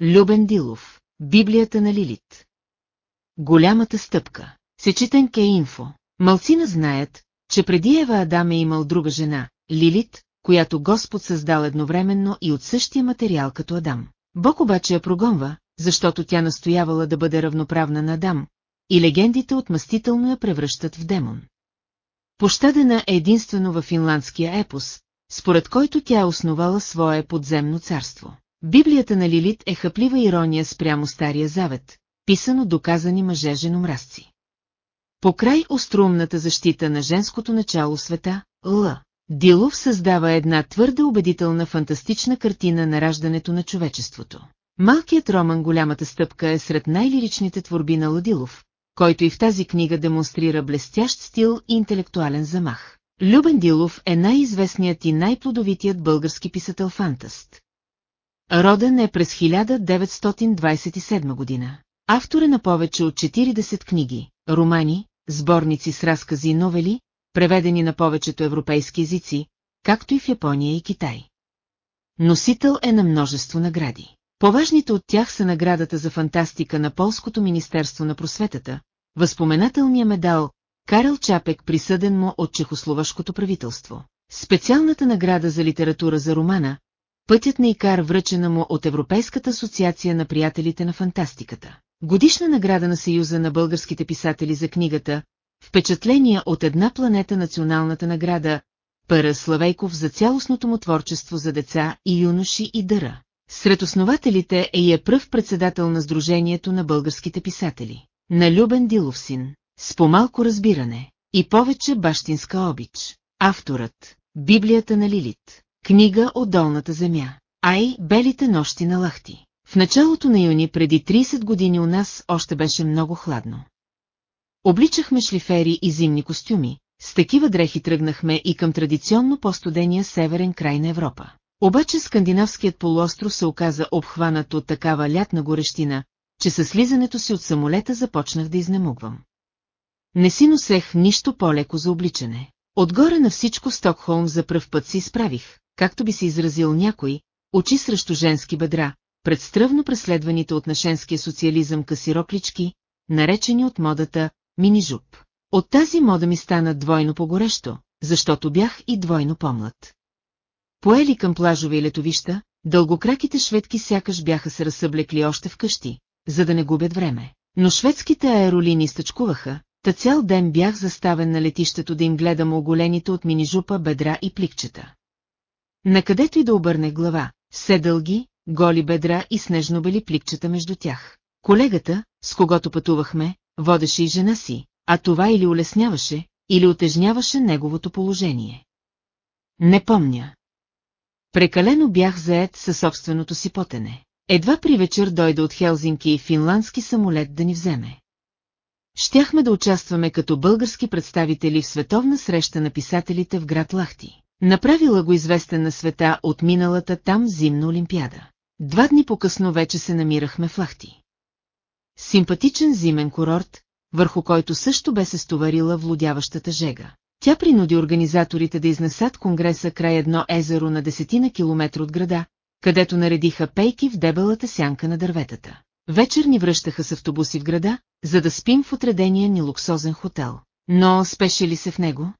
Любен Дилов. Библията на Лилит. Голямата стъпка. Сечетен Ке Инфо. Малцина знаят, че преди Ева Адам е имал друга жена, Лилит, която Господ създал едновременно и от същия материал като Адам. Бог обаче я прогонва, защото тя настоявала да бъде равноправна на Адам, и легендите отмъстително я превръщат в демон. Пощадена е единствено във финландския епос, според който тя е основала свое подземно царство. Библията на Лилит е хъплива ирония спрямо Стария Завет, писано доказани мъже женомразци. Покрай остроумната защита на женското начало света, Л. Дилов създава една твърде убедителна фантастична картина на раждането на човечеството. Малкият роман Голямата стъпка е сред най-лиричните творби на Ладилов, който и в тази книга демонстрира блестящ стил и интелектуален замах. Любен Дилов е най-известният и най-плодовитият български писател-фантаст. Роден е през 1927 година. Автор е на повече от 40 книги, романи, сборници с разкази и новели, преведени на повечето европейски езици, както и в Япония и Китай. Носител е на множество награди. Поважните от тях са наградата за фантастика на Полското Министерство на просветата, възпоменателния медал Карел Чапек присъден му от чехословашкото правителство. Специалната награда за литература за романа, пътят на Икар връчена му от Европейската асоциация на приятелите на фантастиката. Годишна награда на Съюза на българските писатели за книгата Впечатления от една планета националната награда Пъра Славейков за цялостното му творчество за деца и юноши и дъра. Сред основателите е и е пръв председател на Сдружението на българските писатели. На Любен Диловсин, с по-малко разбиране и повече бащинска обич. Авторът Библията на Лилит. Книга от долната земя. Ай, белите нощи на лахти. В началото на юни преди 30 години у нас още беше много хладно. Обличахме шлифери и зимни костюми, с такива дрехи тръгнахме и към традиционно по-студения северен край на Европа. Обаче скандинавският полуостров се оказа обхванат от такава лятна горещина, че със слизането си от самолета започнах да изнемогвам. Не си носех нищо по-леко за обличане. Отгоре на всичко Стокхолм за пръв път си изправих, както би се изразил някой, очи срещу женски бедра, предстръвно преследваните от нашенския социализъм касироклички, наречени от модата мини-жуп. От тази мода ми стана двойно погорещо, защото бях и двойно по-млад. Поели към плажове и летовища, дългокраките шведки сякаш бяха се разсъблекли още вкъщи, за да не губят време. Но шведските аеролини стъчкуваха, та цял ден бях заставен на летището да им гледам оголените от мини-жупа бедра и пликчета. Накъдето и да обърне глава, все дълги, голи бедра и снежно бели пликчета между тях. Колегата, с когото пътувахме, водеше и жена си, а това или улесняваше, или отежняваше неговото положение. Не помня. Прекалено бях заед със собственото си потене. Едва при вечер дойде от Хелзинки финландски самолет да ни вземе. Щяхме да участваме като български представители в световна среща на писателите в град Лахти. Направила го известен на света от миналата там зимна олимпиада. Два дни по-късно вече се намирахме в Лахти. Симпатичен зимен курорт, върху който също бе се стоварила влудяващата жега. Тя принуди организаторите да изнесат конгреса край едно езеро на десетина километра от града, където наредиха пейки в дебелата сянка на дърветата. Вечер ни връщаха с автобуси в града, за да спим в отредения ни луксозен хотел. Но спеше ли се в него?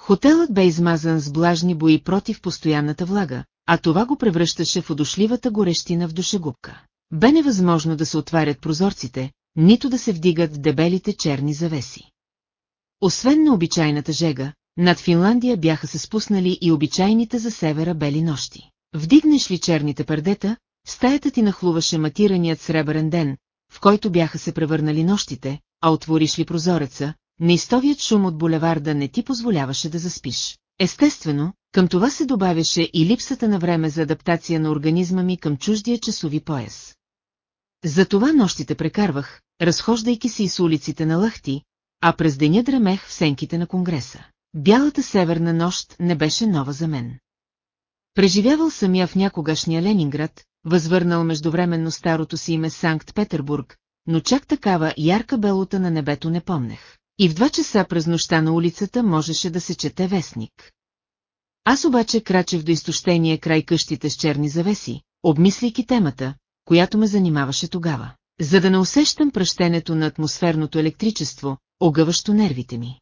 Хотелът бе измазан с блажни бои против постоянната влага, а това го превръщаше в удушливата горещина в душегубка. Бе невъзможно да се отварят прозорците, нито да се вдигат дебелите черни завеси. Освен на обичайната жега, над Финландия бяха се спуснали и обичайните за севера бели нощи. Вдигнеш ли черните пърдета, стаята ти нахлуваше матираният сребърен ден, в който бяха се превърнали нощите, а отвориш ли прозореца, неистовият шум от булеварда не ти позволяваше да заспиш. Естествено, към това се добавяше и липсата на време за адаптация на организма ми към чуждия часови пояс. Затова нощите прекарвах, разхождайки се из улиците на лъхти, а през деня дремех в сенките на Конгреса. Бялата северна нощ не беше нова за мен. Преживявал съм я в някогашния Ленинград, възвърнал междувременно старото си име Санкт-Петербург, но чак такава ярка белота на небето не помнех. И в два часа през нощта на улицата можеше да се чете вестник. Аз обаче крачех до изтощение край къщите с черни завеси, обмисляйки темата, която ме занимаваше тогава. За да не усещам пръщенето на атмосферното електричество, огъващо нервите ми.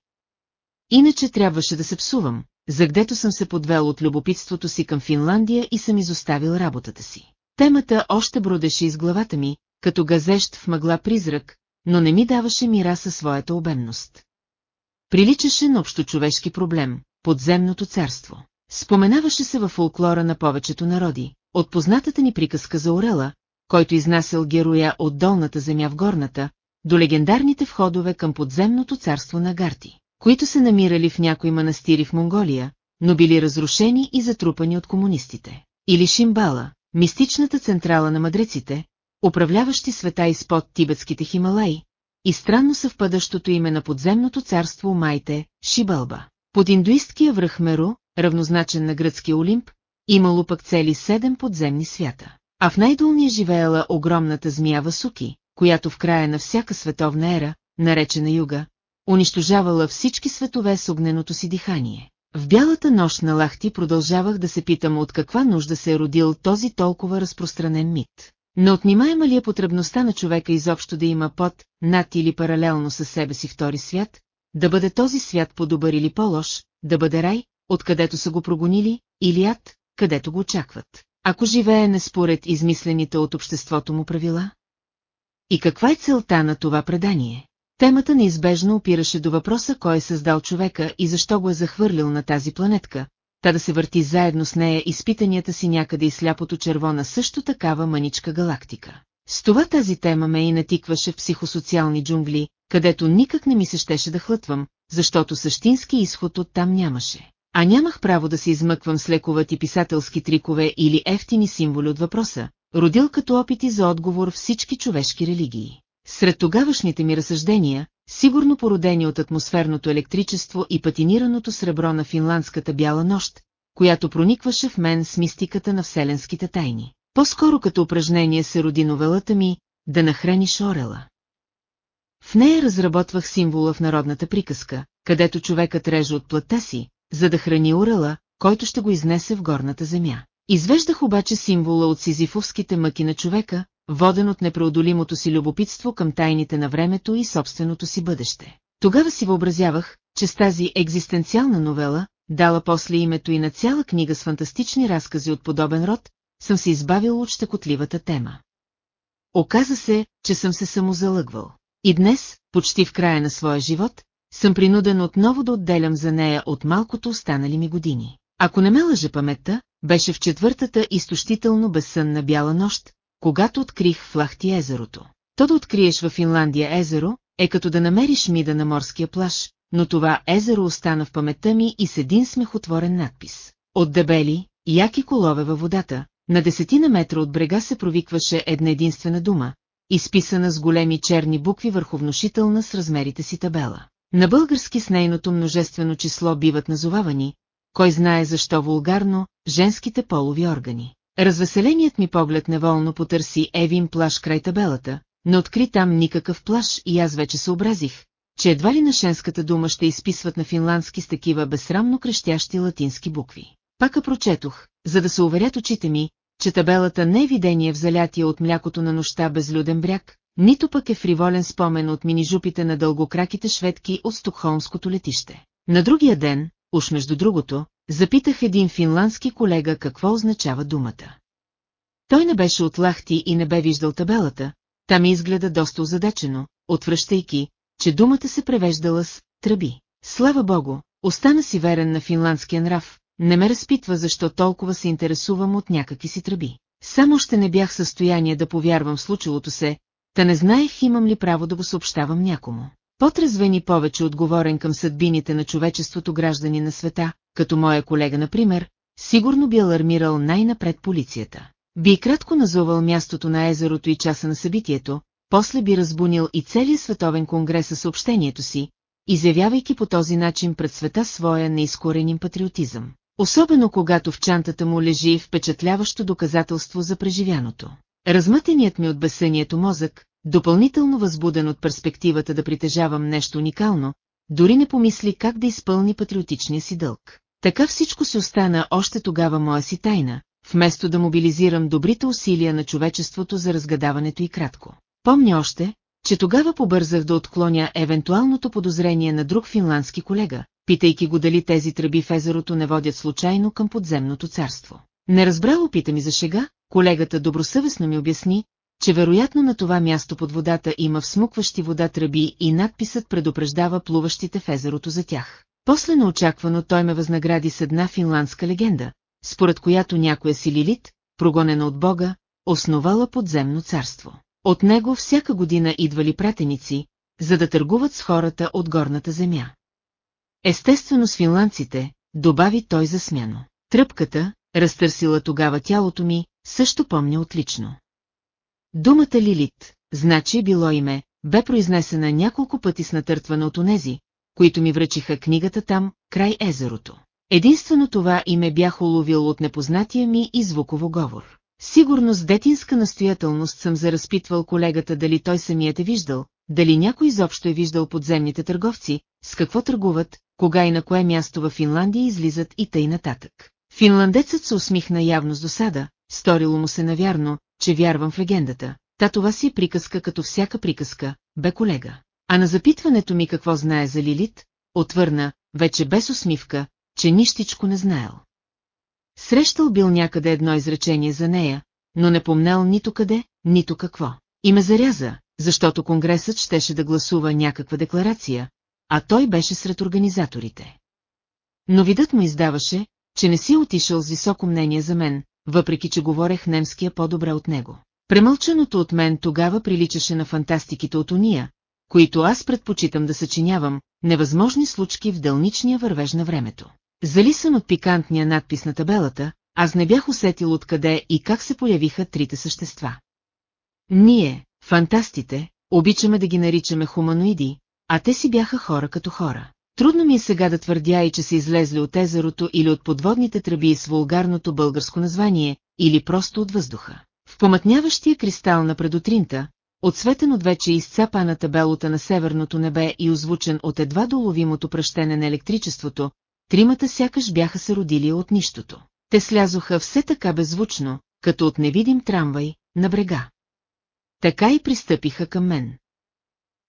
Иначе трябваше да се псувам, за гдето съм се подвел от любопитството си към Финландия и съм изоставил работата си. Темата още бродеше из главата ми, като газещ в мъгла призрак, но не ми даваше мира със своята обемност. Приличаше на общочовешки проблем – подземното царство. Споменаваше се във фолклора на повечето народи, от познатата ни приказка за Орела, който изнасял героя от долната земя в горната, до легендарните входове към подземното царство на Гарти, които се намирали в някои манастири в Монголия, но били разрушени и затрупани от комунистите. Или Шимбала, мистичната централа на мъдреците, управляващи света изпод тибетските Хималаи, и странно съвпадащото име на подземното царство Майте, Шибалба. Под индуисткия връх Меру, равнозначен на гръцкия Олимп, имало пък цели седем подземни свята. А в най-долния живеела огромната змия Васуки, която в края на всяка световна ера, наречена Юга, унищожавала всички светове с огненото си дихание. В бялата нощ на Лахти продължавах да се питам от каква нужда се е родил този толкова разпространен мит. Не отнимаема ли е потребността на човека изобщо да има под, над или паралелно със себе си втори свят, да бъде този свят по-добър или по-лош, да бъде рай, откъдето са го прогонили, или ад, където го очакват, ако живее не според измислените от обществото му правила? И каква е целта на това предание? Темата неизбежно опираше до въпроса кой е създал човека и защо го е захвърлил на тази планетка, та да се върти заедно с нея изпитанията си някъде и сляпото червона също такава мъничка галактика. С това тази тема ме и натикваше в психосоциални джунгли, където никак не ми се щеше да хлътвам, защото същински изход от там нямаше. А нямах право да се измъквам с лековати писателски трикове или ефтини символи от въпроса, родил като опити за отговор всички човешки религии. Сред тогавашните ми разсъждения, сигурно породени от атмосферното електричество и патинираното сребро на финландската бяла нощ, която проникваше в мен с мистиката на вселенските тайни. По-скоро като упражнение се роди новелата ми «Да нахраниш орела». В нея разработвах символа в народната приказка, където човекът реже от плътта си, за да храни орела, който ще го изнесе в горната земя. Извеждах обаче символа от сизифовските мъки на човека, воден от непреодолимото си любопитство към тайните на времето и собственото си бъдеще. Тогава си въобразявах, че с тази екзистенциална новела, дала после името и на цяла книга с фантастични разкази от подобен род, съм се избавил от щекотливата тема. Оказа се, че съм се самозалъгвал. И днес, почти в края на своя живот, съм принуден отново да отделям за нея от малкото останали ми години. Ако не ме лъже паметта, беше в четвъртата изтощително безсънна бяла нощ, когато открих в Лахти езерото. То да откриеш във Финландия езеро, е като да намериш мида на морския плаж, но това езеро остана в паметта ми и с един смехотворен надпис. От дебели, яки колове във водата, на десетина метра от брега се провикваше една единствена дума, изписана с големи черни букви върху внушителна с размерите си табела. На български с нейното множествено число биват назовавани, кой знае защо вулгарно, женските полови органи. Развеселеният ми поглед неволно потърси Евин плаш край табелата, но откри там никакъв плаш и аз вече съобразих, че едва ли на женската дума ще изписват на финландски с такива безсрамно крещящи латински букви. Пака прочетох, за да се уверят очите ми, че табелата не е видение в залятия от млякото на нощта безлюден бряг, нито пък е фриволен спомен от минижупите на дългокраките шведки от Стокхолмското летище. На другия ден, уж между другото, запитах един финландски колега какво означава думата. Той не беше от Лахти и не бе виждал табелата, там изгледа доста озадачено, отвръщайки, че думата се превеждала с «тръби». Слава богу, остана си верен на финландския нрав, не ме разпитва защо толкова се интересувам от някакви си тръби. Само ще не бях в състояние да повярвам в случилото се, та не знаех имам ли право да го съобщавам някому. Потрезвени повече отговорен към съдбините на човечеството граждани на света, като моя колега например, сигурно би алармирал най-напред полицията. Би кратко назовал мястото на езерото и часа на събитието, после би разбунил и целият световен конгрес със съобщението си, изявявайки по този начин пред света своя неизкореним патриотизъм. Особено когато в чантата му лежи впечатляващо доказателство за преживяното. Размътеният ми от безсънието мозък, допълнително възбуден от перспективата да притежавам нещо уникално, дори не помисли как да изпълни патриотичния си дълг. Така всичко си остана още тогава моя си тайна, вместо да мобилизирам добрите усилия на човечеството за разгадаването и кратко. Помня още, че тогава побързах да отклоня евентуалното подозрение на друг финландски колега, питайки го дали тези тръби в езерото не водят случайно към подземното царство. Не разбрал опита ми за шега, колегата добросъвестно ми обясни, че вероятно на това място под водата има всмукващи вода тръби и надписът предупреждава плуващите в езерото за тях. После неочаквано той ме възнагради с една финландска легенда, според която някоя си Лилит, прогонена от Бога, основала подземно царство. От него всяка година идвали пратеници, за да търгуват с хората от горната земя. Естествено с финландците, добави той засмяно. Тръпката, разтърсила тогава тялото ми, също помня отлично. Думата Лилит, значи било име, бе произнесена няколко пъти с натъртване от онези, които ми връчиха книгата там, край езерото. Единствено това име бях уловил от непознатия ми и звуково говор. Сигурно с детинска настоятелност съм заразпитвал колегата дали той самият е виждал, дали някой изобщо е виждал подземните търговци, с какво търгуват, кога и на кое място в Финландия излизат и тъй нататък. Финландецът се усмихна явно с досада, сторило му се навярно, че вярвам в легендата. Та това си е приказка като всяка приказка, бе колега. А на запитването ми какво знае за Лилит, отвърна, вече без усмивка, че нищичко не знаел. Срещал бил някъде едно изречение за нея, но не помнел нито къде, нито какво. И ме заряза, защото Конгресът щеше да гласува някаква декларация, а той беше сред организаторите. Но видът му издаваше, че не си отишъл с високо мнение за мен, въпреки че говорех немския по-добре от него. Премълчаното от мен тогава приличаше на фантастиките от уния, които аз предпочитам да съчинявам, невъзможни случки в дълничния вървеж на времето. Залисан от пикантния надпис на табелата, аз не бях усетил откъде и как се появиха трите същества. Ние, фантастите, обичаме да ги наричаме хуманоиди, а те си бяха хора като хора. Трудно ми е сега да твърдя и че са излезли от езерото или от подводните тръби с вулгарното българско название, или просто от въздуха. В помътняващия кристал на предутринта, отсветен от вече изцапаната белота на северното небе и озвучен от едва доловимото пръщене на електричеството, тримата сякаш бяха се родили от нищото. Те слязоха все така беззвучно, като от невидим трамвай, на брега. Така и пристъпиха към мен.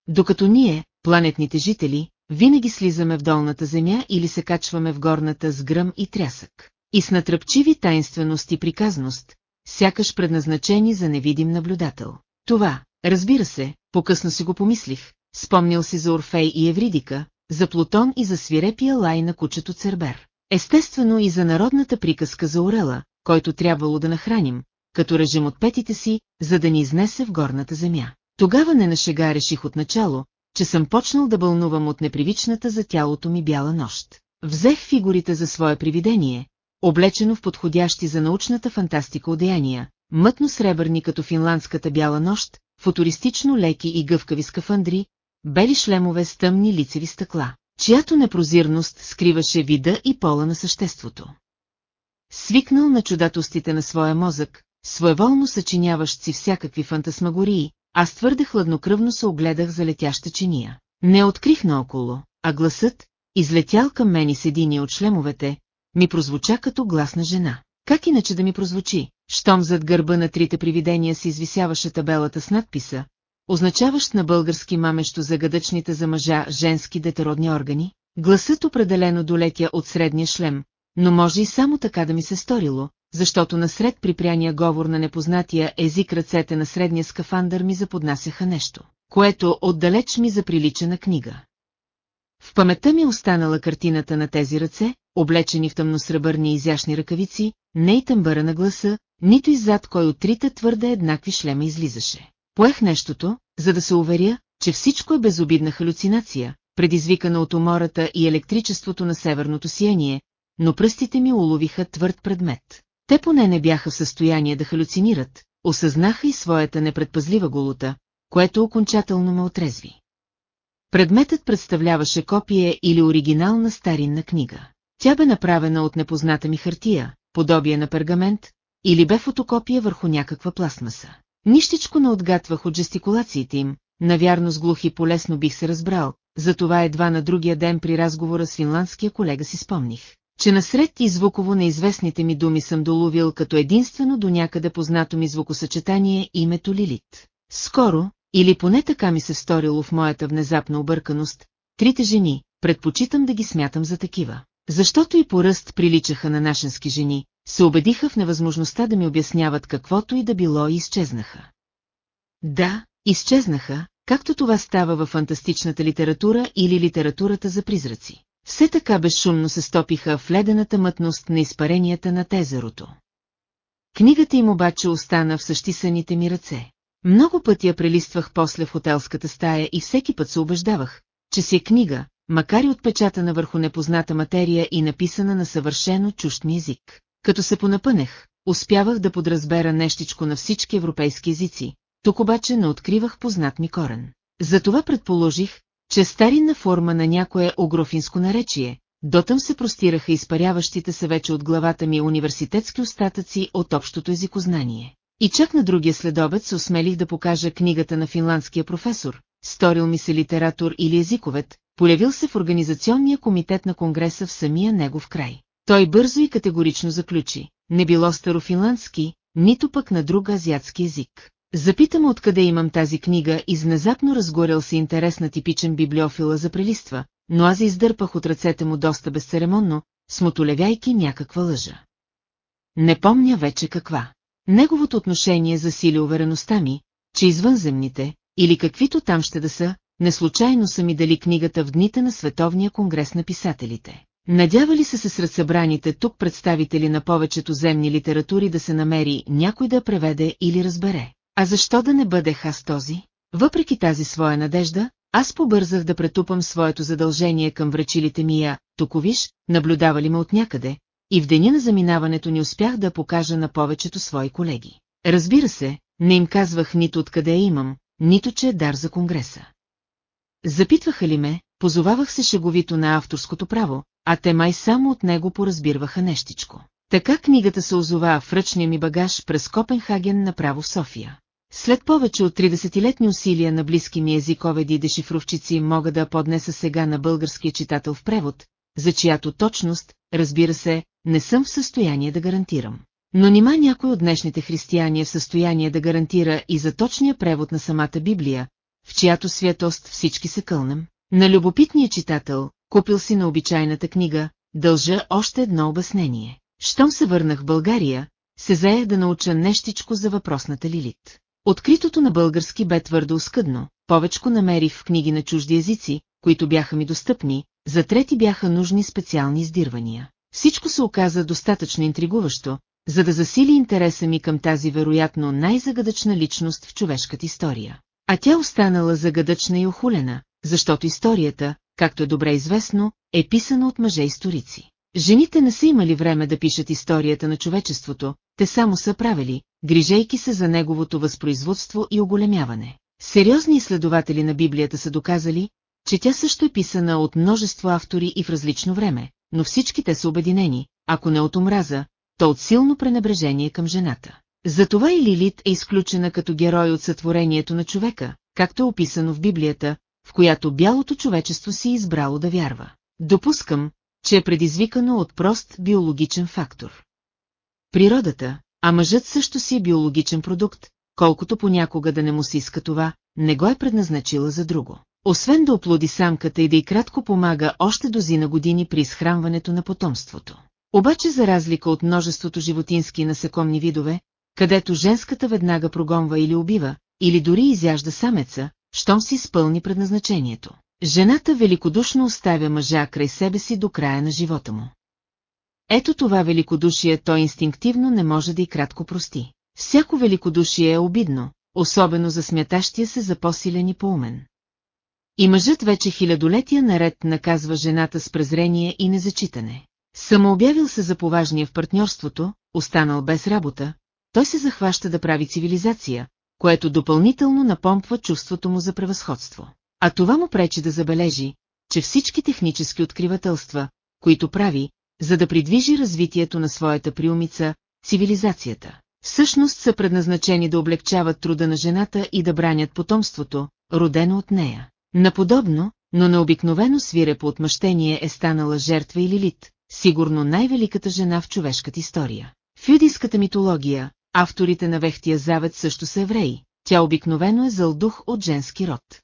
Докато ние, планетните жители, винаги слизаме в долната земя или се качваме в горната с гръм и трясък. И с натръпчиви таинственост и приказност, сякаш предназначени за невидим наблюдател. Това, разбира се, по-късно си го помислих, спомнил си за Орфей и Евридика, за Плутон и за свирепия лай на кучето Цербер. Естествено и за народната приказка за Орела, който трябвало да нахраним, като режим от петите си, за да ни изнесе в горната земя. Тогава не на шега реших отначало, че съм почнал да бълнувам от непривичната за тялото ми бяла нощ. Взех фигурите за свое привидение, облечено в подходящи за научната фантастика одеяния, мътно сребърни като финландската бяла нощ, футуристично леки и гъвкави скафандри, бели шлемове с тъмни лицеви стъкла, чиято непрозирност скриваше вида и пола на съществото. Свикнал на чудателстите на своя мозък, своеволно съчиняващ си всякакви фантасмагории, аз твърде хладнокръвно се огледах за летяща чиния. Не открих наоколо, а гласът, излетял към мен и с единия от шлемовете, ми прозвуча като глас на жена. Как иначе да ми прозвучи, щом зад гърба на трите привидения си извисяваше табелата с надписа, означаващ на български мамещо загадъчните за мъжа женски детеродни органи? Гласът определено долетя от средния шлем, но може и само така да ми се сторило, защото насред припряния говор на непознатия език ръцете на средния скафандър ми заподнасяха нещо, което отдалеч ми заприлича на книга. В паметта ми останала картината на тези ръце, облечени в тъмносребърни изящни ръкавици, не и тъмбъра на гласа, нито иззад кой от трите твърде еднакви шлема излизаше. Поех нещото, за да се уверя, че всичко е безобидна халюцинация, предизвикана от умората и електричеството на северното сияние, но пръстите ми уловиха твърд предмет. Те поне не бяха в състояние да халюцинират, осъзнаха и своята непредпазлива голота, което окончателно ме отрезви. Предметът представляваше копие или оригинал на старинна книга. Тя бе направена от непозната ми хартия, подобие на пергамент, или бе фотокопия върху някаква пластмаса. Нищичко не отгатвах от жестикулациите им, навярно с глухи полесно бих се разбрал, затова едва на другия ден при разговора с финландския колега си спомних, че насред и звуково неизвестните ми думи съм доловил като единствено до някъде познато ми звукосъчетание името Лилит. Скоро, или поне така ми се сторило в моята внезапна обърканост, трите жени, предпочитам да ги смятам за такива. Защото и по ръст приличаха на нашенски жени, се убедиха в невъзможността да ми обясняват каквото и да било и изчезнаха. Да, изчезнаха, както това става във фантастичната литература или литературата за призраци. Все така безшумно се стопиха в ледената мътност на изпаренията на тезерото. Книгата им обаче остана в същисаните ми ръце. Много пъти я прелиствах после в хотелската стая и всеки път се убеждавах, че си е книга, макар и отпечатана върху непозната материя и написана на съвършено чужд ми език. Като се понапънех, успявах да подразбера нещичко на всички европейски езици, тук обаче не откривах познат ми корен. Затова предположих, че старинна форма на някое огрофинско наречие, дотъм се простираха изпаряващите се вече от главата ми университетски остатъци от общото езикознание. И чак на другия следобед се осмелих да покажа книгата на финландския професор, сторил ми се литератор или езиковет, полявил се в организационния комитет на Конгреса в самия негов край. Той бързо и категорично заключи, не било старофинландски, нито пък на друг азиатски език. Запитам откъде имам тази книга и внезапно разгорел се интерес на типичен библиофила за прелиства, но аз издърпах от ръцете му доста безцеремонно, смотолевяйки някаква лъжа. Не помня вече каква. Неговото отношение засили увереността ми, че извънземните, или каквито там ще да са, неслучайно са ми дали книгата в дните на Световния конгрес на писателите. Надявали се се сред събраните тук представители на повечето земни литератури да се намери някой да преведе или разбере. А защо да не бъдех аз този? Въпреки тази своя надежда, аз побързах да претупам своето задължение към врачилите ми я, токовиш, наблюдавали ме от някъде, и в деня на заминаването ни успях да покажа на повечето свои колеги. Разбира се, не им казвах нито откъде имам, нито че е дар за Конгреса. Запитваха ли ме, позовавах се шеговито на авторското право, а те май само от него поразбирваха нещичко. Така книгата се озова в ръчния ми багаж през Копенхаген направо в София. След повече от 30-летни усилия на близки ми езиковеди и дешифровчици мога да поднеса сега на българския читател в превод, за чиято точност, разбира се, не съм в състояние да гарантирам. Но нима някой от днешните християни е в състояние да гарантира и за точния превод на самата Библия, в чиято святост всички се кълнем. На любопитния читател, купил си на обичайната книга, дължа още едно обяснение. Щом се върнах в България, се заех да науча нещичко за въпросната Лилит. Откритото на български бе твърдо оскъдно, повечко намерих в книги на чужди езици, които бяха ми достъпни, за трети бяха нужни специални издирвания. Всичко се оказа достатъчно интригуващо, за да засили интереса ми към тази вероятно най-загадъчна личност в човешката история. А тя останала загадъчна и охулена, защото историята, както е добре известно, е писана от мъже-историци. Жените не са имали време да пишат историята на човечеството, те само са правили, грижейки се за неговото възпроизводство и оголемяване. Сериозни изследователи на Библията са доказали, че тя също е писана от множество автори и в различно време, но всички те са обединени, ако не от омраза, то от силно пренебрежение към жената. Затова и Лилит е изключена като герой от сътворението на човека, както е описано в Библията, в която бялото човечество си е избрало да вярва. Допускам, че е предизвикано от прост биологичен фактор. Природата, а мъжът също си е биологичен продукт, колкото понякога да не му се иска това, не го е предназначила за друго. Освен да оплоди самката и да й кратко помага още дозина години при изхранването на потомството. Обаче за разлика от множеството животински и насекомни видове, където женската веднага прогонва или убива, или дори изяжда самеца, щом си изпълни предназначението. Жената великодушно оставя мъжа край себе си до края на живота му. Ето това великодушие той инстинктивно не може да и кратко прости. Всяко великодушие е обидно, особено за смятащия се за по-силен и поумен. И мъжът вече хилядолетия наред наказва жената с презрение и незачитане. Самообявил се за поважния в партньорството, останал без работа, той се захваща да прави цивилизация, което допълнително напомпва чувството му за превъзходство. А това му пречи да забележи, че всички технически откривателства, които прави, за да придвижи развитието на своята приумица, цивилизацията, всъщност са предназначени да облегчават труда на жената и да бранят потомството, родено от нея. Наподобно, но необикновено свирепо отмъщение е станала жертва или лит, сигурно най-великата жена в човешката история. В юдийската митология, авторите на Вехтия Завет също са евреи, тя обикновено е зъл дух от женски род.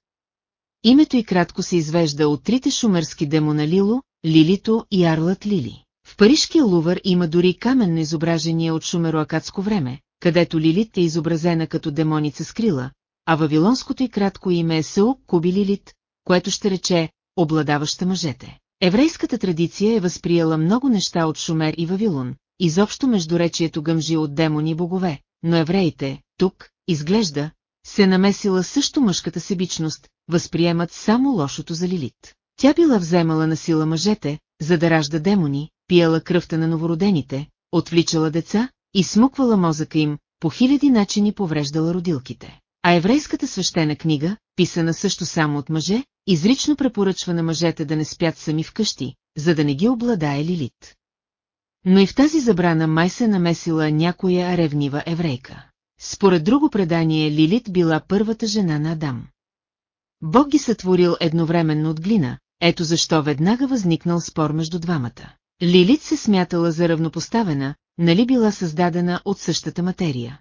Името и кратко се извежда от трите шумерски демона Лило, Лилито и Арлът Лили. В парижкия Лувър има дори каменно изображение от шумероакадско време, където Лилит е изобразена като демоница с крила, а вавилонското и кратко име е Саук Куби Лилит, което ще рече обладаваща мъжете. Еврейската традиция е възприела много неща от Шумер и Вавилон, изобщо междуречието гъмжи от демони и богове, но евреите, тук, изглежда, се намесила също мъжката себичност, възприемат само лошото за Лилит. Тя била вземала на сила мъжете, за да ражда демони, пиела кръвта на новородените, отвличала деца и смуквала мозъка им, по хиляди начини повреждала родилките. А еврейската свещена книга, писана също само от мъже, изрично препоръчва на мъжете да не спят сами вкъщи, за да не ги обладае Лилит. Но и в тази забрана май се намесила някоя ревнива еврейка. Според друго предание Лилит била първата жена на Адам. Бог ги сътворил едновременно от глина, ето защо веднага възникнал спор между двамата. Лилит се смятала за равнопоставена, нали била създадена от същата материя.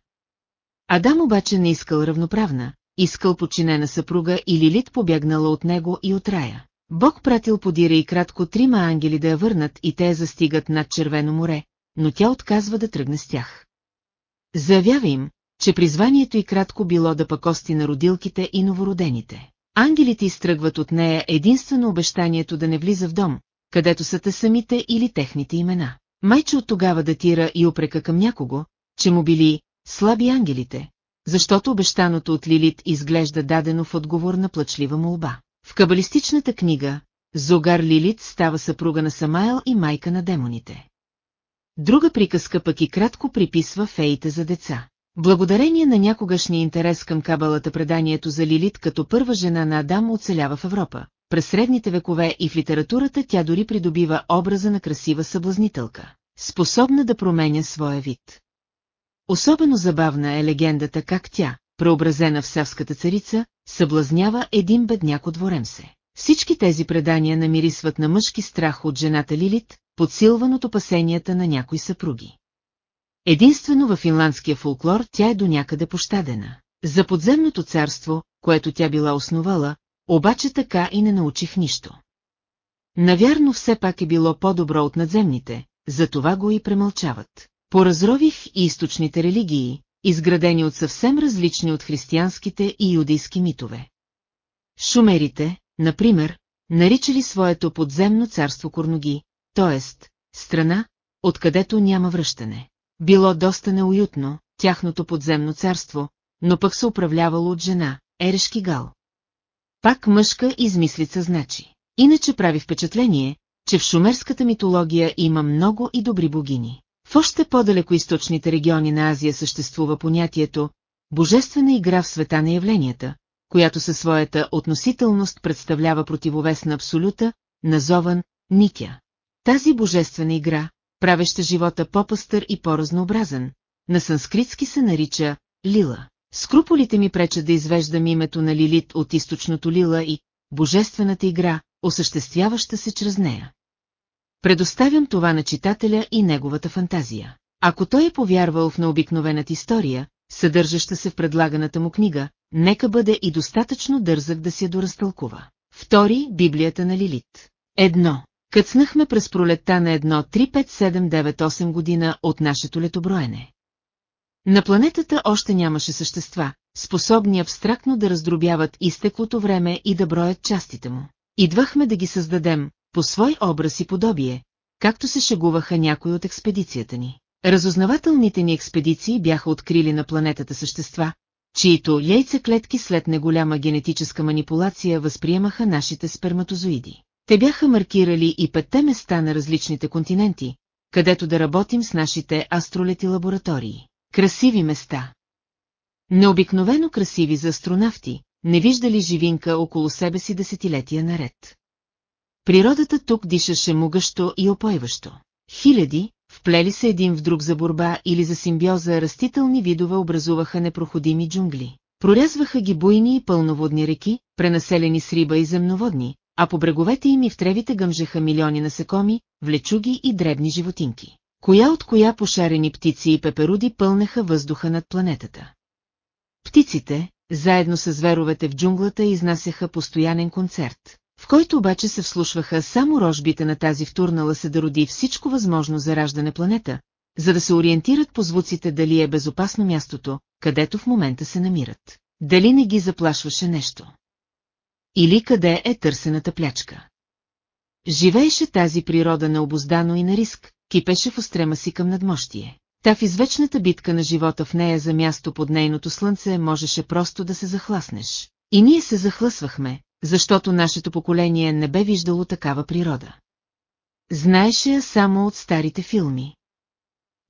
Адам обаче не искал равноправна, искал подчинена съпруга и Лилит побягнала от него и от рая. Бог пратил подира и кратко трима ангели да я върнат и те застигат над Червено море, но тя отказва да тръгне с тях. Заявява им, че призванието и кратко било да пакости на родилките и новородените. Ангелите изтръгват от нея единствено обещанието да не влиза в дом, където са те самите или техните имена. Майче от тогава датира и опрека към някого, че му били слаби ангелите, защото обещаното от Лилит изглежда дадено в отговор на плачлива молба. В кабалистичната книга Зогар Лилит става съпруга на Самаел и майка на демоните. Друга приказка пък и кратко приписва феите за деца. Благодарение на някогашния интерес към кабалата преданието за Лилит като първа жена на Адам оцелява в Европа. През средните векове и в литературата тя дори придобива образа на красива съблазнителка, способна да променя своя вид. Особено забавна е легендата как тя, преобразена в савската царица, съблазнява един бедняк от Воремсе. Всички тези предания намирисват на мъжки страх от жената Лилит, подсилван от опасенията на някои съпруги. Единствено във финландския фолклор тя е до някъде пощадена. За подземното царство, което тя била основала, обаче така и не научих нищо. Навярно все пак е било по-добро от надземните, затова го и премълчават. Поразрових и източните религии, изградени от съвсем различни от християнските и юдейски митове. Шумерите, например, наричали своето подземно царство Корноги, т.е. страна, откъдето няма връщане. Било доста неуютно, тяхното подземно царство, но пък се управлявало от жена, Ерешки Гал. Пак мъжка измислица значи. Иначе прави впечатление, че в шумерската митология има много и добри богини. В още по-далеко източните региони на Азия съществува понятието «божествена игра в света на явленията», която със своята относителност представлява противовес на абсолюта, назован Никя. Тази божествена игра, правеща живота по-пъстър и по-разнообразен, на санскритски се нарича Лила. Скруполите ми пречат да извеждам името на Лилит от източното Лила и божествената игра, осъществяваща се чрез нея. Предоставям това на читателя и неговата фантазия. Ако той е повярвал в необикновената история, съдържаща се в предлаганата му книга, нека бъде и достатъчно дързък да я доразтълкува. Втори – Библията на Лилит. Едно. Къцнахме през пролетта на едно 35798 година от нашето летоброене. На планетата още нямаше същества, способни абстрактно да раздробяват изтеклото време и да броят частите му. Идвахме да ги създадем, по свой образ и подобие, както се шегуваха някои от експедицията ни. Разузнавателните ни експедиции бяха открили на планетата същества, чието яйцеклетки след неголяма генетическа манипулация възприемаха нашите сперматозоиди. Те бяха маркирали и петте места на различните континенти, където да работим с нашите астролети лаборатории. Красиви места. Необикновено красиви за астронавти, не виждали живинка около себе си десетилетия наред. Природата тук дишаше мугащо и опойващо. Хиляди, вплели се един в друг за борба или за симбиоза растителни видове образуваха непроходими джунгли. Прорязваха ги буйни и пълноводни реки, пренаселени с риба и земноводни, а по бреговете им и в тревите гъмжеха милиони насекоми, влечуги и дребни животинки. Коя от коя пошарени птици и пеперуди пълнеха въздуха над планетата. Птиците, заедно с зверовете в джунглата, изнасяха постоянен концерт, в който обаче се вслушваха само рожбите на тази втурнала се да роди всичко възможно за раждане планета, за да се ориентират по звуците дали е безопасно мястото, където в момента се намират. Дали не ги заплашваше нещо. Или къде е търсената плячка. Живееше тази природа необоздано и на риск, кипеше в устрема си към надмощие. Та в извечната битка на живота в нея за място под нейното слънце можеше просто да се захласнеш. И ние се захлъсвахме, защото нашето поколение не бе виждало такава природа. Знаеше я само от старите филми.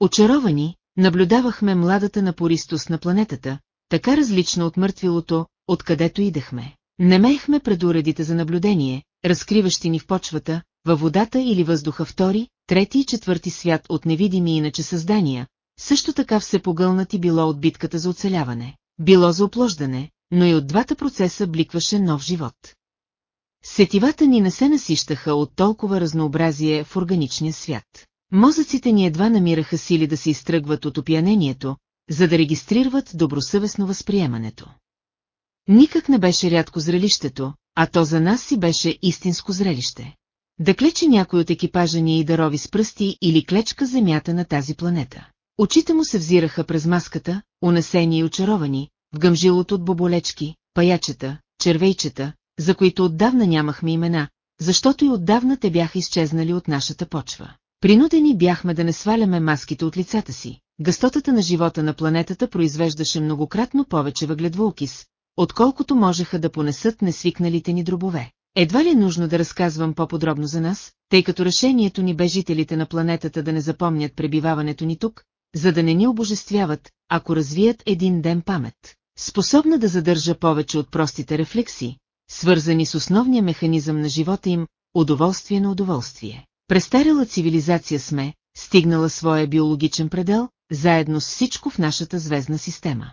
Очаровани, наблюдавахме младата напористост на планетата, така различна от мъртвилото, откъдето идехме. Немеехме пред уредите за наблюдение, разкриващи ни в почвата, във водата или въздуха втори, трети и четвърти свят от невидими иначе създания, също така все погълнати било от битката за оцеляване, било за оплождане, но и от двата процеса бликваше нов живот. Сетивата ни не се насищаха от толкова разнообразие в органичния свят. Мозъците ни едва намираха сили да се изтръгват от опиянението, за да регистрират добросъвестно възприемането. Никак не беше рядко зрелището, а то за нас си беше истинско зрелище. Да клечи някой от екипажа ни и дарови с пръсти или клечка земята на тази планета. Очите му се взираха през маската, унесени и очаровани, в гъмжилото от боболечки, паячета, червейчета, за които отдавна нямахме имена, защото и отдавна те бяха изчезнали от нашата почва. Принудени бяхме да не сваляме маските от лицата си. Гъстотата на живота на планетата произвеждаше многократно повече въгледволкис, отколкото можеха да понесат несвикналите ни дробове. Едва ли е нужно да разказвам по-подробно за нас, тъй като решението ни бе жителите на планетата да не запомнят пребиваването ни тук, за да не ни обожествяват, ако развият един ден памет, способна да задържа повече от простите рефлекси, свързани с основния механизъм на живота им – удоволствие на удоволствие. Престарела цивилизация сме, стигнала своя биологичен предел, заедно с всичко в нашата звездна система.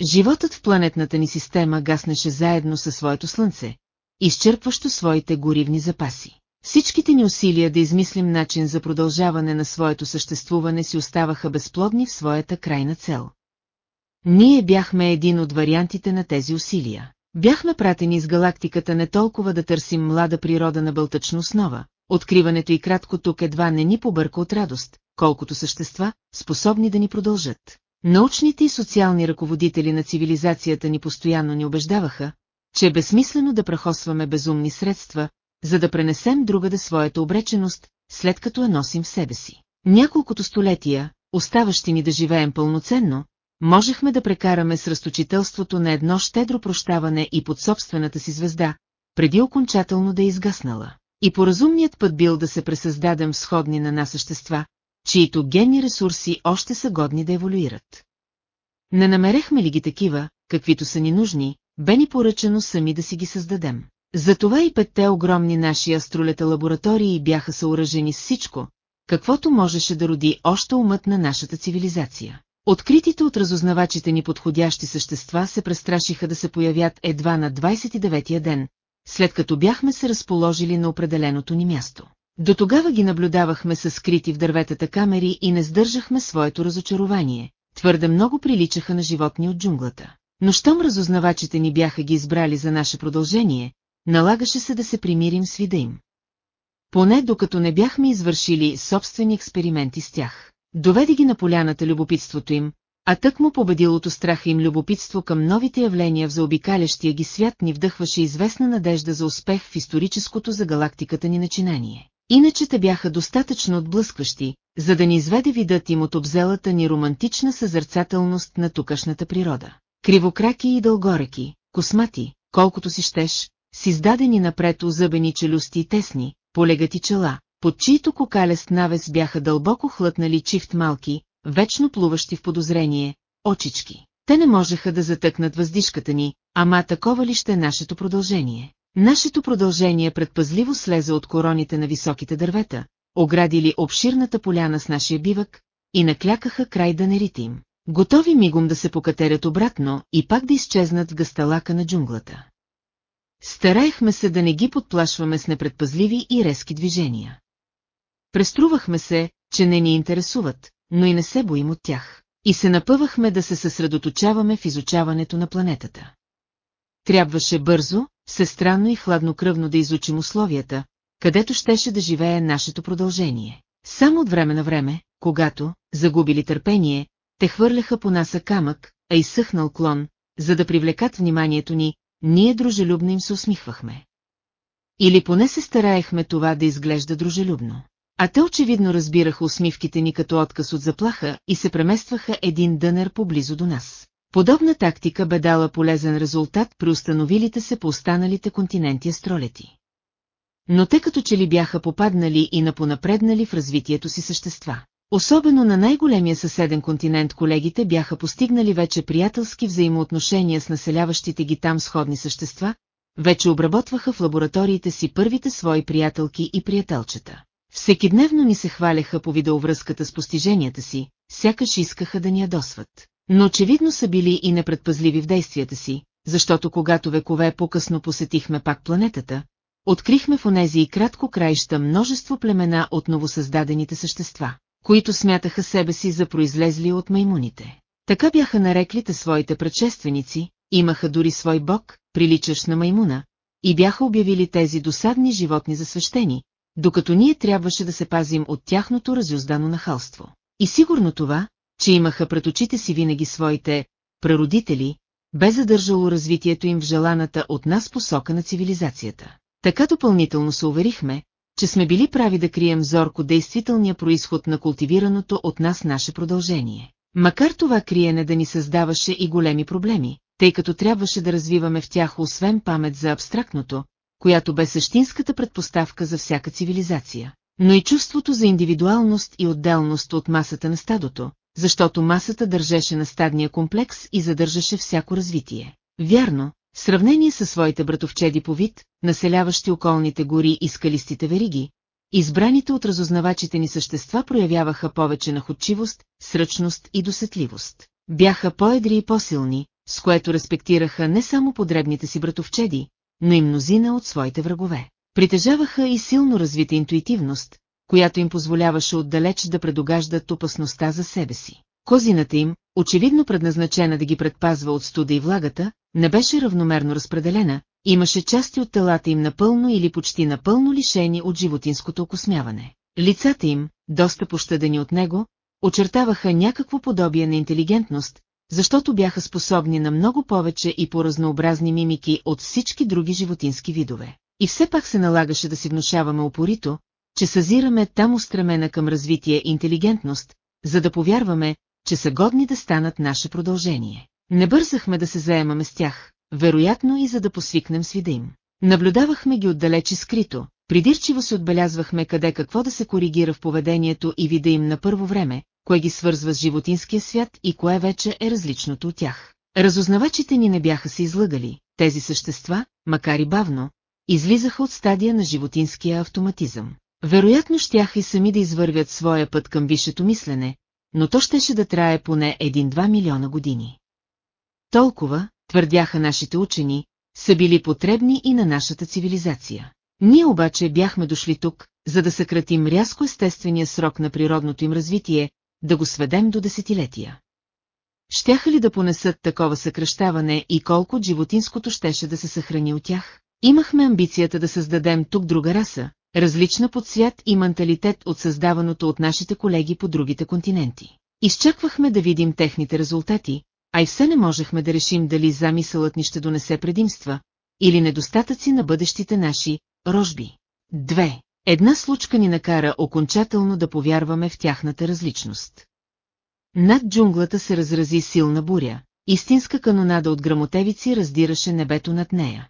Животът в планетната ни система гаснеше заедно със своето слънце, изчерпващо своите горивни запаси. Всичките ни усилия да измислим начин за продължаване на своето съществуване си оставаха безплодни в своята крайна цел. Ние бяхме един от вариантите на тези усилия. Бяхме пратени из галактиката не толкова да търсим млада природа на бълтъчна основа, откриването и кратко тук едва не ни побърка от радост, колкото същества, способни да ни продължат. Научните и социални ръководители на цивилизацията ни постоянно ни убеждаваха, че е безсмислено да прахосваме безумни средства, за да пренесем другаде своята обреченост, след като я носим в себе си. Няколкото столетия, оставащи ни да живеем пълноценно, можехме да прекараме с разточителството на едно щедро прощаване и под собствената си звезда, преди окончателно да е изгаснала. И по разумният път бил да се пресъздадем сходни на нас същества, чието генни ресурси още са годни да еволюират. Не намерехме ли ги такива, каквито са ни нужни, бе ни поръчено сами да си ги създадем. Затова и петте огромни наши астролета лаборатории бяха съоръжени с всичко, каквото можеше да роди още умът на нашата цивилизация. Откритите от разузнавачите ни подходящи същества се престрашиха да се появят едва на 29-я ден, след като бяхме се разположили на определеното ни място. До тогава ги наблюдавахме със скрити в дърветата камери и не сдържахме своето разочарование. Твърде много приличаха на животни от джунглата. Но щом разузнавачите ни бяха ги избрали за наше продължение, налагаше се да се примирим с вида им. Поне докато не бяхме извършили собствени експерименти с тях. Доведи ги на поляната любопитството им, а тък му победилото страха им любопитство към новите явления в заобикалящия ги свят ни вдъхваше известна надежда за успех в историческото за галактиката ни начинание. Иначе те бяха достатъчно отблъскващи, за да ни изведе видът им от обзелата ни романтична съзърцателност на тукашната природа. Кривокраки и дългореки, космати, колкото си щеш, с издадени напред озъбени челюсти и тесни, полегати чела, под чието кокалест навес бяха дълбоко хлътнали чифт малки, вечно плуващи в подозрение, очички. Те не можеха да затъкнат въздишката ни, ама такова ли ще е нашето продължение? Нашето продължение предпазливо слезе от короните на високите дървета, оградили обширната поляна с нашия бивък и наклякаха край данерите им, готови мигом да се покатерят обратно и пак да изчезнат в гасталака на джунглата. Стараехме се да не ги подплашваме с непредпазливи и резки движения. Преструвахме се, че не ни интересуват, но и не се боим от тях. И се напъвахме да се съсредоточаваме в изучаването на планетата. Трябваше бързо, всестранно и хладнокръвно да изучим условията, където щеше да живее нашето продължение. Само от време на време, когато, загубили търпение, те хвърляха по наса камък, а изсъхнал клон, за да привлекат вниманието ни, ние дружелюбно им се усмихвахме. Или поне се стараехме това да изглежда дружелюбно. А те очевидно разбираха усмивките ни като отказ от заплаха и се преместваха един дънер поблизо до нас. Подобна тактика бе дала полезен резултат при установилите се по останалите континенти астролети. Но те като че ли бяха попаднали и напонапреднали в развитието си същества. Особено на най-големия съседен континент колегите бяха постигнали вече приятелски взаимоотношения с населяващите ги там сходни същества, вече обработваха в лабораториите си първите свои приятелки и приятелчета. Всекидневно ни се хваляха по видеовръзката с постиженията си, сякаш искаха да ни ядосват. Но очевидно са били и непредпазливи в действията си, защото когато векове по-късно посетихме пак планетата, открихме в онези и кратко краища множество племена от новосъздадените същества, които смятаха себе си за произлезли от маймуните. Така бяха нареклите своите предшественици, имаха дори свой бог, приличащ на маймуна, и бяха обявили тези досадни животни за свещени, докато ние трябваше да се пазим от тяхното разюздано нахалство. И сигурно това, че имаха пред очите си винаги своите прародители, бе задържало развитието им в желаната от нас посока на цивилизацията. Така допълнително се уверихме, че сме били прави да крием зорко действителния происход на култивираното от нас наше продължение. Макар това криене да ни създаваше и големи проблеми, тъй като трябваше да развиваме в тях освен памет за абстрактното, която бе същинската предпоставка за всяка цивилизация, но и чувството за индивидуалност и отделност от масата на стадото, защото масата държеше на стадния комплекс и задържаше всяко развитие. Вярно, в сравнение със своите братовчеди по вид, населяващи околните гори и скалистите вериги, избраните от разузнавачите ни същества проявяваха повече находчивост, сръчност и досетливост. Бяха по-едри и по-силни, с което респектираха не само подребните си братовчеди, но и мнозина от своите врагове. Притежаваха и силно развита интуитивност, която им позволяваше отдалеч да предогаждат опасността за себе си. Козината им, очевидно предназначена да ги предпазва от студа и влагата, не беше равномерно разпределена, имаше части от телата им напълно или почти напълно лишени от животинското окосмяване. Лицата им, доста пощадени от него, очертаваха някакво подобие на интелигентност, защото бяха способни на много повече и по-разнообразни мимики от всички други животински видове. И все пак се налагаше да си внушаваме упорито, че съзираме там устремена към развитие интелигентност, за да повярваме, че са годни да станат наше продължение. Не бързахме да се заемаме с тях, вероятно и за да посвикнем с вида им. Наблюдавахме ги отдалече скрито, придирчиво се отбелязвахме къде какво да се коригира в поведението и вида им на първо време, кое ги свързва с животинския свят и кое вече е различното от тях. Разузнавачите ни не бяха се излъгали, тези същества, макар и бавно, излизаха от стадия на животинския автоматизъм. Вероятно щяха и сами да извървят своя път към висшето мислене, но то щеше да трае поне един-два милиона години. Толкова, твърдяха нашите учени, са били потребни и на нашата цивилизация. Ние обаче бяхме дошли тук, за да съкратим рязко естествения срок на природното им развитие, да го сведем до десетилетия. Щяха ли да понесат такова съкръщаване и колко от животинското щеше да се съхрани от тях? Имахме амбицията да създадем тук друга раса, различна по цвят и менталитет от създаваното от нашите колеги по другите континенти. Изчаквахме да видим техните резултати, а и все не можехме да решим дали замисълът ни ще донесе предимства, или недостатъци на бъдещите наши рожби. Две. Една случка ни накара окончателно да повярваме в тяхната различност. Над джунглата се разрази силна буря, истинска канонада от грамотевици раздираше небето над нея.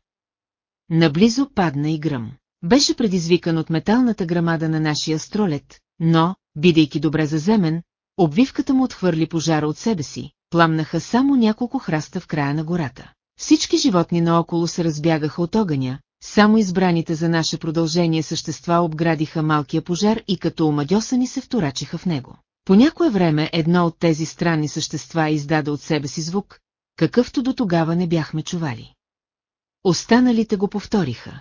Наблизо падна и гръм. Беше предизвикан от металната грамада на нашия астролет, но, бидейки добре заземен, обвивката му отхвърли пожара от себе си, пламнаха само няколко храста в края на гората. Всички животни наоколо се разбягаха от огъня, само избраните за наше продължение същества обградиха малкия пожар и като омадьосани се вторачиха в него. По някое време едно от тези странни същества издаде от себе си звук, какъвто до тогава не бяхме чували. останалите го повториха.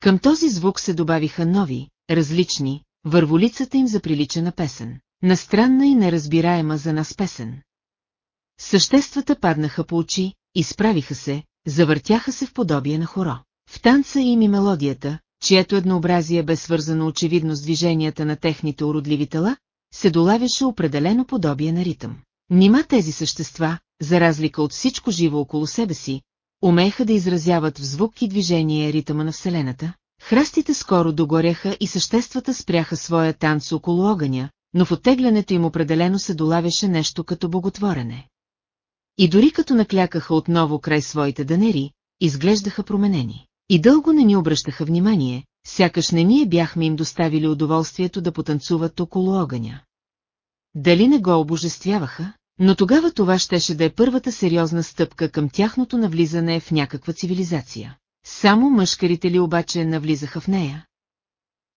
Към този звук се добавиха нови, различни, върволицата им заприлича на песен. Настранна и неразбираема за нас песен. Съществата паднаха по очи, изправиха се, завъртяха се в подобие на хоро. В танца им и мелодията, чието еднообразие бе свързано очевидно с движенията на техните уродливи тела, се долавяше определено подобие на ритъм. Нима тези същества, за разлика от всичко живо около себе си, умееха да изразяват в звук и движение ритъма на Вселената. Храстите скоро догоряха и съществата спряха своя танц около огъня, но в оттеглянето им определено се долавяше нещо като боготворене. И дори като наклякаха отново край своите данери, изглеждаха променени. И дълго не ни обръщаха внимание, сякаш не ние бяхме им доставили удоволствието да потанцуват около огъня. Дали не го обожествяваха? Но тогава това щеше да е първата сериозна стъпка към тяхното навлизане в някаква цивилизация. Само мъжкарите ли обаче навлизаха в нея?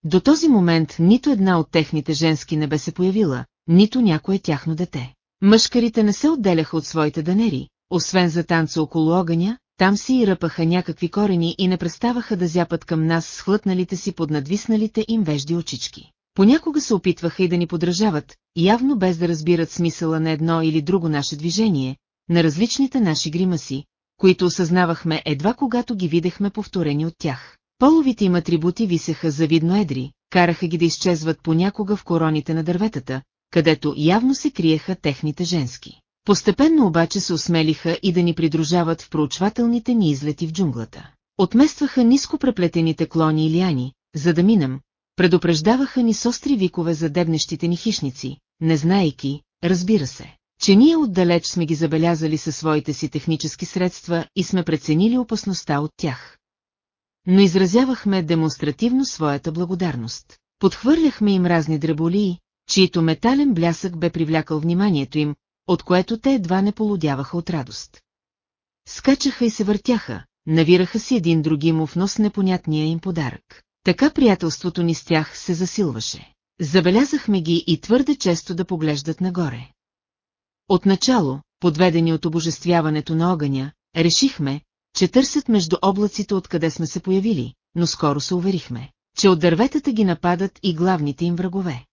До този момент нито една от техните женски не бе се появила, нито някое тяхно дете. Мъжкарите не се отделяха от своите данери, освен за танца около огъня, там си и ръпаха някакви корени и не преставаха да зяпат към нас с хлътналите си под надвисналите им вежди очички. Понякога се опитваха и да ни подражават, явно без да разбират смисъла на едно или друго наше движение, на различните наши гримаси, които осъзнавахме едва когато ги видехме повторени от тях. Половите им атрибути висеха завидно едри, караха ги да изчезват понякога в короните на дърветата, където явно се криеха техните женски. Постепенно обаче се осмелиха и да ни придружават в проучвателните ни излети в джунглата. Отместваха ниско преплетените клони и лияни, за да минем, предупреждаваха ни с остри викове за дебнещите ни хищници, не знаейки, разбира се, че ние отдалеч сме ги забелязали със своите си технически средства и сме преценили опасността от тях. Но изразявахме демонстративно своята благодарност. Подхвърляхме им разни дреболии, чието метален блясък бе привлякал вниманието им, от което те едва не полудяваха от радост. Скачаха и се въртяха, навираха си един други му в нос непонятния им подарък. Така приятелството ни с тях се засилваше. Забелязахме ги и твърде често да поглеждат нагоре. Отначало, подведени от обожествяването на огъня, решихме, че търсят между облаците откъде сме се появили, но скоро се уверихме, че от дърветата ги нападат и главните им врагове.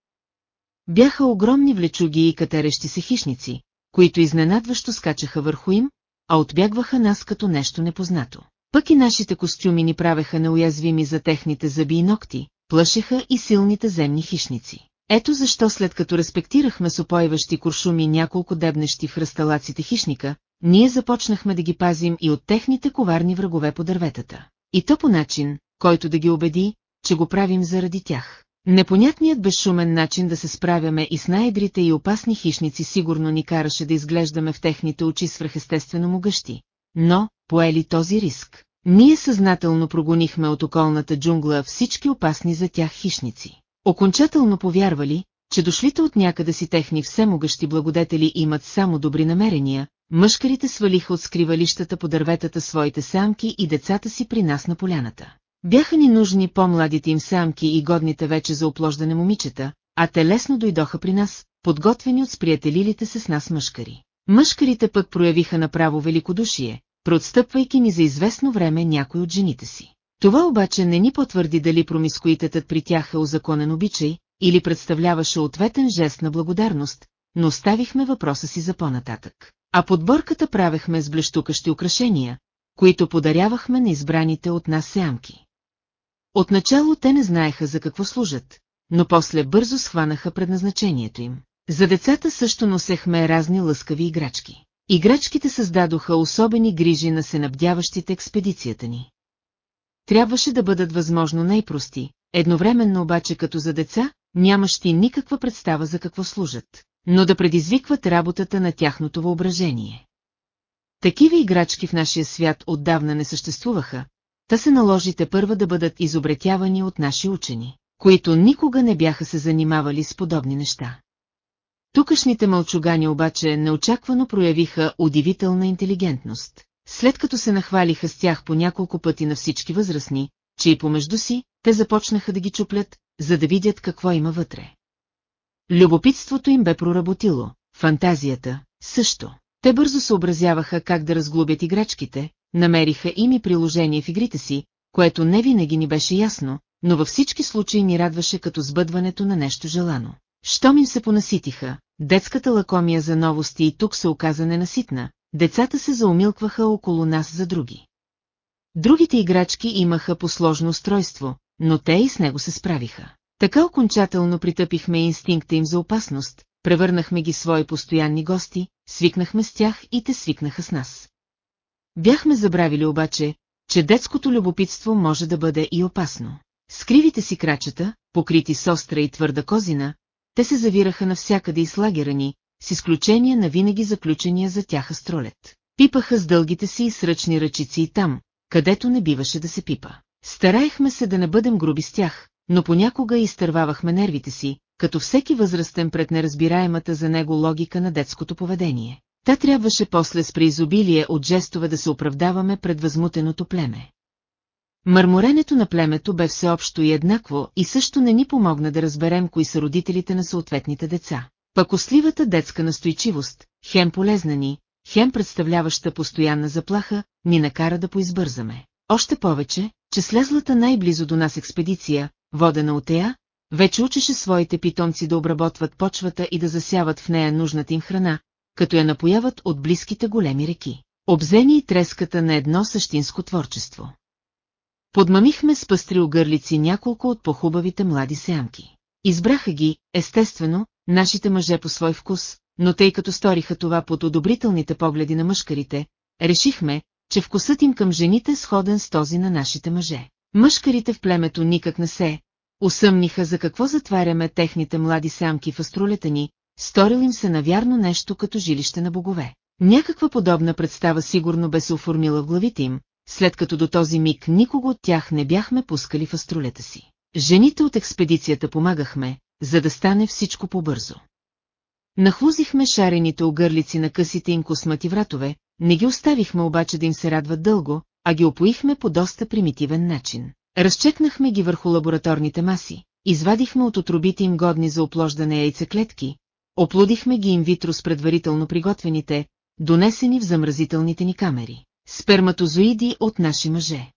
Бяха огромни влечуги и катерещи се хищници, които изненадващо скачаха върху им, а отбягваха нас като нещо непознато. Пък и нашите костюми ни правеха неуязвими за техните зъби и ногти, плашеха и силните земни хищници. Ето защо след като респектирахме сопойващи куршуми няколко дебнещи в хръсталаците хищника, ние започнахме да ги пазим и от техните коварни врагове по дърветата. И то по начин, който да ги убеди, че го правим заради тях. Непонятният безшумен начин да се справяме и с най-едрите и опасни хищници сигурно ни караше да изглеждаме в техните очи свръхестествено могъщи. Но, поели този риск, ние съзнателно прогонихме от околната джунгла всички опасни за тях хищници. Окончателно повярвали, че дошлите от някъде си техни всемогъщи благодетели имат само добри намерения, мъжкарите свалиха от скривалищата по дърветата своите самки и децата си при нас на поляната. Бяха ни нужни по-младите им самки и годните вече за оплождане момичета, а те лесно дойдоха при нас, подготвени от сприятелилите се с нас мъжкари. Мъжкарите пък проявиха направо великодушие, проотстъпвайки ни за известно време някой от жените си. Това обаче не ни потвърди дали промискуитетът при тях е узаконен обичай, или представляваше ответен жест на благодарност, но оставихме въпроса си за по-нататък. А подборката правехме с блещукащи украшения, които подарявахме на избраните от нас сеамки. Отначало те не знаеха за какво служат, но после бързо схванаха предназначението им. За децата също носехме разни лъскави играчки. Играчките създадоха особени грижи на сенабдяващите експедицията ни. Трябваше да бъдат възможно най-прости, едновременно обаче като за деца, нямащи никаква представа за какво служат, но да предизвикват работата на тяхното въображение. Такива играчки в нашия свят отдавна не съществуваха, та се наложите първа да бъдат изобретявани от наши учени, които никога не бяха се занимавали с подобни неща. Тукашните мълчугани обаче неочаквано проявиха удивителна интелигентност. След като се нахвалиха с тях по няколко пъти на всички възрастни, че и помежду си, те започнаха да ги чуплят, за да видят какво има вътре. Любопитството им бе проработило, фантазията – също. Те бързо съобразяваха как да разглобят играчките, намериха ими приложение в игрите си, което не винаги ни беше ясно, но във всички случаи ни радваше като сбъдването на нещо желано. Щом им се понаситиха, детската лакомия за новости и тук се оказа ненаситна, децата се заумилкваха около нас за други. Другите играчки имаха посложно устройство, но те и с него се справиха. Така окончателно притъпихме инстинкта им за опасност, превърнахме ги свои постоянни гости, свикнахме с тях и те свикнаха с нас. Бяхме забравили обаче, че детското любопитство може да бъде и опасно. С кривите си крачета, покрити с остра и твърда козина, те се завираха навсякъде и слагерани, с изключение на винаги заключения за тях астролет. Пипаха с дългите си и сръчни ръчици и там, където не биваше да се пипа. Стараехме се да не бъдем груби с тях, но понякога изтървавахме нервите си, като всеки възрастен пред неразбираемата за него логика на детското поведение. Та трябваше после с преизобилие от жестове да се оправдаваме пред възмутеното племе. Мърморенето на племето бе всеобщо и еднакво и също не ни помогна да разберем кои са родителите на съответните деца. Пък осливата детска настойчивост, хем полезна ни, хем представляваща постоянна заплаха, ни накара да поизбързаме. Още повече, че слезлата най-близо до нас експедиция, водена от Ея, вече учеше своите питомци да обработват почвата и да засяват в нея нужната им храна, като я напояват от близките големи реки. Обзени и треската на едно същинско творчество. Подмамихме с пъстри огърлици няколко от похубавите млади сеамки. Избраха ги, естествено, нашите мъже по свой вкус, но тъй като сториха това под одобрителните погледи на мъжкарите, решихме, че вкусът им към жените е сходен с този на нашите мъже. Мъжкарите в племето никак не се, усъмниха за какво затваряме техните млади самки в астролета ни, сторил им се навярно нещо като жилище на богове. Някаква подобна представа сигурно бе се оформила в главите им, след като до този миг никого от тях не бяхме пускали в астролета си. Жените от експедицията помагахме, за да стане всичко по-бързо. Нахлузихме шарените огърлици на късите им космати вратове, не ги оставихме обаче да им се радват дълго, а ги опоихме по доста примитивен начин. Разчекнахме ги върху лабораторните маси, извадихме от отрубите им годни за оплождане яйцеклетки, оплодихме ги инвитро с предварително приготвените, донесени в замразителните ни камери, сперматозоиди от наши мъже.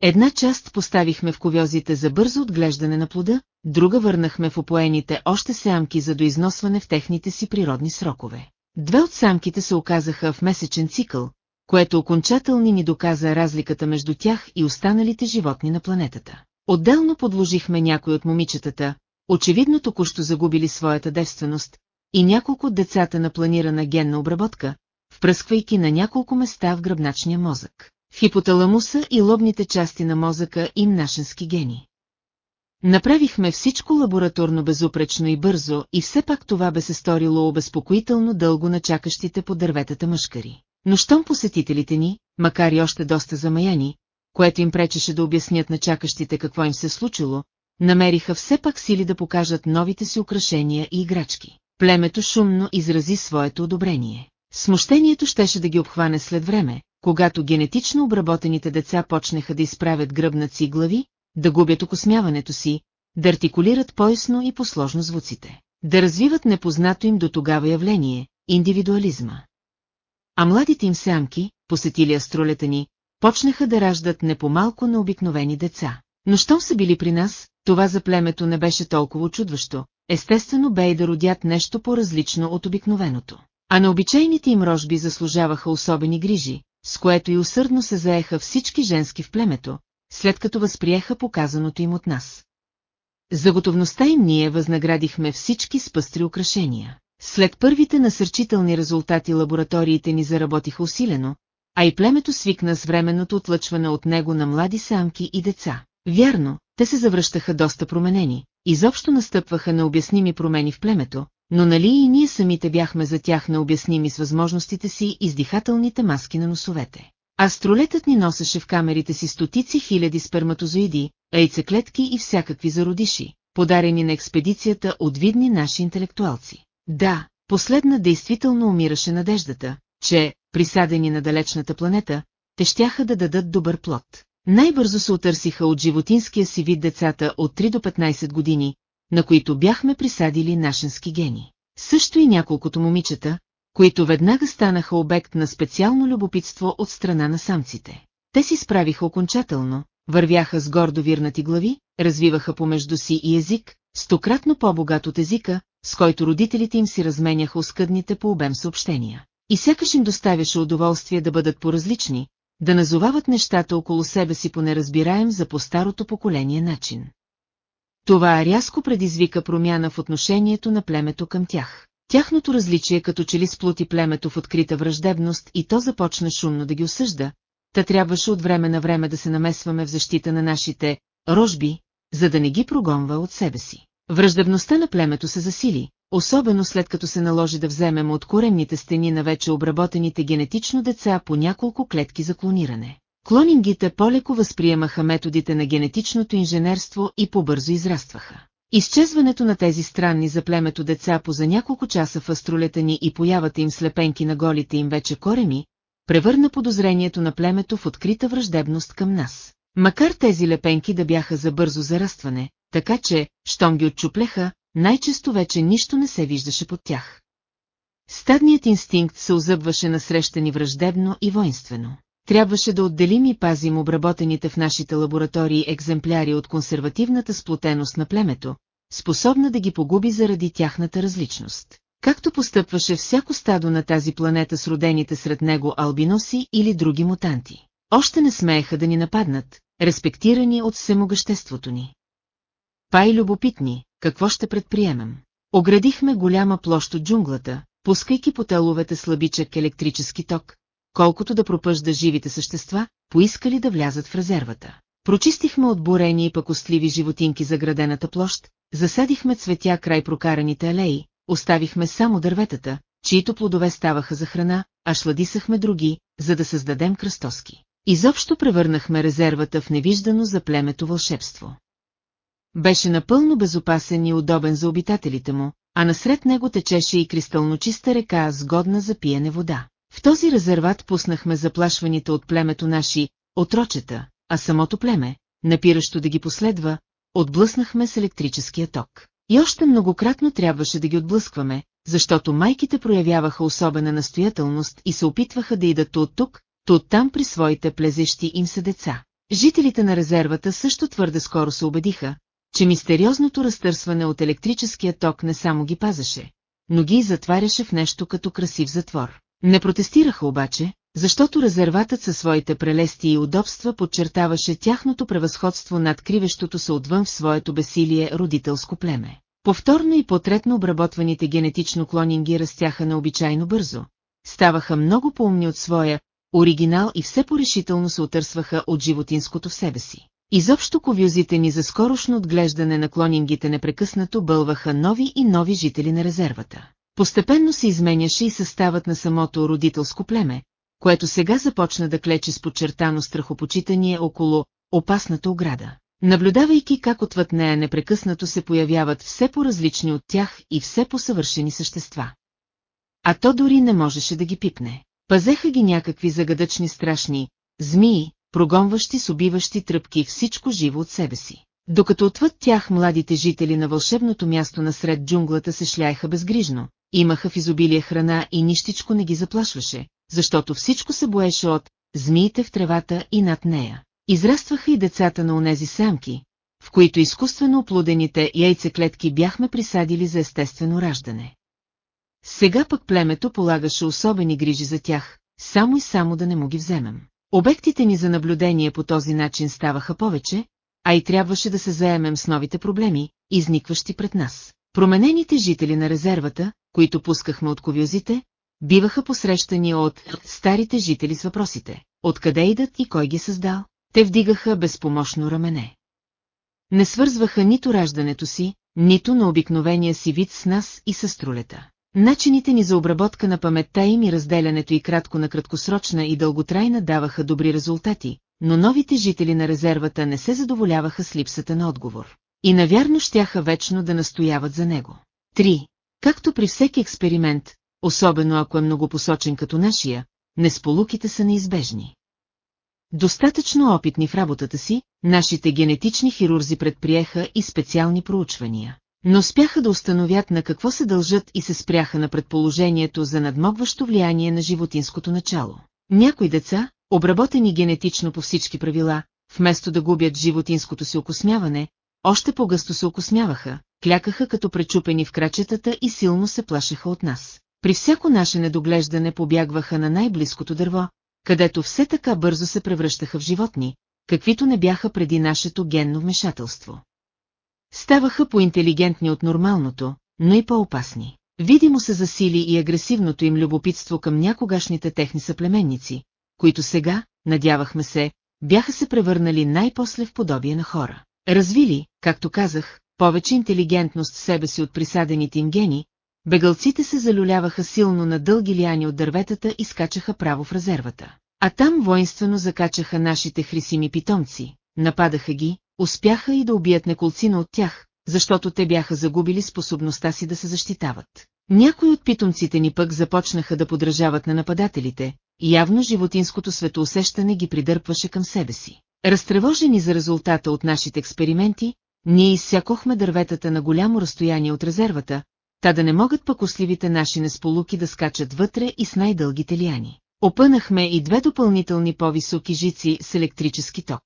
Една част поставихме в ковьозите за бързо отглеждане на плода, друга върнахме в опоените още самки за доизносване в техните си природни срокове. Две от самките се оказаха в месечен цикъл, което окончателно ни доказа разликата между тях и останалите животни на планетата. Отделно подложихме някои от момичетата, очевидно току-що загубили своята девственост, и няколко от децата на планирана генна обработка, впръсквайки на няколко места в гръбначния мозък, в хипоталамуса и лобните части на мозъка им нашенски гени. Направихме всичко лабораторно безупречно и бързо и все пак това бе се сторило обезпокоително дълго на чакащите по дърветата мъжкари. Но щом посетителите ни, макар и още доста замаяни, което им пречеше да обяснят на чакащите какво им се случило, намериха все пак сили да покажат новите си украшения и играчки. Племето шумно изрази своето одобрение. Смущението щеше да ги обхване след време, когато генетично обработените деца почнеха да изправят гръбнаци и глави, да губят окосмяването си, да артикулират поясно и посложно звуците, да развиват непознато им до тогава явление – индивидуализма. А младите им самки, посетили астролета ни, почнаха да раждат не по-малко на обикновени деца. Но щом са били при нас, това за племето не беше толкова чудващо, естествено бе и да родят нещо по-различно от обикновеното. А на обичайните им рожби заслужаваха особени грижи, с което и усърдно се заеха всички женски в племето, след като възприеха показаното им от нас. За готовността им ние възнаградихме всички с пъстри украшения. След първите насърчителни резултати лабораториите ни заработиха усилено, а и племето свикна с временното отлъчване от него на млади самки и деца. Вярно, те се завръщаха доста променени, изобщо настъпваха необясними промени в племето, но нали и ние самите бяхме за тях необясними с възможностите си и с дихателните маски на носовете. Астролетът ни носеше в камерите си стотици хиляди сперматозоиди, яйцеклетки и всякакви зародиши, подарени на експедицията от видни наши интелектуалци. Да, последна действително умираше надеждата, че, присадени на далечната планета, те щяха да дадат добър плод. Най-бързо се отърсиха от животинския си вид децата от 3 до 15 години, на които бяхме присадили нашенски гени. Също и няколкото момичета, които веднага станаха обект на специално любопитство от страна на самците. Те си справиха окончателно, вървяха с гордо вирнати глави, развиваха помежду си и език, стократно по-богат от езика, с който родителите им си разменяха оскъдните по обем съобщения. И сякаш им доставяше удоволствие да бъдат поразлични, да назовават нещата около себе си по неразбираем за по-старото поколение начин. Това рязко предизвика промяна в отношението на племето към тях. Тяхното различие като че ли сплути племето в открита враждебност и то започна шумно да ги осъжда, та трябваше от време на време да се намесваме в защита на нашите рожби, за да не ги прогонва от себе си. Враждебността на племето се засили, особено след като се наложи да вземем от коремните стени на вече обработените генетично деца по няколко клетки за клониране. Клонингите по-леко възприемаха методите на генетичното инженерство и по-бързо израстваха. Изчезването на тези странни за племето деца по за няколко часа в астролета ни и появата им слепенки на голите им вече кореми, превърна подозрението на племето в открита враждебност към нас. Макар тези лепенки да бяха за бързо зарастване, така че, щом ги отчуплеха, най-често вече нищо не се виждаше под тях. Стадният инстинкт се озъбваше насрещани враждебно и воинствено. Трябваше да отделим и пазим обработените в нашите лаборатории екземпляри от консервативната сплотеност на племето, способна да ги погуби заради тяхната различност. Както постъпваше всяко стадо на тази планета с родените сред него албиноси или други мутанти. Още не смееха да ни нападнат, респектирани от всемогъществото ни. Пай любопитни, какво ще предприемем? Оградихме голяма площ от джунглата, пускайки по теловете слабичък електрически ток, колкото да пропъжда живите същества, поискали да влязат в резервата. Прочистихме от бурени и пакостливи животинки за градената площ, засадихме цветя край прокараните алеи, оставихме само дърветата, чието плодове ставаха за храна, а шладисахме други, за да създадем кръстоски. Изобщо превърнахме резервата в невиждано за племето вълшебство. Беше напълно безопасен и удобен за обитателите му, а насред него течеше и кристално чиста река с годна за пиене вода. В този резерват пуснахме заплашваните от племето наши отрочета, а самото племе, напиращо да ги последва, отблъснахме с електрическия ток. И още многократно трябваше да ги отблъскваме, защото майките проявяваха особена настоятелност и се опитваха да идат от тук, то оттам при своите плезещи им се деца. Жителите на резервата също твърде скоро се убедиха, че мистериозното разтърсване от електрическия ток не само ги пазеше, но ги затваряше в нещо като красив затвор. Не протестираха обаче, защото резерватът със своите прелести и удобства подчертаваше тяхното превъзходство над кривещото се отвън в своето бесилие родителско племе. Повторно и потретно обработваните генетично клонинги растяха необичайно бързо. Ставаха много по-умни от своя оригинал и все порешително се отърсваха от животинското в себе си. Изобщо ковюзите ни за скорошно отглеждане на клонингите непрекъснато бълваха нови и нови жители на резервата. Постепенно се изменяше и съставът на самото родителско племе, което сега започна да клече с подчертано страхопочитание около опасната ограда. Наблюдавайки как отвъд нея непрекъснато се появяват все по-различни от тях и все по-съвършени същества. А то дори не можеше да ги пипне. Пазеха ги някакви загадъчни страшни змии, прогонващи с убиващи тръпки всичко живо от себе си. Докато отвъд тях младите жители на вълшебното място насред джунглата се шляеха безгрижно, имаха в изобилие храна и нищичко не ги заплашваше, защото всичко се боеше от змиите в тревата и над нея. Израстваха и децата на онези самки, в които изкуствено оплодените яйцеклетки бяхме присадили за естествено раждане. Сега пък племето полагаше особени грижи за тях, само и само да не му ги вземем. Обектите ни за наблюдение по този начин ставаха повече, а и трябваше да се заемем с новите проблеми, изникващи пред нас. Променените жители на резервата, които пускахме от ковюзите, биваха посрещани от старите жители с въпросите. Откъде идат и кой ги създал? Те вдигаха безпомощно рамене. Не свързваха нито раждането си, нито на обикновения си вид с нас и с трулета. Начините ни за обработка на паметта им и разделянето и кратко на краткосрочна и дълготрайна даваха добри резултати, но новите жители на резервата не се задоволяваха с липсата на отговор. И навярно щяха вечно да настояват за него. 3. Както при всеки експеримент, особено ако е многопосочен като нашия, несполуките са неизбежни. Достатъчно опитни в работата си, нашите генетични хирурзи предприеха и специални проучвания. Но спяха да установят на какво се дължат и се спряха на предположението за надмогващо влияние на животинското начало. Някои деца, обработени генетично по всички правила, вместо да губят животинското си окосмяване, още по-гъсто се окосмяваха, клякаха като пречупени в крачетата и силно се плашеха от нас. При всяко наше недоглеждане побягваха на най-близкото дърво, където все така бързо се превръщаха в животни, каквито не бяха преди нашето генно вмешателство. Ставаха по-интелигентни от нормалното, но и по-опасни. Видимо се засили и агресивното им любопитство към някогашните техни съплеменници, които сега, надявахме се, бяха се превърнали най-после в подобие на хора. Развили, както казах, повече интелигентност в себе си от присадените им гени, бегалците се залюляваха силно на дълги лияни от дърветата и скачаха право в резервата. А там воинствено закачаха нашите хрисими питомци, нападаха ги, успяха и да убият неколцина от тях, защото те бяха загубили способността си да се защитават. Някои от питомците ни пък започнаха да подражават на нападателите, явно животинското светоусещане ги придърпваше към себе си. Разтревожени за резултата от нашите експерименти, ние изсякохме дърветата на голямо разстояние от резервата, та да не могат пъкосливите наши несполуки да скачат вътре и с най-дългите лияни. Опънахме и две допълнителни по-високи жици с електрически ток.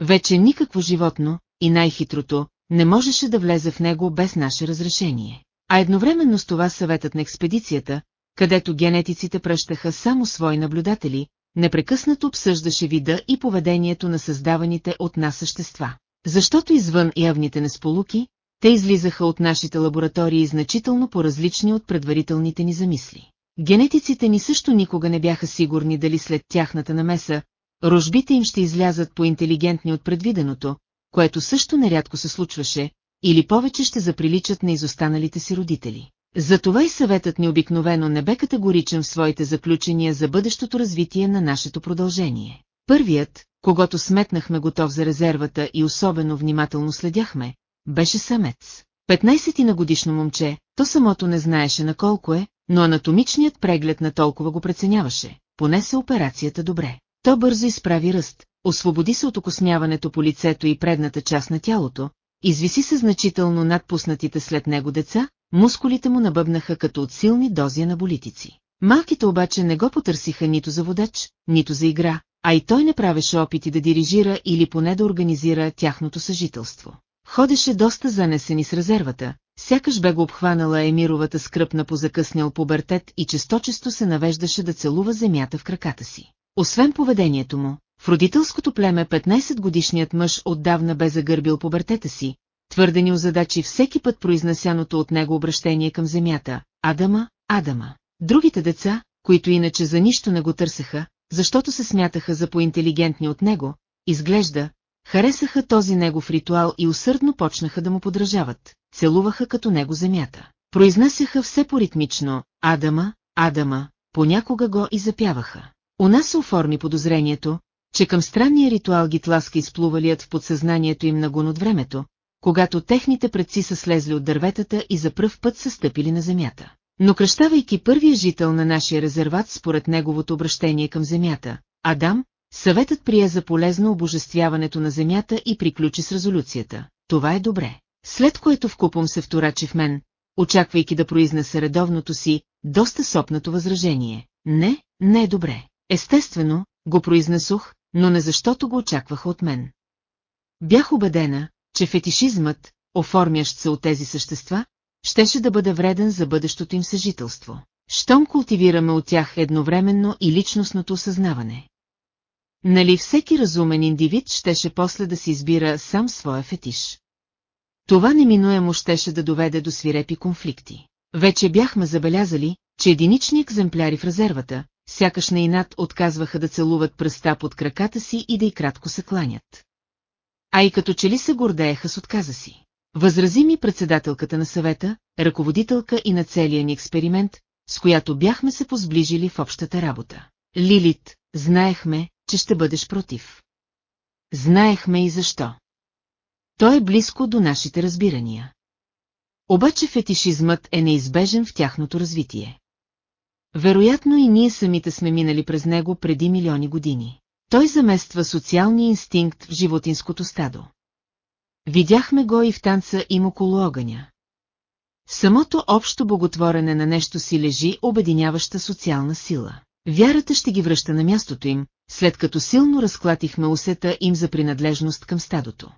Вече никакво животно, и най-хитрото, не можеше да влезе в него без наше разрешение. А едновременно с това съветът на експедицията, където генетиците пръщаха само свои наблюдатели, непрекъснато обсъждаше вида и поведението на създаваните от нас същества. Защото извън явните несполуки, те излизаха от нашите лаборатории значително по-различни от предварителните ни замисли. Генетиците ни също никога не бяха сигурни дали след тяхната намеса, рожбите им ще излязат по-интелигентни от предвиденото, което също нерядко се случваше, или повече ще заприличат на изостаналите си родители. Затова и съветът ни обикновено не бе категоричен в своите заключения за бъдещото развитие на нашето продължение. Първият, когато сметнахме готов за резервата и особено внимателно следяхме, беше самец. 15 на годишно момче, то самото не знаеше на колко е, но анатомичният преглед на толкова го преценяваше. Понесе операцията добре. То бързо изправи ръст, освободи се от окосняването по лицето и предната част на тялото, извиси се значително над пуснатите след него деца, мускулите му набъбнаха като от силни дози на болитици. Малките обаче не го потърсиха нито за водач, нито за игра, а и той не правеше опити да дирижира или поне да организира тяхното съжителство. Ходеше доста занесени с резервата, сякаш бе го обхванала Емировата скръп на позакъснял пубертет и честочесто се навеждаше да целува земята в краката си. Освен поведението му, в родителското племе 15-годишният мъж отдавна бе загърбил пубертета си, твърде ни озадачи всеки път произнасяното от него обращение към земята «Адама, Адама». Другите деца, които иначе за нищо не го търсеха, защото се смятаха за поинтелигентни от него, изглежда, харесаха този негов ритуал и усърдно почнаха да му подражават, целуваха като него земята. Произнасяха все поритмично «Адама, Адама», понякога го и запяваха. У нас се оформи подозрението, че към странния ритуал ги тласка изплувалият в подсъзнанието им нагон от времето, когато техните предци са слезли от дърветата и за пръв път са стъпили на земята. Но кръщавайки първия жител на нашия резерват според неговото обращение към земята, Адам, съветът прие за полезно обожествяването на земята и приключи с резолюцията. Това е добре. След което вкупом се вторачи в мен, очаквайки да произнесе редовното си, доста сопнато възражение. Не, не е добре. Естествено, го произнесох, но не защото го очакваха от мен. Бях убедена, че фетишизмът, оформящ се от тези същества, щеше да бъде вреден за бъдещото им съжителство. Щом култивираме от тях едновременно и личностното осъзнаване. Нали всеки разумен индивид щеше после да си избира сам своя фетиш. Това неминуемо щеше да доведе до свирепи конфликти. Вече бяхме забелязали, че единични екземпляри в резервата, сякаш на инат отказваха да целуват пръста под краката си и да и кратко се кланят. А и като че ли се гордееха с отказа си. Възрази ми председателката на съвета, ръководителка и на целия ни експеримент, с която бяхме се позближили в общата работа. Лилит, знаехме, че ще бъдеш против. Знаехме и защо. Той е близко до нашите разбирания. Обаче фетишизмът е неизбежен в тяхното развитие. Вероятно и ние самите сме минали през него преди милиони години. Той замества социалния инстинкт в животинското стадо. видяхме го и в танца им около огъня. Самото общо боготворене на нещо си лежи обединяваща социална сила. Вярата ще ги връща на мястото им, след като силно разклатихме усета им за принадлежност към стадото.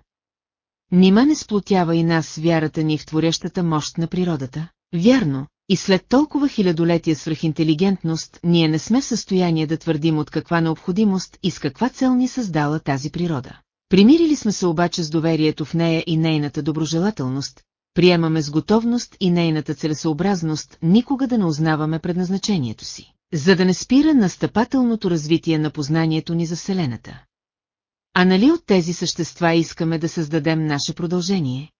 Нима не сплотява и нас вярата ни в творящата мощ на природата? Вярно, и след толкова хилядолетия свръхинтелигентност, ние не сме в състояние да твърдим от каква необходимост и с каква цел ни създала тази природа. Примирили сме се обаче с доверието в нея и нейната доброжелателност, приемаме с готовност и нейната целесообразност никога да не узнаваме предназначението си, за да не спира настъпателното развитие на познанието ни за Вселената. А нали от тези същества искаме да създадем наше продължение?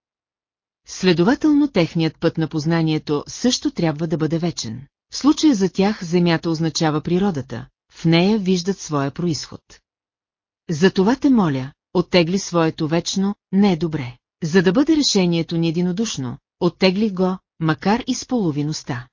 Следователно техният път на познанието също трябва да бъде вечен. В случая за тях Земята означава природата, в нея виждат своя происход. Затова те моля, оттегли своето вечно, не е добре. За да бъде решението ни единодушно, оттеглих го, макар и с половиността.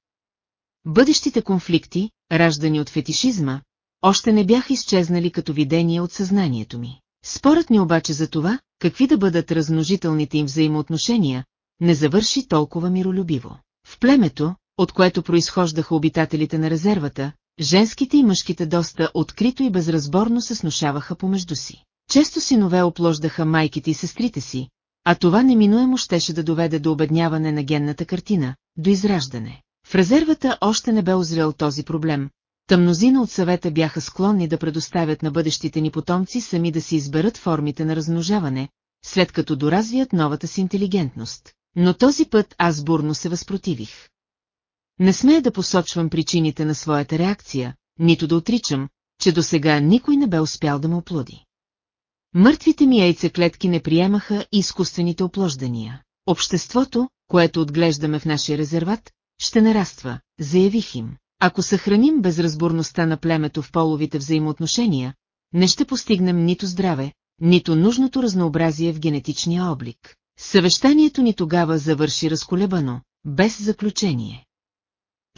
Бъдещите конфликти, раждани от фетишизма, още не бяха изчезнали като видение от съзнанието ми. Спорът ни обаче за това, какви да бъдат размножителните им взаимоотношения, не завърши толкова миролюбиво. В племето, от което произхождаха обитателите на резервата, женските и мъжките доста открито и безразборно се снушаваха помежду си. Често синове оплождаха майките и сестрите си, а това неминуемо щеше да доведе до обедняване на генната картина, до израждане. В резервата още не бе озрял този проблем, Тъмнозина от съвета бяха склонни да предоставят на бъдещите ни потомци сами да си изберат формите на размножаване, след като доразвият новата си интелигентност. Но този път аз бурно се възпротивих. Не смея да посочвам причините на своята реакция, нито да отричам, че до сега никой не бе успял да ме оплоди. Мъртвите ми яйцеклетки не приемаха изкуствените оплождания. Обществото, което отглеждаме в нашия резерват, ще нараства, заявих им. Ако съхраним безразборността на племето в половите взаимоотношения, не ще постигнем нито здраве, нито нужното разнообразие в генетичния облик. Съвещанието ни тогава завърши разколебано, без заключение.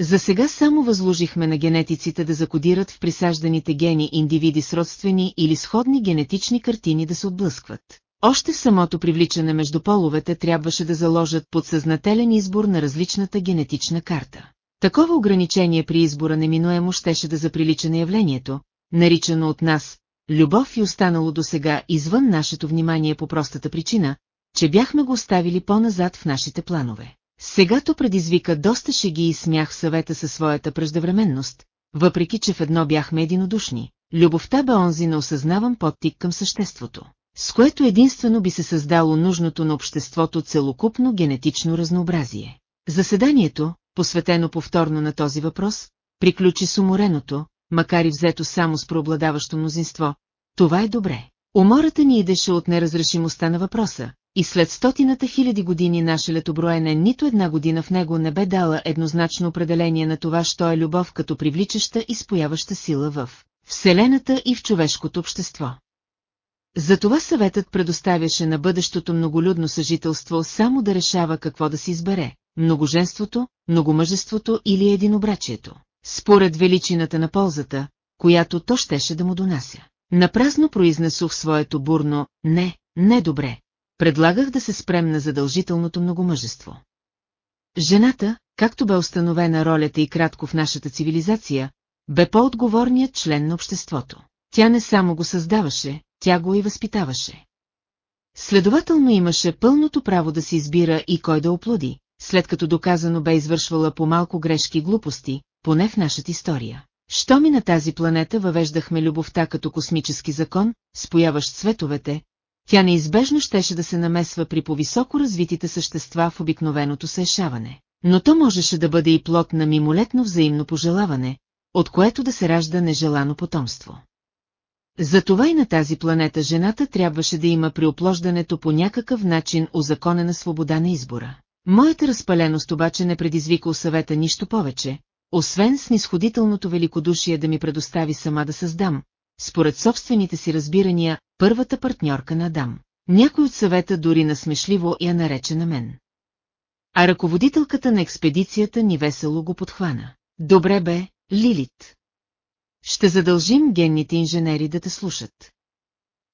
За сега само възложихме на генетиците да закодират в присажданите гени индивиди с родствени или сходни генетични картини да се отблъскват. Още в самото привличане между половете трябваше да заложат подсъзнателен избор на различната генетична карта. Такова ограничение при избора неминуемо щеше да заприлича на явлението, наричано от нас, любов и останало до сега извън нашето внимание по простата причина, че бяхме го оставили по-назад в нашите планове. Сега то предизвика доста шеги и смях съвета със своята преждевременност, въпреки че в едно бяхме единодушни. Любовта бе онзи на осъзнаван подтик към съществото, с което единствено би се създало нужното на обществото целокупно генетично разнообразие. Заседанието, посветено повторно на този въпрос, приключи с умореното, макар и взето само с преобладаващо мнозинство. Това е добре. Умората ни идеше от неразрешимостта на въпроса, и след стотината хиляди години наше летоброене нито една година в него не бе дала еднозначно определение на това, що е любов като привличаща и спояваща сила в Вселената и в човешкото общество. Затова съветът предоставяше на бъдещото многолюдно съжителство само да решава какво да си избере – многоженството, многомъжеството или единобрачието, според величината на ползата, която то щеше да му донася. Напразно произнесох своето бурно «не, не добре», предлагах да се спрем на задължителното многомъжество. Жената, както бе установена ролята и кратко в нашата цивилизация, бе по-отговорният член на обществото. Тя не само го създаваше, тя го и възпитаваше. Следователно имаше пълното право да се избира и кой да оплоди, след като доказано бе извършвала по малко грешки и глупости, поне в нашата история. Що ми на тази планета въвеждахме любовта като космически закон, спояващ световете, тя неизбежно щеше да се намесва при повисоко развитите същества в обикновеното съешаване. Но то можеше да бъде и плод на мимолетно взаимно пожелаване, от което да се ражда нежелано потомство. Затова и на тази планета жената трябваше да има при оплождането по някакъв начин узаконена свобода на избора. Моята разпаленост обаче не предизвика съвета нищо повече, освен снисходителното великодушие да ми предостави сама да създам, според собствените си разбирания, първата партньорка на Адам. Някой от съвета дори насмешливо я нарече на мен. А ръководителката на експедицията ни весело го подхвана. Добре бе, Лилит. Ще задължим генните инженери да те слушат.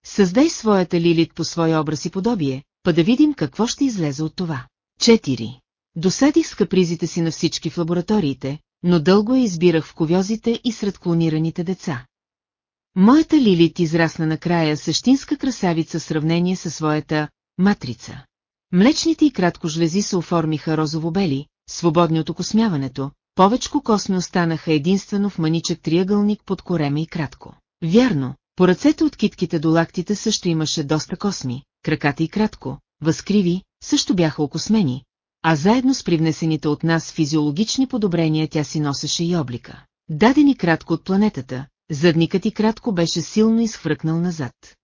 Създай своята Лилит по своя образ и подобие, па да видим какво ще излезе от това. 4. Досадих с капризите си на всички в лабораториите, но дълго я избирах в ковьозите и сред клонираните деца. Моята Лилит израсна накрая същинска красавица в сравнение със своята матрица. Млечните и кратко жлези се оформиха розово-бели, свободни от окосмяването, повечко косми останаха единствено в маничък триъгълник под корема и кратко. Вярно, по ръцете от китките до лактите също имаше доста косми, краката и кратко, възкриви, също бяха окосмени, а заедно с привнесените от нас физиологични подобрения тя си носеше и облика. Дадени кратко от планетата, задникът и кратко беше силно изхвъркнал назад.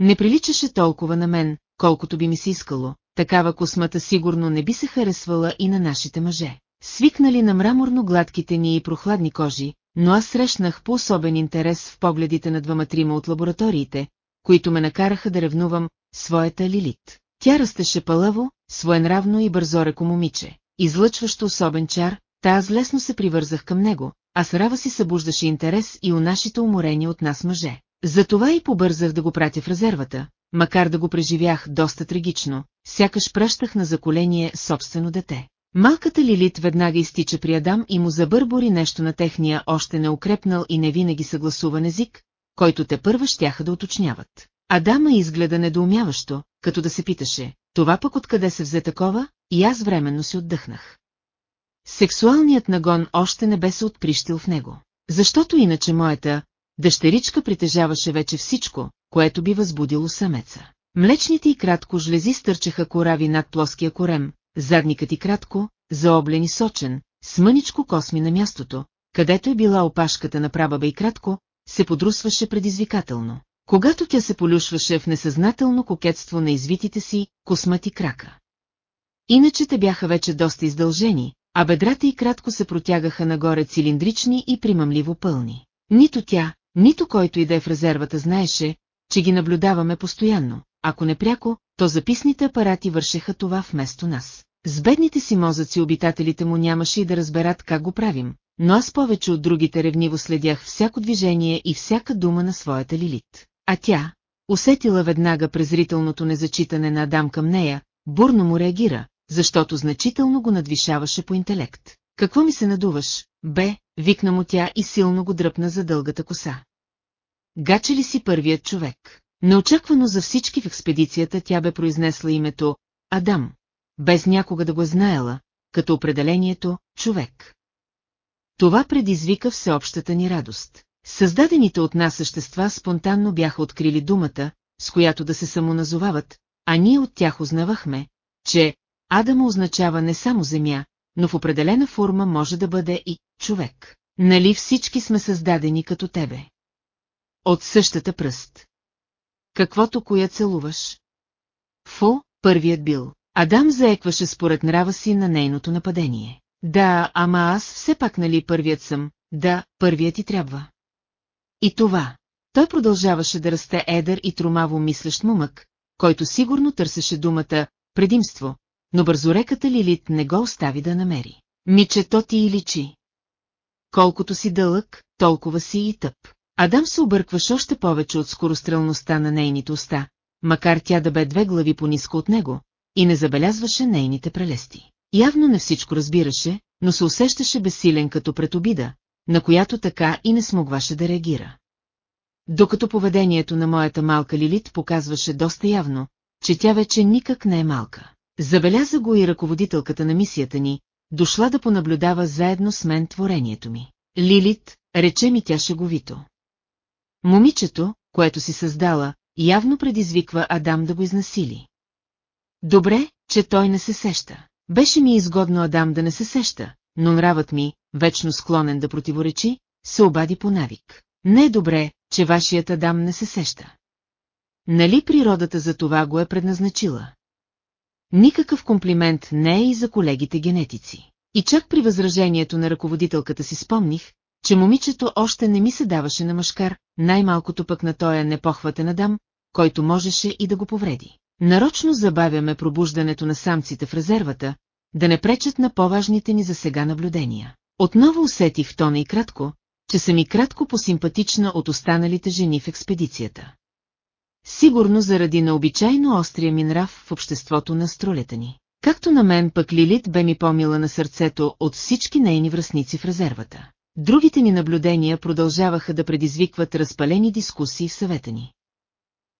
Не приличаше толкова на мен, колкото би ми се искало, такава космата сигурно не би се харесвала и на нашите мъже. Свикнали на мраморно гладките ни и прохладни кожи, но аз срещнах по-особен интерес в погледите на двама-трима от лабораториите, които ме накараха да ревнувам своята Лилит. Тя растеше пълаво, своенравно и бързо реко момиче, излъчващо особен чар, та аз лесно се привързах към него, а срава си събуждаше интерес и у нашите уморени от нас мъже. Затова и побързах да го пратя в резервата, макар да го преживях доста трагично, сякаш пръщах на заколение собствено дете. Малката Лилит веднага изтича при Адам и му забърбори нещо на техния още неукрепнал и не винаги съгласуван език, който те първа щяха да уточняват. Адама изгледа недоумяващо, като да се питаше, това пък откъде се взе такова, и аз временно си отдъхнах. Сексуалният нагон още не бе се отприщил в него, защото иначе моята дъщеричка притежаваше вече всичко, което би възбудило самеца. Млечните и кратко жлези стърчаха корави над плоския корем, задникът и кратко, заоблен и сочен, с мъничко косми на мястото, където е била опашката на прабаба и кратко, се подрусваше предизвикателно, когато тя се полюшваше в несъзнателно кокетство на извитите си, космати крака. Иначе те бяха вече доста издължени, а бедрата и кратко се протягаха нагоре цилиндрични и примамливо пълни. Нито тя, нито който и да е в резервата знаеше, че ги наблюдаваме постоянно, ако не пряко, то записните апарати вършеха това вместо нас. С бедните си мозъци обитателите му нямаше и да разберат как го правим, но аз повече от другите ревниво следях всяко движение и всяка дума на своята Лилит. А тя, усетила веднага презрителното незачитане на Адам към нея, бурно му реагира, защото значително го надвишаваше по интелект. Какво ми се надуваш, бе, викна му тя и силно го дръпна за дългата коса. Гаче ли си първият човек? Неочаквано за всички в експедицията тя бе произнесла името Адам, без някога да го е знаела, като определението човек. Това предизвика всеобщата ни радост. Създадените от нас същества спонтанно бяха открили думата, с която да се самоназовават, а ние от тях узнавахме, че Адама означава не само земя, но в определена форма може да бъде и човек. Нали всички сме създадени като тебе? От същата пръст. Каквото коя целуваш? Фу, първият бил. Адам заекваше според нрава си на нейното нападение. Да, ама аз все пак нали първият съм, да, първият ти трябва. И това. Той продължаваше да расте едър и тромаво мислещ мумък, който сигурно търсеше думата «предимство», но бързореката Лилит не го остави да намери. Миче, то ти и личи. Колкото си дълъг, толкова си и тъп. Адам се объркваше още повече от скорострелността на нейните уста, макар тя да бе две глави по-ниско от него, и не забелязваше нейните прелести. Явно не всичко разбираше, но се усещаше безсилен като пред обида, на която така и не смогваше да реагира. Докато поведението на моята малка Лилит показваше доста явно, че тя вече никак не е малка. Забеляза го и ръководителката на мисията ни, дошла да понаблюдава заедно с мен творението ми. Лилит, рече ми тя шеговито. Момичето, което си създала, явно предизвиква Адам да го изнасили. Добре, че той не се сеща. Беше ми изгодно Адам да не се сеща, но нравът ми, вечно склонен да противоречи, се обади по навик. Не е добре, че вашият Адам не се сеща. Нали природата за това го е предназначила? Никакъв комплимент не е и за колегите генетици. И чак при възражението на ръководителката си спомних, че момичето още не ми се даваше на мъжкар, най-малкото пък на тоя непохватен Адам, който можеше и да го повреди. Нарочно забавяме пробуждането на самците в резервата, да не пречат на по-важните ни за сега наблюдения. Отново усетих тона и кратко, че съм и кратко посимпатична от останалите жени в експедицията. Сигурно заради необичайно острия ми нрав в обществото на стролета ни. Както на мен пък Лилит бе ми помила на сърцето от всички нейни връзници в резервата. Другите ни наблюдения продължаваха да предизвикват разпалени дискусии в съвета ни.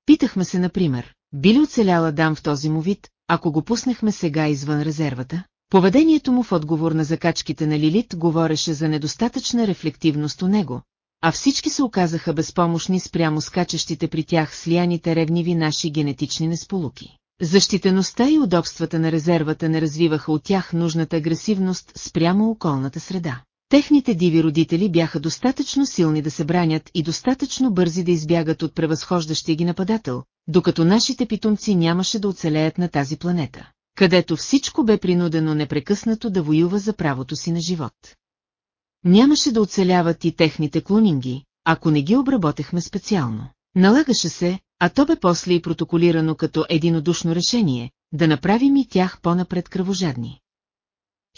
Питахме се, например, би ли оцеляла дам в този му вид, ако го пуснехме сега извън резервата? Поведението му в отговор на закачките на Лилит говореше за недостатъчна рефлективност у него, а всички се оказаха безпомощни спрямо скачащите при тях слияните ревниви наши генетични несполуки. Защитеността и удобствата на резервата не развиваха от тях нужната агресивност спрямо околната среда. Техните диви родители бяха достатъчно силни да се бранят и достатъчно бързи да избягат от превъзхождащия ги нападател, докато нашите питомци нямаше да оцелеят на тази планета, където всичко бе принудено непрекъснато да воюва за правото си на живот. Нямаше да оцеляват и техните клонинги, ако не ги обработехме специално. Налагаше се, а то бе после и протоколирано като единодушно решение, да направим и тях по-напред кръвожадни.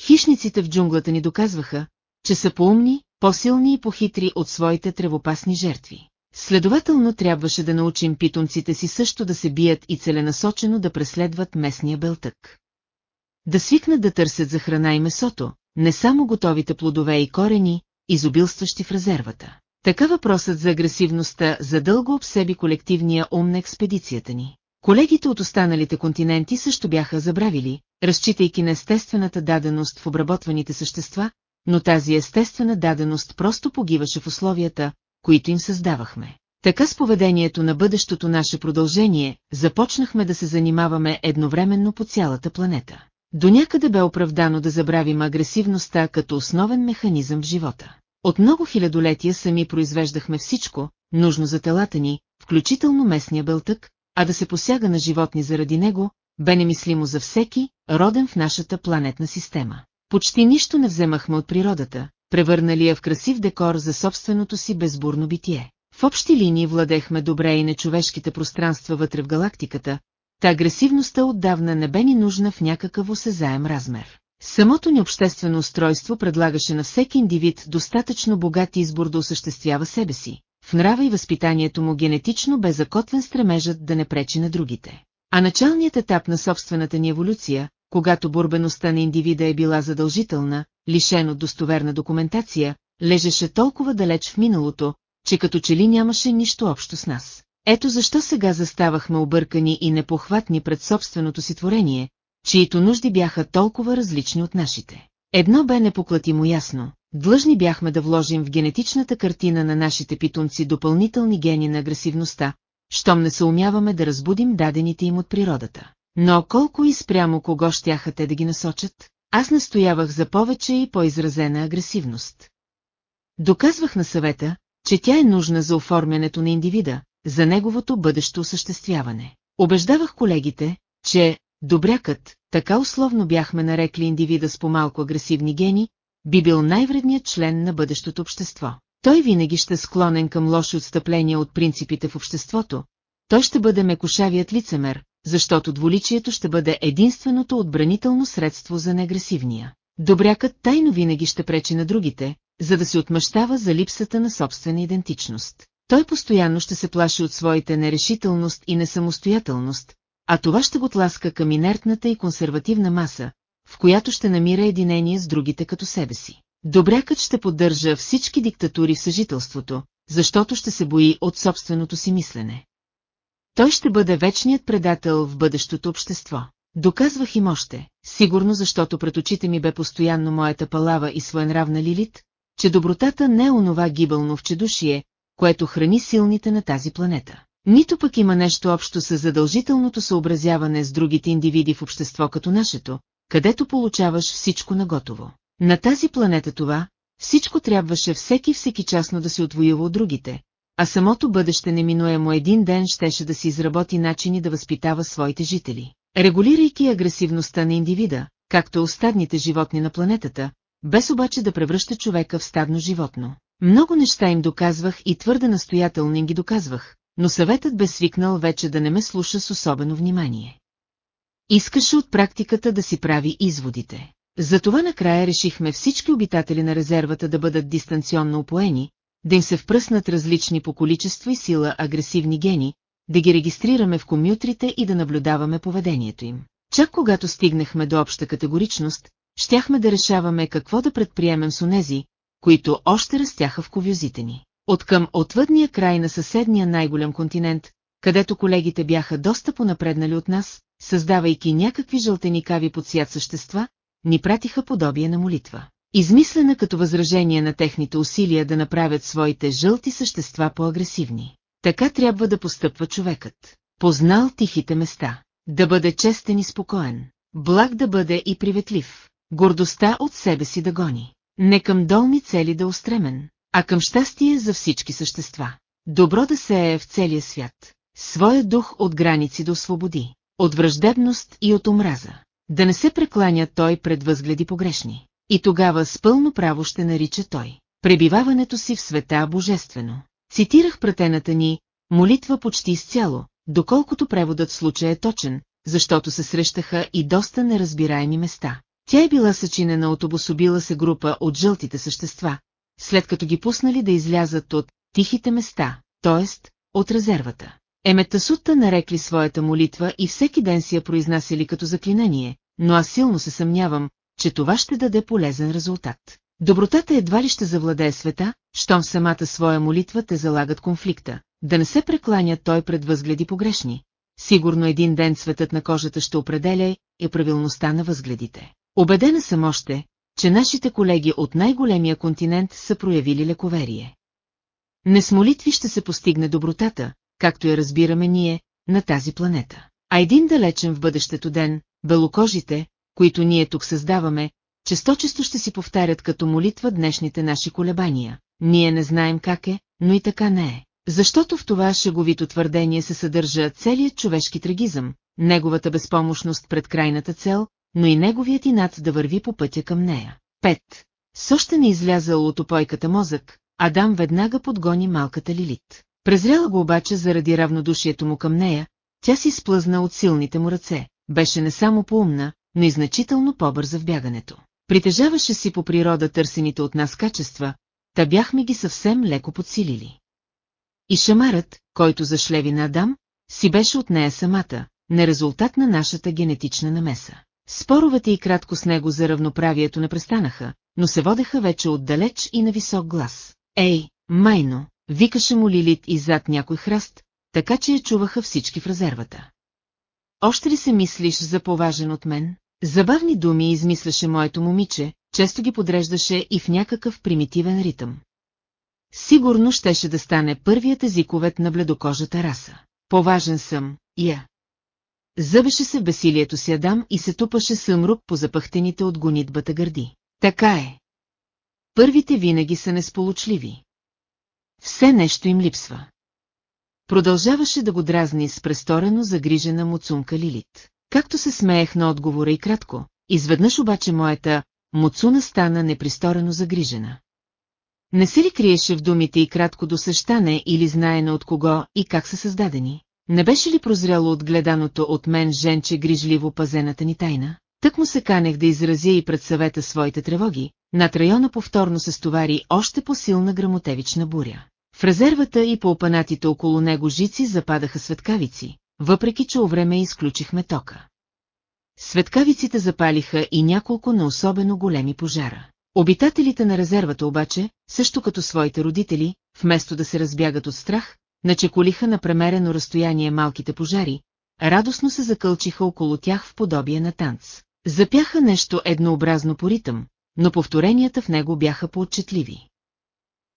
Хищниците в джунглата ни доказваха, че са поумни, по-силни и похитри от своите тревопасни жертви. Следователно трябваше да научим питомците си също да се бият и целенасочено да преследват местния белтък. Да свикнат да търсят за храна и месото, не само готовите плодове и корени, изобилстващи в резервата. Така въпросът за агресивността задълго обсеби колективния ум на експедицията ни. Колегите от останалите континенти също бяха забравили, разчитайки на естествената даденост в обработваните същества, но тази естествена даденост просто погиваше в условията, които им създавахме. Така с поведението на бъдещото наше продължение, започнахме да се занимаваме едновременно по цялата планета. До някъде бе оправдано да забравим агресивността като основен механизъм в живота. От много хилядолетия сами произвеждахме всичко, нужно за телата ни, включително местния белтък, а да се посяга на животни заради него, бе немислимо за всеки, роден в нашата планетна система. Почти нищо не вземахме от природата, превърнали я в красив декор за собственото си безбурно битие. В общи линии владехме добре и нечовешките пространства вътре в галактиката, та агресивността отдавна не бе ни нужна в някакъв осезаем размер. Самото ни обществено устройство предлагаше на всеки индивид достатъчно богат избор да осъществява себе си. В нрава и възпитанието му генетично бе закотвен стремежът да не пречи на другите. А началният етап на собствената ни еволюция, когато борбеността на индивида е била задължителна, лишен от достоверна документация, лежеше толкова далеч в миналото, че като че ли нямаше нищо общо с нас. Ето защо сега заставахме объркани и непохватни пред собственото си творение, чието нужди бяха толкова различни от нашите. Едно бе непоклатимо ясно, длъжни бяхме да вложим в генетичната картина на нашите питомци допълнителни гени на агресивността, щом не се умяваме да разбудим дадените им от природата. Но колко и спрямо кого щяха те да ги насочат, аз настоявах за повече и по-изразена агресивност. Доказвах на съвета, че тя е нужна за оформянето на индивида, за неговото бъдещо осъществяване. Обеждавах колегите, че добрякът, така условно бяхме нарекли индивида с по-малко агресивни гени, би бил най-вредният член на бъдещото общество. Той винаги ще склонен към лоши отстъпления от принципите в обществото, той ще бъде мекошавият лицемер, защото дволичието ще бъде единственото отбранително средство за неагресивния. Добрякът тайно винаги ще пречи на другите, за да се отмъщава за липсата на собствена идентичност. Той постоянно ще се плаши от своите нерешителност и несамостоятелност, а това ще го тласка към инертната и консервативна маса, в която ще намира единение с другите като себе си. Добрякът ще поддържа всички диктатури в съжителството, защото ще се бои от собственото си мислене. Той ще бъде вечният предател в бъдещото общество. Доказвах им още, сигурно защото пред очите ми бе постоянно моята палава и своенравна Лилит, че добротата не е онова гибълно вчедушие, което храни силните на тази планета. Нито пък има нещо общо с задължителното съобразяване с другите индивиди в общество като нашето, където получаваш всичко наготово. На тази планета това, всичко трябваше всеки всеки частно да се отвоюва от другите, а самото бъдеще неминуемо един ден щеше да си изработи начини да възпитава своите жители. Регулирайки агресивността на индивида, както остадните животни на планетата, без обаче да превръща човека в стадно животно. Много неща им доказвах и твърде настоятелно им ги доказвах, но съветът бе свикнал вече да не ме слуша с особено внимание. Искаше от практиката да си прави изводите. Затова накрая решихме всички обитатели на резервата да бъдат дистанционно опоени, да им се впръснат различни по количество и сила агресивни гени, да ги регистрираме в комютрите и да наблюдаваме поведението им. Чак когато стигнахме до обща категоричност, щяхме да решаваме какво да предприемем с онези, които още растяха в ковюзите ни. От към отвъдния край на съседния най-голям континент, където колегите бяха доста понапреднали от нас, създавайки някакви жълтеникави под свят същества, ни пратиха подобие на молитва. Измислена като възражение на техните усилия да направят своите жълти същества по-агресивни. Така трябва да постъпва човекът. Познал тихите места. Да бъде честен и спокоен. Благ да бъде и приветлив. Гордостта от себе си да гони. Не към долни цели да устремен, а към щастие за всички същества. Добро да се е в целия свят. Своя дух от граници да освободи. От враждебност и от омраза. Да не се прекланя той пред възгледи погрешни. И тогава с пълно право ще нарича той. Пребиваването си в света божествено. Цитирах пратената ни, молитва почти изцяло, доколкото преводът в случая е точен, защото се срещаха и доста неразбираеми места. Тя е била съчинена от обособила се група от жълтите същества, след като ги пуснали да излязат от тихите места, т.е. от резервата. Еметасутта нарекли своята молитва и всеки ден си я произнасяли като заклинание, но аз силно се съмнявам, че това ще даде полезен резултат. Добротата едва ли ще завладее света, щом самата своя молитва те залагат конфликта, да не се прекланя той пред възгледи погрешни. Сигурно един ден цветът на кожата ще определя и правилността на възгледите. Обедена съм още, че нашите колеги от най-големия континент са проявили лековерие. Не с молитви ще се постигне добротата, както я разбираме ние, на тази планета. А един далечен в бъдещето ден, белокожите, които ние тук създаваме, честочесто ще си повтарят като молитва днешните наши колебания. Ние не знаем как е, но и така не е. Защото в това шеговито твърдение се съдържа целият човешки трагизъм, неговата безпомощност пред крайната цел, но и неговият инат да върви по пътя към нея. Пет. С още не излязал от опойката мозък, Адам веднага подгони малката Лилит. Презряла го обаче заради равнодушието му към нея, тя си сплъзна от силните му ръце, беше не само поумна, но и значително по-бърза в бягането. Притежаваше си по природа търсените от нас качества, та бяхме ги съвсем леко подсилили. И шамарът, който зашлеви на Адам, си беше от нея самата, не резултат на нашата генетична намеса. Споровете и кратко с него за равноправието не престанаха, но се водеха вече отдалеч и на висок глас. Ей, майно, викаше му Лилит иззад някой храст, така че я чуваха всички в резервата. Още ли се мислиш за поважен от мен? Забавни думи измисляше моето момиче, често ги подреждаше и в някакъв примитивен ритъм. Сигурно щеше да стане първият езиковет на бледокожата раса. Поважен съм, я. Зъбеше се в бесилието си Адам и се тупаше съмрук по запъхтените от гонитбата гърди. Така е. Първите винаги са несполучливи. Все нещо им липсва. Продължаваше да го дразни с престорено загрижена муцунка Лилит. Както се смеех на отговора и кратко, изведнъж обаче моята муцуна стана непристорено загрижена. Не се ли криеше в думите и кратко досещане или знаене от кого и как са създадени? Не беше ли прозряло от гледаното от мен женче грижливо пазената ни тайна? Тък му се канех да изразя и пред съвета своите тревоги, над района повторно се стовари още по-силна грамотевична буря. В резервата и по опанатите около него жици западаха светкавици, въпреки че овреме изключихме тока. Светкавиците запалиха и няколко на особено големи пожара. Обитателите на резервата обаче, също като своите родители, вместо да се разбягат от страх, начеколиха на премерено разстояние малките пожари, радостно се закълчиха около тях в подобие на танц. Запяха нещо еднообразно по ритъм, но повторенията в него бяха поотчетливи.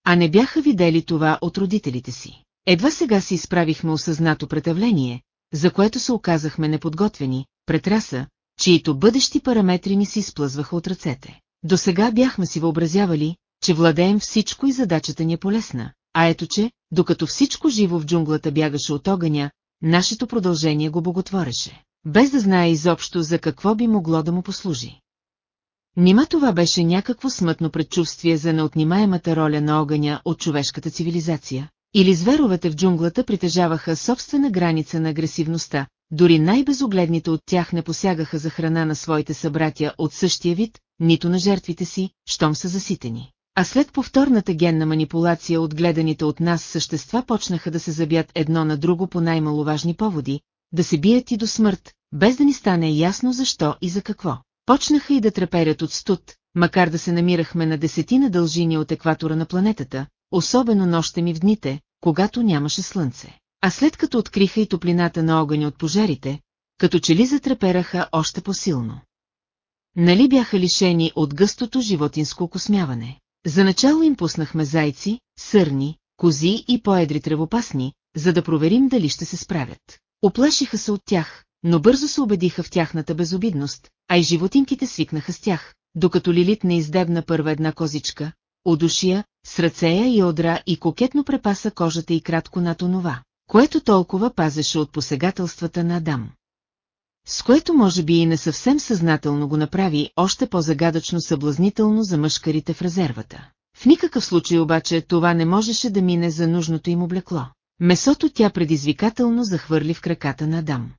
А не бяха видели това от родителите си. Едва сега си изправихме осъзнато претавление, за което се оказахме неподготвени, претраса, чието бъдещи параметри ни си изплъзваха от ръцете. До сега бяхме си въобразявали, че владеем всичко и задачата ни е полезна, а ето че, докато всичко живо в джунглата бягаше от огъня, нашето продължение го боготвореше, без да знае изобщо за какво би могло да му послужи. Нима това беше някакво смътно предчувствие за неотнимаемата роля на огъня от човешката цивилизация, или зверовете в джунглата притежаваха собствена граница на агресивността, дори най-безогледните от тях не посягаха за храна на своите събратя от същия вид, нито на жертвите си, щом са заситени. А след повторната генна манипулация от гледаните от нас същества почнаха да се забят едно на друго по най-маловажни поводи, да се бият и до смърт, без да ни стане ясно защо и за какво. Почнаха и да треперят от студ, макар да се намирахме на десетина дължини от екватора на планетата, особено нощем и в дните, когато нямаше слънце. А след като откриха и топлината на огъня от пожарите, като че ли затрепераха още по-силно. Нали бяха лишени от гъстото животинско космяване? За начало им пуснахме зайци, сърни, кози и поедри тревопасни, за да проверим дали ще се справят. Оплашиха се от тях, но бързо се убедиха в тяхната безобидност, а и животинките свикнаха с тях, докато Лилит не издебна първа една козичка, удушия, с ръцея и одра и кокетно препаса кожата и кратко над онова, което толкова пазеше от посегателствата на Адам. С което може би и не съвсем съзнателно го направи още по-загадъчно съблазнително за мъжкарите в резервата. В никакъв случай обаче това не можеше да мине за нужното им облекло. Месото тя предизвикателно захвърли в краката на Адам.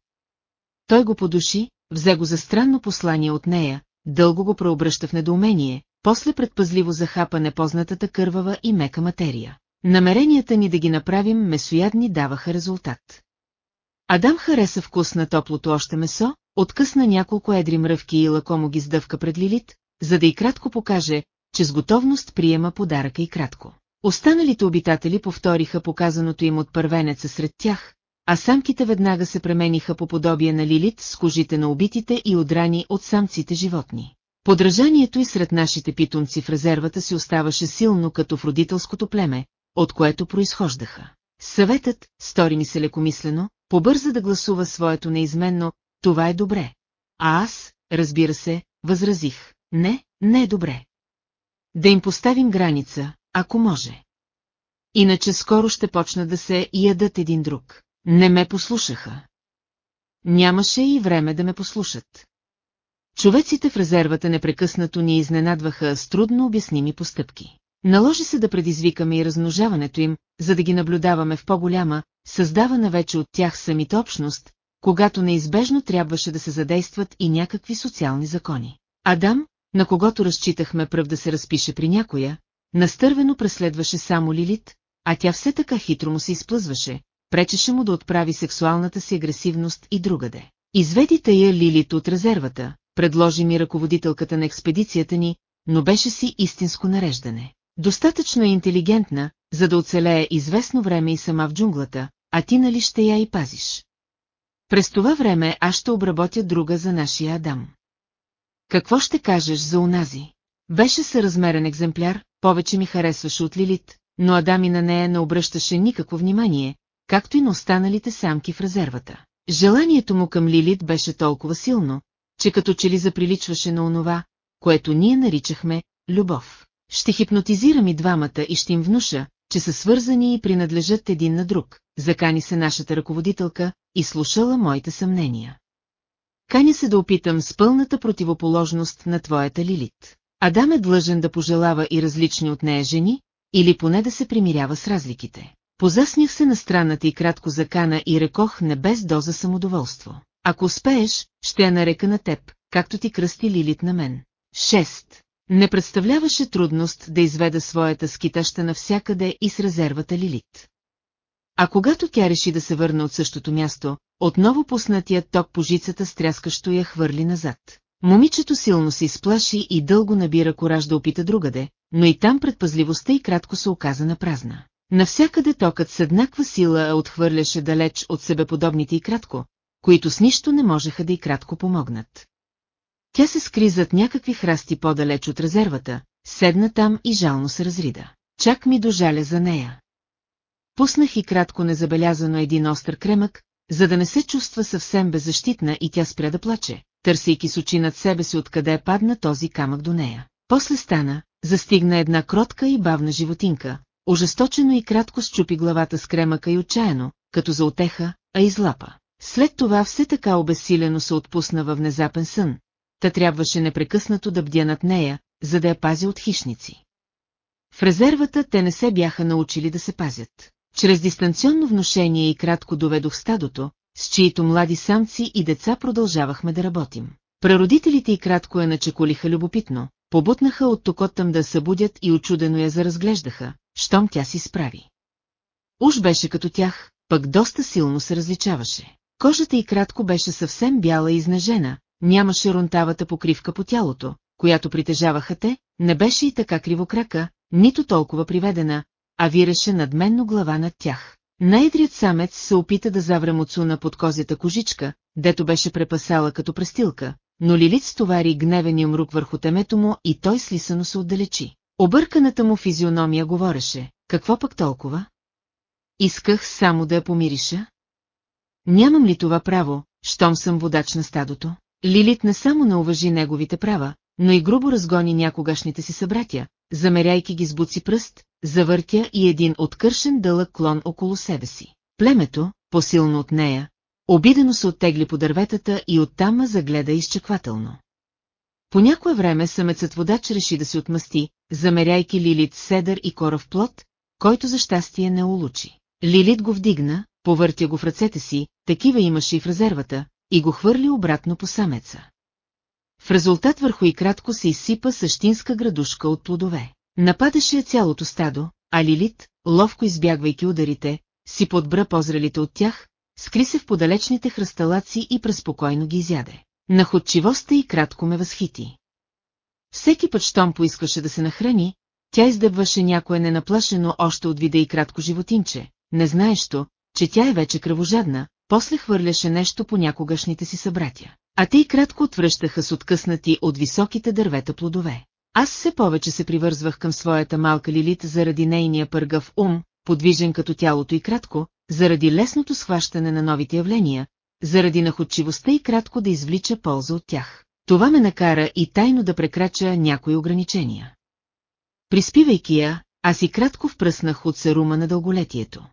Той го подуши, взе го за странно послание от нея, дълго го преобръща в недоумение, после предпазливо захапа непознатата кървава и мека материя. Намеренията ни да ги направим месоядни даваха резултат. Адам хареса вкус на топлото още месо, откъсна няколко едри мръвки и лакомо ги сдъвка пред Лилит, за да и кратко покаже, че с готовност приема подаръка и кратко. Останалите обитатели повториха показаното им от първенеца сред тях, а самките веднага се премениха по подобие на Лилит с кожите на убитите и отрани от самците животни. Подражанието и сред нашите питомци в резервата си оставаше силно като в родителското племе, от което произхождаха. Съветът, стори ми се лекомислено, побърза да гласува своето неизменно, това е добре. А аз, разбира се, възразих, не, не е добре. Да им поставим граница, ако може. Иначе скоро ще почна да се ядат един друг. Не ме послушаха. Нямаше и време да ме послушат. Човеците в резервата непрекъснато ни изненадваха с трудно обясними постъпки. Наложи се да предизвикаме и размножаването им, за да ги наблюдаваме в по-голяма, създавана вече от тях самите общност, когато неизбежно трябваше да се задействат и някакви социални закони. Адам, на когото разчитахме пръв да се разпише при някоя, настървено преследваше само Лилит, а тя все така хитро му се изплъзваше, пречеше му да отправи сексуалната си агресивност и другаде. Изведи тая Лилит от резервата, предложи ми ръководителката на експедицията ни, но беше си истинско нареждане. Достатъчно е интелигентна, за да оцелее известно време и сама в джунглата, а ти нали ще я и пазиш. През това време аз ще обработя друга за нашия Адам. Какво ще кажеш за унази? Беше съразмерен екземпляр, повече ми харесваше от Лилит, но Адам и на нея не обръщаше никакво внимание, както и на останалите самки в резервата. Желанието му към Лилит беше толкова силно, че като че ли заприличваше на онова, което ние наричахме любов. Ще хипнотизирам и двамата и ще им внуша, че са свързани и принадлежат един на друг, закани се нашата ръководителка и слушала моите съмнения. Каня се да опитам с пълната противоположност на твоята Лилит. Адам е длъжен да пожелава и различни от нея жени, или поне да се примирява с разликите. Позаснях се на странната и кратко закана и рекох не без доза самодоволство. Ако успееш, ще я нарека на теб, както ти кръсти Лилит на мен. 6. Не представляваше трудност да изведа своята скитаща навсякъде и с резервата Лилит. А когато тя реши да се върне от същото място, отново пуснатият ток по жицата стряскащо я хвърли назад. Момичето силно се изплаши и дълго набира кораж да опита другаде, но и там предпазливостта и кратко се оказа на празна. Навсякъде токът с еднаква сила отхвърляше далеч от себеподобните и кратко, които с нищо не можеха да и кратко помогнат. Тя се скри зад някакви храсти по-далеч от резервата, седна там и жално се разрида. Чак ми дожаля за нея. Пуснах и кратко незабелязано един остър кремък, за да не се чувства съвсем беззащитна и тя спря да плаче, търсейки с очи над себе си откъде падна този камък до нея. После стана, застигна една кротка и бавна животинка, ожесточено и кратко щупи главата с кремъка и отчаяно, като за отеха, а излапа. След това все така обесилено се отпусна във внезапен сън, та трябваше непрекъснато да бдя над нея, за да я пази от хищници. В резервата те не се бяха научили да се пазят. Чрез дистанционно вношение и кратко доведох стадото, с чието млади самци и деца продължавахме да работим. Прародителите и кратко я начеколиха любопитно, побутнаха от токоттъм да събудят и очудено я заразглеждаха, щом тя си справи. Уж беше като тях, пък доста силно се различаваше. Кожата й кратко беше съвсем бяла и изнежена, нямаше ронтавата покривка по тялото, която притежаваха те, не беше и така кривокрака, нито толкова приведена, а виреше надменно глава над тях. Най-едрият самец се опита да завре Муцуна под козята кожичка, дето беше препасала като престилка, но Лилит стовари гневен юмрук върху темето му и той слисано се отдалечи. Обърканата му физиономия говореше, какво пък толкова? Исках само да я помириша. Нямам ли това право, щом съм водач на стадото? Лилит не само не уважи неговите права, но и грубо разгони някогашните си събратя, замеряйки ги с буци пръст, завъртя и един откършен дълъг клон около себе си. Племето, по-силно от нея, обидено се оттегли по дърветата и оттам загледа изчеквателно. По някое време самецът водач реши да се отмъсти, замеряйки Лилит седър и корав плод, който за щастие не улучи. Лилит го вдигна, повъртя го в ръцете си, такива имаше и в резервата, и го хвърли обратно по самеца. В резултат върху и кратко се изсипа същинска градушка от плодове. Нападаше цялото стадо, а Лилит, ловко избягвайки ударите, си подбра позрелите от тях, скри се в подалечните хръсталаци и преспокойно ги изяде. Находчивостта и кратко ме възхити. Всеки път, щом поискаше да се нахрани, тя издъбваше някое ненаплашено още от вида и кратко животинче, не знаещо, че тя е вече кръвожадна, после хвърляше нещо по някогашните си събратя. А те и кратко отвръщаха с откъснати от високите дървета плодове. Аз все повече се привързвах към своята малка Лилит заради нейния пъргав ум, подвижен като тялото и кратко, заради лесното схващане на новите явления, заради находчивостта и кратко да извлича полза от тях. Това ме накара и тайно да прекрача някои ограничения. Приспивайки я, аз и кратко впръснах от серума на дълголетието.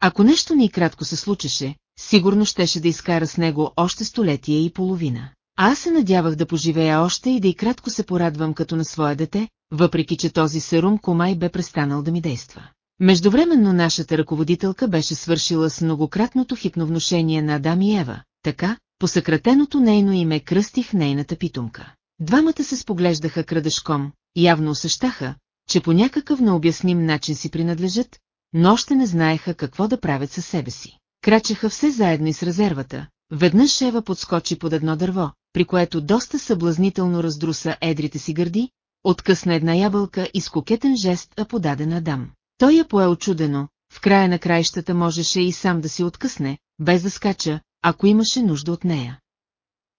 Ако нещо ни кратко се случеше, сигурно щеше да изкара с него още столетие и половина. А аз се надявах да поживея още и да и кратко се порадвам като на свое дете, въпреки че този серум комай бе престанал да ми действа. Междувременно нашата ръководителка беше свършила с многократното хипновношение на Адам и Ева, така, по съкратеното нейно име кръстих нейната питомка. Двамата се споглеждаха крадешком, явно усещаха, че по някакъв необясним начин си принадлежат, но още не знаеха какво да правят със себе си. Крачеха все заедно и с резервата. Веднъж Шева подскочи под едно дърво, при което доста съблазнително раздруса едрите си гърди, откъсна една ябълка и с кокетен жест а подаде на Адам. Той я пое очудено, в края на краищата можеше и сам да си откъсне, без да скача, ако имаше нужда от нея.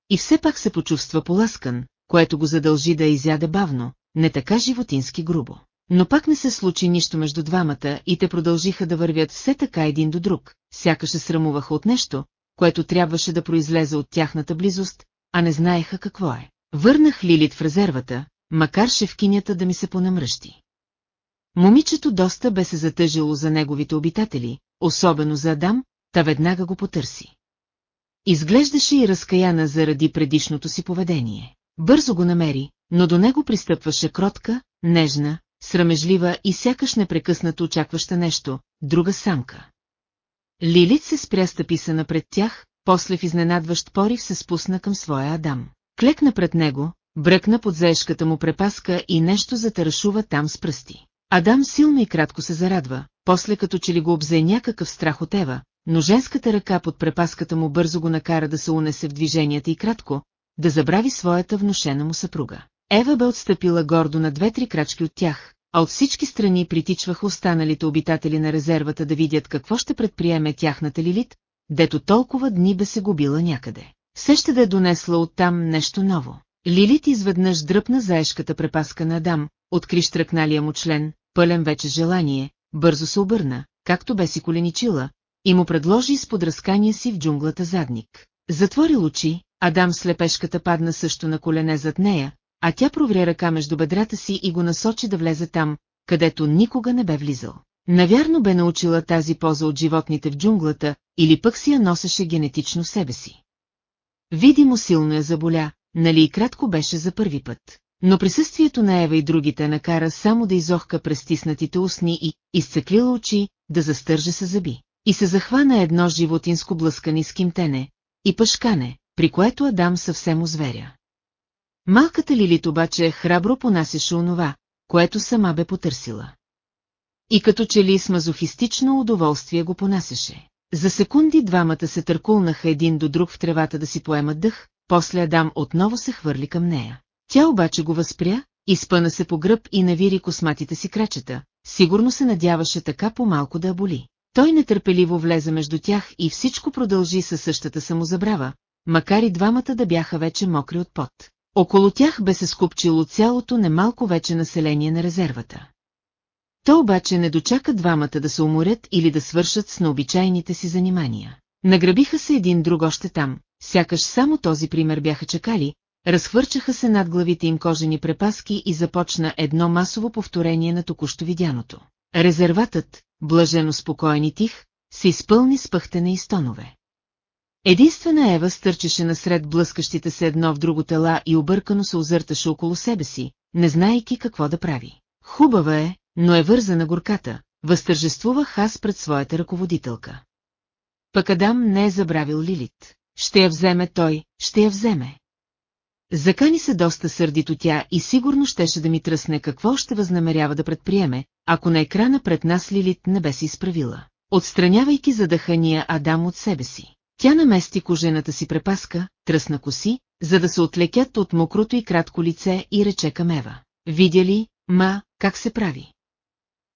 И все пак се почувства поласкан, което го задължи да изяде бавно, не така животински грубо. Но пак не се случи нищо между двамата и те продължиха да вървят все така един до друг, сякаш се срамуваха от нещо, което трябваше да произлезе от тяхната близост, а не знаеха какво е. Върнах Лилит в резервата, макар шевкинята да ми се понамръщи. Момичето доста бе се затъжило за неговите обитатели, особено за Адам, та веднага го потърси. Изглеждаше и разкаяна заради предишното си поведение. Бързо го намери, но до него пристъпваше кротка, нежна, срамежлива и сякаш непрекъснато очакваща нещо, друга самка. Лилит се спря стъписана пред тях, после в изненадващ порив се спусна към своя Адам. Клекна пред него, бръкна под заешката му препаска и нещо затарашува там с пръсти. Адам силно и кратко се зарадва, после като че ли го обзе някакъв страх от Ева, но женската ръка под препаската му бързо го накара да се унесе в движенията и кратко, да забрави своята внушена му съпруга. Ева бе отстъпила гордо на две-три крачки от тях, а от всички страни притичваха останалите обитатели на резервата да видят какво ще предприеме тяхната Лилит, дето толкова дни бе се губила някъде. Все ще да е донесла оттам нещо ново. Лилит изведнъж дръпна заешката препаска на Адам, откри штръкналия му член, пълен вече желание, бързо се обърна, както бе си коленичила, и му предложи с подразкания си в джунглата задник. Затвори очи, Адам слепешката падна също на колене зад нея, а тя провря ръка между бедрата си и го насочи да влезе там, където никога не бе влизал. Навярно бе научила тази поза от животните в джунглата, или пък си я носеше генетично себе си. Видимо силно я заболя, нали и кратко беше за първи път. Но присъствието на Ева и другите накара само да изохка през стиснатите устни и, изцеклила очи, да застържа се зъби. И се захвана едно животинско блъскани с кимтене и пъшкане, при което Адам съвсем озверя. Малката Лилит обаче храбро понасяше онова, което сама бе потърсила. И като че ли с мазохистично удоволствие го понасяше. За секунди двамата се търкулнаха един до друг в тревата да си поемат дъх, после Адам отново се хвърли към нея. Тя обаче го възпря, изпъна се по гръб и навири косматите си крачета, сигурно се надяваше така по-малко да боли. Той нетърпеливо влезе между тях и всичко продължи със същата самозабрава, макар и двамата да бяха вече мокри от пот. Около тях бе се скупчило цялото немалко вече население на резервата. То обаче не дочака двамата да се уморят или да свършат с необичайните си занимания. Награбиха се един друг още там, сякаш само този пример бяха чакали, разхвърчаха се над главите им кожени препаски и започна едно масово повторение на току-що видяното. Резерватът, блажено спокоен и тих, се изпълни с пъхтене и стонове. Единствена Ева стърчеше насред блъскащите се едно в друго тела и объркано се озърташе около себе си, не знаейки какво да прави. Хубава е, но е вързана горката, възтържествувах аз пред своята ръководителка. Пък Адам не е забравил Лилит. Ще я вземе той, ще я вземе. Закани се доста сърдито тя и сигурно щеше да ми тръсне какво ще възнамерява да предприеме, ако на екрана пред нас Лилит не бе се изправила. Отстранявайки задъхания Адам от себе си. Тя намести кожената си препаска, тръсна коси, за да се отлекят от мокрото и кратко лице и рече към Ева. Видя ли, ма, как се прави?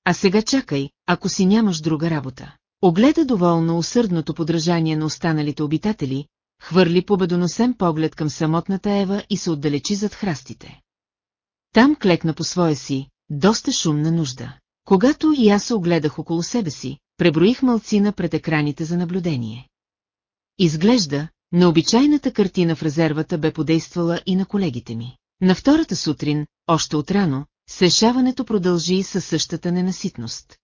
А сега чакай, ако си нямаш друга работа. Огледа доволно усърдното подражание на останалите обитатели, хвърли победоносен поглед към самотната Ева и се отдалечи зад храстите. Там клекна по своя си, доста шумна нужда. Когато и аз огледах около себе си, преброих мълцина пред екраните за наблюдение. Изглежда, необичайната картина в резервата бе подействала и на колегите ми. На втората сутрин, още отрано, сешаването продължи със същата ненаситност.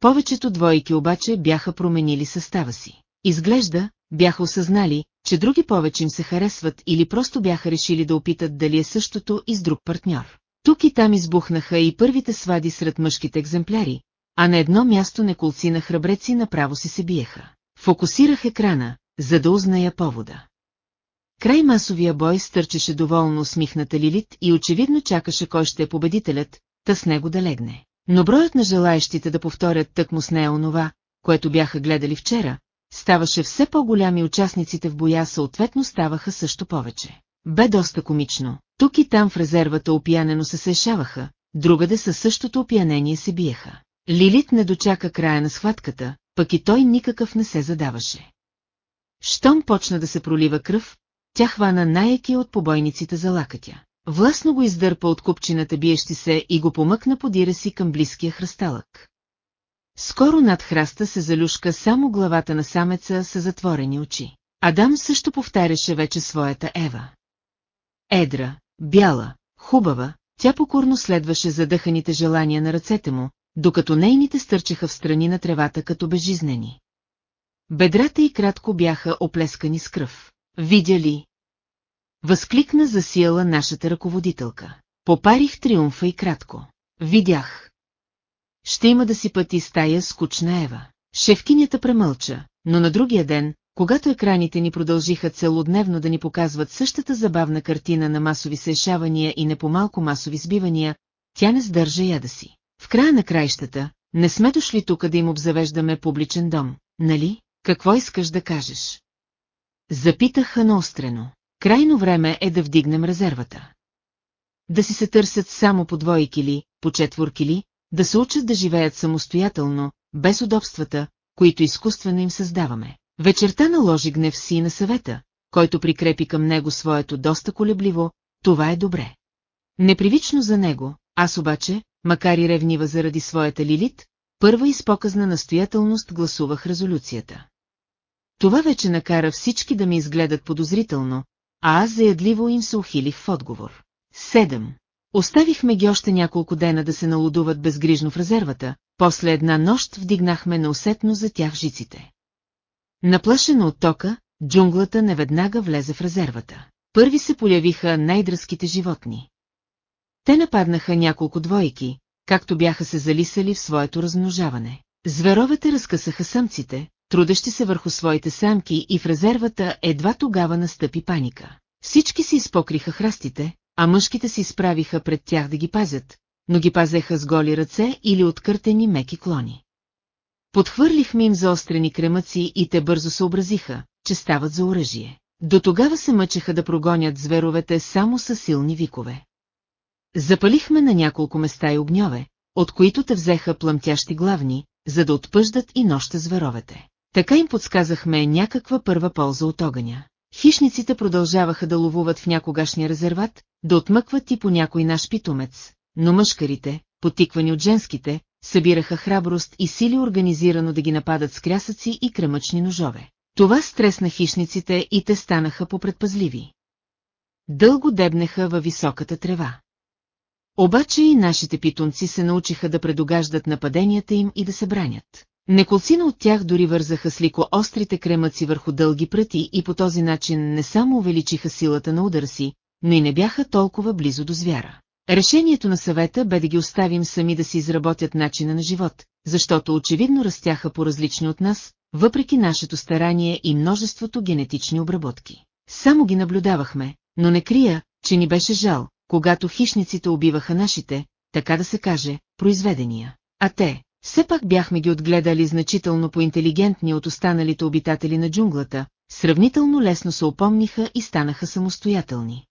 Повечето двойки обаче бяха променили състава си. Изглежда, бяха осъзнали, че други повече им се харесват или просто бяха решили да опитат дали е същото и с друг партньор. Тук и там избухнаха и първите свади сред мъжките екземпляри, а на едно място неколци на храбреци направо си се биеха. Фокусирах екрана, за да узная повода. Край масовия бой стърчеше доволно усмихната Лилит и очевидно чакаше кой ще е победителят, та с него да легне. Но броят на желаещите да повторят тъкмо с нея онова, което бяха гледали вчера, ставаше все по-голями участниците в боя съответно ставаха също повече. Бе доста комично, тук и там в резервата опиянено се сешаваха, другаде със същото опиянение се биеха. Лилит не дочака края на схватката, пък и той никакъв не се задаваше. Щом почна да се пролива кръв, тя хвана най-еки от побойниците за лакътя. Властно го издърпа от купчината биещи се и го помъкна подира си към близкия хръсталък. Скоро над храста се залюшка само главата на самеца с затворени очи. Адам също повтаряше вече своята Ева. Едра, бяла, хубава, тя покорно следваше задъханите желания на ръцете му, докато нейните стърчаха в страни на тревата като безжизнени. Бедрата й кратко бяха оплескани с кръв. Видя ли? Възкликна засияла нашата ръководителка. Попарих триумфа и кратко. Видях. Ще има да си пъти стая скучна Ева. Шевкинята премълча, но на другия ден, когато екраните ни продължиха целодневно да ни показват същата забавна картина на масови сешавания и не по-малко масови сбивания, тя не сдържа яда си. В края на краищата, не сме дошли тук да им обзавеждаме публичен дом, нали? Какво искаш да кажеш? Запитаха наострено. Крайно време е да вдигнем резервата. Да си се търсят само по двойки ли, по четворки ли, да се учат да живеят самостоятелно, без удобствата, които изкуствено им създаваме. Вечерта наложи гнев си на съвета, който прикрепи към него своето доста колебливо, това е добре. Непривично за него, аз обаче, макар и ревнива заради своята лилит, първа изпоказна настоятелност гласувах резолюцията. Това вече накара всички да ми изгледат подозрително, а аз заядливо им се ухилих в отговор. Седем. Оставихме ги още няколко дена да се налудуват безгрижно в резервата, после една нощ вдигнахме неусетно за тях жиците. Наплашено от тока, джунглата неведнага влезе в резервата. Първи се появиха най-дръзките животни. Те нападнаха няколко двойки, както бяха се залисали в своето размножаване. Зверовете разкъсаха самците, трудещи се върху своите самки и в резервата едва тогава настъпи паника. Всички си изпокриха храстите, а мъжките се изправиха пред тях да ги пазят, но ги пазеха с голи ръце или откъртени меки клони. Подхвърлихме им заострени кремъци и те бързо съобразиха, че стават за оръжие. До тогава се мъчеха да прогонят зверовете само с силни викове. Запалихме на няколко места и огньове, от които те взеха плъмтящи главни, за да отпъждат и нощта зверовете. Така им подсказахме някаква първа полза от огъня. Хищниците продължаваха да ловуват в някогашния резерват, да отмъкват и по някой наш питомец, но мъжкарите, потиквани от женските, събираха храброст и сили организирано да ги нападат с крясъци и кремъчни ножове. Това стресна хищниците и те станаха попредпазливи. Дълго дебнеха във високата трева. Обаче и нашите питомци се научиха да предогаждат нападенията им и да се бранят. Неколцина от тях дори вързаха с лико острите кремъци върху дълги пръти и по този начин не само увеличиха силата на удара си, но и не бяха толкова близо до звяра. Решението на съвета бе да ги оставим сами да си изработят начина на живот, защото очевидно растяха по-различни от нас, въпреки нашето старание и множеството генетични обработки. Само ги наблюдавахме, но не крия, че ни беше жал, когато хищниците убиваха нашите, така да се каже, произведения. А те, все пак бяхме ги отгледали значително по-интелигентни от останалите обитатели на джунглата, сравнително лесно се опомниха и станаха самостоятелни.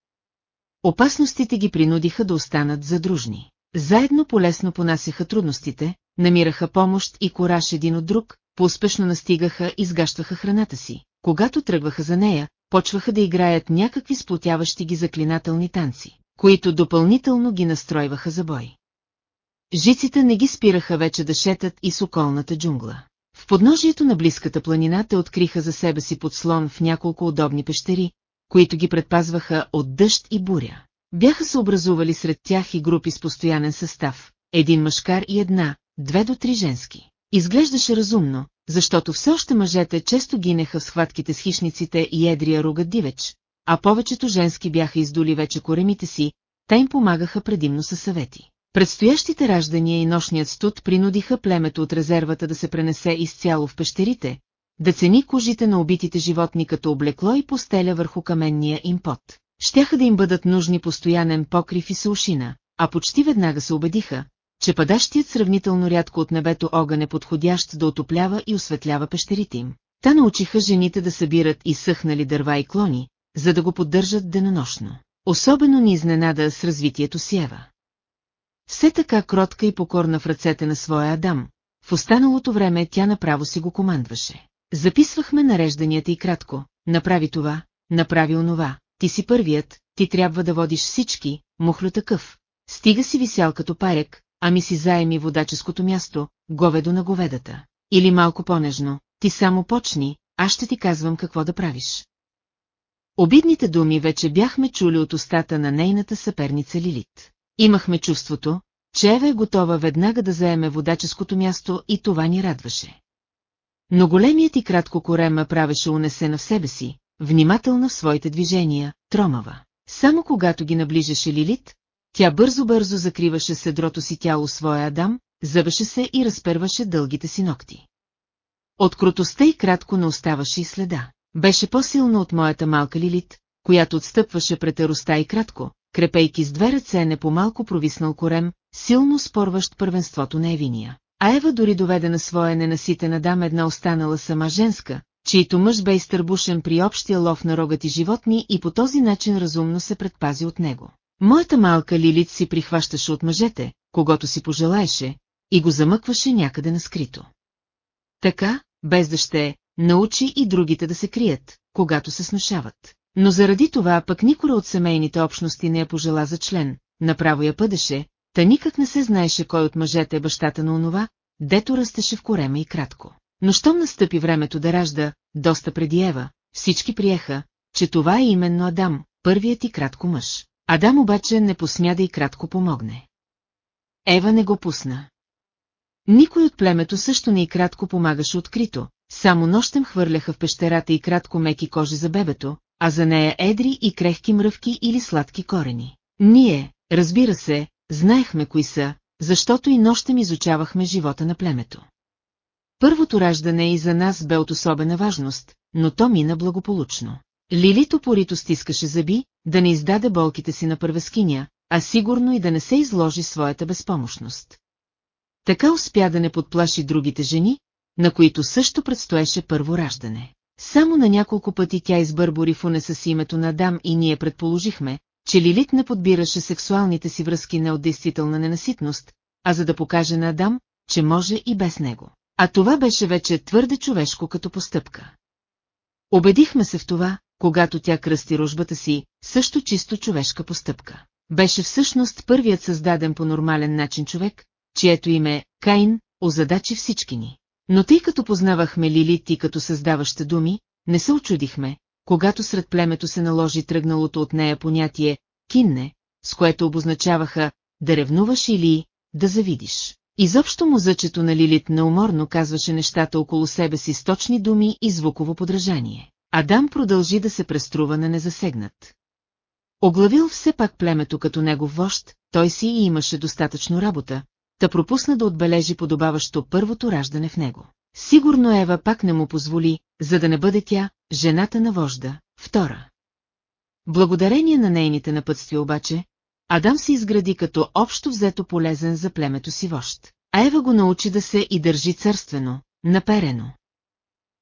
Опасностите ги принудиха да останат задружни. Заедно полесно понасяха трудностите, намираха помощ и кораж един от друг, по-успешно настигаха и сгащваха храната си. Когато тръгваха за нея, почваха да играят някакви сплотяващи ги заклинателни танци, които допълнително ги настройваха за бой. Жиците не ги спираха вече да шетат и с околната джунгла. В подножието на близката планина те откриха за себе си подслон в няколко удобни пещери, които ги предпазваха от дъжд и буря. Бяха се образували сред тях и групи с постоянен състав, един мъжкар и една, две до три женски. Изглеждаше разумно, защото все още мъжете често гинеха в схватките с хищниците и едрия ругът дивеч, а повечето женски бяха издули вече коремите си, те им помагаха предимно със съвети. Предстоящите раждания и нощният студ принудиха племето от резервата да се пренесе изцяло в пещерите, да цени кожите на убитите животни като облекло и постеля върху каменния им пот. Щяха да им бъдат нужни постоянен покрив и сушина, а почти веднага се убедиха, че падащият сравнително рядко от небето огън е подходящ да отоплява и осветлява пещерите им. Та научиха жените да събират и съхнали дърва и клони, за да го поддържат денонощно. Особено ни изненада с развитието си Ева. Все така кротка и покорна в ръцете на своя Адам, в останалото време тя направо си го командваше. Записвахме нарежданията и кратко, направи това, направи онова, ти си първият, ти трябва да водиш всички, мухлю такъв. Стига си висял като парек, ами си заеми водаческото място, говедо на говедата. Или малко по-нежно, ти само почни, аз ще ти казвам какво да правиш. Обидните думи вече бяхме чули от устата на нейната съперница Лилит. Имахме чувството, че Ева е готова веднага да заеме водаческото място и това ни радваше. Но големият и кратко корема правеше унесена в себе си, внимателна в своите движения, тромава. Само когато ги наближаше Лилит, тя бързо-бързо закриваше седрото си тяло своя Адам, зъбеше се и разперваше дългите си ногти. От крутостта и кратко не оставаше и следа. Беше по-силна от моята малка Лилит, която отстъпваше пред ероста и кратко, крепейки с две ръце не по-малко провиснал корем, силно спорващ първенството на Евиния. А Ева дори доведе на своя ненаситена дам една останала сама женска, чието мъж бе изтърбушен при общия лов на рогати животни и по този начин разумно се предпази от него. Моята малка Лилит си прихващаше от мъжете, когато си пожелаеше, и го замъкваше някъде на скрито. Така, без да ще, научи и другите да се крият, когато се снушават. Но заради това пък никора от семейните общности не я пожела за член, направо я пъдеше, та никак не се знаеше кой от мъжете е бащата на онова, дето растеше в корема и кратко. Но щом настъпи времето да ражда, доста преди Ева, всички приеха, че това е именно Адам, първият и кратко мъж. Адам обаче не посмя да и кратко помогне. Ева не го пусна. Никой от племето също не и кратко помагаше открито, само нощем хвърляха в пещерата и кратко меки кожи за бебето, а за нея едри и крехки мръвки или сладки корени. Ние, разбира се, знаехме кои са, защото и нощем изучавахме живота на племето. Първото раждане и за нас бе от особена важност, но то мина благополучно. Лилит опорито стискаше зъби, да не издаде болките си на първескиня, а сигурно и да не се изложи своята безпомощност. Така успя да не подплаши другите жени, на които също предстоеше първо раждане. Само на няколко пъти тя избърбори в унеса си името на Адам и ние предположихме, че Лилит не подбираше сексуалните си връзки не от действителна ненаситност, а за да покаже на Адам, че може и без него. А това беше вече твърде човешко като постъпка. Обедихме се в това, когато тя кръсти рожбата си, също чисто човешка постъпка. Беше всъщност първият създаден по нормален начин човек, чието име, Каин, озадачи всички ни. Но тъй като познавахме Лилит и като създаваща думи, не се очудихме, когато сред племето се наложи тръгналото от нея понятие «кинне», с което обозначаваха «да ревнуваш» или «да завидиш». Изобщо музъчето на Лилит неуморно казваше нещата около себе си с точни думи и звуково подражание. Адам продължи да се преструва на незасегнат. Оглавил все пак племето като негов вожд, той си и имаше достатъчно работа, та пропусна да отбележи подобаващо първото раждане в него. Сигурно Ева пак не му позволи, за да не бъде тя, жената на вожда, втора. Благодарение на нейните напътствия обаче, Адам се изгради като общо взето полезен за племето си вожд. А Ева го научи да се и държи царствено, наперено.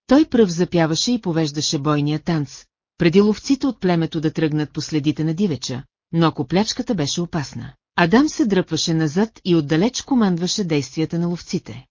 Той пръв запяваше и повеждаше бойния танц, преди ловците от племето да тръгнат по следите на дивеча, но ако плячката беше опасна. Адам се дръпваше назад и отдалеч командваше действията на ловците.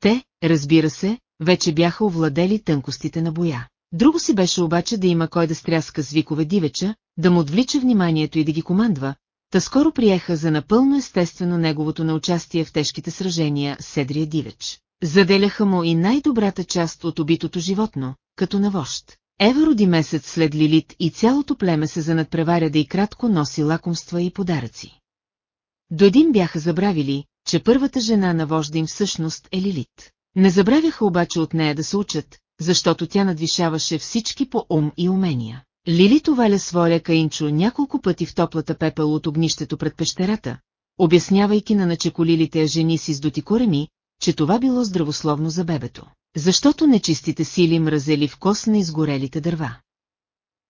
Те, разбира се, вече бяха овладели тънкостите на боя. Друго си беше обаче да има кой да стряска с викове дивеча, да му отвлича вниманието и да ги командва, та скоро приеха за напълно естествено неговото на участие в тежките сражения Седрия дивеч. Заделяха му и най-добрата част от убитото животно, като на вожд. Ева роди месец след Лилит и цялото племе се занадпреваря да и кратко носи лакомства и подаръци. До един бяха забравили, че първата жена на вожда им всъщност е Лилит. Не забравяха обаче от нея да се учат, защото тя надвишаваше всички по ум и умения. Лилит оваля своя каинчо няколко пъти в топлата пепел от огнището пред пещерата, обяснявайки на начеколилите жени си с дотикореми, че това било здравословно за бебето, защото нечистите сили мразели в кос на изгорелите дърва.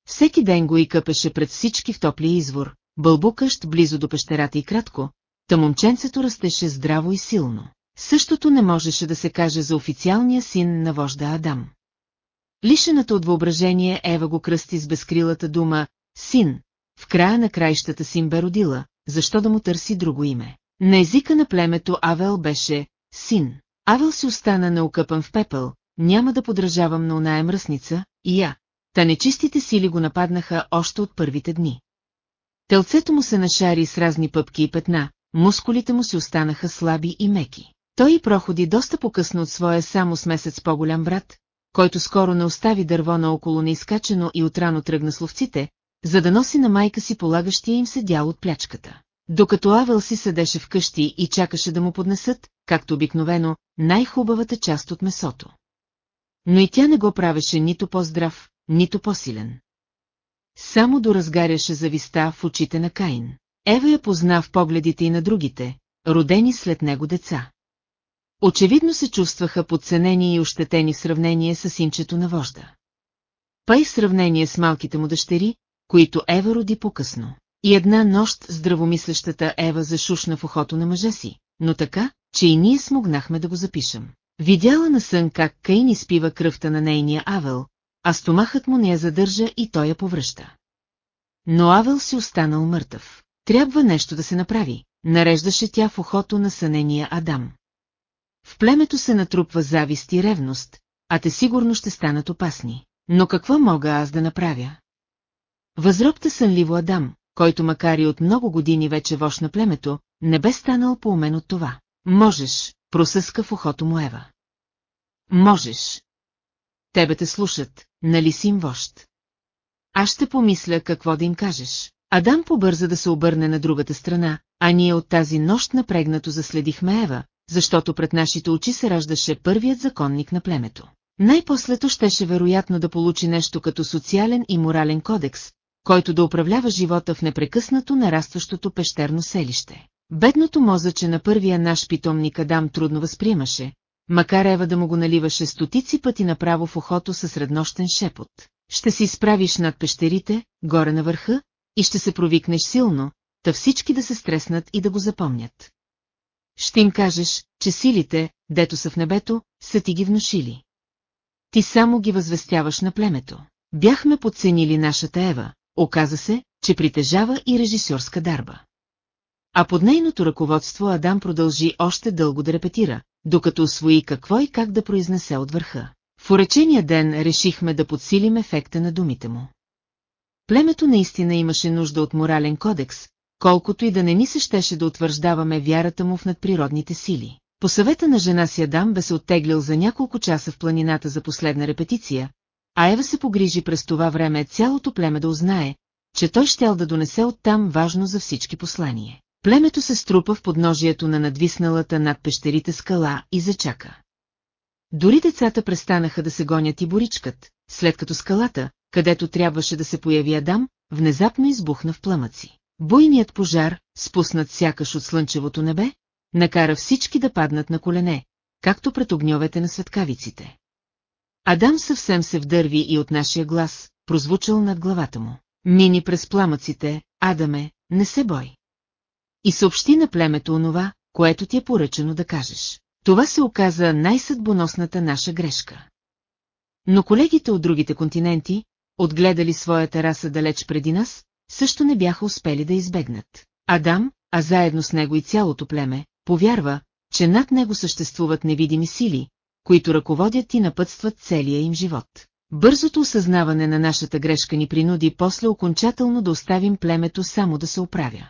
Всеки ден го и къпеше пред всички в топлия извор, бълбукащ близо до пещерата и кратко, та момченцето растеше здраво и силно. Същото не можеше да се каже за официалния син на вожда Адам. Лишената от въображение Ева го кръсти с безкрилата дума «син», в края на краищата син бе родила, защо да му търси друго име. На езика на племето Авел беше «син». Авел си остана неукъпан в пепел, няма да подражавам на оная мръсница, и я. Та нечистите сили го нападнаха още от първите дни. Телцето му се нашари с разни пъпки и петна, мускулите му си останаха слаби и меки. Той и проходи доста по-късно от своя само с месец по-голям брат, който скоро не остави дърво наоколо неизкачено и отрано тръгна с ловците, за да носи на майка си полагащия им се дял от плячката. Докато Авел си седеше вкъщи и чакаше да му поднесат, както обикновено, най-хубавата част от месото. Но и тя не го правеше нито по-здрав, нито по-силен. Само доразгаряше зависта в очите на Каин. Ева я позна в погледите и на другите, родени след него деца. Очевидно се чувстваха подценени и ощетени в сравнение с синчето на вожда. Пай в сравнение с малките му дъщери, които Ева роди по-късно. И една нощ здравомислещата Ева зашушна в ухото на мъжа си, но така, че и ние смогнахме да го запишем. Видяла на сън как Каин изпива кръвта на нейния Авел, а стомахът му не я задържа и той я повръща. Но Авел си останал мъртъв. Трябва нещо да се направи, нареждаше тя в ухото на сънения Адам. В племето се натрупва завист и ревност, а те сигурно ще станат опасни. Но какво мога аз да направя? Възробта сънливо Адам, който макар и от много години вече вош на племето, не бе станал по умен от това. Можеш, просъска в ухото му Ева. Можеш. Тебе те слушат, нали си им вожд? Аз ще помисля какво да им кажеш. Адам побърза да се обърне на другата страна, а ние от тази нощ напрегнато заследихме Ева, защото пред нашите очи се раждаше първият законник на племето. Най-послето щеше вероятно да получи нещо като социален и морален кодекс, който да управлява живота в непрекъснато нарастващото пещерно селище. Бедното мозъче на първия наш питомник Адам трудно възприемаше, макар Ева да му го наливаше стотици пъти направо в ухото със среднощен шепот. ще се изправиш над пещерите, горе на върха, и ще се провикнеш силно, та всички да се стреснат и да го запомнят. Ще им кажеш, че силите, дето са в небето, са ти ги внушили. Ти само ги възвестяваш на племето. Бяхме подценили нашата Ева, оказа се, че притежава и режисьорска дарба. А под нейното ръководство Адам продължи още дълго да репетира, докато освои какво и как да произнесе от върха. В уречения ден решихме да подсилим ефекта на думите му. Племето наистина имаше нужда от морален кодекс, колкото и да не ни се щеше да утвърждаваме вярата му в надприродните сили. По съвета на жена си Адам бе се оттеглил за няколко часа в планината за последна репетиция, а Ева се погрижи през това време цялото племе да узнае, че той щял да донесе оттам важно за всички послание. Племето се струпа в подножието на надвисналата над пещерите скала и зачака. Дори децата престанаха да се гонят и боричкат, след като скалата, където трябваше да се появи Адам, внезапно избухна в пламъци. Буйният пожар, спуснат сякаш от слънчевото небе, накара всички да паднат на колене, както пред огньовете на светкавиците. Адам съвсем се вдърви и от нашия глас, прозвучал над главата му. Мини през пламъците, Адаме, не се бой. И съобщи на племето онова, което ти е поръчано да кажеш. Това се оказа най-съдбоносната наша грешка. Но колегите от другите континенти, отгледали своята раса далеч преди нас, също не бяха успели да избегнат. Адам, а заедно с него и цялото племе, повярва, че над него съществуват невидими сили, които ръководят и напътстват целия им живот. Бързото осъзнаване на нашата грешка ни принуди после окончателно да оставим племето само да се оправя.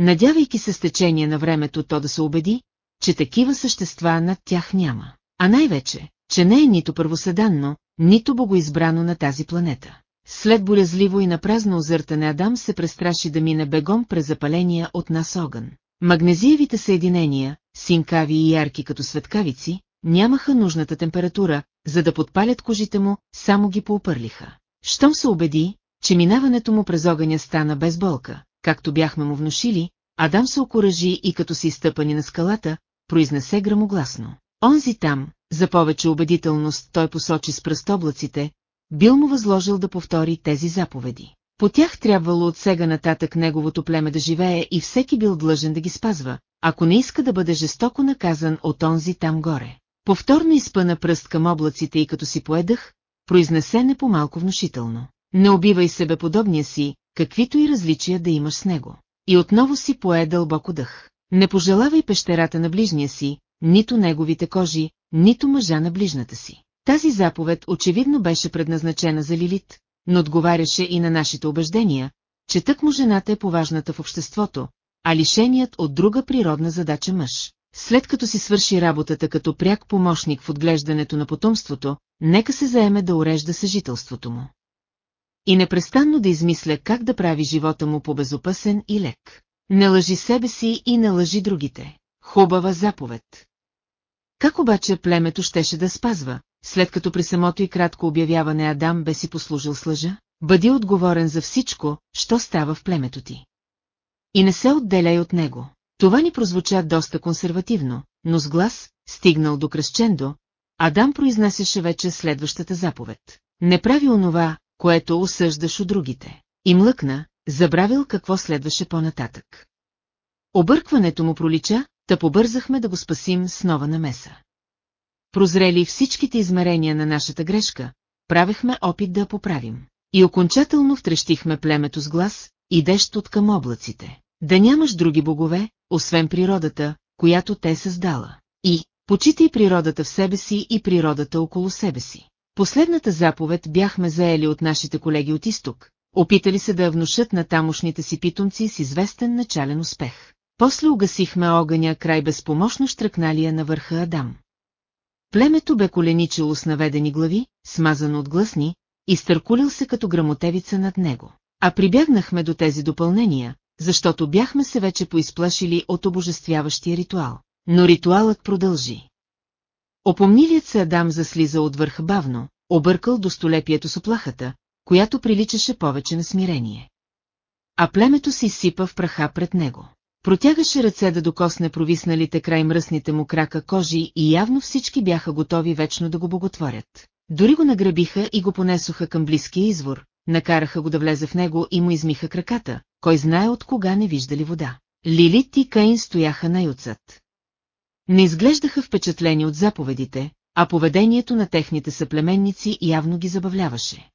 Надявайки се с течение на времето то да се убеди, че такива същества над тях няма. А най-вече, че не е нито първоседанно, нито богоизбрано на тази планета. След болезливо и напразно озъртане Адам се престраши да мине бегом през запаления от нас огън. Магнезиевите съединения, синкави и ярки като светкавици, нямаха нужната температура, за да подпалят кожите му, само ги поопърлиха. Щом се убеди, че минаването му през огъня стана без болка, както бяхме му внушили, Адам се окоръжи и като си изтъпани на скалата, произнесе грамогласно. Онзи там, за повече убедителност той посочи с пръстоблаците, бил му възложил да повтори тези заповеди. По тях трябвало от сега нататък неговото племе да живее и всеки бил длъжен да ги спазва, ако не иска да бъде жестоко наказан от онзи там горе. Повторно изпъна пръст към облаците и като си поедах, произнесе не по-малко внушително. Не убивай себе подобния си, каквито и различия да имаш с него. И отново си пое дълбоко дъх. Не пожелавай пещерата на ближния си, нито неговите кожи, нито мъжа на ближната си. Тази заповед очевидно беше предназначена за Лилит, но отговаряше и на нашите убеждения, че тък му жената е поважната в обществото, а лишеният от друга природна задача мъж. След като си свърши работата като пряк помощник в отглеждането на потомството, нека се заеме да урежда съжителството му. И непрестанно да измисля как да прави живота му по-безопасен и лек. Не лъжи себе си и не лъжи другите. Хубава заповед. Как обаче племето щеше да спазва, след като при самото и кратко обявяване Адам бе си послужил с лъжа? Бъди отговорен за всичко, що става в племето ти. И не се отделяй от него. Това ни прозвуча доста консервативно, но с глас, стигнал до кръщендо, Адам произнасяше вече следващата заповед. Не прави онова, което осъждаш от другите. И млъкна, забравил какво следваше по-нататък. Объркването му пролича, та побързахме да го спасим с нова намеса. Прозрели всичките измерения на нашата грешка, правехме опит да поправим. И окончателно втрещихме племето с глас, идещ от към облаците. Да нямаш други богове, освен природата, която те създала. И, почитай природата в себе си и природата около себе си. Последната заповед бяхме заели от нашите колеги от изток, опитали се да я внушат на тамошните си питомци с известен начален успех. После угасихме огъня край безпомощно штръкналия на върха Адам. Племето бе коленичило с наведени глави, смазано от гласни, и стъркулил се като грамотевица над него. А прибягнахме до тези допълнения, защото бяхме се вече поизплашили от обожествяващия ритуал. Но ритуалът продължи. Опомнилият се Адам заслиза от върха бавно, объркал до столепието с оплахата, която приличаше повече на смирение. А племето си сипа в праха пред него. Протягаше ръце да докосне провисналите край мръсните му крака кожи и явно всички бяха готови вечно да го боготворят. дори го награбиха и го понесоха към близкия извор, накараха го да влезе в него и му измиха краката, кой знае от кога не виждали вода. Лилит и Каин стояха най-отзад. Не изглеждаха впечатлени от заповедите, а поведението на техните съплеменници явно ги забавляваше.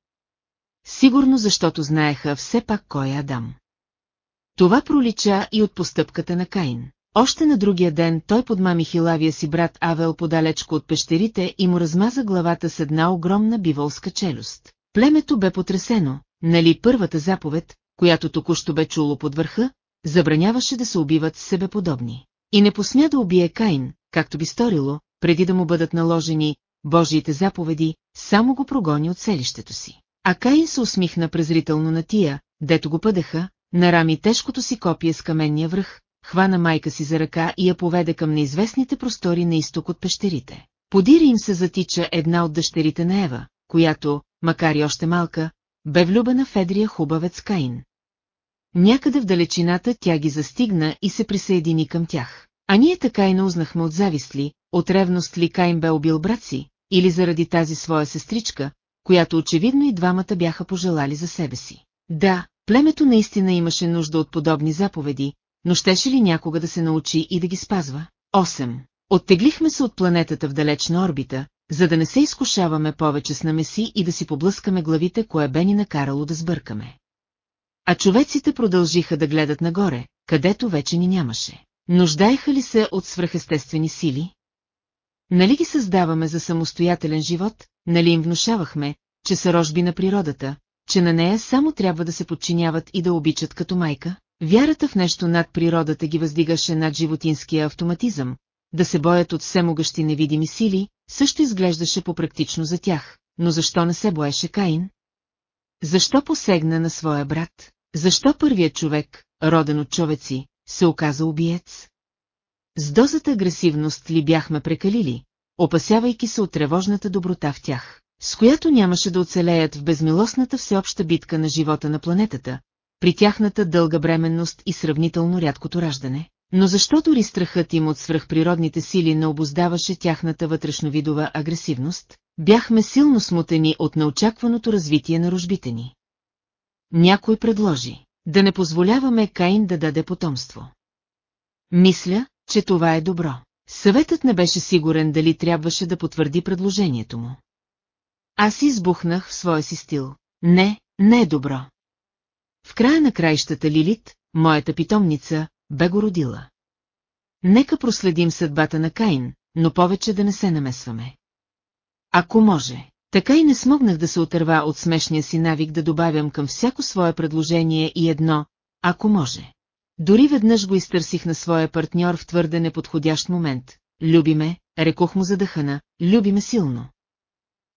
Сигурно защото знаеха все пак кой е Адам. Това пролича и от постъпката на Каин. Още на другия ден той подмами хилавия си брат Авел подалечко от пещерите и му размаза главата с една огромна биволска челюст. Племето бе потресено, нали първата заповед, която току-що бе чуло под върха, забраняваше да се убиват себеподобни. И не посмя да убие Каин, както би сторило, преди да му бъдат наложени Божиите заповеди, само го прогони от селището си. А Каин се усмихна презрително на тия, дето го пъдаха, нарами тежкото си копие с каменния връх, хвана майка си за ръка и я поведе към неизвестните простори на изток от пещерите. Подири им се затича една от дъщерите на Ева, която, макар и още малка, бе влюбена в едрия хубавец Каин. Някъде в далечината тя ги застигна и се присъедини към тях. А ние така и не узнахме от завист ли, от ревност ли Каин бе убил брат си, или заради тази своя сестричка, която очевидно и двамата бяха пожелали за себе си. Да, племето наистина имаше нужда от подобни заповеди, но щеше ли някога да се научи и да ги спазва? 8. Оттеглихме се от планетата в далечна орбита, за да не се изкушаваме повече с намеси и да си поблъскаме главите, кое бе ни накарало да сбъркаме. А човеците продължиха да гледат нагоре, където вече ни нямаше. Нуждаеха ли се от свръхестествени сили? Нали ги създаваме за самостоятелен живот, нали им внушавахме, че са рожби на природата, че на нея само трябва да се подчиняват и да обичат като майка? Вярата в нещо над природата ги въздигаше над животинския автоматизъм, да се боят от всемогъщи невидими сили, също изглеждаше по-практично за тях, но защо не се боеше Каин? Защо посегна на своя брат? Защо първият човек, роден от човеци, се оказа убиец? С дозата агресивност ли бяхме прекалили, опасявайки се от тревожната доброта в тях, с която нямаше да оцелеят в безмилостната всеобща битка на живота на планетата, при тяхната дълга бременност и сравнително рядкото раждане? Но защо дори страхът им от свръхприродните сили не обоздаваше тяхната вътрешновидова агресивност? Бяхме силно смутени от неочакваното развитие на рожбите ни. Някой предложи да не позволяваме Каин да даде потомство. Мисля, че това е добро. Съветът не беше сигурен дали трябваше да потвърди предложението му. Аз избухнах в своя си стил. Не, не е добро. В края на краищата Лилит, моята питомница, бе го родила. Нека проследим съдбата на Каин, но повече да не се намесваме. Ако може, така и не смогнах да се отърва от смешния си навик да добавям към всяко свое предложение и едно, ако може. Дори веднъж го изтърсих на своя партньор в твърде неподходящ момент. Люби ме, рекох му задъхана, люби ме силно.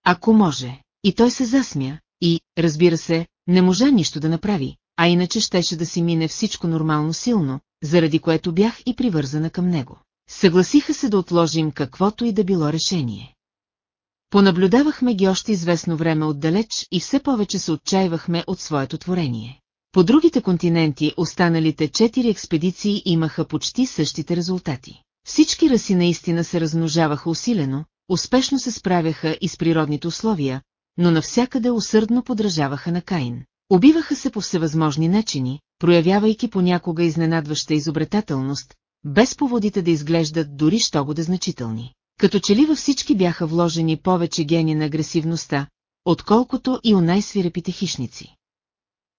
Ако може. И той се засмя, и, разбира се, не можа нищо да направи, а иначе щеше да си мине всичко нормално силно, заради което бях и привързана към него. Съгласиха се да отложим каквото и да било решение. Понаблюдавахме ги още известно време отдалеч и все повече се отчаивахме от своето творение. По другите континенти останалите четири експедиции имаха почти същите резултати. Всички раси наистина се размножаваха усилено, успешно се справяха и с природните условия, но навсякъде усърдно подражаваха на Каин. Убиваха се по всевъзможни начини, проявявайки понякога изненадваща изобретателност, без поводите да изглеждат дори що го да значителни. Като че ли във всички бяха вложени повече гени на агресивността, отколкото и у най-свирепите хищници.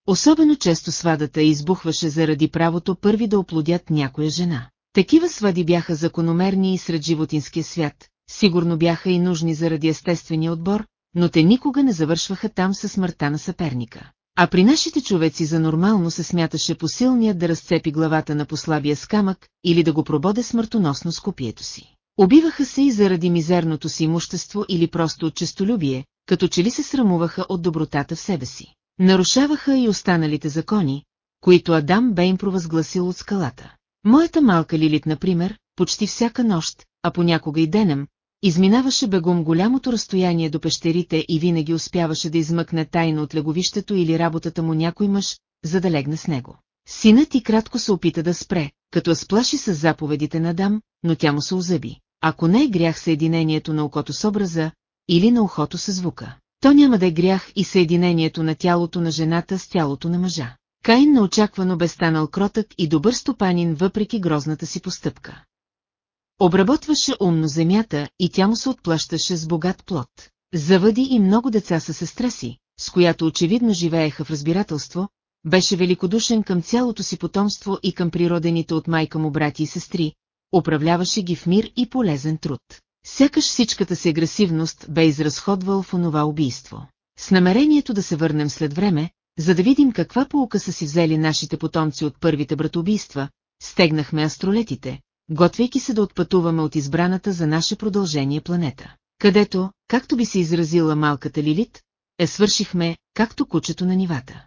Особено често свадата избухваше заради правото първи да оплодят някоя жена. Такива свади бяха закономерни и сред животинския свят, сигурно бяха и нужни заради естествения отбор, но те никога не завършваха там със смъртта на съперника. А при нашите човеци за нормално се смяташе посилният да разцепи главата на послабия с камък или да го прободе смъртоносно с копието си. Убиваха се и заради мизерното си имущество или просто от честолюбие, като че ли се срамуваха от добротата в себе си. Нарушаваха и останалите закони, които Адам бе им провъзгласил от скалата. Моята малка Лилит, например, почти всяка нощ, а понякога и денем, изминаваше бегом голямото разстояние до пещерите и винаги успяваше да измъкне тайно от леговището или работата му някой мъж, за да легне с него. Синът и кратко се опита да спре, като сплаши с заповедите на Дам, но тя му се озъби. Ако не е грях съединението на окото с образа, или на ухото със звука. То няма да е грях и съединението на тялото на жената с тялото на мъжа. Каин неочаквано бе станал кротък и добър стопанин въпреки грозната си постъпка. Обработваше умно земята и тя му се отплащаше с богат плод. Завъди и много деца със сестра си, с която очевидно живееха в разбирателство, беше великодушен към цялото си потомство и към природените от майка му брати и сестри, управляваше ги в мир и полезен труд. Сякаш всичката си агресивност бе изразходвал в онова убийство. С намерението да се върнем след време, за да видим каква полука са си взели нашите потомци от първите братоубийства, стегнахме астролетите, готвейки се да отпътуваме от избраната за наше продължение планета, където, както би се изразила малката Лилит, е свършихме, както кучето на нивата.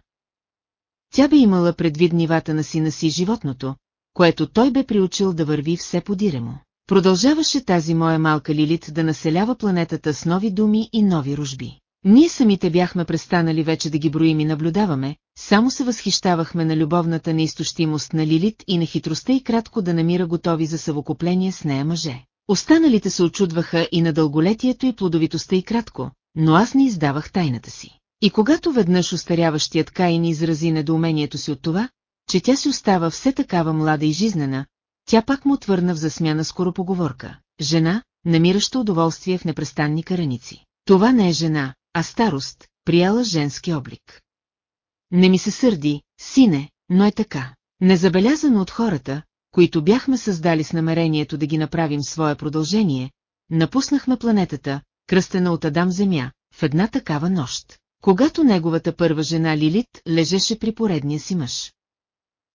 Тя бе имала предвид нивата на сина си животното, което той бе приучил да върви все подиремо. Продължаваше тази моя малка Лилит да населява планетата с нови думи и нови ружби. Ние самите бяхме престанали вече да ги броим и наблюдаваме, само се възхищавахме на любовната неизтощимост на Лилит и на хитростта и кратко да намира готови за съвокупление с нея мъже. Останалите се очудваха и на дълголетието и плодовитостта и кратко, но аз не издавах тайната си. И когато веднъж устаряващият Каин изрази недоумението си от това, че тя си остава все такава млада и жизнена, тя пак му отвърна в засмяна скоро поговорка. Жена, намираща удоволствие в непрестанни караници. Това не е жена, а старост, прияла женски облик. Не ми се сърди, сине, но е така. Незабелязано от хората, които бяхме създали с намерението да ги направим свое продължение, напуснахме планетата, кръстена от Адам Земя, в една такава нощ, когато неговата първа жена Лилит лежеше при поредния си мъж.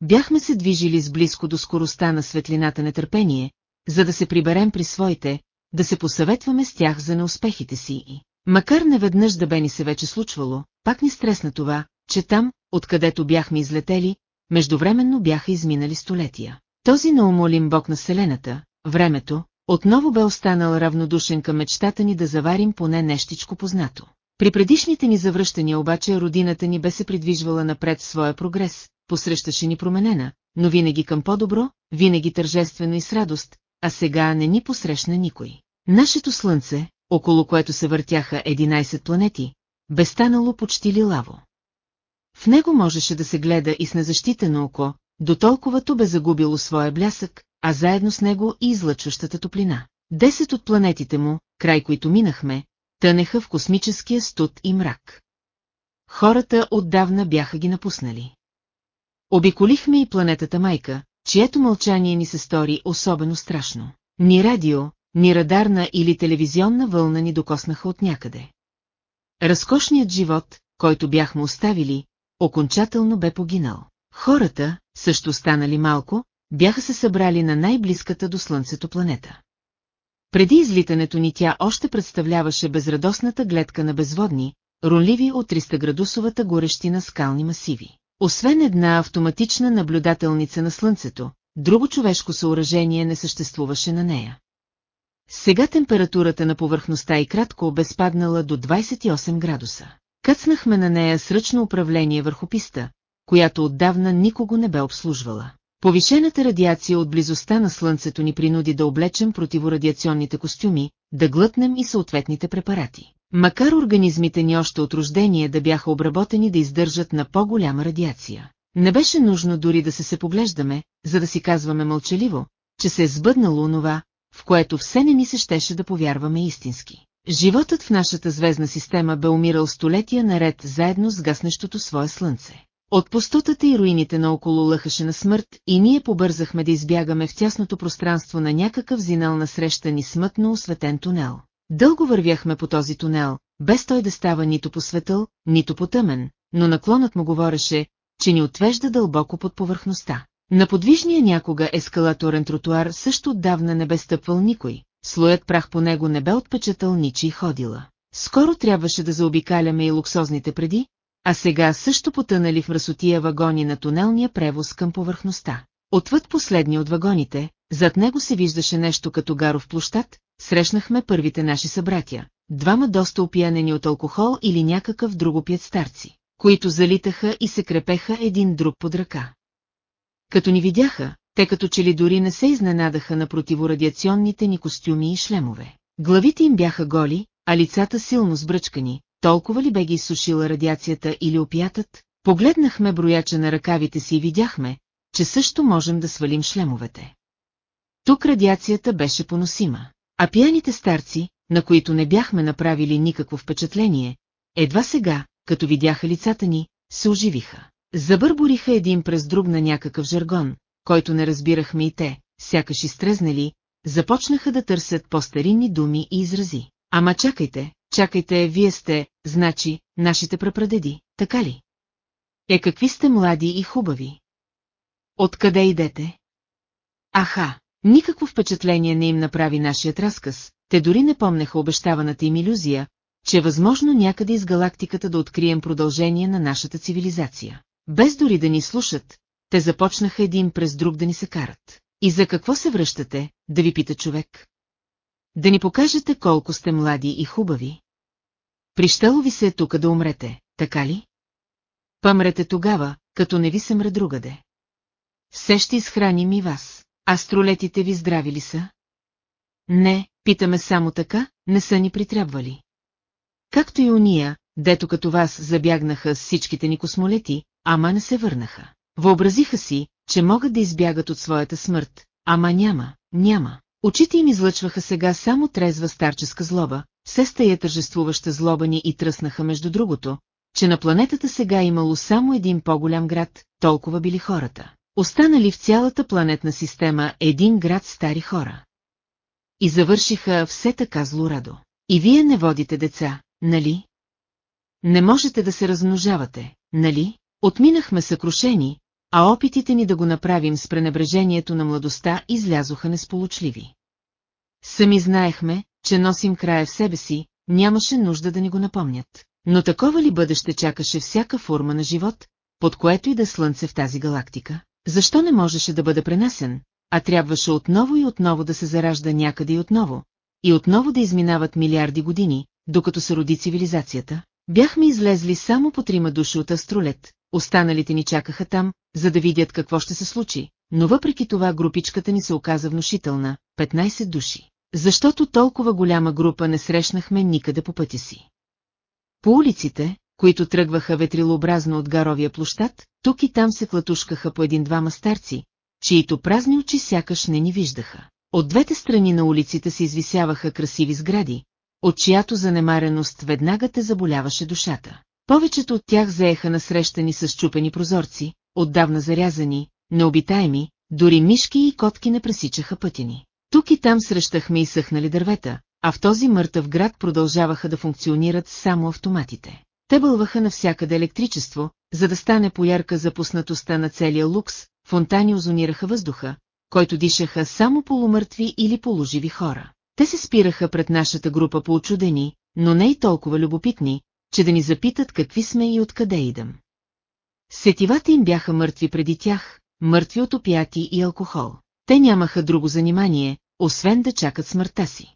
Бяхме се движили с близко до скоростта на светлината нетърпение, за да се приберем при своите, да се посъветваме с тях за неуспехите си и, макар неведнъж да бе ни се вече случвало, пак ни стресна това, че там, откъдето бяхме излетели, междувременно бяха изминали столетия. Този неумолим бог на Вселената, времето, отново бе останал равнодушен към мечтата ни да заварим поне нещичко познато. При предишните ни завръщания обаче родината ни бе се придвижвала напред своя прогрес, посрещаше ни променена, но винаги към по-добро, винаги тържествено и с радост, а сега не ни посрещна никой. Нашето слънце, около което се въртяха 11 планети, бе станало почти лилаво. В него можеше да се гледа и с незащитено око, до толковато бе загубило своя блясък, а заедно с него и излъчващата топлина. Десет от планетите му, край които минахме, тънеха в космическия студ и мрак. Хората отдавна бяха ги напуснали. Обиколихме и планетата Майка, чието мълчание ни се стори особено страшно. Ни радио, ни радарна или телевизионна вълна ни докоснаха от някъде. Разкошният живот, който бяхме оставили, окончателно бе погинал. Хората, също станали малко, бяха се събрали на най-близката до Слънцето планета. Преди излитането ни тя още представляваше безрадостната гледка на безводни, рунливи от 300 градусовата горещина скални масиви. Освен една автоматична наблюдателница на Слънцето, друго човешко съоръжение не съществуваше на нея. Сега температурата на повърхността и кратко бе спаднала до 28 градуса. Кацнахме на нея с ръчно управление върху писта, която отдавна никого не бе обслужвала. Повишената радиация от близостта на Слънцето ни принуди да облечем противорадиационните костюми, да глътнем и съответните препарати. Макар организмите ни още от рождение да бяха обработени да издържат на по-голяма радиация. Не беше нужно дори да се се поглеждаме, за да си казваме мълчаливо, че се е сбъднало онова, в което все не ни се щеше да повярваме истински. Животът в нашата звездна система бе умирал столетия наред заедно с гаснещото свое слънце. От пустотата и руините наоколо лъхаше на смърт и ние побързахме да избягаме в тясното пространство на някакъв зинал на среща ни смътно осветен тунел. Дълго вървяхме по този тунел, без той да става нито посветъл, нито потъмен, но наклонът му говореше, че ни отвежда дълбоко под повърхността. На подвижния някога ескалаторен тротуар също отдавна не бе стъпвал никой, слоят прах по него не бе отпечатал ничи ходила. Скоро трябваше да заобикаляме и луксозните преди, а сега също потънали в разотия вагони на тунелния превоз към повърхността. Отвъд последния от вагоните, зад него се виждаше нещо като гаров площад, срещнахме първите наши събратя, двама доста опиянени от алкохол или някакъв друг опият старци, които залитаха и се крепеха един друг под ръка. Като ни видяха, те като че ли дори не се изненадаха на противорадиационните ни костюми и шлемове. Главите им бяха голи, а лицата силно сбръчкани, толкова ли бе ги изсушила радиацията или опиятът? Погледнахме брояча на ръкавите си и видяхме, че също можем да свалим шлемовете. Тук радиацията беше поносима, а пияните старци, на които не бяхме направили никакво впечатление, едва сега, като видяха лицата ни, се оживиха. Забърбориха един през друг на някакъв жаргон, който не разбирахме и те, сякаш изтрезнали, започнаха да търсят по-старинни думи и изрази. Ама чакайте, чакайте, вие сте, значи, нашите прапрадеди, така ли? Е, какви сте млади и хубави? Откъде идете? Аха, никакво впечатление не им направи нашият разказ, те дори не помнеха обещаваната им иллюзия, че е възможно някъде из галактиката да открием продължение на нашата цивилизация. Без дори да ни слушат, те започнаха един през друг да ни се карат. И за какво се връщате, да ви пита човек? Да ни покажете колко сте млади и хубави. Прищало ви се е тук да умрете, така ли? Пъмрете тогава, като не ви се мре другаде. Все ще изхраним и вас. Астролетите ви здрави ли са? Не, питаме само така, не са ни притребвали. Както и уния, дето като вас забягнаха с всичките ни космолети, ама не се върнаха. Въобразиха си, че могат да избягат от своята смърт, ама няма, няма. Очите им излъчваха сега само трезва старческа злоба, все стая тържествуваща злоба ни и тръснаха между другото, че на планетата сега имало само един по-голям град, толкова били хората. Останали в цялата планетна система един град стари хора. И завършиха все така злорадо. И вие не водите деца, нали? Не можете да се размножавате, нали? Отминахме съкрушени, а опитите ни да го направим с пренебрежението на младостта излязоха несполучливи. Сами знаехме, че носим края в себе си, нямаше нужда да ни го напомнят. Но такова ли бъдеще чакаше всяка форма на живот, под което и да слънце в тази галактика? Защо не можеше да бъде пренесен, а трябваше отново и отново да се заражда някъде и отново, и отново да изминават милиарди години, докато се роди цивилизацията? Бяхме излезли само по трима души от астролет, останалите ни чакаха там, за да видят какво ще се случи, но въпреки това групичката ни се оказа внушителна, 15 души. Защото толкова голяма група не срещнахме никъде по пътя си. По улиците, които тръгваха ветрилообразно от гаровия площад, тук и там се клатушкаха по един-двама старци, чието празни очи сякаш не ни виждаха. От двете страни на улиците се извисяваха красиви сгради, от чиято занемареност веднага те заболяваше душата. Повечето от тях заеха насрещани с чупени прозорци, отдавна зарязани, необитаеми, дори мишки и котки не пресичаха пътя ни. Тук и там срещахме и съхнали дървета, а в този мъртъв град продължаваха да функционират само автоматите. Те бълваха навсякъде електричество, за да стане поярка запуснатостта на целия лукс, фонтани озонираха въздуха, който дишаха само полумъртви или полуживи хора. Те се спираха пред нашата група по очудени, но не и толкова любопитни, че да ни запитат какви сме и откъде идем. Сетивата им бяха мъртви преди тях, мъртви от опияти и алкохол. Те нямаха друго занимание, освен да чакат смъртта си.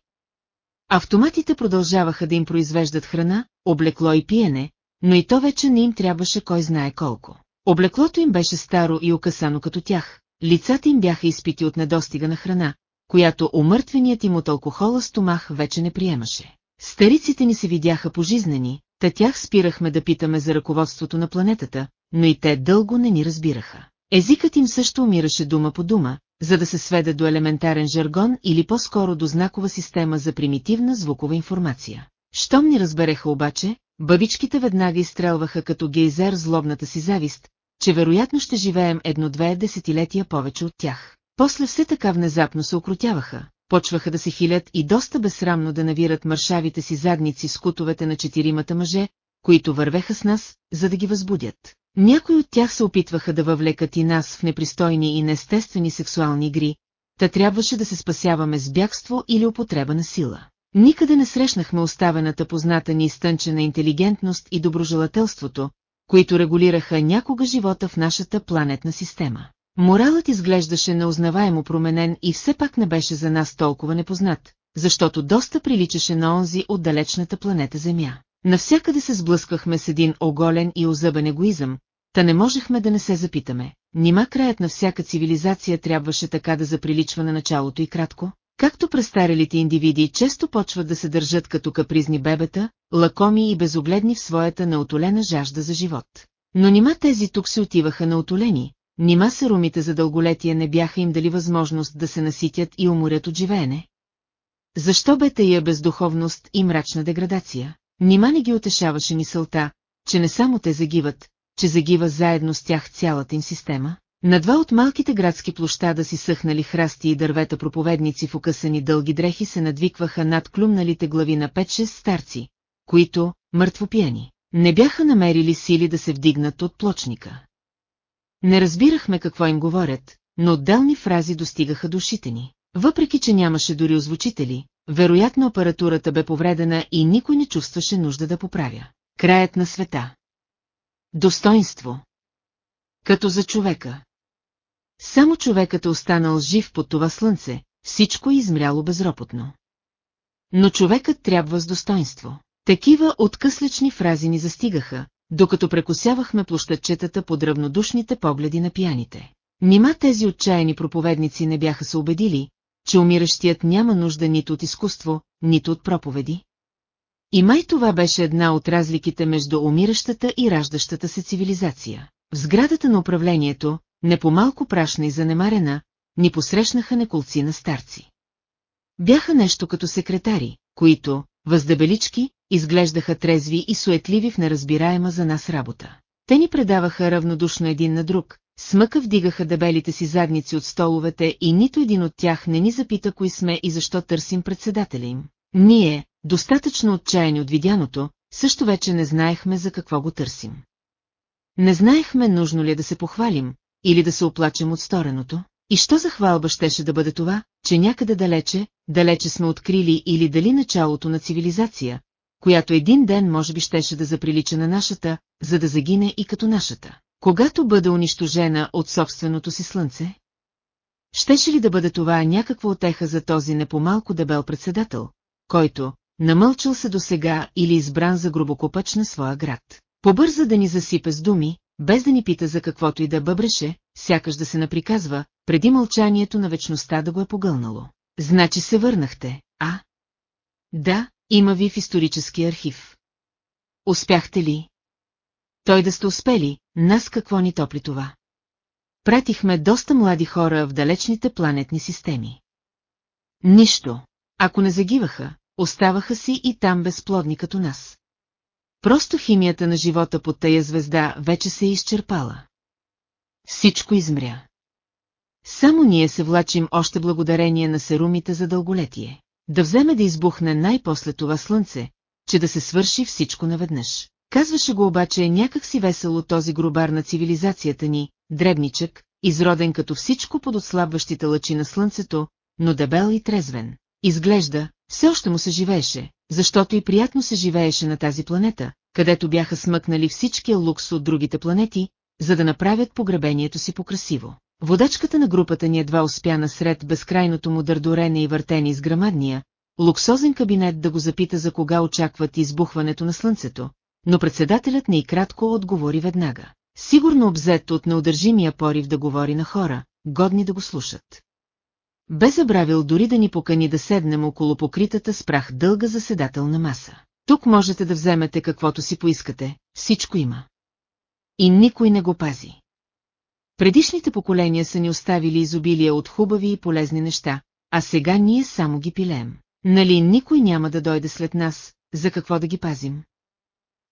Автоматите продължаваха да им произвеждат храна, облекло и пиене, но и то вече не им трябваше кой знае колко. Облеклото им беше старо и окасано като тях, лицата им бяха изпити от недостига на храна, която умъртвеният им от алкохола стомах вече не приемаше. Стариците ни се видяха пожизнени, та тях спирахме да питаме за ръководството на планетата, но и те дълго не ни разбираха. Езикът им също умираше дума по дума, за да се сведе до елементарен жаргон или по-скоро до знакова система за примитивна звукова информация. Щом ни разбереха обаче, бабичките веднага изстрелваха като гейзер злобната си завист, че вероятно ще живеем едно-две десетилетия повече от тях. После все така внезапно се окрутяваха, почваха да се хилят и доста безсрамно да навират мършавите си задници с кутовете на четиримата мъже, които вървеха с нас, за да ги възбудят. Някои от тях се опитваха да въвлекат и нас в непристойни и неестествени сексуални игри, та трябваше да се спасяваме с бягство или употреба на сила. Никъде не срещнахме оставената позната ни изтънчена интелигентност и доброжелателството, които регулираха някога живота в нашата планетна система. Моралът изглеждаше неузнаваемо променен и все пак не беше за нас толкова непознат, защото доста приличаше на онзи от далечната планета Земя. Навсякъде се сблъскахме с един оголен и озъбен егоизъм, та не можехме да не се запитаме. Нима краят на всяка цивилизация трябваше така да заприличва на началото и кратко? както престарелите индивиди често почват да се държат като капризни бебета, лакоми и безогледни в своята неотолена жажда за живот. Но нима тези тук се отиваха на отолени, нима серумите за дълголетие не бяха им дали възможност да се наситят и уморят от живеене? Защо бе тая бездуховност и мрачна деградация? Нима не ги утешаваше мисълта, че не само те загиват, че загива заедно с тях цялата им система? На два от малките градски площада си съхнали храсти и дървета проповедници в окъсани дълги дрехи се надвикваха над клюмналите глави на 5-6 старци, които, мъртвопияни, не бяха намерили сили да се вдигнат от плочника. Не разбирахме какво им говорят, но отделни фрази достигаха душите ни. Въпреки, че нямаше дори озвучители, вероятно апаратурата бе повредена и никой не чувстваше нужда да поправя. Краят на света. Достоинство. Като за човека. Само човекът е останал жив под това слънце, всичко е измряло безропотно. Но човекът трябва с достоинство. Такива откъслечни фрази ни застигаха, докато прекусявахме площадчетата под равнодушните погледи на пияните. Нима тези отчаяни проповедници не бяха се убедили, че умиращият няма нужда нито от изкуство, нито от проповеди? И май това беше една от разликите между умиращата и раждащата се цивилизация. В сградата на управлението, не по-малко прашна и занемарена, ни посрещнаха неколци на старци. Бяха нещо като секретари, които, въздебелички, изглеждаха трезви и суетливи в неразбираема за нас работа. Те ни предаваха равнодушно един на друг, смъка вдигаха дебелите си задници от столовете и нито един от тях не ни запита кои сме и защо търсим председателя им. Ние, достатъчно отчаяни от видяното, също вече не знаехме за какво го търсим. Не знаехме нужно ли е да се похвалим, или да се оплачем от стореното. И що за хвалба щеше да бъде това, че някъде далече, далече сме открили или дали началото на цивилизация, която един ден може би щеше да заприлича на нашата, за да загине и като нашата. Когато бъде унищожена от собственото си слънце? Щеше ли да бъде това някаква отеха за този непомалко дебел председател, който, намълчал се до сега или избран за грубокопъч на своя град, побърза да ни засипе с думи, без да ни пита за каквото и да бъбреше, сякаш да се наприказва, преди мълчанието на вечността да го е погълнало. Значи се върнахте, а? Да, има ви в исторически архив. Успяхте ли? Той да сте успели, нас какво ни топли това? Пратихме доста млади хора в далечните планетни системи. Нищо. Ако не загиваха, оставаха си и там безплодни като нас. Просто химията на живота под тая звезда вече се е изчерпала. Всичко измря. Само ние се влачим още благодарение на серумите за дълголетие. Да вземе да избухне най-после това слънце, че да се свърши всичко наведнъж. Казваше го обаче някак си весело този грубар на цивилизацията ни, дребничък, изроден като всичко под отслабващите лъчи на слънцето, но дебел и трезвен. Изглежда, все още му се живееше, защото и приятно се живееше на тази планета, където бяха смъкнали всичкия лукс от другите планети, за да направят погребението си покрасиво. Водачката на групата ни едва успя насред безкрайното му дърдорене и въртени из грамадния, луксозен кабинет да го запита за кога очакват избухването на слънцето, но председателят не и кратко отговори веднага. Сигурно обзет от неудържимия порив да говори на хора, годни да го слушат. Бе забравил дори да ни покани да седнем около покритата с прах дълга заседателна маса. Тук можете да вземете каквото си поискате, всичко има. И никой не го пази. Предишните поколения са ни оставили изобилие от хубави и полезни неща, а сега ние само ги пилеем. Нали никой няма да дойде след нас, за какво да ги пазим?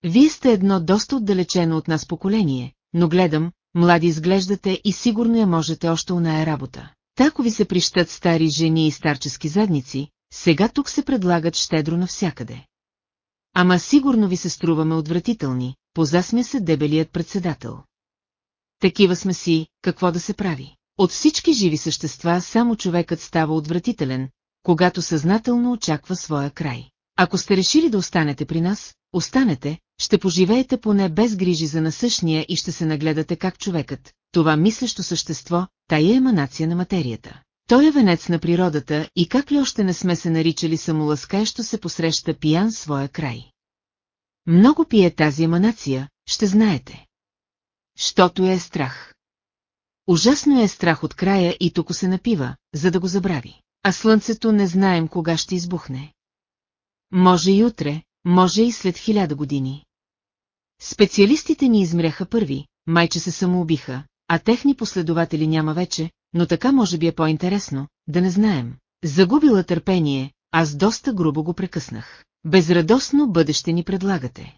Вие сте едно доста отдалечено от нас поколение, но гледам, млади изглеждате и сигурно я можете още уная работа. Тако ви се прищат стари жени и старчески задници, сега тук се предлагат щедро навсякъде. Ама сигурно ви се струваме отвратителни, позасмя се дебелият председател. Такива сме си, какво да се прави. От всички живи същества само човекът става отвратителен, когато съзнателно очаква своя край. Ако сте решили да останете при нас, останете, ще поживеете поне без грижи за насъщния и ще се нагледате как човекът, това мислещо същество, тая еманация на материята. Той е венец на природата и как ли още не сме се наричали самоласкаещо се посреща пиян своя край. Много пие тази еманация, ще знаете. Щото е страх. Ужасно е страх от края и тук се напива, за да го забрави. а слънцето не знаем кога ще избухне. Може и утре, може и след хиляда години. Специалистите ни измряха първи, майче се самоубиха, а техни последователи няма вече, но така може би е по-интересно, да не знаем. Загубила търпение, аз доста грубо го прекъснах. Безрадостно бъдеще ни предлагате.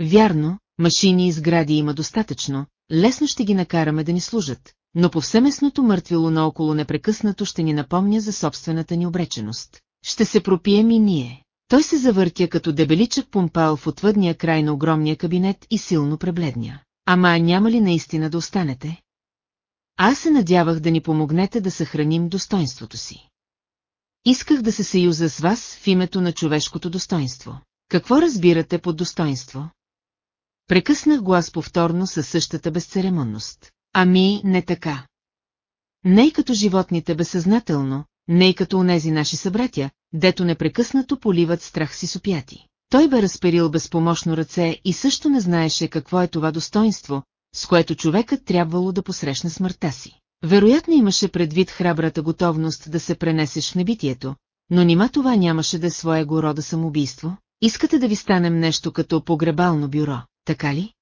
Вярно, машини и сгради има достатъчно, лесно ще ги накараме да ни служат, но повсеместното мъртвило наоколо непрекъснато ще ни напомня за собствената ни обреченост. Ще се пропием и ние. Той се завъртя като дебеличък помпал в отвъдния край на огромния кабинет и силно пребледня. Ама няма ли наистина да останете? Аз се надявах да ни помогнете да съхраним достоинството си. Исках да се съюза с вас в името на човешкото достоинство. Какво разбирате под достоинство? Прекъснах глас повторно със същата безцеремонност. Ами, не така. Не като животните безсъзнателно, не и като онези наши събратя, дето непрекъснато поливат страх си сопяти. Той бе разперил безпомощно ръце и също не знаеше какво е това достоинство, с което човекът трябвало да посрещне смъртта си. Вероятно имаше предвид храбрата готовност да се пренесеш в небитието, но нима това нямаше да е своего рода самоубийство? Искате да ви станем нещо като погребално бюро, така ли?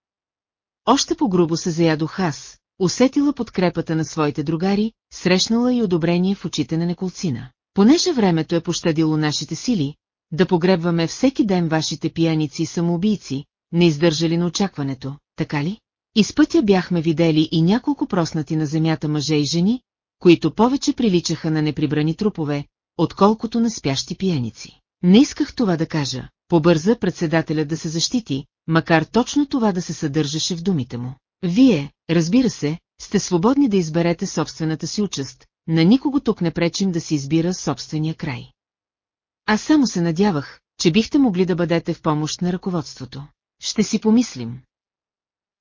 Още по-грубо се заядох аз, усетила подкрепата на своите другари, срещнала и одобрение в очите на неколцина. Понеже времето е пощадило нашите сили, да погребваме всеки ден вашите пияници и самоубийци, не издържали на очакването, така ли? Из пътя бяхме видели и няколко проснати на земята мъже и жени, които повече приличаха на неприбрани трупове, отколкото на спящи пияници. Не исках това да кажа, побърза председателя да се защити, макар точно това да се съдържаше в думите му. Вие, разбира се, сте свободни да изберете собствената си участ, на никого тук не пречим да си избира собствения край. Аз само се надявах, че бихте могли да бъдете в помощ на ръководството. Ще си помислим.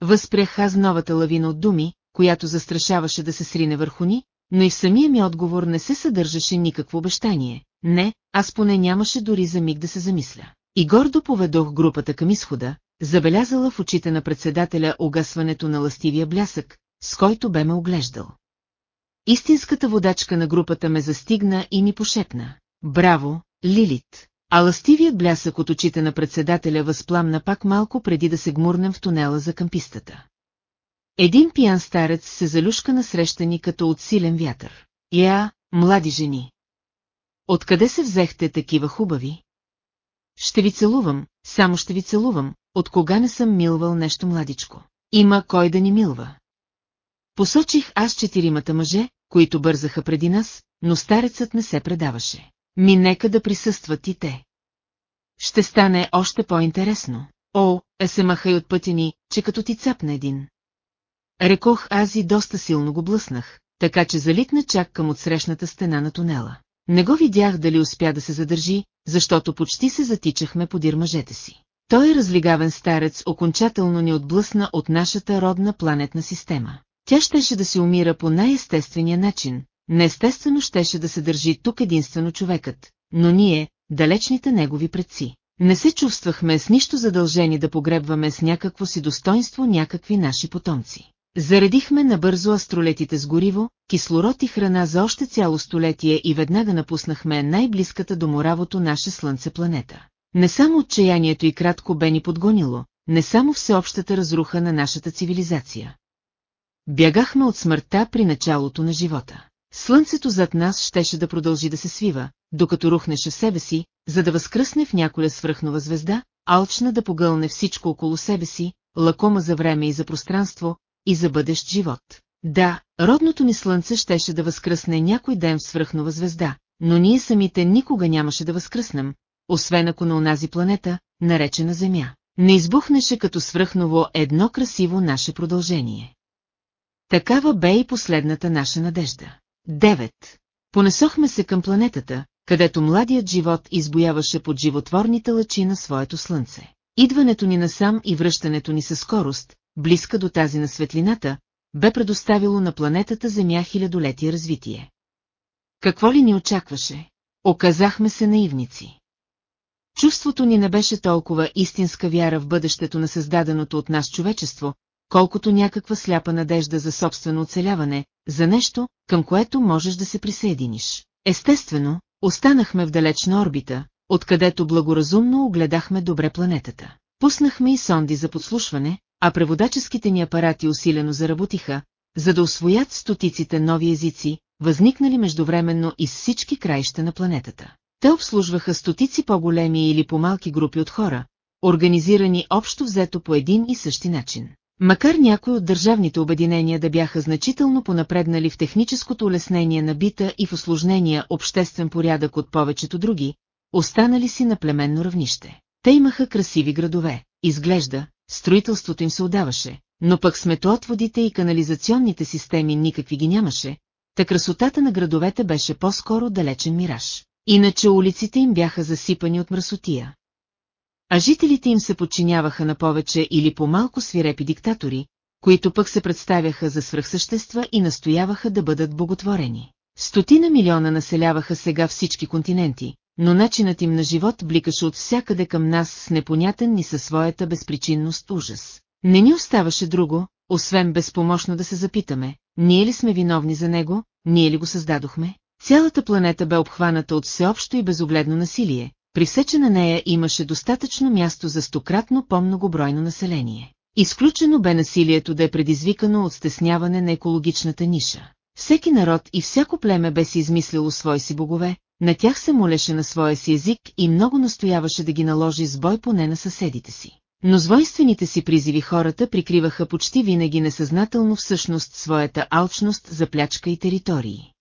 Възпрях аз новата лавина от думи, която застрашаваше да се срине върху ни, но и в самия ми отговор не се съдържаше никакво обещание. Не, аз поне нямаше дори за миг да се замисля. И гордо поведох групата към изхода, забелязала в очите на председателя огасването на ластивия блясък, с който бе ме оглеждал. Истинската водачка на групата ме застигна и ми пошепна. Браво, Лилит! А ластивият блясък от очите на председателя възпламна пак малко преди да се гмурнем в тунела за кампистата. Един пиян старец се залюшка насреща ни като от силен вятър. Я, млади жени! Откъде се взехте такива хубави? Ще ви целувам, само ще ви целувам, от кога не съм милвал нещо младичко. Има кой да ни милва. Посочих аз четиримата мъже, които бързаха преди нас, но старецът не се предаваше. Ми нека да присъстват и те. Ще стане още по-интересно. О, е се махай от пътя ни, че като ти цапна един. Рекох аз и доста силно го блъснах, така че залитна чак към отсрещната стена на тунела. Не го видях дали успя да се задържи, защото почти се затичахме подир мъжете си. Той е разлигавен старец окончателно ни отблъсна от нашата родна планетна система. Тя щеше да се умира по най-естествения начин, неестествено щеше да се държи тук единствено човекът, но ние, далечните негови предци, не се чувствахме с нищо задължени да погребваме с някакво си достоинство някакви наши потомци. Заредихме набързо астролетите с гориво, кислород и храна за още цяло столетие и веднага напуснахме най-близката до моравото наше слънце планета. Не само отчаянието и кратко бе ни подгонило, не само всеобщата разруха на нашата цивилизация. Бягахме от смъртта при началото на живота. Слънцето зад нас щеше да продължи да се свива, докато рухнеше себе си, за да възкръсне в няколя свръхнова звезда, алчна да погълне всичко около себе си, лакома за време и за пространство, и за бъдещ живот. Да, родното ни слънце щеше да възкръсне някой ден в свръхнова звезда, но ние самите никога нямаше да възкръснем, освен ако на онази планета, наречена Земя, не избухнеше като свръхново едно красиво наше продължение. Такава бе и последната наша надежда. 9. Понесохме се към планетата, където младият живот избояваше под животворните лъчи на своето слънце. Идването ни насам и връщането ни със скорост, близка до тази на светлината, бе предоставило на планетата Земя хилядолетие развитие. Какво ли ни очакваше? Оказахме се наивници. Чувството ни не беше толкова истинска вяра в бъдещето на създаденото от нас човечество, колкото някаква сляпа надежда за собствено оцеляване, за нещо, към което можеш да се присъединиш. Естествено, останахме в далечна орбита, откъдето благоразумно огледахме добре планетата. Пуснахме и сонди за подслушване, а преводаческите ни апарати усилено заработиха, за да освоят стотиците нови езици, възникнали междувременно из всички краища на планетата. Те обслужваха стотици по-големи или по-малки групи от хора, организирани общо взето по един и същи начин. Макар някои от държавните обединения да бяха значително понапреднали в техническото улеснение на бита и в осложнения обществен порядък от повечето други, останали си на племенно равнище. Те имаха красиви градове, изглежда, строителството им се отдаваше, но пък сметоотводите и канализационните системи никакви ги нямаше, та красотата на градовете беше по-скоро далечен мираж. Иначе улиците им бяха засипани от мръсотия. А жителите им се подчиняваха на повече или по-малко свирепи диктатори, които пък се представяха за свръхсъщества и настояваха да бъдат боготворени. Стотина милиона населяваха сега всички континенти, но начинът им на живот бликаше от всякъде към нас с непонятен ни със своята безпричинност ужас. Не ни оставаше друго, освен безпомощно да се запитаме, ние ли сме виновни за него, ние ли го създадохме? Цялата планета бе обхваната от всеобщо и безогледно насилие, при сече на нея имаше достатъчно място за стократно по-многобройно население. Изключено бе насилието да е предизвикано от стесняване на екологичната ниша. Всеки народ и всяко племе бе си измислило свои си богове, на тях се молеше на своя си език и много настояваше да ги наложи с бой поне на съседите си. Но с воинствените си призиви хората прикриваха почти винаги несъзнателно всъщност своята алчност за плячка и територии.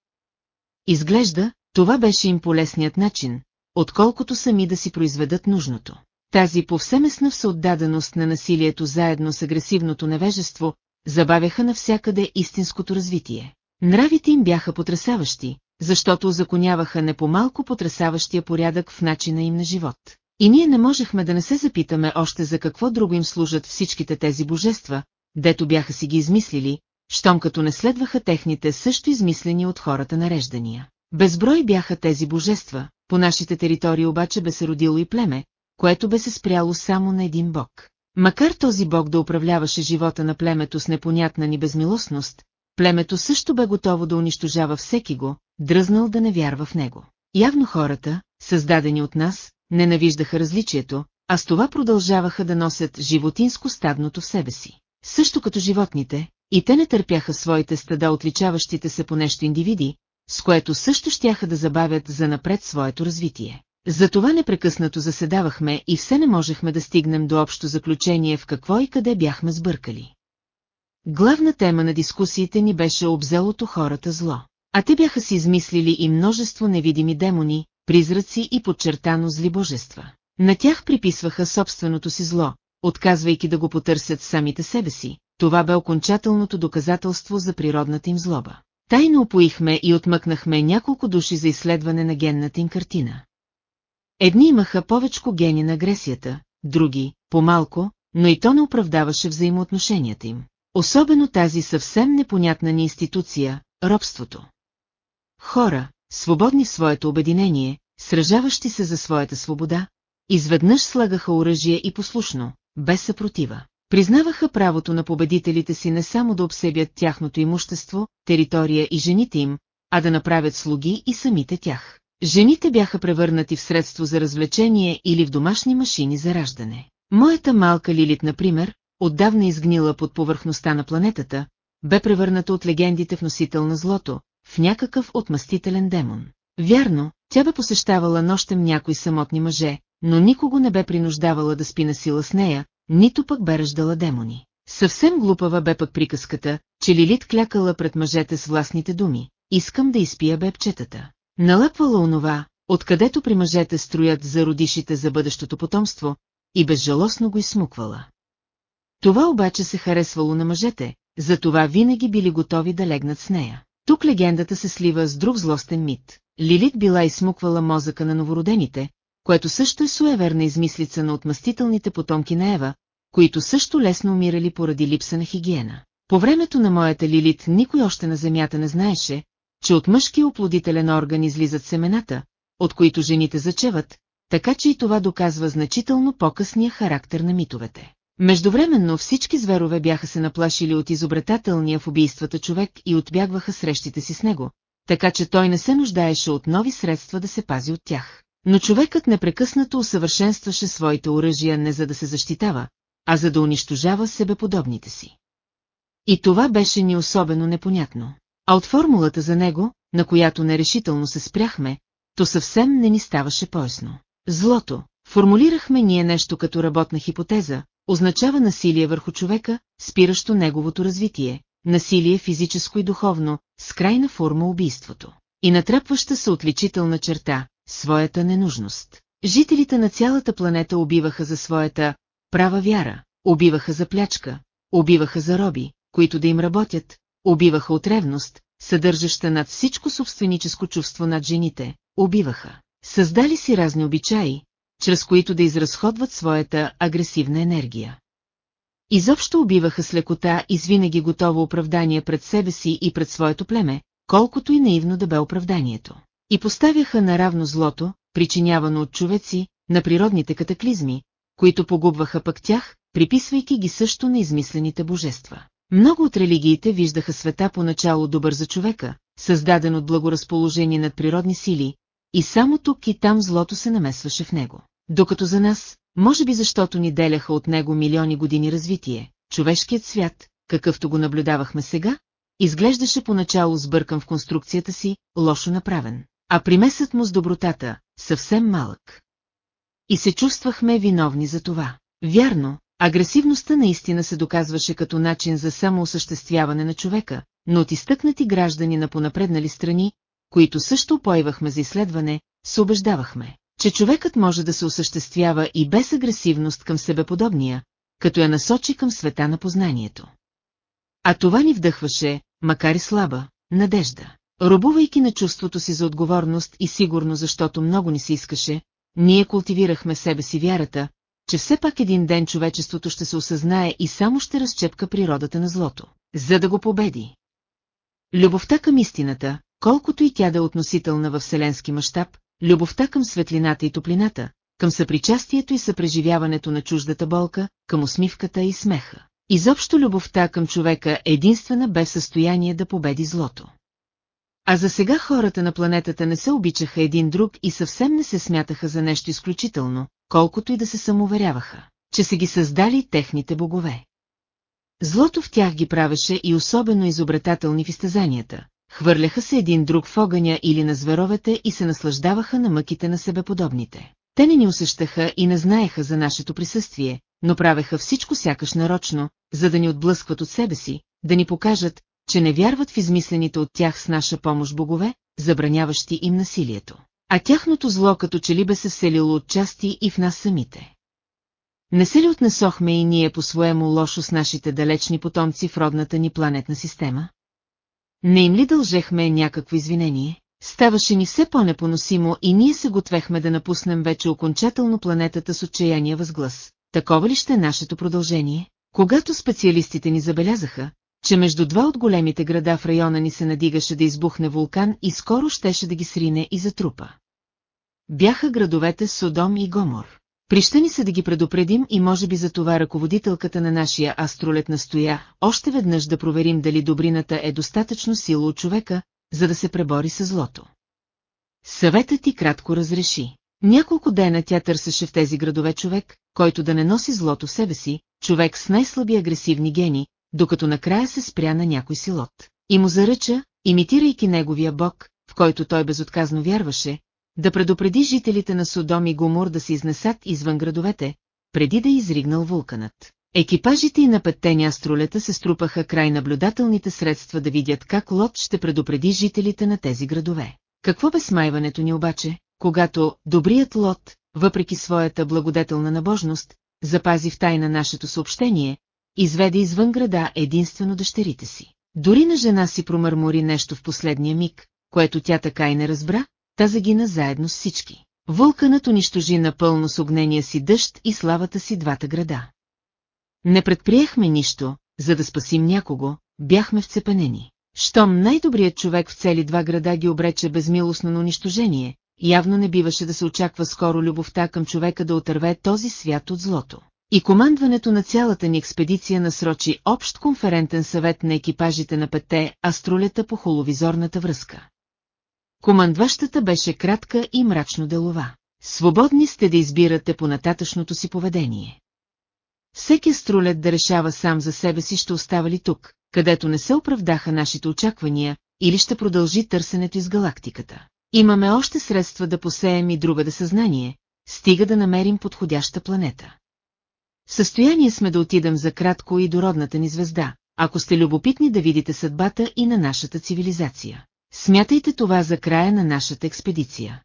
Изглежда, това беше им полесният начин, отколкото сами да си произведат нужното. Тази повсеместна всеотдаденост на насилието заедно с агресивното невежество забавяха навсякъде истинското развитие. Нравите им бяха потрясаващи, защото озаконяваха не по-малко потрясаващия порядък в начина им на живот. И ние не можехме да не се запитаме още за какво друго им служат всичките тези божества, дето бяха си ги измислили, щом като не следваха техните също измислени от хората нареждания. Безброй бяха тези божества, по нашите територии обаче бе се родило и племе, което бе се спряло само на един бог. Макар този бог да управляваше живота на племето с непонятна ни безмилостност, племето също бе готово да унищожава всеки го, дръзнал да не вярва в него. Явно хората, създадени от нас, ненавиждаха различието, а с това продължаваха да носят животинско стадното в себе си. Също като животните, и те не търпяха своите стада отличаващите се по нещо индивиди, с което също щяха да забавят за напред своето развитие. Затова непрекъснато заседавахме и все не можехме да стигнем до общо заключение в какво и къде бяхме сбъркали. Главна тема на дискусиите ни беше обзелото хората зло. А те бяха си измислили и множество невидими демони, призраци и подчертано зли божества. На тях приписваха собственото си зло, отказвайки да го потърсят самите себе си. Това бе окончателното доказателство за природната им злоба. Тайно опоихме и отмъкнахме няколко души за изследване на генната им картина. Едни имаха повечко гени на агресията, други – по-малко, но и то не оправдаваше взаимоотношенията им. Особено тази съвсем непонятна ни институция – робството. Хора, свободни в своето обединение, сражаващи се за своята свобода, изведнъж слагаха оръжие и послушно, без съпротива. Признаваха правото на победителите си не само да обсебят тяхното имущество, територия и жените им, а да направят слуги и самите тях. Жените бяха превърнати в средство за развлечение или в домашни машини за раждане. Моята малка Лилит, например, отдавна изгнила под повърхността на планетата, бе превърната от легендите в носител на злото, в някакъв отмъстителен демон. Вярно, тя бе посещавала нощем някои самотни мъже, но никого не бе принуждавала да спи на сила с нея, нито пък бе ръждала демони. Съвсем глупава бе пък приказката, че Лилит клякала пред мъжете с властните думи. Искам да изпия бебчетата. Налъпвала онова, откъдето при мъжете строят зародишите за бъдещото потомство, и безжалостно го изсмуквала. Това обаче се харесвало на мъжете, затова винаги били готови да легнат с нея. Тук легендата се слива с друг злостен мит. Лилит била изсмуквала мозъка на новородените, което също е суеверна измислица на отмъстителните потомки на Ева, които също лесно умирали поради липса на хигиена. По времето на моята Лилит никой още на земята не знаеше, че от мъжкия оплодителен орган излизат семената, от които жените зачеват, така че и това доказва значително по-късния характер на митовете. Междувременно всички зверове бяха се наплашили от изобретателния в убийствата човек и отбягваха срещите си с него, така че той не се нуждаеше от нови средства да се пази от тях. Но човекът непрекъснато усъвършенстваше своите оръжия не за да се защитава, а за да унищожава себеподобните си. И това беше ни особено непонятно. А от формулата за него, на която нерешително се спряхме, то съвсем не ни ставаше поясно. Злото, формулирахме ние нещо като работна хипотеза, означава насилие върху човека, спиращо неговото развитие, насилие физическо и духовно, с крайна форма убийството. И натрапваща се отличителна черта, своята ненужност. Жителите на цялата планета убиваха за своята права вяра, убиваха за плячка, убиваха за роби, които да им работят, убиваха от ревност, съдържаща над всичко собственическо чувство над жените, убиваха. Създали си разни обичаи, чрез които да изразходват своята агресивна енергия. Изобщо убиваха с лекота и с винаги готово оправдание пред себе си и пред своето племе, колкото и наивно да бе оправданието. И поставяха наравно злото, причинявано от човеци, на природните катаклизми, които погубваха пък тях, приписвайки ги също на измислените божества. Много от религиите виждаха света поначало добър за човека, създаден от благоразположение над природни сили, и само тук и там злото се намесваше в него. Докато за нас, може би защото ни деляха от него милиони години развитие, човешкият свят, какъвто го наблюдавахме сега, изглеждаше поначало сбъркан в конструкцията си, лошо направен, а примесът му с добротата, съвсем малък. И се чувствахме виновни за това. Вярно, агресивността наистина се доказваше като начин за самоосъществяване на човека, но от изтъкнати граждани на понапреднали страни, които също поивахме за изследване, се убеждавахме, че човекът може да се осъществява и без агресивност към себеподобния, като я насочи към света на познанието. А това ни вдъхваше, макар и слаба, надежда. Робувайки на чувството си за отговорност и сигурно защото много ни се искаше, ние култивирахме себе си вярата, че все пак един ден човечеството ще се осъзнае и само ще разчепка природата на злото, за да го победи. Любовта към истината, колкото и тя да е относителна във вселенски мащаб, любовта към светлината и топлината, към съпричастието и съпреживяването на чуждата болка, към усмивката и смеха. Изобщо любовта към човека единствена бе в състояние да победи злото. А за сега хората на планетата не се обичаха един друг и съвсем не се смятаха за нещо изключително, колкото и да се самоверяваха, че са ги създали техните богове. Злото в тях ги правеше и особено изобретателни в изтезанията. Хвърляха се един друг в огъня или на зверовете и се наслаждаваха на мъките на себеподобните. Те не ни усещаха и не знаеха за нашето присъствие, но правеха всичко сякаш нарочно, за да ни отблъскват от себе си, да ни покажат, че не вярват в измислените от тях с наша помощ богове, забраняващи им насилието. А тяхното зло като че ли бе се вселило от части и в нас самите. Не се ли отнесохме и ние по-своему лошо с нашите далечни потомци в родната ни планетна система? Не им ли дължехме някакво извинение? Ставаше ни все по-непоносимо и ние се готвехме да напуснем вече окончателно планетата с отчаяния възглас. Такова ли ще е нашето продължение? Когато специалистите ни забелязаха, че между два от големите града в района ни се надигаше да избухне вулкан и скоро щеше да ги срине и затрупа. Бяха градовете Содом и Гомор. Прища се да ги предупредим и може би за това ръководителката на нашия астролет настоя още веднъж да проверим дали добрината е достатъчно сила от човека, за да се пребори с злото. Съветът ти кратко разреши. Няколко дена тя търсеше в тези градове човек, който да не носи злото в себе си, човек с най-слаби агресивни гени, докато накрая се спря на някой силот. И му заръча, имитирайки неговия бог, в който той безотказно вярваше, да предупреди жителите на Содом и Гомор да се изнесат извън градовете, преди да е изригнал вулканът. Екипажите и на петтени астролета се струпаха край наблюдателните средства да видят как Лот ще предупреди жителите на тези градове. Какво бе смайването ни обаче, когато добрият Лот, въпреки своята благодетелна набожност, запази в тайна нашето съобщение, изведе извън града единствено дъщерите си. Дори на жена си промърмори нещо в последния миг, което тя така и не разбра, та загина заедно с всички. Вулканът унищожи напълно с огнения си дъжд и славата си двата града. Не предприехме нищо, за да спасим някого, бяхме вцепенени. Щом най-добрият човек в цели два града ги обрече безмилостно на унищожение, явно не биваше да се очаква скоро любовта към човека да отърве този свят от злото. И командването на цялата ни експедиция насрочи общ конферентен съвет на екипажите на пете астролета по холовизорната връзка. Командващата беше кратка и мрачно делова. Свободни сте да избирате по нататъчното си поведение. Всеки струлет да решава сам за себе си ще остава ли тук, където не се оправдаха нашите очаквания, или ще продължи търсенето из галактиката. Имаме още средства да посеем и друга да съзнание, стига да намерим подходяща планета. В състояние сме да отидем за кратко и до родната ни звезда, ако сте любопитни да видите съдбата и на нашата цивилизация. Смятайте това за края на нашата експедиция.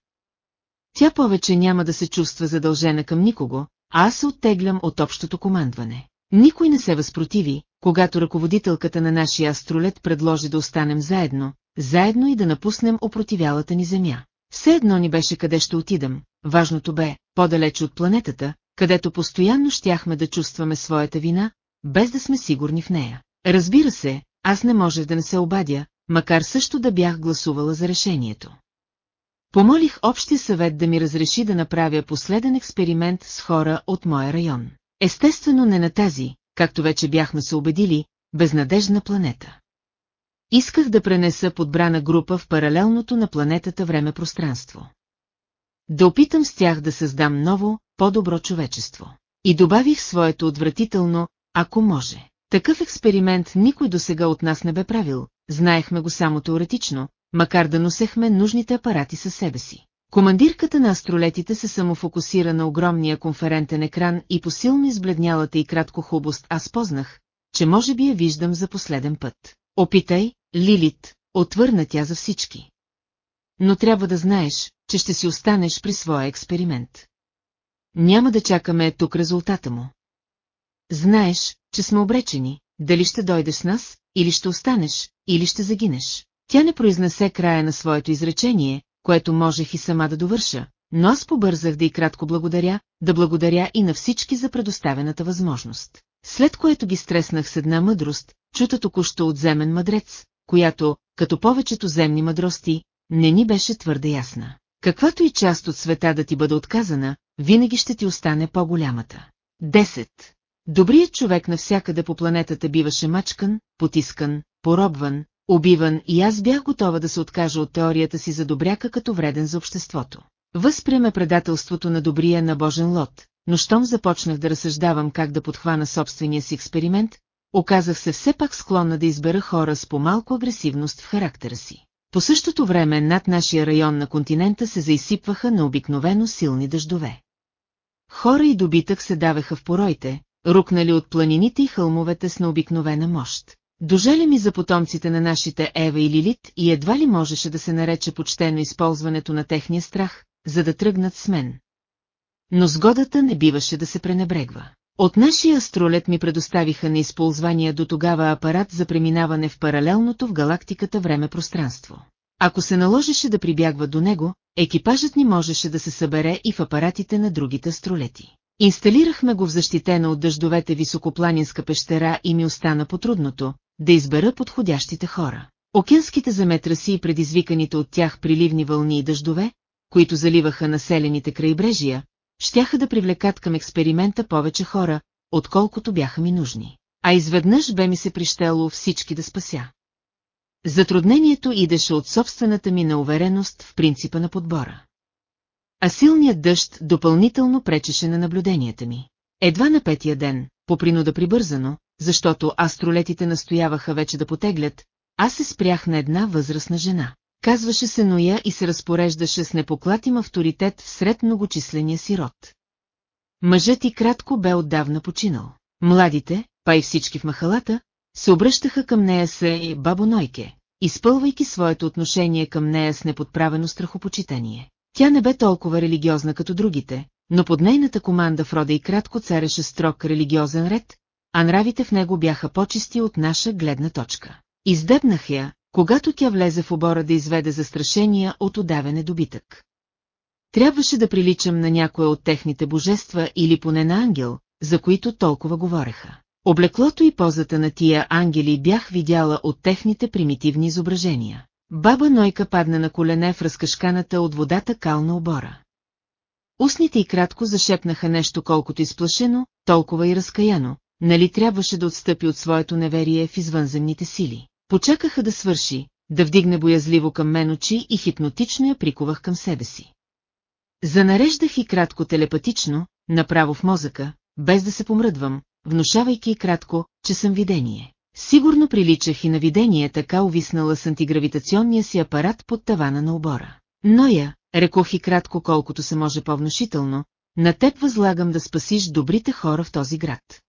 Тя повече няма да се чувства задължена към никого, а аз се оттеглям от общото командване. Никой не се възпротиви, когато ръководителката на нашия астролет предложи да останем заедно, заедно и да напуснем опротивялата ни земя. Все едно ни беше къде ще отидем, важното бе, по-далече от планетата, където постоянно щяхме да чувстваме своята вина, без да сме сигурни в нея. Разбира се, аз не можех да не се обадя, макар също да бях гласувала за решението. Помолих общия съвет да ми разреши да направя последен експеримент с хора от моя район. Естествено не на тази, както вече бяхме се убедили, безнадежна планета. Исках да пренеса подбрана група в паралелното на планетата време-пространство. Да опитам с тях да създам ново, по-добро човечество. И добавих своето отвратително, ако може. Такъв експеримент никой до сега от нас не бе правил, знаехме го само теоретично, макар да носехме нужните апарати със себе си. Командирката на астролетите се самофокусира на огромния конферентен екран и по силно избледнялата и кратко хубост аз познах, че може би я виждам за последен път. Опитай, Лилит, отвърна тя за всички. Но трябва да знаеш, че ще си останеш при своя експеримент. Няма да чакаме тук резултата му. Знаеш, че сме обречени, дали ще дойдеш с нас, или ще останеш, или ще загинеш. Тя не произнесе края на своето изречение, което можех и сама да довърша, но аз побързах да и кратко благодаря, да благодаря и на всички за предоставената възможност. След което ги стреснах с една мъдрост, чута току-що от земен мъдрец, която, като повечето земни мъдрости, не ни беше твърде ясна. Каквато и част от света да ти бъде отказана, винаги ще ти остане по-голямата. 10. Добрият човек навсякъде по планетата биваше мачкан, потискан, поробван, убиван и аз бях готова да се откажа от теорията си за добряка като вреден за обществото. Възприеме предателството на добрия на Божен лот, но щом започнах да разсъждавам как да подхвана собствения си експеримент, оказах се все пак склонна да избера хора с по-малко агресивност в характера си. По същото време над нашия район на континента се заисипваха на обикновено силни дъждове. Хора и добитък се давеха в пороите, рукнали от планините и хълмовете с необикновена мощ. Дожали ми за потомците на нашите Ева и Лилит и едва ли можеше да се нарече почтено използването на техния страх, за да тръгнат с мен. Но сгодата не биваше да се пренебрегва. От нашия астролет ми предоставиха на използвания до тогава апарат за преминаване в паралелното в галактиката време-пространство. Ако се наложеше да прибягва до него, екипажът ни можеше да се събере и в апаратите на другите астролети. Инсталирахме го в защитена от дъждовете високопланинска пещера и ми остана потрудното да избера подходящите хора. Океанските заметраси и предизвиканите от тях приливни вълни и дъждове, които заливаха населените крайбрежия, щяха да привлекат към експеримента повече хора, отколкото бяха ми нужни. А изведнъж бе ми се прищело всички да спася. Затруднението идеше от собствената ми неувереност в принципа на подбора. А силният дъжд допълнително пречеше на наблюденията ми. Едва на петия ден, по принуда прибързано, защото астролетите настояваха вече да потеглят, аз се спрях на една възрастна жена. Казваше се Ноя и се разпореждаше с непоклатим авторитет сред многочисления си род. Мъжът и кратко бе отдавна починал. Младите, па и всички в махалата, се обръщаха към нея се и бабо Нойке, изпълвайки своето отношение към нея с неподправено страхопочитание. Тя не бе толкова религиозна като другите, но под нейната команда в рода и кратко цареше строг религиозен ред, а нравите в него бяха почисти от наша гледна точка. Издебнах я, когато тя влезе в обора да изведе застрашения от удавене добитък. Трябваше да приличам на някоя от техните божества или поне на ангел, за които толкова говореха. Облеклото и позата на тия ангели бях видяла от техните примитивни изображения. Баба Нойка падна на колене в разкашканата от водата кална обора. Устните и кратко зашепнаха нещо колкото изплашено, толкова и разкаяно, нали трябваше да отстъпи от своето неверие в извънземните сили. Почакаха да свърши, да вдигне боязливо към мен очи и хипнотично я приковах към себе си. Занареждах и кратко телепатично, направо в мозъка, без да се помръдвам, внушавайки кратко, че съм видение. Сигурно приличах и на видение така увиснала с антигравитационния си апарат под тавана на обора. Но я, рекох и кратко колкото се може по-внушително, на теб възлагам да спасиш добрите хора в този град.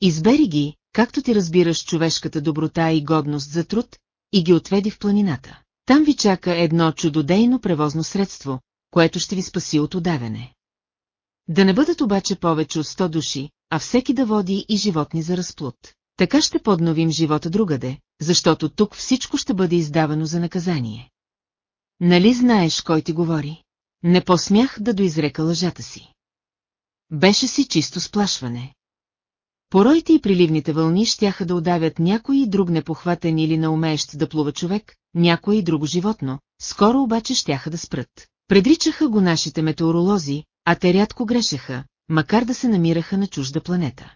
Избери ги, както ти разбираш човешката доброта и годност за труд, и ги отведи в планината. Там ви чака едно чудодейно превозно средство, което ще ви спаси от удавяне. Да не бъдат обаче повече от 100 души, а всеки да води и животни за разплод. Така ще подновим живота другаде, защото тук всичко ще бъде издавано за наказание. Нали знаеш кой ти говори? Не посмях да доизрека лъжата си. Беше си чисто сплашване. Пороите и приливните вълни щяха да удавят някой друг непохватен или наумеещ да плува човек, някой и друго животно, скоро обаче щяха да спрат. Предричаха го нашите метеоролози, а те рядко грешеха, макар да се намираха на чужда планета.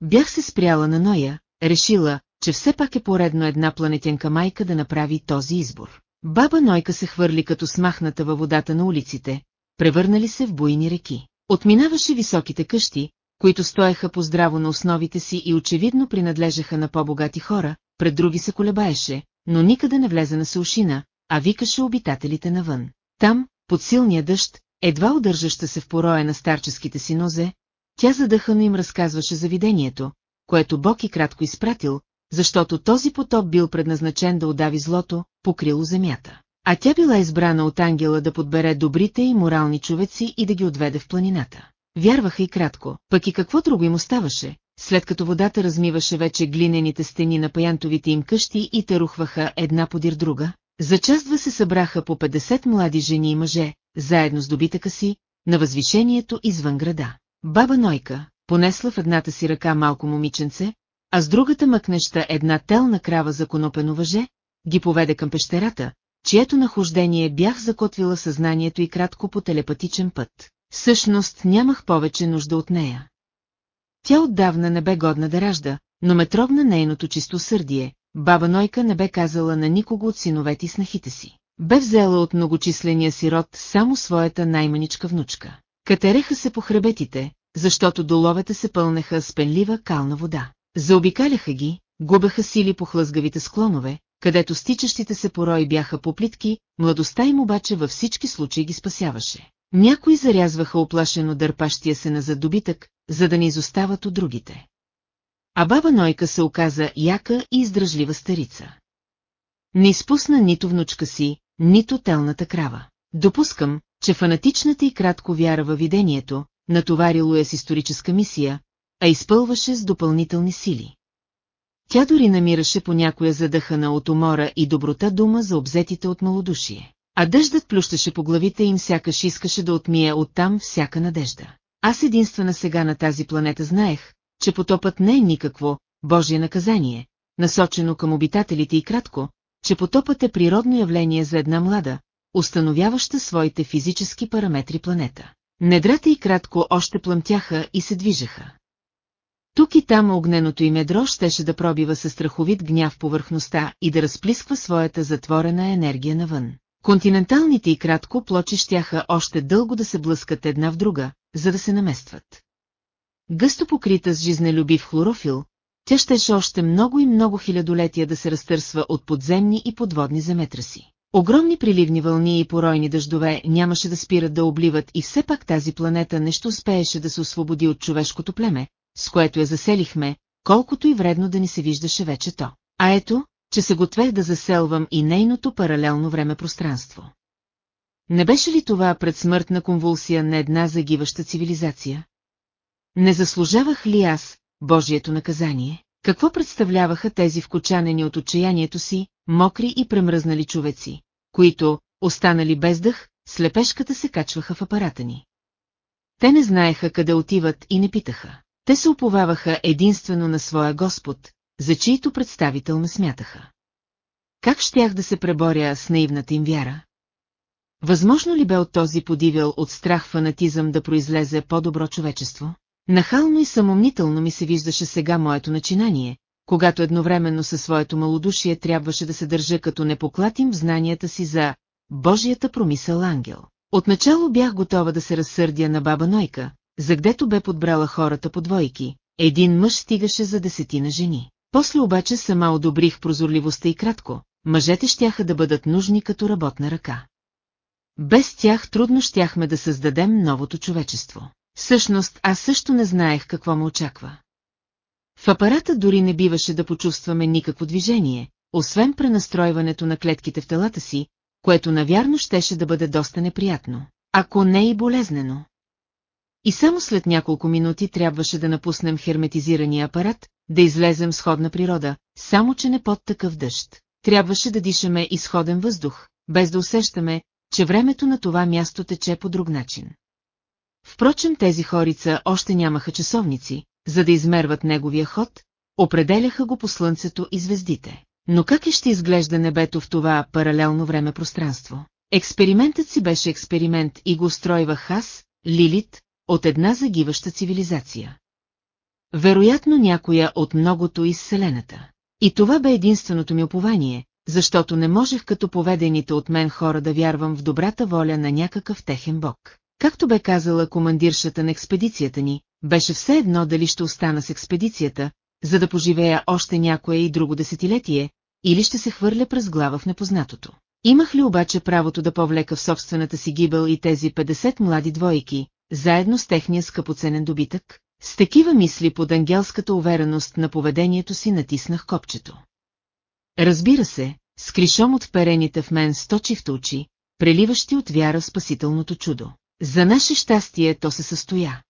Бях се спряла на Ноя, решила, че все пак е поредно една планетенка майка да направи този избор. Баба Нойка се хвърли като смахната във водата на улиците, превърнали се в буйни реки. Отминаваше високите къщи, които стоеха по-здраво на основите си и очевидно принадлежаха на по-богати хора, пред други се колебаеше, но никъде не влезе на сушина, а викаше обитателите навън. Там, под силния дъжд, едва удържаща се в пороя на старческите си нозе, тя задъхано им разказваше за видението, което Бог и кратко изпратил, защото този потоп бил предназначен да удави злото, покрило земята. А тя била избрана от ангела да подбере добрите и морални човеци и да ги отведе в планината. Вярваха и кратко, пък и какво друго им оставаше, след като водата размиваше вече глинените стени на паянтовите им къщи и те рухваха една подир друга. За час два се събраха по 50 млади жени и мъже, заедно с добитъка си, на възвишението извън града. Баба Нойка, понесла в едната си ръка малко момиченце, а с другата мъкнеща една телна крава за конопено въже, ги поведе към пещерата, чието нахождение бях закотвила съзнанието и кратко по телепатичен път. Всъщност нямах повече нужда от нея. Тя отдавна не бе годна да ражда, но ме трогна нейното чисто сърдие. Баба Нойка не бе казала на никого от синовете и снахите си. Бе взела от многочисления си род само своята най-маничка внучка. Катереха се по хребетите, защото доловете се пълнеха с пенлива кална вода. Заобикаляха ги, губеха сили по хлъзгавите склонове, където стичащите се порои бяха поплитки, младостта им обаче във всички случаи ги спасяваше. Някои зарязваха оплашено дърпащия се на задобитък, за да не изостават от другите. А баба Нойка се оказа яка и издръжлива старица. Не изпусна нито внучка си, нито телната крава. Допускам, че фанатичната и кратко вяра във видението, натоварило я с историческа мисия, а изпълваше с допълнителни сили. Тя дори намираше по някоя задъхана от умора и доброта дума за обзетите от малодушие. А дъждът плющаше по главите им сякаш искаше да отмие оттам всяка надежда. Аз единствена сега на тази планета знаех, че потопът не е никакво Божие наказание, насочено към обитателите и кратко, че потопът е природно явление за една млада, установяваща своите физически параметри планета. Недрата и кратко още плъмтяха и се движеха. Тук и там огненото им ядро щеше да пробива със страховит гняв повърхността и да разплисква своята затворена енергия навън. Континенталните и кратко плочи щяха още дълго да се блъскат една в друга, за да се наместват. Гъсто покрита с жизнелюбив хлорофил, тя щеше още много и много хилядолетия да се разтърсва от подземни и подводни заметраси. Огромни приливни вълни и поройни дъждове нямаше да спират да обливат и все пак тази планета нещо успееше да се освободи от човешкото племе, с което я заселихме, колкото и вредно да ни се виждаше вече то. А ето, че се готвех да заселвам и нейното паралелно време-пространство. Не беше ли това предсмъртна конвулсия на една загиваща цивилизация? Не заслужавах ли аз, Божието наказание? Какво представляваха тези вкочанени от отчаянието си, мокри и премръзнали човеци, които, останали без дъх, слепешката се качваха в апарата ни. Те не знаеха къде отиват и не питаха. Те се уповаваха единствено на своя Господ, за чието представител ме смятаха. Как щях да се преборя с наивната им вяра? Възможно ли бе от този подивял от страх фанатизъм да произлезе по-добро човечество? Нахално и самомнително ми се виждаше сега моето начинание, когато едновременно със своето малодушие трябваше да се държа като непоклатим в знанията си за Божията промисъл ангел. Отначало бях готова да се разсърдя на баба Нойка, за гдето бе подбрала хората по двойки, един мъж стигаше за десетина жени. После обаче сама одобрих прозорливостта и кратко, мъжете щяха да бъдат нужни като работна ръка. Без тях трудно щяхме да създадем новото човечество. Всъщност аз също не знаех какво ме очаква. В апарата дори не биваше да почувстваме никакво движение, освен пренастройването на клетките в телата си, което навярно щеше да бъде доста неприятно, ако не и болезнено. И само след няколко минути трябваше да напуснем херметизирания апарат, да излезем с ходна природа, само че не под такъв дъжд. Трябваше да дишаме изходен въздух, без да усещаме, че времето на това място тече по друг начин. Впрочем тези хорица още нямаха часовници, за да измерват неговия ход, определяха го по слънцето и звездите. Но как е ще изглежда небето в това паралелно време-пространство? Експериментът си беше експеримент и го устройвах аз, Лилит, от една загиваща цивилизация. Вероятно някоя от многото из Вселената. И това бе единственото ми опование, защото не можех като поведените от мен хора да вярвам в добрата воля на някакъв техен бог. Както бе казала командиршата на експедицията ни, беше все едно дали ще остана с експедицията, за да поживея още някое и друго десетилетие, или ще се хвърля през глава в непознатото. Имах ли обаче правото да повлека в собствената си гибел и тези 50 млади двойки, заедно с техния скъпоценен добитък? С такива мисли под ангелската увереност на поведението си натиснах копчето. Разбира се, с кришом от вперените в мен сточих очи, преливащи от вяра спасителното чудо. За наше щастие то се състоя.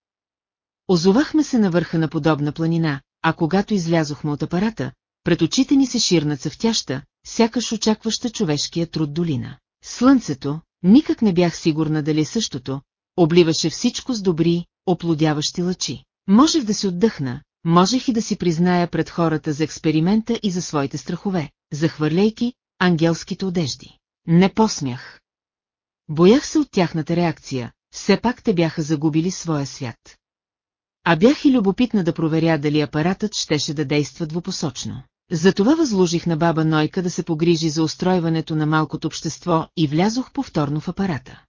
Озовахме се на върха на подобна планина, а когато излязохме от апарата, пред очите ни се ширна цъфтяща, сякаш очакваща човешкия труд долина. Слънцето, никак не бях сигурна дали е същото, обливаше всичко с добри, оплодяващи лъчи. Можех да си отдъхна, можех и да си призная пред хората за експеримента и за своите страхове, захвърляйки ангелските одежди. Не посмях. Боях се от тяхната реакция, все пак те бяха загубили своя свят. А бях и любопитна да проверя дали апаратът щеше да действа двупосочно. Затова възложих на баба Нойка да се погрижи за устройването на малкото общество и влязох повторно в апарата.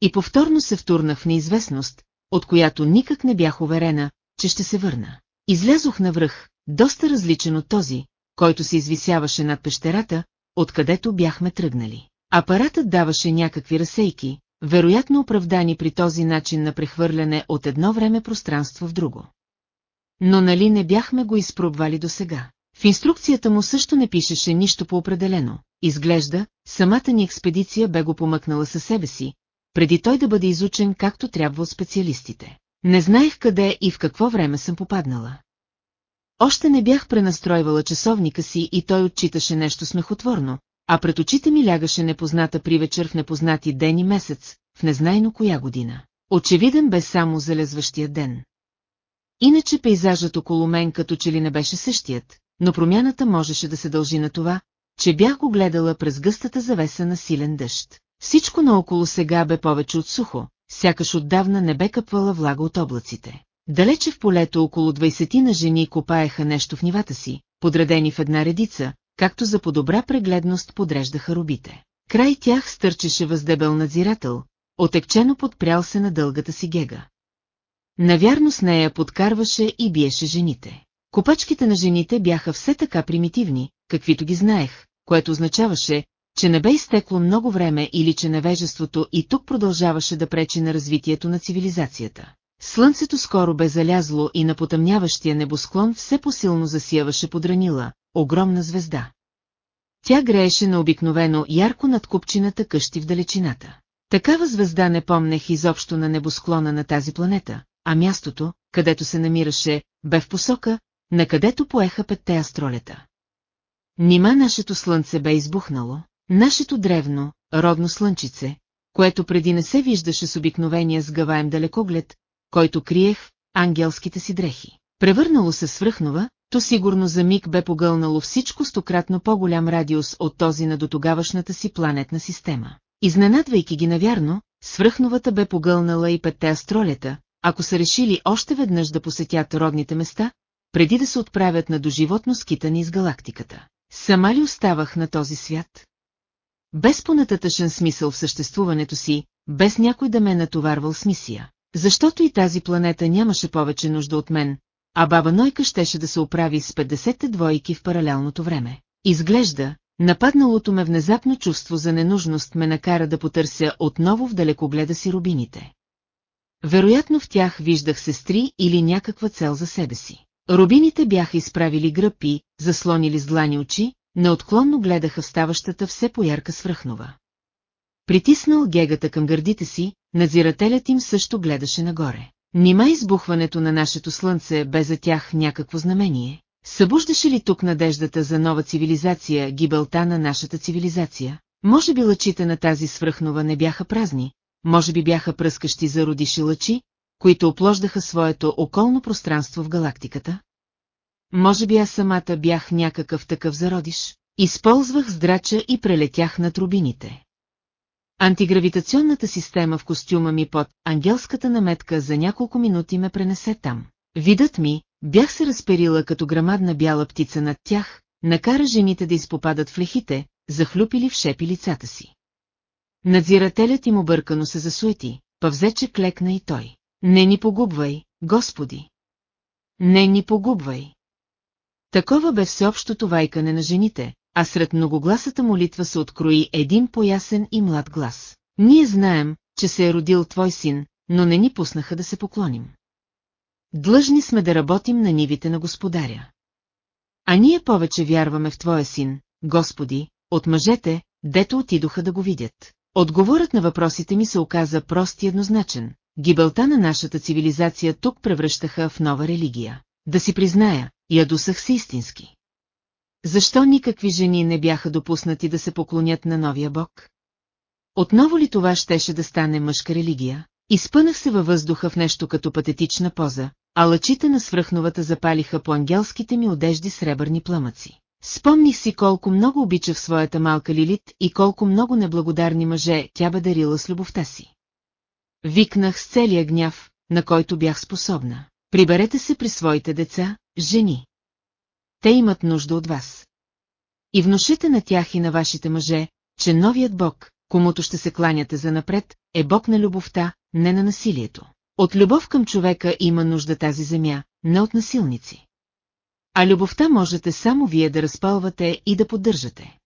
И повторно се втурнах в неизвестност, от която никак не бях уверена, че ще се върна. Излязох на връх, доста различен от този, който се извисяваше над пещерата, откъдето бяхме тръгнали. Апаратът даваше някакви разсейки, вероятно оправдани при този начин на прехвърляне от едно време пространство в друго. Но нали не бяхме го изпробвали до сега? В инструкцията му също не пишеше нищо по-определено. Изглежда, самата ни експедиция бе го помъкнала със себе си, преди той да бъде изучен както трябва от специалистите. Не знаех къде и в какво време съм попаднала. Още не бях пренастройвала часовника си и той отчиташе нещо смехотворно, а пред очите ми лягаше непозната привечер в непознати ден и месец, в незнайно коя година. Очевиден бе само залезващия ден. Иначе пейзажът около мен като че ли не беше същият, но промяната можеше да се дължи на това, че бях го гледала през гъстата завеса на силен дъжд. Всичко наоколо сега бе повече от сухо, сякаш отдавна не бе къпвала влага от облаците. Далече в полето около 20 на жени копаеха нещо в нивата си, подредени в една редица, както за по-добра прегледност подреждаха робите. Край тях стърчеше въздебел надзирател, отекчено подпрял се на дългата си гега. Навярно с нея подкарваше и биеше жените. Копачките на жените бяха все така примитивни, каквито ги знаех, което означаваше, че не бе изтекло много време или че невежеството и тук продължаваше да пречи на развитието на цивилизацията. Слънцето скоро бе залязло и на потъмняващия небосклон все посилно засияваше подранила, огромна звезда. Тя грееше на обикновено ярко над купчината къщи в далечината. Такава звезда не помнех изобщо на небосклона на тази планета, а мястото, където се намираше, бе в посока, на където поеха петте астролета. Нима нашето слънце бе избухнало, нашето древно, родно слънчице, което преди не се виждаше с обикновения сгъваем далекоглед, който криех ангелските си дрехи. Превърнало се свръхнова, то сигурно за миг бе погълнало всичко стократно по-голям радиус от този на дотогавашната си планетна система. Изненадвайки ги навярно, свръхновата бе погълнала и петте астролета, ако са решили още веднъж да посетят родните места, преди да се отправят на доживотно скитане из галактиката. Сама ли оставах на този свят? Без понататъчен смисъл в съществуването си, без някой да ме натоварвал с мисия. Защото и тази планета нямаше повече нужда от мен, а баба Нойка щеше да се оправи с 50-те двойки в паралелното време. Изглежда, нападналото ме внезапно чувство за ненужност ме накара да потърся отново в далекогледа си рубините. Вероятно в тях виждах сестри или някаква цел за себе си. Рубините бяха изправили гръб заслонили с длани очи, неотклонно гледаха в ставащата все поярка свръхнова. Притиснал гегата към гърдите си, надзирателят им също гледаше нагоре. Нима избухването на нашето слънце бе за тях някакво знамение? Събуждаше ли тук надеждата за нова цивилизация, гибелта на нашата цивилизация? Може би лъчите на тази свръхнова не бяха празни, може би бяха пръскащи зародиши лъчи, които оплождаха своето околно пространство в галактиката? Може би аз самата бях някакъв такъв зародиш? Използвах здрача и прелетях над рубините. Антигравитационната система в костюма ми под ангелската наметка за няколко минути ме пренесе там. Видът ми, бях се разперила като грамадна бяла птица над тях, накара жените да изпопадат в лехите, захлюпили в шепи лицата си. Надзирателят им объркано се засуети, павзече клекна и той. Не ни погубвай, Господи! Не ни погубвай! Такова бе всеобщото вайкане на жените, а сред многогласата молитва се открои един поясен и млад глас. Ние знаем, че се е родил твой син, но не ни пуснаха да се поклоним. Длъжни сме да работим на нивите на господаря. А ние повече вярваме в твоя син, Господи, от мъжете, дето отидоха да го видят. Отговорът на въпросите ми се оказа прост и еднозначен. Гибелта на нашата цивилизация тук превръщаха в нова религия. Да си призная, ядосах се истински. Защо никакви жени не бяха допуснати да се поклонят на новия бог? Отново ли това щеше да стане мъжка религия? Изпънах се във въздуха в нещо като патетична поза, а лъчите на свръхновата запалиха по ангелските ми одежди сребърни пламъци. Спомних си колко много обичах своята малка Лилит и колко много неблагодарни мъже тя бе дарила с любовта си. Викнах с целия гняв, на който бях способна. Приберете се при своите деца, жени. Те имат нужда от вас. И внушете на тях и на вашите мъже, че новият бог, комуто ще се кланяте за напред, е бог на любовта, не на насилието. От любов към човека има нужда тази земя, не от насилници. А любовта можете само вие да разпалвате и да поддържате.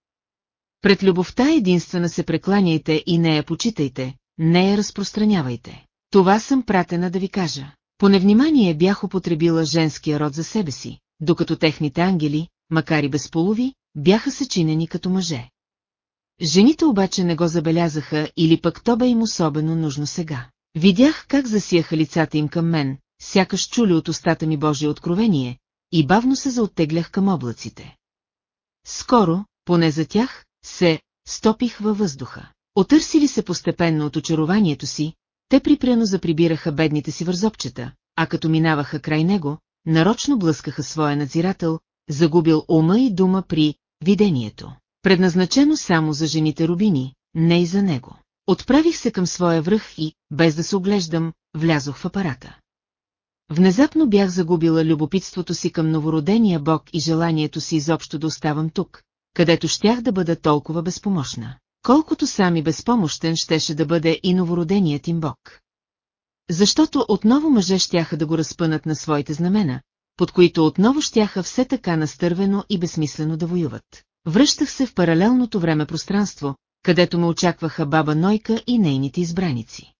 Пред любовта единствена се прекланяйте и не я почитайте, не я разпространявайте. Това съм пратена да ви кажа. По невнимание бях употребила женския род за себе си, докато техните ангели, макар и безполови, бяха съчинени като мъже. Жените обаче не го забелязаха или пък то бе им особено нужно сега. Видях как засияха лицата им към мен, сякаш чули от устата ми Божие откровение, и бавно се заоттеглях към облаците. Скоро, поне за тях, се стопих във въздуха. Отърсили се постепенно от очарованието си, те припряно заприбираха бедните си вързопчета, а като минаваха край него, нарочно блъскаха своя надзирател, загубил ума и дума при видението. Предназначено само за жените рубини, не и за него. Отправих се към своя връх и, без да се оглеждам, влязох в апарата. Внезапно бях загубила любопитството си към новородения бог и желанието си изобщо да оставам тук, където щях да бъда толкова безпомощна. Колкото сами безпомощен щеше да бъде и новороденият им бог. Защото отново мъже щяха да го разпънат на своите знамена, под които отново щяха все така настървено и безсмислено да воюват. Връщах се в паралелното време пространство, където ме очакваха баба Нойка и нейните избраници.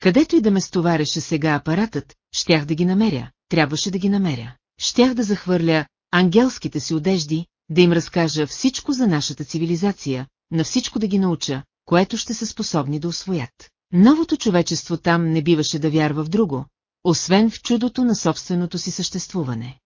Където и да ме стовареше сега апаратът, щях да ги намеря, трябваше да ги намеря. Щях да захвърля ангелските си одежди, да им разкажа всичко за нашата цивилизация, на всичко да ги науча, което ще са способни да освоят. Новото човечество там не биваше да вярва в друго, освен в чудото на собственото си съществуване.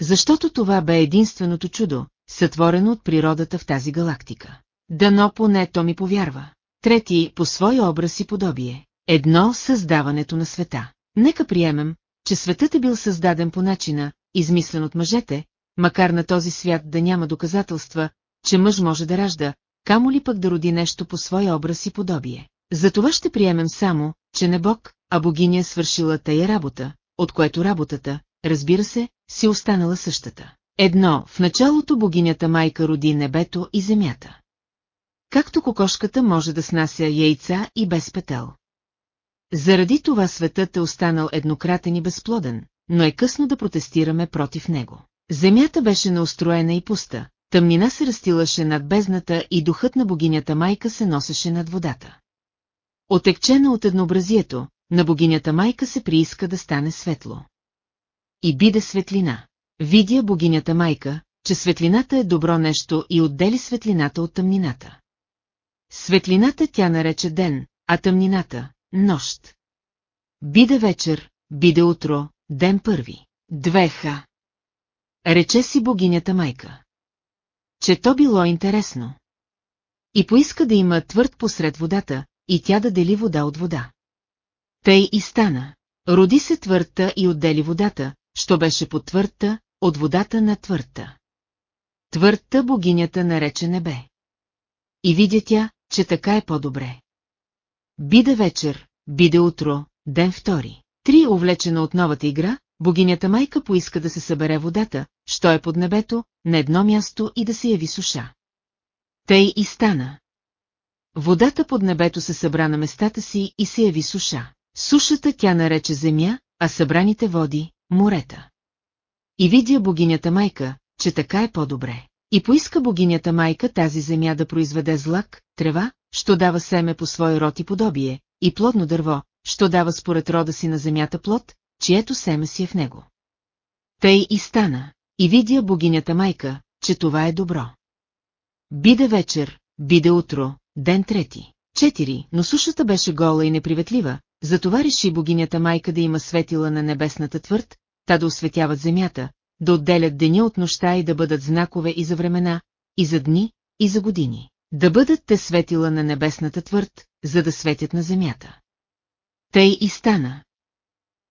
Защото това бе единственото чудо, сътворено от природата в тази галактика. Дано поне то ми повярва. Трети, по свой образ и подобие. Едно – създаването на света. Нека приемем, че светът е бил създаден по начина, измислен от мъжете, макар на този свят да няма доказателства, че мъж може да ражда, камо ли пък да роди нещо по своя образ и подобие. Затова ще приемем само, че не Бог, а богиня свършила тая работа, от което работата, разбира се, си останала същата. Едно, в началото богинята майка роди небето и земята. Както кокошката може да снася яйца и без петел. Заради това светът е останал еднократен и безплоден, но е късно да протестираме против него. Земята беше неустроена и пуста, тъмнина се разстилаше над бездната и духът на богинята майка се носеше над водата. Отекчена от еднообразието, на богинята майка се прииска да стане светло. И биде светлина. Видя богинята майка, че светлината е добро нещо и отдели светлината от тъмнината. Светлината тя нарече ден, а тъмнината – нощ. Биде вечер, биде утро, ден първи. Двеха. Рече си богинята майка. Че то било интересно. И поиска да има твърд посред водата, и тя да дели вода от вода. Тъй и стана. Роди се твърдта и отдели водата, що беше по твърдта, от водата на твърдта. Твърдта богинята нарече небе. И видя тя, че така е по-добре. Биде вечер, биде утро, ден втори. Три увлечена от новата игра, богинята майка поиска да се събере водата, що е под небето, на едно място и да се яви суша. Тъй и стана. Водата под небето се събра на местата си и се яви суша. Сушата тя нарече земя, а събраните води – морета. И видя богинята майка, че така е по-добре. И поиска богинята майка тази земя да произведе злак, трева, що дава семе по свой род и подобие, и плодно дърво, що дава според рода си на земята плод, чието семе си е в него. Тъй и стана, и видя богинята майка, че това е добро. Биде вечер, биде утро, ден трети. Четири, но сушата беше гола и неприветлива, затова реши богинята майка да има светила на небесната твърд, та да осветяват земята, да отделят деня от нощта и да бъдат знакове и за времена, и за дни, и за години. Да бъдат те светила на небесната твърд, за да светят на земята. Тъй и стана.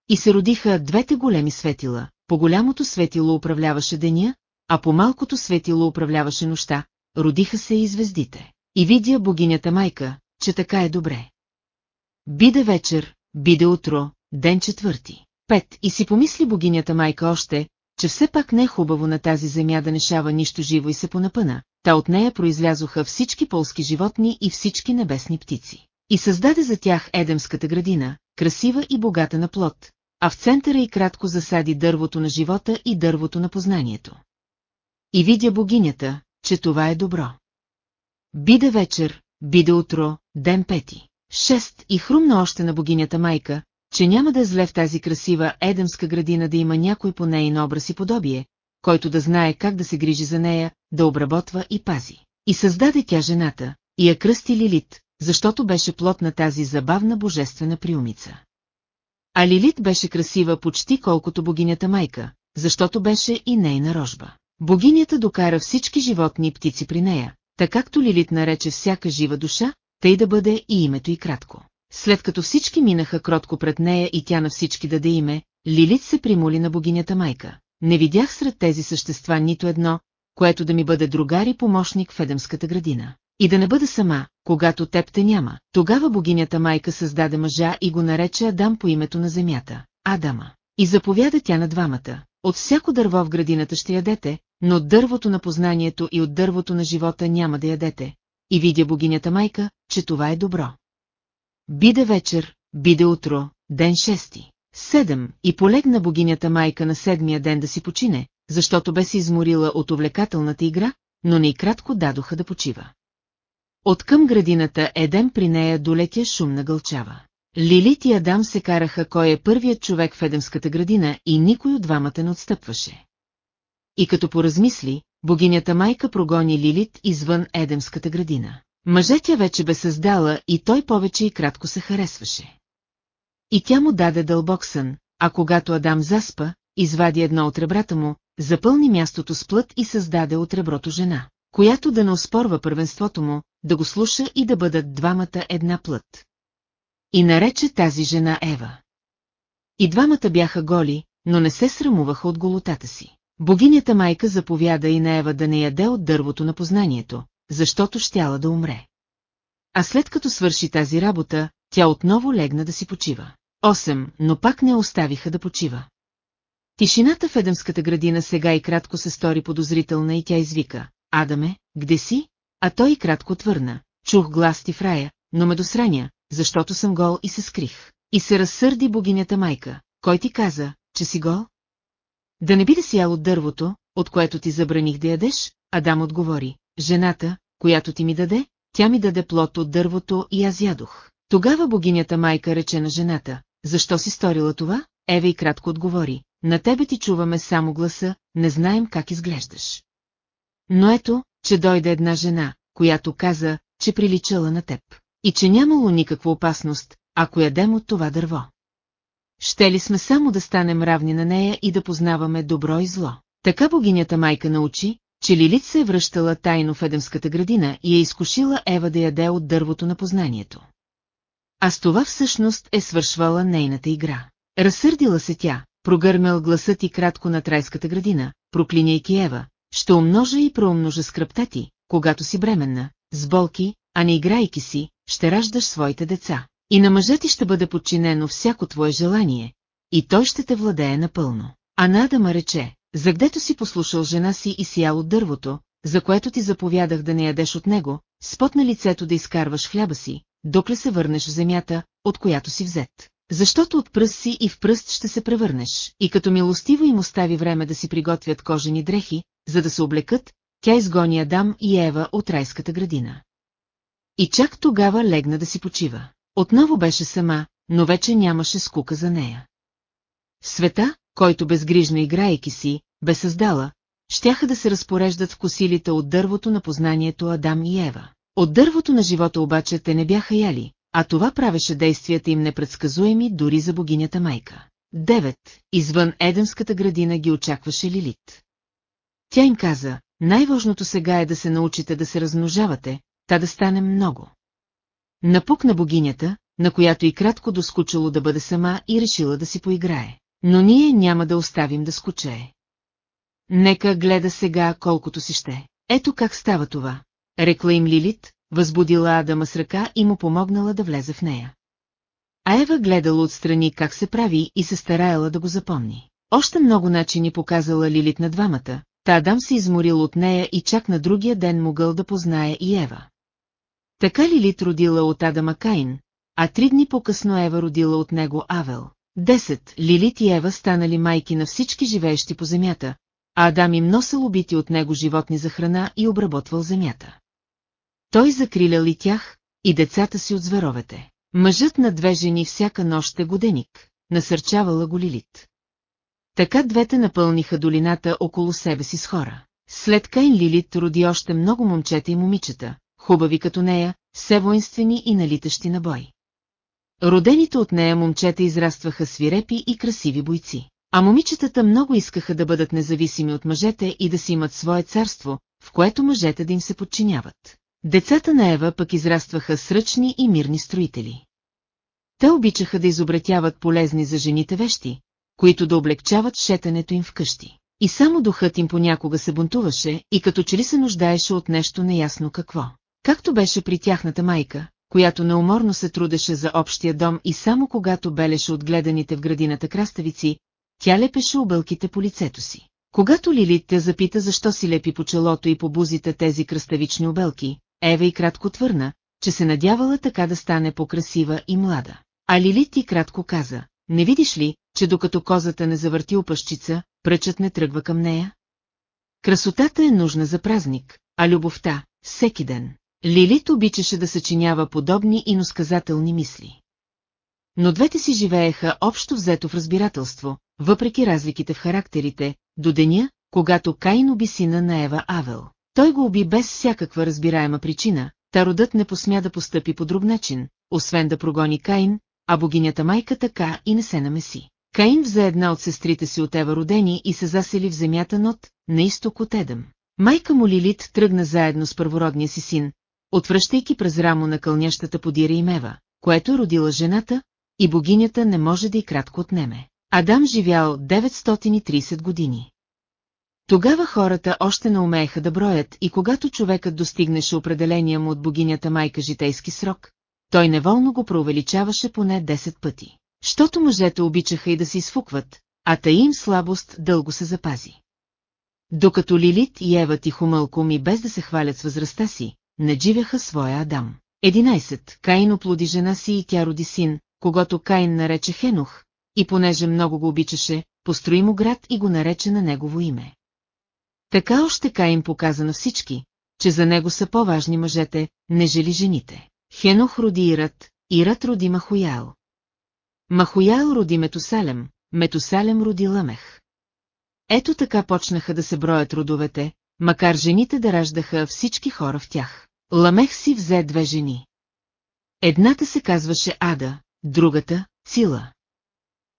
И се родиха двете големи светила, по голямото светило управляваше деня, а по малкото светило управляваше нощта, родиха се и звездите. И видя богинята майка, че така е добре. Биде вечер, биде утро, ден четвърти. Пет, и си помисли богинята майка още, че все пак не е хубаво на тази земя да нешава нищо живо и се понапъна, та от нея произлязоха всички полски животни и всички небесни птици. И създаде за тях Едемската градина, красива и богата на плод, а в центъра и кратко засади дървото на живота и дървото на познанието. И видя богинята, че това е добро. Биде вечер, биде утро, ден пети. Шест и хрумна още на богинята майка, че няма да е зле в тази красива едемска градина да има някой по нейн образ и подобие, който да знае как да се грижи за нея, да обработва и пази. И създаде тя жената, и я кръсти Лилит, защото беше плод на тази забавна божествена приумица. А Лилит беше красива почти колкото богинята майка, защото беше и нейна рожба. Богинята докара всички животни и птици при нея, така както Лилит нарече всяка жива душа, тъй да бъде и името и кратко. След като всички минаха кротко пред нея и тя на всички даде име, Лилит се примоли на богинята майка. Не видях сред тези същества нито едно, което да ми бъде другар и помощник в Едемската градина. И да не бъда сама, когато теб те няма. Тогава богинята майка създаде мъжа и го нарече Адам по името на земята. Адама. И заповяда тя на двамата. От всяко дърво в градината ще ядете, но от дървото на познанието и от дървото на живота няма да ядете. И видя богинята майка, че това е добро. Биде вечер, биде утро, ден шести. Седем, и полегна богинята майка на седмия ден да си почине, защото бе се изморила от увлекателната игра, но не и кратко дадоха да почива. От към градината Едем при нея долетя шумна гълчава. Лилит и Адам се караха кой е първият човек в Едемската градина и никой от двамата не отстъпваше. И като поразмисли, богинята майка прогони Лилит извън Едемската градина. Мъжът тя вече бе създала и той повече и кратко се харесваше. И тя му даде дълбок сън, а когато Адам заспа, извади едно от ребрата му, запълни мястото с плът и създаде от реброто жена, която да не оспорва първенството му, да го слуша и да бъдат двамата една плът. И нарече тази жена Ева. И двамата бяха голи, но не се срамуваха от голотата си. Богинята майка заповяда и на Ева да не яде от дървото на познанието, защото щяла да умре. А след като свърши тази работа, тя отново легна да си почива. Осем, но пак не оставиха да почива. Тишината в Едемската градина сега и кратко се стори подозрителна и тя извика. Адаме, где си? А той и кратко отвърна. Чух глас ти в рая, но ме досраня, защото съм гол и се скрих. И се разсърди богинята майка. Кой ти каза, че си гол? Да не би да си ял от дървото, от което ти забраних да ядеш, Адам отговори. Жената, която ти ми даде, тя ми даде плод от дървото и аз ядох. Тогава богинята майка рече на жената, защо си сторила това? Ева и кратко отговори, на тебе ти чуваме само гласа, не знаем как изглеждаш. Но ето, че дойде една жена, която каза, че приличала на теб. И че нямало никаква опасност, ако ядем от това дърво. Ще ли сме само да станем равни на нея и да познаваме добро и зло? Така богинята майка научи, че Лилит се е връщала тайно в Едемската градина и е изкушила Ева да яде от дървото на познанието. А с това всъщност е свършвала нейната игра. Разсърдила се тя, прогърмел гласът и кратко на трайската градина, проклиняйки Ева, ще умножа и проумножа скръпта ти, когато си бременна, с болки, а не играйки си, ще раждаш своите деца. И на мъжа ти ще бъде подчинено всяко твое желание, и той ще те владее напълно. А на Адама рече, загдето си послушал жена си и сиял от дървото, за което ти заповядах да не ядеш от него, спот на лицето да изкарваш хляба си, докле се върнеш в земята, от която си взет. Защото от пръст си и в пръст ще се превърнеш, и като милостиво им остави време да си приготвят кожени дрехи, за да се облекат, тя изгони Адам и Ева от райската градина. И чак тогава легна да си почива. Отново беше сама, но вече нямаше скука за нея. Света, който безгрижно играйки си, бе създала, щяха да се разпореждат в косилите от дървото на познанието Адам и Ева. От дървото на живота обаче те не бяха яли, а това правеше действията им непредсказуеми дори за богинята майка. Девет, извън Едемската градина ги очакваше Лилит. Тя им каза, най-важното сега е да се научите да се размножавате, та да стане много. Напук на богинята, на която и кратко доскучало да бъде сама и решила да си поиграе. Но ние няма да оставим да скучае. Нека гледа сега колкото си ще. Ето как става това. Рекла им Лилит, възбудила Адама с ръка и му помогнала да влезе в нея. А Ева гледала отстрани как се прави и се стараяла да го запомни. Още много начини показала Лилит на двамата, та Адам се изморил от нея и чак на другия ден могъл да познае и Ева. Така Лилит родила от Адама Каин, а три дни по-късно Ева родила от него Авел. Десет, Лилит и Ева станали майки на всички живеещи по земята, а Адам им носил убити от него животни за храна и обработвал земята. Той закрилял и тях, и децата си от зверовете. Мъжът на две жени всяка нощ е годеник, насърчавала го Лилит. Така двете напълниха долината около себе си с хора. След Кайн Лилит роди още много момчета и момичета, хубави като нея, все воинствени и налитащи на бой. Родените от нея момчета израстваха свирепи и красиви бойци. А момичетата много искаха да бъдат независими от мъжете и да си имат свое царство, в което мъжете да им се подчиняват. Децата на Ева пък израстваха сръчни и мирни строители. Те обичаха да изобретяват полезни за жените вещи, които да облегчават шетането им вкъщи. И само духът им понякога се бунтуваше и като че ли се нуждаеше от нещо неясно какво. Както беше при тяхната майка, която неуморно се трудеше за общия дом и само когато белеше от гледаните в градината краставици, тя лепеше обълките по лицето си. Когато Лилит те запита защо си лепи по челото и по бузите тези кръставични обелки, Ева и кратко твърна, че се надявала така да стане по-красива и млада. А Лилит и кратко каза, не видиш ли, че докато козата не завърти опъщица, пръчът не тръгва към нея? Красотата е нужна за празник, а любовта – всеки ден. Лилит обичаше да съчинява подобни и носказателни мисли. Но двете си живееха общо взето в разбирателство, въпреки разликите в характерите, до деня, когато Каин уби сина на Ева Авел. Той го уби без всякаква разбираема причина, та родът не посмя да постъпи по друг начин, освен да прогони Каин, а богинята майка така и не се намеси. Каин взе една от сестрите си от Ева родени и се засели в земята нот, на изток от Едем. Майка му Лилит тръгна заедно с първородния си син, отвръщайки през рамо на кълнящата подира и Мева, което родила жената, и богинята не може да и кратко отнеме. Адам живял 930 години. Тогава хората още не умееха да броят и когато човекът достигнеше определения му от богинята майка житейски срок, той неволно го преувеличаваше поне 10 пъти. Щото мъжете обичаха и да се изфукват, а та им слабост дълго се запази. Докато Лилит и Ева тихомълком и без да се хвалят с възрастта си, надживяха своя Адам. 11. Каин оплоди жена си и тя роди син, когато Каин нарече Хенух, и понеже много го обичаше, построи му град и го нарече на негово име. Така още Каин показа на всички, че за него са по-важни мъжете, нежели жените. Хенух роди Ират, Ират роди Махоял. Махоял роди Метусалем, Метусалем роди Лъмех. Ето така почнаха да се броят родовете, макар жените да раждаха всички хора в тях. Ламех си взе две жени. Едната се казваше Ада, другата – Сила.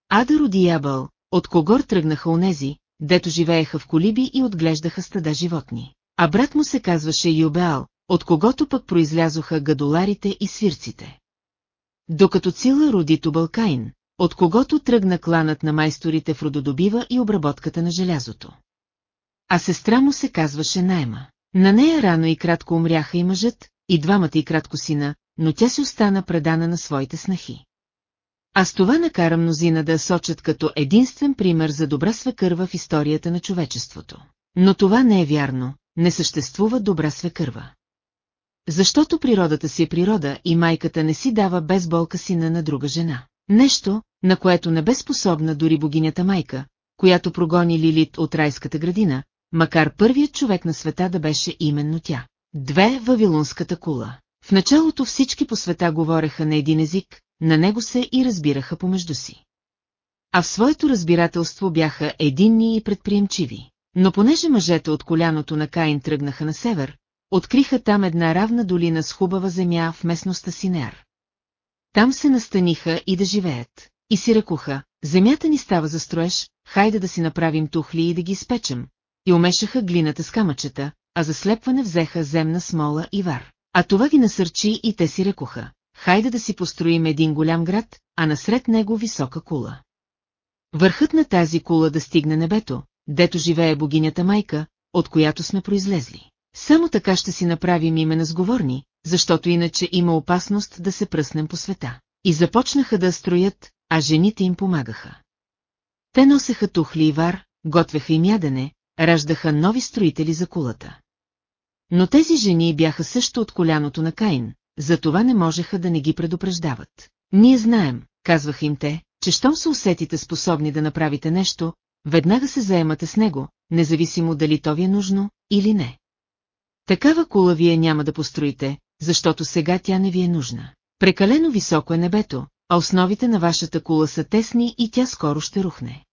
Ада роди Ябъл, от когор тръгнаха онези, дето живееха в колиби и отглеждаха стада животни. А брат му се казваше Юбеал, от когото пък произлязоха гадоларите и свирците. Докато Цила роди Тубалкаин, от когото тръгна кланът на майсторите в рододобива и обработката на желязото. А сестра му се казваше Найма. На нея рано и кратко умряха и мъжът, и двамата и кратко сина, но тя си остана предана на своите снахи. А с това накара мнозина да сочат като единствен пример за добра свекърва в историята на човечеството. Но това не е вярно, не съществува добра свекърва. Защото природата си е природа и майката не си дава без болка сина на друга жена. Нещо, на което не бе способна дори богинята майка, която прогони Лилит от райската градина, макар първият човек на света да беше именно тя. Две Вавилонската кула. В началото всички по света говореха на един език, на него се и разбираха помежду си. А в своето разбирателство бяха единни и предприемчиви. Но понеже мъжете от коляното на Каин тръгнаха на север, откриха там една равна долина с хубава земя в местността Синер. Там се настаниха и да живеят. И си рекоха, земята ни става за строеж, хайде да си направим тухли и да ги изпечем. И умешаха глината с камъчета, а за слепване взеха земна смола и вар. А това ги насърчи и те си рекоха, хайде да си построим един голям град, а насред него висока кула. Върхът на тази кула да стигне небето, дето живее богинята майка, от която сме произлезли. Само така ще си направим име на сговорни, защото иначе има опасност да се пръснем по света. И започнаха да строят, а жените им помагаха. Те носеха тухли и вар, готвеха им ядене, раждаха нови строители за кулата. Но тези жени бяха също от коляното на Каин, затова не можеха да не ги предупреждават. Ние знаем, казваха им те, че щом се усетите способни да направите нещо, веднага се заемате с него, независимо дали то ви е нужно или не. Такава кула вие няма да построите, защото сега тя не ви е нужна. Прекалено високо е небето, а основите на вашата кула са тесни и тя скоро ще рухне.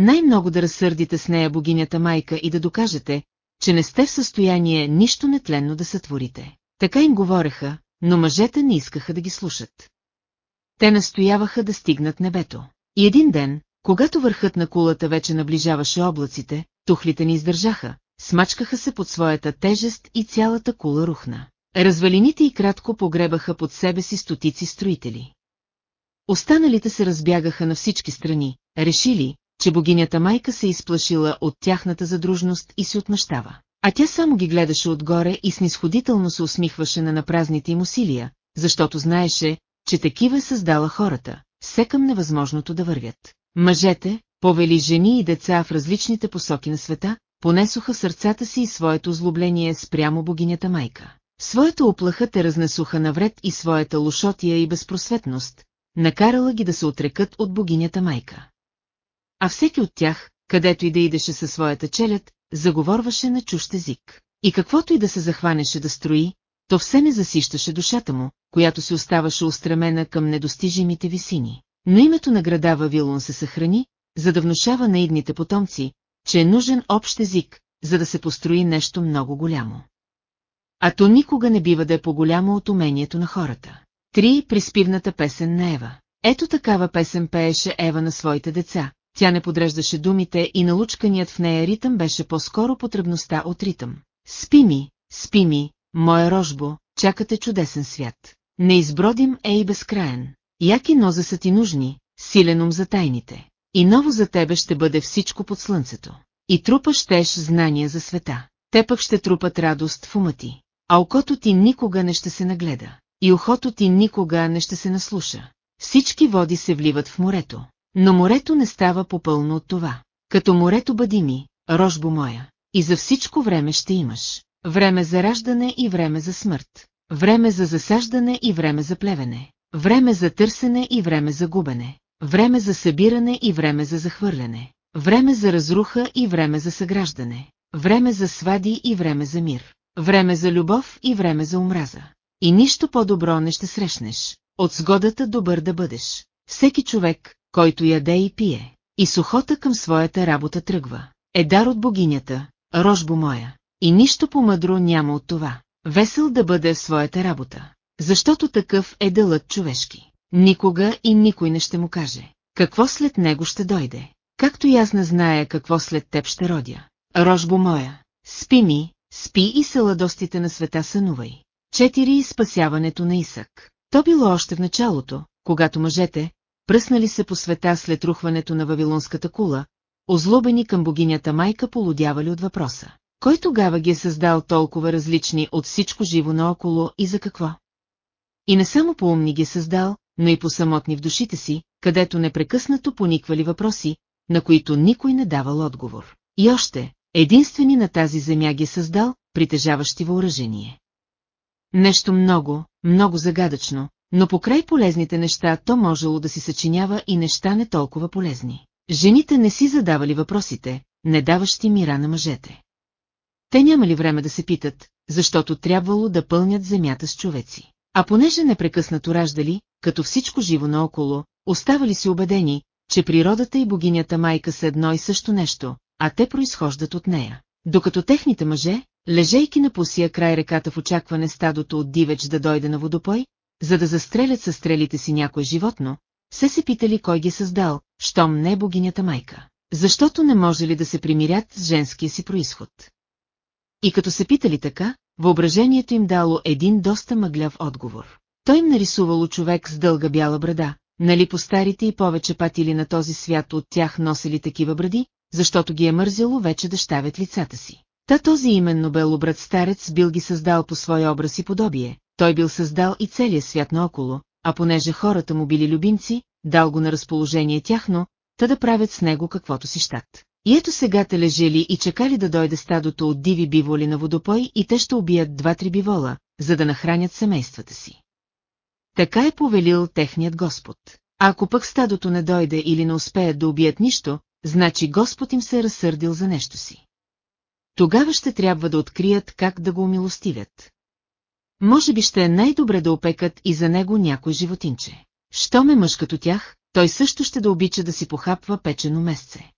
Най-много да разсърдите с нея богинята майка и да докажете, че не сте в състояние нищо нетленно да сътворите. Така им говореха, но мъжете не искаха да ги слушат. Те настояваха да стигнат небето. И един ден, когато върхът на кулата вече наближаваше облаците, тухлите ни издържаха, смачкаха се под своята тежест и цялата кула рухна. Развалините и кратко погребаха под себе си стотици строители. Останалите се разбягаха на всички страни, решили, че богинята майка се изплашила от тяхната задружност и се отмъщава. А тя само ги гледаше отгоре и снисходително се усмихваше на напразните им усилия, защото знаеше, че такива създала хората, все към невъзможното да вървят. Мъжете, повели жени и деца в различните посоки на света, понесоха сърцата си и своето злобление спрямо богинята майка. Своята оплаха те разнесоха навред и своята лошотия и безпросветност, накарала ги да се отрекат от богинята майка. А всеки от тях, където и да идеше със своята челят, заговорваше на чужд език. И каквото и да се захванеше да строи, то все не засищаше душата му, която се оставаше устремена към недостижимите висини. Но името на града Вавилон се съхрани, за да внушава на идните потомци, че е нужен общ език, за да се построи нещо много голямо. А то никога не бива да е по-голямо от умението на хората. Три приспивната песен на Ева. Ето такава песен пееше Ева на своите деца. Тя не подреждаше думите и налучканият в нея ритъм беше по-скоро потребността от ритъм. Спи ми, спи ми, моя рожбо, чакате чудесен свят. Неизбродим е и безкраен. Яки ноза са ти нужни, силен ум за тайните. И ново за тебе ще бъде всичко под слънцето. И трупаш щеш знания за света. Те пък ще трупат радост в ума ти. А окото ти никога не ще се нагледа. И ухото ти никога не ще се наслуша. Всички води се вливат в морето. Но морето не става попълно от това. Като морето бъди ми, рожбо моя, и за всичко време ще имаш. Време за раждане и време за смърт. Време за засаждане и време за плевене. Време за търсене и време за губене. Време за събиране и време за захвърляне. Време за разруха и време за съграждане. Време за свади и време за мир. Време за любов и време за омраза. И нищо по-добро не ще срещнеш. От сгодата добър да бъдеш. Всеки човек, който яде и пие, и сухота към своята работа тръгва. Е дар от богинята, рожбо моя. И нищо по-мъдро няма от това. Весел да бъде в своята работа. Защото такъв е делът човешки. Никога и никой не ще му каже. Какво след него ще дойде? Както и аз не зная какво след теб ще родя. Рожбо моя, спи ми, спи и саладостите на света сънувай. Четири спасяването на Исък. То било още в началото, когато мъжете, пръснали се по света след рухването на Вавилонската кула, озлобени към богинята майка полудявали от въпроса. Кой тогава ги е създал толкова различни от всичко живо наоколо и за какво? И не само по-умни ги е създал, но и по-самотни в душите си, където непрекъснато пониквали въпроси, на които никой не давал отговор. И още, единствени на тази земя ги е създал, притежаващи въоръжение. Нещо много, много загадъчно, но покрай полезните неща то можело да си съчинява и неща не толкова полезни. Жените не си задавали въпросите, не даващи мира на мъжете. Те нямали време да се питат, защото трябвало да пълнят земята с човеци. А понеже непрекъснато раждали, като всичко живо наоколо, оставали си убедени, че природата и богинята майка са едно и също нещо, а те произхождат от нея. Докато техните мъже, лежейки на посия край реката в очакване стадото от дивеч да дойде на водопой, за да застрелят със стрелите си някое животно, се се питали кой ги е създал, щом не е богинята майка. Защото не може ли да се примирят с женския си происход? И като се питали така, въображението им дало един доста мъгляв отговор. Той им нарисувало човек с дълга бяла брада, нали по старите и повече патили на този свят от тях носили такива бради, защото ги е мързяло вече да щавят лицата си. Та този именно белобрат старец бил ги създал по своя образ и подобие, той бил създал и целия свят наоколо, а понеже хората му били любимци, дал го на разположение тяхно, та да правят с него каквото си щат. И ето сега те лежели и чекали да дойде стадото от диви биволи на водопой и те ще убият два-три бивола, за да нахранят семействата си. Така е повелил техният Господ. А ако пък стадото не дойде или не успеят да убият нищо, значи Господ им се е разсърдил за нещо си. Тогава ще трябва да открият как да го умилостивят. Може би ще е най-добре да опекат и за него някой животинче. Що ме мъж като тях, той също ще да обича да си похапва печено месце.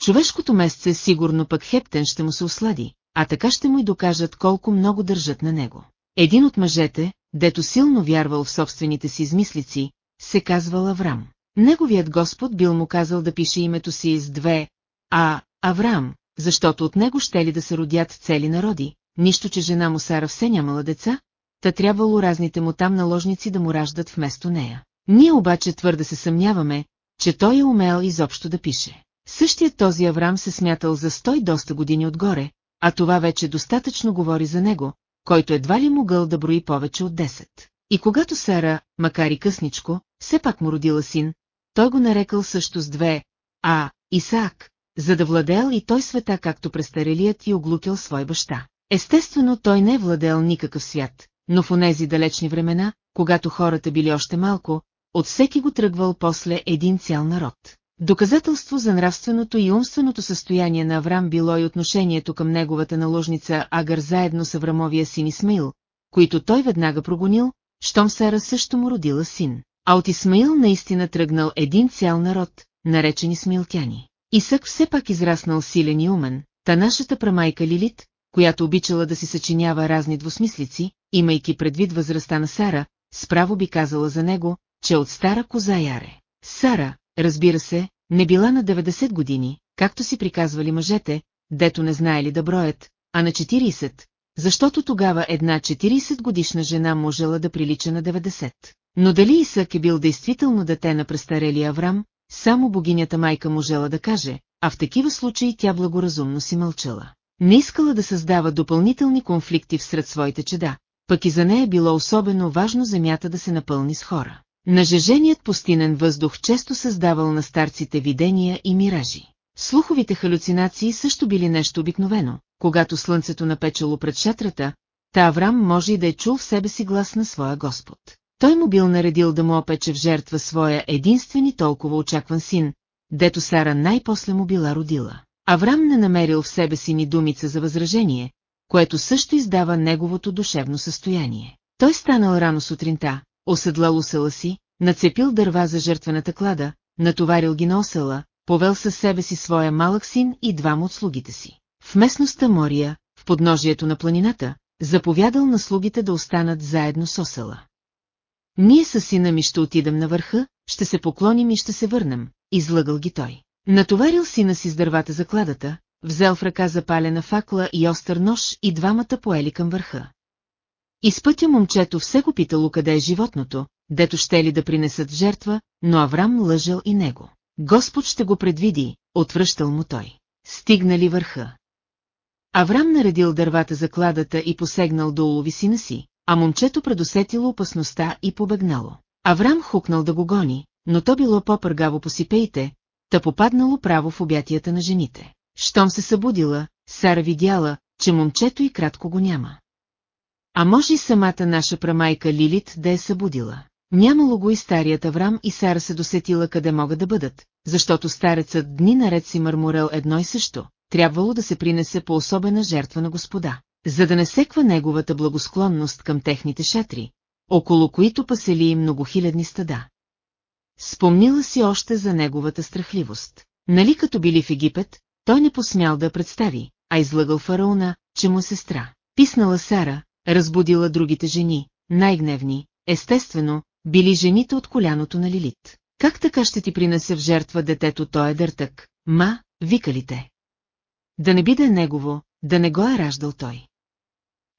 Човешкото месце сигурно пък Хептен ще му се ослади, а така ще му и докажат колко много държат на него. Един от мъжете, дето силно вярвал в собствените си измислици, се казвал Аврам. Неговият Господ бил му казал да пише името си с две А, Авраам, защото от него ще ли да се родят цели народи, нищо, че жена му Сара все нямала деца, та трябвало разните му там наложници да му раждат вместо нея. Ние обаче твърде се съмняваме, че той е умел изобщо да пише. Същият този Аврам се смятал за стой доста години отгоре, а това вече достатъчно говори за него, който едва ли могъл да брои повече от 10. И когато Сара, макар и късничко, все пак му родила син, той го нарекал също с две, а, Исаак, за да владел и той света както престарелият и оглупил свой баща. Естествено, той не е владел никакъв свят, но в онези далечни времена, когато хората били още малко, от всеки го тръгвал после един цял народ. Доказателство за нравственото и умственото състояние на Аврам било и отношението към неговата наложница Агър заедно с Аврамовия син Исмаил, които той веднага прогонил, щом Сара също му родила син. А от Исмаил наистина тръгнал един цял народ, наречен Исмаилтяни. Исък все пак израснал силен и умен, та нашата прамайка Лилит, която обичала да си съчинява разни двусмислици, имайки предвид възрастта на Сара, справо би казала за него, че от стара коза яре. Сара, разбира се, не била на 90 години, както си приказвали мъжете, дето не знаели да броят, а на 40, защото тогава една 40 годишна жена можела да прилича на 90. Но дали Исък е бил действително дете на престарели Аврам, само богинята майка можела да каже, а в такива случаи тя благоразумно си мълчала. Не искала да създава допълнителни конфликти всред своите чеда, пък и за нея било особено важно земята да се напълни с хора. Нажеженият пустинен въздух често създавал на старците видения и миражи. Слуховите халюцинации също били нещо обикновено, когато слънцето напечело пред шатрата, та Аврам може и да е чул в себе си глас на своя Господ. Той му бил наредил да му опече в жертва своя единствен и толкова очакван син, дето Сара най-после му била родила. Аврам не намерил в себе си ни думица за възражение, което също издава неговото душевно състояние. Той станал рано сутринта, оседлал усела си, нацепил дърва за жертвената клада, натоварил ги на осела, повел със себе си своя малък син и двама от слугите си. В местността Мория, в подножието на планината, заповядал на слугите да останат заедно с осела. Ние със сина ми ще отидем на върха, ще се поклоним и ще се върнем, излъгал ги той. Натоварил сина си с дървата за кладата, взел в ръка запалена факла и остър нож и двамата поели към върха. Изпътя момчето все го питало къде е животното, дето ще ли да принесат жертва, но Аврам лъжал и него. Господ ще го предвиди, отвръщал му той. Стигнали върха. Аврам наредил дървата за кладата и посегнал да улови сина си, а момчето предусетило опасността и побегнало. Аврам хукнал да го гони, но то било по-пъргаво по сипеите, та попаднало право в обятията на жените. Щом се събудила, Сара видяла, че момчето и кратко го няма. А може и самата наша прамайка Лилит да е събудила. Нямало го и старият Аврам и Сара се досетила къде могат да бъдат, защото старецът дни наред си мърморел едно и също, трябвало да се принесе по особена жертва на господа, за да не секва неговата благосклонност към техните шатри, около които пасели многохилядни стада. Спомнила си още за неговата страхливост. Нали като били в Египет, той не посмял да представи, а излъгал фараона, че му сестра. Писнала Сара, разбудила другите жени, най-гневни, естествено, били жените от коляното на Лилит. Как така ще ти принесе в жертва детето той е дъртък, ма, викали те. Да не биде негово, да не го е раждал той.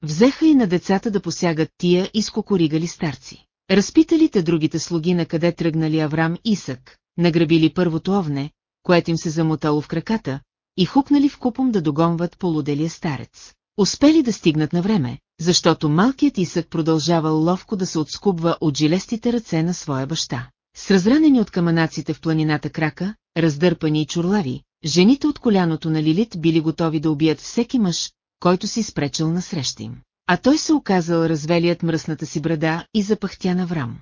Взеха и на децата да посягат тия и скокоригали старци. Разпиталите другите слуги на къде тръгнали Аврам Исък, награбили първото овне, което им се замотало в краката, и хукнали в купом да догонват полуделия старец. Успели да стигнат на време, защото малкият Исък продължавал ловко да се отскубва от жилестите ръце на своя баща. С разранени от каманаците в планината крака, раздърпани и чурлави, жените от коляното на Лилит били готови да убият всеки мъж, който си спречил насреща им. А той се оказал развелият мръсната си брада и запахтя на врам.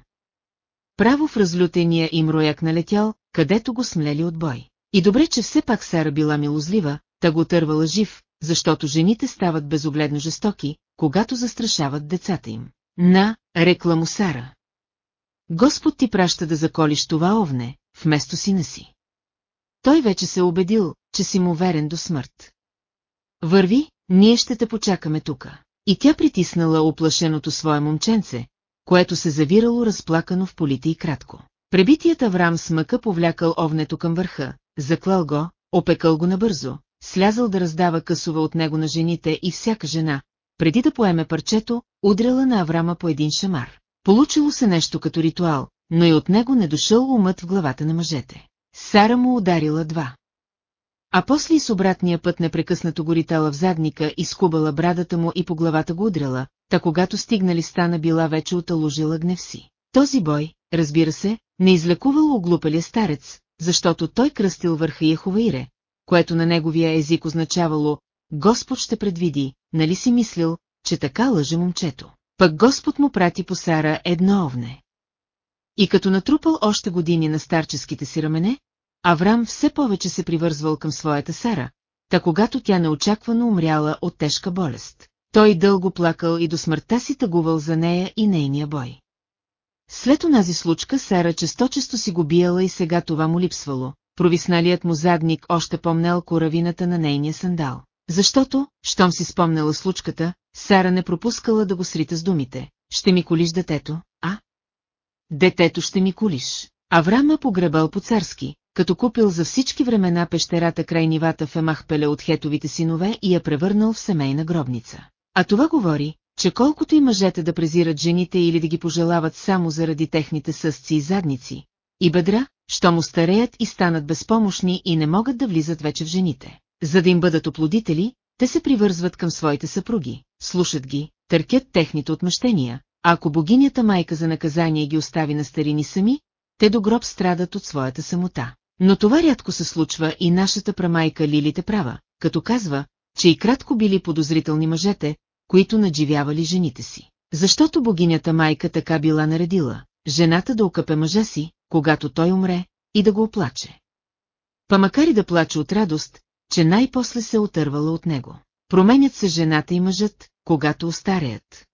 Право в разлютения им рояк налетял, където го смлели от бой. И добре, че все пак Сара била милозлива, та го тървала жив, защото жените стават безогледно жестоки, когато застрашават децата им. На, рекла му Сара. Господ ти праща да заколиш това овне, вместо сина си. Той вече се е убедил, че си му верен до смърт. Върви, ние ще те почакаме тука. И тя притиснала оплашеното свое момченце, което се завирало разплакано в полите и кратко. Пребитият Аврам с мъка повлякал овнето към върха, заклал го, опекал го набързо, слязал да раздава късове от него на жените и всяка жена, преди да поеме парчето, удряла на Аврама по един шамар. Получило се нещо като ритуал, но и от него не дошъл умът в главата на мъжете. Сара му ударила два. А после и с обратния път непрекъснато горитала в задника и скубала брадата му и по главата го удряла, та когато стигнали стана била вече оталожила гнев си. Този бой, разбира се, не излекувал оглупалия старец, защото той кръстил върха Яховаире, което на неговия език означавало «Господ ще предвиди, нали си мислил, че така лъже момчето?» Пък Господ му прати по Сара едно овне. И като натрупал още години на старческите си рамене, Аврам все повече се привързвал към своята Сара, та когато тя неочаквано умряла от тежка болест. Той дълго плакал и до смъртта си тъгувал за нея и нейния бой. След онази случка Сара често-често си го бияла и сега това му липсвало. Провисналият му задник още помнел коравината на нейния сандал. Защото, щом си спомнела случката, Сара не пропускала да го срита с думите. Ще ми колиш детето, а? Детето ще ми колиш. Аврама погребал по-царски, като купил за всички времена пещерата край нивата в Емахпеле от хетовите синове и я превърнал в семейна гробница. А това говори, че колкото и мъжете да презират жените или да ги пожелават само заради техните съсци и задници, и бедра, що му стареят и станат безпомощни и не могат да влизат вече в жените. За да им бъдат оплодители, те се привързват към своите съпруги, слушат ги, търкят техните отмъщения, а ако богинята майка за наказание ги остави на старини сами, те до гроб страдат от своята самота. Но това рядко се случва и нашата прамайка Лилите права, като казва, че и кратко били подозрителни мъжете, които надживявали жените си. Защото богинята майка така била наредила, жената да окъпе мъжа си, когато той умре, и да го оплаче. Па макар и да плаче от радост, че най-после се отървала от него. Променят се жената и мъжът, когато остареят.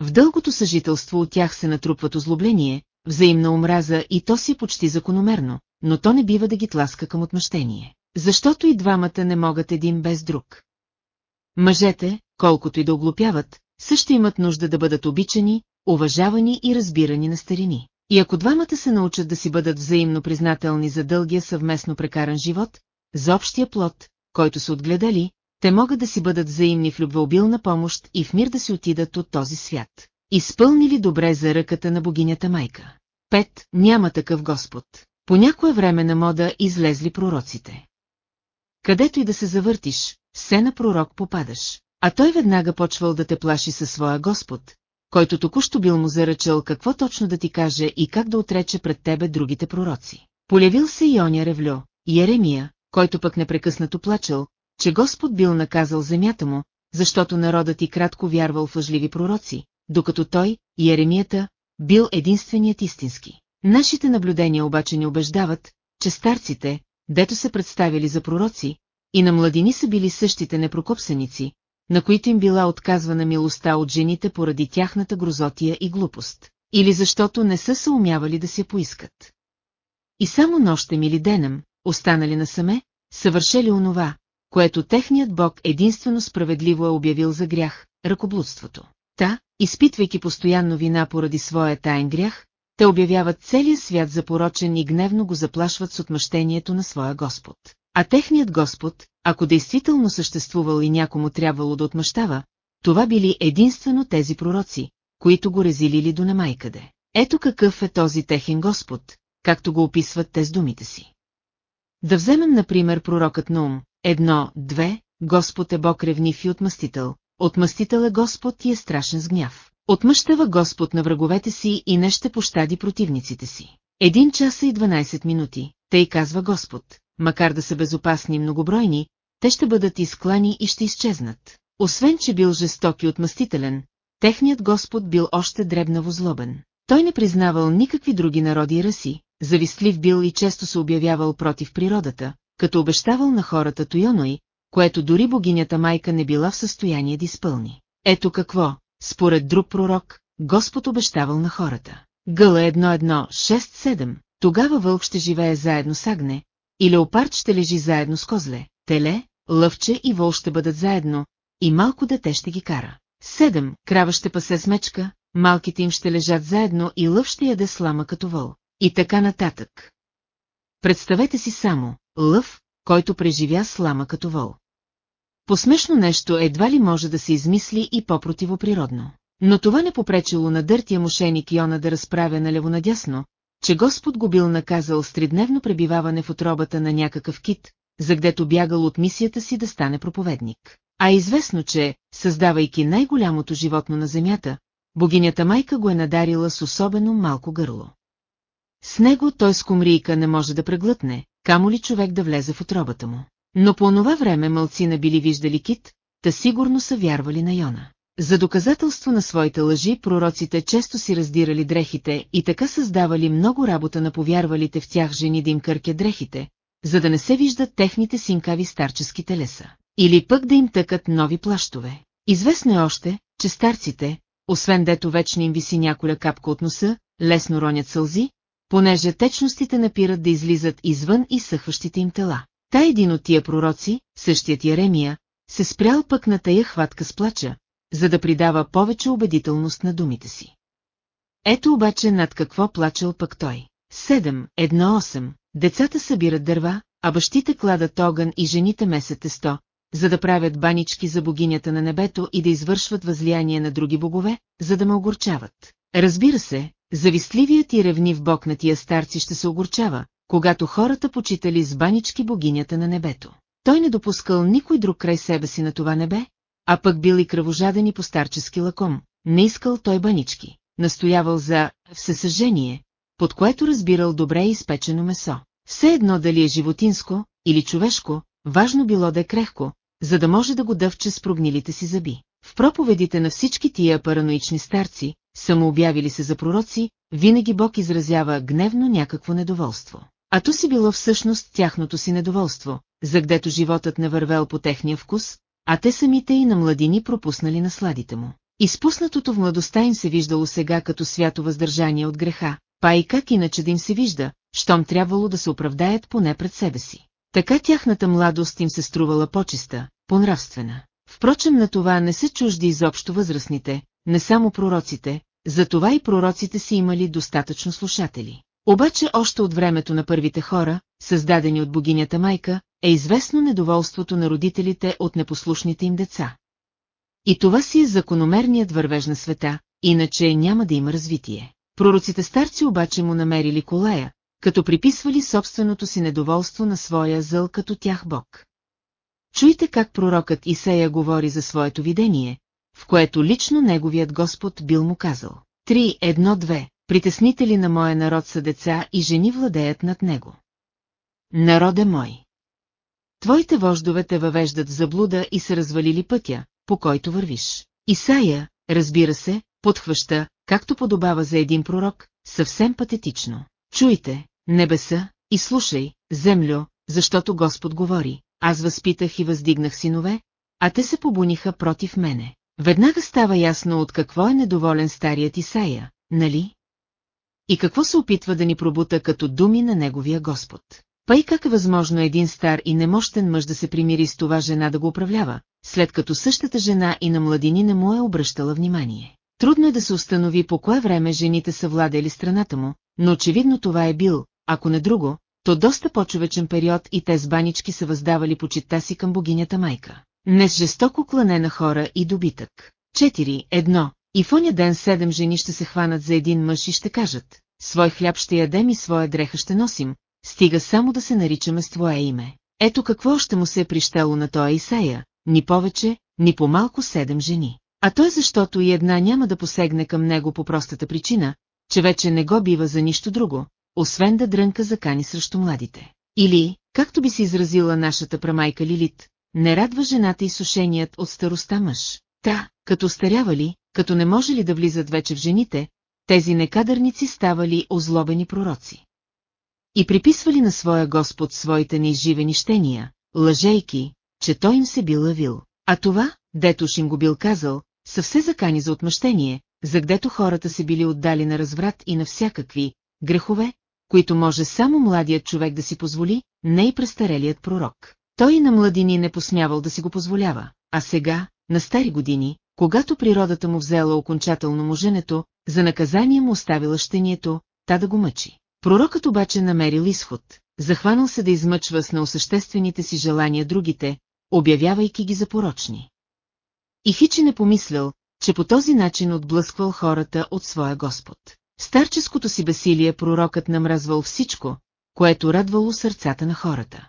В дългото съжителство от тях се натрупват озлобление, взаимна омраза и то си почти закономерно, но то не бива да ги тласка към отмъщение. Защото и двамата не могат един без друг. Мъжете, колкото и да оглупяват, също имат нужда да бъдат обичани, уважавани и разбирани на старини. И ако двамата се научат да си бъдат взаимно признателни за дългия съвместно прекаран живот, за общия плод, който са отгледали, те могат да си бъдат взаимни в любвеобилна помощ и в мир да си отидат от този свят. Изпълнили добре за ръката на богинята майка. Пет, няма такъв Господ. По някое време на мода излезли пророците. Където и да се завъртиш, все на пророк попадаш. А той веднага почвал да те плаши със своя Господ, който току-що бил му заръчал какво точно да ти каже и как да отрече пред тебе другите пророци. Полявил се и оня ревлю, Еремия, който пък непрекъснато плачал, че Господ бил наказал земята му, защото народът и кратко вярвал в лъжливи пророци, докато той, Еремията, бил единственият истински. Нашите наблюдения обаче ни убеждават, че старците, дето се представили за пророци, и на младини са били същите непрокопсеници, на които им била отказвана милостта от жените поради тяхната грозотия и глупост, или защото не са се умявали да се поискат. И само нощем или денем, останали насаме, съвършели онова, което техният бог единствено справедливо е обявил за грях – ръкоблудството. Та, изпитвайки постоянно вина поради своя таен грях, те обявяват целия свят за порочен и гневно го заплашват с отмъщението на своя Господ. А техният Господ, ако действително съществувал и някому трябвало да отмъщава, това били единствено тези пророци, които го резилили до намайкъде. Ето какъв е този техен Господ, както го описват те с думите си. Да вземем, например, пророкът Нум, едно, две, Господ е Бог ревнив и отмъстител, отмъстител е Господ и е страшен с гняв. Отмъщава Господ на враговете си и не ще пощади противниците си. Един час и 12 минути, тъй казва Господ, макар да са безопасни и многобройни, те ще бъдат изклани и ще изчезнат. Освен, че бил жесток и отмъстителен, техният Господ бил още дребнаво злобен. Той не признавал никакви други народи и раси, завистлив бил и често се обявявал против природата, като обещавал на хората Тойоной, което дори богинята майка не била в състояние да изпълни. Ето какво, според друг пророк, Господ обещавал на хората. Гъла 1-1-6-7, тогава вълк ще живее заедно с агне, и леопард ще лежи заедно с козле, теле, лъвче и вол ще бъдат заедно, и малко дете ще ги кара. Седем, крава ще пасе с мечка, малките им ще лежат заедно и лъв ще яде слама като вол. И така нататък. Представете си само, лъв, който преживя слама като вол. Посмешно нещо едва ли може да се измисли и по-противоприродно. Но това не попречило на дъртия мошеник Йона да разправя налево-надясно, че Господ го бил наказал с тридневно пребиваване в отробата на някакъв кит, за гдето бягал от мисията си да стане проповедник. А известно, че, създавайки най-голямото животно на земята, богинята майка го е надарила с особено малко гърло. С него той с комрийка не може да преглътне, камо ли човек да влезе в отробата му. Но по онова време мълцина били виждали кит, та сигурно са вярвали на Йона. За доказателство на своите лъжи пророците често си раздирали дрехите и така създавали много работа на повярвалите в тях жени да им кърке дрехите, за да не се виждат техните синкави старчески телеса. Или пък да им тъкат нови плащове. Известно е още, че старците, освен дето вечно им виси няколя капка от носа, лесно ронят сълзи, понеже течностите напират да излизат извън и съхващите им тела. Та един от тия пророци, същият Яремия, се спрял пък на тая хватка с плача, за да придава повече убедителност на думите си. Ето обаче над какво плачел пък той. Седем, едно осем, децата събират дърва, а бащите кладат огън и жените месят тесто, за да правят банички за богинята на небето и да извършват възлияние на други богове, за да ме огорчават. Разбира се, завистливият и ревнив бог на тия старци ще се огорчава, когато хората почитали с банички богинята на небето. Той не допускал никой друг край себе си на това небе, а пък бил и кръвожаден и постарчески лаком, не искал той банички, настоявал за всесъжение, под което разбирал добре изпечено месо. Все едно дали е животинско или човешко, важно било да е крехко, за да може да го дъвче с прогнилите си зъби. В проповедите на всички тия параноични старци, самообявили се за пророци, винаги Бог изразява гневно някакво недоволство. А то си било всъщност тяхното си недоволство, за гдето животът не вървел по техния вкус, а те самите и на младини пропуснали насладите му. Изпуснатото в младостта им се виждало сега като свято въздържание от греха, па и как иначе да им се вижда, щом трябвало да се оправдаят поне пред себе си. Така тяхната младост им се струвала по-чиста, по-нравствена. Впрочем на това не са чужди изобщо възрастните, не само пророците, затова и пророците си имали достатъчно слушатели. Обаче още от времето на първите хора, създадени от богинята майка, е известно недоволството на родителите от непослушните им деца. И това си е закономерният вървеж на света, иначе няма да има развитие. Пророците старци обаче му намерили колея, като приписвали собственото си недоволство на своя зъл като тях Бог. Чуйте как пророкът Исея говори за своето видение, в което лично неговият Господ бил му казал. 3.1.2. Притеснители на моя народ са деца и жени владеят над него. Народе мой! Твоите вождове те въвеждат в заблуда и са развалили пътя, по който вървиш. Исая, разбира се, подхваща, както подобава за един пророк, съвсем патетично. Чуйте, небеса, и слушай, землю, защото Господ говори. Аз възпитах и въздигнах синове, а те се побуниха против мене. Веднага става ясно от какво е недоволен старият Исая, нали? И какво се опитва да ни пробута като думи на неговия Господ. Па и как е възможно един стар и немощен мъж да се примири с това жена да го управлява, след като същата жена и на младини не му е обръщала внимание. Трудно е да се установи по кое време жените са владели страната му, но очевидно това е бил, ако не друго, то доста по-човечен период и те с банички са въздавали почитта си към богинята майка. Не с жестоко клане на хора и добитък. 4. И в оня ден седем жени ще се хванат за един мъж и ще кажат, свой хляб ще ядем и своя дреха ще носим, стига само да се наричаме с твое име. Ето какво ще му се е прищело на тоя Исея, ни повече, ни по-малко седем жени. А той защото и една няма да посегне към него по простата причина, че вече не го бива за нищо друго, освен да дрънка закани срещу младите. Или, както би се изразила нашата прамайка Лилит, не радва жената и сушеният от староста мъж. Та, като старявали, като не може ли да влизат вече в жените, тези некадърници ставали озлобени пророци. И приписвали на своя Господ своите неизживени щения, лъжейки, че той им се бил лавил. А това, дето им го бил казал, са все закани за отмъщение, за гдето хората се били отдали на разврат и на всякакви грехове, които може само младият човек да си позволи, не и престарелият пророк. Той и на младини не посмявал да си го позволява, а сега, на стари години, когато природата му взела окончателно муженето, за наказание му оставила щението, та да го мъчи. Пророкът обаче намерил изход, захванал се да измъчва с неосъществените си желания другите, обявявайки ги за порочни. И Хичи не помислял, че по този начин отблъсквал хората от своя Господ. В старческото си бесилие пророкът намразвал всичко, което радвало сърцата на хората.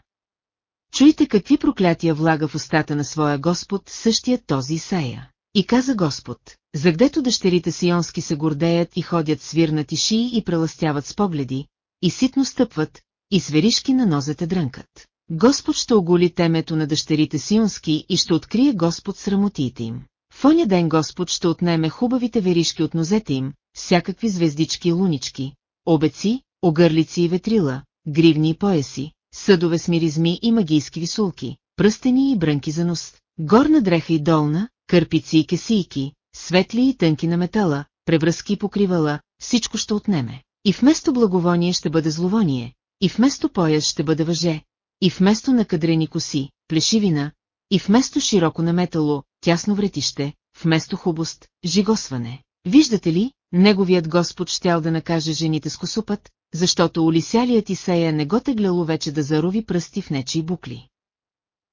Чуйте какви проклятия влага в устата на своя Господ същият този Исаия. И каза Господ, загдето дъщерите сионски се гордеят и ходят свирнати шии и преластяват с погледи, и ситно стъпват, и сверишки на нозете дрънкат. Господ ще оголи темето на дъщерите сионски и ще открие Господ срамотиите им. В оня ден Господ ще отнеме хубавите веришки от нозете им, всякакви звездички и лунички, обеци, огърлици и ветрила, гривни и пояси, съдове с миризми и магийски висулки, пръстени и брънки за нос, горна дреха и долна, кърпици и кесийки, светли и тънки на метала, превръзки и покривала, всичко ще отнеме. И вместо благовоние ще бъде зловоние, и вместо пояс ще бъде въже, и вместо накадрени коси, плешивина, и вместо широко наметало, тясно вретище, вместо хубост, жигосване. Виждате ли, неговият Господ щял да накаже жените с косупът, защото улисялият Исея не го тегляло вече да зарови пръсти в нечи букли.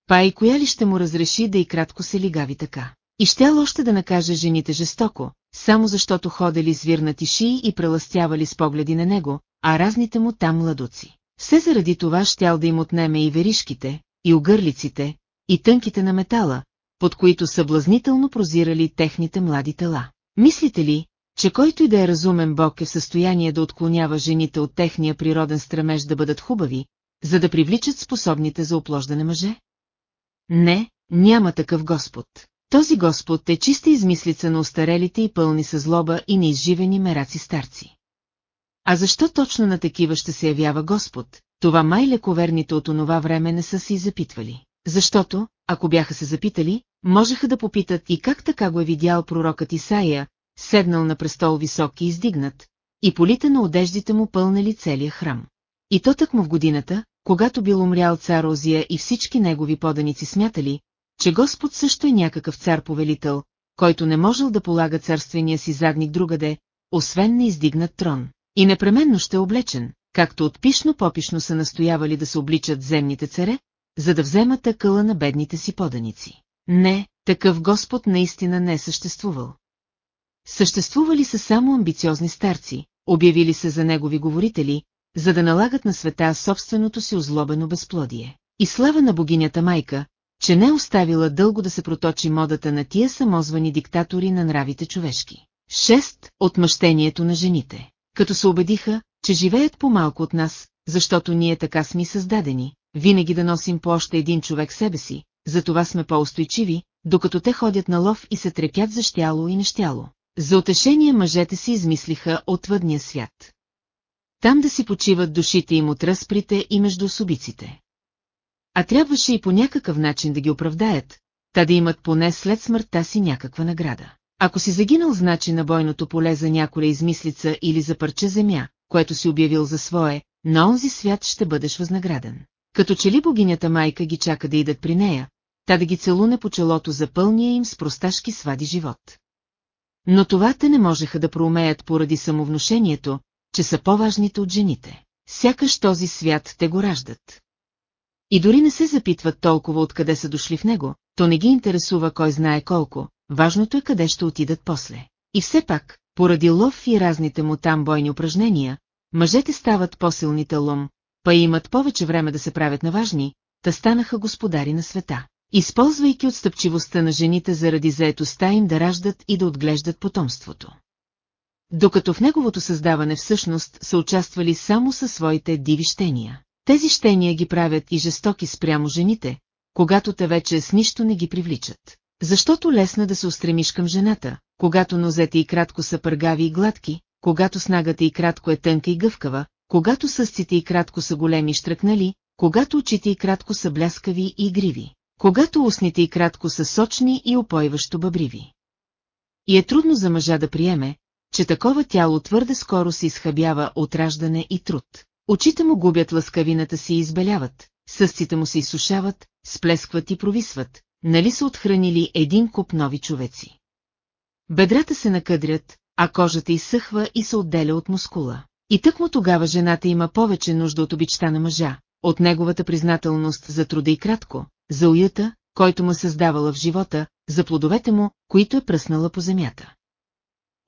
Па и коя ли ще му разреши да и кратко се лигави така? И щял още да накаже жените жестоко, само защото ходели свирнати шии и преластявали с погледи на него, а разните му там младуци. Все заради това щял да им отнеме и веришките, и огърлиците, и тънките на метала, под които съблазнително прозирали техните млади тела. Мислите ли, че който и да е разумен бог е в състояние да отклонява жените от техния природен стремеж да бъдат хубави, за да привличат способните за оплождане мъже? Не, няма такъв Господ. Този Господ е чиста измислица на устарелите и пълни с злоба и неизживени мераци старци. А защо точно на такива ще се явява Господ, това май лековерните от онова време не са си запитвали. Защото, ако бяха се запитали, можеха да попитат и как така го е видял пророкът Исаия, седнал на престол висок и издигнат, и полите на одеждите му пълнали целия храм. И то так му в годината, когато бил умрял цар Озия и всички негови поданици смятали, че Господ също е някакъв цар-повелител, който не можел да полага царствения си задник другаде, освен на издигнат трон. И непременно ще е облечен, както отпишно попишно са настоявали да се обличат земните царе, за да вземат акъла на бедните си поданици. Не, такъв Господ наистина не е съществувал. Съществували са само амбициозни старци, обявили се за негови говорители, за да налагат на света собственото си озлобено безплодие. И слава на богинята майка, че не оставила дълго да се проточи модата на тия самозвани диктатори на нравите човешки. Шест. Отмъщението на жените. Като се убедиха, че живеят по-малко от нас, защото ние така сме създадени, винаги да носим по още един човек себе си, затова сме по-устойчиви, докато те ходят на лов и се трепят за щяло и нещяло. За утешение мъжете си измислиха отвъдния свят. Там да си почиват душите им от разприте и между особиците. А трябваше и по някакъв начин да ги оправдаят, та да имат поне след смъртта си някаква награда. Ако си загинал значи на бойното поле за няколя измислица или за парче земя, което си обявил за свое, на онзи свят ще бъдеш възнаграден. Като че ли богинята майка ги чака да идат при нея, та да ги целуне по челото за пълния им с просташки свади живот. Но това те не можеха да проумеят поради самовнушението, че са по-важните от жените. Сякаш този свят те го раждат. И дори не се запитват толкова откъде са дошли в него, то не ги интересува кой знае колко, важното е къде ще отидат после. И все пак, поради лов и разните му там бойни упражнения, мъжете стават по-силните лом, па имат повече време да се правят наважни, та станаха господари на света. Използвайки отстъпчивостта на жените заради заетостта им да раждат и да отглеждат потомството. Докато в неговото създаване всъщност са участвали само със своите диви щения. Тези щения ги правят и жестоки спрямо жените, когато те вече с нищо не ги привличат. Защото лесно да се устремиш към жената, когато нозете и кратко са пъргави и гладки, когато снагата и кратко е тънка и гъвкава, когато състите и кратко са големи и штръкнали, когато очите и кратко са бляскави и игриви, когато устните и кратко са сочни и опойващо бъбриви. И е трудно за мъжа да приеме, че такова тяло твърде скоро се изхабява от раждане и труд. Очите му губят лъскавината си и избеляват, състите му се изсушават, сплескват и провисват, нали са отхранили един куп нови човеци. Бедрата се накъдрят, а кожата изсъхва и се отделя от мускула. И тъкмо тогава жената има повече нужда от обичта на мъжа, от неговата признателност за труда и кратко, за уята, който му създавала в живота, за плодовете му, които е пръснала по земята.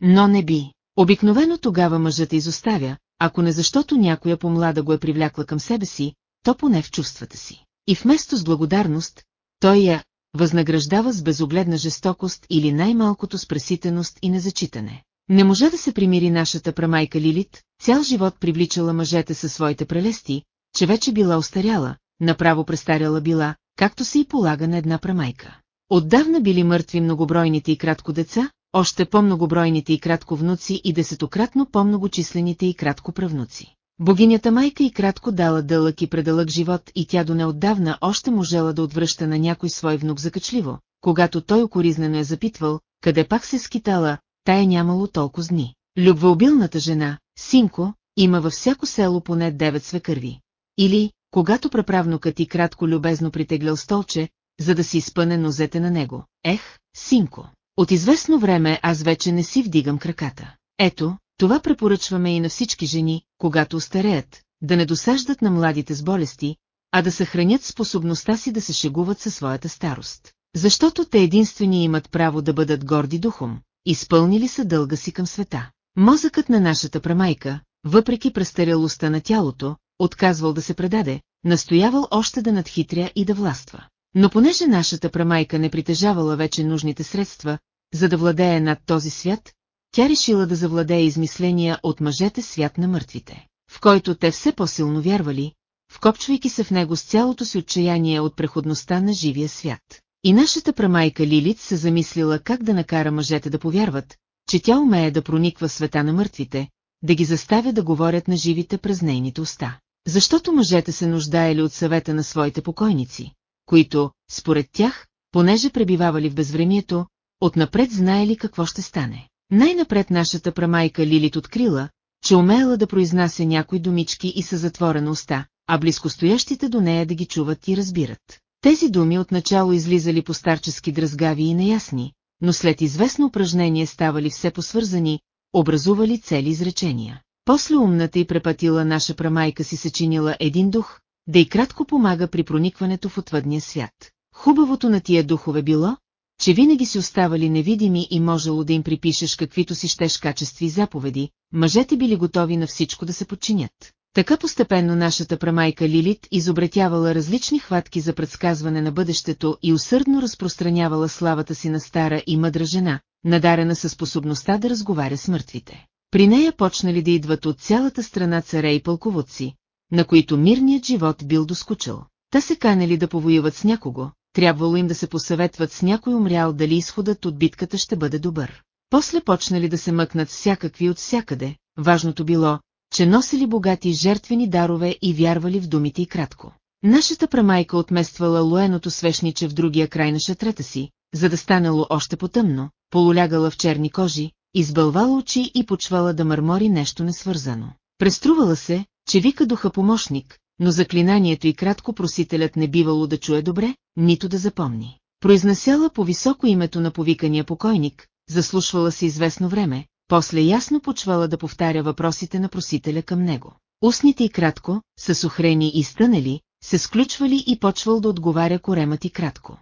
Но не би. Обикновено тогава мъжът изоставя, ако не защото някоя помлада го е привлякла към себе си, то поне в чувствата си. И вместо с благодарност, той я възнаграждава с безогледна жестокост или най-малкото с преситеност и незачитане. Не може да се примири нашата прамайка Лилит, цял живот привличала мъжете със своите прелести, че вече била остаряла, направо престаряла била, както се и полага на една прамайка. Отдавна били мъртви многобройните и кратко деца, още по-многобройните и кратко внуци и десетократно по-многочислените и кратко правнуци. Богинята майка и кратко дала дълъг и предълъг живот и тя до неотдавна още можела да отвръща на някой свой внук закачливо, когато той окоризнено е запитвал, къде пак се скитала, тая нямало толкова дни. Любвеобилната жена, синко, има във всяко село поне девет свекърви. Или, когато праправнукът и кратко любезно притеглял столче, за да си изпъне нозете на него. Ех, синко, от известно време аз вече не си вдигам краката. Ето, това препоръчваме и на всички жени, когато остареят, да не досаждат на младите с болести, а да съхранят способността си да се шегуват със своята старост. Защото те единствени имат право да бъдат горди духом, изпълнили са дълга си към света. Мозъкът на нашата прамайка, въпреки престарелостта на тялото, отказвал да се предаде, настоявал още да надхитря и да властва. Но понеже нашата прамайка не притежавала вече нужните средства, за да владее над този свят, тя решила да завладее измисления от мъжете свят на мъртвите, в който те все по-силно вярвали, вкопчвайки се в него с цялото си отчаяние от преходността на живия свят. И нашата прамайка Лилит се замислила как да накара мъжете да повярват, че тя умее да прониква света на мъртвите, да ги заставя да говорят на живите през нейните уста. Защото мъжете се нуждаели от съвета на своите покойници, които, според тях, понеже пребивавали в безвремието, отнапред знаели какво ще стане. Най-напред нашата прамайка Лилит открила, че умеела да произнася някои думички и са затворена уста, а близкостоящите до нея да ги чуват и разбират. Тези думи отначало излизали по старчески дръзгави и неясни, но след известно упражнение ставали все посвързани, образували цели изречения. После умната и препатила наша прамайка си съчинила един дух, да и кратко помага при проникването в отвъдния свят. Хубавото на тия духове било, че винаги си оставали невидими и можело да им припишеш каквито си щеш качестви и заповеди, мъжете били готови на всичко да се подчинят. Така постепенно нашата прамайка Лилит изобретявала различни хватки за предсказване на бъдещето и усърдно разпространявала славата си на стара и мъдра жена, надарена със способността да разговаря с мъртвите. При нея почнали да идват от цялата страна царе и пълководци, на които мирният живот бил доскучал. Та се канели да повоюват с някого, трябвало им да се посъветват с някой умрял дали изходът от битката ще бъде добър. После почнали да се мъкнат всякакви от всякъде, важното било, че носили богати жертвени дарове и вярвали в думите и кратко. Нашата прамайка отмествала лоеното свещниче в другия край на шатрета си, за да станало още потъмно, полулягала в черни кожи, избълвала очи и почвала да мърмори нещо несвързано. Преструвала се, че вика духа помощник, но заклинанието и кратко просителят не бивало да чуе добре, нито да запомни. Произнасяла по високо името на повикания покойник, заслушвала се известно време, после ясно почвала да повтаря въпросите на просителя към него. Устните и кратко, с охрени и стънали, се сключвали и почвал да отговаря коремът и кратко.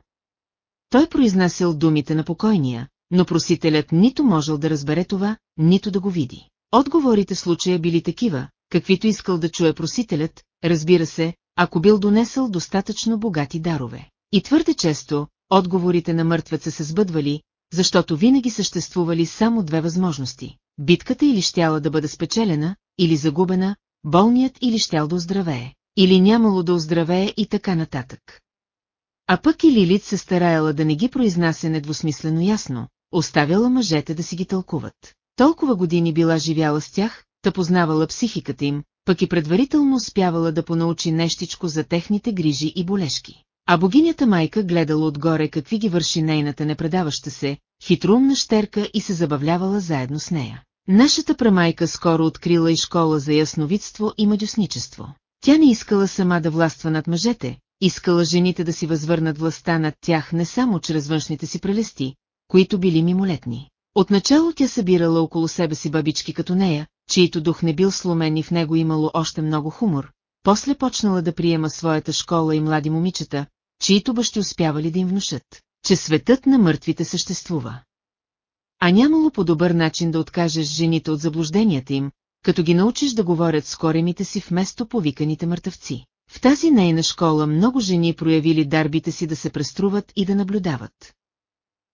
Той произнасял думите на покойния, но просителят нито можел да разбере това, нито да го види. Отговорите случая били такива, каквито искал да чуе просителят, разбира се, ако бил донесъл достатъчно богати дарове. И твърде често, отговорите на мъртвеца се сбъдвали, защото винаги съществували само две възможности. Битката или щяла да бъде спечелена, или загубена, болният или щял да оздравее, или нямало да оздравее и така нататък. А пък и Лилит се стараяла да не ги произнася недвусмислено ясно, оставяла мъжете да си ги тълкуват. Толкова години била живяла с тях, та познавала психиката им, пък и предварително успявала да понаучи нещичко за техните грижи и болешки. А богинята майка гледала отгоре какви ги върши нейната непредаваща се, хитрумна щерка и се забавлявала заедно с нея. Нашата прамайка скоро открила и школа за ясновидство и мадюсничество. Тя не искала сама да властва над мъжете, искала жените да си възвърнат властта над тях не само чрез външните си прелести, които били мимолетни. Отначало тя събирала около себе си бабички като нея, чието дух не бил сломен и в него имало още много хумор, после почнала да приема своята школа и млади момичета, чието бащи успявали да им внушат, че светът на мъртвите съществува. А нямало по-добър начин да откажеш жените от заблужденията им, като ги научиш да говорят с коремите си вместо повиканите мъртъвци. В тази нейна школа много жени проявили дарбите си да се преструват и да наблюдават.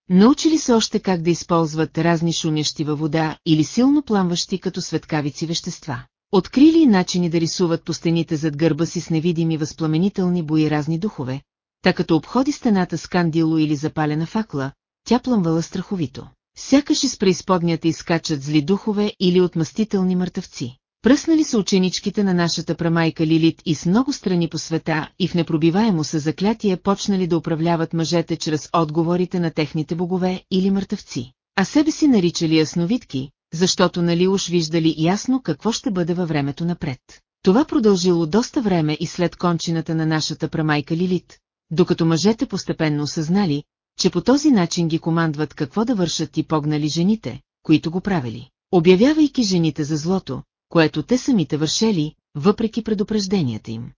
Научили се още как да използват разни шумящи във вода или силно пламващи като светкавици вещества. Открили начини да рисуват по стените зад гърба си с невидими възпламенителни бои разни духове, така като обходи стената с кандило или запалена факла, тя плъмвала страховито. Сякаш из преизподнята изкачат зли духове или отмъстителни мъртъвци. Пръснали са ученичките на нашата прамайка Лилит и с много страни по света и в непробиваемо са заклятие почнали да управляват мъжете чрез отговорите на техните богове или мъртъвци. А себе си наричали ясновидки, защото нали уж виждали ясно какво ще бъде във времето напред. Това продължило доста време и след кончината на нашата прамайка Лилит, докато мъжете постепенно осъзнали, че по този начин ги командват какво да вършат и погнали жените, които го правили, обявявайки жените за злото, което те самите вършели, въпреки предупрежденията им.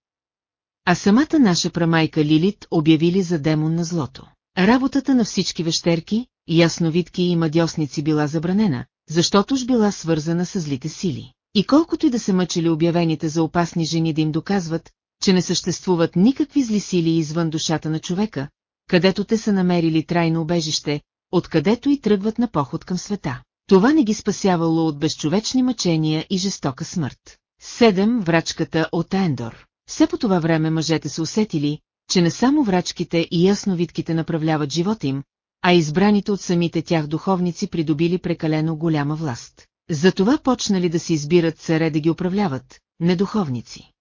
А самата наша прамайка Лилит обявили за демон на злото. Работата на всички вещерки, ясновидки и мадьосници била забранена, защото ж била свързана с злите сили. И колкото и да се мъчили обявените за опасни жени да им доказват, че не съществуват никакви зли сили извън душата на човека, където те са намерили трайно убежище, откъдето и тръгват на поход към света. Това не ги спасявало от безчовечни мъчения и жестока смърт. Седем врачката от Ендор. Все по това време мъжете се усетили, че не само врачките и ясновидките направляват живота им, а избраните от самите тях духовници придобили прекалено голяма власт. Затова почнали да си избират царе да ги управляват, не духовници.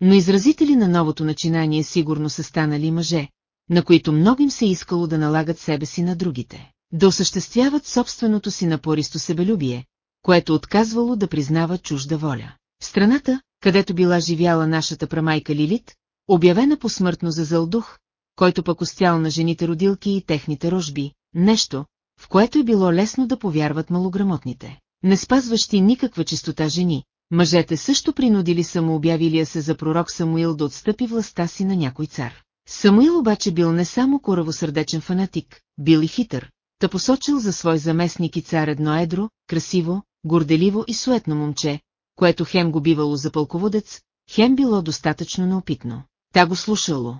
Но изразители на новото начинание сигурно са станали мъже, на които много им се искало да налагат себе си на другите, да осъществяват собственото си напористо себелюбие, което отказвало да признава чужда воля. В страната, където била живяла нашата прамайка Лилит, обявена посмъртно за зълдух, който пък остял на жените родилки и техните рожби, нещо, в което е било лесно да повярват малограмотните. Не спазващи никаква чистота жени, мъжете също принудили самообявилия се за пророк Самуил да отстъпи властта си на някой цар. Самуил обаче бил не само коравосърдечен фанатик, бил и хитър, та посочил за свой заместник и цар едно едро, красиво, горделиво и суетно момче, което хем го бивало за пълководец, хем било достатъчно неопитно. Та го слушало.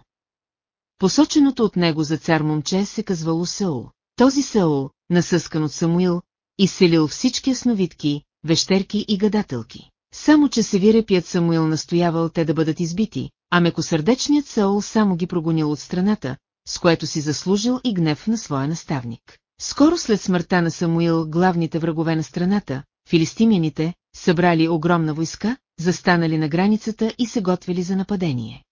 Посоченото от него за цар момче се казвало Саул. Този Саул, насъскан от Самуил, изселил всички ясновидки, вещерки и гадателки. Само че Севирепият Самуил настоявал те да бъдат избити, а мекосърдечният Саул само ги прогонил от страната, с което си заслужил и гнев на своя наставник. Скоро след смъртта на Самуил главните врагове на страната, филистимяните, събрали огромна войска, застанали на границата и се готвили за нападение.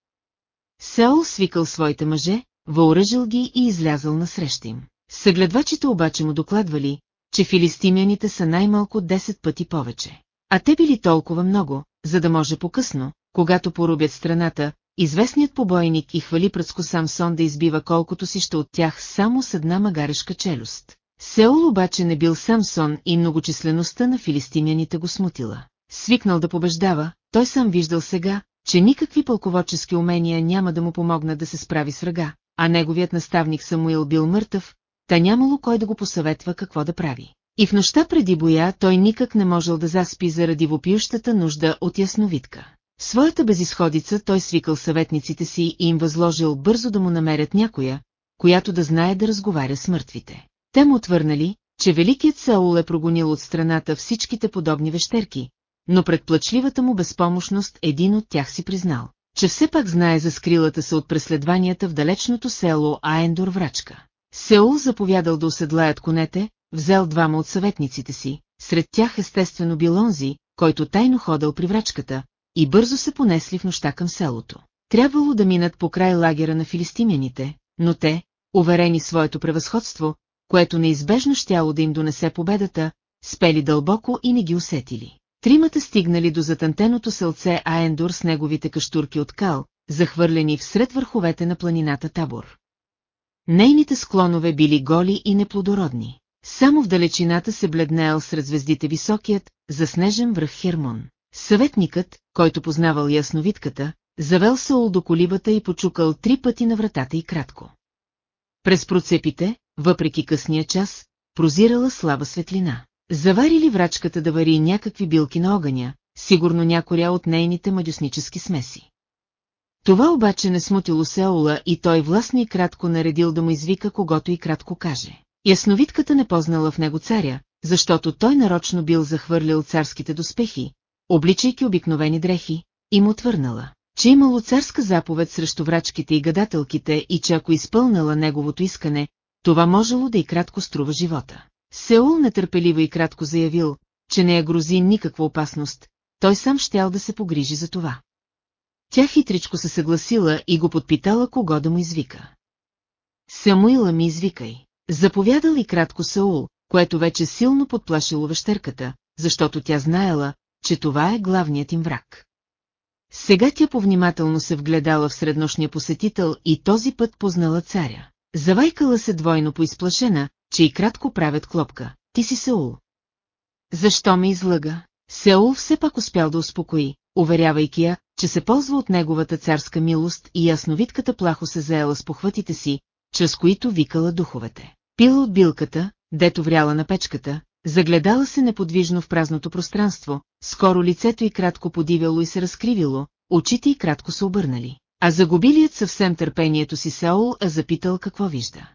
Сеол свикал своите мъже, въоръжил ги и излязъл насреща им. Съгледвачите обаче му докладвали, че филистимяните са най-малко 10 пъти повече. А те били толкова много, за да може по-късно, когато порубят страната, известният побойник и хвали пръцко Самсон да избива колкото си ще от тях само с една магарешка челюст. Сеул обаче не бил Самсон и многочислеността на филистимяните го смутила. Свикнал да побеждава, той сам виждал сега, че никакви пълководчески умения няма да му помогнат да се справи с врага, а неговият наставник Самуил бил мъртъв, та нямало кой да го посъветва какво да прави. И в нощта преди боя той никак не можел да заспи заради вопиющата нужда от ясновидка. Своята безисходица той свикал съветниците си и им възложил бързо да му намерят някоя, която да знае да разговаря с мъртвите. Те му отвърнали, че великият Саул е прогонил от страната всичките подобни вещерки, но пред плачливата му безпомощност един от тях си признал, че все пак знае за скрилата се от преследванията в далечното село Аендор Врачка. Сеул заповядал да оседлаят конете, взел двама от съветниците си, сред тях естествено бил онзи, който тайно ходил при врачката, и бързо се понесли в нощта към селото. Трябвало да минат по край лагера на филистимяните, но те, уверени своето превъзходство, което неизбежно щяло да им донесе победата, спели дълбоко и не ги усетили. Тримата стигнали до затънтеното селце Аендор с неговите каштурки от кал, захвърлени всред върховете на планината Табор. Нейните склонове били голи и неплодородни. Само в далечината се бледнеел сред звездите високият, заснежен връх Хермон. Съветникът, който познавал ясновидката, завел се до колибата и почукал три пъти на вратата и кратко. През процепите, въпреки късния час, прозирала слаба светлина. Заварили врачката да вари някакви билки на огъня, сигурно някоря от нейните мадюснически смеси. Това обаче не смутило Сеула и той властно и кратко наредил да му извика когото и кратко каже. Ясновидката не познала в него царя, защото той нарочно бил захвърлил царските доспехи, обличайки обикновени дрехи, и му твърнала, че имало царска заповед срещу врачките и гадателките и че ако изпълнала неговото искане, това можело да и кратко струва живота. Сеул нетърпеливо и кратко заявил, че не я грози никаква опасност, той сам щял да се погрижи за това. Тя хитричко се съгласила и го подпитала кого да му извика. Самуила ми извикай. Заповядал и кратко Саул, което вече силно подплашило вещерката, защото тя знаела, че това е главният им враг. Сега тя повнимателно се вгледала в среднощния посетител и този път познала царя. Завайкала се двойно поизплашена, че и кратко правят клопка. Ти си Сеул. Защо ме излъга? Сеул все пак успял да успокои, уверявайки я, че се ползва от неговата царска милост и ясновидката плахо се заела с похватите си, чрез които викала духовете. Пила от билката, дето вряла на печката, загледала се неподвижно в празното пространство, скоро лицето й кратко подивяло и се разкривило, очите й кратко се обърнали. А загубилият съвсем търпението си Саул а запитал какво вижда.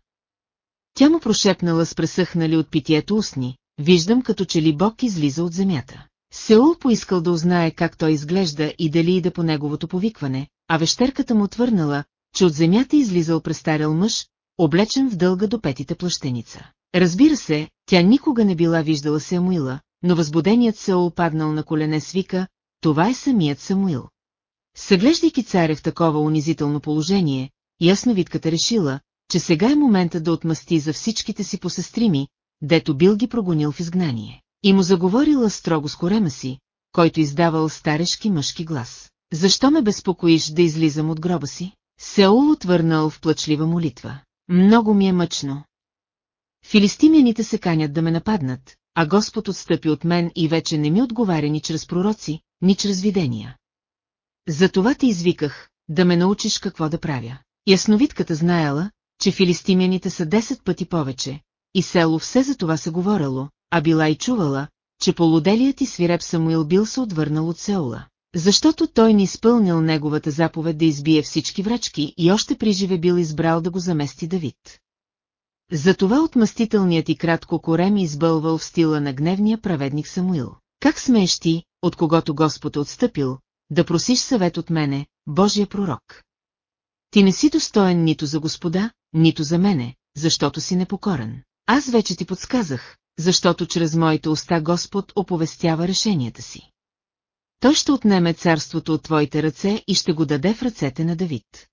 Тя му прошепнала с пресъхнали от питието устни, виждам като че ли Бог излиза от земята. Сеул поискал да узнае как той изглежда и дали иде по неговото повикване, а вещерката му отвърнала, че от земята излизал престарял мъж, облечен в дълга до петите плащеница. Разбира се, тя никога не била виждала Самуила, но възбуденият Сеул паднал на колене свика, това е самият Самуил. Съглеждайки царя в такова унизително положение, ясновидката решила, че сега е момента да отмъсти за всичките си посестрими, дето бил ги прогонил в изгнание. И му заговорила строго с корема си, който издавал старешки мъжки глас. Защо ме безпокоиш да излизам от гроба си? Сеул отвърнал в плачлива молитва. Много ми е мъчно. Филистимяните се канят да ме нападнат, а Господ отстъпи от мен и вече не ми отговаря ни чрез пророци, ни чрез видения. Затова те извиках, да ме научиш какво да правя. Ясновидката знаела, че филистимяните са 10 пъти повече, и село все за това се говорело, а била и чувала, че полуделият и свиреп Самуил бил се отвърнал от Сеула. Защото той не изпълнил неговата заповед да избие всички врачки и още приживе бил избрал да го замести Давид. Затова отмъстителният и кратко корем избълвал в стила на гневния праведник Самуил. Как смееш ти, от когото Господ е отстъпил, да просиш съвет от мене, Божия пророк? Ти не си достоен нито за Господа, нито за мене, защото си непокорен. Аз вече ти подсказах, защото чрез моите уста Господ оповестява решенията си. Той ще отнеме царството от твоите ръце и ще го даде в ръцете на Давид.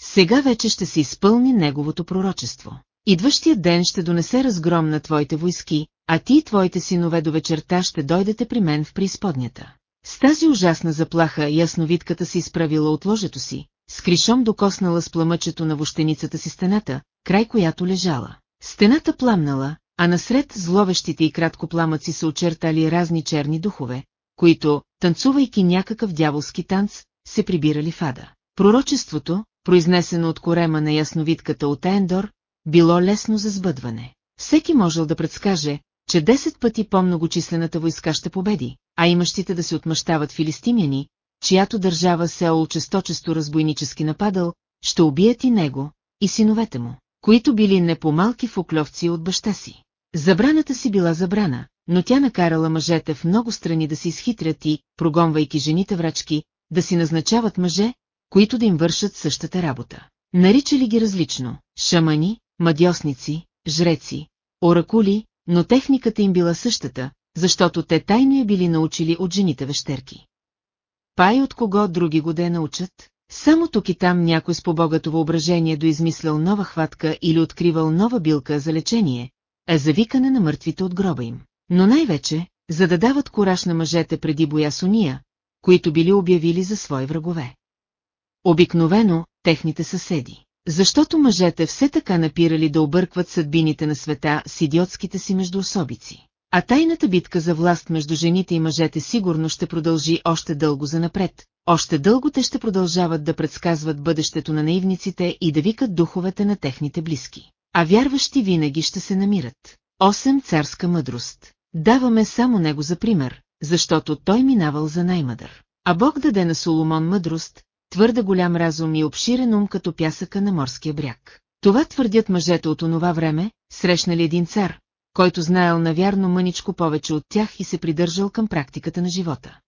Сега вече ще се изпълни неговото пророчество. Идващия ден ще донесе разгром на твоите войски, а ти и твоите синове до вечерта ще дойдете при мен в преизподнята. С тази ужасна заплаха ясновидката се изправила от ложето си, с кришом докоснала с пламъчето на вощеницата си стената, край която лежала. Стената пламнала, а насред зловещите и кратко пламъци се очертали разни черни духове, които, танцувайки някакъв дяволски танц, се прибирали в ада. Пророчеството, произнесено от корема на ясновидката от Ендор, било лесно за сбъдване. Всеки можел да предскаже, че 10 пъти по-многочислената войска ще победи, а имащите да се отмъщават филистимяни, чиято държава Сеол честочесто разбойнически нападал, ще убият и него, и синовете му, които били не по-малки фукловци от баща си. Забраната си била забрана, но тя накарала мъжете в много страни да се изхитрят и, прогонвайки жените врачки, да си назначават мъже, които да им вършат същата работа. Наричали ги различно – шамани, мадьосници, жреци, оракули, но техниката им била същата, защото те тайно я били научили от жените вещерки. Пай от кого други го да научат? Само тук и там някой с побогато въображение доизмислял нова хватка или откривал нова билка за лечение, а за викане на мъртвите от гроба им. Но най-вече, за да дават кораж на мъжете преди боя с уния, които били обявили за свои врагове. Обикновено, техните съседи. Защото мъжете все така напирали да объркват съдбините на света с идиотските си междуособици. А тайната битка за власт между жените и мъжете сигурно ще продължи още дълго занапред, още дълго те ще продължават да предсказват бъдещето на наивниците и да викат духовете на техните близки. А вярващи винаги ще се намират. Осем царска мъдрост. Даваме само него за пример, защото той минавал за най-мъдър. А Бог даде на Соломон мъдрост, твърде голям разум и обширен ум като пясъка на морския бряг. Това твърдят мъжете от онова време, срещнали един цар, който знаел навярно мъничко повече от тях и се придържал към практиката на живота.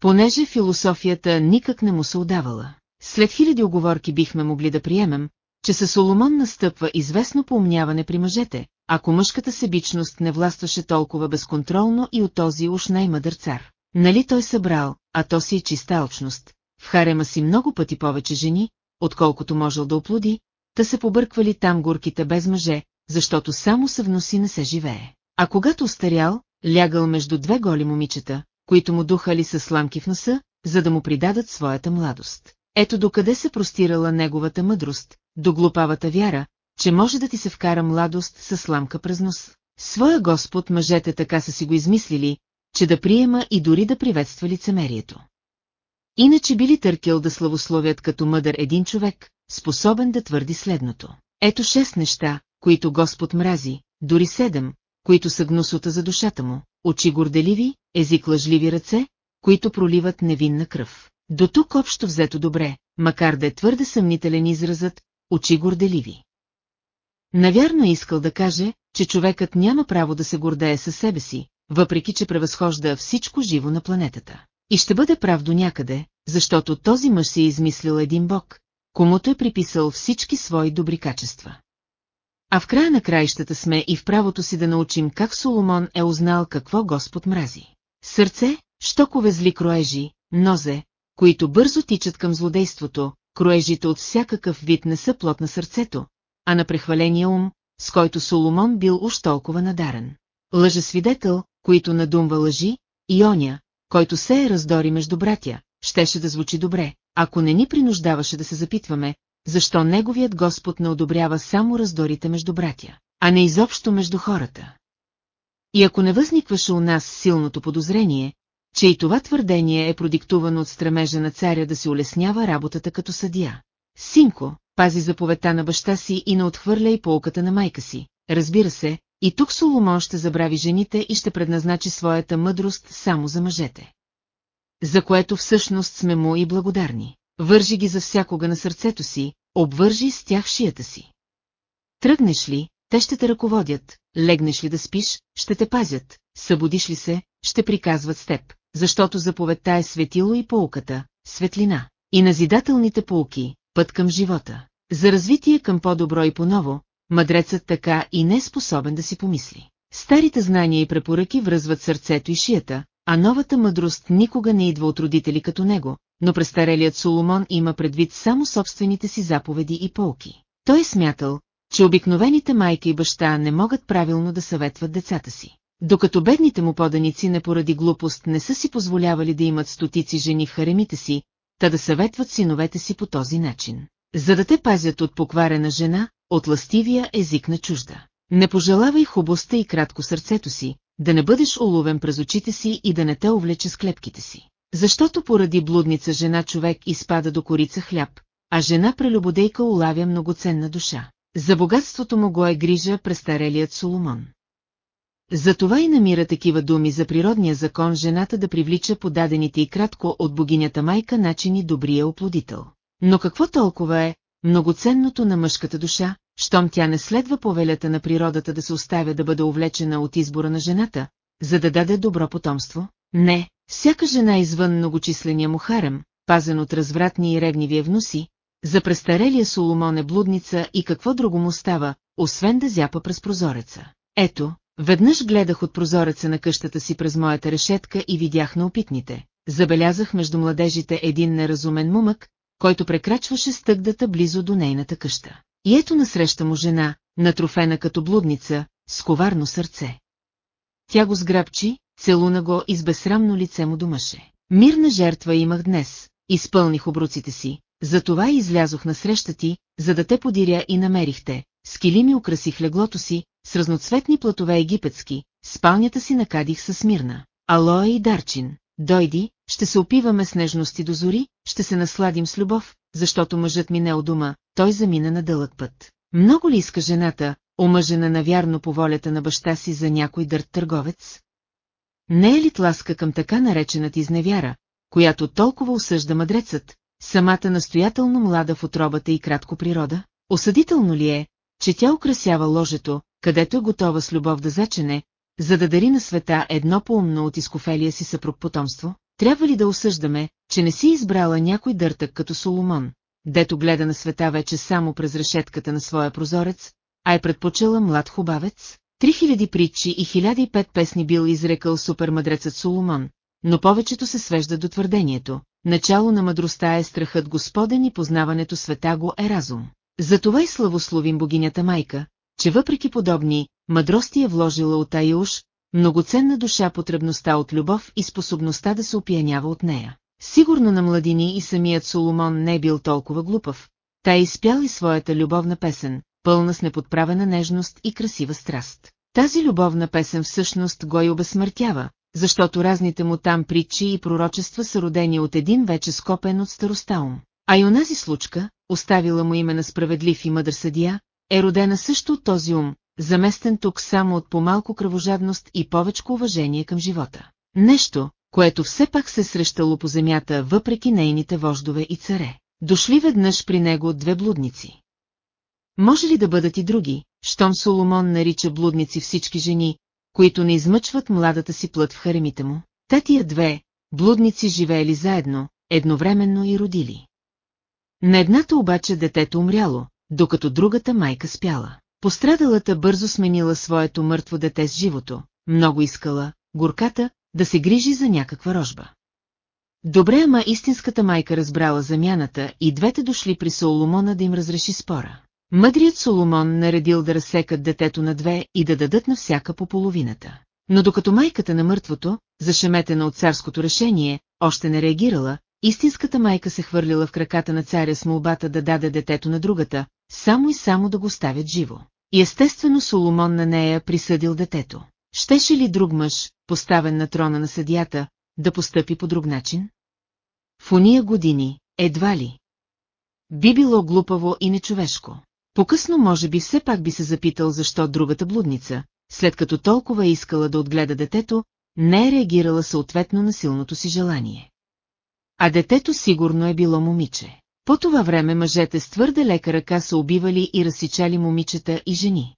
Понеже философията никак не му се отдавала. След хиляди оговорки бихме могли да приемем, че със Соломон настъпва известно поумняване при мъжете, ако мъжката себичност не властваше толкова безконтролно и от този уж най-мъдър цар. Нали той събрал, а то си е чиста алчност, в харема си много пъти повече жени, отколкото можел да оплоди, та се побърквали там горките без мъже, защото само съвноси не се живее. А когато остарял, лягал между две голи момичета, които му духали със сламки в носа, за да му придадат своята младост. Ето докъде се простирала неговата мъдрост, до глупавата вяра, че може да ти се вкара младост със сламка през нос. Своя Господ мъжете така са си го измислили, че да приема и дори да приветства лицемерието. Иначе били търкел да славословят като мъдър един човек, способен да твърди следното. Ето шест неща, които Господ мрази, дори седем, които са гнусота за душата му, очи горделиви, език лъжливи ръце, които проливат невинна кръв. До тук общо взето добре, макар да е твърде съмнителен изразът, очи горделиви. Навярно е искал да каже, че човекът няма право да се гордее със себе си, въпреки че превъзхожда всичко живо на планетата. И ще бъде прав до някъде, защото този мъж си е измислил един бог, комуто е приписал всички свои добри качества. А в края на краищата сме и в правото си да научим как Соломон е узнал какво Господ мрази. Сърце, щокове зли кроежи, нозе, които бързо тичат към злодейството, кроежите от всякакъв вид не са плод на сърцето, а на прехваления ум, с който Соломон бил уж толкова надарен. Лъжесвидетел, които надумва лъжи, и който се е раздори между братя, щеше да звучи добре, ако не ни принуждаваше да се запитваме, защо неговият Господ не одобрява само раздорите между братя, а не изобщо между хората. И ако не възникваше у нас силното подозрение, че и това твърдение е продиктувано от стремежа на царя да се улеснява работата като съдия. Синко, пази заповедта на баща си и не отхвърля и полката на майка си. Разбира се, и тук Соломон ще забрави жените и ще предназначи своята мъдрост само за мъжете. За което всъщност сме му и благодарни. Вържи ги за всякога на сърцето си, обвържи с тях шията си. Тръгнеш ли, те ще те ръководят, легнеш ли да спиш, ще те пазят, събудиш ли се, ще приказват с теб, защото заповедта е светило и полуката, светлина, и назидателните полки, път към живота. За развитие към по-добро и по-ново, мъдрецът така и не е способен да си помисли. Старите знания и препоръки връзват сърцето и шията, а новата мъдрост никога не идва от родители като него, но престарелият Соломон има предвид само собствените си заповеди и полки. Той е смятал, че обикновените майка и баща не могат правилно да съветват децата си. Докато бедните му поданици не поради глупост не са си позволявали да имат стотици жени в харемите си, та да съветват синовете си по този начин. За да те пазят от покварена жена, от ластивия език на чужда. Не пожелавай хубостта и кратко сърцето си, да не бъдеш уловен през очите си и да не те увлече с клепките си. Защото поради блудница жена човек изпада до корица хляб, а жена прелюбодейка улавя многоценна душа. За богатството му го е грижа престарелият Соломон. Затова и намира такива думи за природния закон жената да привлича подадените и кратко от богинята майка начини добрия оплодител. Но какво толкова е многоценното на мъжката душа, щом тя не следва повелята на природата да се оставя да бъде увлечена от избора на жената, за да даде добро потомство? Не, всяка жена извън многочисления му харем, пазен от развратни и ревниви внуси, за престарелия Соломон е блудница и какво друго му става, освен да зяпа през прозореца. Ето, веднъж гледах от прозореца на къщата си през моята решетка и видях на опитните. Забелязах между младежите един неразумен мумък, който прекрачваше стъгдата близо до нейната къща. И ето насреща му жена, натрофена като блудница, с коварно сърце. Тя го сграбчи, целуна го и с безсрамно лице му домаше. Мирна жертва имах днес, изпълних обруците си, затова излязох на среща ти, за да те подиря и намерихте. С килими украсих леглото си, с разноцветни платове египетски, спалнята си накадих със мирна. Алоя и Дарчин, дойди, ще се опиваме с нежности до зори, ще се насладим с любов, защото мъжът ми не у дома, той замина на дълъг път. Много ли иска жената, омъжена навярно по волята на баща си за някой дърт търговец? Не е ли тласка към така наречената изневяра, която толкова осъжда мъдрецът, самата настоятелно млада в отробата и кратко природа? Осъдително ли е, че тя украсява ложето, където е готова с любов да зачене, за да дари на света едно поумно от изкофелия си съпруг потомство? Трябва ли да осъждаме, че не си избрала някой дъртък като Соломон, дето гледа на света вече само през решетката на своя прозорец, а е предпочела млад хубавец? Три хиляди притчи и хиляди пет песни бил изрекал супермъдрецът Соломон, но повечето се свежда до твърдението. Начало на мъдростта е страхът Господен и познаването света го е разум. Затова и славословим богинята майка, че въпреки подобни, мъдрости е вложила от уж, многоценна душа потребността от любов и способността да се опиянява от нея. Сигурно на младини и самият Соломон не е бил толкова глупав, та е изпял и своята любовна песен, пълна с неподправена нежност и красива страст. Тази любовна песен всъщност го и обесмъртява, защото разните му там притчи и пророчества са родени от един вече скопен от староста ум. А и онази случка, оставила му име на справедлив и мъдър съдия, е родена също от този ум, заместен тук само от по-малко кръвожадност и повечко уважение към живота. Нещо, което все пак се срещало по земята въпреки нейните вождове и царе. Дошли веднъж при него две блудници. Може ли да бъдат и други, щом Соломон нарича блудници всички жени, които не измъчват младата си плът в харемите му. Та тия две, блудници живеели заедно, едновременно и родили. На едната обаче детето умряло, докато другата майка спяла. Пострадалата бързо сменила своето мъртво дете с живото, много искала, горката, да се грижи за някаква рожба. Добре, ама истинската майка разбрала замяната и двете дошли при Соломона да им разреши спора. Мъдрият Соломон наредил да разсекат детето на две и да дадат на всяка по половината. Но докато майката на мъртвото, зашеметена от царското решение, още не реагирала, истинската майка се хвърлила в краката на царя с молбата да даде детето на другата, само и само да го ставят живо. И естествено Соломон на нея присъдил детето. Щеше ли друг мъж, поставен на трона на съдията, да постъпи по друг начин? В уния години, едва ли. Би било глупаво и нечовешко. Покъсно може би все пак би се запитал защо другата блудница, след като толкова е искала да отгледа детето, не е реагирала съответно на силното си желание. А детето сигурно е било момиче. По това време мъжете с твърде лека ръка са убивали и разсичали момичета и жени.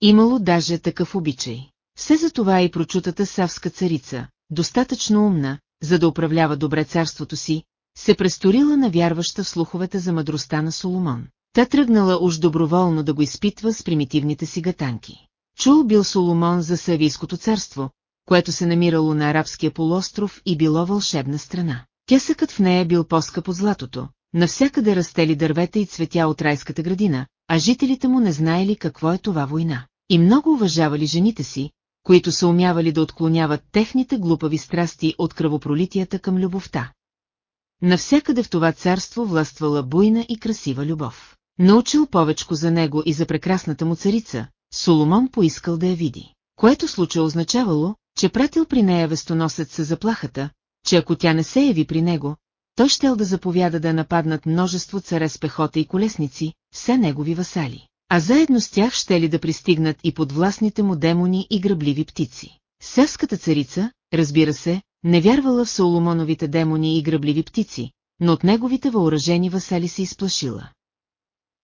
Имало даже такъв обичай. Все за това и прочутата савска царица, достатъчно умна, за да управлява добре царството си, се престорила на вярваща в слуховете за мъдростта на Соломон. Та тръгнала уж доброволно да го изпитва с примитивните си гатанки. Чул бил Соломон за Савийското царство, което се намирало на арабския полуостров и било вълшебна страна. Кесъкът в нея бил по-скъп от златото, навсякъде растели дървета и цветя от райската градина, а жителите му не знаели какво е това война. И много уважавали жените си, които са умявали да отклоняват техните глупави страсти от кръвопролитията към любовта. Навсякъде в това царство властвала буйна и красива любов. Научил повечко за него и за прекрасната му царица, Соломон поискал да я види. Което случай означавало, че пратил при нея вестоносец с заплахата, че ако тя не се яви при него, той щел да заповяда да нападнат множество царе с пехота и колесници, все негови васали. А заедно с тях ще ли да пристигнат и подвластните му демони и грабливи птици. Селската царица, разбира се, не вярвала в Соломоновите демони и грабливи птици, но от неговите въоръжени васали се изплашила.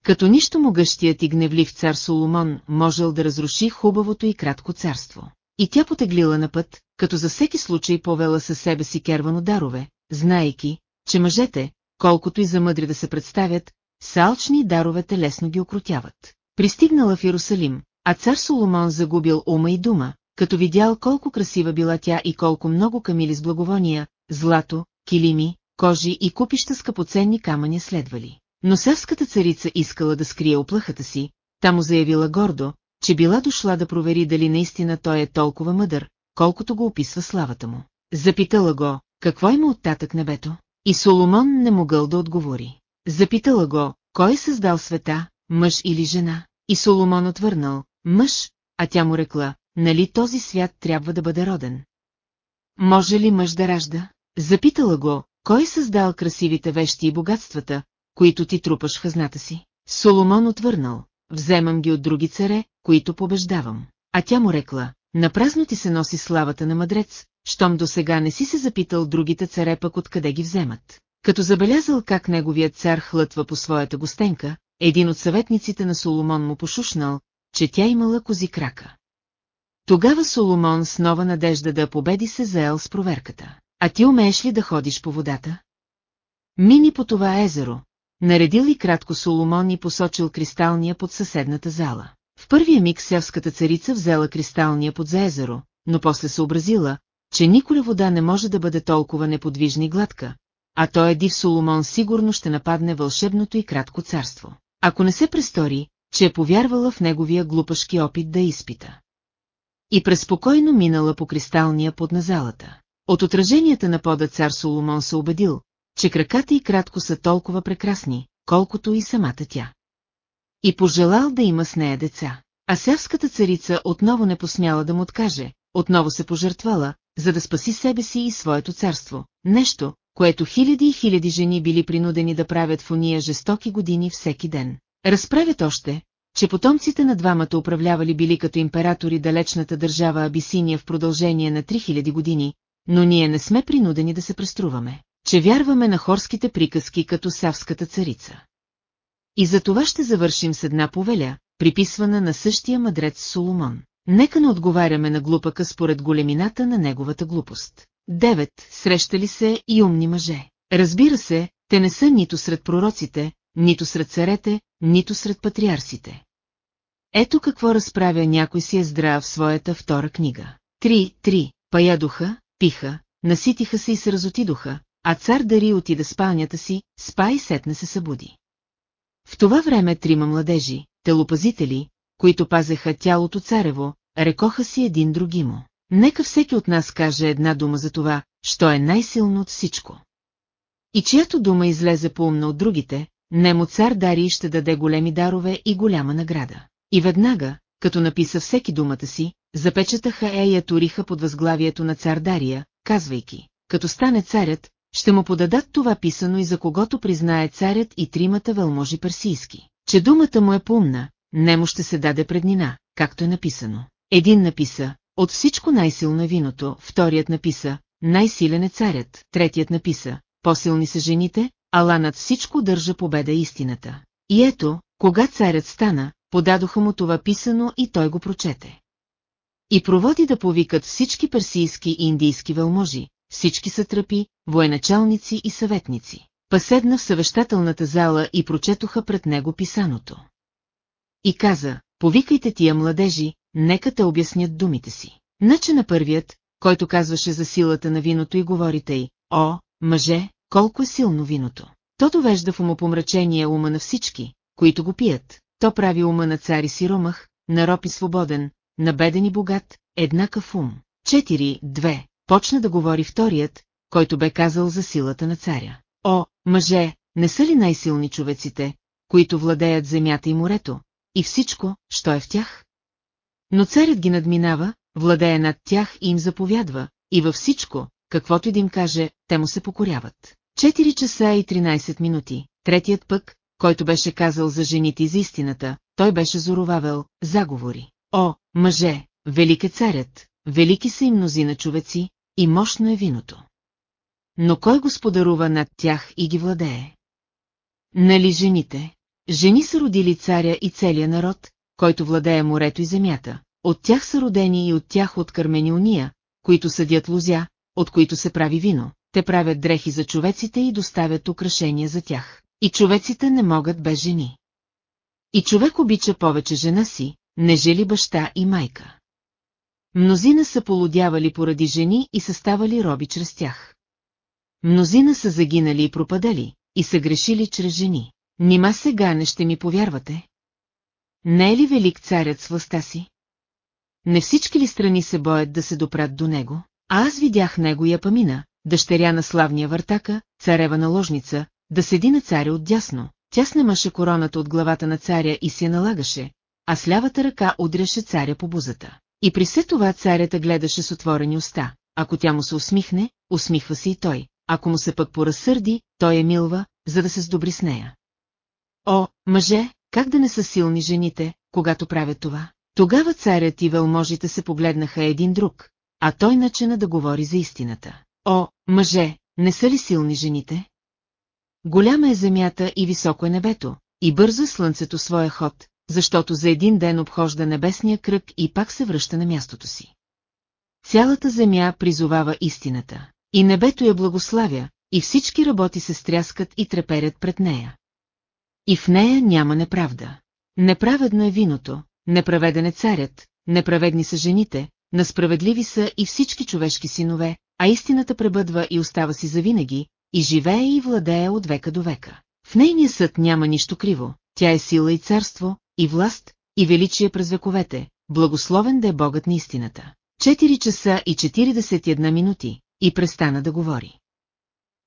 Като нищо могъщият и гневлив цар Соломон можел да разруши хубавото и кратко царство. И тя потеглила на път, като за всеки случай повела със себе си кервано дарове, знаейки, че мъжете, колкото и замъдри да се представят, салчни даровете лесно ги окрутяват. Пристигнала в Иерусалим, а цар Соломон загубил ума и дума, като видял колко красива била тя и колко много камили с благовония, злато, килими, кожи и купища скъпоценни камъни следвали. Но савската царица искала да скрие оплахата си, та му заявила гордо, че била дошла да провери дали наистина той е толкова мъдър, колкото го описва славата му. Запитала го, какво има от татък небето? И Соломон не могъл да отговори. Запитала го, кой е създал света, мъж или жена? И Соломон отвърнал, мъж, а тя му рекла, нали този свят трябва да бъде роден? Може ли мъж да ражда? Запитала го, кой е създал красивите вещи и богатствата, които ти трупаш в хазната си? Соломон отвърнал, вземам ги от други царе, които побеждавам. А тя му рекла, напразно ти се носи славата на мъдрец, щом до сега не си се запитал другите царе пък откъде ги вземат. Като забелязал как неговият цар хлътва по своята гостенка, един от съветниците на Соломон му пошушнал, че тя имала кози крака. Тогава Соломон с нова надежда да победи се заел с проверката. А ти умееш ли да ходиш по водата? Мини по това езеро. Наредил и кратко Соломон и посочил кристалния под съседната зала. В първия миг селската царица взела кристалния под за езеро, но после съобразила, че николя вода не може да бъде толкова неподвижна и гладка, а той е див Соломон сигурно ще нападне вълшебното и кратко царство. Ако не се престори, че е повярвала в неговия глупашки опит да изпита. И преспокойно минала по кристалния под на залата. От отраженията на пода цар Соломон се убедил, че краката и кратко са толкова прекрасни, колкото и самата тя. И пожелал да има с нея деца. А сявската царица отново не посмяла да му откаже, отново се пожертвала, за да спаси себе си и своето царство. Нещо, което хиляди и хиляди жени били принудени да правят в уния жестоки години всеки ден. Разправят още, че потомците на двамата управлявали били като императори далечната държава Абисиния в продължение на 3000 години, но ние не сме принудени да се преструваме, че вярваме на хорските приказки като савската царица. И за това ще завършим с една повеля, приписвана на същия мъдрец Соломон. Нека не отговаряме на глупака според големината на неговата глупост. Девет, срещали се и умни мъже. Разбира се, те не са нито сред пророците, нито сред царете, нито сред патриарсите. Ето какво разправя някой си е здрав в своята втора книга. Три, три, паядоха, пиха, наситиха се и се разотидоха, а цар Дари отида спалнята си, спа и сетне се събуди. В това време трима младежи, телопазители, които пазеха тялото царево, рекоха си един други му. Нека всеки от нас каже една дума за това, що е най-силно от всичко. И чиято дума излезе по-умна от другите, немо цар Дарий ще даде големи дарове и голяма награда. И веднага, като написа всеки думата си, запечатаха е я туриха под възглавието на цар Дария, казвайки, като стане царят, ще му подадат това писано и за когото признае царят и тримата вълможи персийски, че думата му е помна, немо ще се даде преднина, както е написано. Един написа, от всичко най-силно е виното, вторият написа, най-силен е царят, третият написа, по-силни са жените, ала над всичко държа победа истината. И ето, кога царят стана, подадоха му това писано и той го прочете. И проводи да повикат всички персийски и индийски велможи, всички сътръпи, военачалници и съветници. Паседна в съвещателната зала и прочетоха пред него писаното. И каза, повикайте тия младежи, нека те обяснят думите си. Наче на първият, който казваше за силата на виното и говорите й, о, мъже, колко е силно виното. То довежда в умопомрачение ума на всички, които го пият. То прави ума на цари си ромах, на роб и свободен, на беден и богат, еднакъв ум. Четири, две, почна да говори вторият, който бе казал за силата на царя. О, мъже, не са ли най-силни човеците, които владеят земята и морето, и всичко, що е в тях? Но царят ги надминава, владее над тях и им заповядва, и във всичко, каквото и да им каже, те му се покоряват. 4 часа и 13 минути, третият пък, който беше казал за жените и за истината, той беше зоровавел, заговори. О, мъже, велик е царят, велики са и мнозина човеци, и мощно е виното. Но кой господарува над тях и ги владее? Нали жените? Жени са родили царя и целия народ, който владее морето и земята. От тях са родени и от тях откърмени уния, които съдят лузя, от които се прави вино. Те правят дрехи за човеците и доставят украшения за тях. И човеците не могат без жени. И човек обича повече жена си, не жели баща и майка. Мнозина са полудявали поради жени и са ставали роби чрез тях. Мнозина са загинали и пропадали, и са грешили чрез жени. Нима сега не ще ми повярвате? Не е ли велик царят с властта си? Не всички ли страни се боят да се допрат до него? А аз видях него и Апамина, дъщеря на славния въртака, царева наложница, да седи на царя отдясно. Тя снимаше короната от главата на царя и я налагаше, а с лявата ръка удряше царя по бузата. И при все това царята гледаше с отворени уста. Ако тя му се усмихне, усмихва се и той. Ако му се пък поразсърди, той е милва, за да се сдобри с нея. О, мъже, как да не са силни жените, когато правят това? Тогава царят и велможите се погледнаха един друг, а той начина да говори за истината. О, мъже, не са ли силни жените? Голяма е земята и високо е небето, и бързо слънцето своя ход, защото за един ден обхожда небесния кръг и пак се връща на мястото си. Цялата земя призовава истината, и небето я благославя, и всички работи се стряскат и треперят пред нея. И в нея няма неправда. Неправедно е виното, неправеден е царят, неправедни са жените, насправедливи са и всички човешки синове, а истината пребъдва и остава си завинаги, и живее и владее от века до века. В нейния съд няма нищо криво, тя е сила и царство, и власт, и величие през вековете, благословен да е Богът на истината. 4 часа и 41 минути, и престана да говори.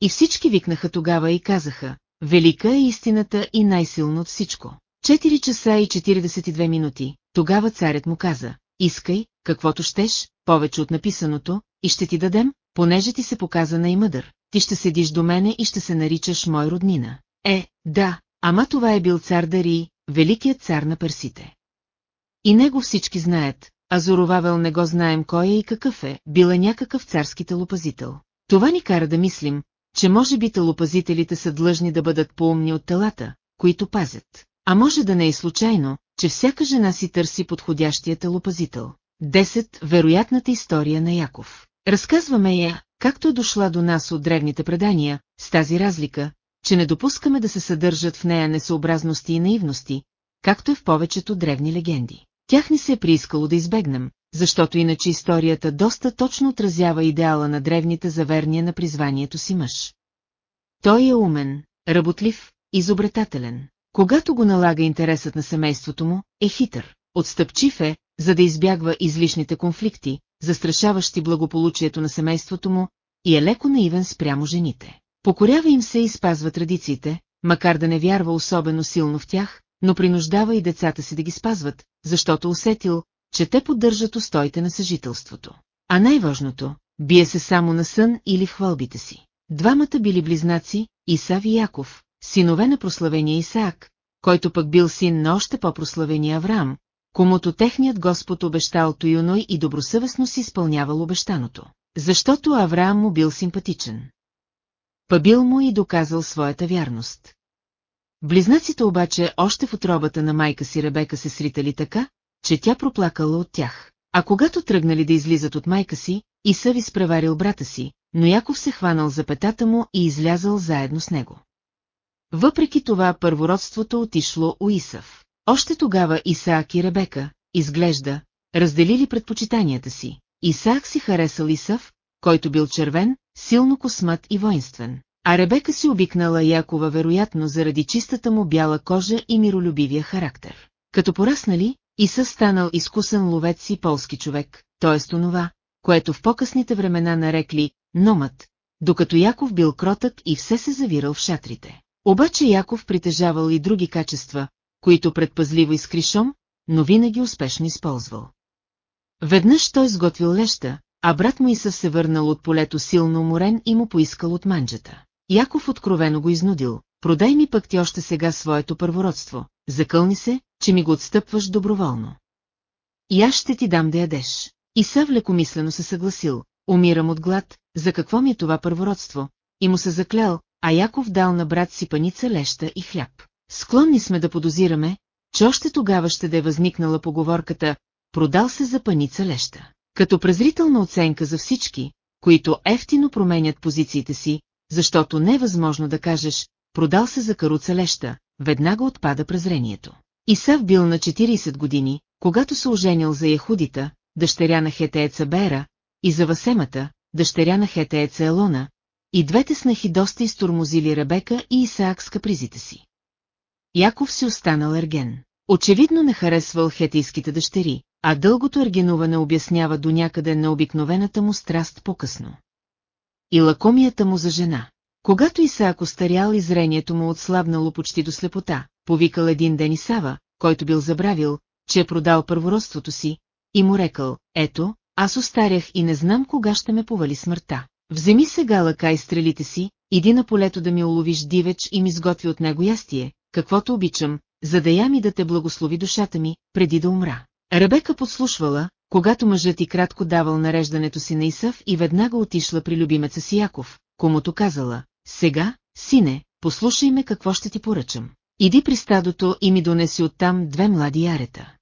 И всички викнаха тогава и казаха, велика е истината и най-силно от всичко. 4 часа и 42 минути, тогава царят му каза, искай, каквото щеш, повече от написаното, и ще ти дадем, понеже ти се показа най-мъдър, ти ще седиш до мене и ще се наричаш мой роднина. Е, да, ама това е бил цар Дари, великият цар на персите. И него всички знаят, а Зоровавел не го знаем кой е и какъв е, бил е някакъв царски телопазител. Това ни кара да мислим, че може би телопазителите са длъжни да бъдат по-умни от телата, които пазят. А може да не е случайно, че всяка жена си търси подходящият лопазител. 10. Вероятната история на Яков. Разказваме я, както е дошла до нас от древните предания, с тази разлика, че не допускаме да се съдържат в нея несъобразности и наивности, както е в повечето древни легенди. Тях ни се е приискало да избегнем, защото иначе историята доста точно отразява идеала на древните заверния на призванието си мъж. Той е умен, работлив, изобретателен. Когато го налага интересът на семейството му, е хитър, отстъпчив е, за да избягва излишните конфликти, застрашаващи благополучието на семейството му, и е леко наивен спрямо жените. Покорява им се и спазва традициите, макар да не вярва особено силно в тях, но принуждава и децата си да ги спазват, защото усетил, че те поддържат устоите на съжителството. А най-важното, бие се само на сън или в хвалбите си. Двамата били близнаци, Исав и Яков, синове на прославения Исаак, който пък бил син на още по-прославения Авраам, комуто техният Господ обещал Тойоной и добросъвестно си изпълнявал обещаното, защото Авраам му бил симпатичен. Пабил му и доказал своята вярност. Близнаците обаче още в отробата на майка си Ребека се сритали така, че тя проплакала от тях. А когато тръгнали да излизат от майка си, Исъв изпреварил брата си, но Яков се хванал за петата му и излязал заедно с него. Въпреки това първородството отишло у Исъв. Още тогава Исаак и Ребека, изглежда, разделили предпочитанията си. Исаак си харесал Исъв, който бил червен, силно космат и воинствен, а Ребека си обикнала Якова вероятно заради чистата му бяла кожа и миролюбивия характер. Като пораснали, Исъв станал изкусен ловец и полски човек, т.е. онова, което в по-късните времена нарекли «номът», докато Яков бил кротък и все се завирал в шатрите. Обаче Яков притежавал и други качества, които предпазливо изкришом, но винаги успешно използвал. Веднъж той сготвил леща, а брат му Исъв се върнал от полето силно уморен и му поискал от манджата. Яков откровено го изнудил, продай ми пък ти още сега своето първородство, закълни се, че ми го отстъпваш доброволно. И аз ще ти дам да ядеш. Исъв лекомислено се съгласил, умирам от глад, за какво ми е това първородство, и му се заклял, а Яков дал на брат си паница леща и хляб. Склонни сме да подозираме, че още тогава ще да е възникнала поговорката «продал се за паница леща». Като презрителна оценка за всички, които ефтино променят позициите си, защото не е възможно да кажеш «продал се за каруца леща», веднага отпада презрението. Исав бил на 40 години, когато се оженил за Яхудита, дъщеря на хетееца Бера, и за Васемата, дъщеря на хетееца Елона, и двете снахи доста изтормозили Ребека и Исаак с капризите си. Яков си останал ерген. Очевидно не харесвал хетийските дъщери, а дългото ергенуване обяснява до някъде на обикновената му страст по-късно. И лакомията му за жена. Когато Исаак остарял и зрението му отслабнало почти до слепота, повикал един ден Исава, който бил забравил, че е продал първородството си, и му рекал, ето, аз остарях и не знам кога ще ме повали смъртта. Вземи сега лъка и стрелите си, иди на полето да ми уловиш дивеч и ми сготви от него ястие, каквото обичам, за да я ми да те благослови душата ми, преди да умра. Ребека подслушвала, когато мъжът и кратко давал нареждането си на Исъв и веднага отишла при любимеца си Яков, комуто казала, сега, сине, послушай ме какво ще ти поръчам. Иди при стадото и ми донеси оттам две млади ярета.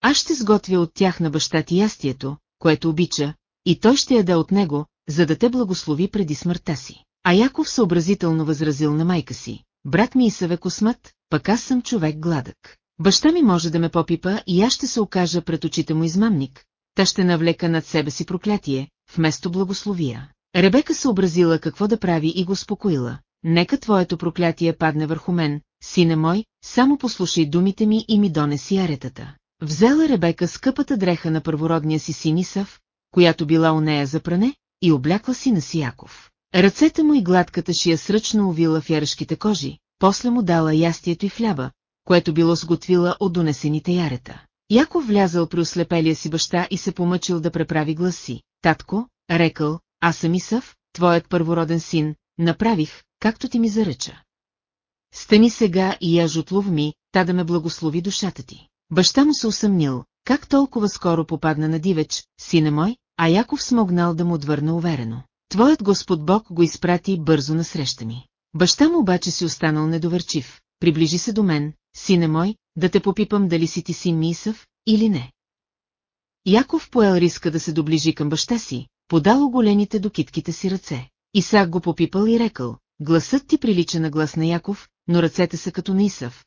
Аз ще сготвя от тях на баща ти ястието, което обича, и той ще яде от него, за да те благослови преди смъртта си. А Яков съобразително възразил на майка си. Брат ми и съве космът, пък аз съм човек гладък. Баща ми може да ме попипа и аз ще се окажа пред очите му измамник. Та ще навлека над себе си проклятие, вместо благословия. Ребека съобразила какво да прави и го успокоила. Нека твоето проклятие падне върху мен, сине мой, само послушай думите ми и ми донеси аретата. Взела Ребека скъпата дреха на първородния си син Исав, която била у нея за пране, и облякла сина си Яков. Ръцете му и гладката шия сръчно увила в яръшките кожи, после му дала ястието и хляба, което било сготвила от донесените ярета. Яков влязал при ослепелия си баща и се помъчил да преправи гласи. Татко, рекал, аз съм Исъв, твоят първороден син, направих, както ти ми заръча. Стани сега и я жутлов ми, та да ме благослови душата ти. Баща му се усъмнил, как толкова скоро попадна на дивеч, сине мой, а Яков смогнал да му отвърна уверено. Твоят Господ Бог го изпрати бързо насреща ми. Баща му обаче си останал недоверчив, приближи се до мен, сине мой, да те попипам дали си ти син Мисъв или не. Яков поел риска да се доближи към баща си, подал оголените до китките си ръце. Исак го попипал и рекал, гласът ти прилича на глас на Яков, но ръцете са като на Исъв.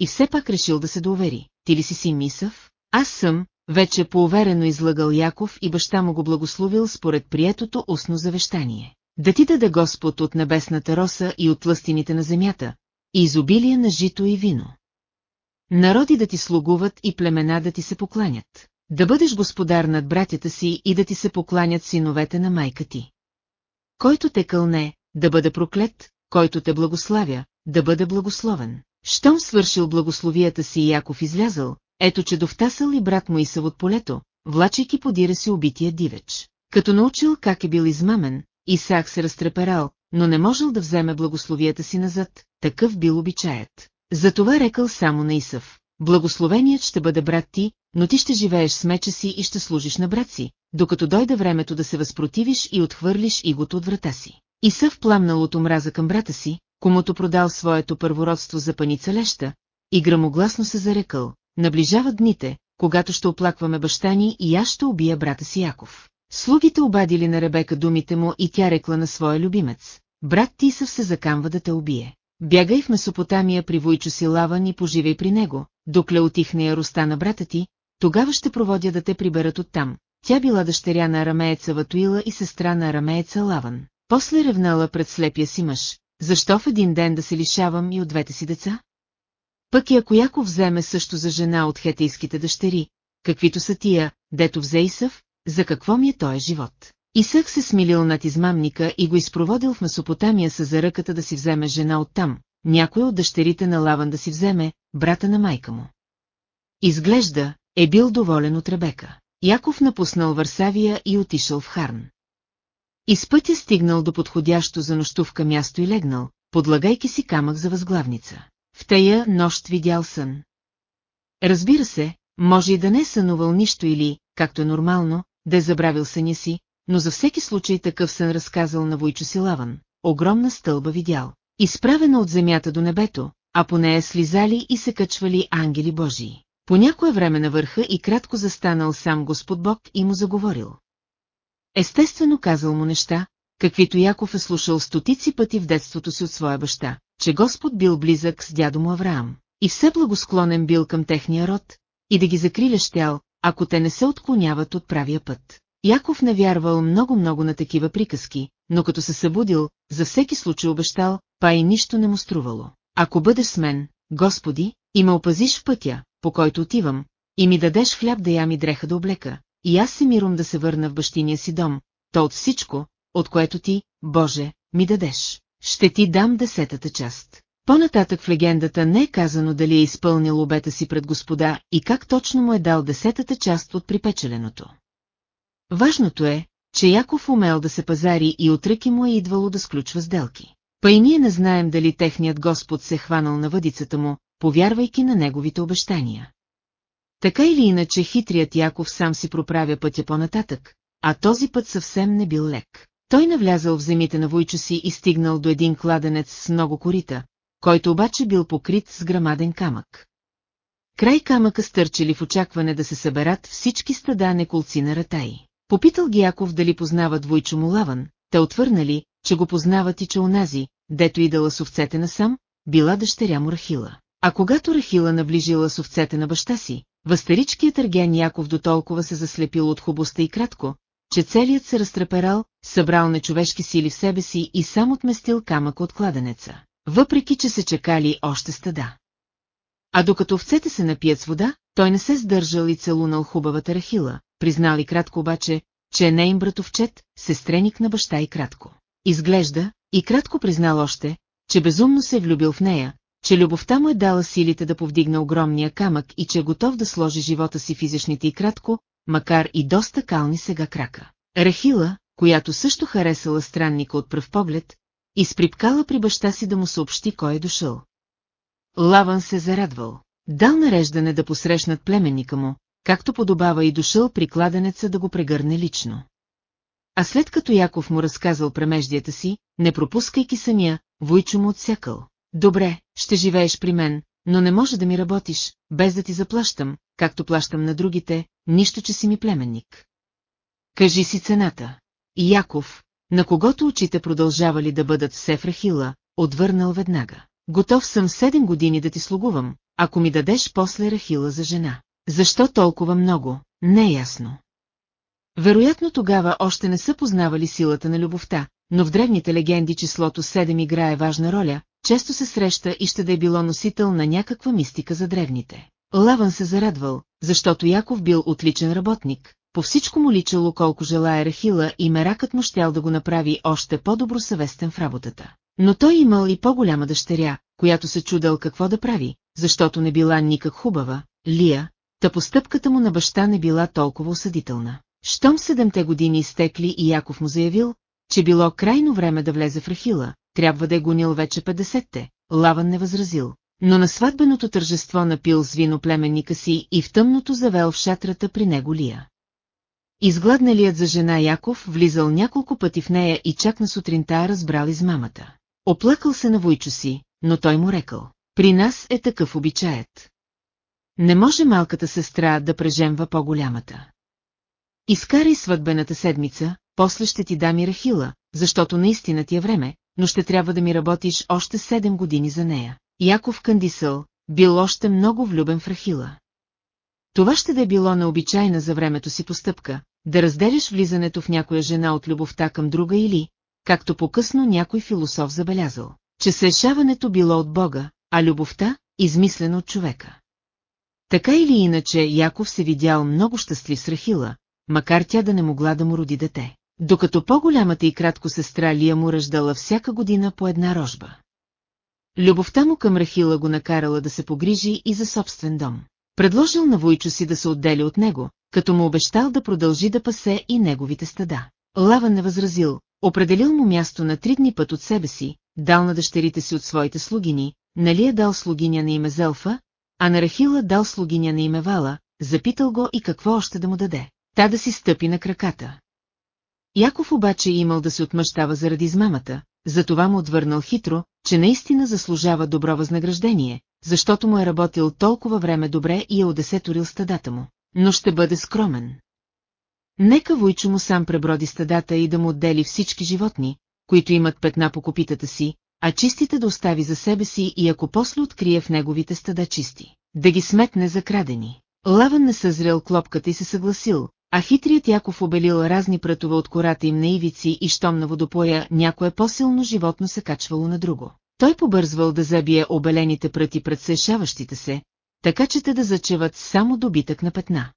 И все пак решил да се довери. Ти ли си си Мисъв? Аз съм, вече поуверено излъгал Яков и баща му го благословил според приетото устно завещание. Да ти даде Господ от небесната роса и от тлъстините на земята, и изобилие на жито и вино. Народи да ти слугуват и племена да ти се покланят. Да бъдеш господар над братята си и да ти се покланят синовете на майка ти. Който те кълне, да бъде проклет, който те благославя, да бъде благословен. Щом свършил благословията си и Яков излязъл, ето че довтасал и брат му Исав от полето, влачайки подира си убития дивеч. Като научил как е бил измамен, Исаак се разтреперал, но не можел да вземе благословията си назад, такъв бил обичаят. Затова рекал само на Исав, благословеният ще бъде брат ти, но ти ще живееш с меча си и ще служиш на брат си, докато дойде времето да се възпротивиш и отхвърлиш игото от врата си. Исав пламнал от омраза към брата си, комуто продал своето първородство за паница леща, и грамогласно се зарекал, наближават дните, когато ще оплакваме баща ни и аз ще убия брата си Яков. Слугите обадили на Ребека думите му и тя рекла на своя любимец. Брат Тисъв се закамва да те убие. Бягай в Месопотамия при Войчо си Лаван и поживей при него, докле отихне яроста на брата ти, тогава ще проводя да те приберат оттам. Тя била дъщеря на арамееца Ватуила и сестра на арамееца Лаван. После ревнала пред слепия си мъж. Защо в един ден да се лишавам и от двете си деца? Пък и ако Яков вземе също за жена от хетейските дъщери, каквито са тия, дето взе Исъв, за какво ми е този живот? Исък се смилил над измамника и го изпроводил в Месопотамия с за ръката да си вземе жена оттам, някой от дъщерите на Лаван да си вземе, брата на майка му. Изглежда, е бил доволен от Ребека. Яков напуснал Варсавия и отишъл в Харн. Из пътя стигнал до подходящо за нощувка място и легнал, подлагайки си камък за възглавница. В тая нощ видял сън. Разбира се, може и да не е сънувал нищо или, както е нормално, да е забравил съня си, но за всеки случай такъв сън разказал на Войчо Силаван. Огромна стълба видял, изправена от земята до небето, а по нея слизали и се качвали ангели Божии. По някое време на върха и кратко застанал сам Господ Бог и му заговорил. Естествено казал му неща, каквито Яков е слушал стотици пъти в детството си от своя баща, че Господ бил близък с дядо му Авраам и все благосклонен бил към техния род, и да ги закриля щял, ако те не се отклоняват от правия път. Яков не вярвал много-много на такива приказки, но като се събудил, за всеки случай обещал, па и нищо не му струвало. Ако бъдеш с мен, Господи, и ме опазиш в пътя, по който отивам, и ми дадеш хляб да ям и дреха да облека, и аз се миром да се върна в бащиния си дом, то от всичко, от което ти, Боже, ми дадеш, ще ти дам десетата част. По-нататък в легендата не е казано дали е изпълнил обета си пред господа и как точно му е дал десетата част от припечеленото. Важното е, че Яков умел да се пазари и отръки му е идвало да сключва сделки. Па и ние не знаем дали техният Господ се е хванал на въдицата му, повярвайки на неговите обещания. Така или иначе хитрият Яков сам си проправя пътя по-нататък, а този път съвсем не бил лек. Той навлязал в земите на войчо си и стигнал до един кладенец с много корита, който обаче бил покрит с грамаден камък. Край камъка стърчали в очакване да се съберат всички стада неколци на ратаи. Попитал ги Яков дали познават Войчо Мулаван, те отвърнали, че го познават и че онази, дето идала с овцете насам, била дъщеря му Рахила. А когато Рахила наближила с овцете на баща си, възстаричкият търген Яков до толкова се заслепил от хубостта и кратко, че целият се разтреперал, събрал нечовешки сили в себе си и сам отместил камък от кладенеца, въпреки че се чекали още стада. А докато овцете се напият с вода, той не се сдържал и целунал хубавата Рахила, признали кратко обаче, че е нейн братовчет, сестреник на баща и кратко. Изглежда, и кратко признал още, че безумно се е влюбил в нея, че любовта му е дала силите да повдигне огромния камък и че е готов да сложи живота си физичните и кратко, макар и доста кални сега крака. Рахила, която също харесала странника от пръв поглед, изприпкала при баща си да му съобщи кой е дошъл. Лаван се зарадвал. Дал нареждане да посрещнат племенника му, както подобава и дошъл при кладенеца да го прегърне лично. А след като Яков му разказал премеждията си, не пропускайки самия, Войчо му отсякал. Добре, ще живееш при мен, но не може да ми работиш, без да ти заплащам, както плащам на другите, нищо, че си ми племенник. Кажи си цената. Яков, на когото очите продължавали да бъдат все в Рахила, отвърнал веднага. Готов съм седем години да ти слугувам, ако ми дадеш после Рахила за жена. Защо толкова много, не е ясно. Вероятно тогава още не са познавали силата на любовта, но в древните легенди числото 7 играе важна роля, често се среща и ще да е било носител на някаква мистика за древните. Лаван се зарадвал, защото Яков бил отличен работник, по всичко му личало колко желая Рахила и меракът му щял да го направи още по-добросъвестен в работата. Но той имал и по-голяма дъщеря, която се чудал какво да прави, защото не била никак хубава, Лия, та постъпката му на баща не била толкова осъдителна. Щом седемте години изтекли и Яков му заявил, че било крайно време да влезе в Рахила, трябва да е гонил вече 50-те, Лаван не възразил. Но на сватбеното тържество напил с вино племенника си и в тъмното завел в шатрата при него Лия. Изгладналият за жена Яков влизал няколко пъти в нея и чак на сутринта разбрал измамата. Оплакал се на войчо си, но той му рекал. При нас е такъв обичаят. Не може малката сестра да прежемва по-голямата. Изкарай сватбената седмица, после ще ти дам и Рахила, защото наистина ти е време, но ще трябва да ми работиш още седем години за нея. Яков Кандисъл бил още много влюбен в Рахила. Това ще да е било необичайна за времето си постъпка, да разделяш влизането в някоя жена от любовта към друга или, както по-късно някой философ забелязал, че съешаването било от Бога, а любовта – измислена от човека. Така или иначе Яков се видял много щастлив с Рахила, макар тя да не могла да му роди дете, докато по-голямата и кратко сестра Лия му ръждала всяка година по една рожба. Любовта му към Рахила го накарала да се погрижи и за собствен дом. Предложил на Войчо си да се отдели от него, като му обещал да продължи да пасе и неговите стада. Лаван не възразил, определил му място на три дни път от себе си, дал на дъщерите си от своите слугини, нали е дал слугиня на име Зелфа, а на Рахила дал слугиня на име Вала, запитал го и какво още да му даде. Та да си стъпи на краката. Яков обаче имал да се отмъщава заради измамата, затова му отвърнал хитро, че наистина заслужава добро възнаграждение, защото му е работил толкова време добре и е одесеторил стадата му, но ще бъде скромен. Нека Войчо му сам преброди стадата и да му отдели всички животни, които имат петна по копитата си, а чистите да остави за себе си и ако после открие в неговите стада чисти, да ги сметне за крадени. Лаван не съзрел клопката и се съгласил, а хитрият Яков обелил разни прътове от кората им на ивици и щом на водопоя някое по-силно животно се качвало на друго. Той побързвал да забие обелените пръти пред сешаващите се, така че те да зачеват само добитък на петна.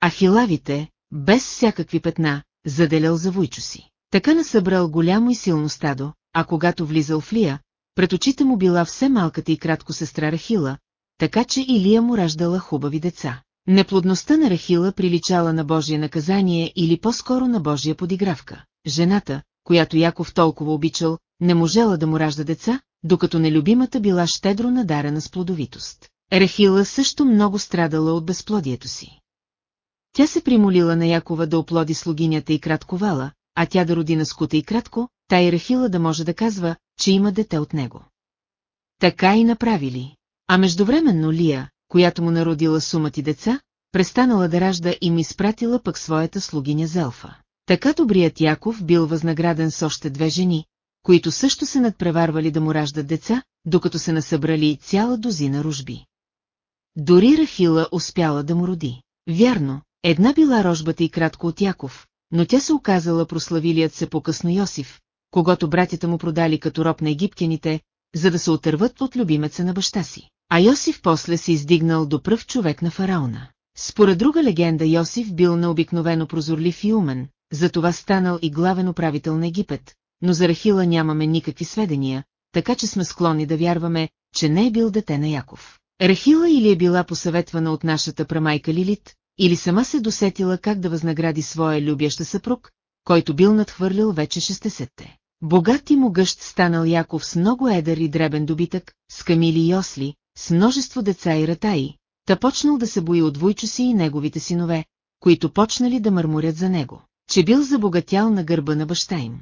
А хилавите, без всякакви петна, заделял за войчо си. Така насъбрал голямо и силно стадо, а когато влизал в Лия, пред очите му била все малката и кратко сестра Рахила, така че Илия му раждала хубави деца. Неплодността на Рахила приличала на Божие наказание или по-скоро на Божия подигравка. Жената, която Яков толкова обичал, не можела да му ражда деца, докато нелюбимата била щедро надарена с плодовитост. Рахила също много страдала от безплодието си. Тя се примолила на Якова да оплоди слугинята и кратко вала, а тя да роди на скута и кратко, та и Рахила да може да казва, че има дете от него. Така и направили. А междувременно Лия, която му народила сумати деца, престанала да ражда и ми изпратила пък своята слугиня Зелфа. Така добрият Яков бил възнаграден с още две жени, които също се надпреварвали да му раждат деца, докато се насъбрали цяла дозина ружби. Дори Рахила успяла да му роди. Вярно, една била рожбата и кратко от Яков, но тя се оказала прославилият се по-късно Йосиф, когато братята му продали като роб на египтяните, за да се отърват от любимеца на баща си. А Йосиф после се издигнал до пръв човек на фараона. Според друга легенда Йосиф бил необикновено прозорлив и умен, затова станал и главен управител на Египет, но за Рахила нямаме никакви сведения, така че сме склонни да вярваме, че не е бил дете на Яков. Рахила или е била посъветвана от нашата прамайка Лилит, или сама се досетила как да възнагради своя любяща съпруг, който бил надхвърлил вече 60-те. Богат и могъщ станал Яков с много едър и дребен добитък, с камили и осли, с множество деца и ратаи, та почнал да се бои от войчо си и неговите синове, които почнали да мърморят за него, че бил забогатял на гърба на баща им.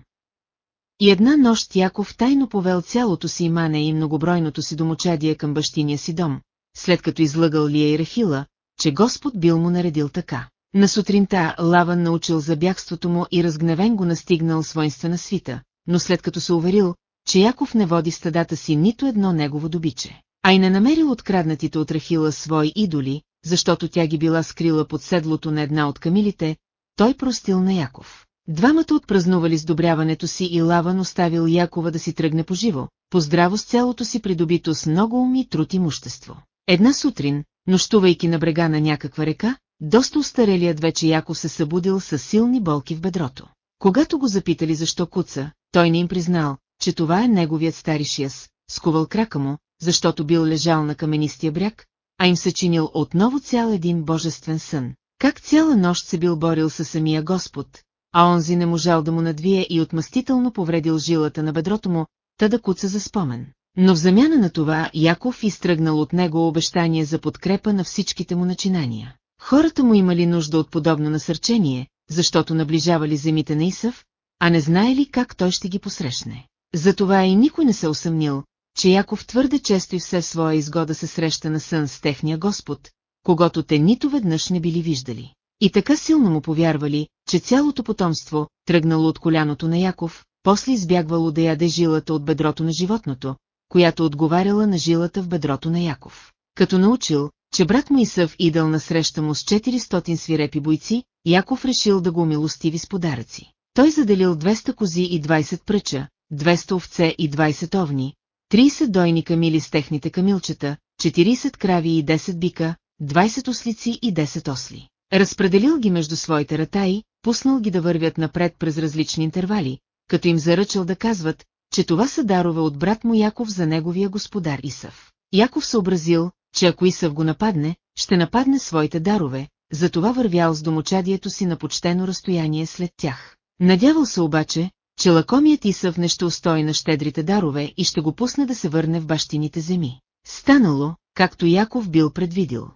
И една нощ Яков тайно повел цялото си имане и многобройното си домочадие към бащиния си дом, след като излъгал Лия и Рахила, че Господ бил му наредил така. На сутринта Лаван научил за бягството му и разгневен го настигнал с воинствена свита, но след като се уверил, че Яков не води стадата си нито едно негово добиче, а и не намерил откраднатите от Рахила свои идоли, защото тя ги била скрила под седлото на една от камилите, той простил на Яков. Двамата отпразнували сдобряването си и Лаван оставил Якова да си тръгне поживо, поздраво с цялото си придобито с много ум и труд имущество. Една сутрин, нощувайки на брега на някаква река, доста устарелият вече Яков се събудил с силни болки в бедрото. Когато го запитали защо куца, той не им признал, че това е неговият стари шияс, скувал крака му, защото бил лежал на каменистия бряг, а им съчинил отново цял един божествен сън. Как цяла нощ се бил борил със самия Господ, а онзи не можал да му надвие и отмъстително повредил жилата на бедрото му, та да куца за спомен. Но в замяна на това Яков изтръгнал от него обещание за подкрепа на всичките му начинания. Хората му имали нужда от подобно насърчение, защото наближавали земите на Исъв, а не знаели как той ще ги посрещне. Затова и никой не се усъмнил, че Яков твърде често и все своя изгода се среща на сън с техния Господ, когато те нито веднъж не били виждали. И така силно му повярвали, че цялото потомство, тръгнало от коляното на Яков, после избягвало да яде жилата от бедрото на животното, която отговаряла на жилата в бедрото на Яков. Като научил, че брат му Исъв идал на среща му с 400 свирепи бойци, Яков решил да го милостиви с подаръци. Той заделил 200 кози и 20 пръча, 200 овце и 20 овни, 30 дойни камили с техните камилчета, 40 крави и 10 бика, 20 ослици и 10 осли. Разпределил ги между своите ратаи, пуснал ги да вървят напред през различни интервали, като им заръчал да казват, че това са дарове от брат му Яков за неговия господар Исъв. Яков съобразил, че ако Исъв го нападне, ще нападне своите дарове, затова вървял с домочадието си на почтено разстояние след тях. Надявал се обаче, че лакомият Исъв не ще устои на щедрите дарове и ще го пусне да се върне в бащините земи. Станало, както Яков бил предвидил.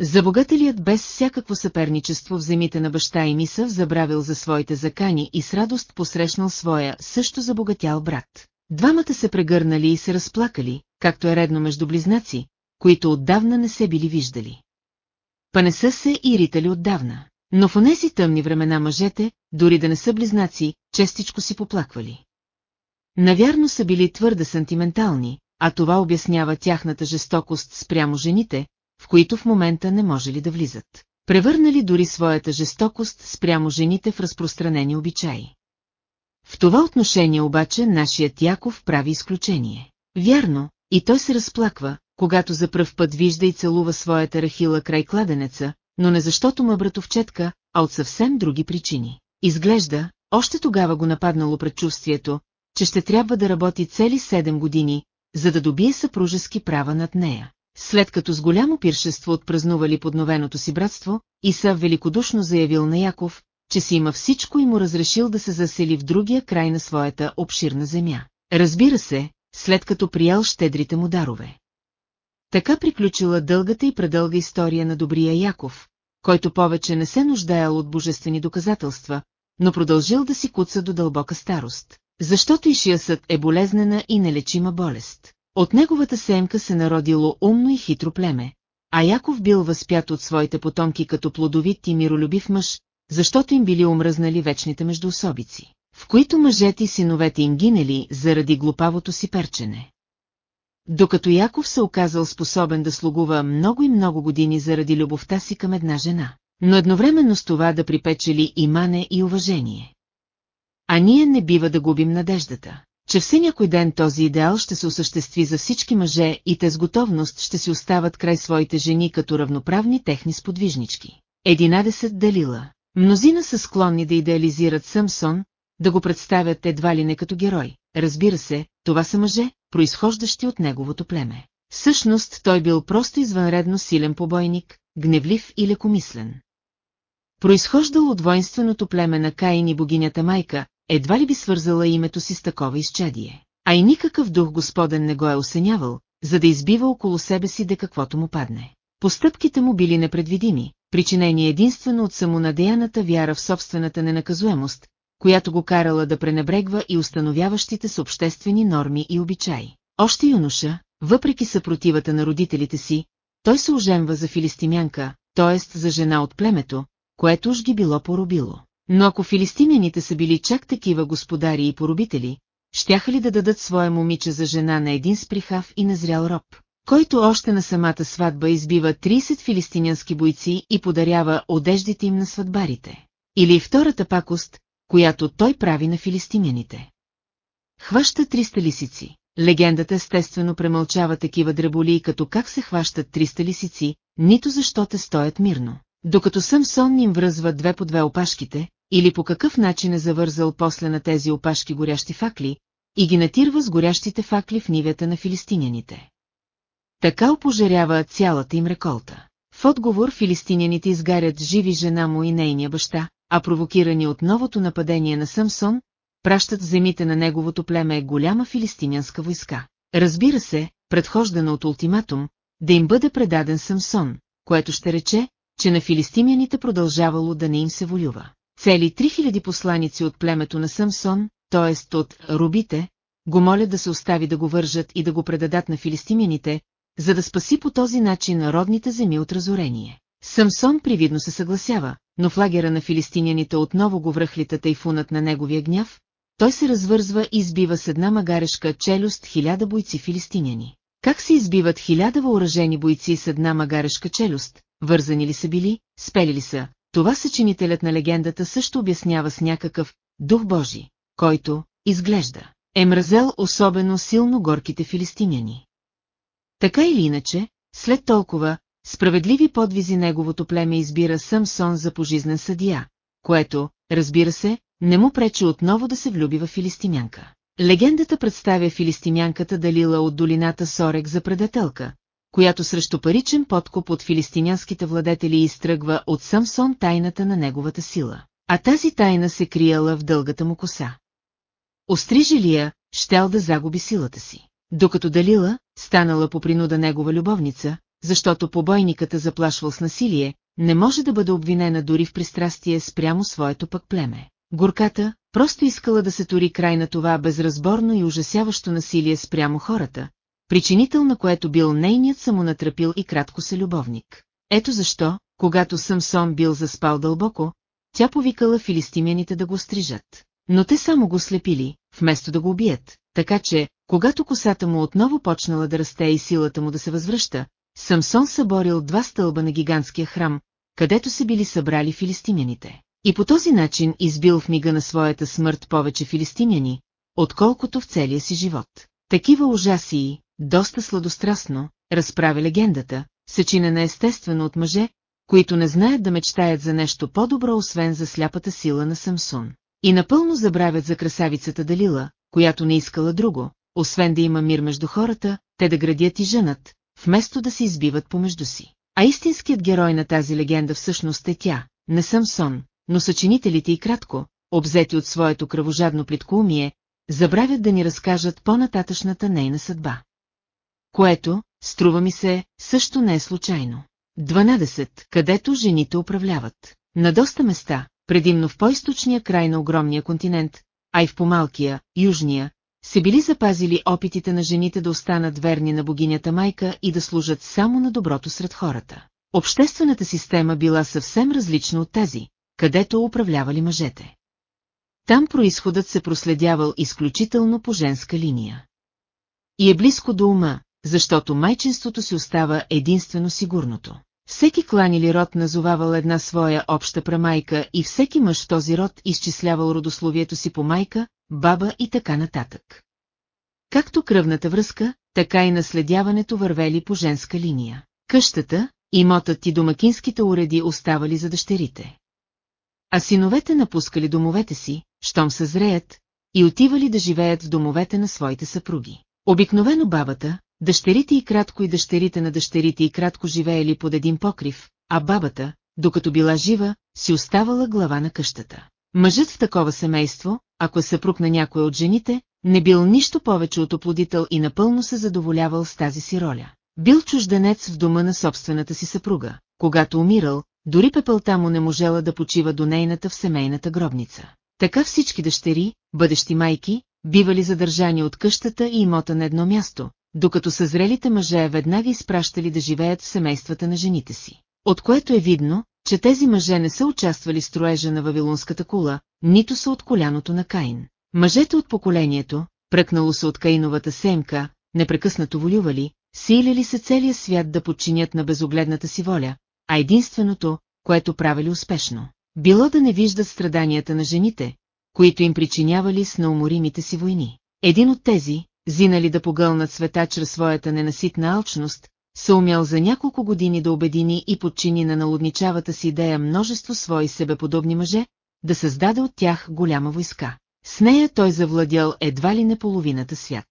Забогателият без всякакво съперничество в земите на баща и Мисъв забравил за своите закани и с радост посрещнал своя също забогатял брат. Двамата се прегърнали и се разплакали, както е редно между близнаци, които отдавна не се били виждали. Па не са се и отдавна, но в онези тъмни времена мъжете, дори да не са близнаци, честичко си поплаквали. Навярно са били твърде сантиментални, а това обяснява тяхната жестокост спрямо жените, в които в момента не може ли да влизат. Превърнали дори своята жестокост спрямо жените в разпространени обичаи. В това отношение обаче нашият Яков прави изключение. Вярно, и той се разплаква, когато за пръв път вижда и целува своята рахила край кладенеца, но не защото му братовчетка, а от съвсем други причини. Изглежда, още тогава го нападнало предчувствието, че ще трябва да работи цели 7 години, за да добие съпружески права над нея. След като с голямо пиршество отпразнували подновеното си братство, Иса великодушно заявил на Яков, че си има всичко и му разрешил да се засели в другия край на своята обширна земя. Разбира се, след като приял щедрите му дарове. Така приключила дългата и предълга история на добрия Яков, който повече не се нуждаел от божествени доказателства, но продължил да си куца до дълбока старост, защото ишиясът е болезнена и нелечима болест. От неговата семка се народило умно и хитро племе, а Яков бил възпят от своите потомки като плодовит и миролюбив мъж, защото им били омръзнали вечните междуособици, в които мъжете и синовете им гинели заради глупавото си перчене. Докато Яков се оказал способен да слугува много и много години заради любовта си към една жена, но едновременно с това да припечели и мане и уважение. А ние не бива да губим надеждата че все някой ден този идеал ще се осъществи за всички мъже и те с готовност ще си остават край своите жени като равноправни техни сподвижнички. 11 Далила Мнозина са склонни да идеализират Самсон, да го представят едва ли не като герой. Разбира се, това са мъже, произхождащи от неговото племе. Всъщност той бил просто извънредно силен побойник, гневлив и лекомислен. Произхождал от воинственото племе на Каин и богинята майка, едва ли би свързала името си с такова изчадие. А и никакъв дух господен не го е осенявал, за да избива около себе си де каквото му падне. Постъпките му били непредвидими, причинени единствено от самонадеяната вяра в собствената ненаказуемост, която го карала да пренебрегва и установяващите с обществени норми и обичаи. Още юноша, въпреки съпротивата на родителите си, той се оженва за филистимянка, т.е. за жена от племето, което уж ги било поробило. Но ако филистимяните са били чак такива господари и поробители, щяха ли да дадат своя момиче за жена на един сприхав и назрял роб, който още на самата сватба избива 30 филистинянски бойци и подарява одеждите им на сватбарите. Или втората пакост, която той прави на филистимяните. Хваща 300 лисици. Легендата естествено премълчава такива дреболи като как се хващат 300 лисици, нито защо те стоят мирно. Докато Самсон им връзва две по две опашките, или по какъв начин е завързал после на тези опашки горящи факли, и ги натирва с горящите факли в нивята на филистиняните. Така опожарява цялата им реколта. В отговор филистиняните изгарят живи жена му и нейния баща, а провокирани от новото нападение на Самсон, пращат в земите на неговото племе голяма филистинянска войска. Разбира се, предхождана от ултиматум, да им бъде предаден Самсон, което ще рече, че на филистимяните продължавало да не им се волюва. Цели 3000 посланици от племето на Самсон, т.е. от рубите, го молят да се остави да го вържат и да го предадат на филистимяните, за да спаси по този начин народните земи от разорение. Самсон привидно се съгласява, но в лагера на филистиняните отново го връхлита тайфунът на неговия гняв, той се развързва и избива с една магарешка челюст хиляда бойци филистиняни. Как се избиват хиляда въоръжени бойци с една магарешка челюст, вързани ли са били, спели ли са, това съчинителят на легендата също обяснява с някакъв дух Божи, който, изглежда, е мразел особено силно горките филистимяни. Така или иначе, след толкова, справедливи подвизи неговото племе избира Самсон за пожизнен съдия, което, разбира се, не му пречи отново да се влюби в филистимянка. Легендата представя филистимянката Далила от долината Сорек за предателка, която срещу паричен подкуп от филистинянските владетели изтръгва от Самсон тайната на неговата сила. А тази тайна се крияла в дългата му коса. Острижи ли я, щел да загуби силата си. Докато Далила, станала по принуда негова любовница, защото побойниката заплашвал с насилие, не може да бъде обвинена дори в пристрастие спрямо своето пък племе. Горката просто искала да се тори край на това безразборно и ужасяващо насилие спрямо хората, причинител на което бил нейният самонатрапил и кратко се любовник. Ето защо, когато Самсон бил заспал дълбоко, тя повикала филистимяните да го стрижат. Но те само го слепили, вместо да го убият, така че, когато косата му отново почнала да расте и силата му да се възвръща, Самсон съборил два стълба на гигантския храм, където се били събрали филистимяните. И по този начин избил в мига на своята смърт повече филистимяни, отколкото в целия си живот. Такива ужаси, доста сладострастно, разправя легендата, съчинена естествено от мъже, които не знаят да мечтаят за нещо по-добро, освен за сляпата сила на Самсун. И напълно забравят за красавицата Далила, която не искала друго, освен да има мир между хората, те да градят и женат, вместо да се избиват помежду си. А истинският герой на тази легенда всъщност е тя, не Самсон, но съчинителите и кратко, обзети от своето кръвожадно плиткоумие, забравят да ни разкажат по-нататъчната нейна съдба. Което, струва ми се, също не е случайно. 12. Където жените управляват. На доста места, предимно в по-источния край на огромния континент, а и в помалкия, южния, се били запазили опитите на жените да останат верни на богинята майка и да служат само на доброто сред хората. Обществената система била съвсем различна от тази, където управлявали мъжете. Там происходът се проследявал изключително по женска линия. И е близко до ума, защото майчинството си остава единствено сигурното. Всеки клан или род назовавал една своя обща прамайка и всеки мъж в този род изчислявал родословието си по майка, баба и така нататък. Както кръвната връзка, така и наследяването вървели по женска линия. Къщата, имотът и домакинските уреди оставали за дъщерите. А синовете напускали домовете си, щом съзреят, и отивали да живеят в домовете на своите съпруги. Обикновено бабата, дъщерите и кратко и дъщерите на дъщерите и кратко живеели под един покрив, а бабата, докато била жива, си оставала глава на къщата. Мъжът в такова семейство, ако е съпруг на някой от жените, не бил нищо повече от оплодител и напълно се задоволявал с тази си роля. Бил чужденец в дома на собствената си съпруга. Когато умирал, дори пепелта му не можела да почива до нейната в семейната гробница. Така всички дъщери, бъдещи майки, бивали задържани от къщата и имота на едно място, докато съзрелите мъже веднага изпращали да живеят в семействата на жените си. От което е видно, че тези мъже не са участвали в строежа на Вавилонската кула, нито са от коляното на Каин. Мъжете от поколението, пръкнало се от Каиновата семка, непрекъснато волювали, силили се целия свят да подчинят на безогледната си воля, а единственото, което правили успешно, било да не виждат страданията на жените, които им причинявали с науморимите си войни. Един от тези, зинали да погълнат света чрез своята ненаситна алчност, се умял за няколко години да обедини и подчини на налудничавата си идея множество свои себеподобни мъже, да създаде от тях голяма войска. С нея той завладял едва ли не половината свят.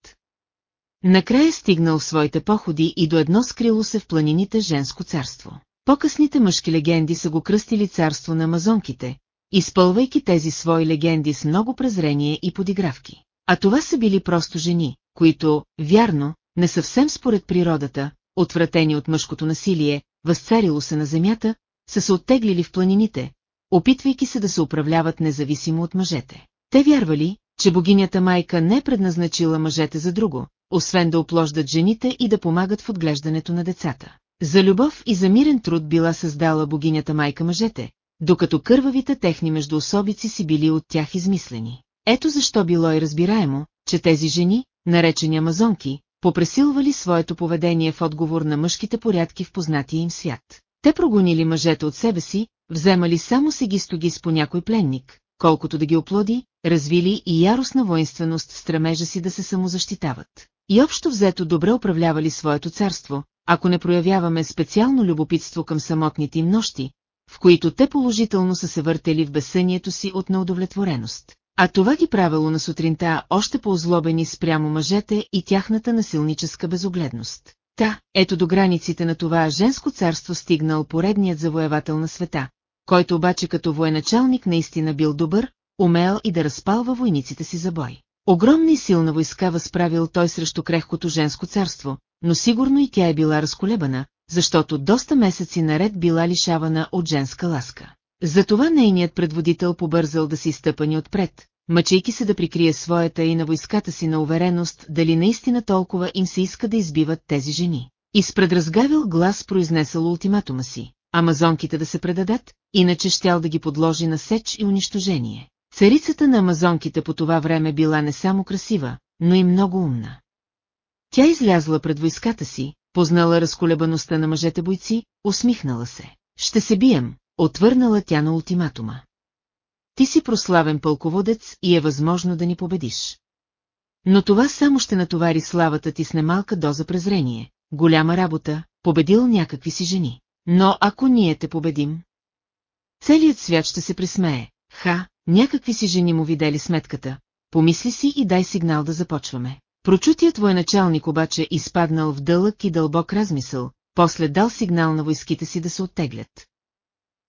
Накрая стигнал в своите походи и до едно скрило се в планините женско царство. По-късните мъжки легенди са го кръстили царство на амазонките, изпълвайки тези свои легенди с много презрение и подигравки. А това са били просто жени, които, вярно, не съвсем според природата, отвратени от мъжкото насилие, възцарило се на земята, са се оттеглили в планините, опитвайки се да се управляват независимо от мъжете. Те вярвали, че богинята майка не е предназначила мъжете за друго, освен да оплождат жените и да помагат в отглеждането на децата. За любов и за мирен труд била създала богинята майка мъжете, докато кървавите техни междуособици си били от тях измислени. Ето защо било и разбираемо, че тези жени, наречени амазонки, попресилвали своето поведение в отговор на мъжките порядки в познатия им свят. Те прогонили мъжете от себе си, вземали само сегистогис по някой пленник, колкото да ги оплоди, развили и яростна воинственост в стремежа си да се самозащитават. И общо взето добре управлявали своето царство, ако не проявяваме специално любопитство към самотните им нощи, в които те положително са се въртели в безсънието си от неудовлетвореност. А това ги правило на сутринта още по-озлобени спрямо мъжете и тяхната насилническа безогледност. Та, ето до границите на това женско царство стигнал поредният завоевател на света, който обаче като военачалник наистина бил добър, умел и да разпалва войниците си за бой. Огромна и силна войска възправил той срещу крехкото женско царство, но сигурно и тя е била разколебана, защото доста месеци наред била лишавана от женска ласка. Затова нейният предводител побързал да се изтъпани отпред, мъчейки се да прикрие своята и на войската си на увереност дали наистина толкова им се иска да избиват тези жени. И с предразгавил глас произнесъл ултиматума си, амазонките да се предадат, иначе щял да ги подложи на сеч и унищожение. Царицата на амазонките по това време била не само красива, но и много умна. Тя излязла пред войската си, познала разколебаността на мъжете бойци, усмихнала се. Ще се бием, отвърнала тя на ултиматума. Ти си прославен пълководец и е възможно да ни победиш. Но това само ще натовари славата ти с немалка доза презрение, голяма работа, победил някакви си жени. Но ако ние те победим... Целият свят ще се присмее. Ха, някакви си жени му видели сметката. Помисли си и дай сигнал да започваме. Прочутият военачалник обаче изпаднал в дълъг и дълбок размисъл, после дал сигнал на войските си да се оттеглят.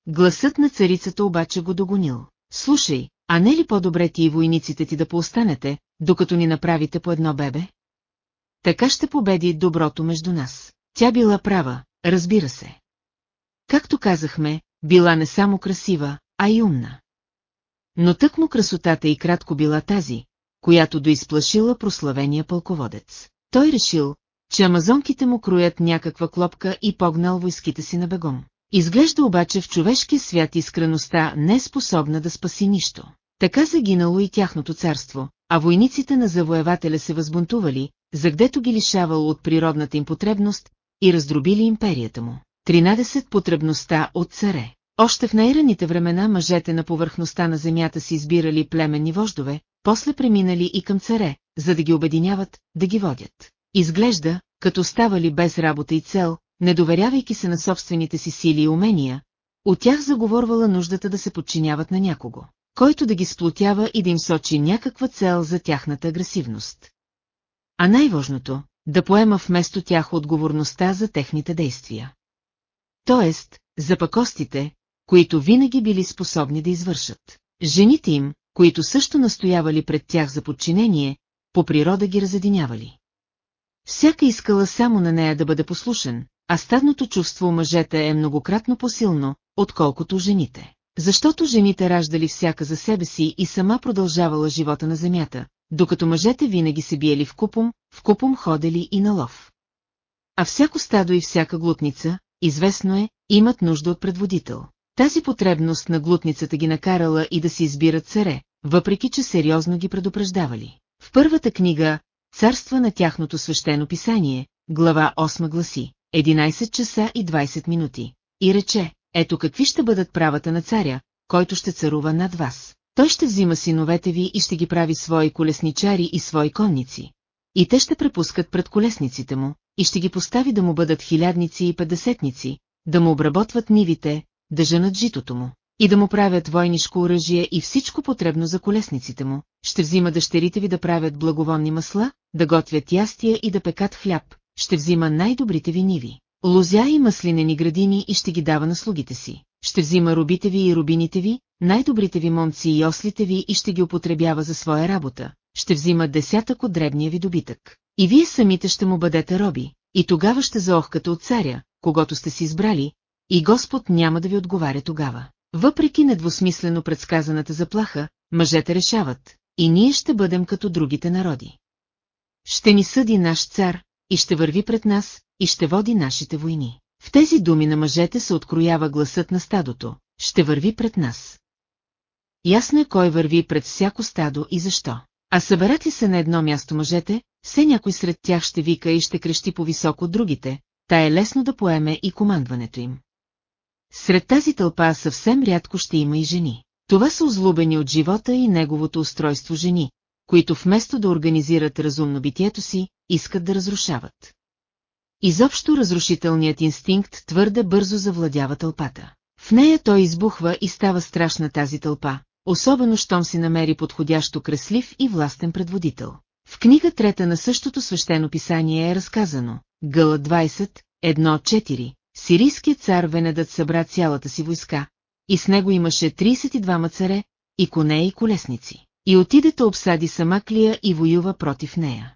Гласът на царицата обаче го догонил. Слушай, а не ли по-добре ти и войниците ти да поостанете, докато ни направите по едно бебе? Така ще победи доброто между нас. Тя била права, разбира се. Както казахме, била не само красива, а и умна. Но тък му красотата и кратко била тази, която доизплашила прославения пълководец. Той решил, че амазонките му кроят някаква клопка и погнал войските си на бегом. Изглежда обаче в човешкия свят искреността не е способна да спаси нищо. Така загинало и тяхното царство, а войниците на завоевателя се възбунтували, загдето ги лишавало от природната им потребност и раздробили империята му. 13. Потребността от царе Още в най-раните времена мъжете на повърхността на земята си избирали племенни вождове, после преминали и към царе, за да ги обединяват, да ги водят. Изглежда, като ставали без работа и цел, недоверявайки се на собствените си сили и умения, от тях заговорвала нуждата да се подчиняват на някого, който да ги сплотява и да им сочи някаква цел за тяхната агресивност. А най-важното, да поема вместо тях отговорността за техните действия. Тоест, за пакостите, които винаги били способни да извършат. Жените им, които също настоявали пред тях за подчинение, по природа ги разединявали. Всяка искала само на нея да бъде послушен, а стадното чувство у мъжете е многократно по-силно, отколкото жените. Защото жените раждали всяка за себе си и сама продължавала живота на земята, докато мъжете винаги се биели в купом, в купом ходели и на лов. А всяко стадо и всяка глутница, известно е, имат нужда от предводител. Тази потребност на глутницата ги накарала и да си избират царе, въпреки че сериозно ги предупреждавали. В първата книга «Царства на тяхното свещено писание», глава 8 гласи 11 часа и 20 минути, и рече, ето какви ще бъдат правата на царя, който ще царува над вас. Той ще взима синовете ви и ще ги прави свои колесничари и свои конници. И те ще препускат пред колесниците му, и ще ги постави да му бъдат хилядници и петдесетници, да му обработват нивите, да женат житото му, и да му правят войнишко оръжие и всичко потребно за колесниците му, ще взима дъщерите ви да правят благовонни масла, да готвят ястия и да пекат хляб, ще взима най-добрите ви ниви, лозя и маслинени градини и ще ги дава на слугите си, ще взима рубите ви и рубините ви, най-добрите ви момци и ослите ви и ще ги употребява за своя работа, ще взима десятък от дребния ви добитък. И вие самите ще му бъдете роби, и тогава ще заохкате от царя, когато сте си избрали, и Господ няма да ви отговаря тогава. Въпреки недвусмислено предсказаната заплаха, мъжете решават, и ние ще бъдем като другите народи. Ще ни съди наш цар, и ще върви пред нас, и ще води нашите войни. В тези думи на мъжете се откроява гласът на стадото, ще върви пред нас. Ясно е кой върви пред всяко стадо и защо. А съберат ли се на едно място мъжете, все някой сред тях ще вика и ще крещи по-високо другите, та е лесно да поеме и командването им. Сред тази тълпа съвсем рядко ще има и жени. Това са озлубени от живота и неговото устройство жени, които вместо да организират разумно битието си, искат да разрушават. Изобщо разрушителният инстинкт твърде бързо завладява тълпата. В нея той избухва и става страшна тази тълпа, особено щом си намери подходящо креслив и властен предводител. В книга трета на същото свещено писание е разказано, Гъла 20, 1-4, сирийският цар Венедът събра цялата си войска, и с него имаше 32 царе, и коне и колесници. И отиде да обсади Самаклия и воюва против нея.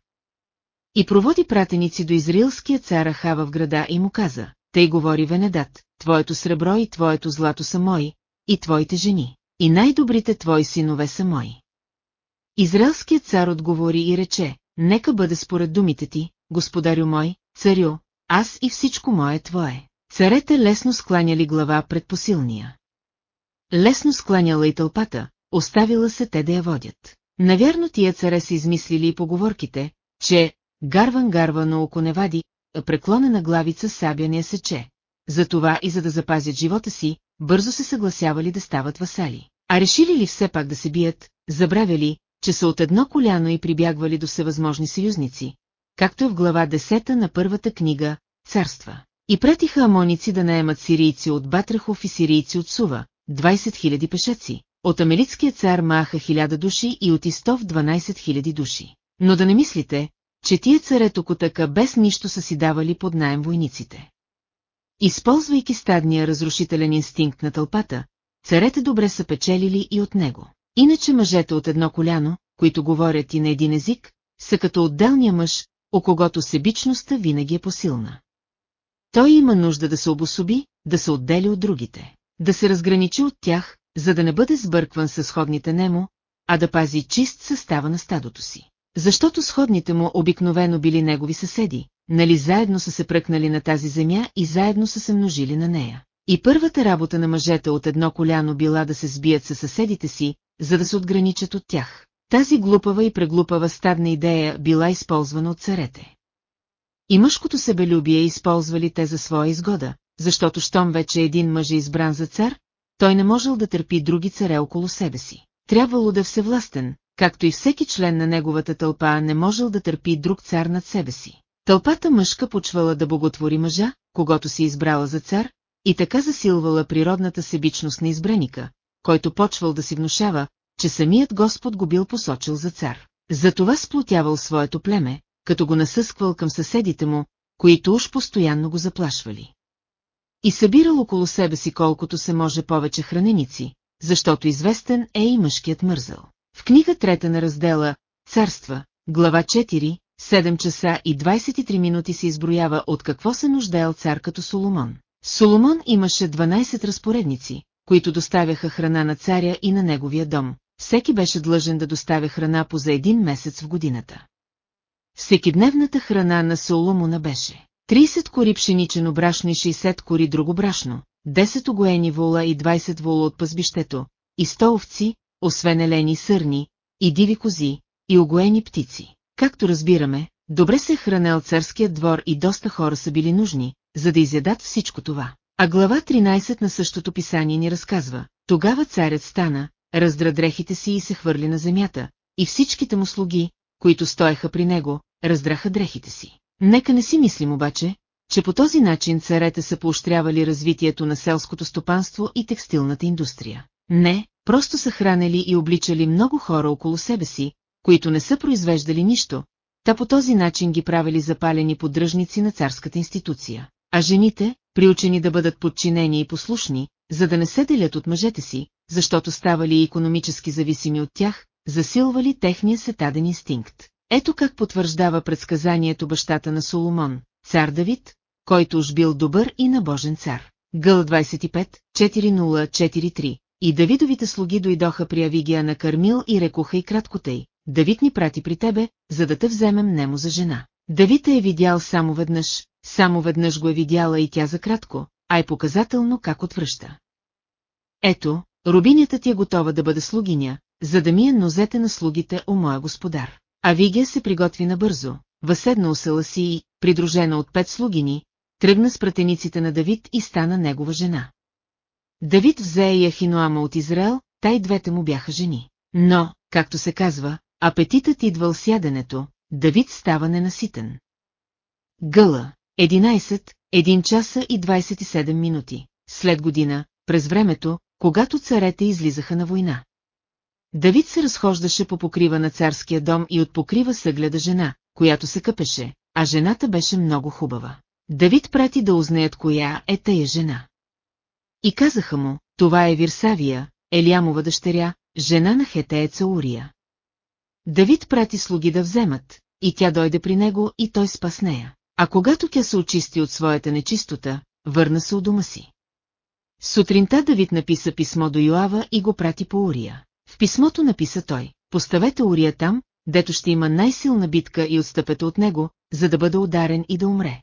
И проводи пратеници до израилския цар Ахава в града и му каза, тъй говори Венедат, твоето сребро и твоето злато са мои, и твоите жени, и най-добрите твои синове са мои. Израелският цар отговори и рече, нека бъде според думите ти, господарю мой, царю, аз и всичко мое твое. Царете лесно скланяли глава пред посилния. Лесно скланяла и тълпата, оставила се те да я водят. Навярно тия царе са измислили и поговорките, че гарван гарва на око не вади, а преклонена главица сабя не я сече. Затова и за да запазят живота си, бързо се съгласявали да стават васали. А решили ли все пак да се бият, забравяли, че са от едно коляно и прибягвали до всевъзможни съюзници, както е в глава 10 на първата книга «Царства». И пратиха амоници да наемат сирийци от Батрахов и сирийци от Сува, 20 000 пешеци, от Амелицкия цар Маха 1000 души и от Истов 12 000 души. Но да не мислите, че тия царето котъка без нищо са си давали под найем войниците. Използвайки стадния разрушителен инстинкт на тълпата, царете добре са печелили и от него. Иначе мъжете от едно коляно, които говорят и на един език, са като отделния мъж, о когото себичността винаги е посилна. Той има нужда да се обособи, да се отдели от другите, да се разграничи от тях, за да не бъде сбъркван със сходните немо, а да пази чист състава на стадото си. Защото сходните му обикновено били негови съседи, нали заедно са се пръкнали на тази земя и заедно са се множили на нея. И първата работа на мъжете от едно коляно била да се сбият със съседите си, за да се отграничат от тях. Тази глупава и преглупава стадна идея била използвана от царете. И мъжкото себелюбие използвали те за своя изгода, защото щом вече един мъж е избран за цар, той не можел да търпи други царе около себе си. Трябвало да е всевластен, както и всеки член на неговата тълпа не можел да търпи друг цар над себе си. Тълпата мъжка почвала да боготвори мъжа, когато си избрала за цар, и така засилвала природната себичност на избраника, който почвал да си внушава, че самият Господ го бил посочил за цар. Затова сплотявал своето племе, като го насъсквал към съседите му, които уж постоянно го заплашвали. И събирал около себе си колкото се може повече храненици, защото известен е и мъжкият мързъл. В книга трета на раздела «Царства», глава 4, 7 часа и 23 минути се изброява от какво се нуждаел цар като Соломон. Соломон имаше 12 разпоредници, които доставяха храна на царя и на неговия дом. Всеки беше длъжен да доставя храна по за един месец в годината. Всекидневната храна на Соломона беше 30 кори пшеничено брашно и 60 кори друго брашно, 10 огоени вола и 20 вола от пазбището, и 100 овци, освен елени сърни, и диви кози, и огоени птици. Както разбираме, добре се е хранел царският двор и доста хора са били нужни, за да изядат всичко това. А глава 13 на същото писание ни разказва, тогава царят стана, раздра дрехите си и се хвърли на земята, и всичките му слуги, които стоеха при него, раздраха дрехите си. Нека не си мислим обаче, че по този начин царете са поощрявали развитието на селското стопанство и текстилната индустрия. Не, просто са хранели и обличали много хора около себе си, които не са произвеждали нищо, та по този начин ги правили запалени поддръжници на царската институция. А жените, приучени да бъдат подчинени и послушни, за да не се делят от мъжете си, защото ставали економически зависими от тях, засилвали техния сетаден инстинкт. Ето как потвърждава предсказанието бащата на Соломон, цар Давид, който уж бил добър и набожен цар. Гъл 25, 4043. И Давидовите слуги дойдоха при Авигия на Кармил и рекоха и кратко тъй. Давид ни прати при тебе, за да те вземем немо за жена. Давид е видял само веднъж, само веднъж го е видяла и тя за кратко, а е показателно как отвръща. Ето, рубинята ти е готова да бъде слугиня, за да ми е нозете на слугите, о моя господар. А Вигия се приготви набързо, въседна усела си и, придружена от пет слугини, тръгна с пратениците на Давид и стана негова жена. Давид взе и от Израел, тай двете му бяха жени. Но, както се казва, апетитът идвал с Давид става ненаситен. Гъла, 11, 1 часа и 27 минути, след година, през времето, когато царете излизаха на война. Давид се разхождаше по покрива на царския дом и от покрива се гледа жена, която се къпеше, а жената беше много хубава. Давид прати да узнаят коя е тая жена. И казаха му, това е Вирсавия, Елиамова дъщеря, жена на хетееца Урия. Давид прати слуги да вземат, и тя дойде при него и той спа с нея. А когато тя се очисти от своята нечистота, върна се у дома си. Сутринта Давид написа писмо до Йоава и го прати по Урия. В писмото написа той, поставете Урия там, дето ще има най-силна битка и отстъпете от него, за да бъде ударен и да умре.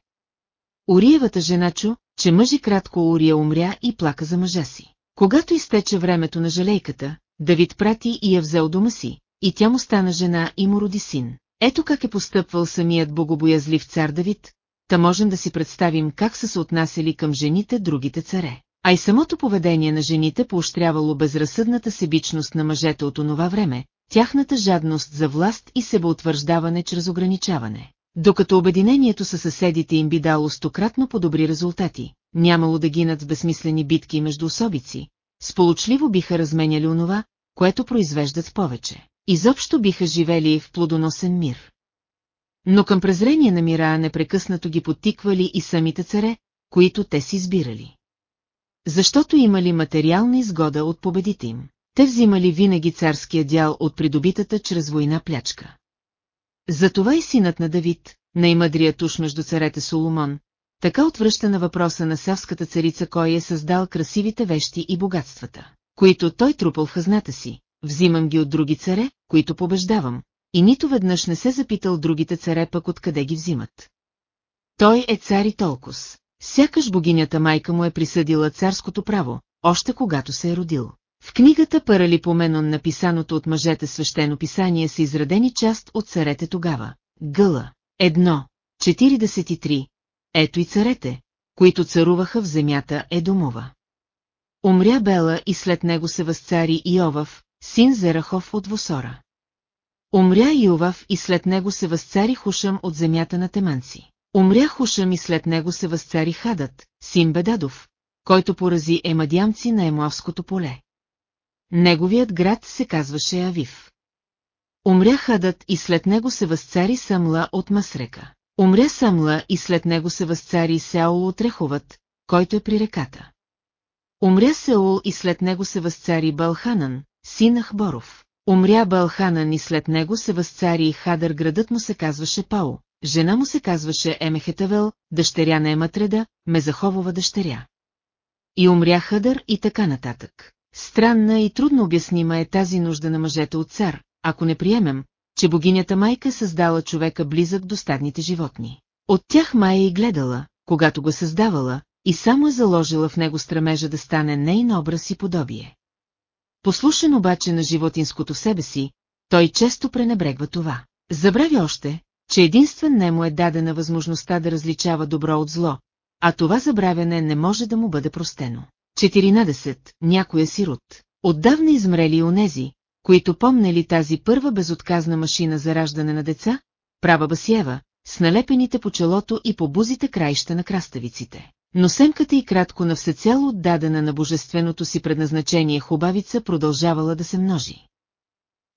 Уриевата жена чу, че мъжи кратко Урия умря и плака за мъжа си. Когато изтече времето на жалейката, Давид прати и я взел дома си, и тя му стана жена и му роди син. Ето как е постъпвал самият богобоязлив цар Давид, та можем да си представим как са се отнасяли към жените другите царе. А и самото поведение на жените поощрявало безразсъдната себичност на мъжете от онова време, тяхната жадност за власт и себеутвърждаване чрез ограничаване. Докато обединението със съседите им би дало стократно по-добри резултати, нямало да гинат в безсмислени битки между особици, сполучливо биха разменяли онова, което произвеждат повече. Изобщо биха живели в плодоносен мир. Но към презрение на мира непрекъснато ги потиквали и самите царе, които те си избирали. Защото имали материална изгода от победите им. Те взимали винаги царския дял от придобитата чрез война плячка. Затова и синът на Давид, най-мъдрият уж между царете Соломон, така отвръща на въпроса на селската царица кой е създал красивите вещи и богатствата, които той трупал в хазната си, взимам ги от други царе, които побеждавам, и нито веднъж не се запитал другите царе пък откъде ги взимат. Той е цар и толкос. Сякаш богинята майка му е присъдила царското право, още когато се е родил. В книгата Паралипоменон написаното от мъжете свещено писание са изредени част от царете тогава. Гъла. Едно. 43. Ето и царете, които царуваха в земята Едомова. Умря Бела и след него се възцари Иовав, син Зерахов от Восора. Умря Иовав и след него се възцари Хушам от земята на Теманци. Умря Хушам и след него се възцари Хадът, син Бедадов, който порази емадямци на Емуавското поле. Неговият град се казваше Авив. Умря Хадът и след него се възцари Самла от Масрека. Умря Самла и след него се възцари Сеол от Реховът, който е при реката. Умря Сеул и след него се възцари Балханан, син Ахборов. Умря Балханан и след него се възцари Хадър градът му се казваше Пао, жена му се казваше Емехетавел, дъщеря на Ематреда, Мезаховова дъщеря. и умря Хъдър и така нататък. Странна и трудно обяснима е тази нужда на мъжете от цар, ако не приемем, че богинята майка създала човека близък до стадните животни. От тях Майя и гледала, когато го създавала, и само е заложила в него стремежа да стане нейн образ и подобие. Послушен обаче на животинското в себе си, той често пренебрегва това. Забрави още, че единствен нему е дадена възможността да различава добро от зло, а това забравяне не може да му бъде простено. 14. Някоя сирот. Отдавна измрели онези, които помнели тази първа безотказна машина за раждане на деца, права Басиева, с налепените по челото и по бузите краища на краставиците. Но семката и кратко на всецяло отдадена на божественото си предназначение хубавица продължавала да се множи.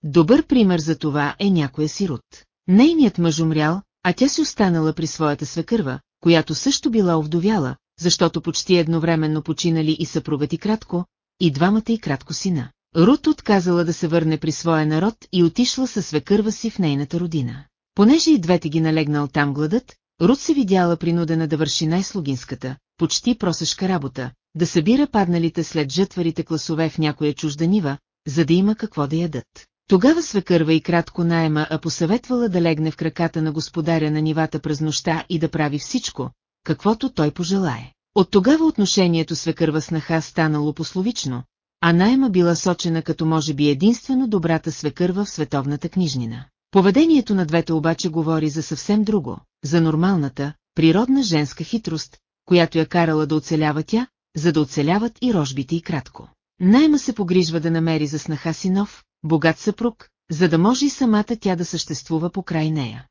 Добър пример за това е някоя сирот. Нейният мъж умрял, а тя си останала при своята свекърва, която също била овдовяла, защото почти едновременно починали и съпругът и кратко, и двамата и кратко сина. Рут отказала да се върне при своя народ и отишла със свекърва си в нейната родина. Понеже и двете ги налегнал там гладът, Рут се видяла принудена да върши най-слугинската, почти просешка работа, да събира падналите след жътварите класове в някоя чужда нива, за да има какво да ядат. Тогава свекърва и кратко найема, а посъветвала да легне в краката на господаря на нивата през нощта и да прави всичко, каквото той пожелае. От тогава отношението свекърва снаха станало пословично, а найема била сочена като може би единствено добрата свекърва в световната книжнина. Поведението на двете обаче говори за съвсем друго, за нормалната, природна женска хитрост, която я карала да оцелява тя, за да оцеляват и рожбите и кратко. Найма се погрижва да намери за снаха си нов, богат съпруг, за да може и самата тя да съществува покрай нея.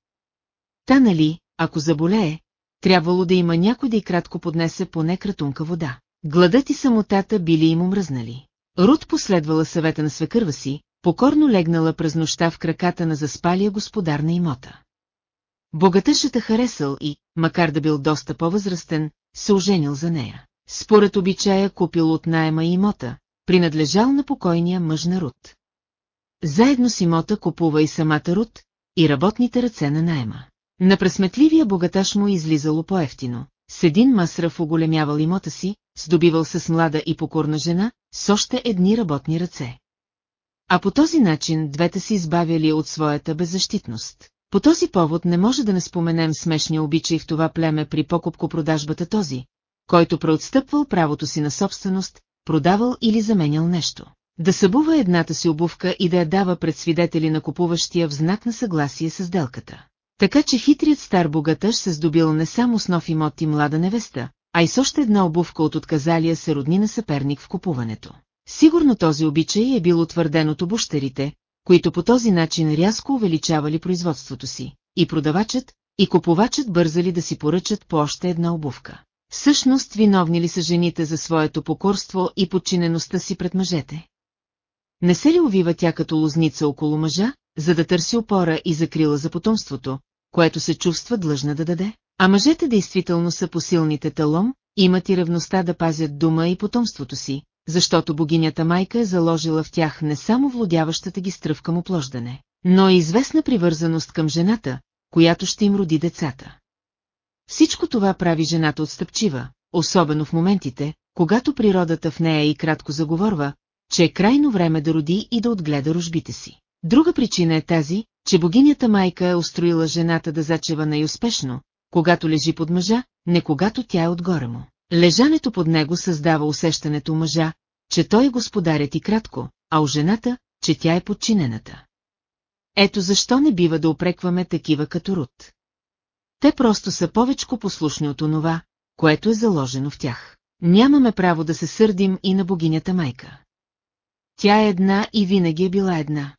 Та нали, ако заболее, трябвало да има някой да и кратко поднесе поне кратунка вода. Гладът и самотата били им омръзнали. Рут последвала съвета на свекърва си, покорно легнала през нощта в краката на заспалия господар на имота. Богатъшата харесал и, макар да бил доста по-възрастен, се оженил за нея. Според обичая купил от найема имота, принадлежал на покойния мъж на Рут. Заедно с имота купува и самата Рут, и работните ръце на найема. На пресметливия богаташ му излизало по-ефтино. С един масрав оголемявал имота си, здобивал с млада и покорна жена, с още едни работни ръце. А по този начин двете се избавяли от своята беззащитност. По този повод не може да не споменем смешния обичай в това племе при покупко-продажбата този, който преотстъпвал правото си на собственост, продавал или заменял нещо. Да събува едната си обувка и да я дава пред свидетели на купуващия в знак на съгласие с сделката. Така че хитрият стар богатъж се здобил не само с нов имот и млада невеста, а и с още една обувка от отказалия се роднина съперник в купуването. Сигурно този обичай е бил утвърден от обущерите, които по този начин рязко увеличавали производството си, и продавачът, и купувачът бързали да си поръчат по още една обувка. Всъщност виновни ли са жените за своето покорство и подчинеността си пред мъжете? Не се ли увива тя като лозница около мъжа, за да търси опора и закрила за потомството, което се чувства длъжна да даде? А мъжете действително са посилните талом, имат и ревността да пазят дума и потомството си, защото богинята майка е заложила в тях не само владяващата ги стръв към оплождане, но и известна привързаност към жената, която ще им роди децата. Всичко това прави жената отстъпчива, особено в моментите, когато природата в нея и кратко заговорва, че е крайно време да роди и да отгледа рожбите си. Друга причина е тази, че богинята майка е устроила жената да зачева най-успешно, когато лежи под мъжа, не когато тя е отгоре му. Лежането под него създава усещането мъжа, че той е господарят и кратко, а у жената, че тя е подчинената. Ето защо не бива да опрекваме такива като Рут. Те просто са повечко послушни от онова, което е заложено в тях. Нямаме право да се сърдим и на богинята майка. Тя е една и винаги е била една.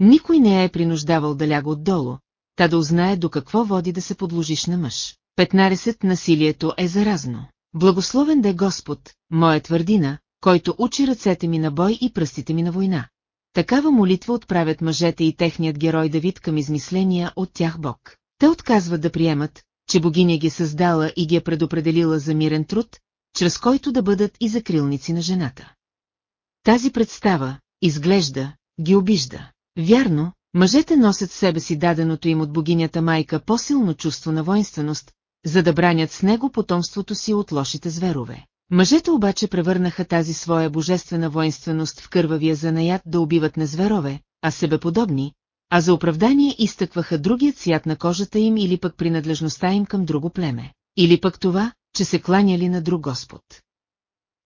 Никой не я е принуждавал да ляга отдолу, та да узнае до какво води да се подложиш на мъж. 15. Насилието е заразно. Благословен да е Господ, моя твърдина, който учи ръцете ми на бой и пръстите ми на война. Такава молитва отправят мъжете и техният герой Давид към измисления от тях Бог. Те отказват да приемат, че богиня ги е създала и ги е предопределила за мирен труд, чрез който да бъдат и закрилници на жената. Тази представа, изглежда, ги обижда. Вярно, мъжете носят в себе си даденото им от богинята майка по-силно чувство на воинственост, за да бранят с него потомството си от лошите зверове. Мъжете обаче превърнаха тази своя божествена воинственост в кървавия занаят да убиват не зверове, а себеподобни, а за оправдание изтъкваха другият свят на кожата им или пък принадлежността им към друго племе, или пък това, че се кланяли на друг Господ.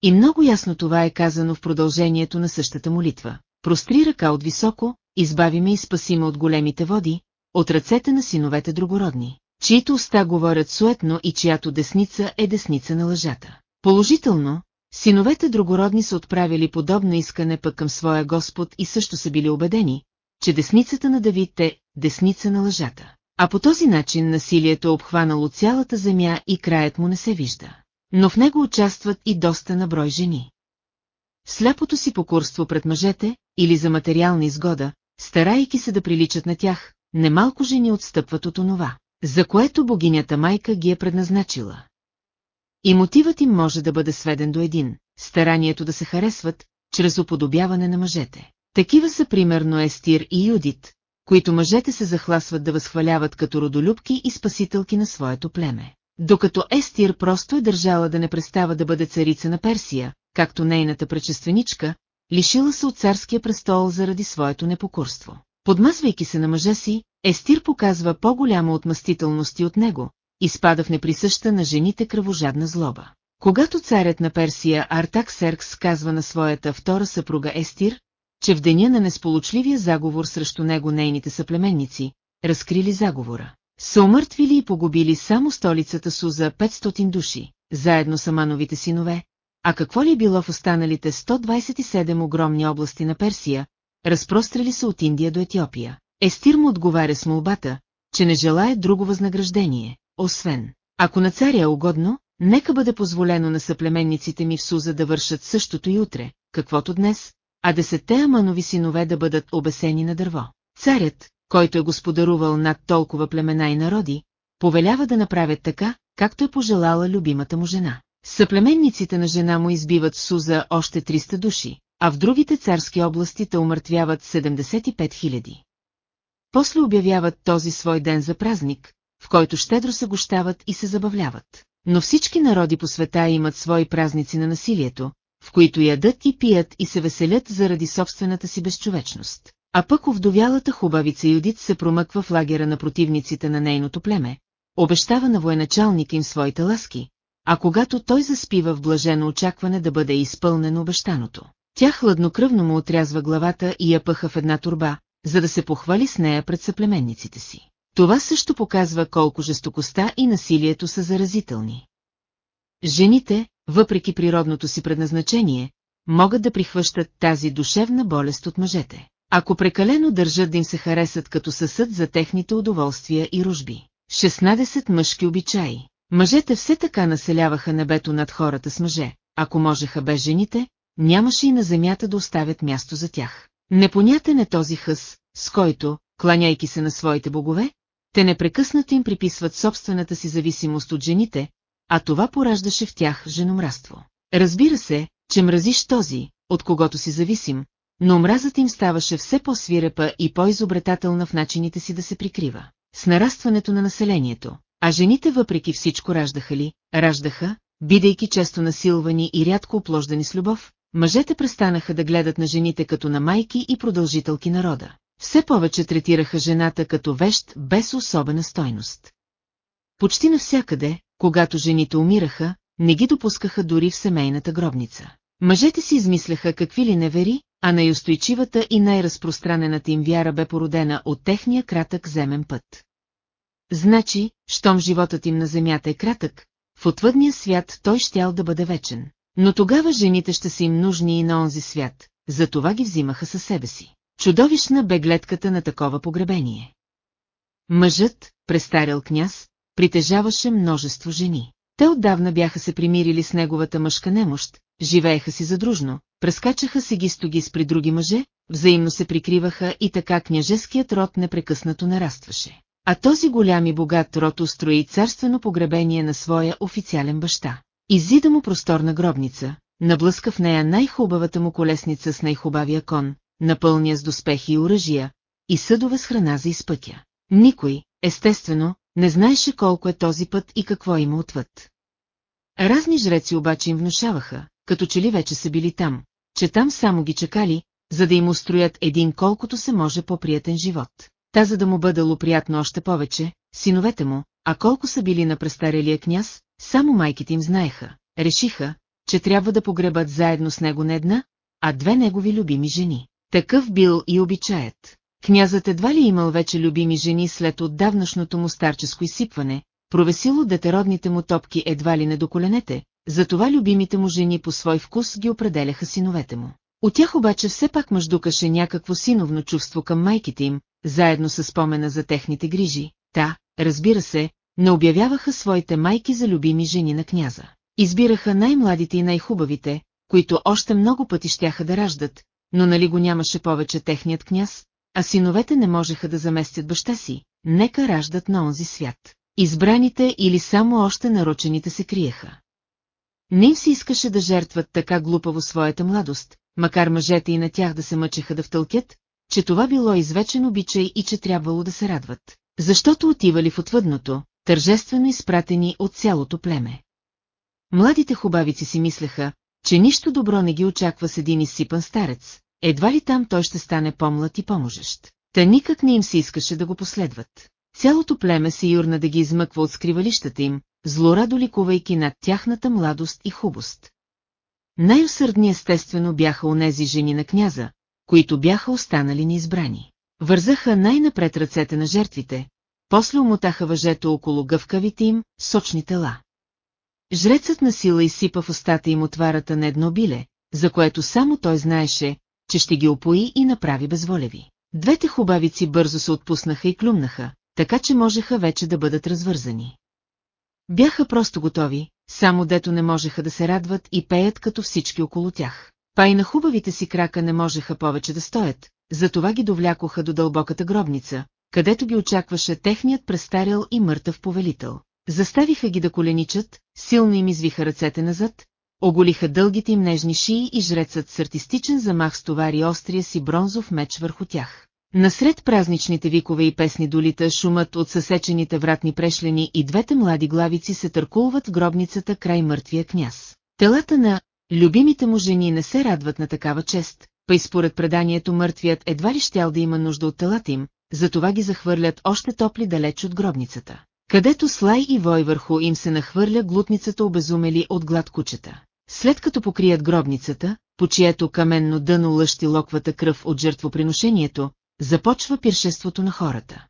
И много ясно това е казано в продължението на същата молитва. Простри ръка от високо, избави ме и спаси ме от големите води, от ръцете на синовете другородни, чието уста говорят суетно и чиято десница е десница на лъжата. Положително, синовете другородни са отправили подобно искане пък към своя Господ и също са били убедени, че десницата на Давид е десница на лъжата. А по този начин насилието е обхванало цялата земя и краят му не се вижда. Но в него участват и доста на брой жени. Сляпото си покурство пред мъжете, или за материална изгода, старайки се да приличат на тях, немалко жени отстъпват от онова, за което богинята майка ги е предназначила. И мотивът им може да бъде сведен до един – старанието да се харесват, чрез уподобяване на мъжете. Такива са примерно Естир и Юдит, които мъжете се захласват да възхваляват като родолюбки и спасителки на своето племе. Докато Естир просто е държала да не престава да бъде царица на Персия, както нейната предшественичка, лишила се от царския престол заради своето непокорство. Подмазвайки се на мъжа си, Естир показва по-голяма отмъстителност и от него, изпада в неприсъща на жените кръвожадна злоба. Когато царят на Персия Артак Серкс казва на своята втора съпруга Естир, че в деня на несполучливия заговор срещу него нейните съплеменници, разкрили заговора, са умъртвили и погубили само столицата Суза 500 души, заедно с Амановите синове, а какво ли било в останалите 127 огромни области на Персия, разпрострели се от Индия до Етиопия. Естир му отговаря с молбата, че не желая друго възнаграждение, освен, ако на царя е угодно, нека бъде позволено на съплеменниците ми в Суза да вършат същото и утре, каквото днес, а десетте Аманови синове да бъдат обесени на дърво. Царят, който е господарувал над толкова племена и народи, повелява да направят така, както е пожелала любимата му жена. Съплеменниците на жена му избиват в Суза още 300 души, а в другите царски области те умъртвяват 75 000. После обявяват този свой ден за празник, в който щедро се гощават и се забавляват. Но всички народи по света имат свои празници на насилието, в които ядат и пият и се веселят заради собствената си безчовечност. А пък овдовялата хубавица Юдит се промъква в лагера на противниците на нейното племе, обещава на военачалника им своите ласки, а когато той заспива в блажено очакване да бъде изпълнено обещаното. Тя хладнокръвно му отрязва главата и я пъха в една турба, за да се похвали с нея пред съплеменниците си. Това също показва колко жестокостта и насилието са заразителни. Жените, въпреки природното си предназначение, могат да прихващат тази душевна болест от мъжете. Ако прекалено държат да им се харесат като съсъд за техните удоволствия и ружби. 16 мъжки обичаи. Мъжете все така населяваха небето над хората с мъже, ако можеха без жените, нямаше и на земята да оставят място за тях. Непонятен е този хъс, с който, кланяйки се на своите богове, те непрекъснато им приписват собствената си зависимост от жените, а това пораждаше в тях женомраство. Разбира се, че мразиш този, от когото си зависим, но омразът им ставаше все по-свирепа и по-изобретателна в начините си да се прикрива. С нарастването на населението, а жените въпреки всичко раждаха ли, раждаха, бидейки често насилвани и рядко оплождани с любов, мъжете престанаха да гледат на жените като на майки и продължителки народа. Все повече третираха жената като вещ без особена стойност. Почти навсякъде, когато жените умираха, не ги допускаха дори в семейната гробница. Мъжете си измисляха какви ли невери, а най-устойчивата и най-разпространената им вяра бе породена от техния кратък земен път. Значи, щом животът им на земята е кратък, в отвъдния свят той щял да бъде вечен. Но тогава жените ще са им нужни и на онзи свят, затова ги взимаха със себе си. Чудовищна бе гледката на такова погребение. Мъжът, престарял княз, притежаваше множество жени. Те отдавна бяха се примирили с неговата мъжка немощ, живееха си задружно, прескачаха се ги с при други мъже, взаимно се прикриваха и така княжеският род непрекъснато нарастваше. А този голям и богат род устрои царствено погребение на своя официален баща. Изида му просторна гробница, наблъска в нея най-хубавата му колесница с най-хубавия кон, напълня с доспехи и оръжия, и съдове с храна за изпътя. Никой, естествено, не знаеше колко е този път и какво има отвъд. Разни жреци обаче им внушаваха, като че ли вече са били там, че там само ги чакали, за да им устроят един колкото се може по-приятен живот. Та за да му бъдало приятно още повече, синовете му, а колко са били на престарелия княз, само майките им знаеха, решиха, че трябва да погребат заедно с него не една, а две негови любими жени. Такъв бил и обичаят. Князът едва ли имал вече любими жени след отдавнашното му старческо изсипване, провесило детеродните му топки едва ли не до коленете, затова любимите му жени по свой вкус ги определяха синовете му. От тях обаче все пак мъждукаше някакво синовно чувство към майките им, заедно с спомена за техните грижи, та, разбира се, не обявяваха своите майки за любими жени на княза. Избираха най-младите и най-хубавите, които още много пъти щяха да раждат, но нали го нямаше повече техният княз, а синовете не можеха да заместят баща си, нека раждат на онзи свят. Избраните или само още нарочените се криеха. Не им се искаше да жертват така глупаво своята младост, макар мъжете и на тях да се мъчеха да втълкят, че това било извечен обичай и че трябвало да се радват, защото отивали в отвъдното, тържествено изпратени от цялото племе. Младите хубавици си мислеха, че нищо добро не ги очаква с един изсипан старец, едва ли там той ще стане по-млад и поможещ. Та никак не им се искаше да го последват. Цялото племе се юрна да ги измъква от скривалищата им, злорадо ликувайки над тяхната младост и хубост. Най-усърдни естествено бяха онези жени на княза, които бяха останали неизбрани. Вързаха най-напред ръцете на жертвите, после умотаха въжето около гъвкавите им, сочни тела. Жрецът на сила изсипа в устата им отварата на едно биле, за което само той знаеше, че ще ги опои и направи безволеви. Двете хубавици бързо се отпуснаха и клюмнаха, така че можеха вече да бъдат развързани. Бяха просто готови, само дето не можеха да се радват и пеят като всички около тях. Па и на хубавите си крака не можеха повече да стоят, затова ги довлякоха до дълбоката гробница, където ги очакваше техният престарял и мъртъв повелител. Заставиха ги да коленичат, силно им извиха ръцете назад, оголиха дългите им нежни шии и жрецът с артистичен замах стовари острия си бронзов меч върху тях. Насред празничните викове и песни долита шумът от съсечените вратни прешлени и двете млади главици се търкулват в гробницата край мъртвия княз. Телата на любимите му жени не се радват на такава чест, и според преданието мъртвият едва ли щял да има нужда от телата им, затова ги захвърлят още топли далеч от гробницата, където слай и вой върху им се нахвърля глутницата обезумели от глад кучета. След като покрият гробницата, по чието каменно дъно лъщи локвата кръв от жертвоприношението, започва пиршеството на хората.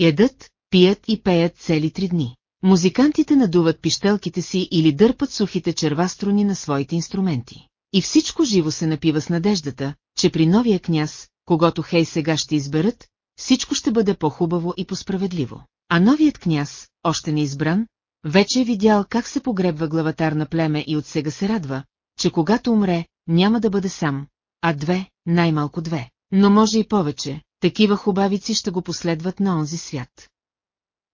Ядат, пият и пеят цели три дни. Музикантите надуват пищелките си или дърпат сухите червастрони на своите инструменти. И всичко живо се напива с надеждата, че при новия княз, когато хей сега ще изберат, всичко ще бъде по-хубаво и по-справедливо. А новият княз, още не избран, вече е видял как се погребва главатар на племе и от сега се радва, че когато умре, няма да бъде сам, а две, най-малко две, но може и повече, такива хубавици ще го последват на онзи свят.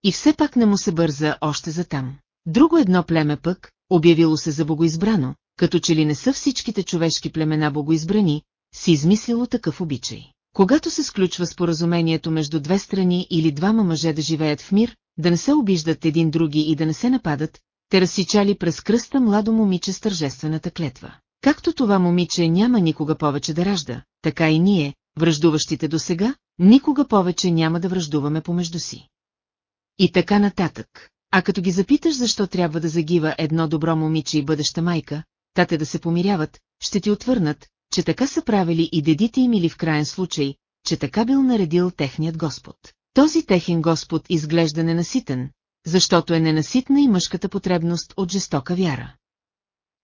И все пак не му се бърза още за там. Друго едно племе пък, обявило се за богоизбрано, като че ли не са всичките човешки племена богоизбрани, си измислило такъв обичай. Когато се сключва споразумението между две страни или двама мъже да живеят в мир, да не се обиждат един други и да не се нападат, те разсичали през кръста младо момиче с тържествената клетва. Както това момиче няма никога повече да ражда, така и ние, връждуващите до сега, никога повече няма да връждуваме помежду си. И така нататък. А като ги запиташ защо трябва да загива едно добро момиче и бъдеща майка, тате да се помиряват, ще ти отвърнат, че така са правили и дедите им или в крайен случай, че така бил наредил техният Господ. Този техен Господ изглежда ненаситен, защото е ненаситна и мъжката потребност от жестока вяра.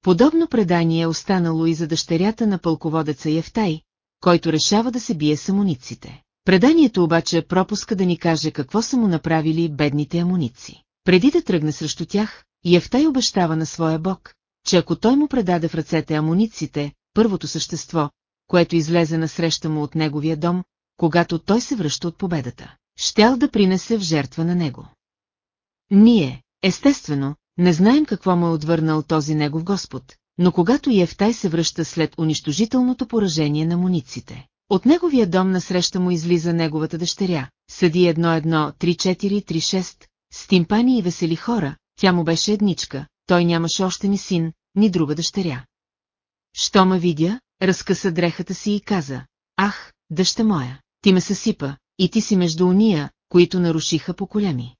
Подобно предание е останало и за дъщерята на пълководеца Евтай, който решава да се бие с амуниците. Преданието обаче е пропуска да ни каже какво са му направили бедните амуници. Преди да тръгне срещу тях, Евтай обещава на своя бог, че ако той му предаде в ръцете амуниците, първото същество, което излезе на среща му от неговия дом, когато той се връща от победата, щял да принесе в жертва на него. Ние, естествено, не знаем какво му е отвърнал този негов Господ, но когато Евтай се връща след унищожителното поражение на муниците, от неговия дом насреща му излиза неговата дъщеря, съди едно-едно, три-четири, три-шест, с тимпани и весели хора, тя му беше едничка, той нямаше още ни син, ни друга дъщеря. Що ме видя, разкъса дрехата си и каза, ах, дъща моя, ти ме съсипа, и ти си между уния, които нарушиха по колями.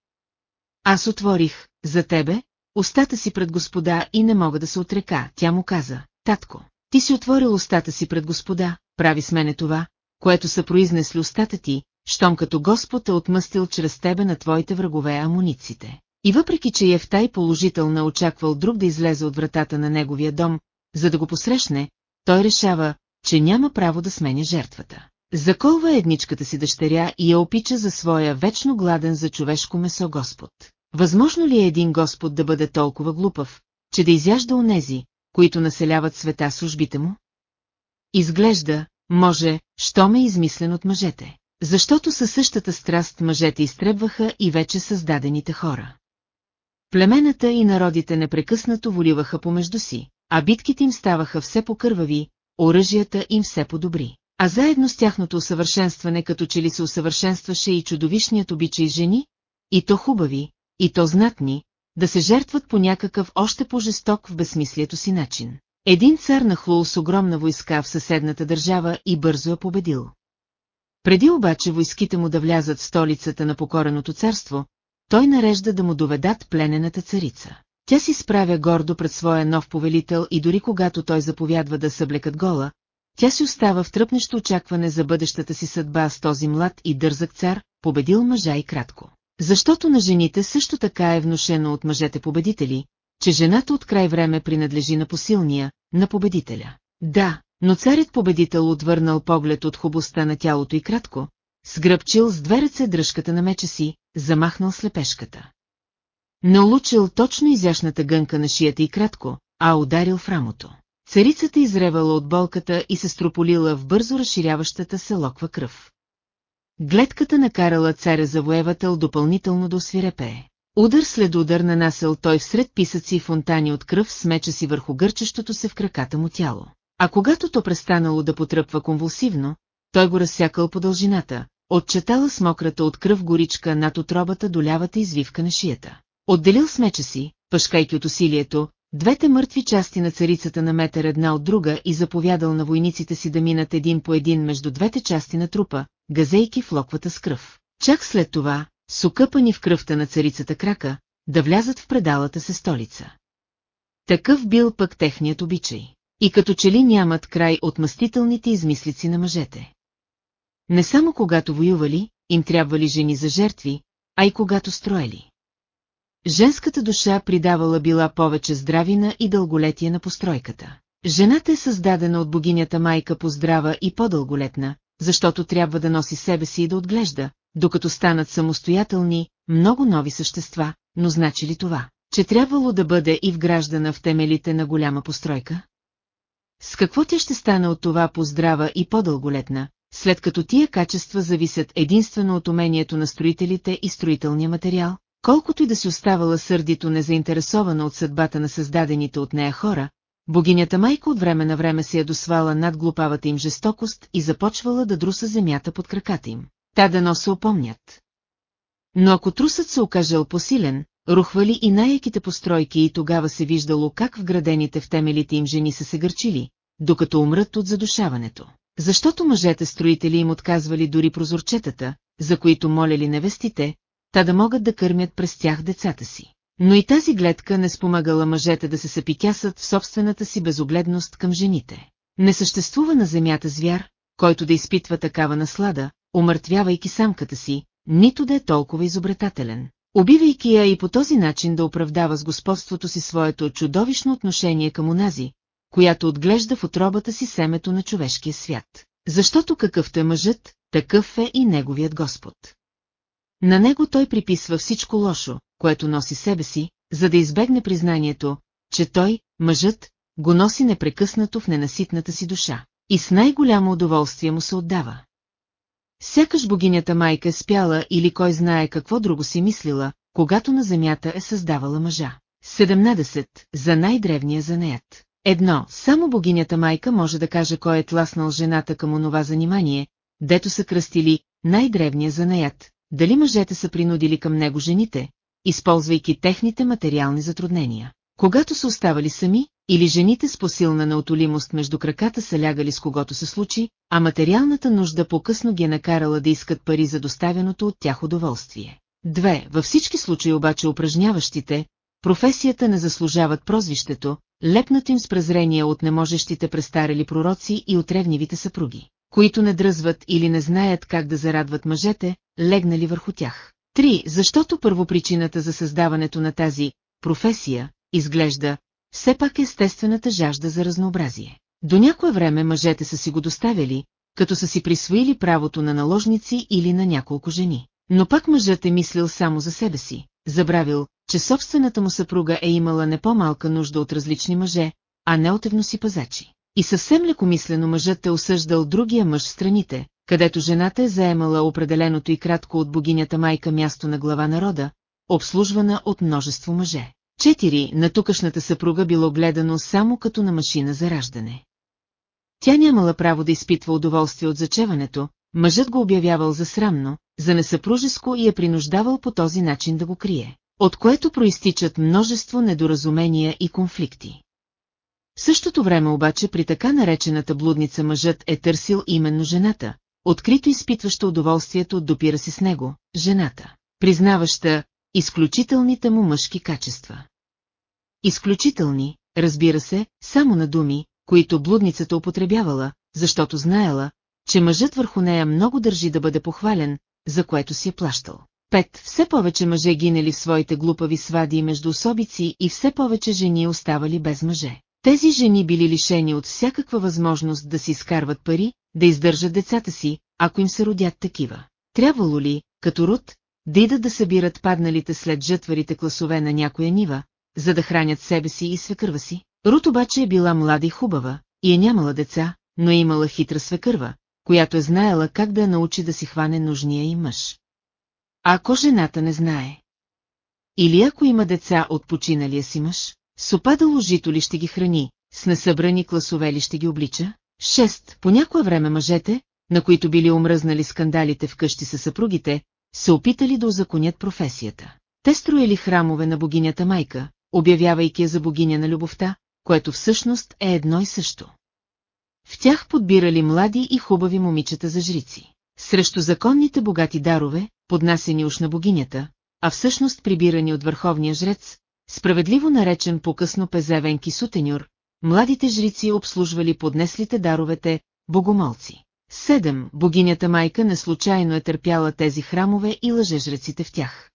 Аз отворих, за тебе, устата си пред господа и не мога да се отрека, тя му каза, татко, ти си отворил устата си пред господа, прави с мене това, което са произнесли устата ти, щом като Господ е отмъстил чрез тебе на твоите врагове амуниците. И въпреки, че Евтай положително очаквал друг да излезе от вратата на неговия дом, за да го посрещне, той решава, че няма право да сменя жертвата. Заколва едничката си дъщеря и я опича за своя вечно гладен за човешко месо Господ. Възможно ли е един Господ да бъде толкова глупав, че да изяжда онези, които населяват света службите му? Изглежда, може, що ме измислен от мъжете. Защото със същата страст мъжете изтребваха и вече създадените хора. Племената и народите непрекъснато воливаха помежду си, а битките им ставаха все по-кървави, оръжията им все по-добри. А заедно с тяхното усъвършенстване като че ли се усъвършенстваше и чудовищният обичай жени, и то хубави, и то знатни, да се жертват по някакъв още по-жесток в безсмислието си начин. Един цар нахлул с огромна войска в съседната държава и бързо я победил. Преди обаче войските му да влязат в столицата на покореното царство, той нарежда да му доведат пленената царица. Тя си справя гордо пред своя нов повелител и дори когато той заповядва да съблекат гола, тя си остава в тръпнещо очакване за бъдещата си съдба с този млад и дързък цар, победил мъжа и кратко. Защото на жените също така е внушено от мъжете победители, че жената от край време принадлежи на посилния, на победителя. Да, но царят победител отвърнал поглед от хубостта на тялото и кратко, сгръбчил с две ръце дръжката на меча си, замахнал слепешката. Не улучил точно изящната гънка на шията и кратко, а ударил в рамото. Царицата изревала от болката и се строполила в бързо разширяващата се локва кръв. Гледката накарала царя завоевател допълнително да освирепее. Удар след удар нанасел той всред писъци и фонтани от кръв с меча си върху гърчещото се в краката му тяло. А когато то престанало да потръпва конвулсивно, той го разсякал по дължината, отчетала с мократа от кръв горичка над отробата до лявата извивка на шията. Отделил с меча си, пъшкайки от усилието, двете мъртви части на царицата на метър една от друга и заповядал на войниците си да минат един по един между двете части на трупа, газейки в локвата с кръв. Чак след това, с окъпани в кръвта на царицата крака, да влязат в предалата се столица. Такъв бил пък техният обичай. И като че ли нямат край от мъстителните измислици на мъжете. Не само когато воювали, им трябвали жени за жертви, а и когато строели. Женската душа придавала била повече здравина и дълголетие на постройката. Жената е създадена от богинята майка по здрава и по-дълголетна, защото трябва да носи себе си и да отглежда, докато станат самостоятелни, много нови същества, но значи ли това, че трябвало да бъде и вграждана в темелите на голяма постройка? С какво тя ще стане от това по-здрава и по-дълголетна, след като тия качества зависят единствено от умението на строителите и строителния материал? Колкото и да си оставала сърдито незаинтересована от съдбата на създадените от нея хора, богинята майка от време на време се ядосвала над глупавата им жестокост и започвала да друса земята под краката им. Та дано се опомнят. Но ако трусът се окажал посилен, рухвали и най-яките постройки и тогава се виждало как вградените в темелите им жени са се гърчили, докато умрат от задушаването. Защото мъжете строители им отказвали дори прозорчетата, за които молели невестите, та да могат да кърмят през тях децата си. Но и тази гледка не спомагала мъжете да се съпикясат в собствената си безогледност към жените. Не съществува на земята звяр, който да изпитва такава наслада, умъртвявайки самката си, нито да е толкова изобретателен. Убивайки я и по този начин да оправдава с господството си своето чудовищно отношение към онази, която отглежда в отробата си семето на човешкия свят. Защото какъвто е мъжът, такъв е и неговият Господ. На него той приписва всичко лошо, което носи себе си, за да избегне признанието, че той, мъжът, го носи непрекъснато в ненаситната си душа. И с най-голямо удоволствие му се отдава. Сякаш богинята майка е спяла или кой знае какво друго си мислила, когато на земята е създавала мъжа. 17. За най-древния занеят. Едно, само богинята майка може да каже кой е тласнал жената към онова занимание, дето са кръстили най-древния занаят, дали мъжете са принудили към него жените, използвайки техните материални затруднения. Когато са оставали сами, или жените с посилна неотолимост между краката са лягали с когото се случи, а материалната нужда по-късно ги е накарала да искат пари за доставяното от тях удоволствие. Две, във всички случаи обаче упражняващите, професията не заслужават прозвището, лепнат им с презрение от неможещите престарели пророци и от ревнивите съпруги, които не дръзват или не знаят как да зарадват мъжете, легнали върху тях. Три, защото първопричината за създаването на тази професия, изглежда, все пак естествената жажда за разнообразие. До някое време мъжете са си го доставяли, като са си присвоили правото на наложници или на няколко жени. Но пак мъжът е мислил само за себе си, забравил, че собствената му съпруга е имала не по-малка нужда от различни мъже, а не от евноси пазачи. И съвсем лекомислено мъжът е осъждал другия мъж в страните, където жената е заемала определеното и кратко от богинята майка място на глава народа, обслужвана от множество мъже. Четири на тукашната съпруга било гледано само като на машина за раждане. Тя нямала право да изпитва удоволствие от зачеването, мъжът го обявявал за срамно, за несъпружеско и е принуждавал по този начин да го крие, от което проистичат множество недоразумения и конфликти. В същото време обаче при така наречената блудница мъжът е търсил именно жената, открито изпитваща удоволствието от допира си с него, жената, признаваща изключителните му мъжки качества. Изключителни, разбира се, само на думи, които блудницата употребявала, защото знаела, че мъжът върху нея много държи да бъде похвален, за което си е плащал. Пет, все повече мъже гинели в своите глупави свади между особици и все повече жени оставали без мъже. Тези жени били лишени от всякаква възможност да си изкарват пари, да издържат децата си, ако им се родят такива. Трябвало ли, като руд, да идат да събират падналите след жътварите класове на някоя нива, за да хранят себе си и свекърва си? Рут обаче е била млада и хубава, и е нямала деца, но е имала хитра свекърва, която е знаела как да я научи да си хване нужния и мъж. Ако жената не знае? Или ако има деца от починалия си мъж, с опадало жито ли ще ги храни, с несъбрани класове ли ще ги облича? Шест, по някое време мъжете, на които били омръзнали скандалите в къщи със съпругите, се опитали да озаконят професията. Те строили храмове на богинята майка, обявявайки я за богиня на любовта, което всъщност е едно и също. В тях подбирали млади и хубави момичета за жрици. Срещу законните богати дарове, поднасени уж на богинята, а всъщност прибирани от върховния жрец, справедливо наречен по-късно пезевенки сутенюр, младите жрици обслужвали поднеслите даровете богомолци. Седем, богинята майка не случайно е търпяла тези храмове и лъжежреците в тях.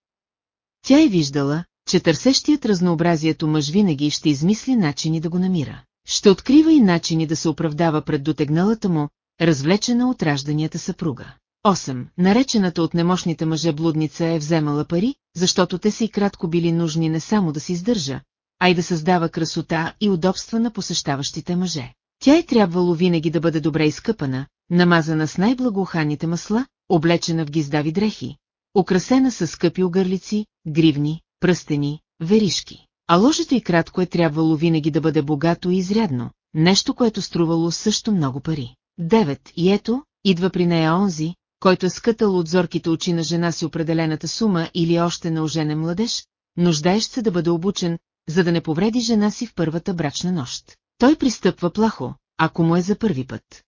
Тя е виждала, че търсещият разнообразието мъж винаги ще измисли начини да го намира. Ще открива и начини да се оправдава пред дотегналата му, развлечена от ражданията съпруга. 8. Наречената от немощните мъже блудница е вземала пари, защото те си кратко били нужни не само да се издържа, а и да създава красота и удобства на посещаващите мъже. Тя е трябвало винаги да бъде добре изкъпана, намазана с най-благоуханите масла, облечена в гиздави дрехи, украсена с скъпи огърлици, гривни, пръстени, веришки. А ложето и кратко е трябвало винаги да бъде богато и изрядно, нещо, което струвало също много пари. Девет, и ето, идва при нея онзи, който е скътал от зорките очи на жена си определената сума или още на оженен младеж, нуждаещ се да бъде обучен, за да не повреди жена си в първата брачна нощ. Той пристъпва плахо, ако му е за първи път.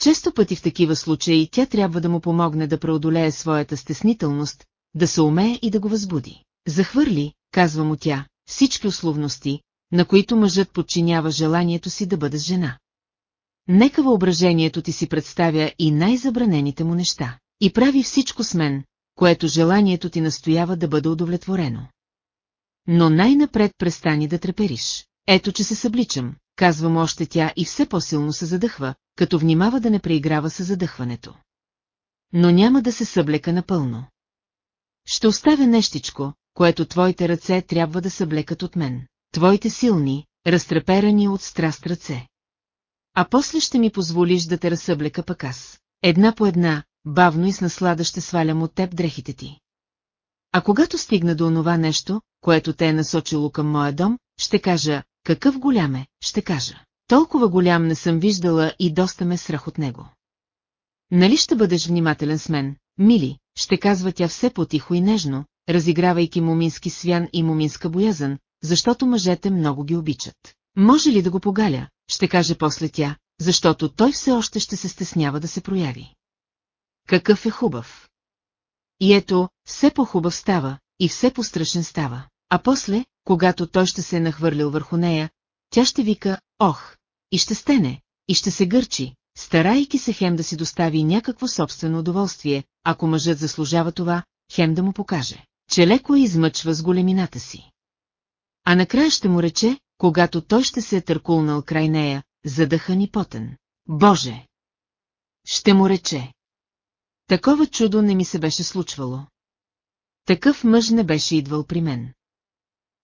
Често пъти в такива случаи тя трябва да му помогне да преодолее своята стеснителност, да се умее и да го възбуди. Захвърли, казва му тя, всички условности, на които мъжът подчинява желанието си да бъде жена. Нека въображението ти си представя и най-забранените му неща. И прави всичко с мен, което желанието ти настоява да бъде удовлетворено. Но най-напред престани да трепериш. Ето, че се събличам, казва му още тя и все по-силно се задъхва, като внимава да не преиграва с задъхването. Но няма да се съблека напълно. Ще оставя нещичко, което твоите ръце трябва да съблекат от мен. Твоите силни, разтреперани от страст ръце. А после ще ми позволиш да те разсъблека пък аз. Една по една, бавно и с наслада ще свалям от теб дрехите ти. А когато стигна до онова нещо, което те е насочило към моя дом, ще кажа, какъв голям е, ще кажа. Толкова голям не съм виждала и доста ме страх от него. Нали ще бъдеш внимателен с мен, мили, ще казва тя все по-тихо и нежно, разигравайки мумински свян и муминска боязън, защото мъжете много ги обичат. Може ли да го погаля, ще каже после тя, защото той все още ще се стеснява да се прояви. Какъв е хубав. И ето, все по-хубав става, и все по-страшен става. А после, когато той ще се е нахвърлил върху нея, тя ще вика «Ох!» и ще стене, и ще се гърчи, старайки се хем да си достави някакво собствено удоволствие, ако мъжът заслужава това, хем да му покаже, че леко измъчва с големината си. А накрая ще му рече, когато той ще се е търкулнал край нея, задъхан и потен. Боже! Ще му рече. Такова чудо не ми се беше случвало. Такъв мъж не беше идвал при мен.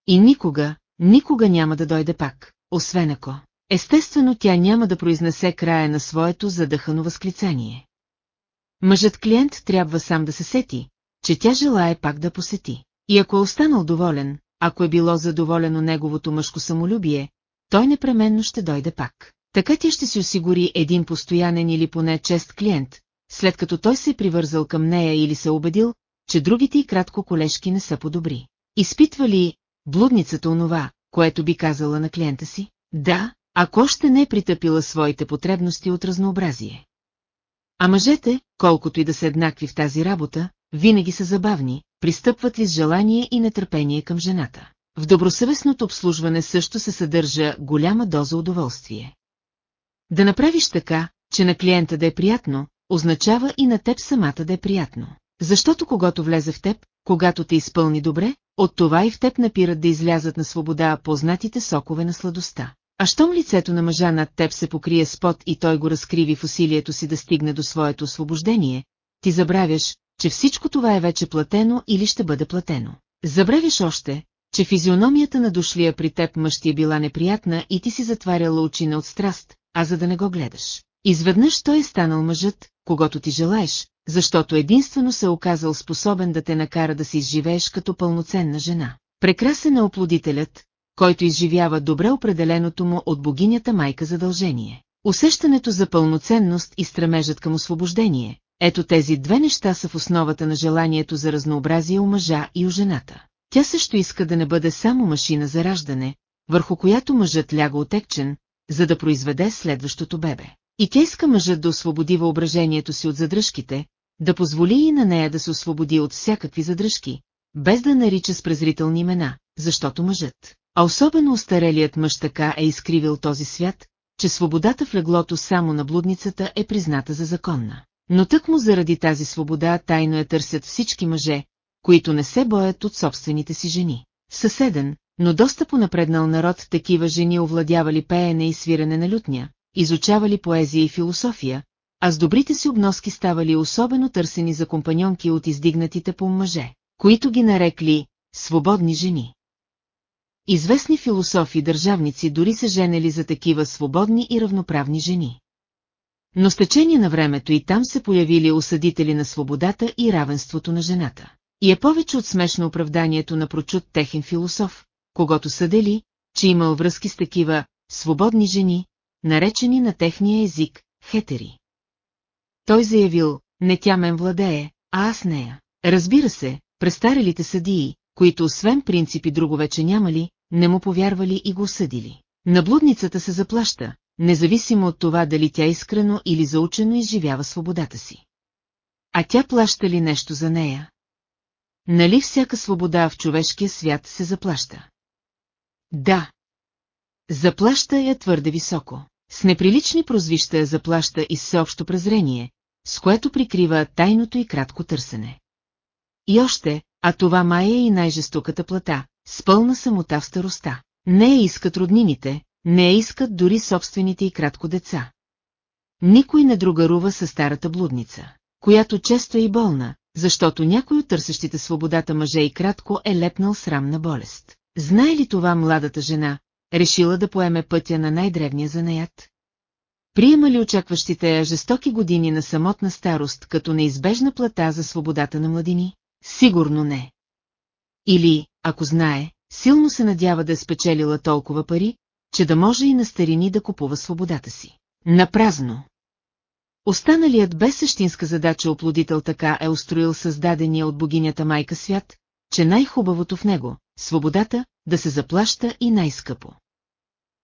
И никога, никога няма да дойде пак, освен ако. Естествено тя няма да произнесе края на своето задъхано възклицание. Мъжът клиент трябва сам да се сети, че тя желае пак да посети. И ако е останал доволен, ако е било задоволено неговото мъжко самолюбие, той непременно ще дойде пак. Така тя ще си осигури един постоянен или поне чест клиент, след като той се е привързал към нея или се е убедил, че другите и кратко колешки не са по-добри. Изпитва ли блудницата онова, което би казала на клиента си? Да, ако още не е притъпила своите потребности от разнообразие. А мъжете, колкото и да са еднакви в тази работа, винаги са забавни, пристъпват ли с желание и нетърпение към жената. В добросъвестното обслужване също се съдържа голяма доза удоволствие. Да направиш така, че на клиента да е приятно, означава и на теб самата да е приятно. Защото когато влезе в теб, когато те изпълни добре, от това и в теб напират да излязат на свобода познатите сокове на сладостта. А щом лицето на мъжа над теб се покрие с пот и той го разкриви в усилието си да стигне до своето освобождение, ти забравяш, че всичко това е вече платено или ще бъде платено. Забравяш още, че физиономията на дошлия при теб мъж ти е била неприятна и ти си затваряла очина от страст, а за да не го гледаш. Изведнъж той е станал мъжът, когато ти желаеш, защото единствено се е оказал способен да те накара да си изживееш като пълноценна жена. Прекрасен е оплодителят, който изживява добре определеното му от богинята майка задължение. Усещането за пълноценност и стремежът към освобождение, ето тези две неща са в основата на желанието за разнообразие у мъжа и у жената. Тя също иска да не бъде само машина за раждане, върху която мъжът ляга отекчен, за да произведе следващото бебе. И тя иска мъжът да освободи въображението си от задръжките, да позволи и на нея да се освободи от всякакви задръжки, без да нарича с презрителни имена, защото мъжът, а особено устарелият мъж така е изкривил този свят, че свободата в леглото само на блудницата е призната за законна. Но тъкмо заради тази свобода тайно я търсят всички мъже, които не се боят от собствените си жени. Съседен, но доста понапреднал народ такива жени овладявали пеене и свирене на лютня, изучавали поезия и философия, а с добрите си обноски ставали особено търсени за компаньонки от издигнатите по мъже, които ги нарекли «свободни жени». Известни философи и държавници дори се женели за такива свободни и равноправни жени. Но с течение на времето и там се появили осъдители на свободата и равенството на жената. И е повече от смешно оправданието на прочут техен философ, когато съдели, че имал връзки с такива свободни жени, наречени на техния език хетери. Той заявил, не тя мен владее, а аз нея. Разбира се, престарелите съдии, които освен принципи друго вече нямали, не му повярвали и го осъдили. На блудницата се заплаща, независимо от това дали тя искрено или заучено изживява свободата си. А тя плаща ли нещо за нея? Нали всяка свобода в човешкия свят се заплаща? Да. Заплаща я твърде високо. С неприлични прозвища я заплаща и всеобщо презрение, с което прикрива тайното и кратко търсене. И още, а това май е и най-жестоката плата, с пълна самота в староста. Не я искат роднините, не я искат дори собствените и кратко деца. Никой не другарува със старата блудница, която често е и болна, защото някой от търсещите свободата мъже и кратко е лепнал срамна болест. Знае ли това младата жена, решила да поеме пътя на най-древния занаят? Приема ли очакващите я жестоки години на самотна старост като неизбежна плата за свободата на младини? Сигурно не. Или, ако знае, силно се надява да е спечелила толкова пари, че да може и на старини да купува свободата си. Напразно. Останалият без същинска задача оплодител така е устроил създадения от богинята майка свят, че най-хубавото в него, свободата, да се заплаща и най-скъпо.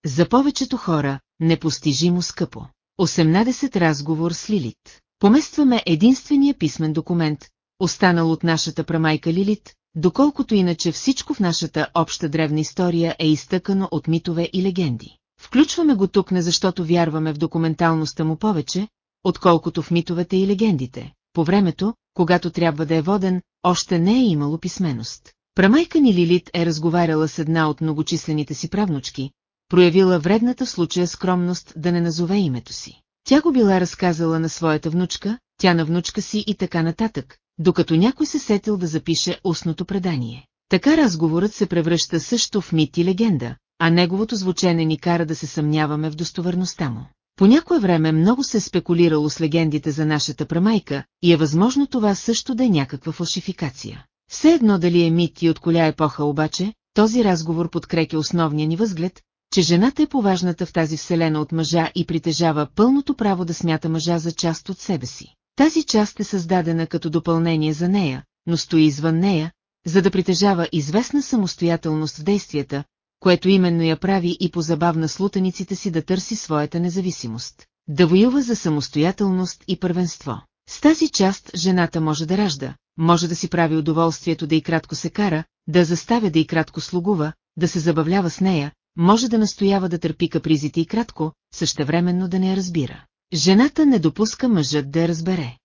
За повечето хора, непостижимо скъпо. 18 разговор с Лилит. Поместваме единствения писмен документ, останал от нашата прамайка Лилит, доколкото иначе всичко в нашата обща древна история е изтъкано от митове и легенди. Включваме го тук не защото вярваме в документалността му повече, отколкото в митовете и легендите. По времето, когато трябва да е воден, още не е имало писменост. Прамайка ни Лилит е разговаряла с една от многочислените си правнучки, проявила вредната в случая скромност да не назове името си. Тя го била разказала на своята внучка, тя на внучка си и така нататък, докато някой се сетил да запише устното предание. Така разговорът се превръща също в мит и легенда, а неговото звучене ни кара да се съмняваме в достоверността му. По някое време много се е спекулирало с легендите за нашата прамайка и е възможно това също да е някаква фалшификация. Все едно дали е мит и от коля епоха обаче, този разговор подкрепя основния ни възглед, че жената е поважната в тази вселена от мъжа и притежава пълното право да смята мъжа за част от себе си. Тази част е създадена като допълнение за нея, но стои извън нея, за да притежава известна самостоятелност в действията, което именно я прави и позабавна слутаниците си да търси своята независимост, да воюва за самостоятелност и първенство. С тази част жената може да ражда, може да си прави удоволствието да и кратко се кара, да заставя да и кратко слугува, да се забавлява с нея, може да настоява да търпи капризите и кратко, същевременно да не я разбира. Жената не допуска мъжът да я разбере.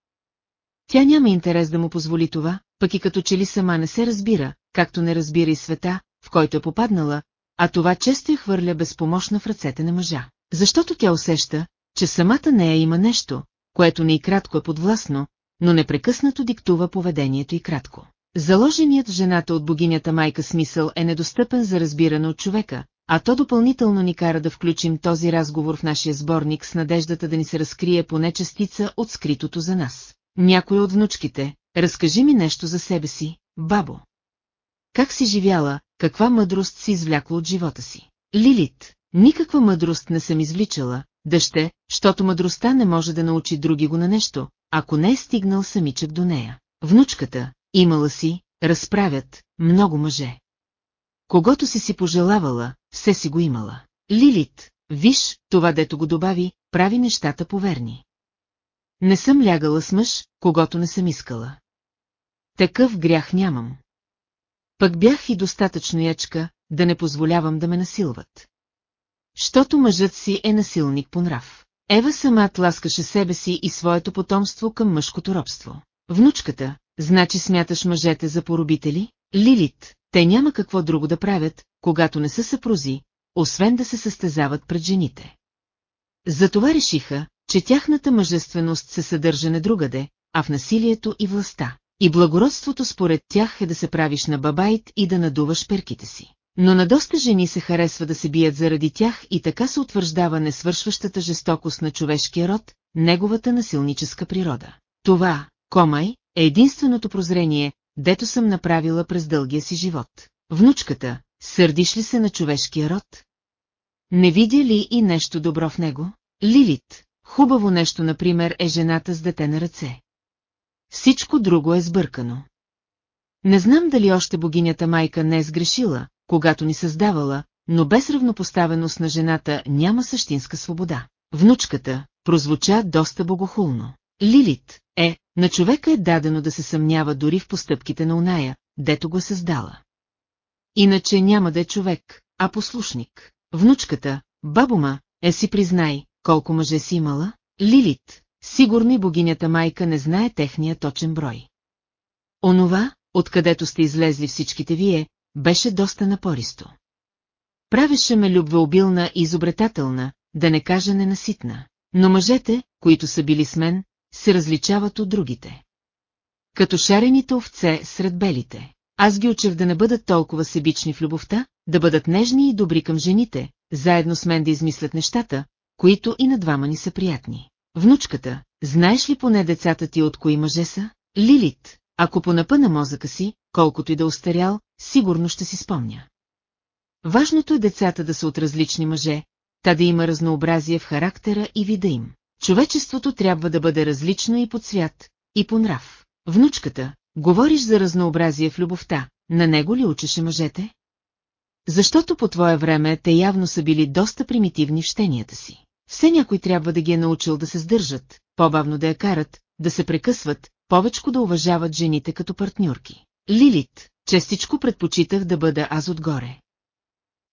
Тя няма интерес да му позволи това, пък и като че ли сама не се разбира, както не разбира и света, в който е попаднала, а това често я хвърля безпомощна в ръцете на мъжа. Защото тя усеща, че самата нея има нещо, което не и кратко е подвластно, но непрекъснато диктува поведението и кратко. Заложеният жената от богинята майка смисъл е недостъпен за разбиране от човека, а то допълнително ни кара да включим този разговор в нашия сборник с надеждата да ни се разкрие поне частица от скритото за нас. Някой от внучките, разкажи ми нещо за себе си, бабо. Как си живяла, каква мъдрост си извлякла от живота си? Лилит, никаква мъдрост не съм извличала, дъще, щото мъдростта не може да научи други го на нещо, ако не е стигнал самичък до нея. Внучката, имала си, разправят, много мъже. Когато си си пожелавала, все си го имала. Лилит, виж, това дето го добави, прави нещата поверни. Не съм лягала с мъж, когато не съм искала. Такъв грях нямам. Пък бях и достатъчно ячка, да не позволявам да ме насилват. Щото мъжът си е насилник по нрав. Ева сама тласкаше себе си и своето потомство към мъжкото робство. Внучката, значи смяташ мъжете за поробители? Лилит, те няма какво друго да правят, когато не са съпрузи, освен да се състезават пред жените. Затова решиха, че тяхната мъжественост се съдържа не другаде, а в насилието и властта. И благородството според тях е да се правиш на бабайт и да надуваш перките си. Но на доста жени се харесва да се бият заради тях и така се утвърждава несвършващата жестокост на човешкия род, неговата насилническа природа. Това, комай, е единственото прозрение, дето съм направила през дългия си живот. Внучката, сърдиш ли се на човешкия род? Не видя ли и нещо добро в него? Лилит, хубаво нещо, например, е жената с дете на ръце. Всичко друго е сбъркано. Не знам дали още богинята майка не е сгрешила, когато ни създавала, но без равнопоставеност на жената няма същинска свобода. Внучката прозвуча доста богохулно. Лилит е, на човека е дадено да се съмнява дори в постъпките на оная, дето го е създала. Иначе няма да е човек, а послушник. Внучката, бабома, е си признай, колко мъже си имала? Лилит, сигурно и богинята майка не знае техния точен брой. Онова, откъдето сте излезли всичките вие, беше доста напористо. Правеше ме любвеобилна и изобретателна, да не кажа ненаситна. Но мъжете, които са били с мен, се различават от другите. Като шарените овце сред белите. Аз ги учех да не бъдат толкова себични в любовта, да бъдат нежни и добри към жените, заедно с мен да измислят нещата, които и на двама ни са приятни. Внучката, знаеш ли поне децата ти от кои мъже са? Лилит, ако понапъна мозъка си, колкото и да устарял, сигурно ще си спомня. Важното е децата да са от различни мъже, та да има разнообразие в характера и вида им. Човечеството трябва да бъде различно и по цвят, и по нрав. Внучката, говориш за разнообразие в любовта, на него ли учеше мъжете? Защото по твое време те явно са били доста примитивни в щенията си. Все някой трябва да ги е научил да се сдържат, по-бавно да я карат, да се прекъсват, повечко да уважават жените като партньорки. Лилит, честичко предпочитах да бъда аз отгоре.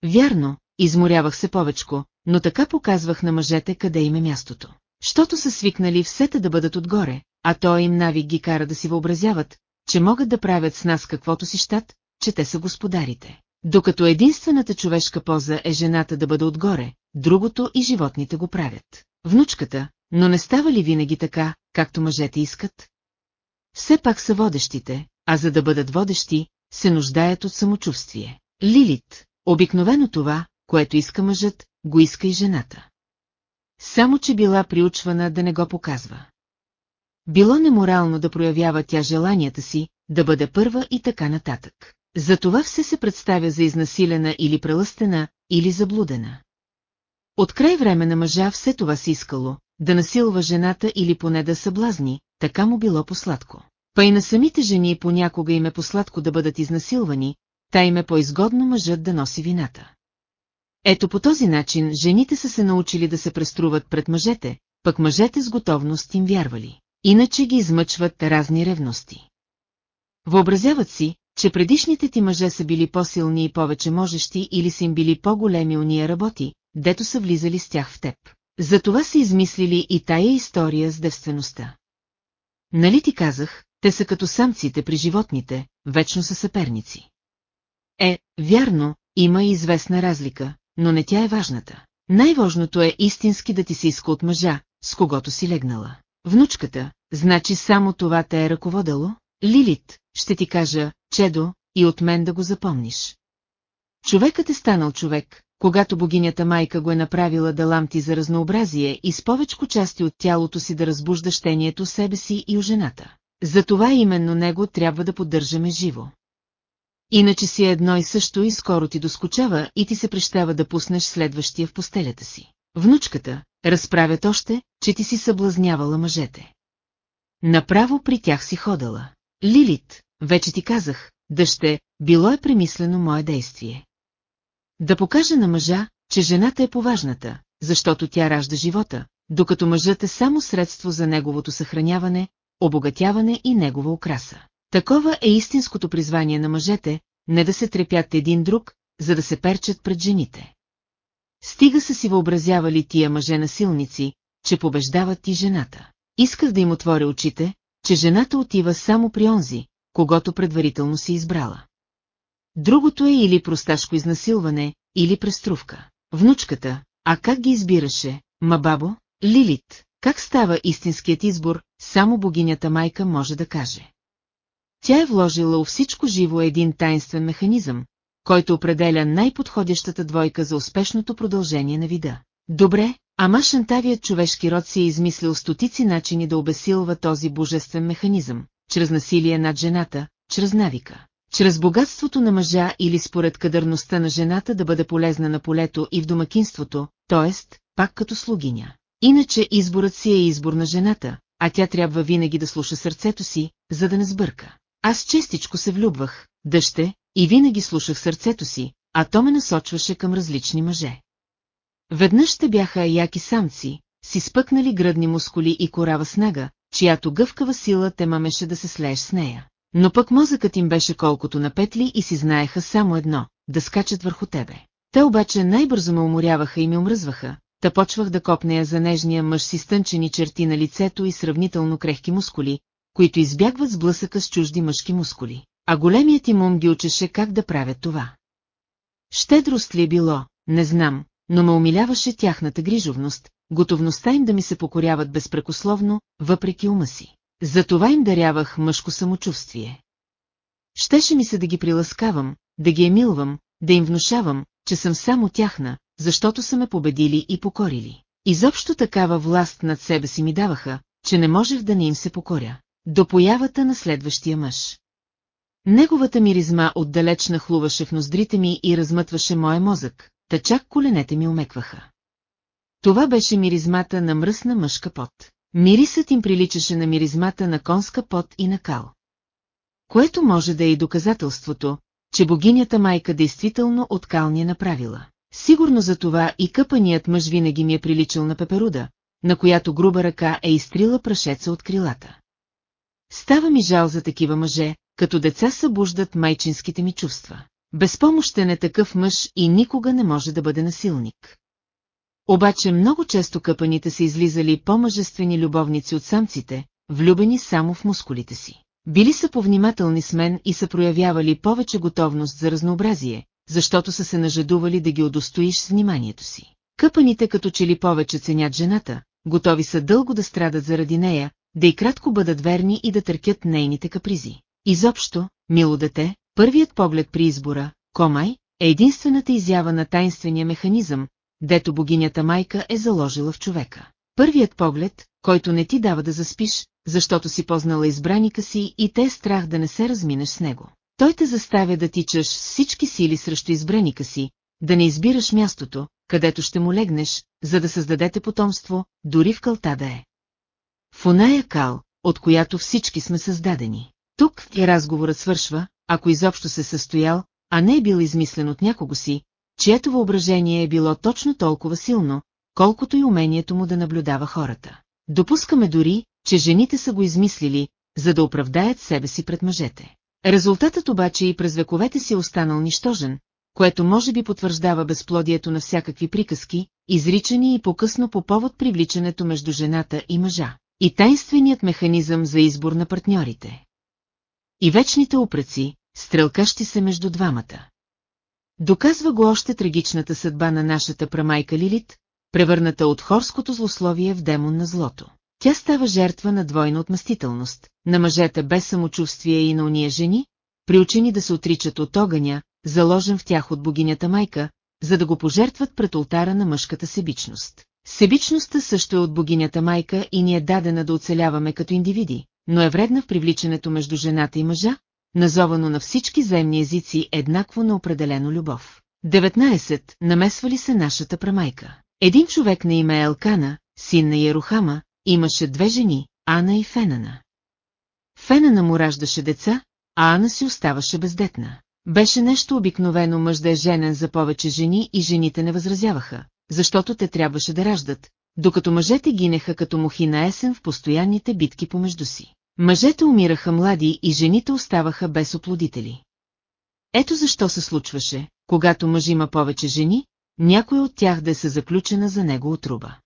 Вярно, изморявах се повечко, но така показвах на мъжете къде им е мястото. Щото са свикнали всете да бъдат отгоре, а той им навик ги кара да си въобразяват, че могат да правят с нас каквото си щат, че те са господарите. Докато единствената човешка поза е жената да бъде отгоре, другото и животните го правят. Внучката, но не става ли винаги така, както мъжете искат? Все пак са водещите, а за да бъдат водещи, се нуждаят от самочувствие. Лилит, обикновено това, което иска мъжът, го иска и жената. Само, че била приучвана да не го показва. Било неморално да проявява тя желанията си, да бъде първа и така нататък. Затова все се представя за изнасилена или прелъстена, или заблудена. От край време на мъжа все това си искало, да насилва жената или поне да съблазни, така му било посладко. Па и на самите жени понякога им е посладко да бъдат изнасилвани, та им е по-изгодно мъжът да носи вината. Ето по този начин жените са се научили да се преструват пред мъжете, пък мъжете с готовност им вярвали. Иначе ги измъчват разни ревности. Въобразяват си, че предишните ти мъже са били по-силни и повече можещи или са им били по-големи уния работи, дето са влизали с тях в теб. Затова са измислили и тая история с девствеността. Нали ти казах, те са като самците при животните, вечно са съперници. Е, вярно, има и известна разлика, но не тя е важната. Най-важното е истински да ти се иска от мъжа, с когото си легнала. Внучката, значи само това те е ръководало? Лилит, ще ти кажа, чедо, и от мен да го запомниш. Човекът е станал човек, когато богинята майка го е направила да ламти за разнообразие и с повечко части от тялото си да разбужда щението себе си и у жената. Затова именно него трябва да поддържаме живо. Иначе си е едно и също и скоро ти доскочава и ти се прещава да пуснеш следващия в постелята си. Внучката, разправят още, че ти си съблазнявала мъжете. Направо при тях си ходала. Лилит, вече ти казах, дъще, било е премислено мое действие. Да покажа на мъжа, че жената е поважната, защото тя ражда живота, докато мъжът е само средство за неговото съхраняване, обогатяване и негова украса. Такова е истинското призвание на мъжете, не да се трепят един друг, за да се перчат пред жените. Стига са си въобразявали тия мъже насилници, че побеждават и жената. Исках да им отворя очите, че жената отива само при онзи, когато предварително си избрала. Другото е или просташко изнасилване, или преструвка. Внучката, а как ги избираше, мабабо, Лилит, как става истинският избор, само богинята майка може да каже. Тя е вложила у всичко живо един тайнствен механизъм, който определя най-подходящата двойка за успешното продължение на вида. Добре, ама шантавият човешки род си е измислил стотици начини да обесилва този божествен механизъм, чрез насилие над жената, чрез навика, чрез богатството на мъжа или според кадърността на жената да бъде полезна на полето и в домакинството, т.е. пак като слугиня. Иначе изборът си е избор на жената, а тя трябва винаги да слуша сърцето си, за да не сбърка. Аз честичко се влюбвах, дъще, и винаги слушах сърцето си, а то ме насочваше към различни мъже. Веднъж те бяха яки самци, си спъкнали гръдни мускули и корава снага, чиято гъвкава сила те мамеше да се слееш с нея. Но пък мозъкът им беше колкото на петли и си знаеха само едно – да скачат върху тебе. Те обаче най-бързо ме уморяваха и ми омръзваха, та почвах да копнея за нежния мъж си стънчени черти на лицето и сравнително крехки мускули, които избягват с блъсъка с чужди мъжки мускули. А големият им ум ги учеше как да правят това. Щедрост ли е било, не знам, но ме умиляваше тяхната грижовност, готовността им да ми се покоряват безпрекословно, въпреки ума си. Затова им дарявах мъжко самочувствие. Щеше ми се да ги приласкавам, да ги емилвам, да им внушавам, че съм само тяхна, защото са ме победили и покорили. Изобщо такава власт над себе си ми даваха, че не можех да не им се покоря. До появата на следващия мъж. Неговата миризма отдалеч нахлуваше в ноздрите ми и размътваше моя мозък, та чак коленете ми омекваха. Това беше миризмата на мръсна мъжка пот. Мирисът им приличаше на миризмата на конска пот и на кал. Което може да е и доказателството, че богинята майка действително от кални е направила. Сигурно за това и къпаният мъж винаги ми е приличал на пеперуда, на която груба ръка е изтрила прашеца от крилата. Става ми жал за такива мъже, като деца събуждат майчинските ми чувства. Безпомощен е такъв мъж и никога не може да бъде насилник. Обаче много често къпаните са излизали по-мъжествени любовници от самците, влюбени само в мускулите си. Били са повнимателни с мен и са проявявали повече готовност за разнообразие, защото са се нажедували да ги удостоиш с вниманието си. Къпаните като че ли повече ценят жената, готови са дълго да страдат заради нея, да и кратко бъдат верни и да търкят нейните капризи. Изобщо, мило дете, първият поглед при избора, Комай, е единствената изява на тайнствения механизъм, дето богинята майка е заложила в човека. Първият поглед, който не ти дава да заспиш, защото си познала избраника си и те е страх да не се разминеш с него. Той те заставя да тичаш всички сили срещу избраника си, да не избираш мястото, където ще му легнеш, за да създадете потомство, дори в кълта да е. В оная кал, от която всички сме създадени. Тук и разговорът свършва, ако изобщо се състоял, а не е бил измислен от някого си, чието въображение е било точно толкова силно, колкото и умението му да наблюдава хората. Допускаме дори, че жените са го измислили, за да оправдаят себе си пред мъжете. Резултатът обаче и през вековете си е останал нищожен, което може би потвърждава безплодието на всякакви приказки, изричани и по-късно по повод привличането между жената и мъжа, и тайнственият механизъм за избор на партньорите. И вечните упреци, стрелкащи се между двамата. Доказва го още трагичната съдба на нашата прамайка Лилит, превърната от хорското злословие в демон на злото. Тя става жертва на двойна отмъстителност, на мъжете без самочувствие и на уния жени, приучени да се отричат от огъня, заложен в тях от богинята майка, за да го пожертват пред ултара на мъжката себичност. Себичността също е от богинята майка и ни е дадена да оцеляваме като индивиди, но е вредна в привличането между жената и мъжа, назовано на всички земни езици еднакво на определено любов. 19. Намесва ли се нашата прамайка? Един човек на име Елкана, син на Ярухама, имаше две жени, Ана и Фенана. Фенана му раждаше деца, а Ана си оставаше бездетна. Беше нещо обикновено мъж да е женен за повече жени и жените не възразяваха, защото те трябваше да раждат, докато мъжете гинеха като мухи на есен в постоянните битки помежду си. Мъжете умираха млади и жените оставаха без оплодители. Ето защо се случваше, когато мъж има повече жени, някой от тях да се заключена за него отруба.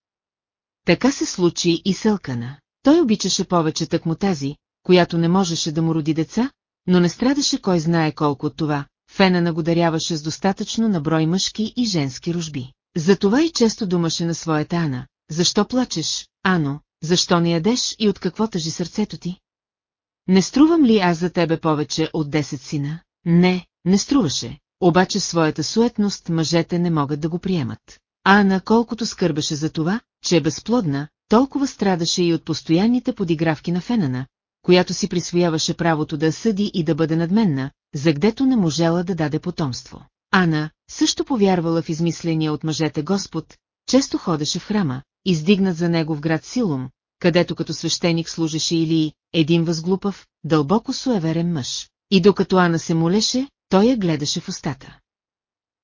Така се случи и Селкана. Той обичаше повече тъкмо тази, която не можеше да му роди деца, но не страдаше кой знае колко от това, Фена нагодаряваше с достатъчно на брой мъжки и женски рожби. Затова и често думаше на своята Ана, защо плачеш, Ано, защо не ядеш и от какво тъжи сърцето ти? Не струвам ли аз за тебе повече от 10 сина? Не, не струваше, обаче своята суетност мъжете не могат да го приемат. Ана колкото скърбеше за това, че е безплодна, толкова страдаше и от постоянните подигравки на Фенана, която си присвояваше правото да съди и да бъде надменна, за гдето не можела да даде потомство. Ана, също повярвала в измисления от мъжете Господ, често ходеше в храма, издигнат за него в град Силум, където като свещеник служеше или един възглупав, дълбоко суеверен мъж. И докато Ана се молеше, той я гледаше в устата.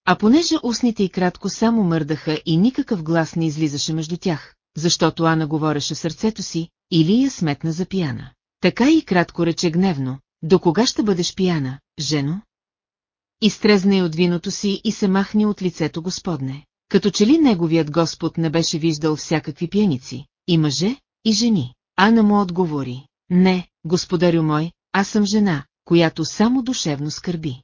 А понеже устните й кратко само мърдаха и никакъв глас не излизаше между тях, защото Ана говореше в сърцето си, или я сметна за пияна. Така и кратко рече гневно, до кога ще бъдеш пияна, жено? Изтрезна и от виното си и се махни от лицето Господне. Като че ли неговият Господ не беше виждал всякакви пияници, и мъже, и жени. Ана му отговори, не, господарю мой, аз съм жена, която само душевно скърби.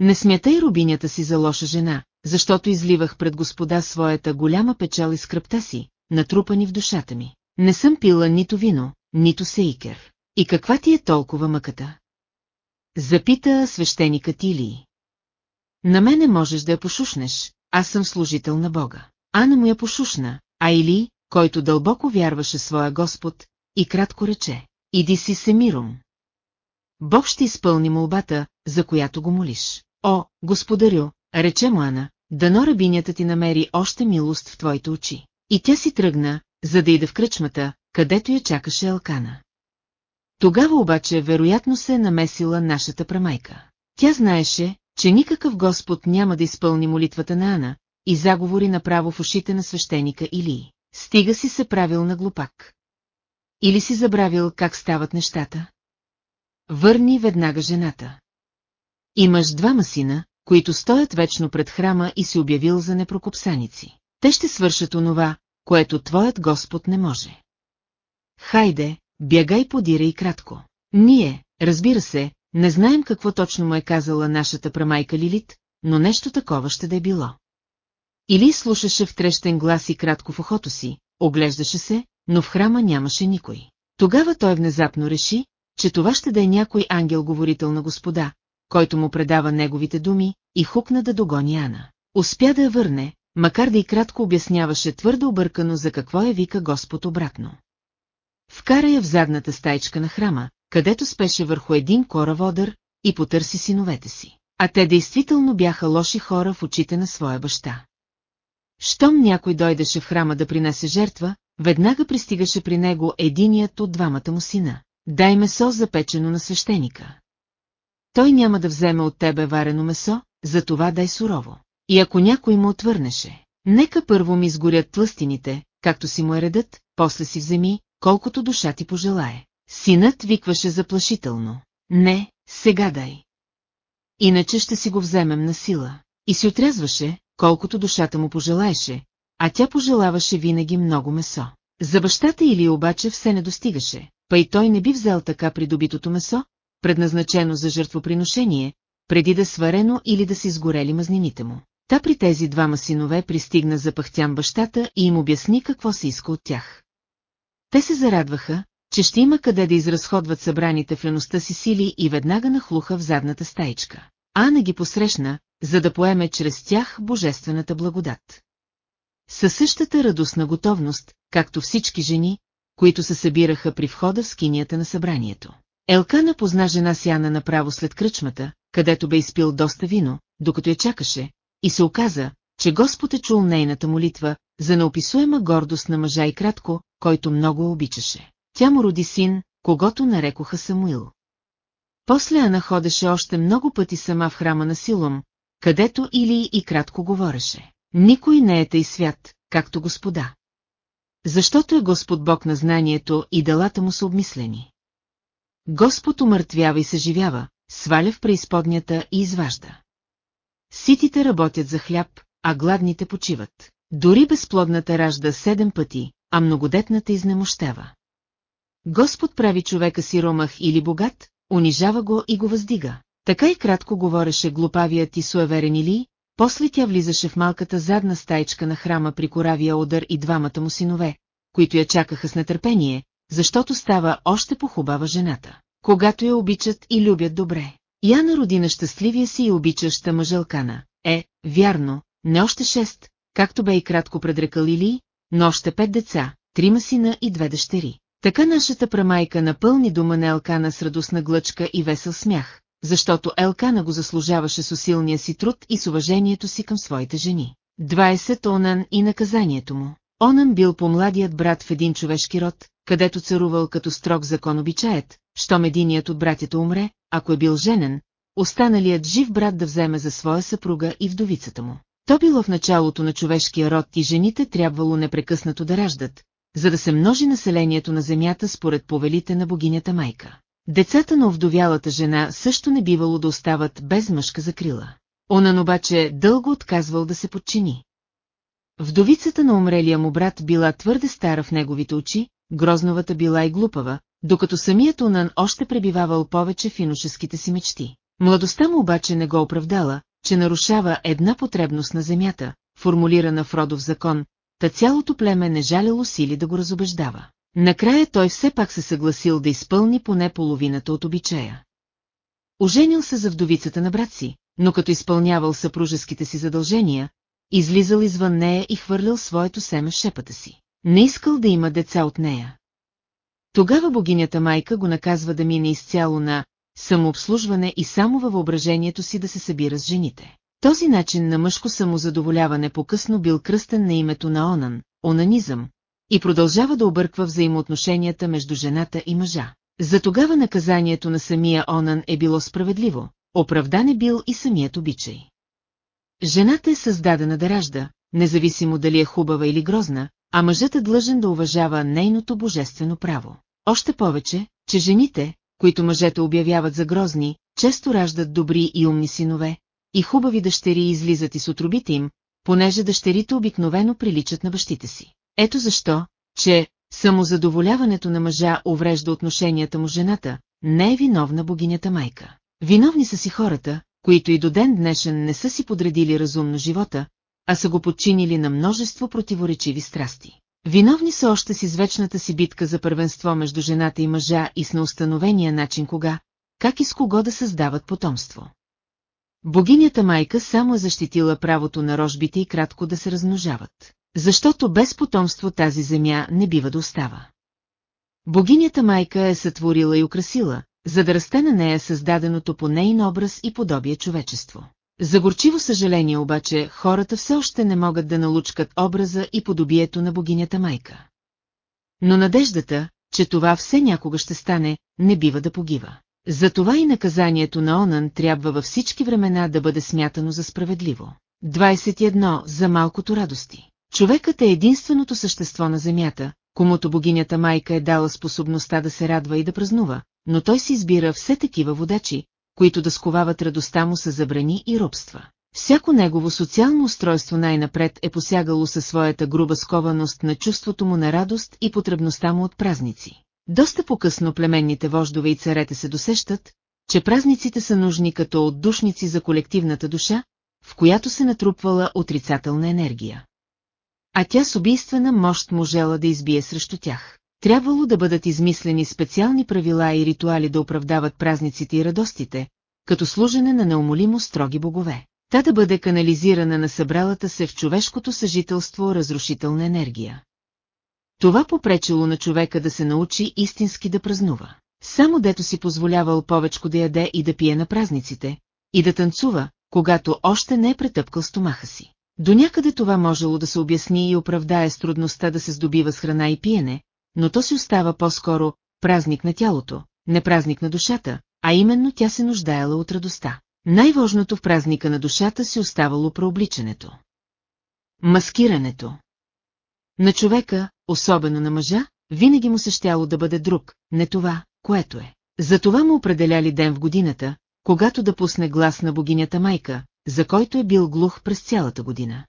Не смятай рубинята си за лоша жена, защото изливах пред господа своята голяма печал и скръпта си, натрупани в душата ми. Не съм пила нито вино, нито сейкер. И каква ти е толкова мъката? Запита свещеникът Илии. На мене можеш да я пошушнеш, аз съм служител на Бога. Ана му я пошушна, а Или, който дълбоко вярваше своя Господ, и кратко рече, иди си се миром. Бог ще изпълни молбата, за която го молиш. О, господарю, рече му Ана, дано рабинята ти намери още милост в твоите очи. И тя си тръгна, за да иде в кръчмата, където я чакаше Алкана. Тогава обаче вероятно се е намесила нашата прамайка. Тя знаеше, че никакъв Господ няма да изпълни молитвата на Ана, и заговори направо в ушите на свещеника Или. Стига си се правил на глупак. Или си забравил как стават нещата? Върни веднага жената. Имаш двама сина, които стоят вечно пред храма и си обявил за непрокопсаници. Те ще свършат онова, което твоят Господ не може. Хайде, бягай подирай кратко. Ние, разбира се, не знаем какво точно му е казала нашата прамайка Лилит, но нещо такова ще да е било. Или слушаше втрещен глас и кратко в ухото си, оглеждаше се, но в храма нямаше никой. Тогава той внезапно реши, че това ще да е някой ангел-говорител на господа, който му предава неговите думи, и хукна да догони Ана. Успя да я върне, макар да и кратко обясняваше твърдо объркано за какво е вика Господ обратно. Вкара я в задната стайчка на храма, където спеше върху един кора водър, и потърси синовете си. А те действително бяха лоши хора в очите на своя баща. Щом някой дойдеше в храма да принесе жертва, веднага пристигаше при него единият от двамата му сина. Дай месо запечено на свещеника. Той няма да вземе от тебе варено месо, затова дай сурово. И ако някой му отвърнеше, нека първо ми изгорят тлъстините, както си му е редът, после си вземи, колкото душа ти пожелае. Синът викваше заплашително. Не, сега дай. Иначе ще си го вземем на сила. И си отрязваше, колкото душата му пожелаеше, а тя пожелаваше винаги много месо. За бащата или обаче все не достигаше, па и той не би взел така придобитото месо, предназначено за жертвоприношение, преди да сварено или да си изгорели мазнините му. Та при тези двама синове пристигна запахтян бащата и им обясни какво се иска от тях. Те се зарадваха, че ще има къде да изразходват събраните в леността си сили и веднага нахлуха в задната стаичка. Ана ги посрещна, за да поеме чрез тях божествената благодат. Със същата радостна готовност, както всички жени, които се събираха при входа в скинията на събранието. Елкана позна жена Сяна направо след кръчмата, където бе изпил доста вино, докато я чакаше, и се оказа, че Господ е чул нейната молитва, за неописуема гордост на мъжа и кратко, който много обичаше. Тя му роди син, когато нарекоха Самуил. После Ана ходеше още много пъти сама в храма на Силом, където или и кратко говореше. Никой не е тъй свят, както господа. Защото е Господ Бог на знанието и делата му са обмислени. Господ умъртвява и съживява, сваля в преизподнята и изважда. Ситите работят за хляб, а гладните почиват. Дори безплодната ражда седем пъти, а многодетната изнемощава. Господ прави човека си ромах или богат, унижава го и го въздига. Така и кратко говореше глупавият и суеверен Или, после тя влизаше в малката задна стайчка на храма при коравия Одър и двамата му синове, които я чакаха с нетърпение, защото става още похубава жената, когато я обичат и любят добре. Яна роди на щастливия си и обичаща мъжелкана. Е, вярно, не още шест, както бе и кратко предрекал Или, но още пет деца, трима сина и две дъщери. Така нашата прамайка напълни дума на Елкана с радостна глъчка и весел смях, защото Елкана го заслужаваше с усилния си труд и с уважението си към своите жени. 20 Онан и наказанието му. Онан бил по-младият брат в един човешки род, където царувал като строг закон обичаят, щом единият от братята умре, ако е бил женен, останалият жив брат да вземе за своя съпруга и вдовицата му. То било в началото на човешкия род и жените трябвало непрекъснато да раждат, за да се множи населението на земята според повелите на богинята майка. Децата на овдовялата жена също не бивало да остават без мъжка закрила. Онан обаче дълго отказвал да се подчини. Вдовицата на умрелия му брат била твърде стара в неговите очи, грозновата била и глупава, докато самият Онан още пребивавал повече в иношеските си мечти. Младостта му обаче не го оправдала, че нарушава една потребност на земята, формулирана в родов закон, та цялото племе не жаляло сили да го разобеждава. Накрая той все пак се съгласил да изпълни поне половината от обичая. Оженил се за вдовицата на брат си, но като изпълнявал съпружеските си задължения, излизал извън нея и хвърлял своето семе шепата си. Не искал да има деца от нея. Тогава богинята майка го наказва да мине изцяло на самообслужване и само във въображението си да се събира с жените. Този начин на мъжко самозадоволяване по-късно бил кръстен на името на Онан, онанизъм, и продължава да обърква взаимоотношенията между жената и мъжа. За тогава наказанието на самия Онан е било справедливо, оправдан е бил и самият обичай. Жената е създадена да ражда, независимо дали е хубава или грозна, а мъжът е длъжен да уважава нейното божествено право. Още повече, че жените, които мъжете обявяват за грозни, често раждат добри и умни синове, и хубави дъщери излизат из отрубите им, понеже дъщерите обикновено приличат на бащите си. Ето защо, че самозадоволяването на мъжа уврежда отношенията му жената, не е виновна богинята майка. Виновни са си хората, които и до ден днешен не са си подредили разумно живота, а са го подчинили на множество противоречиви страсти. Виновни са още с извечната си битка за първенство между жената и мъжа и с неустановения начин кога, как и с кого да създават потомство. Богинята майка само е защитила правото на рожбите и кратко да се размножават, защото без потомство тази земя не бива да остава. Богинята майка е сътворила и украсила, за да расте на нея създаденото по нейн образ и подобие човечество. За горчиво съжаление обаче, хората все още не могат да налучкат образа и подобието на богинята майка. Но надеждата, че това все някога ще стане, не бива да погива. Затова и наказанието на Онан трябва във всички времена да бъде смятано за справедливо. 21. За малкото радости. Човекът е единственото същество на Земята, комуто богинята майка е дала способността да се радва и да празнува, но той си избира все такива водачи, които да сковават радостта му с забрани и робства. Всяко негово социално устройство най-напред е посягало със своята груба скованост на чувството му на радост и потребността му от празници. Доста по-късно племенните вождове и царете се досещат, че празниците са нужни като отдушници за колективната душа, в която се натрупвала отрицателна енергия. А тя с убийствена мощ можела да избие срещу тях. Трябвало да бъдат измислени специални правила и ритуали да оправдават празниците и радостите, като служене на неумолимо строги богове. Та да бъде канализирана на събралата се в човешкото съжителство разрушителна енергия. Това попречило на човека да се научи истински да празнува. Само дето си позволявал повечко да яде и да пие на празниците, и да танцува, когато още не е претъпкал стомаха си. До някъде това можело да се обясни и оправдае с трудността да се здобива с храна и пиене, но то си остава по-скоро празник на тялото, не празник на душата, а именно тя се нуждаела от радостта. Най-важното в празника на душата си оставало преобличането. Маскирането. На човека, особено на мъжа, винаги му се щяло да бъде друг, не това, което е. Затова му определяли ден в годината, когато да пусне глас на богинята майка, за който е бил глух през цялата година.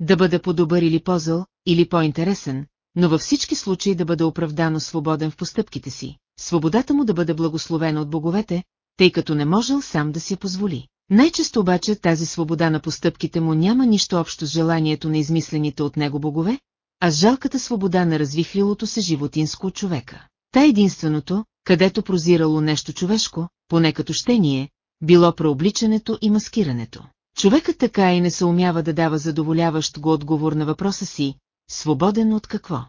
Да бъде по-добър или по-зъл, или по-интересен, но във всички случаи да бъде оправдано свободен в постъпките си, свободата му да бъде благословена от боговете, тъй като не можел сам да си я позволи. Най-често обаче тази свобода на постъпките му няма нищо общо с желанието на измислените от него богове, а с жалката свобода на развихлилото се животинско от човека. Та единственото, където прозирало нещо човешко, поне като щение, било преобличането и маскирането. Човекът така и не се умява да дава задоволяващ го отговор на въпроса си, свободен от какво.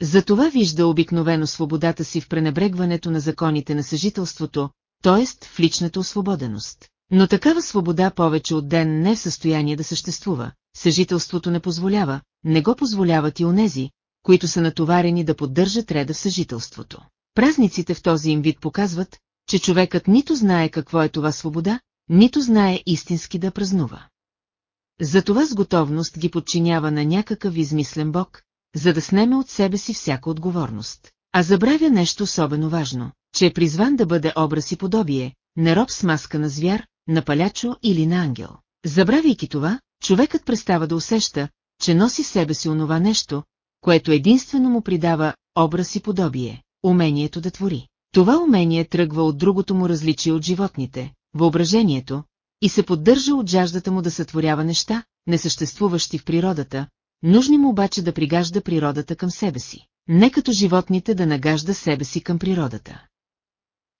Затова вижда обикновено свободата си в пренебрегването на законите на съжителството, т.е. в личната освободеност. Но такава свобода повече от ден не е в състояние да съществува, съжителството не позволява, не го позволяват и онези, които са натоварени да поддържат реда в съжителството. Празниците в този им вид показват, че човекът нито знае какво е това свобода, нито знае истински да празнува. Затова с готовност ги подчинява на някакъв измислен бог, за да снеме от себе си всяка отговорност. А забравя нещо особено важно, че е призван да бъде образ и подобие, не роб с маска на звяр, на палячо или на ангел. Забравяйки това, човекът престава да усеща, че носи себе си онова нещо, което единствено му придава образ и подобие, умението да твори. Това умение тръгва от другото му различие от животните, въображението, и се поддържа от жаждата му да сътворява неща, несъществуващи в природата, нужни му обаче да пригажда природата към себе си, не като животните да нагажда себе си към природата.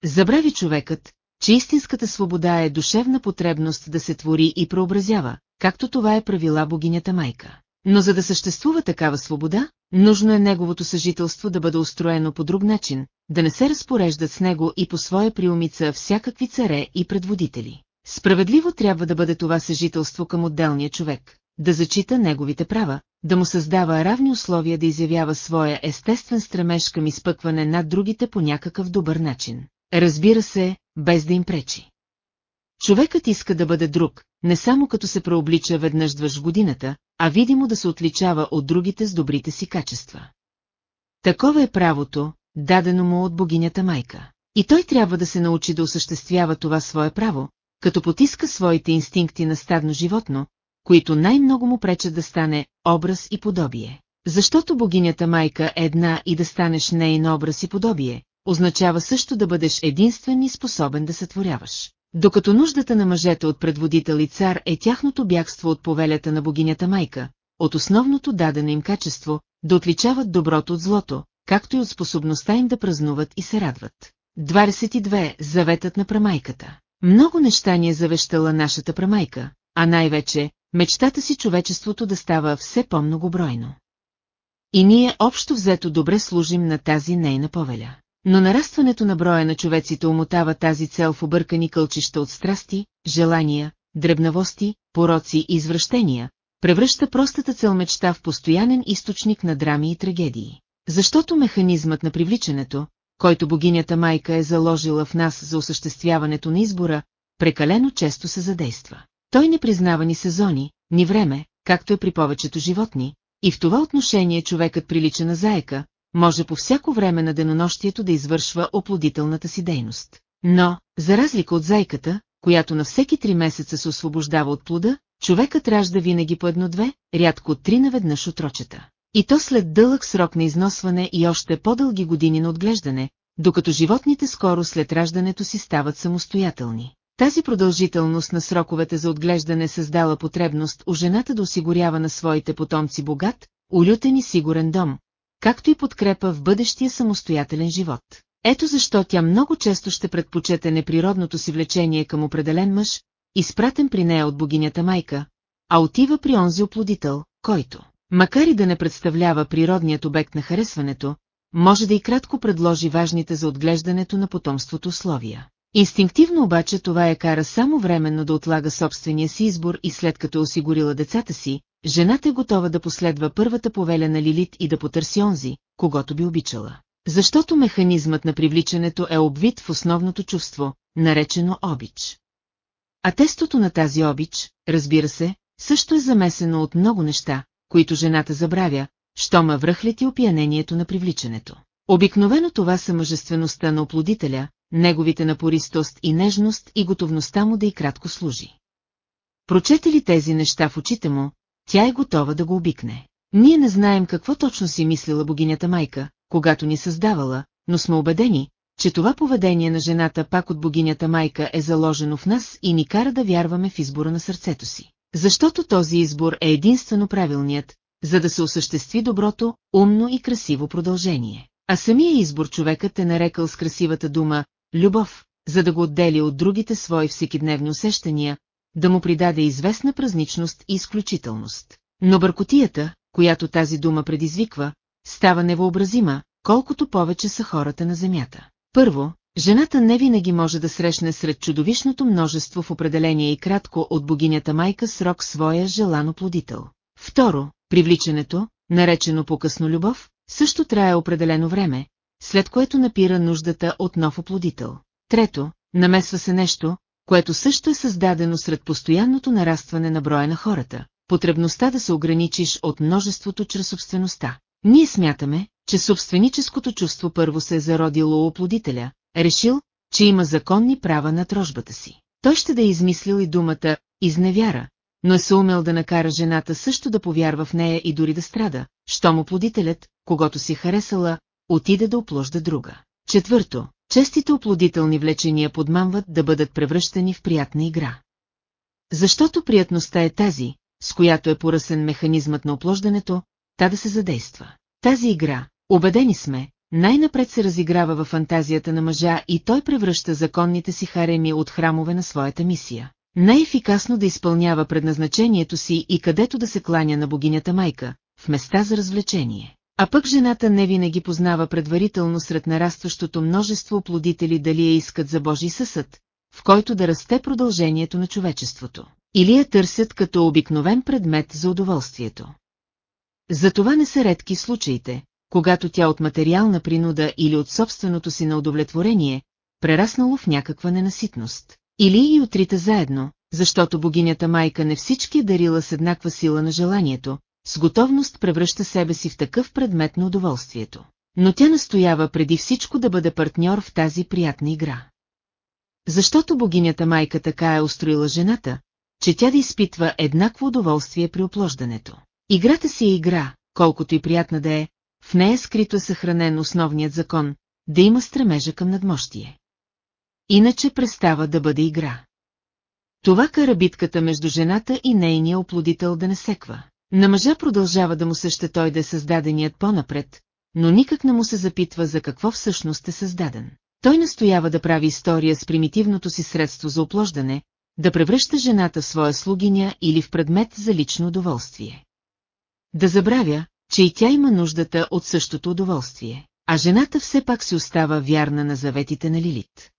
Забрави човекът, че истинската свобода е душевна потребност да се твори и преобразява, както това е правила богинята майка. Но за да съществува такава свобода, нужно е неговото съжителство да бъде устроено по друг начин, да не се разпореждат с него и по своя приумица всякакви царе и предводители. Справедливо трябва да бъде това съжителство към отделния човек, да зачита неговите права, да му създава равни условия да изявява своя естествен стремеж към изпъкване над другите по някакъв добър начин. Разбира се, без да им пречи. Човекът иска да бъде друг, не само като се преоблича веднъж двъж годината, а видимо да се отличава от другите с добрите си качества. Такова е правото, дадено му от богинята майка. И той трябва да се научи да осъществява това свое право, като потиска своите инстинкти на стадно животно, които най-много му пречат да стане образ и подобие. Защото богинята майка е една и да станеш нейн образ и подобие, означава също да бъдеш единствен и способен да сътворяваш. Докато нуждата на мъжете от предводител и цар е тяхното бягство от повелята на богинята майка, от основното дадено им качество, да отличават доброто от злото, както и от способността им да празнуват и се радват. 22. Заветът на прамайката Много неща ни е завещала нашата прамайка, а най-вече, мечтата си човечеството да става все по-многобройно. И ние общо взето добре служим на тази нейна повеля. Но нарастването на броя на човеците умотава тази цел в объркани кълчища от страсти, желания, дребнавости, пороци и извращения, превръща простата цел мечта в постоянен източник на драми и трагедии. Защото механизмът на привличането, който богинята майка е заложила в нас за осъществяването на избора, прекалено често се задейства. Той не признава ни сезони, ни време, както е при повечето животни, и в това отношение човекът прилича на заека, може по всяко време на денонощието да извършва оплодителната си дейност. Но, за разлика от зайката, която на всеки три месеца се освобождава от плода, човекът ражда винаги по едно-две, рядко три наведнъж отрочета. И то след дълъг срок на износване и още по-дълги години на отглеждане, докато животните скоро след раждането си стават самостоятелни. Тази продължителност на сроковете за отглеждане създала потребност у жената да осигурява на своите потомци богат, улютен и сигурен дом, както и подкрепа в бъдещия самостоятелен живот. Ето защо тя много често ще предпочете неприродното си влечение към определен мъж, изпратен при нея от богинята майка, а отива при онзи оплодител, който, макар и да не представлява природният обект на харесването, може да и кратко предложи важните за отглеждането на потомството условия. Инстинктивно обаче това е кара само временно да отлага собствения си избор и след като осигурила децата си, жената е готова да последва първата повеля на Лилит и да потърси онзи, когато би обичала. Защото механизмът на привличането е обвит в основното чувство, наречено обич. А тестото на тази обич, разбира се, също е замесено от много неща, които жената забравя, щома връхлети опиянението на привличането. Обикновено това са мъжествеността на оплодителя, неговите напористост и нежност и готовността му да и кратко служи. Прочете ли тези неща в очите му, тя е готова да го обикне. Ние не знаем какво точно си мислила богинята майка, когато ни създавала, но сме убедени, че това поведение на жената пак от богинята майка е заложено в нас и ни кара да вярваме в избора на сърцето си. Защото този избор е единствено правилният, за да се осъществи доброто, умно и красиво продължение. А самия избор човекът е нарекал с красивата дума «любов», за да го отдели от другите свои всекидневни усещания, да му придаде известна празничност и изключителност. Но бъркотията, която тази дума предизвиква, става невъобразима, колкото повече са хората на земята. Първо, жената не винаги може да срещне сред чудовищното множество в определение и кратко от богинята майка срок своя желан оплодител. Второ, привличането, наречено по-късно любов, също трае определено време, след което напира нуждата от нов оплодител. Трето, намесва се нещо, което също е създадено сред постоянното нарастване на броя на хората, потребността да се ограничиш от множеството чрез собствеността. Ние смятаме, че собственическото чувство първо се е зародило у оплодителя, решил, че има законни права на трожбата си. Той ще да е измислил и думата «изневяра», но е се умел да накара жената също да повярва в нея и дори да страда, щом оплодителят, когато си харесала, отиде да опложда друга. Четвърто, честите оплодителни влечения подмамват да бъдат превръщани в приятна игра. Защото приятността е тази, с която е поръсен механизмът на оплождането, та да се задейства. Тази игра, убедени сме, най-напред се разиграва във фантазията на мъжа и той превръща законните си хареми от храмове на своята мисия. Най-ефикасно да изпълнява предназначението си и където да се кланя на богинята майка, в места за развлечение. А пък жената не винаги познава предварително сред нарастващото множество оплодители дали я искат за Божий съсъд, в който да расте продължението на човечеството, или я търсят като обикновен предмет за удоволствието. Затова не са редки случаите, когато тя от материална принуда или от собственото си на удовлетворение, прераснало в някаква ненаситност. Или и от заедно, защото богинята майка не всички е дарила с еднаква сила на желанието, с готовност превръща себе си в такъв предмет на удоволствието. Но тя настоява преди всичко да бъде партньор в тази приятна игра. Защото богинята майка така е устроила жената, че тя да изпитва еднакво удоволствие при оплождането. Играта си е игра, колкото и приятна да е, в нея скрито е съхранен основният закон, да има стремежа към надмощие. Иначе престава да бъде игра. Това кара битката между жената и нейния оплодител да не секва. На мъжа продължава да му съще той да е създаденият по-напред, но никак не му се запитва за какво всъщност е създаден. Той настоява да прави история с примитивното си средство за оплождане, да превръща жената в своя слугиня или в предмет за лично удоволствие. Да забравя, че и тя има нуждата от същото удоволствие, а жената все пак си остава вярна на заветите на Лилит.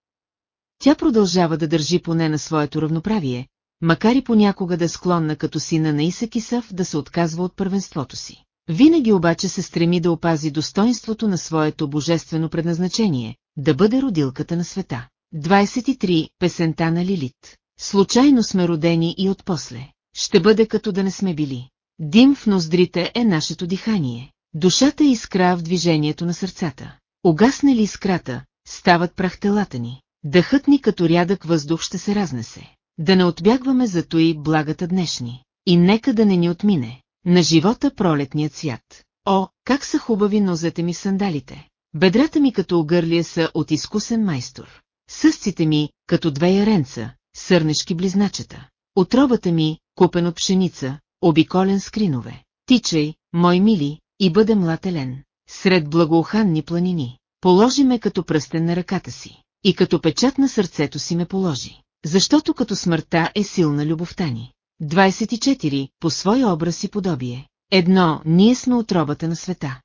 Тя продължава да държи поне на своето равноправие, макар и понякога да е склонна като сина на Исак Исав да се отказва от първенството си. Винаги обаче се стреми да опази достоинството на своето божествено предназначение, да бъде родилката на света. 23. Песента на Лилит. Случайно сме родени и отпосле. Ще бъде като да не сме били. Дим в ноздрите е нашето дихание. Душата е искра в движението на сърцата. Огасне ли искрата, стават прахтелата ни. Дъхът ни като рядък въздух ще се разнесе. Да не отбягваме за и благата днешни. И нека да не ни отмине. На живота пролетният свят. О, как са хубави нозете ми сандалите. Бедрата ми като огърлия са от изкусен майстор. Съсците ми, като две яренца, сърнешки близначета. Отробата ми, купен от пшеница, обиколен с кринове. Тичай, мой мили, и бъде млателен. Сред благоуханни планини. Положи ме като пръстен на ръката си. И като печат на сърцето си ме положи. Защото като смъртта е силна любовта ни. 24. По свой образ и подобие. Едно, ние сме отробата на света.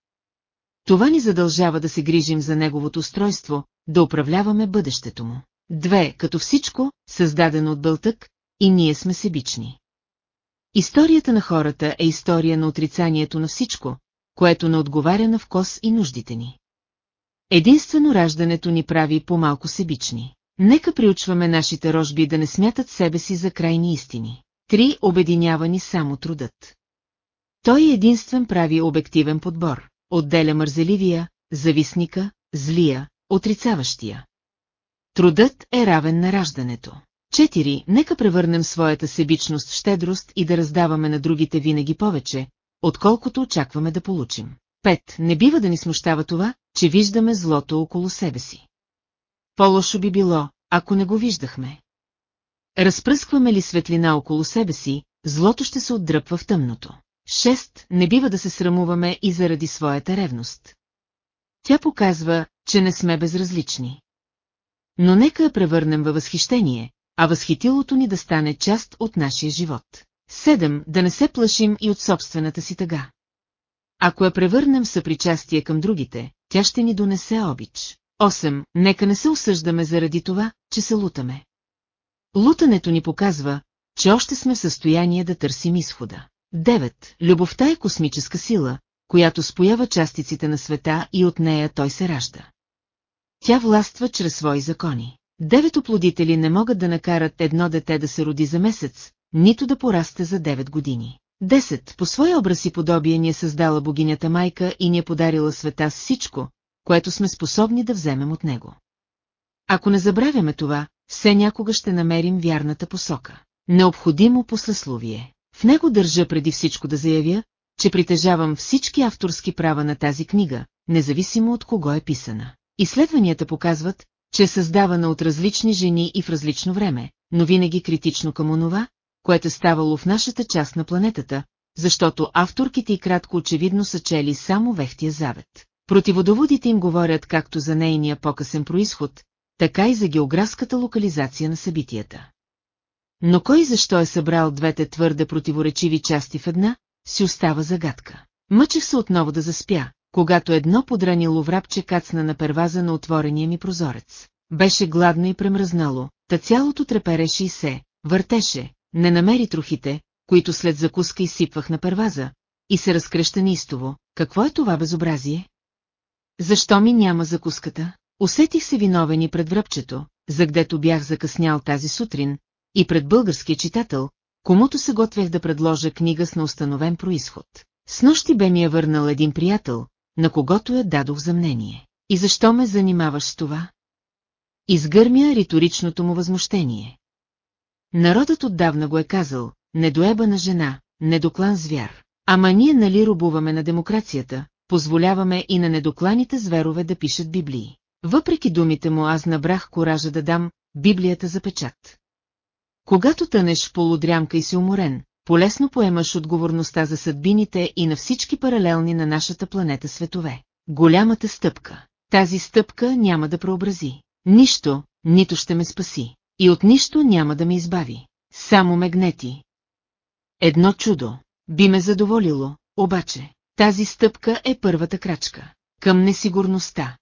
Това ни задължава да се грижим за неговото устройство, да управляваме бъдещето му. Две, като всичко, създадено от бълтък, и ние сме себични. Историята на хората е история на отрицанието на всичко, което не отговаря на вкус и нуждите ни. Единствено раждането ни прави по-малко себични. Нека приучваме нашите рожби да не смятат себе си за крайни истини. Три обединява ни само трудът. Той единствен прави обективен подбор, отделя мързеливия, зависника, злия, отрицаващия. Трудът е равен на раждането. Четири, нека превърнем своята себичност в щедрост и да раздаваме на другите винаги повече, отколкото очакваме да получим. Пет, не бива да ни смущава това, че виждаме злото около себе си. По-лошо би било, ако не го виждахме. Разпръскваме ли светлина около себе си, злото ще се отдръпва в тъмното. Шест, не бива да се срамуваме и заради своята ревност. Тя показва, че не сме безразлични. Но нека я превърнем във възхищение, а възхитилото ни да стане част от нашия живот. Седем, да не се плашим и от собствената си тъга. Ако я превърнем в съпричастие към другите, тя ще ни донесе обич. 8. Нека не се осъждаме заради това, че се лутаме. Лутането ни показва, че още сме в състояние да търсим изхода. 9. Любовта е космическа сила, която споява частиците на света и от нея той се ражда. Тя властва чрез свои закони. Девет оплодители не могат да накарат едно дете да се роди за месец, нито да порасте за 9 години. Десет, по своя образ и подобие ни е създала богинята майка и ни е подарила света с всичко, което сме способни да вземем от него. Ако не забравяме това, все някога ще намерим вярната посока. Необходимо послесловие. В него държа преди всичко да заявя, че притежавам всички авторски права на тази книга, независимо от кого е писана. Изследванията показват, че е създавана от различни жени и в различно време, но винаги критично към онова, което е ставало в нашата част на планетата, защото авторките и кратко очевидно са чели само вехтия завет. Противодоводите им говорят както за нейния покъсен происход, така и за географската локализация на събитията. Но кой защо е събрал двете твърде противоречиви части в една, си остава загадка. Мъчех се отново да заспя, когато едно подранило врабче кацна на перваза на отворения ми прозорец. Беше гладно и премръзнало, та цялото трепереше и се, въртеше, не намери трохите, които след закуска изсипвах на перваза, и се разкръща неистово. Какво е това безобразие? Защо ми няма закуската? Усетих се виновен и пред връбчето, за гдето бях закъснял тази сутрин, и пред българския читател, комуто се готвех да предложа книга с неустановен происход. С нощи бе ми я върнал един приятел, на когото я дадох за мнение. И защо ме занимаваш с това? Изгърмя риторичното му възмущение. Народът отдавна го е казал, недоеба на жена, недоклан звяр. Ама ние нали рубуваме на демокрацията, позволяваме и на недокланите зверове да пишат библии. Въпреки думите му аз набрах коража да дам Библията за печат. Когато тънеш в полудрямка и си уморен, полесно поемаш отговорността за съдбините и на всички паралелни на нашата планета светове. Голямата стъпка. Тази стъпка няма да преобрази. Нищо, нито ще ме спаси. И от нищо няма да ме избави. Само ме гнети. Едно чудо. Би ме задоволило, обаче. Тази стъпка е първата крачка. Към несигурността.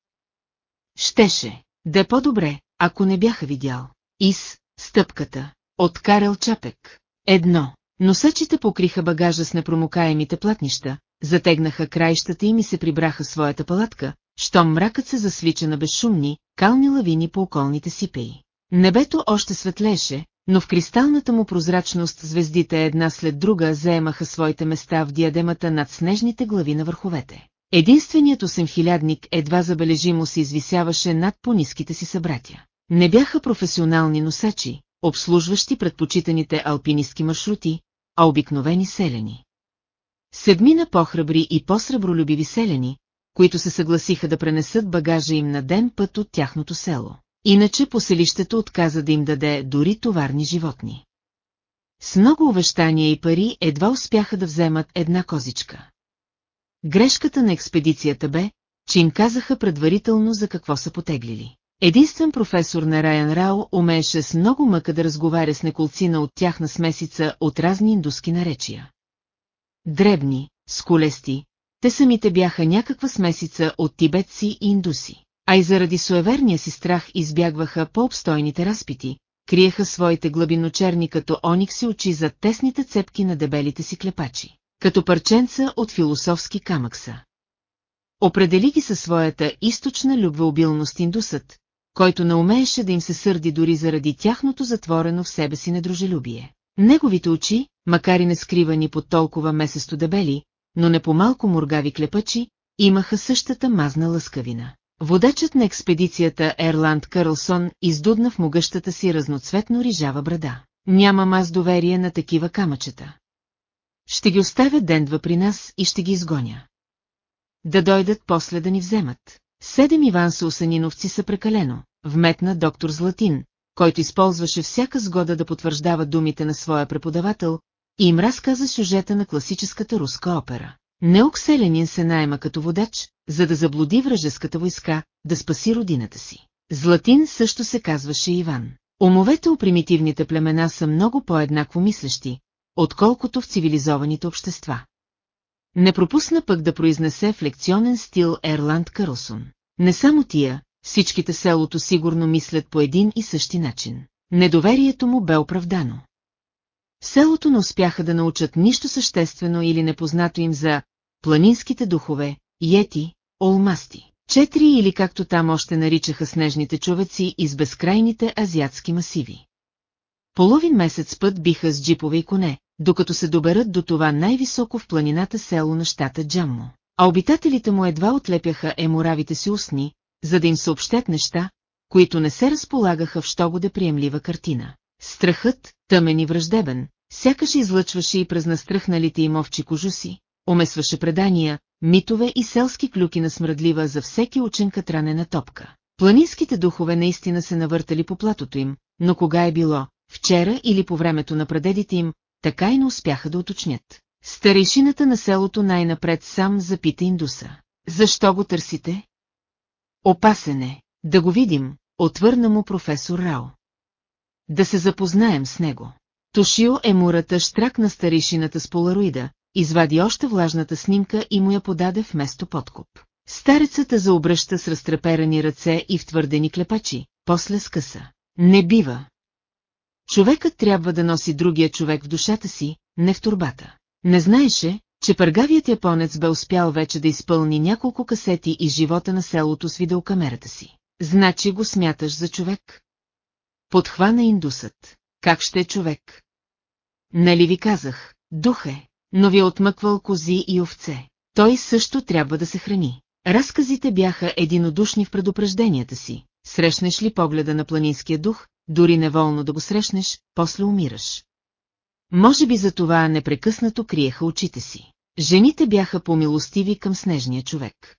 Щеше. Да е по-добре, ако не бяха видял. Из, стъпката. От Карел Чапек. Едно. Носачите покриха багажа с непромокаемите платнища, затегнаха краищата и се прибраха своята палатка, щом мракът се засвича на безшумни, кални лавини по околните сипеи. Небето още светлеше, но в кристалната му прозрачност звездите една след друга заемаха своите места в диадемата над снежните глави на върховете. Единственият осемхилядник едва забележимо се извисяваше над по-ниските си събратя. Не бяха професионални носачи, обслужващи предпочитаните алпинистки маршрути, а обикновени селени. Седмина по-храбри и по-сребролюбиви селени, които се съгласиха да пренесат багажа им на ден път от тяхното село. Иначе поселището отказа да им даде дори товарни животни. С много увещания и пари едва успяха да вземат една козичка. Грешката на експедицията бе, че им казаха предварително за какво са потеглили. Единствен професор на Райан Рао умееше с много мъка да разговаря с неколцина от тяхна смесица от разни индуски наречия. Дребни, скулести, те самите бяха някаква смесица от тибетци и индуси, а и заради суеверния си страх избягваха по-обстойните разпити, криеха своите глъбиночерни като оникси очи зад тесните цепки на дебелите си клепачи, като парченца от философски камъкса. Определи ги със своята източна любвеобилност индусът, който не умееше да им се сърди дори заради тяхното затворено в себе си недружелюбие. Неговите очи, макар и не скривани под толкова месесто дебели, но не по-малко моргави клепачи, имаха същата мазна лъскавина. Водачът на експедицията Ерланд Кърлсон издудна в могъщата си разноцветно рижава брада. Нямам аз доверие на такива камъчета. Ще ги оставя ден-два при нас и ще ги изгоня. Да дойдат после да ни вземат. Седем Иван Сусаниновци са прекалено, вметна доктор Златин, който използваше всяка сгода да потвърждава думите на своя преподавател, и им разказа сюжета на класическата руска опера. Неук Селенин се найема като водач, за да заблуди вражеската войска, да спаси родината си. Златин също се казваше Иван. Умовете у примитивните племена са много по-еднакво мислещи, отколкото в цивилизованите общества. Не пропусна пък да произнесе в лекционен стил Ерланд Карлсон. Не само тия, всичките селото сигурно мислят по един и същи начин. Недоверието му бе оправдано. Селото не успяха да научат нищо съществено или непознато им за планинските духове, йети, олмасти, четири или както там още наричаха снежните човеци из безкрайните азиатски масиви. Половин месец път биха с джипове и коне, докато се доберат до това най-високо в планината село на щата Джаммо. А обитателите му едва отлепяха еморавите си устни, за да им съобщят неща, които не се разполагаха в щогоде приемлива картина. Страхът, тъмен и враждебен, сякаш излъчваше и през настръхналите им овчи кожуси, омесваше предания, митове и селски клюки на смръдлива за всеки учен катранена топка. Планинските духове наистина се навъртали по платото им, но кога е било, вчера или по времето на прадедите им, така и не успяха да уточнят. Старейшината на селото най-напред сам запита индуса. Защо го търсите? Опасен е, да го видим, отвърна му професор Рао. Да се запознаем с него. Тошио е мурата штрак на старейшината с полароида, извади още влажната снимка и му я подаде вместо подкуп. Старецата заобръща с разтреперани ръце и втвърдени клепачи, после скъса. Не бива. Човекът трябва да носи другия човек в душата си, не в турбата. Не знаеше, че пъргавият японец бе успял вече да изпълни няколко касети из живота на селото с видеокамерата си. Значи го смяташ за човек? подхвана индусът. Как ще е човек? Нали ви казах, дух е, но ви е отмъквал кози и овце. Той също трябва да се храни. Разказите бяха единодушни в предупрежденията си. Срещнеш ли погледа на планинския дух, дори неволно да го срещнеш, после умираш. Може би за това непрекъснато криеха очите си. Жените бяха помилостиви към снежния човек.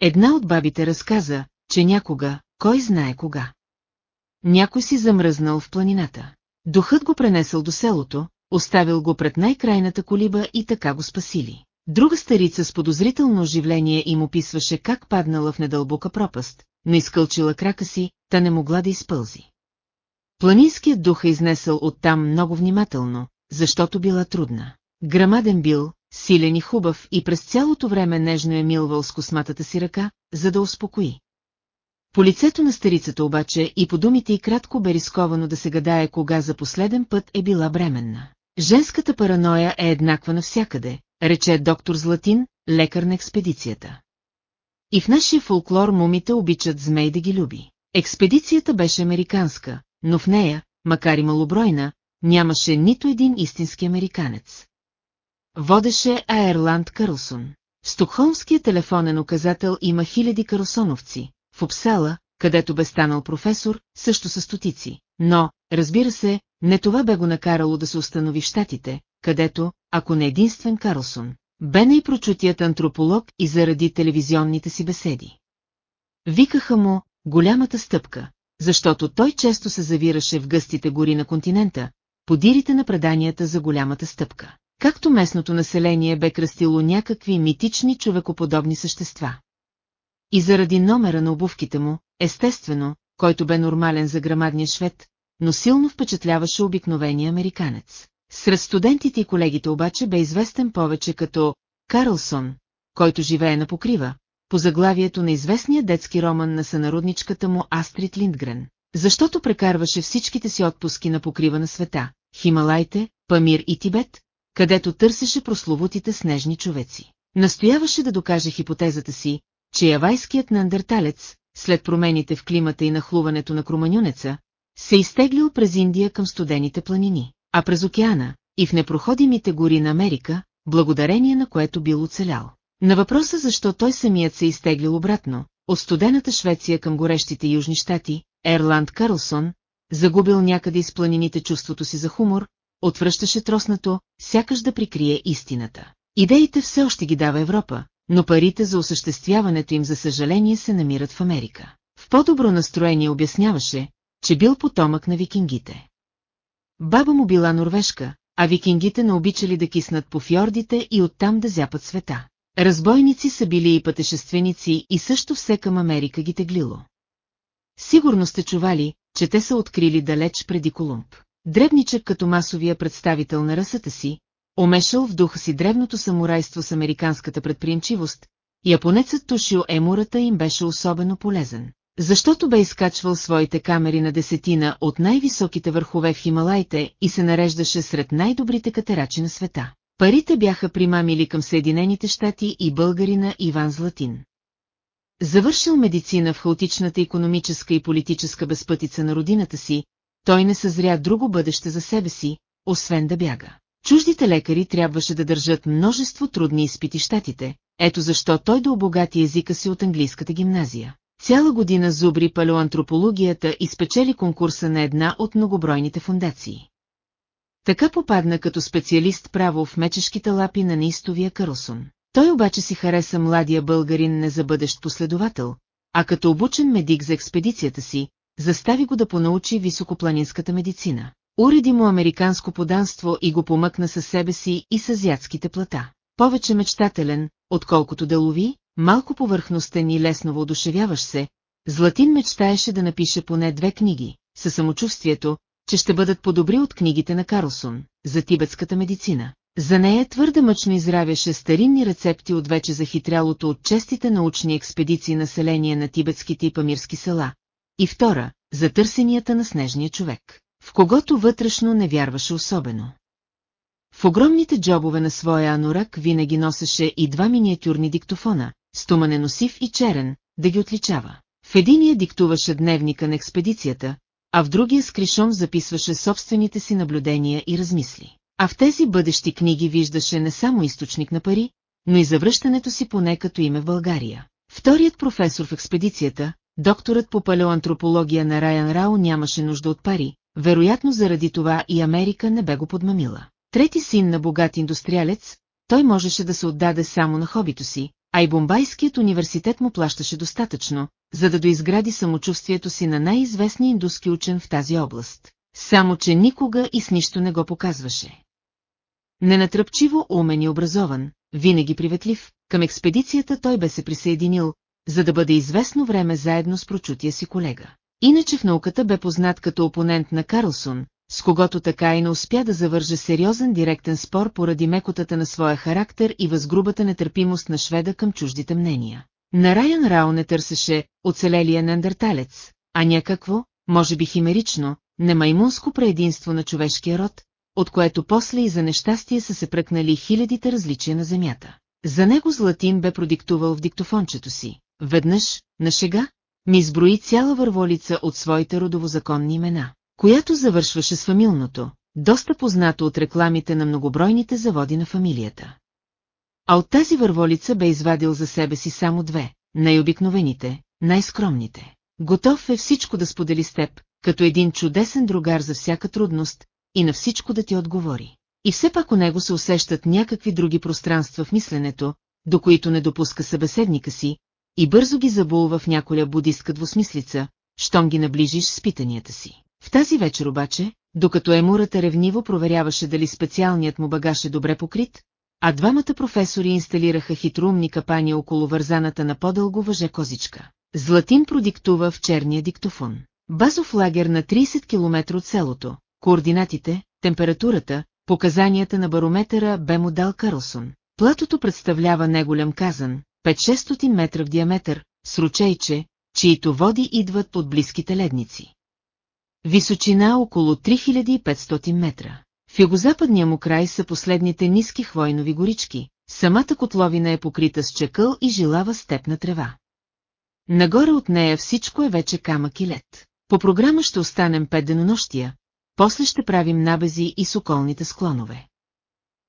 Една от бабите разказа, че някога, кой знае кога. Някой си замръзнал в планината. Духът го пренесъл до селото, оставил го пред най-крайната колиба и така го спасили. Друга старица с подозрително оживление им описваше как паднала в недълбока пропаст, но изкълчила крака си, та не могла да изпълзи. Планинският дух е изнесъл оттам много внимателно, защото била трудна. Грамаден бил, силен и хубав и през цялото време нежно е милвал с косматата си ръка, за да успокои. По лицето на старицата обаче и по думите и кратко бе рисковано да се гадае кога за последен път е била бременна. Женската параноя е еднаква навсякъде, рече доктор Златин, лекар на експедицията. И в нашия фолклор мумите обичат змей да ги люби. Експедицията беше американска, но в нея, макар и малобройна, нямаше нито един истински американец. Водеше Аерланд Карлсон. В телефонен указател има хиляди карлсоновци, в Обсала, където бе станал професор, също са стотици. Но, разбира се, не това бе го накарало да се установи в Штатите, където, ако не единствен Карлсон, бе не и прочутият антрополог и заради телевизионните си беседи. Викаха му «голямата стъпка», защото той често се завираше в гъстите гори на континента, подирите на преданията за голямата стъпка. Както местното население бе кръстило някакви митични човекоподобни същества. И заради номера на обувките му, естествено, който бе нормален за грамадния швед, но силно впечатляваше обикновения американец. Сред студентите и колегите обаче бе известен повече като Карлсон, който живее на покрива, по заглавието на известния детски роман на сънародничката му Астрид Линдгрен, защото прекарваше всичките си отпуски на покрива на света, Хималайте, Памир и Тибет, където търсеше прословутите снежни човеци. Настояваше да докаже хипотезата си, че явайският неандерталец, след промените в климата и нахлуването на Кроманюнеца, се изтеглил през Индия към студените планини, а през океана и в непроходимите гори на Америка, благодарение на което бил оцелял. На въпроса защо той самият се изтеглил обратно, от студената Швеция към горещите южни щати, Ерланд Карлсон, загубил някъде из планините чувството си за хумор, отвръщаше троснато, сякаш да прикрие истината. Идеите все още ги дава Европа, но парите за осъществяването им за съжаление се намират в Америка. В по-добро настроение обясняваше, че бил потомък на викингите. Баба му била норвежка, а викингите не обичали да киснат по фьордите и оттам да зяпат света. Разбойници са били и пътешественици и също все към Америка ги теглило. Сигурно сте чували, че те са открили далеч преди Колумб. Дребничък като масовия представител на расата си, омешал в духа си древното самурайство с американската предприемчивост, японецът Тушио Емурата им беше особено полезен. Защото бе изкачвал своите камери на десетина от най-високите върхове в Хималайте и се нареждаше сред най-добрите катерачи на света. Парите бяха примамили към Съединените щати и българина Иван Златин. Завършил медицина в хаотичната економическа и политическа безпътица на родината си, той не съзря друго бъдеще за себе си, освен да бяга. Чуждите лекари трябваше да държат множество трудни изпити щатите, ето защо той да обогати езика си от английската гимназия. Цяла година зубри палеоантропологията и спечели конкурса на една от многобройните фундации. Така попадна като специалист право в мечешките лапи на неистовия Карлсон. Той обаче си хареса младия българин не за бъдещ последовател, а като обучен медик за експедицията си, застави го да понаучи високопланинската медицина. Уреди му американско поданство и го помъкна със себе си и с азиатските плата. Повече мечтателен, отколкото делови, малко повърхностен и лесно воодушевяваш се, Златин мечтаеше да напише поне две книги, със самочувствието, че ще бъдат по-добри от книгите на Карлсон, за тибетската медицина. За нея твърде мъчно изравяше старинни рецепти от вече захитрялото от честите научни експедиции население на тибетските и памирски села. И втора, за търсенията на снежния човек, в когото вътрешно не вярваше особено. В огромните джобове на своя анорак винаги носеше и два миниатюрни диктофона, стоманено сив и черен, да ги отличава. В единия диктуваше дневника на експедицията, а в другия с кришом записваше собствените си наблюдения и размисли. А в тези бъдещи книги виждаше не само източник на пари, но и завръщането си поне като име в България. Вторият професор в експедицията, докторът по палеоантропология на Райан Рао нямаше нужда от пари, вероятно заради това и Америка не бе го подмамила. Трети син на богат индустриалец, той можеше да се отдаде само на хобито си, а и Бомбайският университет му плащаше достатъчно, за да доизгради самочувствието си на най-известния индуски учен в тази област. Само, че никога и с нищо не го показваше. Ненатръпчиво умен и образован, винаги приветлив, към експедицията той бе се присъединил, за да бъде известно време заедно с прочутия си колега. Иначе в науката бе познат като опонент на Карлсон, с когото така и не успя да завърже сериозен директен спор поради мекотата на своя характер и възгрубата нетърпимост на шведа към чуждите мнения. На Райан Рао не търсеше оцелелия неандерталец, а някакво, може би химерично, немаймунско преединство на човешкия род, от което после и за нещастие са се пръкнали хилядите различия на Земята. За него Златин бе продиктувал в диктофончето си. Веднъж, на шега, ми изброи цяла върволица от своите родовозаконни имена, която завършваше с фамилното, доста познато от рекламите на многобройните заводи на фамилията. А от тази върволица бе извадил за себе си само две, най-обикновените, най-скромните. Готов е всичко да сподели с теб, като един чудесен другар за всяка трудност, и на всичко да ти отговори. И все пак у него се усещат някакви други пространства в мисленето, до които не допуска събеседника си, и бързо ги забулва в няколя будистка двусмислица, щом ги наближиш с питанията си. В тази вечер обаче, докато Емурата ревниво проверяваше дали специалният му багаж е добре покрит, а двамата професори инсталираха хитрумни капани около вързаната на по-дълго въже козичка. Златин продиктува в черния диктофон. Базов лагер на 30 км от селото, координатите, температурата, показанията на барометъра бе му дал Карлсон. Платото представлява неголям казан, 5-600 метра в диаметър, с ручейче, чието води идват от близките ледници. Височина около 3500 метра. В югозападния му край са последните ниски хвойнови горички, самата котловина е покрита с чекъл и жилава степна трева. Нагоре от нея всичко е вече камък и лед. По програма ще останем пет денонощия, после ще правим набези и с околните склонове.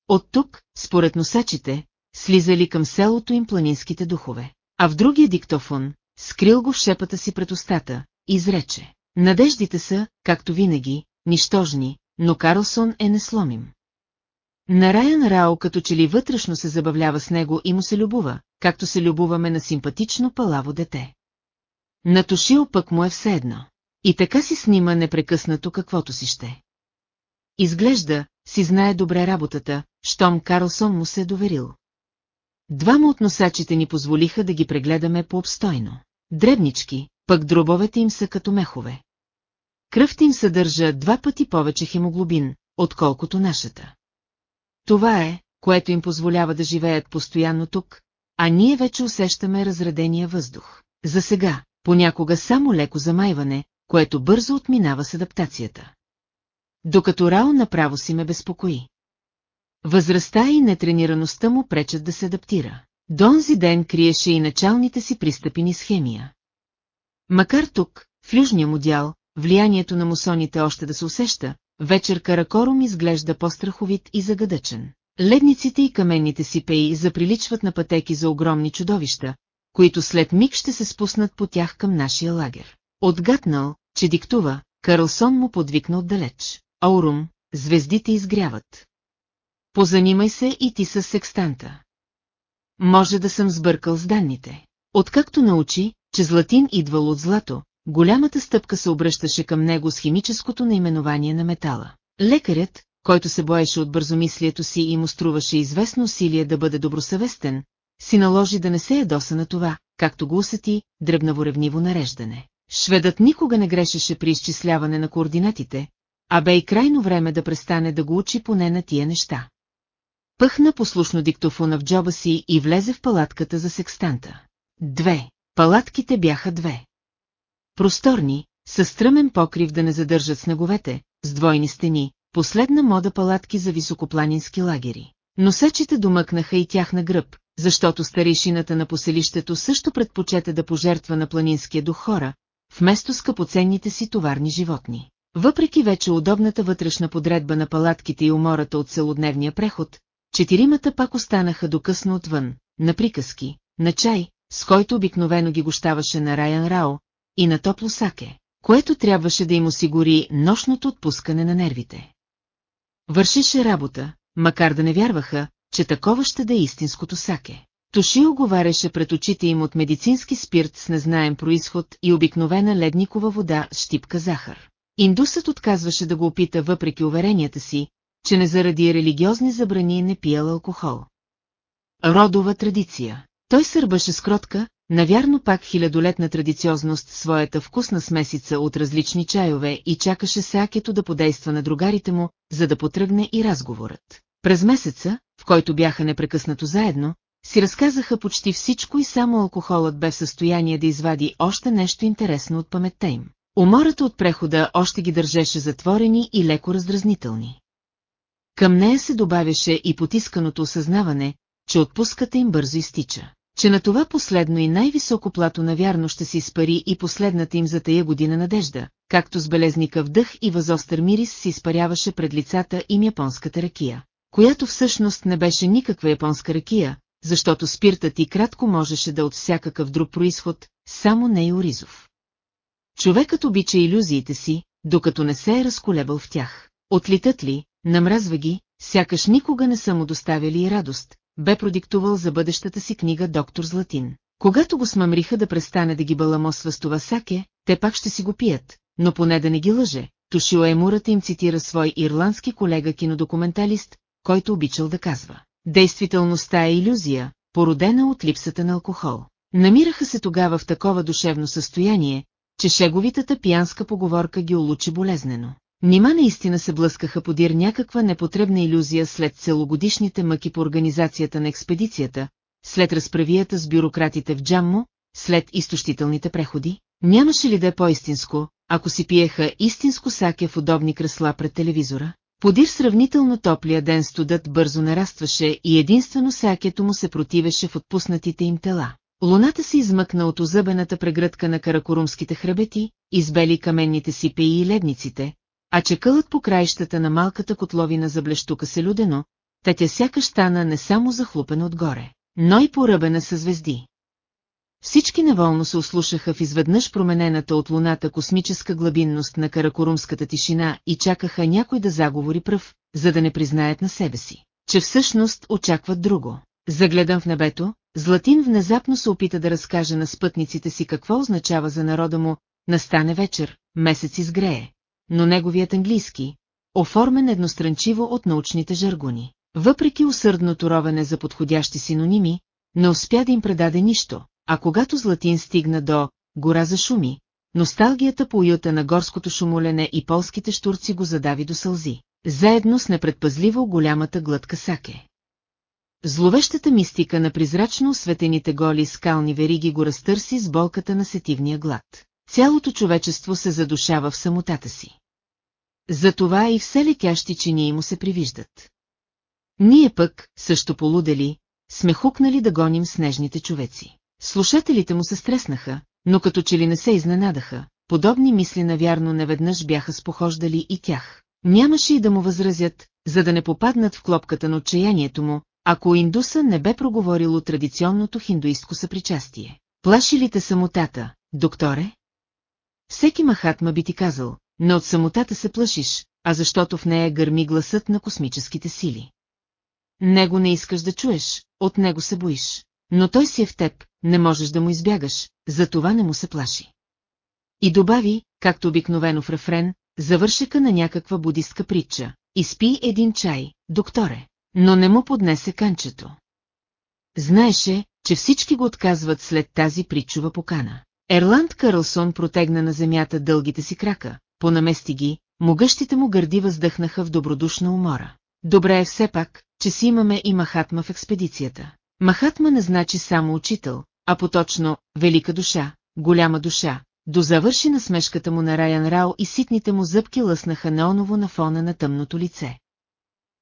От тук, според носачите, слизали към селото им планинските духове. А в другия диктофон, скрил го в шепата си пред устата, изрече. Надеждите са, както винаги, нищожни, но Карлсон е несломим. На Райан Рао като че ли вътрешно се забавлява с него и му се любува, както се любуваме на симпатично палаво дете. Натушил пък му е все едно. И така си снима непрекъснато каквото си ще. Изглежда, си знае добре работата, щом Карлсон му се е доверил. Двама от носачите ни позволиха да ги прегледаме по-обстойно. Дребнички, пък дробовете им са като мехове. Кръвта им съдържа два пъти повече хемоглобин, отколкото нашата. Това е, което им позволява да живеят постоянно тук, а ние вече усещаме разредения въздух. За сега, понякога само леко замайване, което бързо отминава с адаптацията. Докато Рао направо си ме безпокои. Възрастта и нетренираността му пречат да се адаптира. Донзи ден криеше и началните си пристъпини с хемия. Макар тук, в южния му дял, влиянието на мусоните още да се усеща, вечер Каракорум изглежда по-страховит и загадъчен. Ледниците и каменните си пеи заприличват на пътеки за огромни чудовища, които след миг ще се спуснат по тях към нашия лагер. Отгатнал, че диктува, Карлсон му подвикна отдалеч. Аурум, звездите изгряват. Позанимай се и ти с секстанта. Може да съм сбъркал с данните. Откакто научи, че златин идвал от злато, голямата стъпка се обръщаше към него с химическото наименование на метала. Лекарят, който се боеше от бързомислието си и му струваше известно усилие да бъде добросъвестен, си наложи да не се ядоса на това, както го усети, дръбнаво-ревниво нареждане. Шведът никога не грешеше при изчисляване на координатите, а бе и крайно време да престане да го учи поне на тия неща. Пъхна послушно диктофона в джоба си и влезе в палатката за секстанта. Две. Палатките бяха две. Просторни, с стръмен покрив да не задържат снеговете, с двойни стени, последна мода палатки за високопланински лагери. Носачите домъкнаха и тях на гръб, защото старейшината на поселището също предпочете да пожертва на планинския дух хора, вместо скъпоценните си товарни животни. Въпреки вече удобната вътрешна подредба на палатките и умората от целодневния преход, четиримата пак останаха докъсно отвън, на приказки, на чай, с който обикновено ги гощаваше на Райан Рао, и на топло саке, което трябваше да им осигури нощното отпускане на нервите. Вършеше работа, макар да не вярваха, че такова ще да е истинското саке. Тошио говаряше пред очите им от медицински спирт с незнаем происход и обикновена ледникова вода с щипка захар. Индусът отказваше да го опита въпреки уверенията си, че не заради религиозни забрани не пиял алкохол. Родова традиция. Той сърбаше с кротка, навярно пак хилядолетна традициозност своята вкусна смесица от различни чайове и чакаше сакето да подейства на другарите му, за да потръгне и разговорът. През месеца, в който бяха непрекъснато заедно, си разказаха почти всичко и само алкохолът бе в състояние да извади още нещо интересно от паметта им. Умората от прехода още ги държеше затворени и леко раздразнителни. Към нея се добавяше и потисканото осъзнаване, че отпуската им бързо изтича. Че на това последно и най-високо плато навярно ще се изпари и последната им за тая година надежда, както с белезника вдъх и възостър мирис се изпаряваше пред лицата им японската ракия, която всъщност не беше никаква японска ракия, защото спиртът и кратко можеше да от всякакъв друг происход, само не и оризов. Човекът обича иллюзиите си, докато не се е разколебал в тях. Отлитат ли, намразва ги, сякаш никога не са му доставяли и радост, бе продиктувал за бъдещата си книга доктор Златин. Когато го смъмриха да престане да ги баламосва с това саке, те пак ще си го пият, но поне да не ги лъже. Тушио Емурата им цитира свой ирландски колега кинодокументалист, който обичал да казва. Действителността е иллюзия, породена от липсата на алкохол. Намираха се тогава в такова душевно състояние, че шеговитата пиянска поговорка ги улучи болезнено. Нима наистина се блъскаха подир някаква непотребна иллюзия след целогодишните мъки по организацията на експедицията, след разправията с бюрократите в Джаммо, след изтощителните преходи? Нямаше ли да е по-истинско, ако си пиеха истинско саке в удобни кресла пред телевизора? Подир сравнително топлия ден студът бързо нарастваше и единствено сакето му се противеше в отпуснатите им тела. Луната се измъкна от озъбената прегръдка на каракорумските хребети, избели каменните си пеи и ледниците, а чекълът по краищата на малката котловина заблещука се людено, та тя сякаш стана не само захлупена отгоре, но и поръбена със звезди. Всички неволно се услушаха в изведнъж променената от луната космическа глабинност на каракорумската тишина и чакаха някой да заговори пръв, за да не признаят на себе си, че всъщност очакват друго. Загледан в небето, Златин внезапно се опита да разкаже на спътниците си какво означава за народа му, настане вечер, месец изгрее, но неговият английски, оформен едностранчиво от научните жаргони. Въпреки усърдното ровене за подходящи синоними, не успя да им предаде нищо, а когато Златин стигна до «Гора за шуми», носталгията по уюта на горското шумолене и полските штурци го задави до сълзи, заедно с непредпазливо голямата глътка саке. Зловещата мистика на призрачно осветените голи скални вериги го разтърси с болката на сетивния глад. Цялото човечество се задушава в самотата си. Затова и все летящи чинии му се привиждат. Ние пък, също полудели, сме хукнали да гоним снежните човеци. Слушателите му се стреснаха, но като че ли не се изненадаха, подобни мисли навярно неведнъж бяха спохождали и тях. Нямаше и да му възразят, за да не попаднат в клопката на отчаянието му, ако индуса не бе проговорило традиционното хиндуистко съпричастие. Плаши ли те самотата, докторе? Всеки махатма би ти казал, не от самотата се плашиш, а защото в нея гърми гласът на космическите сили. Него не искаш да чуеш, от него се боиш. Но той си е в теб, не можеш да му избягаш, затова не му се плаши. И добави, както обикновено в рефрен, завършека на някаква будистка притча. Изпи един чай, докторе, но не му поднесе канчето. Знаеше, че всички го отказват след тази притчува покана. Ерланд Карлсон протегна на земята дългите си крака, понамести ги, могъщите му гърди въздъхнаха в добродушна умора. Добре е все пак, че си имаме и Махатма в експедицията. Махатма не значи само учител, а поточно велика душа, голяма душа. До завърши смешката му на Райан Рао и ситните му зъбки лъснаха неоново на фона на тъмното лице.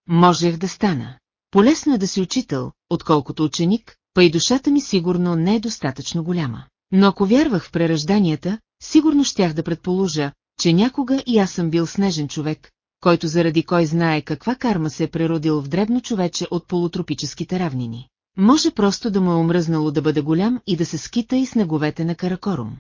Можех да стана. Полесно е да си учител, отколкото ученик, па и душата ми сигурно не е достатъчно голяма. Но ако вярвах в преражданията, сигурно щях да предположа, че някога и аз съм бил снежен човек, който заради кой знае каква карма се е преродил в дребно човече от полутропическите равнини. Може просто да му е омръзнало да бъде голям и да се скита и снеговете на Каракорум.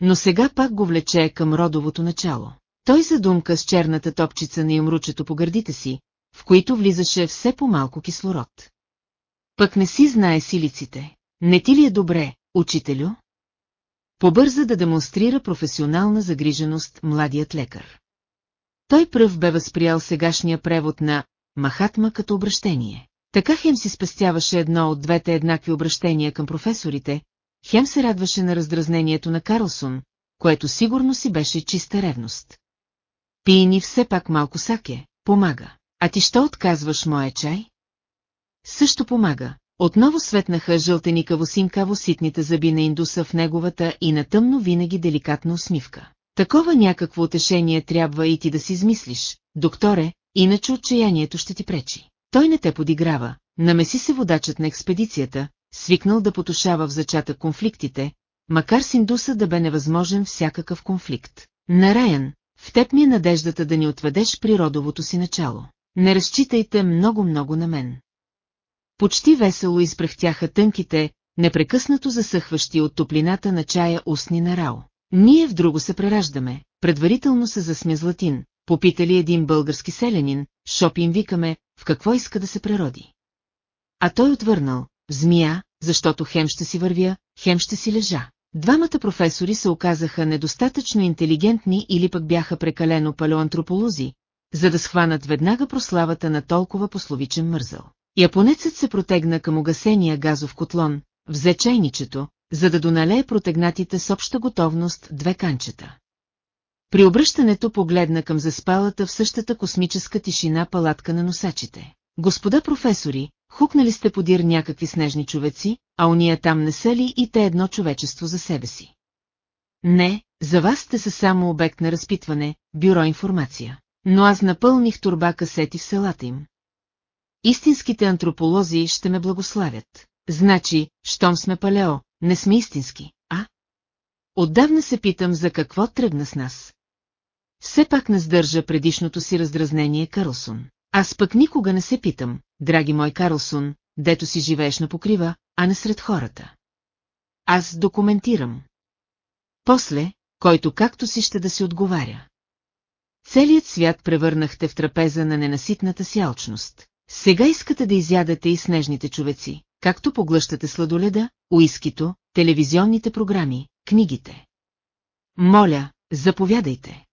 Но сега пак го влече към родовото начало. Той задумка с черната топчица на имручето по гърдите си, в които влизаше все по-малко кислород. Пък не си знае силиците. Не ти ли е добре, учителю? Побърза да демонстрира професионална загриженост младият лекар. Той пръв бе възприял сегашния превод на Махатма като обращение. Така Хем си спестяваше едно от двете еднакви обращения към професорите, Хем се радваше на раздразнението на Карлсон, което сигурно си беше чиста ревност. Пий ни все пак малко саке, помага. А ти що отказваш моя чай? Също помага. Отново светнаха жълтеникаво синкаво ситните зъби на индуса в неговата и на тъмно винаги деликатна усмивка. Такова някакво утешение трябва и ти да си измислиш, докторе, иначе отчаянието ще ти пречи. Той не те подиграва, намеси се водачът на експедицията, свикнал да потушава в зачата конфликтите, макар с индуса да бе невъзможен всякакъв конфликт. Нараян, в теб ми е надеждата да ни отведеш природовото си начало. Не разчитайте много-много на мен. Почти весело изпрехтяха тънките, непрекъснато засъхващи от топлината на чая устни на Рао. Ние в друго се прераждаме, предварително се засмя Златин, попитали един български селянин, шопин викаме, в какво иска да се прероди. А той отвърнал, змия, защото хем ще си вървя, хем ще си лежа. Двамата професори се оказаха недостатъчно интелигентни или пък бяха прекалено палеоантрополози, за да схванат веднага прославата на толкова пословичен мързъл. Японецът се протегна към угасения газов котлон, взе чайничето, за да доналее протегнатите с обща готовност две канчета. При обръщането погледна към заспалата в същата космическа тишина палатка на носачите. Господа професори, хукнали сте подир някакви снежни човеци, а уния там не са ли и те едно човечество за себе си? Не, за вас сте са само обект на разпитване, бюро информация. Но аз напълних турба касети в селата им. Истинските антрополози ще ме благославят. Значи, щом сме палео, не сме истински, а? Отдавна се питам за какво тръгна с нас. Все пак не сдържа предишното си раздразнение Карлсон. Аз пък никога не се питам, драги мой Карлсон, дето си живееш на покрива, а не сред хората. Аз документирам. После, който както си ще да си отговаря. Целият свят превърнахте в трапеза на ненаситната си алчност. Сега искате да изядете и снежните човеци, както поглъщате сладоледа, уискито, телевизионните програми, книгите. Моля, заповядайте.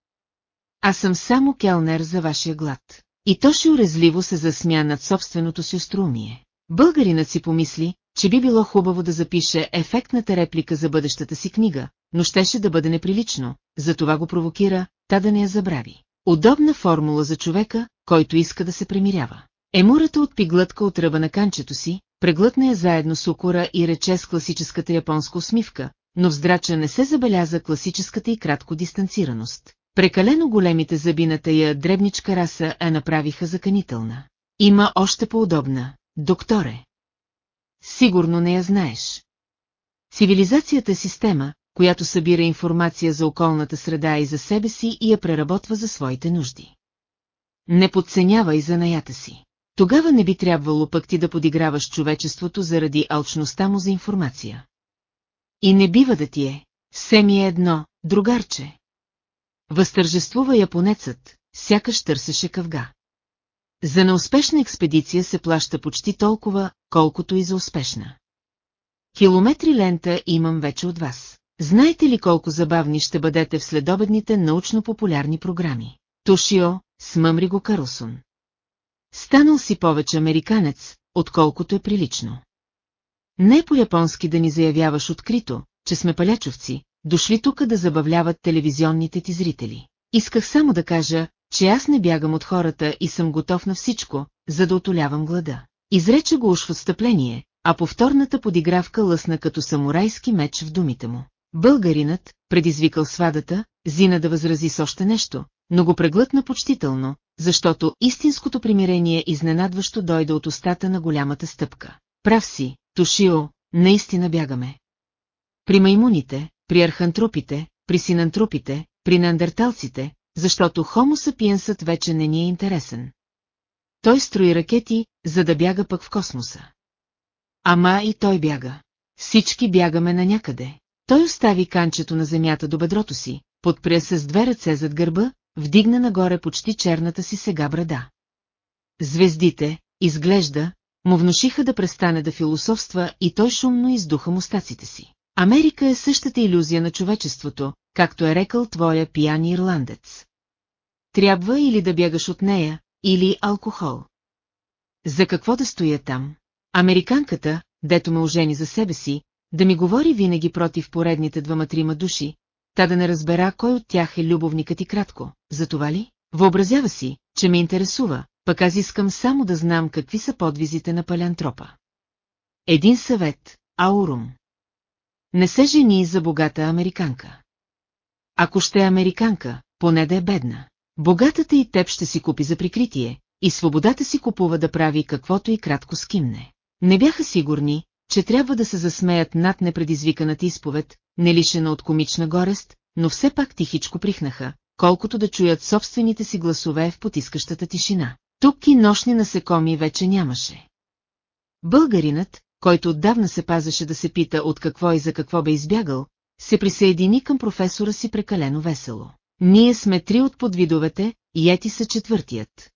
Аз съм само келнер за вашия глад. И Тоши урезливо се засмя над собственото си острумие. Българинът си помисли, че би било хубаво да запише ефектната реплика за бъдещата си книга, но щеше да бъде неприлично, затова го провокира, та да не я забрави. Удобна формула за човека, който иска да се премирява. Емурата отпи глътка от ръба на канчето си, преглътна я заедно с укора и рече с класическата японска усмивка, но в здрача не се забеляза класическата и кратко дистанцираност. Прекалено големите зъби на тая дребничка раса я направиха заканителна. Има още по-удобна, докторе. Сигурно не я знаеш. Цивилизацията е система, която събира информация за околната среда и за себе си и я преработва за своите нужди. Не подценява и занаята си. Тогава не би трябвало пък ти да подиграваш човечеството заради алчността му за информация. И не бива да ти е, все ми е едно, другарче. Възтържествува японецът, сякаш търсеше къвга. За неуспешна експедиция се плаща почти толкова, колкото и за успешна. Километри лента имам вече от вас. Знаете ли колко забавни ще бъдете в следобедните научно-популярни програми? Тушио, смъмри го Карлсон. Станал си повече американец, отколкото е прилично. Не е по-японски да ни заявяваш открито, че сме палячовци, дошли тук да забавляват телевизионните ти зрители. Исках само да кажа, че аз не бягам от хората и съм готов на всичко, за да отолявам глада. Изрече го уж в отстъпление, а повторната подигравка лъсна като самурайски меч в думите му. Българинът, предизвикал свадата, Зина да възрази с още нещо, но го преглътна почтително, защото истинското примирение изненадващо дойде от устата на голямата стъпка. Прав си, Тушио, наистина бягаме. При маймуните, при архантропите, при синантропите, при неандерталците, защото хомо сапиенсът вече не ни е интересен. Той строи ракети, за да бяга пък в космоса. Ама и той бяга. Всички бягаме на някъде. Той остави канчето на земята до бедрото си, подпря с две ръце зад гърба, вдигна нагоре почти черната си сега брада. Звездите, изглежда, му внушиха да престане да философства и той шумно издуха мустаците си. Америка е същата иллюзия на човечеството, както е рекал твоя пиян ирландец. Трябва или да бягаш от нея, или алкохол. За какво да стоя там? Американката, дето ме ожени за себе си, да ми говори винаги против поредните двама-трима души, та да не разбера кой от тях е любовникът и кратко, за това ли? Въобразява си, че ме интересува, пък аз искам само да знам какви са подвизите на палеантропа. Един съвет, Аурум. Не се жени за богата американка. Ако ще е американка, поне да е бедна. Богатата и теб ще си купи за прикритие, и свободата си купува да прави каквото и кратко скимне. Не бяха сигурни, че трябва да се засмеят над непредизвиканата изповед, не лишена от комична горест, но все пак тихичко прихнаха, колкото да чуят собствените си гласове в потискащата тишина. Тук и нощни насекоми вече нямаше. Българинът, който отдавна се пазеше да се пита от какво и за какво бе избягал, се присъедини към професора си прекалено весело. Ние сме три от подвидовете, и ети са четвъртият.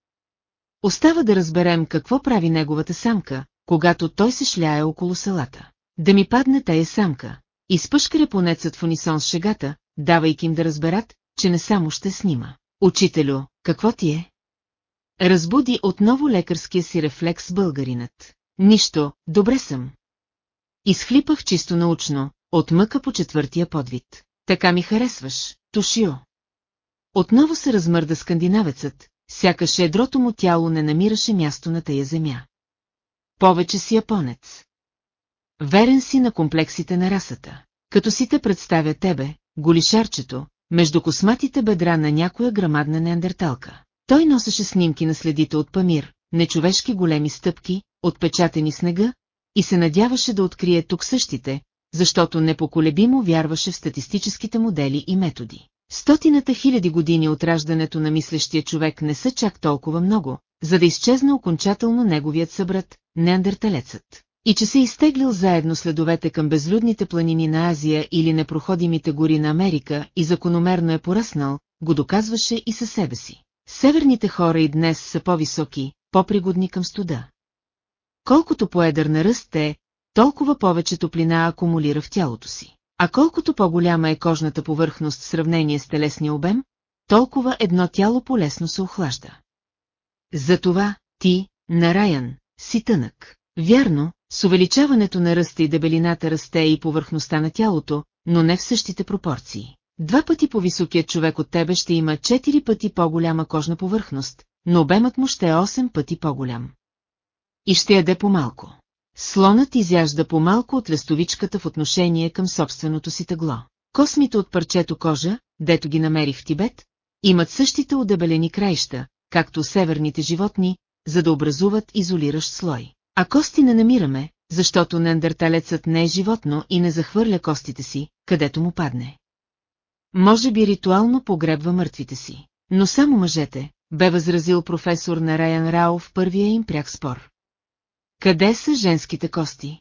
Остава да разберем какво прави неговата самка, когато той се шляе около селата. Да ми падне тая самка. Изпъшка репонецът в унисон с шегата, давайки им да разберат, че не само ще снима. Учителю, какво ти е? Разбуди отново лекарския си рефлекс българинът. Нищо, добре съм. Изхлипах чисто научно, от мъка по четвъртия подвид. Така ми харесваш, Тушио. Отново се размърда скандинавецът, сякаш едрото му тяло не намираше място на тая земя. Повече си японец. Верен си на комплексите на расата. Като си те представя тебе, голишарчето, между косматите бедра на някоя грамадна неандерталка. Той носеше снимки на следите от Памир, нечовешки големи стъпки, отпечатани снега, и се надяваше да открие тук същите, защото непоколебимо вярваше в статистическите модели и методи. Стотината хиляди години от раждането на мислещия човек не са чак толкова много, за да изчезне окончателно неговият събрат, неандерталецът. И че се изтеглил заедно следовете към безлюдните планини на Азия или непроходимите гори на Америка и закономерно е поръснал, го доказваше и със себе си. Северните хора и днес са по-високи, по-пригодни към студа. Колкото по-едър на ръст е, толкова повече топлина акумулира в тялото си. А колкото по-голяма е кожната повърхност в сравнение с телесния обем, толкова едно тяло полесно се охлажда. Затова, ти, Нараян, си тънък. Вярно, с увеличаването на ръста и дебелината расте и повърхността на тялото, но не в същите пропорции. Два пъти по-високият човек от тебе ще има четири пъти по-голяма кожна повърхност, но обемът му ще е 8 пъти по-голям. И ще яде по-малко. Слонът изяжда по-малко от лестовичката в отношение към собственото си тегло. Космите от парчето кожа, дето ги намерих в Тибет, имат същите удебелени краища, както северните животни, за да образуват изолиращ слой. А кости не намираме, защото неандерталецът не е животно и не захвърля костите си, където му падне. Може би ритуално погребва мъртвите си. Но само мъжете, бе възразил професор на Райан Рао в първия им пряк спор. Къде са женските кости?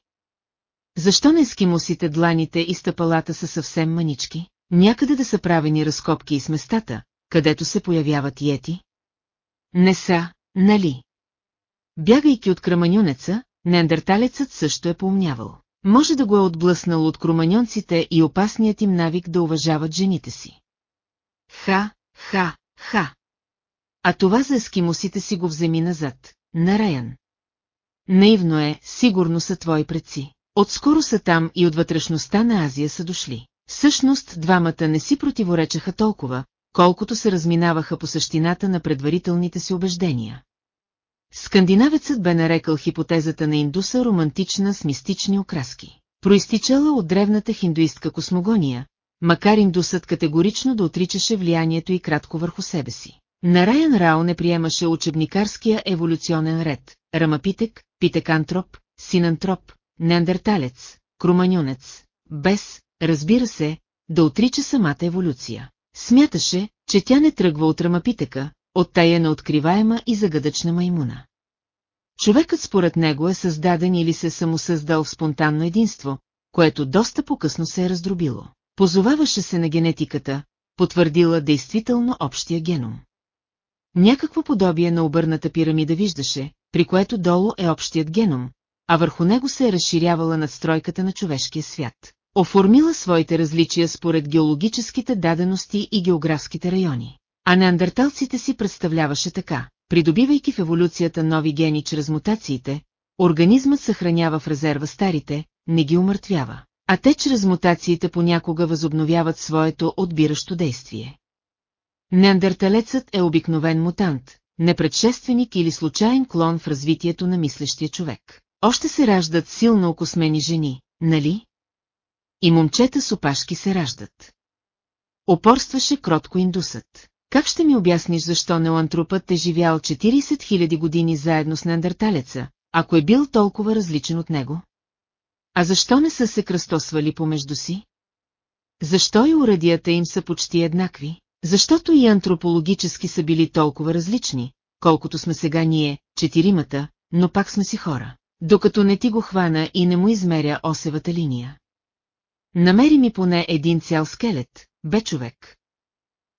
Защо на ескимосите дланите и стъпалата са съвсем манички? Някъде да са правени разкопки и с местата, където се появяват йети? Не са, нали? Бягайки от краманюнеца, неандерталецът също е поумнявал. Може да го е отблъснал от кроманьонците и опасният им навик да уважават жените си. Ха, ха, ха. А това за ескимосите си го вземи назад, на Раян. Наивно е, сигурно са твои предци. Отскоро са там и от вътрешността на Азия са дошли. Всъщност двамата не си противоречаха толкова, колкото се разминаваха по същината на предварителните си убеждения. Скандинавецът бе нарекал хипотезата на индуса романтична с мистични окраски. Проистичала от древната хиндуистка космогония, макар индусът категорично да отричаше влиянието и кратко върху себе си. Нараян Рао не приемаше учебникарския еволюционен ред – рамапитек, питекантроп, синантроп, неандерталец, круманюнец, без, разбира се, да отрича самата еволюция. Смяташе, че тя не тръгва от рамапитъка, от тая неоткриваема и загадъчна маймуна. Човекът според него е създаден или се самосъздал в спонтанно единство, което доста по-късно се е раздробило. Позоваваше се на генетиката, потвърдила действително общия геном. Някакво подобие на обърната пирамида виждаше, при което долу е общият геном, а върху него се е разширявала надстройката на човешкия свят. Оформила своите различия според геологическите дадености и географските райони. А неандерталците си представляваше така, придобивайки в еволюцията нови гени чрез мутациите, организмът съхранява в резерва старите, не ги умъртвява, а те чрез мутациите понякога възобновяват своето отбиращо действие. Неандерталецът е обикновен мутант, непредшественик или случайен клон в развитието на мислещия човек. Още се раждат силно окосмени жени, нали? И момчета с опашки се раждат. Опорстваше кротко индусът. Как ще ми обясниш защо неоантропът е живял 40 000 години заедно с неандерталеца, ако е бил толкова различен от него? А защо не са се кръстосвали помежду си? Защо и урадията им са почти еднакви? Защото и антропологически са били толкова различни, колкото сме сега ние, четиримата, но пак сме си хора. Докато не ти го хвана и не му измеря осевата линия. Намери ми поне един цял скелет, бе човек.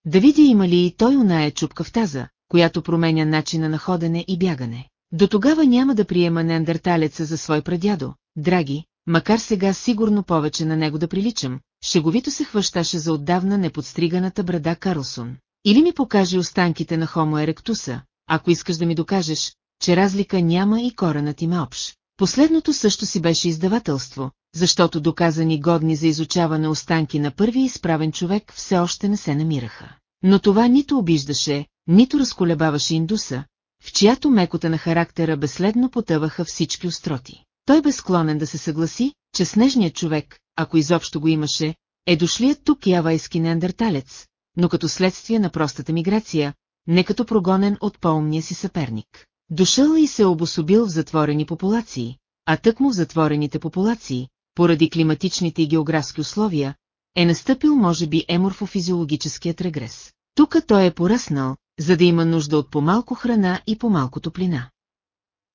Да видя има ли и той оная чупка в таза, която променя начина на ходене и бягане. До тогава няма да приема неандерталеца за свой прадядо, драги, макар сега сигурно повече на него да приличам, шеговито се хващаше за отдавна неподстриганата брада Карлсон. Или ми покаже останките на Хомо еректуса, ако искаш да ми докажеш, че разлика няма и коренът им е общ. Последното също си беше издавателство, защото доказани годни за изучаване останки на първия изправен човек все още не се намираха. Но това нито обиждаше, нито разколебаваше индуса, в чиято мекота на характера безследно потъваха всички остроти. Той бе склонен да се съгласи, че снежният човек, ако изобщо го имаше, е дошлият тук явайски неандерталец, но като следствие на простата миграция, не като прогонен от по-умния си съперник. Дошъл и се обособил в затворени популации, а тъкмо в затворените популации, поради климатичните и географски условия, е настъпил може би еморфофизиологическият регрес. Тук той е поръснал, за да има нужда от по-малко храна и по-малко топлина.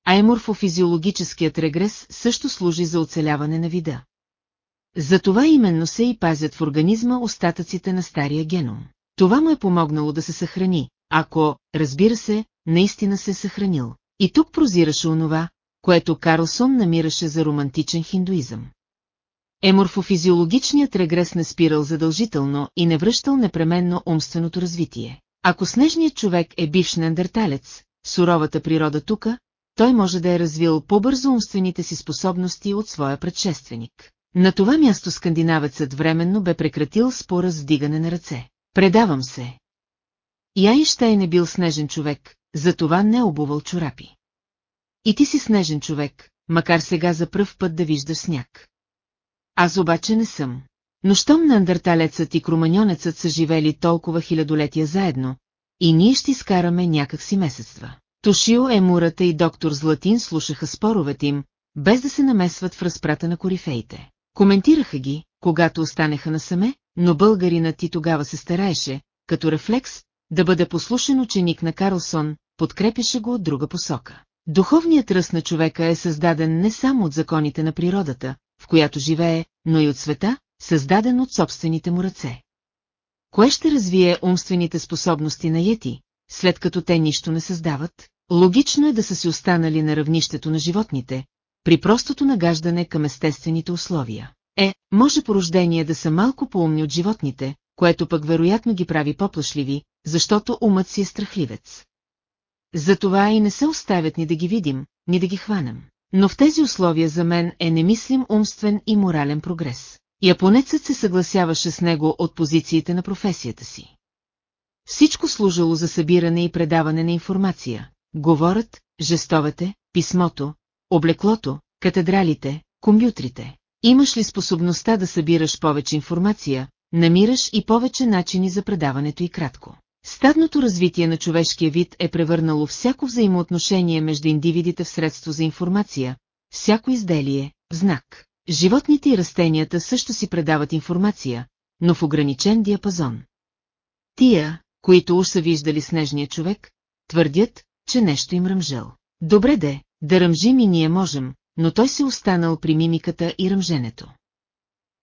А еморфофизиологическият регрес също служи за оцеляване на вида. Затова именно се и пазят в организма остатъците на стария геном. Това му е помогнало да се съхрани, ако, разбира се, наистина се е съхранил. И тук прозираше онова, което Карлсон намираше за романтичен хиндуизъм. Еморфофизиологичният регрес не спирал задължително и не връщал непременно умственото развитие. Ако снежният човек е бивш неандерталец, суровата природа тука, той може да е развил по-бързо умствените си способности от своя предшественик. На това място скандинавецът временно бе прекратил спора с дигане на ръце. Предавам се. И Айнщайн е бил снежен човек, затова не е обувал чорапи. И ти си снежен човек, макар сега за пръв път да виждаш сняг. Аз обаче не съм. Но щом неандерталецът и кроманьонецът са живели толкова хилядолетия заедно, и ние ще изкараме някакси месецства. Тошио Емурата и доктор Златин слушаха споровете им, без да се намесват в разпрата на корифеите. Коментираха ги, когато останеха насаме, но българинът и тогава се стараеше, като рефлекс, да бъде послушен ученик на Карлсон, подкрепяше го от друга посока. Духовният ръст на човека е създаден не само от законите на природата, в която живее, но и от света, създаден от собствените му ръце. Кое ще развие умствените способности на Йети, след като те нищо не създават? Логично е да са си останали на равнището на животните, при простото нагаждане към естествените условия. Е, може по рождение да са малко по-умни от животните, което пък вероятно ги прави по-плашливи, защото умът си е страхливец. Затова и не се оставят ни да ги видим, ни да ги хванем. Но в тези условия за мен е немислим умствен и морален прогрес. Японецът се съгласяваше с него от позициите на професията си. Всичко служило за събиране и предаване на информация. Говорят, жестовете, писмото, облеклото, катедралите, компютрите. Имаш ли способността да събираш повече информация, намираш и повече начини за предаването и кратко. Стадното развитие на човешкия вид е превърнало всяко взаимоотношение между индивидите в средство за информация, всяко изделие – знак. Животните и растенията също си предават информация, но в ограничен диапазон. Тия, които уж са виждали снежния човек, твърдят, че нещо им ръмжел. Добре де, да ръмжим и ние можем, но той се останал при мимиката и ръмженето.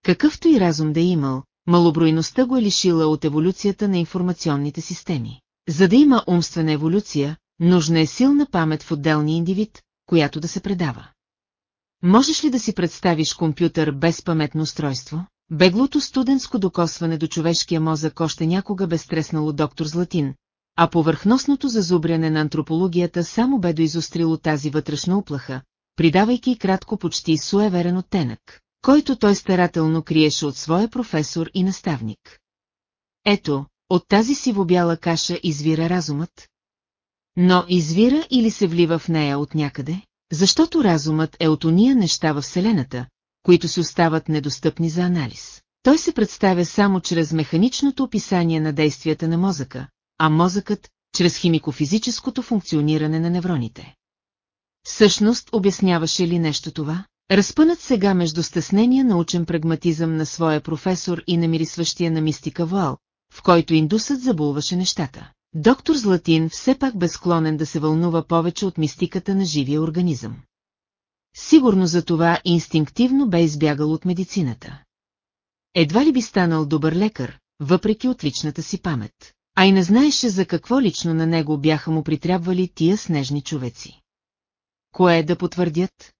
Какъвто и разум да е имал, малобройността го е лишила от еволюцията на информационните системи. За да има умствена еволюция, нужна е силна памет в отделния индивид, която да се предава. Можеш ли да си представиш компютър без паметно устройство? Беглото студентско докосване до човешкия мозък още някога бе стреснало доктор Златин, а повърхностното зазубряне на антропологията само бе доизострило тази вътрешна уплаха, придавайки кратко почти суеверен оттенък, който той старателно криеше от своя професор и наставник. Ето, от тази сивобяла каша извира разумът. Но извира или се влива в нея от някъде, защото разумът е от уния неща във Вселената, които се остават недостъпни за анализ. Той се представя само чрез механичното описание на действията на мозъка, а мозъкът – чрез химико-физическото функциониране на невроните. Всъщност обясняваше ли нещо това? Разпънат сега между стеснения научен прагматизъм на своя професор и намирисващия на мистика вуал, в който индусът забулваше нещата. Доктор Златин все пак безсклонен да се вълнува повече от мистиката на живия организъм. Сигурно за това инстинктивно бе избягал от медицината. Едва ли би станал добър лекар, въпреки отличната си памет. А и не знаеше за какво лично на него бяха му притрябвали тия снежни човеци. Кое да потвърдят?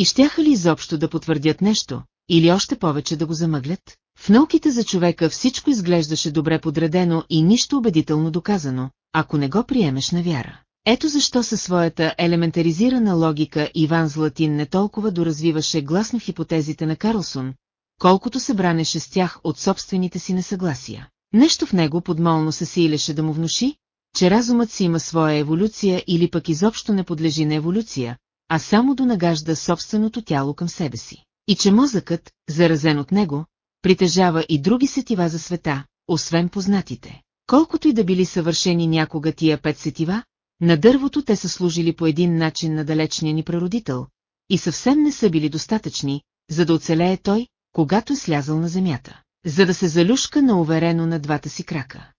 И щяха ли изобщо да потвърдят нещо, или още повече да го замъглят? В науките за човека всичко изглеждаше добре подредено и нищо убедително доказано, ако не го приемеш на вяра. Ето защо със своята елементаризирана логика Иван Златин не толкова доразвиваше гласно хипотезите на Карлсон, колкото се бранеше с тях от собствените си несъгласия. Нещо в него подмолно се силеше да му внуши, че разумът си има своя еволюция или пък изобщо не подлежи на еволюция, а само донагажда собственото тяло към себе си. И че мозъкът, заразен от него, притежава и други сетива за света, освен познатите. Колкото и да били съвършени някога тия пет сетива, на дървото те са служили по един начин на далечния ни прародител, и съвсем не са били достатъчни, за да оцелее той, когато е слязал на земята, за да се залюшка на уверено на двата си крака.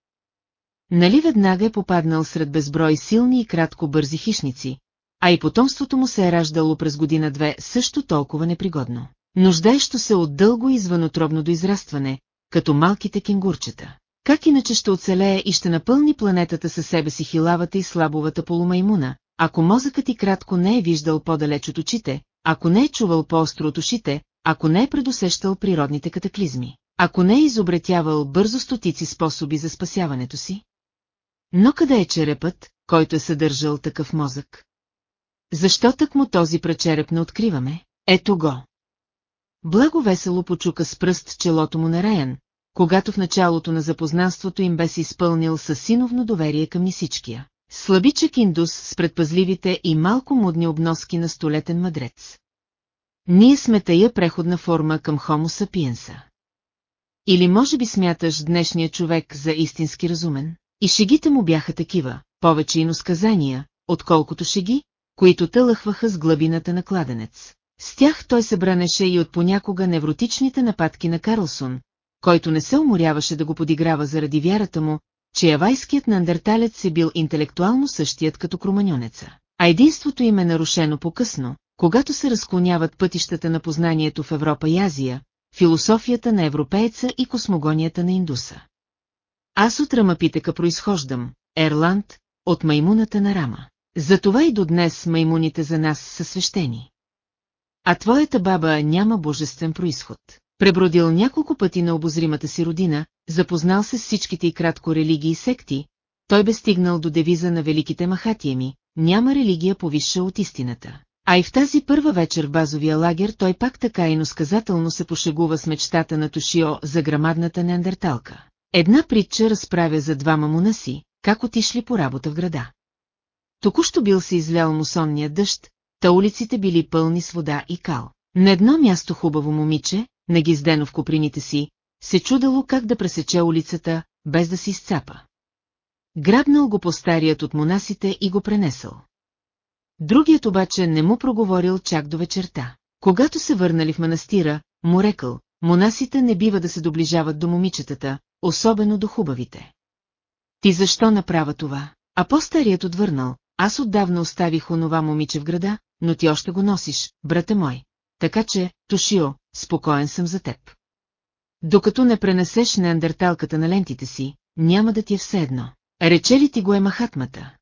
Нали веднага е попаднал сред безброй силни и кратко бързи хищници, а и потомството му се е раждало през година-две също толкова непригодно, нуждаещо се от дълго и извънотробно доизрастване, като малките кенгурчета. Как иначе ще оцелее и ще напълни планетата със себе си хилавата и слабовата полумаймуна, ако мозъкът ти кратко не е виждал по-далеч от очите, ако не е чувал по-остро от ушите, ако не е предусещал природните катаклизми, ако не е изобретявал бързо стотици способи за спасяването си? Но къде е черепът, който е съдържал такъв мозък? Защо так му този пречереп не откриваме? Ето го. Благо весело почука с пръст челото му на Раян, когато в началото на запознанството им бе се изпълнил със синовно доверие към нисичкия. Слабичък индус с предпазливите и малко мудни обноски на столетен мъдрец. Ние сме тая преходна форма към хомо сапиенса. Или може би смяташ днешния човек за истински разумен? И шегите му бяха такива, повече иносказания, отколкото шеги, които тълъхваха с глъбината на кладенец. С тях той се бранеше и от понякога невротичните нападки на Карлсон, който не се уморяваше да го подиграва заради вярата му, че явайският неандерталец е бил интелектуално същият като кроманьонеца. А единството им е нарушено по-късно, когато се разклоняват пътищата на познанието в Европа и Азия, философията на европейца и космогонията на индуса. Аз от Рамапитека произхождам, Ерланд, от маймуната на Рама. Затова и до днес маймуните за нас са свещени. А твоята баба няма божествен происход. Пребродил няколко пъти на обозримата си родина, запознал се с всичките и кратко религии и секти, той бе стигнал до девиза на великите махатиеми, няма религия повисша от истината. А и в тази първа вечер в базовия лагер той пак така иносказателно се пошегува с мечтата на Тошио за грамадната неандерталка. Една притча разправя за двама монаси, как отишли по работа в града. Току-що бил се излял мусонния дъжд, та улиците били пълни с вода и кал. На едно място хубаво момиче, нагиздено в коприните си, се чудало как да пресече улицата, без да си изцапа. Грабнал го по старият от монасите и го пренесъл. Другият обаче не му проговорил чак до вечерта. Когато се върнали в манастира, му рекал, монасите не бива да се доближават до момичетата, особено до хубавите. Ти защо направа това? А по-старият отвърнал, аз отдавна оставих онова момиче в града, но ти още го носиш, брате мой. Така че, Тушио, спокоен съм за теб. Докато не пренесеш неандерталката на лентите си, няма да ти е все едно. Рече ли ти го е махатмата?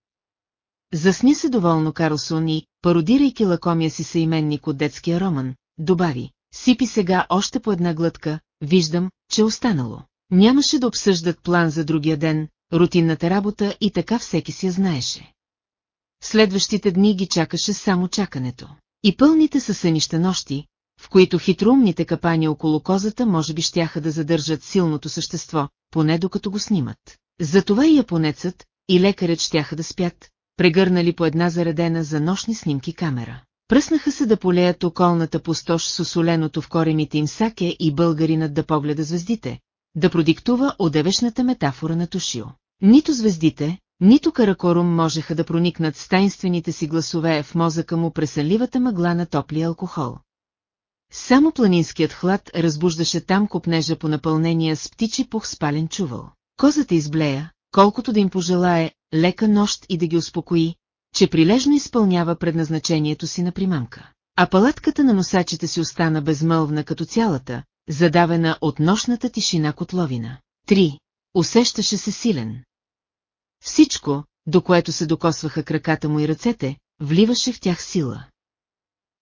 Засни се доволно Карлсон и, пародирайки лакомия си съименник от детския роман, добави, сипи сега още по една глътка, виждам, че е останало. Нямаше да обсъждат план за другия ден, рутинната работа и така всеки си я знаеше. Следващите дни ги чакаше само чакането. И пълните със сънища нощи, в които хитрумните капани около козата може би щяха да задържат силното същество, поне докато го снимат. Затова и японецът, и лекарят щяха да спят, прегърнали по една заредена за нощни снимки камера. Пръснаха се да полеят околната пустош с осоленото в корените им саке и българинът да погледа звездите, да продиктува одевешната метафора на Тушио. Нито звездите, нито Каракорум можеха да проникнат с тайнствените си гласове в мозъка му през мъгла на топлия алкохол. Само планинският хлад разбуждаше там копнежа по напълнения с птичи пух спален чувал. Козата изблея, колкото да им пожелае, лека нощ и да ги успокои, че прилежно изпълнява предназначението си на примамка. А палатката на носачите си остана безмълвна като цялата, задавена от нощната тишина котловина. Три. Усещаше се силен. Всичко, до което се докосваха краката му и ръцете, вливаше в тях сила.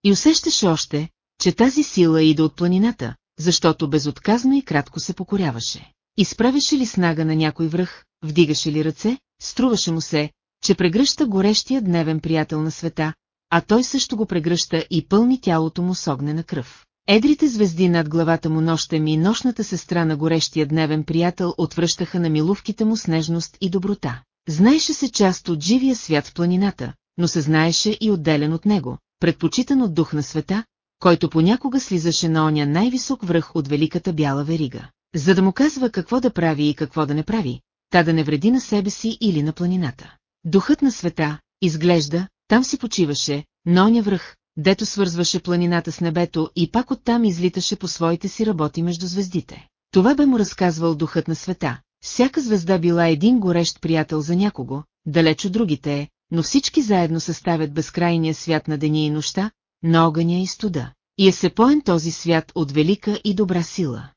И усещаше още, че тази сила иде от планината, защото безотказно и кратко се покоряваше. Изправяше ли снага на някой връх, вдигаше ли ръце, струваше му се, че прегръща горещия дневен приятел на света, а той също го прегръща и пълни тялото му с огнена кръв. Едрите звезди над главата му нощем и нощната сестра на горещия дневен приятел отвръщаха на милувките му с нежност и доброта. Знаеше се част от живия свят в планината, но се знаеше и отделен от него, предпочитан от дух на света, който понякога слизаше на оня най-висок връх от великата бяла верига, за да му казва какво да прави и какво да не прави, та да не вреди на себе си или на планината. Духът на света, изглежда, там си почиваше, на оня връх, дето свързваше планината с небето и пак оттам излиташе по своите си работи между звездите. Това бе му разказвал духът на света. Всяка звезда била един горещ приятел за някого, далеч от другите е, но всички заедно съставят безкрайния свят на деня и нощта, на огъня и студа. И е се поен този свят от велика и добра сила.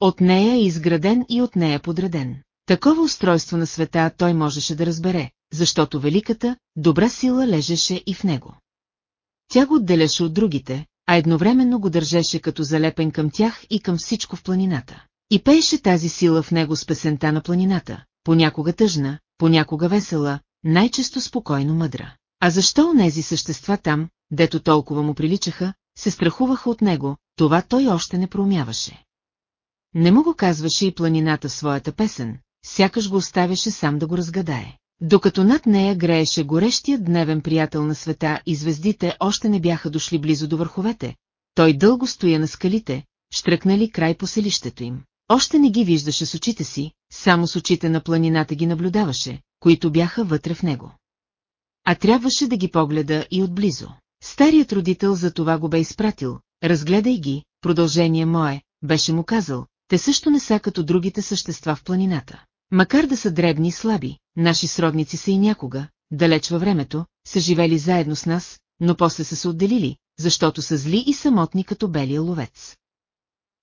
От нея е изграден и от нея подреден. Такова устройство на света той можеше да разбере, защото великата, добра сила лежеше и в него. Тя го отделяше от другите, а едновременно го държеше като залепен към тях и към всичко в планината. И пееше тази сила в него с песента на планината, понякога тъжна, понякога весела, най-често спокойно мъдра. А защо онези същества там, дето толкова му приличаха, се страхуваха от него, това той още не проумяваше. Не му го казваше и планината своята песен, сякаш го оставяше сам да го разгадае. Докато над нея грееше горещият дневен приятел на света и звездите още не бяха дошли близо до върховете, той дълго стоя на скалите, штръкнали край поселището им. Още не ги виждаше с очите си, само с очите на планината ги наблюдаваше, които бяха вътре в него. А трябваше да ги погледа и отблизо. Старият родител за това го бе изпратил, разгледай ги, продължение мое, беше му казал, те също не са като другите същества в планината. Макар да са дребни и слаби, наши сродници са и някога, далеч във времето, са живели заедно с нас, но после са се отделили, защото са зли и самотни като белия ловец.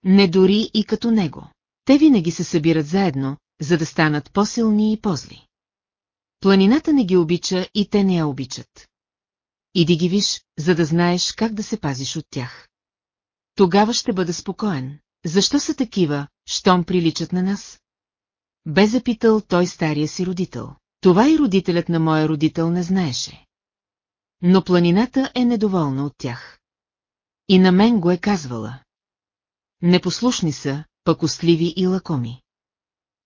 Не дори и като него. Те винаги се събират заедно, за да станат по-силни и по-зли. Планината не ги обича и те не я обичат. Иди ги виж, за да знаеш как да се пазиш от тях. Тогава ще бъда спокоен. Защо са такива, щом приличат на нас? Бе запитал той стария си родител. Това и родителят на моя родител не знаеше. Но планината е недоволна от тях. И на мен го е казвала. Непослушни са, пък устливи и лакоми.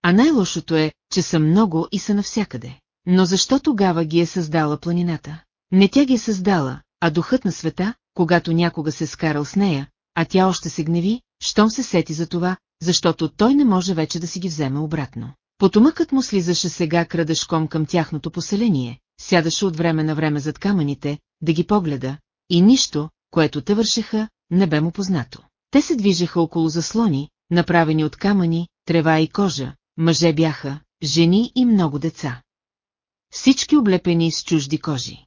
А най-лошото е, че са много и са навсякъде. Но защо тогава ги е създала планината? Не тя ги е създала, а духът на света, когато някога се скарал с нея, а тя още се гневи, щом се сети за това, защото той не може вече да си ги вземе обратно. Потомъкът му слизаше сега крадешком към тяхното поселение, сядаше от време на време зад камъните, да ги погледа, и нищо, което те вършеха, не бе му познато. Те се движеха около заслони, направени от камъни, трева и кожа, мъже бяха, жени и много деца. Всички облепени с чужди кожи.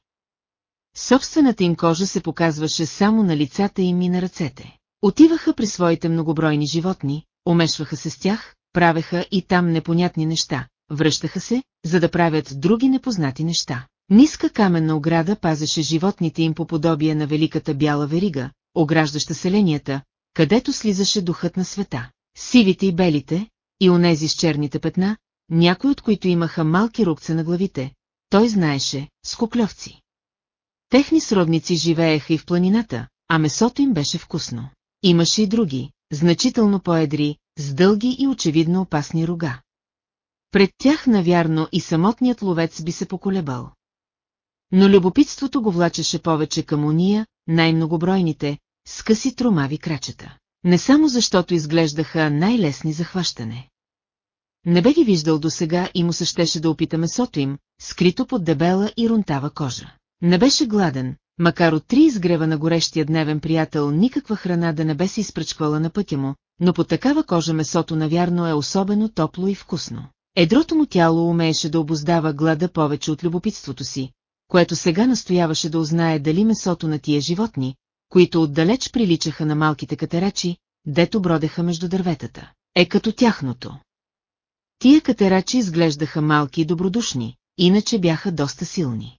Собствената им кожа се показваше само на лицата им и на ръцете. Отиваха при своите многобройни животни, омешваха се с тях, правеха и там непонятни неща, връщаха се, за да правят други непознати неща. Ниска каменна ограда пазеше животните им по подобие на великата бяла верига, ограждаща селенията, където слизаше духът на света. Сивите и белите, и онези с черните петна, някои от които имаха малки рукца на главите, той знаеше, скоклевци. Техни сродници живееха и в планината, а месото им беше вкусно. Имаше и други, значително по-едри, с дълги и очевидно опасни рога. Пред тях, навярно, и самотният ловец би се поколебал. Но любопитството го влачеше повече към уния, най-многобройните, с къси тромави крачета. Не само защото изглеждаха най-лесни за хващане. Не бе ги виждал досега и му се щеше да опита месото им, скрито под дебела и рунтава кожа. Не беше гладен, макар от три изгрева на горещия дневен приятел никаква храна да не бе се изпръчквала на пътя му, но под такава кожа месото навярно е особено топло и вкусно. Едрото му тяло умееше да обоздава глада повече от любопитството си, което сега настояваше да узнае дали месото на тия животни, които отдалеч приличаха на малките катерачи, дето бродеха между дърветата, е като тяхното. Тия катерачи изглеждаха малки и добродушни, иначе бяха доста силни.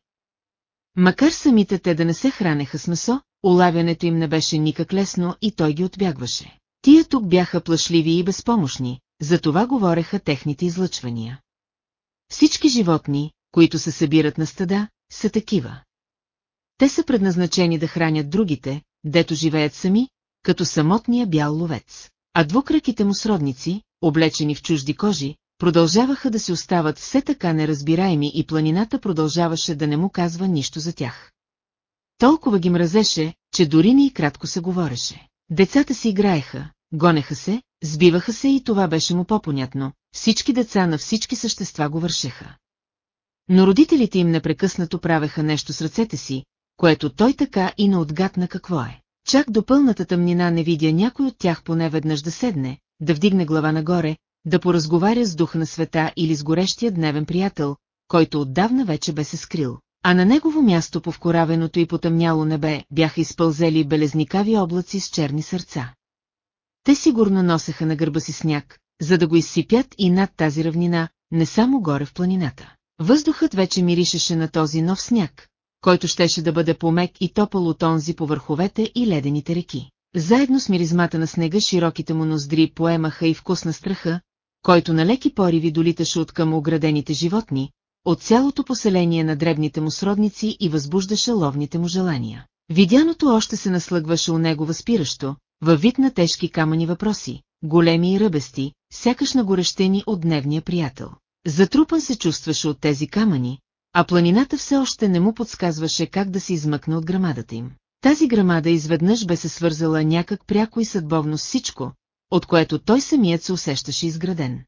Макар самите те да не се хранеха с месо, улавянето им не беше никак лесно и той ги отбягваше. Тия тук бяха плашливи и безпомощни, за това говореха техните излъчвания. Всички животни, които се събират на стада, са такива. Те са предназначени да хранят другите, дето живеят сами, като самотния бял ловец. А двукраките му сродници, облечени в чужди кожи, продължаваха да си остават все така неразбираеми и планината продължаваше да не му казва нищо за тях. Толкова ги мразеше, че дори не и кратко се говореше. Децата си играеха, гонеха се, сбиваха се и това беше му по-понятно. Всички деца на всички същества го вършеха. Но родителите им непрекъснато правеха нещо с ръцете си, което той така и не отгадна какво е. Чак до пълната тъмнина не видя някой от тях поне веднъж да седне, да вдигне глава нагоре, да поразговаря с духа на света или с горещия дневен приятел, който отдавна вече бе се скрил. А на негово място по вкоравеното и потъмняло небе бяха изпълзели белезникави облаци с черни сърца. Те сигурно носеха на гърба си сняг, за да го изсипят и над тази равнина, не само горе в планината. Въздухът вече миришеше на този нов сняг, който щеше да бъде помек и топъл от онзи по върховете и ледените реки. Заедно с миризмата на снега широките му ноздри поемаха и вкусна страха, който на леки пориви долиташе от към оградените животни, от цялото поселение на дребните му сродници и възбуждаше ловните му желания. Видяното още се наслъгваше у него възпиращо, във вид на тежки камъни въпроси, големи и ръбести, сякаш нагорещени от дневния приятел. Затрупан се чувстваше от тези камъни, а планината все още не му подсказваше как да се измъкне от грамадата им. Тази грамада изведнъж бе се свързала някак пряко и съдбовно с всичко, от което той самият се усещаше изграден.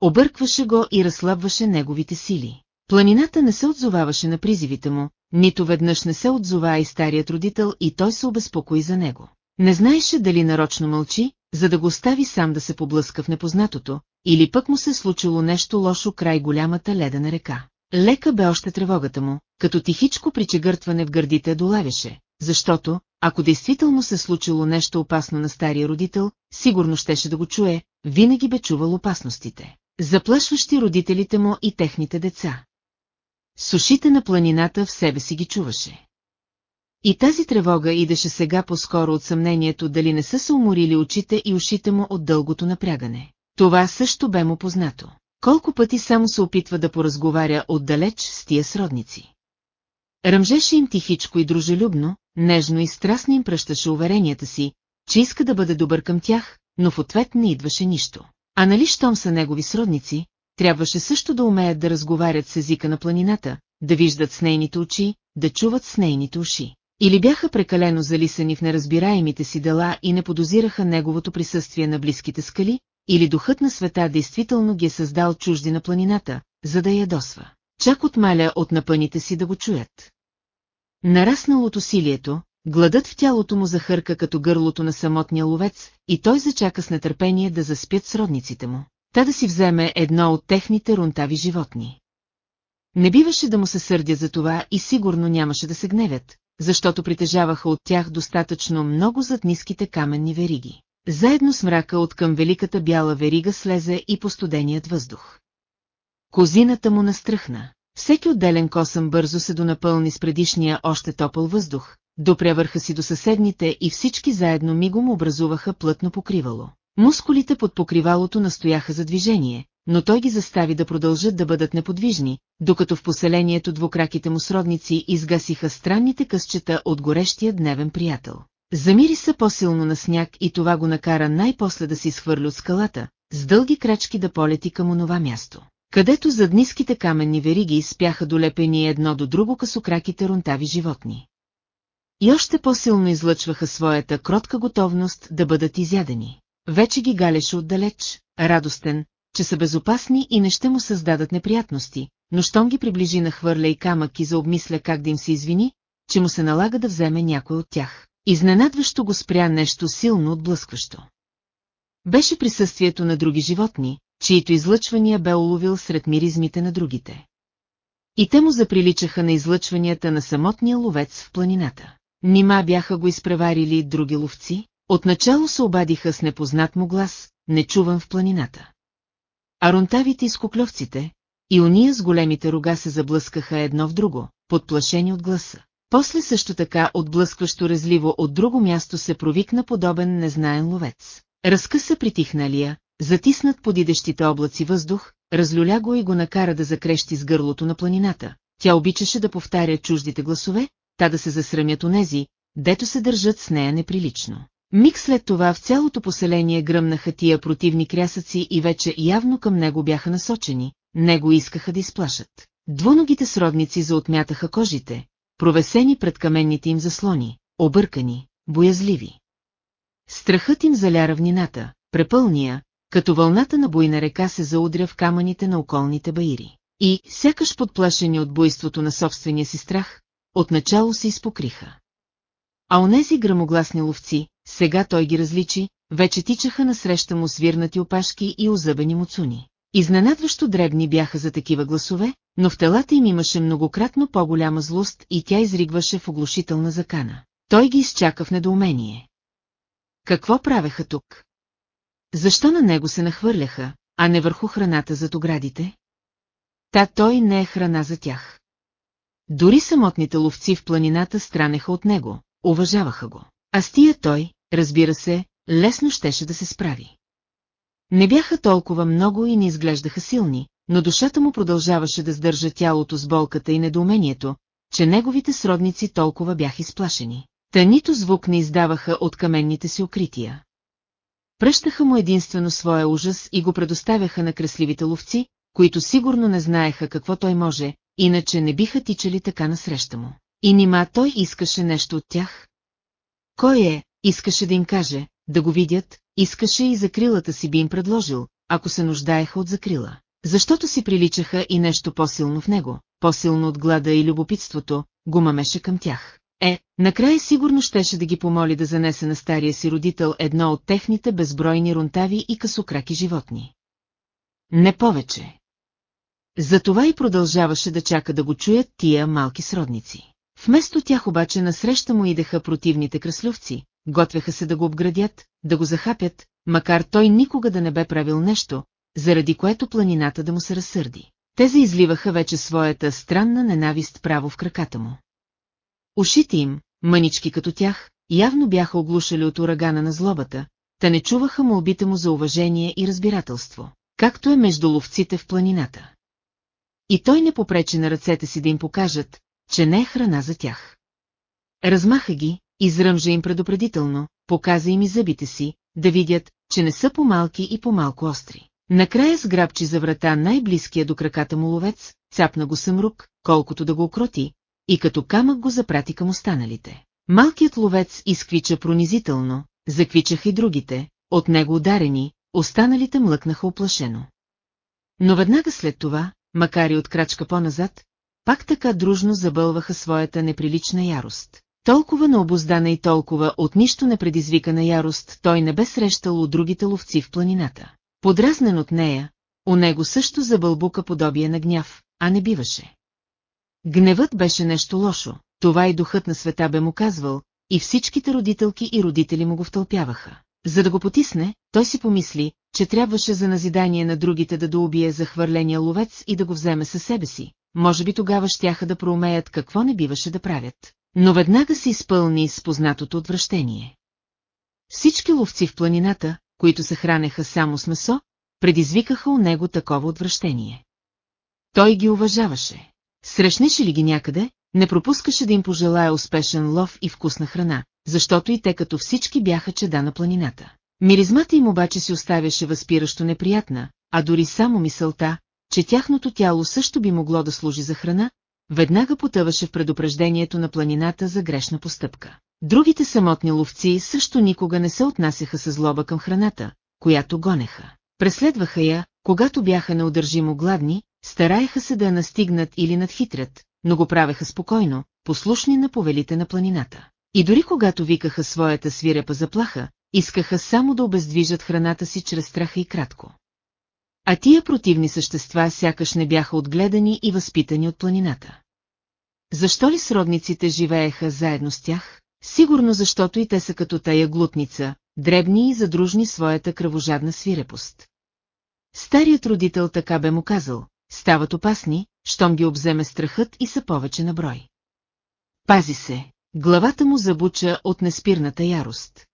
Объркваше го и разслабваше неговите сили. Планината не се отзоваваше на призивите му, нито веднъж не се отзова и старият родител и той се обезпокои за него. Не знаеше дали нарочно мълчи, за да го остави сам да се поблъска в непознатото, или пък му се случило нещо лошо край голямата ледена река. Лека бе още тревогата му, като тихичко причегъртване в гърдите долавяше, защото, ако действително се случило нещо опасно на стария родител, сигурно щеше да го чуе, винаги бе чувал опасностите, заплашващи родителите му и техните деца. Сушите на планината в себе си ги чуваше. И тази тревога идеше сега по-скоро от съмнението дали не са се уморили очите и ушите му от дългото напрягане. Това също бе му познато. Колко пъти само се опитва да поразговаря отдалеч с тия сродници. Ръмжеше им тихичко и дружелюбно, нежно и страстно им пръщаше уверенията си, че иска да бъде добър към тях, но в ответ не идваше нищо. А нали щом са негови сродници, трябваше също да умеят да разговарят с езика на планината, да виждат с нейните очи, да чуват с нейните уши. Или бяха прекалено залисани в неразбираемите си дела и не подозираха неговото присъствие на близките скали, или духът на света действително ги е създал чужди на планината, за да ядосва. Чак отмаля от напъните си да го чуят. Нараснал от усилието, Гладът в тялото му захърка като гърлото на самотния ловец и той зачака с нетърпение да заспят сродниците му. Та да си вземе едно от техните рунтави животни. Не биваше да му се сърдят за това и сигурно нямаше да се гневят, защото притежаваха от тях достатъчно много зад ниските каменни вериги. Заедно с мрака от към великата бяла верига слезе и по студеният въздух. Козината му настръхна. Всеки отделен косъм бързо се донапълни с предишния още топъл въздух, допря върха си до съседните и всички заедно мигом образуваха плътно покривало. Мускулите под покривалото настояха за движение, но той ги застави да продължат да бъдат неподвижни, докато в поселението двукраките му сродници изгасиха странните късчета от горещия дневен приятел. Замири се по-силно на сняг и това го накара най-после да се изхвърли от скалата, с дълги крачки да полети към онова място, където зад ниските каменни вериги спяха долепени едно до друго късокраките ронтави животни. И още по-силно излъчваха своята кротка готовност да бъдат изядени. Вече ги галеше отдалеч, радостен, че са безопасни и не ще му създадат неприятности, но щом ги приближи на хвърля и камък и заобмисля как да им се извини, че му се налага да вземе някой от тях. Изненадващо го спря нещо силно отблъскващо. Беше присъствието на други животни, чието излъчвания бе уловил сред миризмите на другите. И те му заприличаха на излъчванията на самотния ловец в планината. Нима бяха го изпреварили други ловци? Отначало се обадиха с непознат му глас, нечуван в планината. Аронтавите и скоклевците, и уния с големите рога се заблъскаха едно в друго, подплашени от гласа. После също така отблъскващо резливо от друго място се провикна подобен незнаен ловец. Разкъса притихналия, затиснат под идещите облаци въздух, разлюля го и го накара да закрещи с гърлото на планината. Тя обичаше да повтаря чуждите гласове, та да се засрамят онези, дето се държат с нея неприлично. Миг след това в цялото поселение гръмнаха тия противни крясъци и вече явно към него бяха насочени, него искаха да изплашат. Двуногите сродници заотмятаха кожите, провесени пред каменните им заслони, объркани, боязливи. Страхът им заля равнината, препълния, като вълната на буйна река се заудря в камъните на околните баири. И, сякаш подплашени от буйството на собствения си страх, отначало се изпокриха. А онези грамогласни ловци, сега той ги различи, вече тичаха насреща му свирнати опашки и озъбени муцуни. Изненадващо дребни бяха за такива гласове, но в телата им имаше многократно по-голяма злост и тя изригваше в оглушителна закана. Той ги изчака в недоумение. Какво правеха тук? Защо на него се нахвърляха, а не върху храната зад оградите? Та той не е храна за тях. Дори самотните ловци в планината странеха от него, уважаваха го. А с тия той, разбира се, лесно щеше да се справи. Не бяха толкова много и не изглеждаха силни, но душата му продължаваше да сдържа тялото с болката и недоумението, че неговите сродници толкова бяха изплашени. Та нито звук не издаваха от каменните си укрития. Пръщаха му единствено своя ужас и го предоставяха на кресливите ловци, които сигурно не знаеха какво той може, иначе не биха тичали така насреща му. И нима той искаше нещо от тях? Кой е, искаше да им каже, да го видят, искаше и закрилата си би им предложил, ако се нуждаеха от закрила. Защото си приличаха и нещо по-силно в него, по-силно от глада и любопитството, го мамеше към тях. Е, накрая сигурно щеше да ги помоли да занесе на стария си родител едно от техните безбройни рунтави и късокраки животни. Не повече. Затова и продължаваше да чака да го чуят тия малки сродници. Вместо тях обаче насреща му идеха противните кръслювци, готвеха се да го обградят, да го захапят, макар той никога да не бе правил нещо, заради което планината да му се разсърди. Те заизливаха вече своята странна ненавист право в краката му. Ушите им, мънички като тях, явно бяха оглушали от урагана на злобата, та не чуваха молбите му за уважение и разбирателство, както е между ловците в планината. И той не попречи на ръцете си да им покажат, че не е храна за тях. Размаха ги, изръмжа им предупредително, показа им и зъбите си, да видят, че не са по-малки и по-малко остри. Накрая сграбчи за врата най-близкия до краката му ловец, цапна го съмрук, колкото да го окроти, и като камък го запрати към останалите. Малкият ловец изквича пронизително, заквичаха и другите, от него ударени, останалите млъкнаха оплашено. Но веднага след това, макар и от крачка по-назад, пак така дружно забълваха своята неприлична ярост. Толкова необоздана и толкова от нищо не предизвикана ярост той не бе срещал от другите ловци в планината. Подразнен от нея, у него също забълбука подобие на гняв, а не биваше. Гневът беше нещо лошо, това и духът на света бе му казвал, и всичките родителки и родители му го втълпяваха. За да го потисне, той си помисли, че трябваше за назидание на другите да доубие захвърления ловец и да го вземе със себе си. Може би тогава щяха да проумеят какво не биваше да правят. Но веднага се изпълни с познатото отвращение. Всички ловци в планината, които се хранеха само с месо, предизвикаха у него такова отвращение. Той ги уважаваше. Срещнеше ли ги някъде, не пропускаше да им пожелая успешен лов и вкусна храна, защото и те като всички бяха чеда на планината. Миризмата им обаче си оставяше възпиращо неприятна, а дори само мисълта, че тяхното тяло също би могло да служи за храна, веднага потъваше в предупреждението на планината за грешна постъпка. Другите самотни ловци също никога не се отнасяха с злоба към храната, която гонеха. Преследваха я, когато бяха неудържимо гладни, стараеха се да я настигнат или надхитрят, но го правеха спокойно, послушни на повелите на планината. И дори когато викаха своята свирепа заплаха, искаха само да обездвижат храната си чрез страха и кратко. А тия противни същества сякаш не бяха отгледани и възпитани от планината. Защо ли сродниците живееха заедно с тях? Сигурно защото и те са като тая глутница, дребни и задружни своята кръвожадна свирепост. Старият родител така бе му казал, стават опасни, щом ги обземе страхът и са повече на брой. Пази се, главата му забуча от неспирната ярост.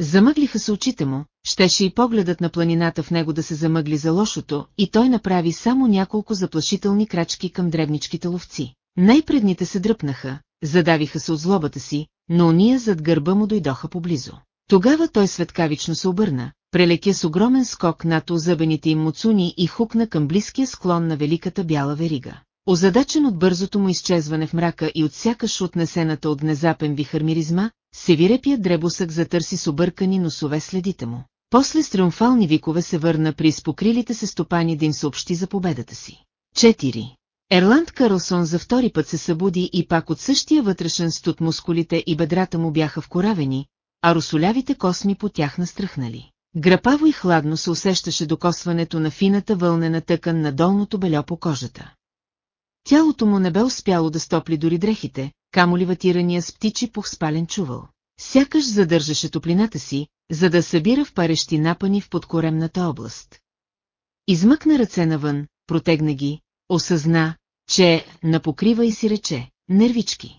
Замъглиха се очите му, щеше и погледът на планината в него да се замъгли за лошото, и той направи само няколко заплашителни крачки към древничките ловци. Най-предните се дръпнаха, задавиха се от злобата си, но уния зад гърба му дойдоха поблизо. Тогава той светкавично се обърна, прелетя с огромен скок над озъбените им муцуни и хукна към близкия склон на великата бяла верига. Озадачен от бързото му изчезване в мрака и от сякаш отнесената от внезапен вихър миризма, севирепият дребосък затърси с объркани носове следите му. После с триумфални викове се върна при изпокрилите се стопани да им съобщи за победата си. 4. Ерланд Карлсон за втори път се събуди и пак от същия вътрешен студ мускулите и бедрата му бяха вкоравени, а русолявите косми по тях настръхнали. Грапаво и хладно се усещаше докосването на фината вълнена тъкан на долното бельо по кожата. Тялото му не бе успяло да стопли дори дрехите, камо ли ватирания с птичи пух спален чувал. Сякаш задържаше топлината си, за да събира в парещи напани в подкоремната област. Измъкна ръце навън, протегна ги, осъзна, че напокрива и си рече, нервички.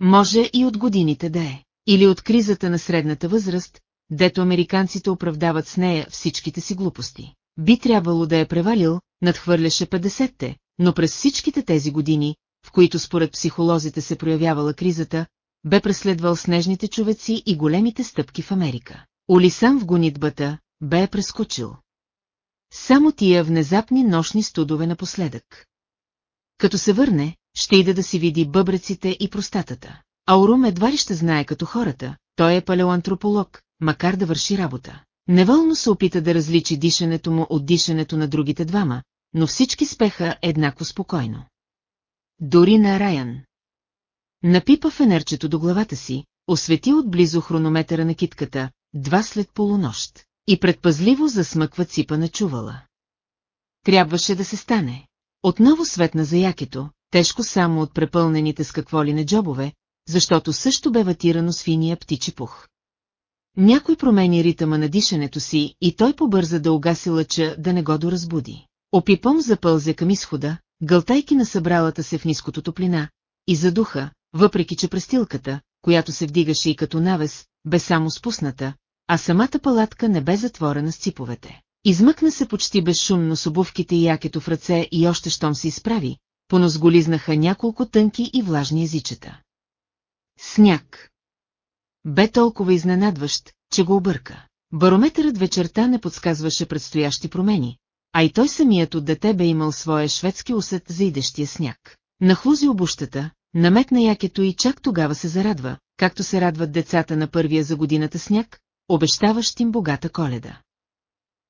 Може и от годините да е, или от кризата на средната възраст, дето американците оправдават с нея всичките си глупости. Би трябвало да е превалил, надхвърляше 50-те, но през всичките тези години, в които според психолозите се проявявала кризата, бе преследвал снежните човеци и големите стъпки в Америка. Олисам в гонитбата, бе е прескочил. Само тия внезапни нощни студове напоследък. Като се върне, ще иде да си види бъбреците и простатата. Аурум едва ли ще знае като хората, той е палеоантрополог, макар да върши работа. Неволно се опита да различи дишането му от дишането на другите двама, но всички спеха еднакво спокойно. Дори на Раян. Напипа фенерчето до главата си, освети отблизо хронометъра на китката, два след полунощ, и предпазливо засмъква ципа на чувала. Трябваше да се стане. Отново светна за якето, тежко само от препълнените с какво ли не джобове, защото също бе ватирано с финия птичи пух. Някой промени ритъма на дишането си и той побърза да угаси лъча да не го доразбуди. Опипом запълзе към изхода, гълтайки на събралата се в ниското топлина, и задуха, въпреки че престилката, която се вдигаше и като навес, бе само спусната, а самата палатка не бе затворена с циповете. Измъкна се почти безшумно с обувките и якето в ръце и още щом се изправи, понозголизнаха няколко тънки и влажни езичета. Сняг. Бе толкова изненадващ, че го обърка. Барометърът вечерта не подсказваше предстоящи промени, а и той самият от дете бе имал своя шведски усет за идещия сняг. Нахлузи обущата, наметна якето и чак тогава се зарадва, както се радват децата на първия за годината сняг, обещаващ им богата коледа.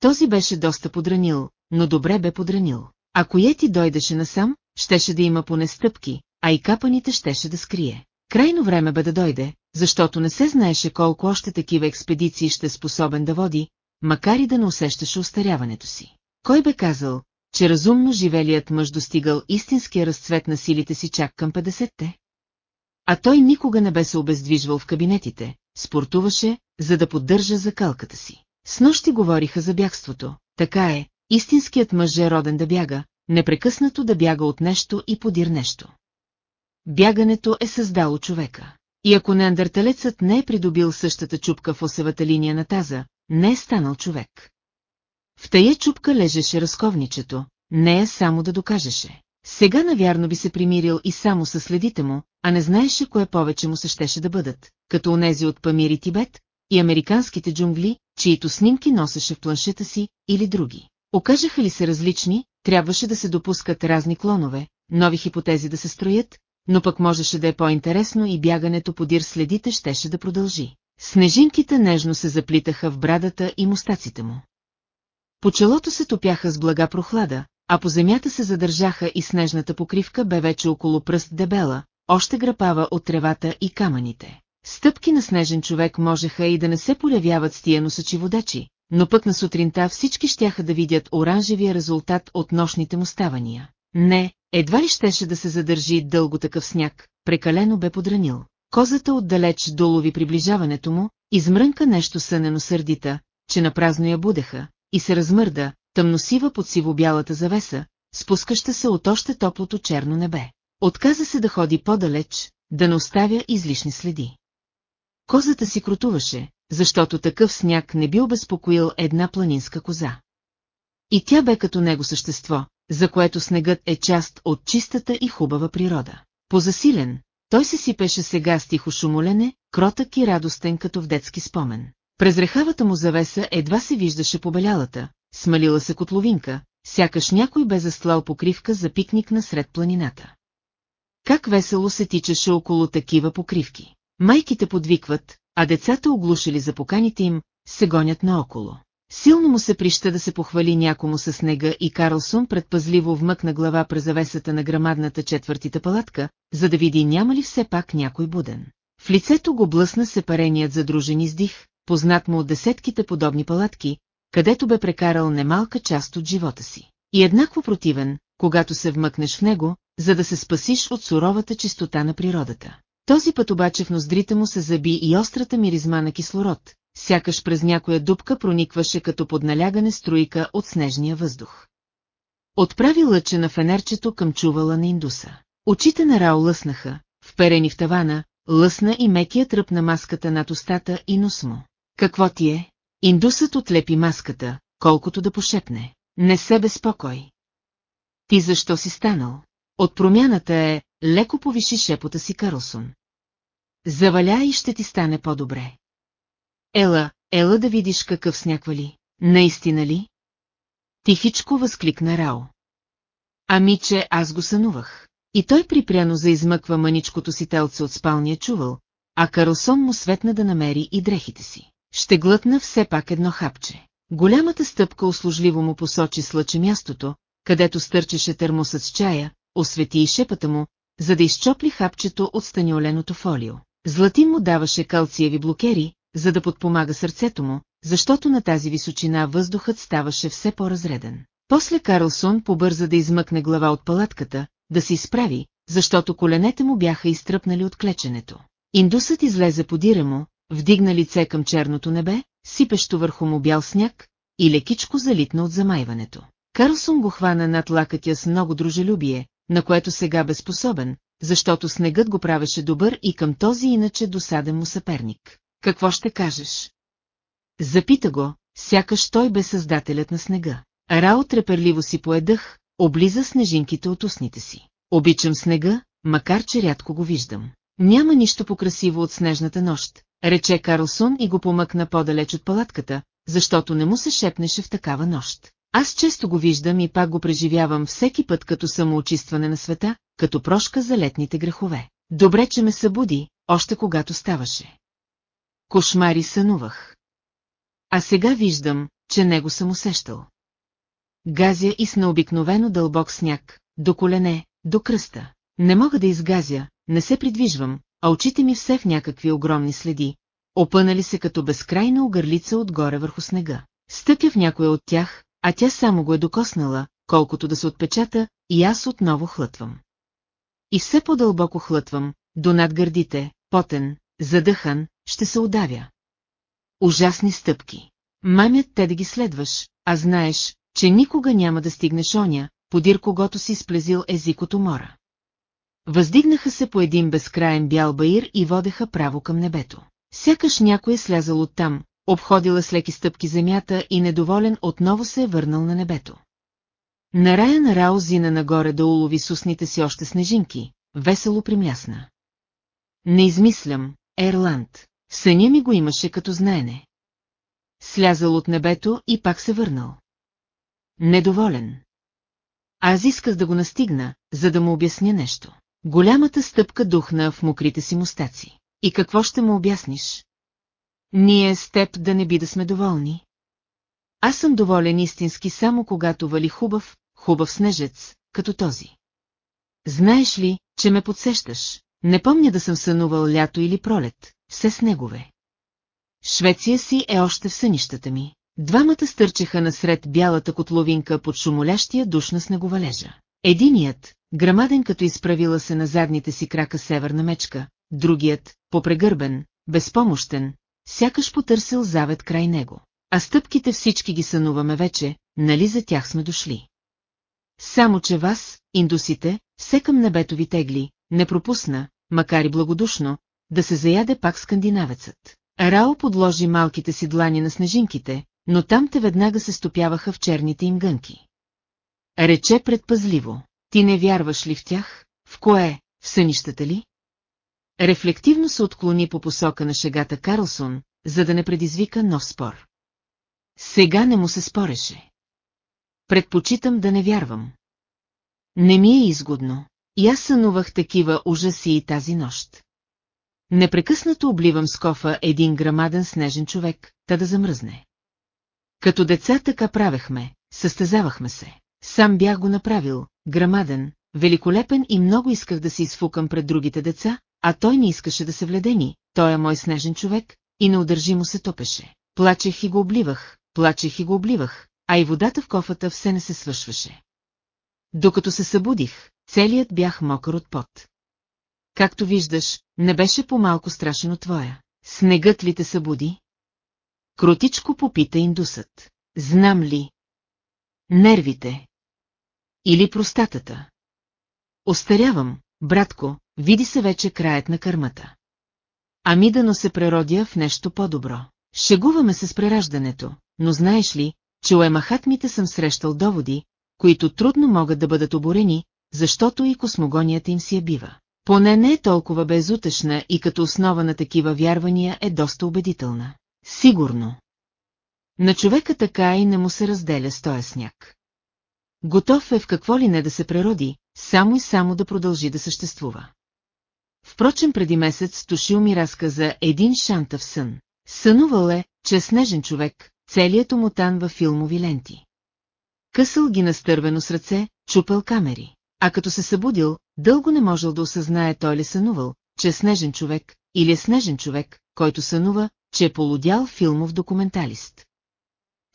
Този беше доста подранил, но добре бе подранил. Ако Ети дойдеше насам, щеше да има поне стъпки, а и капаните щеше да скрие. Крайно време бе да дойде, защото не се знаеше колко още такива експедиции ще е способен да води, макар и да не усещаше устаряването си. Кой бе казал, че разумно живелият мъж достигал истинския разцвет на силите си чак към 50-те? А той никога не бе се обездвижвал в кабинетите, спортуваше, за да поддържа закалката си. С нощи говориха за бягството, така е, истинският мъж е роден да бяга, непрекъснато да бяга от нещо и подир нещо. Бягането е създало човека. И ако неандерталецът не е придобил същата чупка в осевата линия на таза, не е станал човек. В тая чупка лежеше разковничето, не е само да докажеше. Сега навярно би се примирил и само със следите му, а не знаеше кое повече му се щеше да бъдат, като онези от Памир и Тибет, и американските джунгли, чието снимки носеше в планшета си, или други. Окажаха ли се различни, трябваше да се допускат разни клонове, нови хипотези да се строят, но пък можеше да е по-интересно и бягането подир следите щеше да продължи. Снежинките нежно се заплитаха в брадата и мустаците му. По челото се топяха с блага прохлада, а по земята се задържаха и снежната покривка бе вече около пръст дебела, още грапава от тревата и камъните. Стъпки на снежен човек можеха и да не се полявяват с тия носачи водачи, но пък на сутринта всички щяха да видят оранжевия резултат от нощните му ставания. Не, едва ли щеше да се задържи дълго такъв сняг, прекалено бе подранил. Козата отдалеч долови приближаването му, измрънка нещо сънено сърдита, че напразно я будеха, и се размърда, тъмносива под сиво-бялата завеса, спускаща се от още топлото черно небе. Отказа се да ходи по-далеч, да не оставя излишни следи. Козата си крутуваше, защото такъв сняг не би обезпокоил една планинска коза. И тя бе като него същество, за което снегът е част от чистата и хубава природа. Позасилен, той се сипеше сега с тихо шумолене, кротък и радостен като в детски спомен. През рехавата му завеса едва се виждаше побелялата, смалила се котловинка, сякаш някой бе застлал покривка за пикник насред планината. Как весело се тичаше около такива покривки. Майките подвикват, а децата оглушили за поканите им, се гонят наоколо. Силно му се прища да се похвали някому със снега и Карлсон предпазливо вмъкна глава през завесата на грамадната четвъртита палатка, за да види няма ли все пак някой буден. В лицето го блъсна сепареният задружен издих, познат му от десетките подобни палатки, където бе прекарал немалка част от живота си. И еднакво противен, когато се вмъкнеш в него, за да се спасиш от суровата чистота на природата. Този път обаче в ноздрите му се заби и острата миризма на кислород, сякаш през някоя дупка проникваше като под налягане струйка от снежния въздух. Отправи лъче на фенерчето към чувала на индуса. Очите на Рао лъснаха, вперени в тавана, лъсна и мекия тръп на маската над устата и нос му. Какво ти е? Индусът отлепи маската, колкото да пошепне. Не се безпокой. Ти защо си станал? От промяната е, леко повиши шепота си Карлсон. Заваля и ще ти стане по-добре. Ела, ела да видиш какъв сняг вали. Наистина ли? Тихичко възкликна Рао. Ами, че аз го сънувах. И той припряно заизмъква мъничкото си телце от спалния чувал, а Карлсон му светна да намери и дрехите си. Ще глътна все пак едно хапче. Голямата стъпка услужливо му посочи слъче мястото, където стърчеше термосът с чая, освети и шепата му, за да изчопли хапчето от станиоленото фолио. Златин му даваше калциеви блокери, за да подпомага сърцето му, защото на тази височина въздухът ставаше все по-разреден. После Карлсон побърза да измъкне глава от палатката, да се изправи, защото коленете му бяха изтръпнали от клеченето. Индусът излезе подира му, вдигна лице към черното небе, сипещо върху му бял сняг и лекичко залитна от замайването. Карлсон го хвана над лакътя с много дружелюбие, на което сега бе способен, защото снегът го правеше добър и към този иначе досаден му съперник. Какво ще кажеш? Запита го, сякаш той бе създателят на снега. Рао треперливо си поедах, облиза снежинките от устните си. Обичам снега, макар че рядко го виждам. Няма нищо покрасиво от снежната нощ, рече Карлсон и го помъкна по-далеч от палатката, защото не му се шепнеше в такава нощ. Аз често го виждам и пак го преживявам всеки път като самоочистване на света, като прошка за летните грехове. Добре, че ме събуди, още когато ставаше. Кошмари сънувах. А сега виждам, че него съм усещал. Газя и с необикновено дълбок сняг, до колене, до кръста. Не мога да изгазя, не се придвижвам, а очите ми все в някакви огромни следи, опънали се като безкрайна огърлица отгоре върху снега. Стъпя в някоя от тях, а тя само го е докоснала, колкото да се отпечата, и аз отново хлътвам. И все по-дълбоко хлътвам, до над гърдите, потен, задъхан, ще се удавя. Ужасни стъпки. Мамят те да ги следваш, а знаеш, че никога няма да стигнеш оня, подир когото си сплезил език от умора. Въздигнаха се по един безкраен бял баир и водеха право към небето. Сякаш някой е слязал оттам, обходила с леки стъпки земята и недоволен отново се е върнал на небето. На рая на Рао зина нагоре да улови с си още снежинки, весело примлясна. Не измислям, Ерланд. Съня ми го имаше като знаене. Слязал от небето и пак се върнал. Недоволен. Аз исках да го настигна, за да му обясня нещо. Голямата стъпка духна в мокрите си мустаци. И какво ще му обясниш? Ние с теб да не би да сме доволни. Аз съм доволен истински само когато вали хубав, хубав снежец, като този. Знаеш ли, че ме подсещаш? Не помня да съм сънувал лято или пролет, все снегове. Швеция си е още в сънищата ми. Двамата стърчеха насред бялата котловинка под шумолящия душ на снеговалежа. Единият, грамаден като изправила се на задните си крака северна мечка, другият, попрегърбен, безпомощен, сякаш потърсил завет край него. А стъпките всички ги сънуваме вече, нали за тях сме дошли. Само че вас, индусите, все към небето ви тегли, не пропусна, макар и благодушно, да се заяде пак скандинавецът. Рао подложи малките си длани на снежинките, но там те веднага се стопяваха в черните им гънки. Рече предпазливо, ти не вярваш ли в тях? В кое? В сънищата ли? Рефлективно се отклони по посока на шегата Карлсон, за да не предизвика нов спор. Сега не му се спореше. Предпочитам да не вярвам. Не ми е изгодно. И аз сънувах такива ужаси и тази нощ. Непрекъснато обливам с кофа един грамаден снежен човек, та да замръзне. Като деца така правехме, състезавахме се. Сам бях го направил, грамаден, великолепен и много исках да се изфукам пред другите деца, а той не искаше да се вледени, той е мой снежен човек, и неудържимо се топеше. Плачех и го обливах, плачех и го обливах, а и водата в кофата все не се свършваше. Докато се събудих, целият бях мокър от пот. Както виждаш, не беше по-малко страшен от твоя. Снегът ли те събуди? Кротичко попита индусът. Знам ли? Нервите. Или простатата. Остарявам, братко, види се вече краят на кърмата. Ами да но се преродя в нещо по-добро. Шегуваме се с прераждането, но знаеш ли, че у емахатмите съм срещал доводи, които трудно могат да бъдат оборени, защото и космогонията им си я бива. Поне не е толкова безутешна и като основа на такива вярвания е доста убедителна. Сигурно. На човека така и не му се разделя с този сняг. Готов е в какво ли не да се прероди, само и само да продължи да съществува. Впрочем преди месец Тошил ми разказа един шантав сън. Сънувал е, че е снежен човек, целият мутан във филмови ленти. Късал ги настървено с ръце, чупал камери. А като се събудил, дълго не можел да осъзнае той ли сънувал, че е снежен човек, или е снежен човек, който сънува, че е полудял филмов документалист.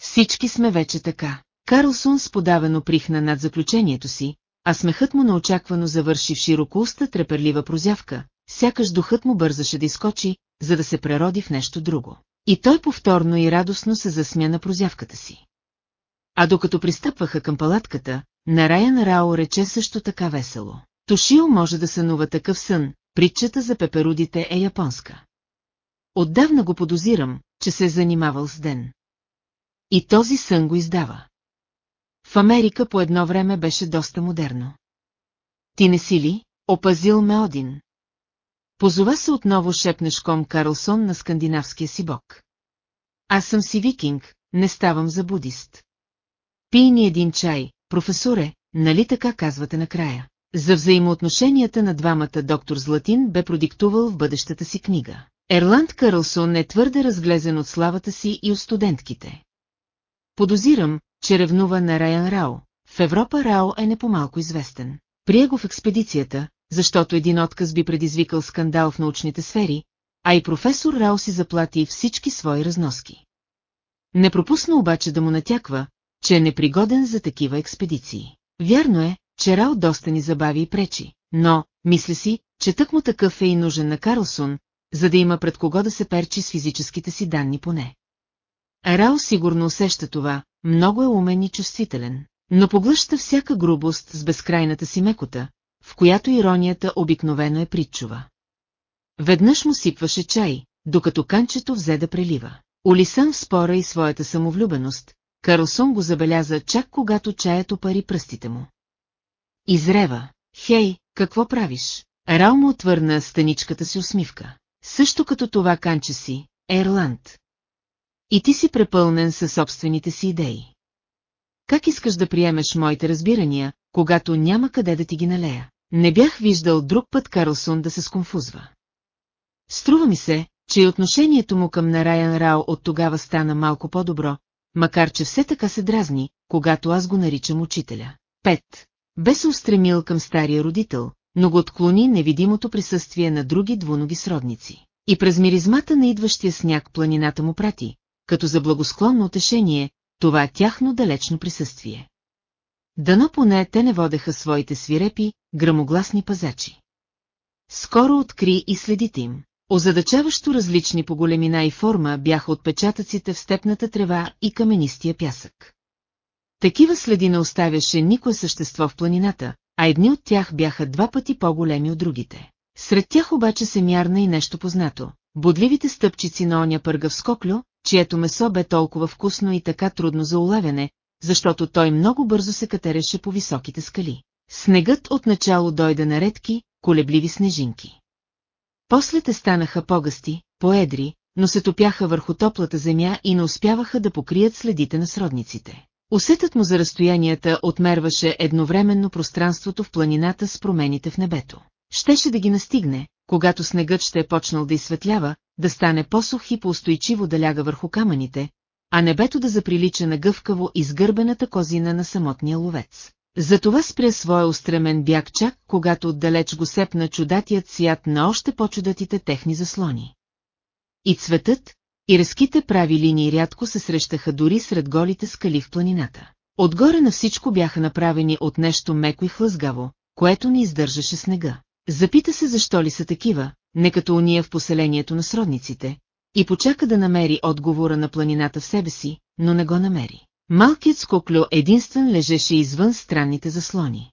Всички сме вече така. Карлсон сподавено прихна над заключението си, а смехът му неочаквано завърши в широкоуста треперлива прозявка, сякаш духът му бързаше да изкочи, за да се прероди в нещо друго. И той повторно и радостно се засмя на прозявката си. А докато пристъпваха към палатката, на Райан Рао рече също така весело. Тошио може да сънува такъв сън, притчата за пеперудите е японска. Отдавна го подозирам, че се е занимавал с ден. И този сън го издава. В Америка по едно време беше доста модерно. Ти не си ли? Опазил ме Один. Позова се отново шепнешком Карлсон на скандинавския си бог. Аз съм си викинг, не ставам за будист. Пий ни един чай, професоре, нали така казвате накрая? За взаимоотношенията на двамата доктор Златин бе продиктувал в бъдещата си книга. Ерланд Карлсон е твърде разглезен от славата си и от студентките. Подозирам, че ревнува на Райан Рао. В Европа Рао е не по-малко известен. Прие го в експедицията, защото един отказ би предизвикал скандал в научните сфери, а и професор Рао си заплати всички свои разноски. Не пропусна обаче да му натяква, че е непригоден за такива експедиции. Вярно е, че Рао доста ни забави и пречи, но, мисля си, че тък му такъв е и нужен на Карлсон, за да има пред кого да се перчи с физическите си данни поне. Рао сигурно усеща това, много е умен и чувствителен, но поглъща всяка грубост с безкрайната си мекота, в която иронията обикновено е притчува. Веднъж му сипваше чай, докато канчето взе да прелива. Олисан в спора и своята самовлюбеност, Карлсон го забеляза чак когато чаят опари пръстите му. Изрева. Хей, какво правиш? Рал му отвърна станичката си усмивка. Също като това канче си, Ерланд. И ти си препълнен със собствените си идеи. Как искаш да приемеш моите разбирания, когато няма къде да ти ги налея? Не бях виждал друг път Карлсон да се сконфузва. Струва ми се, че и отношението му към Нараян Рао от тогава стана малко по-добро, макар че все така се дразни, когато аз го наричам учителя. Пет. Бе се устремил към стария родител, но го отклони невидимото присъствие на други двуноги сродници. И през миризмата на идващия сняг планината му прати, като за благосклонно утешение, това тяхно далечно присъствие. Дано поне те не водеха своите свирепи, грамогласни пазачи. Скоро откри и следите им. Озадачаващо различни по големина и форма бяха отпечатъците в степната трева и каменистия пясък. Такива следи не оставяше никое същество в планината, а едни от тях бяха два пъти по-големи от другите. Сред тях обаче се мярна и нещо познато. Бодливите стъпчици на оня пъргав скоклю, чието месо бе толкова вкусно и така трудно за улавяне, защото той много бързо се катереше по високите скали. Снегът отначало дойде на редки, колебливи снежинки. После те станаха по-гъсти, по-едри, но се топяха върху топлата земя и не успяваха да покрият следите на сродниците. Усетът му за разстоянията отмерваше едновременно пространството в планината с промените в небето. Щеше да ги настигне, когато снегът ще е почнал да изсветлява, да стане посух и поустойчиво да ляга върху камъните, а небето да заприлича на гъвкаво изгърбената козина на самотния ловец. Затова спря своя устремен бяг чак, когато отдалеч го сепна чудатият свят на още по-чудатите техни заслони. И цветът, и резките прави линии рядко се срещаха дори сред голите скали в планината. Отгоре на всичко бяха направени от нещо меко и хлъзгаво, което не издържаше снега. Запита се защо ли са такива, не като уния в поселението на сродниците, и почака да намери отговора на планината в себе си, но не го намери. Малкият скоклю единствен лежеше извън странните заслони.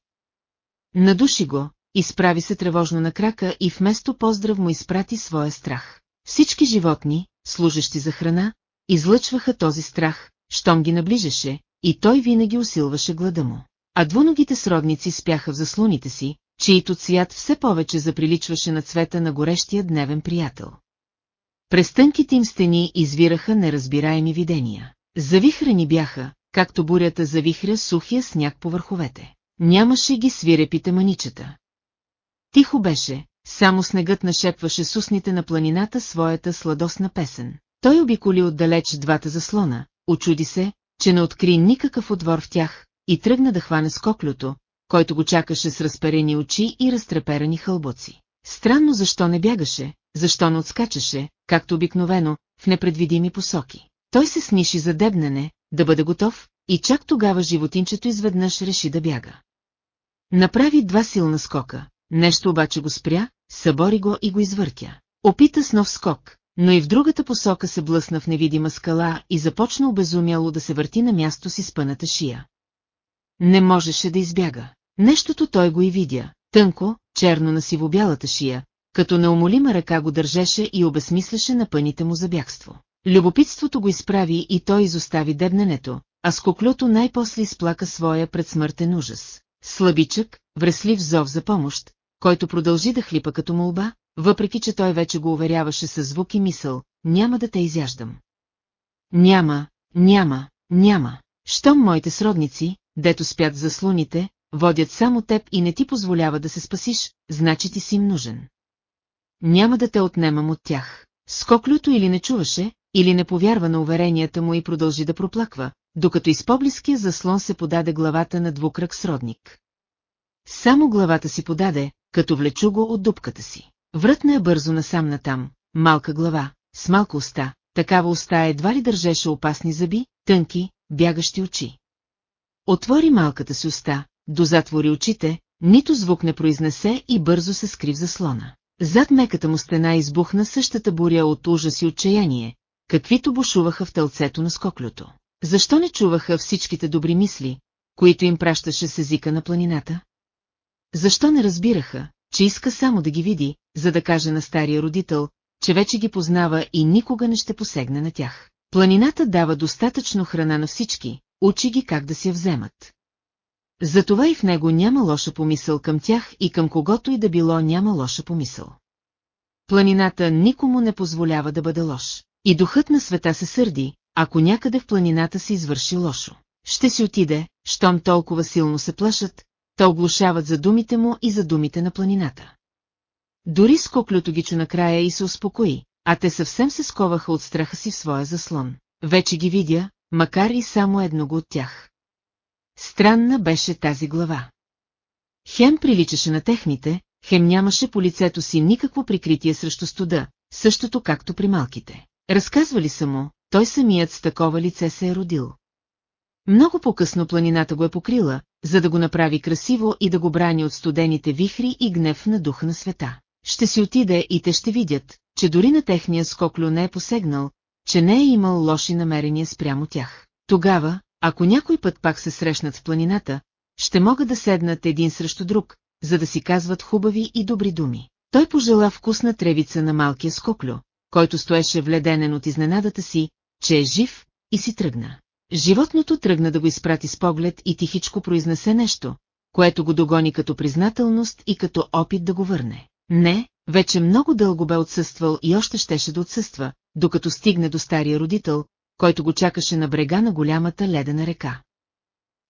Надуши го, изправи се тревожно на крака и вместо поздрав му изпрати своя страх. Всички животни, служещи за храна, излъчваха този страх, щом ги наближеше, и той винаги усилваше глада му. А двуногите сродници спяха в заслоните си, чието цвят все повече заприличваше на цвета на горещия дневен приятел. През тънките им стени извираха неразбираеми видения. Завихрени бяха, както бурята завихря сухия сняг по върховете. Нямаше ги свирепите маничета. Тихо беше, само снегът нашепваше с устните на планината своята сладосна песен. Той обиколи отдалеч двата заслона, очуди се, че не откри никакъв отвор в тях, и тръгна да хване скоклюто, който го чакаше с разперени очи и разтреперани хълбоци. Странно защо не бягаше, защо не отскачаше, както обикновено, в непредвидими посоки. Той се сниши за дебнене, да бъде готов, и чак тогава животинчето изведнъж реши да бяга. Направи два силна скока, нещо обаче го спря, събори го и го извъртя. Опита с нов скок, но и в другата посока се блъсна в невидима скала и започна обезумяло да се върти на място си с пъната шия. Не можеше да избяга. Нещото той го и видя, тънко, черно на сивобялата шия, като неумолима ръка го държеше и обесмисляше на пъните му за бягство. Любопитството го изправи и той изостави дебненето, а скоклюто най-после изплака своя предсмъртен ужас. Слабичък, вреслив зов за помощ, който продължи да хлипа като молба, въпреки че той вече го уверяваше със звук и мисъл, няма да те изяждам. Няма, няма, няма. Щом моите сродници, дето спят за слуните, водят само теб и не ти позволява да се спасиш, значи ти си им нужен. Няма да те отнемам от тях. Скоклюто или не чуваше, или не повярва на уверенията му и продължи да проплаква, докато из по-близкия заслон се подаде главата на двукръг сродник. Само главата си подаде, като влечу го от дупката си. Вратна е бързо насам натам, малка глава, с малка уста, такава уста едва ли държеше опасни зъби, тънки, бягащи очи. Отвори малката си уста, дозатвори очите, нито звук не произнесе и бързо се скри в заслона. Зад меката му стена избухна същата буря от ужас и отчаяние, каквито бушуваха в тълцето на скоклюто. Защо не чуваха всичките добри мисли, които им пращаше с езика на планината? Защо не разбираха, че иска само да ги види, за да каже на стария родител, че вече ги познава и никога не ще посегне на тях. Планината дава достатъчно храна на всички, учи ги как да си я вземат. Затова и в него няма лоша помисъл към тях и към когото и да било няма лоша помисъл. Планината никому не позволява да бъде лош. И духът на света се сърди, ако някъде в планината се извърши лошо. Ще си отиде, щом толкова силно се плашат, то оглушават за думите му и за думите на планината. Дори скоклюто ги чу накрая и се успокои, а те съвсем се сковаха от страха си в своя заслон. Вече ги видя, макар и само едного от тях. Странна беше тази глава. Хем приличаше на техните, хем нямаше по лицето си никакво прикритие срещу студа, същото както при малките. Разказвали са му, той самият с такова лице се е родил. Много по-късно планината го е покрила, за да го направи красиво и да го брани от студените вихри и гнев на духа на света. Ще си отиде и те ще видят, че дори на техния скоклю не е посегнал, че не е имал лоши намерения спрямо тях. Тогава, ако някой път пак се срещнат в планината, ще могат да седнат един срещу друг, за да си казват хубави и добри думи. Той пожела вкусна тревица на малкия скоклю, който стоеше вледенен от изненадата си, че е жив, и си тръгна. Животното тръгна да го изпрати с поглед и тихичко произнесе нещо, което го догони като признателност и като опит да го върне. Не, вече много дълго бе отсъствал и още щеше да отсъства, докато стигне до стария родител, който го чакаше на брега на голямата ледена река.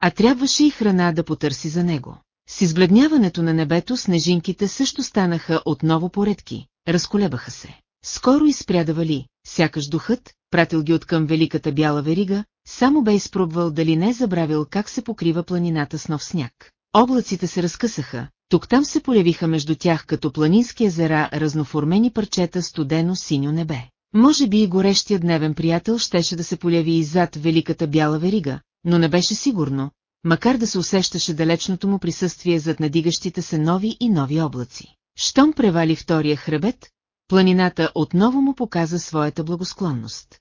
А трябваше и храна да потърси за него. С избледняването на небето снежинките също станаха отново поредки, разколебаха се. Скоро изпря да вали, сякаш духът, пратил ги от към великата бяла верига, само бе изпробвал дали не е забравил как се покрива планината с нов сняг. Облаците се разкъсаха, тук-там се полявиха между тях като планински езера разноформени парчета студено синьо небе. Може би и горещия дневен приятел щеше да се поляви и зад великата бяла верига, но не беше сигурно, макар да се усещаше далечното му присъствие зад надигащите се нови и нови облаци. Щом превали втория хребет, планината отново му показа своята благосклонност.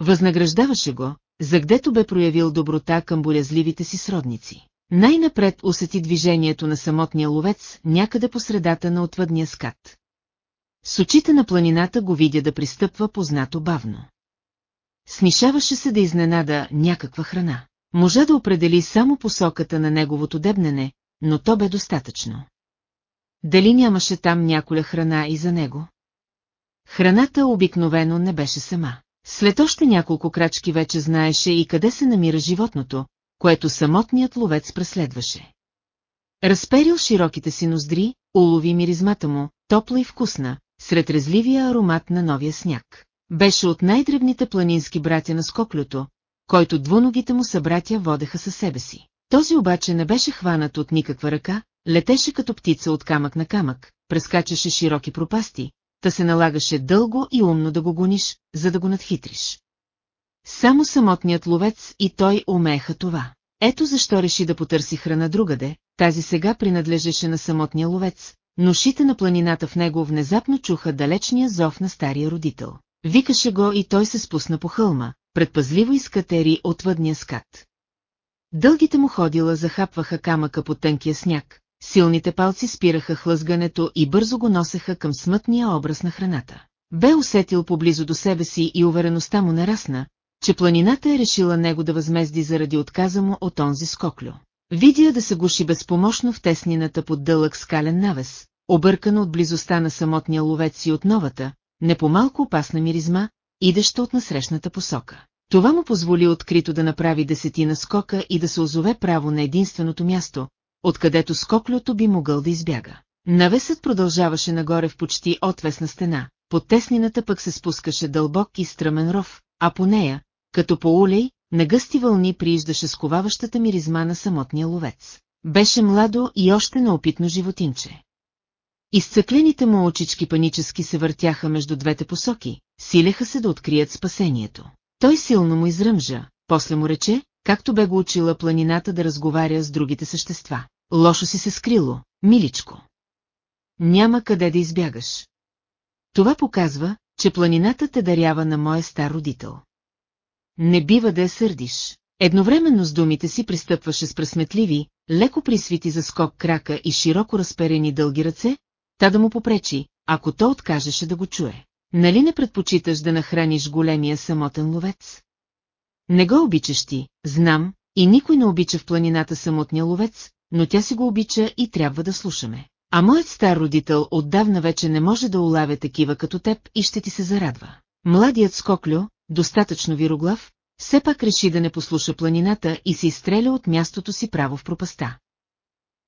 Възнаграждаваше го, за гдето бе проявил доброта към болязливите си сродници. Най-напред усети движението на самотния ловец някъде по средата на отвъдния скат. С очите на планината го видя да пристъпва познато бавно. Снишаваше се да изненада някаква храна. Можа да определи само посоката на неговото дебнене, но то бе достатъчно. Дали нямаше там няколя храна и за него? Храната обикновено не беше сама. След още няколко крачки вече знаеше и къде се намира животното, което самотният ловец преследваше. Разперил широките си ноздри, улови миризмата му, топла и вкусна, сред резливия аромат на новия сняг. Беше от най-древните планински братя на Скоклюто, който двуногите му събратя водеха със себе си. Този обаче не беше хванат от никаква ръка, летеше като птица от камък на камък, прескачаше широки пропасти, та се налагаше дълго и умно да го гониш, за да го надхитриш. Само самотният ловец и той умееха това. Ето защо реши да потърси храна другаде, тази сега принадлежеше на самотния ловец, но шите на планината в него внезапно чуха далечния зов на стария родител. Викаше го и той се спусна по хълма, предпазливо изкатери отвъдния скат. Дългите му ходила захапваха камъка по тънкия сняг, силните палци спираха хлъзгането и бързо го носеха към смътния образ на храната. Бе усетил поблизо до себе си и увереността му нарасна, че планината е решила него да възмезди заради отказа му от онзи скоклю. Видя да се гуши безпомощно в теснината под дълъг скален навес, объркано от близостта на самотния ловец и от новата, не по-малко опасна миризма, идеща от насрещната посока. Това му позволи открито да направи десетина скока и да се озове право на единственото място, откъдето скоклюто би могъл да избяга. Навесът продължаваше нагоре в почти отвесна стена, под теснината пък се спускаше дълбок и стръмен ров, а по нея, като по улей, на гъсти вълни прииждаше сковаващата миризма на самотния ловец. Беше младо и още неопитно животинче. Изцъклените му очички панически се въртяха между двете посоки, силеха се да открият спасението. Той силно му изръмжа, после му рече, както бе го учила планината да разговаря с другите същества. Лошо си се скрило, миличко. Няма къде да избягаш. Това показва, че планината те дарява на моя стар родител. Не бива да я сърдиш. Едновременно с думите си пристъпваше с пресметливи, леко присвити за скок крака и широко разперени дълги ръце, та да му попречи, ако то откажеше да го чуе. Нали не предпочиташ да нахраниш големия самотен ловец? Не го обичаш ти, знам, и никой не обича в планината самотния ловец, но тя си го обича и трябва да слушаме. А моят стар родител отдавна вече не може да улавя такива като теб и ще ти се зарадва. Младият скоклю, достатъчно вироглав, все пак реши да не послуша планината и се изстреля от мястото си право в пропаста.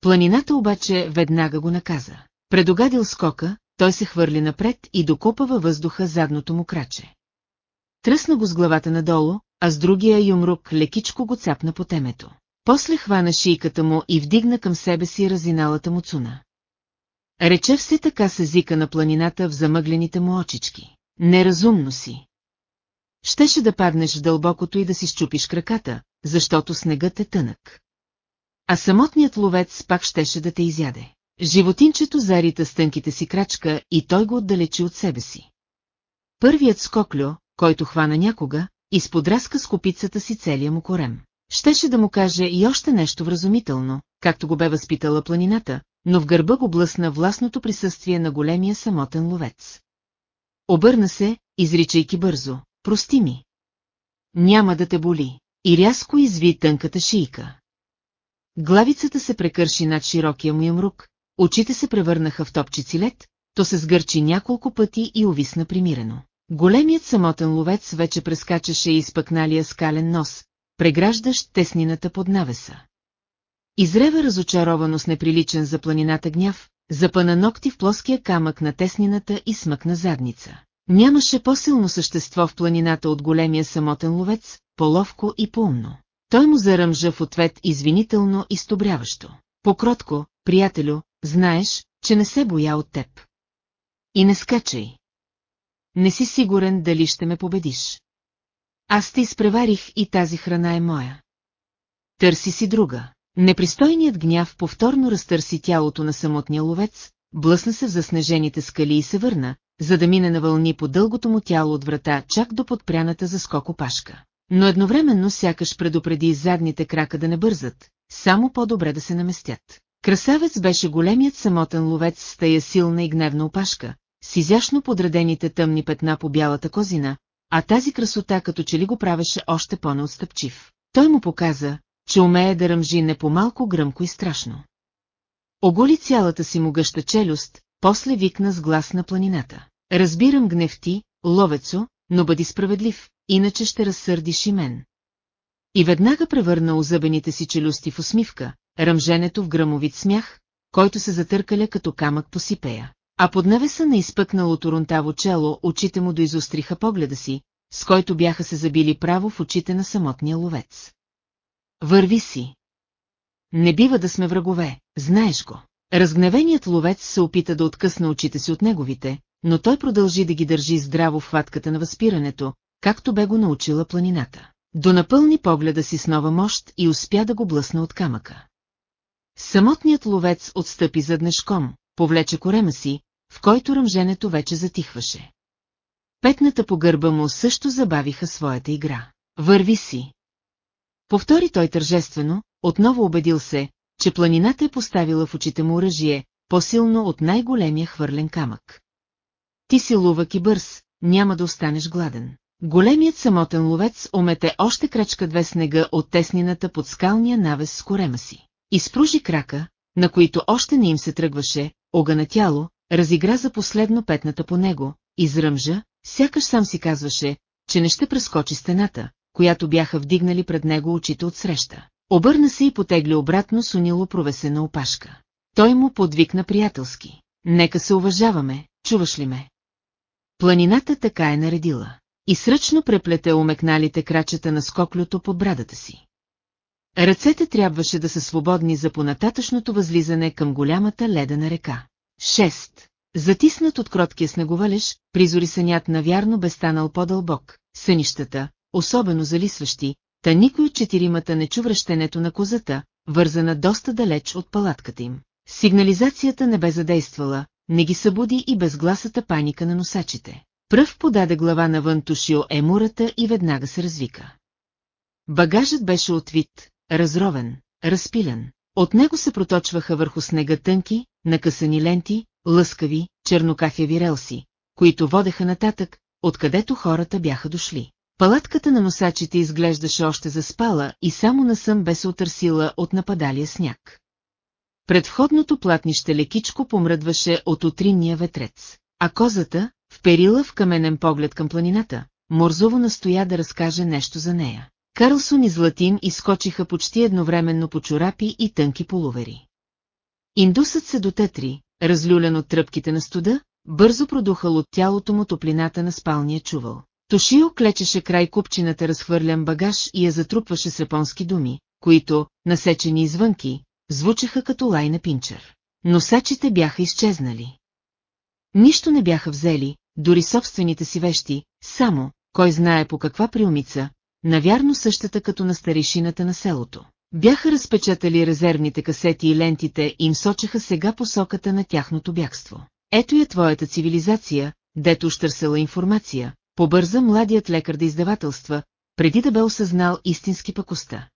Планината обаче веднага го наказа. Предогадил скока, той се хвърли напред и докопа във въздуха задното му краче. Тръсна го с главата надолу, а с другия юмрук лекичко го цапна по темето. После хвана шийката му и вдигна към себе си разиналата му цуна. Рече все така с езика на планината в замъглените му очички. Неразумно си. Щеше да паднеш дълбокото и да си щупиш краката, защото снегът е тънък. А самотният ловец пак щеше да те изяде. Животинчето зарита с тънките си крачка и той го отдалечи от себе си. Първият скоклю, който хвана някога, изподраска с копицата си целия му корем. Щеше да му каже и още нещо вразумително, както го бе възпитала планината, но в гърба го блъсна властното присъствие на големия самотен ловец. Обърна се, изричайки бързо, прости ми. Няма да те боли. И рязко изви тънката шийка. Главицата се прекърши над широкия му ямрук, очите се превърнаха в топчици лед, то се сгърчи няколко пъти и увисна примирено. Големият самотен ловец вече прескачаше изпъкналия скален нос, преграждащ теснината под навеса. Изрева разочаровано с неприличен за планината гняв, запъна ногти в плоския камък на теснината и смъкна задница. Нямаше по-силно същество в планината от големия самотен ловец, по-ловко и по-умно. Той му заръмжа в ответ извинително и стобряващо. Покротко, приятелю, знаеш, че не се боя от теб. И не скачай. Не си сигурен дали ще ме победиш. Аз те изпреварих и тази храна е моя. Търси си друга. Непристойният гняв повторно разтърси тялото на самотния ловец, блъсна се в заснежените скали и се върна, за да мине на вълни по дългото му тяло от врата чак до подпряната за скок опашка. Но едновременно сякаш предупреди задните крака да не бързат, само по-добре да се наместят. Красавец беше големият самотен ловец с тая силна и гневна опашка, с изящно подредените тъмни петна по бялата козина, а тази красота като че ли го правеше още по-неотстъпчив. Той му показа, че умее да ръмжи не по-малко гръмко и страшно. Оголи цялата си му гъща челюст, после викна с глас на планината. Разбирам гнев ти, ловецо, но бъди справедлив, иначе ще разсърдиш и мен. И веднага превърна озъбените си челюсти в усмивка, ръмженето в гръмовит смях, който се затъркаля като камък по сипея. А под навеса на изпъкналото рунтаво чело очите му доизостриха погледа си, с който бяха се забили право в очите на самотния ловец. Върви си. Не бива да сме врагове, знаеш го. Разгневеният ловец се опита да откъсна очите си от неговите, но той продължи да ги държи здраво в хватката на възпирането, както бе го научила планината. До напълни погледа си с нова мощ и успя да го блъсна от камъка. Самотният ловец отстъпи заднешком, повлече корема си, в който ръмженето вече затихваше. Петната по гърба му също забавиха своята игра. Върви си. Повтори той тържествено, отново убедил се, че планината е поставила в очите му оръжие, по-силно от най-големия хвърлен камък. Ти си лувък и бърз, няма да останеш гладен. Големият самотен ловец омете още крачка две снега от теснината под скалния навес с корема си. Изпружи крака, на които още не им се тръгваше, огъна тяло, разигра за последно петната по него, изръмжа, сякаш сам си казваше, че не ще прескочи стената, която бяха вдигнали пред него очите от среща. Обърна се и потегли обратно с унило провесена опашка. Той му подвикна приятелски. Нека се уважаваме, чуваш ли ме? Планината така е наредила. И сръчно преплете омекналите крачета на скоклюто под брадата си. Ръцете трябваше да са свободни за понататъчното възлизане към голямата ледена река. 6. Затиснат от кроткия снеговалеж, призори сънят навярно бе станал по-дълбок, сънищата, особено залисващи, та никой от четиримата не чу връщенето на козата, вързана доста далеч от палатката им. Сигнализацията не бе задействала, не ги събуди и безгласата паника на носачите. Пръв подаде глава навън Тушио емурата и веднага се развика. Багажът беше от вид, разровен, разпилен. От него се проточваха върху снега тънки, накъсани ленти, лъскави, чернокахеви релси, които водеха нататък, откъдето хората бяха дошли. Палатката на носачите изглеждаше още заспала и само насъм бе се отърсила от нападалия сняг. Предходното платнище лекичко помръдваше от утринния ветрец, а козата, вперила в каменен поглед към планината, Морзово настоя да разкаже нещо за нея. Карлсон и Златин изскочиха почти едновременно по чорапи и тънки полувери. Индусът се дотетри, разлюлен от тръпките на студа, бързо продухал от тялото му топлината на спалния чувал. Тошио клечеше край купчината разхвърлян багаж и я затрупваше с японски думи, които, насечени извънки, звучаха като лай на пинчер. Носачите бяха изчезнали. Нищо не бяха взели, дори собствените си вещи, само, кой знае по каква приумица, навярно същата като на старишината на селото. Бяха разпечатали резервните касети и лентите и им сочеха сега посоката на тяхното бягство. Ето я твоята цивилизация, дето штърсала информация, побърза младият лекар да издавателства, преди да бе осъзнал истински пакоста.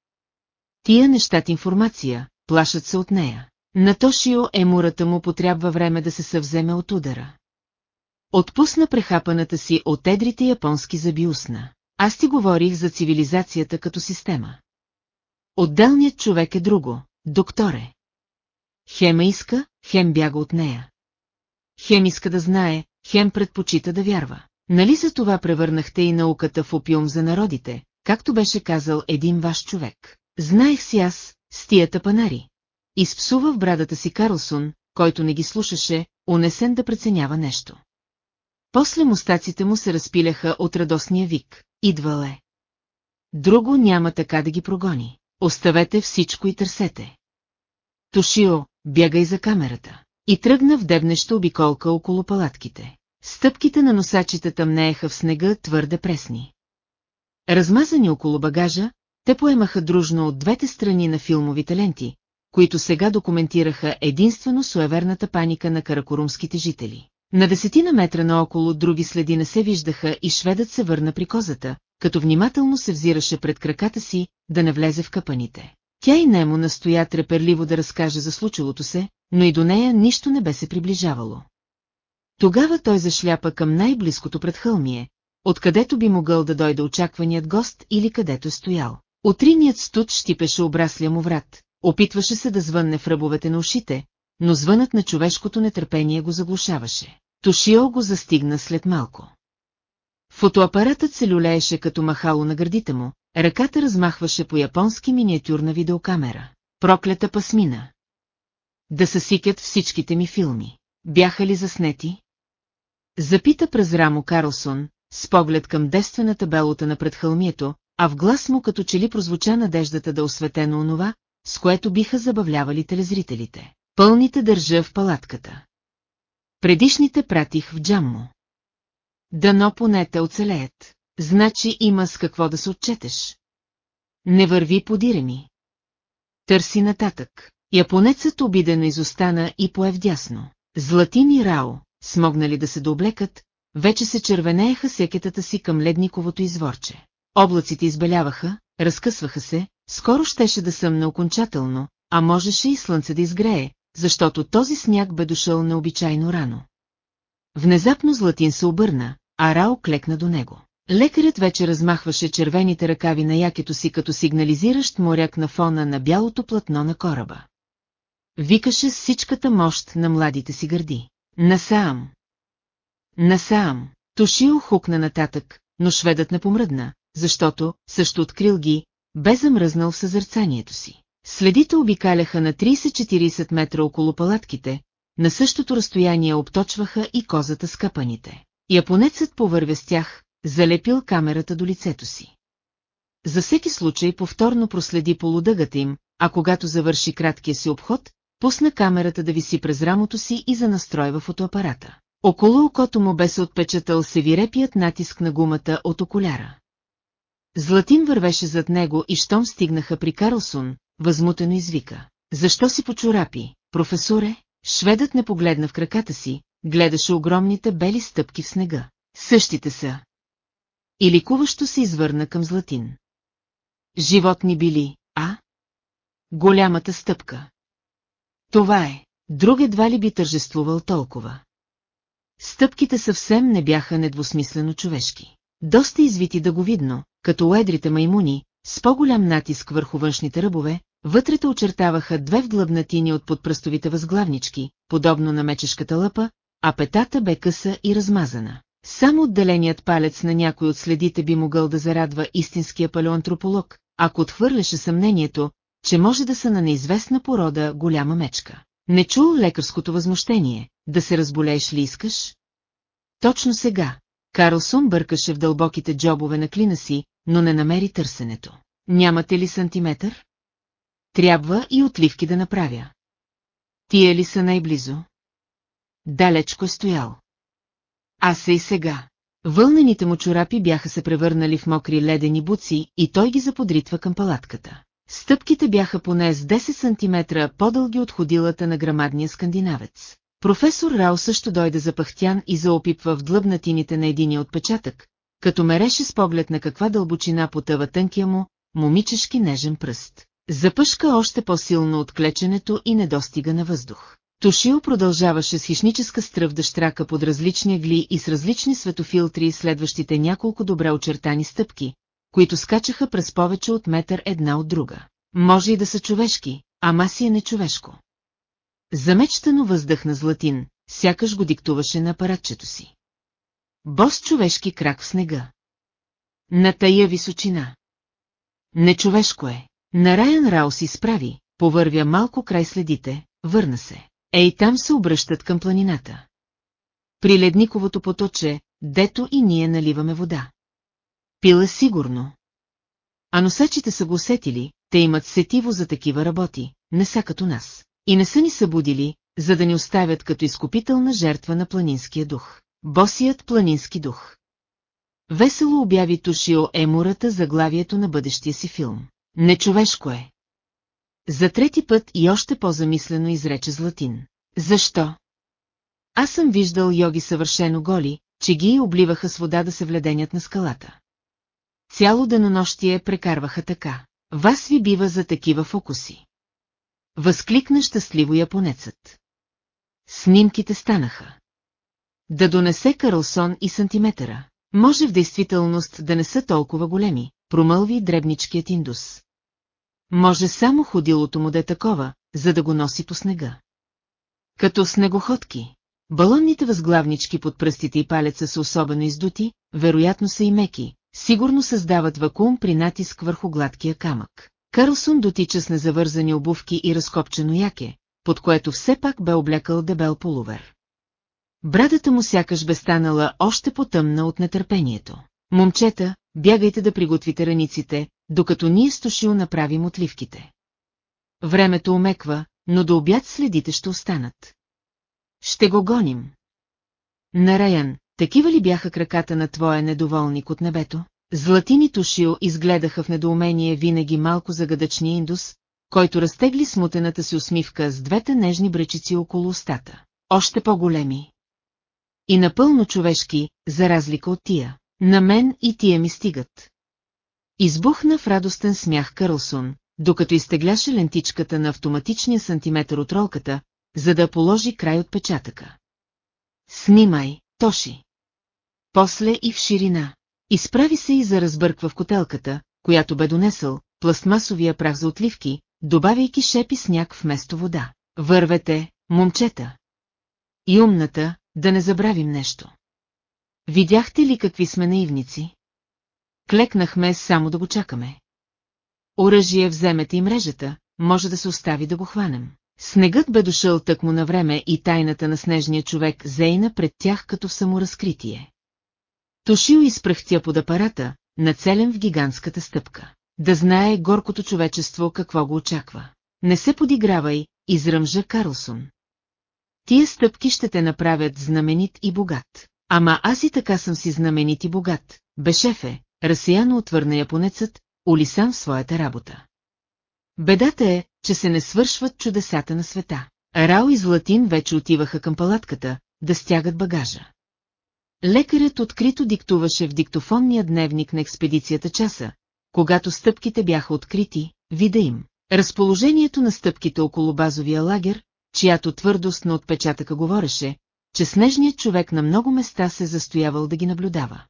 Тия нещат информация, плашат се от нея. На Тошио емурата му потрябва време да се съвземе от удара. Отпусна прехапаната си от едрите японски зъби усна. Аз ти говорих за цивилизацията като система. Отделният човек е друго, докторе. Хема иска, хем бяга от нея. Хем иска да знае, хем предпочита да вярва. Нали за това превърнахте и науката в опиум за народите, както беше казал един ваш човек? Знаех си аз, с тия тапанари. Изпсува в брадата си Карлсон, който не ги слушаше, унесен да преценява нещо. После мустаците му се разпиляха от радостния вик. Идвале. Друго няма така да ги прогони. Оставете всичко и търсете. Тошио, бягай за камерата. И тръгна в дебнеща обиколка около палатките. Стъпките на носачите тъмнееха в снега твърде пресни. Размазани около багажа, те поемаха дружно от двете страни на филмовите ленти, които сега документираха единствено суеверната паника на каракорумските жители. На десетина метра наоколо други следи не се виждаха и шведът се върна при козата, като внимателно се взираше пред краката си, да не влезе в капаните. Тя и немо настоя треперливо да разкаже за случилото се, но и до нея нищо не бе се приближавало. Тогава той зашляпа към най-близкото предхълмие, откъдето би могъл да дойде очакваният гост или където е стоял. Утриният студ щипеше обраслия му врат, опитваше се да звънне в ръбовете на ушите, но звънът на човешкото нетърпение го заглушаваше. Тошио го застигна след малко. Фотоапаратът се люлееше като махало на гърдите му, ръката размахваше по японски миниатюрна видеокамера. Проклята пасмина. Да съсикят всичките ми филми. Бяха ли заснети? Запита през рамо Карлсон, с поглед към девствената белота на предхълмието, а в глас му като че ли прозвуча надеждата да осветено онова, с което биха забавлявали телезрителите. Пълните държа в палатката. Предишните пратих в джаммо. Дано поне те оцелеят. Значи има с какво да се отчетеш. Не върви подире ми. Търси нататък. Японецът обидено изостана и пое вдясно. Златин и Рао, смогнали да се дооблекат, вече се червенееха секетата си към ледниковото изворче. Облаците избеляваха, разкъсваха се, скоро щеше да съмне окончателно, а можеше и слънце да изгрее, защото този сняг бе дошъл необичайно рано. Внезапно Златин се обърна, а Рао клекна до него. Лекарят вече размахваше червените ръкави на якето си като сигнализиращ моряк на фона на бялото платно на кораба. Викаше с всичката мощ на младите си гърди. Насаам! Насаам! Тошио хукна нататък, но шведът не помръдна, защото, също открил ги, бе замръзнал в съзърцанието си. Следите обикаляха на 30-40 метра около палатките, на същото разстояние обточваха и козата с капаните. Японецът повървя с тях, залепил камерата до лицето си. За всеки случай повторно проследи полудъгата им, а когато завърши краткия си обход, пусна камерата да виси през рамото си и занастройва фотоапарата. Около окото му бе се отпечатал севирепият натиск на гумата от окуляра. Златин вървеше зад него и щом стигнаха при Карлсон, възмутено извика. Защо си по чорапи, професоре? Шведът не погледна в краката си, гледаше огромните бели стъпки в снега. Същите са. И ликуващо се извърна към Златин. Животни били, а? Голямата стъпка. Това е. Друг едва ли би тържествувал толкова. Стъпките съвсем не бяха недвусмислено човешки. Доста извити да го видно, като уедрите маймуни, с по-голям натиск върху външните ръбове, вътрете очертаваха две вглъбнатини от подпръстовите възглавнички, подобно на мечешката лъпа, а петата бе къса и размазана. Само отделеният палец на някой от следите би могъл да зарадва истинския палеоантрополог, ако отхвърляше съмнението, че може да са на неизвестна порода голяма мечка. Не чул лекарското възмущение, да се разболееш ли искаш? Точно сега. Карлсон бъркаше в дълбоките джобове на клина си, но не намери търсенето. Нямате ли сантиметър? Трябва и отливки да направя. Тия ли са най-близо? Далечко стоял. Аз е и сега. Вълнените му чорапи бяха се превърнали в мокри ледени буци и той ги заподритва към палатката. Стъпките бяха поне с 10 см по-дълги от ходилата на грамадния скандинавец. Професор Рао също дойде запахтян и заопипва в длъбнатините на единия отпечатък, като мереше с поглед на каква дълбочина потъва тънкия му, момичешки нежен пръст. Запъшка още по-силно от клеченето и недостига на въздух. Тушио продължаваше с хищническа стръв да штрака под различни гли и с различни светофилтри следващите няколко добре очертани стъпки, които скачаха през повече от метър една от друга. Може и да са човешки, ама си е нечовешко. Замечтано въздъхна Златин, сякаш го диктуваше на апаратчето си. Бос човешки крак в снега. На тая височина. Нечовешко е. На Райан Раус си справи, повървя малко край следите, върна се. Ей там се обръщат към планината. При ледниковото поточе, дето и ние наливаме вода. Пила сигурно. А носачите са го усетили, те имат сетиво за такива работи, не са като нас. И не са ни събудили, за да ни оставят като изкупителна жертва на планинския дух. Босият планински дух. Весело обяви Тушио Емурата заглавието на бъдещия си филм. Нечовешко е. За трети път и още по-замислено изрече Златин. Защо? Аз съм виждал йоги съвършено голи, че ги обливаха с вода да се вледенят на скалата. Цяло денонощие прекарваха така. Вас ви бива за такива фокуси. Възкликна щастливо японецът. Снимките станаха. Да донесе Карлсон и сантиметъра. Може в действителност да не са толкова големи, промълви дребничкият индус. Може само ходилото му да е такова, за да го носи по снега. Като снегоходки. Балонните възглавнички под пръстите и палеца са особено издути, вероятно са и меки, сигурно създават вакуум при натиск върху гладкия камък. Карлсон дотича с незавързани обувки и разкопчено яке, под което все пак бе облякал дебел полувер. Брадата му сякаш бе станала още по-тъмна от нетърпението. Момчета, бягайте да приготвите раниците, докато ние с Тошил направим отливките. Времето омеква, но до обяд следите ще останат. Ще го гоним. Нараян, такива ли бяха краката на твоя недоволник от небето? Златини Тушил изгледаха в недоумение винаги малко загадъчния индус, който разтегли смутената си усмивка с двете нежни бръчици около устата. Още по-големи. И напълно човешки, за разлика от тия. На мен и тия ми стигат. Избухна в радостен смях Карлсон, докато изтегляше лентичката на автоматичния сантиметър от ролката, за да положи край отпечатъка. Снимай, Тоши. После и в ширина. Изправи се и за разбърква в котелката, която бе донесъл, пластмасовия прах за отливки, добавяйки шепи сняг вместо вода. Вървете, момчета. И умната, да не забравим нещо. Видяхте ли какви сме наивници? Клекнахме само да го чакаме. Оръжие вземете и мрежата, може да се остави да го хванем. Снегът бе дошъл тъкмо на време и тайната на снежния човек зейна пред тях като саморазкритие. Тошио изпръхтя под апарата, нацелен в гигантската стъпка. Да знае горкото човечество какво го очаква. Не се подигравай, изръмжа Карлсон. Тия стъпки ще те направят знаменит и богат. Ама аз и така съм си знаменит и богат, бе шефе, разсеяно отвърна японецът, улисан в своята работа. Бедата е, че се не свършват чудесата на света. Рао и Златин вече отиваха към палатката, да стягат багажа. Лекарят открито диктуваше в диктофонния дневник на експедицията часа, когато стъпките бяха открити, вида им. Разположението на стъпките около базовия лагер, чиято твърдост на отпечатъка говореше, че снежният човек на много места се застоявал да ги наблюдава.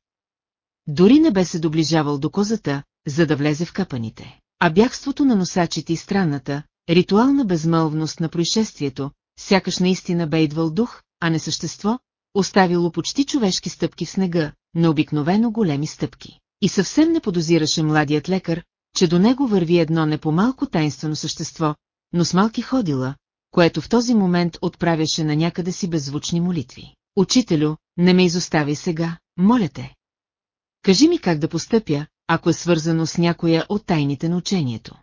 Дори не бе се доближавал до козата, за да влезе в капаните. А бягството на носачите и странната, ритуална безмълвност на происшествието, сякаш наистина бе идвал дух, а не същество, оставило почти човешки стъпки в снега, но обикновено големи стъпки. И съвсем не подозираше младият лекар, че до него върви едно не по-малко тайнствено същество, но с малки ходила, което в този момент отправяше на някъде си беззвучни молитви. Учителю, не ме изоставяй сега, моля те. Кажи ми как да постъпя, ако е свързано с някоя от тайните на учението.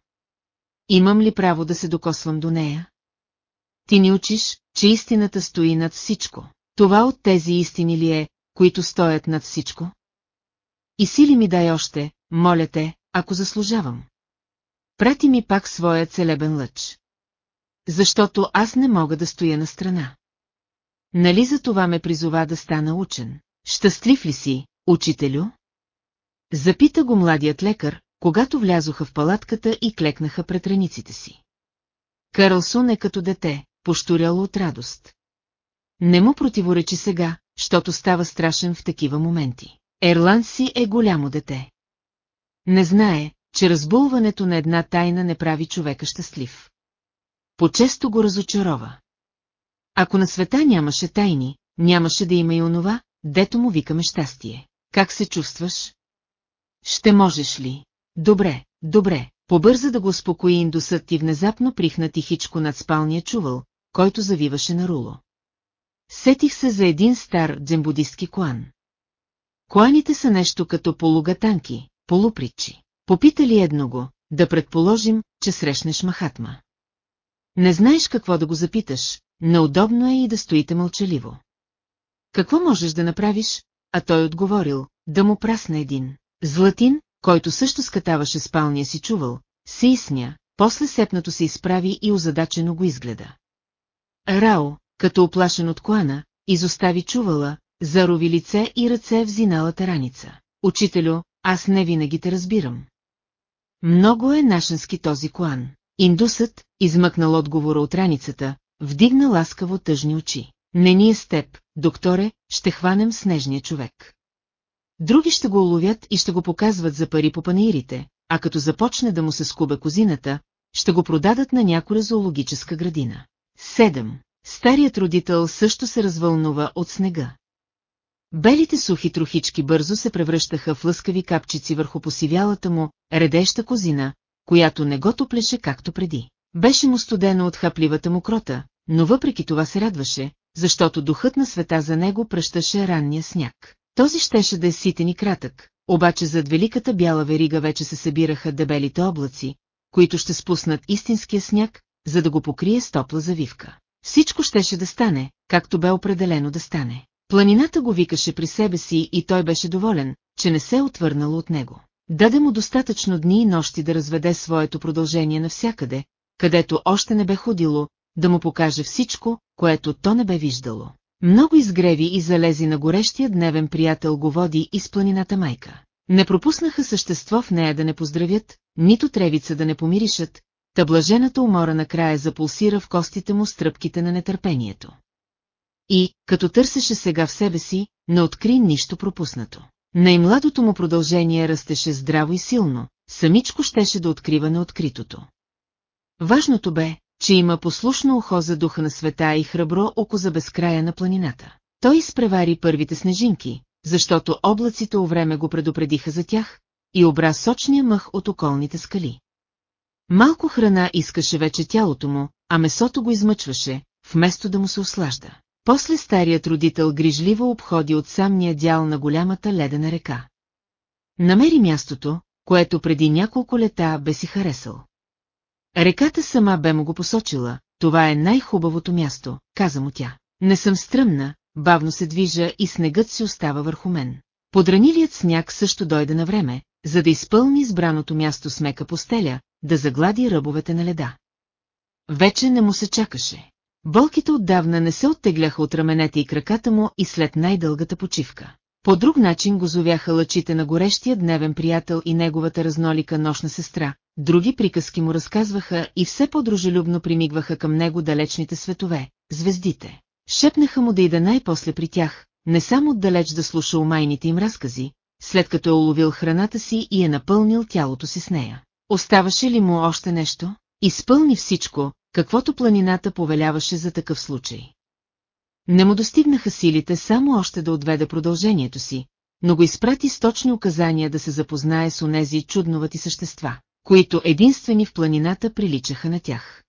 Имам ли право да се докосвам до нея? Ти ни учиш, че истината стои над всичко. Това от тези истини ли е, които стоят над всичко? И сили ми дай още, моля те, ако заслужавам. Прати ми пак своя целебен лъч. Защото аз не мога да стоя на страна. Нали за това ме призова да стана учен? Щастлив ли си, учителю? Запита го младият лекар, когато влязоха в палатката и клекнаха пред раниците си. Карлсон е като дете, пощуряло от радост. Не му противоречи сега, щото става страшен в такива моменти. Ерлан си е голямо дете. Не знае, че разбулването на една тайна не прави човека щастлив. По-често го разочарова. Ако на света нямаше тайни, нямаше да има и онова, дето му викаме щастие. Как се чувстваш? Ще можеш ли? Добре, добре, побърза да го успокои индусът и внезапно прихна тихичко над спалния чувал, който завиваше на руло. Сетих се за един стар дзембудистки коан. Коаните са нещо като полугатанки, полупритчи. Попита ли едно го, да предположим, че срещнеш Махатма. Не знаеш какво да го запиташ, неудобно е и да стоите мълчаливо. Какво можеш да направиш? А той отговорил, да му прасне един. Златин, който също скатаваше спалния си чувал, се изсмя, после сепнато се изправи и озадачено го изгледа. Рао, като оплашен от коана, изостави чувала, зарови лице и ръце в зиналата раница. Учителю, аз не винаги те разбирам. Много е нашенски този коан. Индусът, измъкнал отговора от раницата, вдигна ласкаво тъжни очи. Не ние с теб, докторе, ще хванем снежния човек. Други ще го уловят и ще го показват за пари по панаирите, а като започне да му се скубе козината, ще го продадат на някоя зоологическа градина. 7. Старият родител също се развълнува от снега. Белите сухи трохички бързо се превръщаха в лъскави капчици върху посивялата му, редеща козина, която не го топлеше както преди. Беше му студено от хапливата му крота, но въпреки това се радваше, защото духът на света за него пръщаше ранния сняг. Този щеше да е ситен и кратък, обаче зад великата бяла верига вече се събираха дебелите облаци, които ще спуснат истинския сняг, за да го покрие с топла завивка. Всичко щеше да стане, както бе определено да стане. Планината го викаше при себе си и той беше доволен, че не се е отвърнало от него. Даде му достатъчно дни и нощи да разведе своето продължение навсякъде, където още не бе ходило, да му покаже всичко, което то не бе виждало. Много изгреви и залези на горещия дневен приятел го води из планината майка. Не пропуснаха същество в нея да не поздравят, нито тревица да не помиришат, та блажената умора накрая запулсира в костите му стръпките на нетърпението. И, като търсеше сега в себе си, не откри нищо пропуснато. Най-младото му продължение растеше здраво и силно, самичко щеше да открива неоткритото. Важното бе, че има послушно ухо за духа на света и храбро око за безкрая на планината. Той изпревари първите снежинки, защото облаците у време го предупредиха за тях, и обра сочния мъх от околните скали. Малко храна искаше вече тялото му, а месото го измъчваше, вместо да му се ослажда. После старият родител грижливо обходи от самния дял на голямата ледена река. Намери мястото, което преди няколко лета бе си харесал. Реката сама бе му го посочила, това е най-хубавото място, каза му тя. Не съм стръмна, бавно се движа и снегът си остава върху мен. Подранилият сняг също дойде на време, за да изпълни избраното място с мека постеля, да заглади ръбовете на леда. Вече не му се чакаше. Болките отдавна не се оттегляха от раменете и краката му и след най-дългата почивка. По друг начин го зовяха лъчите на горещия дневен приятел и неговата разнолика нощна сестра, други приказки му разказваха и все по-дружелюбно примигваха към него далечните светове, звездите. Шепнаха му да ида най-после при тях, не само отдалеч да слуша умайните им разкази, след като е уловил храната си и е напълнил тялото си с нея. Оставаше ли му още нещо? Изпълни всичко, каквото планината повеляваше за такъв случай. Не му достигнаха силите само още да отведе продължението си, но го изпрати с точни указания да се запознае с онези чудновати същества, които единствени в планината приличаха на тях.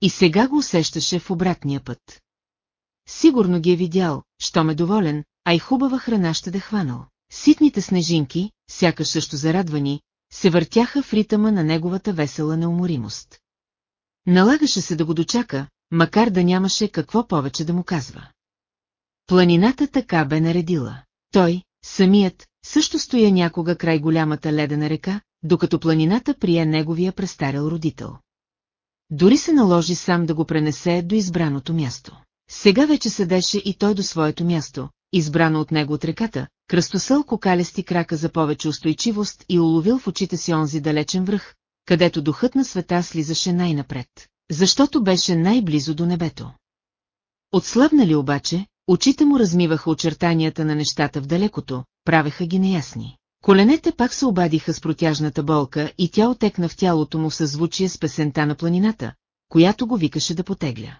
И сега го усещаше в обратния път. Сигурно ги е видял, що ме доволен, а и хубава храна ще да хванал. Ситните снежинки, сякаш също зарадвани, се въртяха в ритъма на неговата весела неуморимост. Налагаше се да го дочака, макар да нямаше какво повече да му казва. Планината така бе наредила. Той, самият, също стоя някога край голямата ледена река, докато планината прие неговия престарел родител. Дори се наложи сам да го пренесе до избраното място. Сега вече седеше и той до своето място, избрано от него от реката, кръстосъл кокалести крака за повече устойчивост и уловил в очите си онзи далечен връх, където духът на света слизаше най-напред, защото беше най-близо до небето. Отслабнали обаче, очите му размиваха очертанията на нещата в далекото, правеха ги неясни. Коленете пак се обадиха с протяжната болка и тя отекна в тялото му съзвучие с песента на планината, която го викаше да потегля.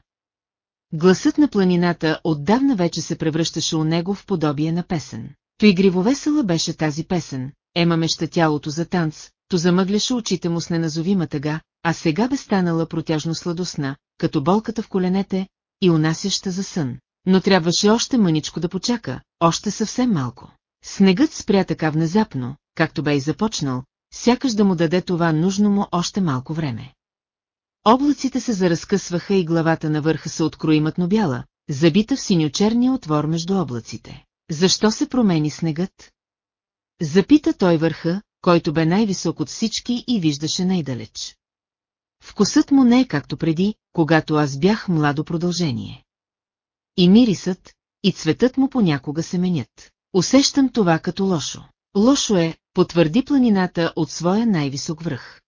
Гласът на планината отдавна вече се превръщаше у него в подобие на песен. То игриво весела беше тази песен, емамеща тялото за танц, то замъгляше очите му с неназовима тъга, а сега бе станала протяжно сладостна, като болката в коленете и унасяща за сън. Но трябваше още мъничко да почака, още съвсем малко. Снегът спря така внезапно, както бе и започнал, сякаш да му даде това нужно му още малко време. Облаците се заразкъсваха и главата на върха се открои мътно-бяла, забита в синьочерния отвор между облаците. Защо се промени снегът? Запита той върха, който бе най-висок от всички и виждаше най-далеч. Вкусът му не е както преди, когато аз бях младо продължение. И мирисът, и цветът му понякога се менят. Усещам това като лошо. Лошо е, потвърди планината от своя най-висок връх.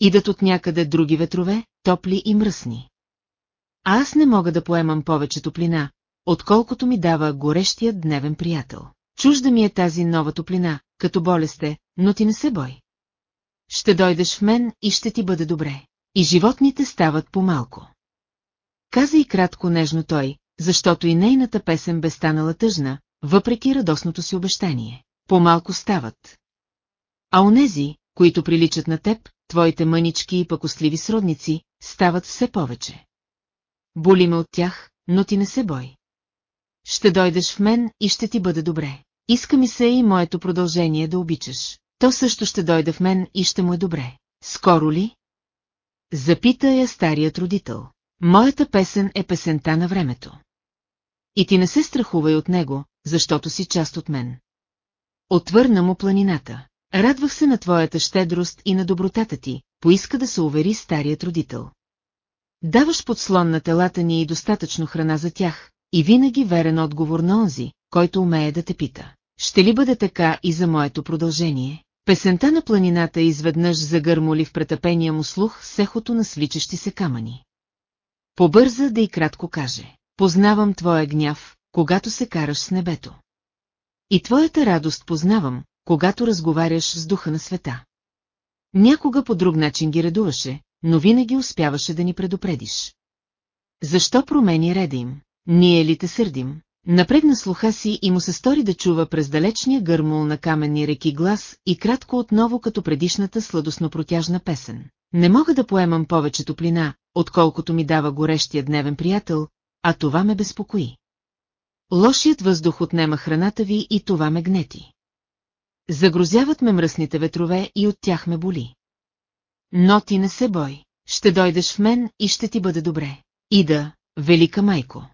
Идат от някъде други ветрове, топли и мръсни. А аз не мога да поемам повече топлина, отколкото ми дава горещият дневен приятел. Чужда ми е тази нова топлина, като болесте, но ти не се бой. Ще дойдеш в мен и ще ти бъде добре. И животните стават по-малко. Каза и кратко нежно той, защото и нейната песен бе станала тъжна, въпреки радостното си обещание. По-малко стават. А онези, които приличат на теб, твоите мънички и пакостливи сродници, стават все повече. Боли ме от тях, но ти не се бой. Ще дойдеш в мен и ще ти бъде добре. Иска ми се и моето продължение да обичаш. То също ще дойде в мен и ще му е добре. Скоро ли? Запита я старият родител. Моята песен е песента на времето. И ти не се страхувай от него, защото си част от мен. Отвърна му планината. Радвах се на твоята щедрост и на добротата ти, поиска да се увери старият родител. Даваш подслон на телата ни и достатъчно храна за тях, и винаги верен отговор на онзи, който умее да те пита. Ще ли бъде така и за моето продължение? Песента на планината изведнъж загърмоли в претъпения му слух сехото на свличащи се камъни. Побърза да и кратко каже. Познавам твоя гняв, когато се караш с небето. И твоята радост познавам, когато разговаряш с духа на света. Някога по друг начин ги редуваше, но винаги успяваше да ни предупредиш. Защо промени реда им? Ние ли те сърдим? Напрегна слуха си и му се стори да чува през далечния гърмул на каменни реки глас и кратко отново като предишната сладосно-протяжна песен. Не мога да поемам повече топлина, отколкото ми дава горещия дневен приятел, а това ме безпокои. Лошият въздух отнема храната ви и това ме гнети. Загрозяват ме мръсните ветрове и от тях ме боли. Но ти не се бой. ще дойдеш в мен и ще ти бъде добре. Ида, велика майко.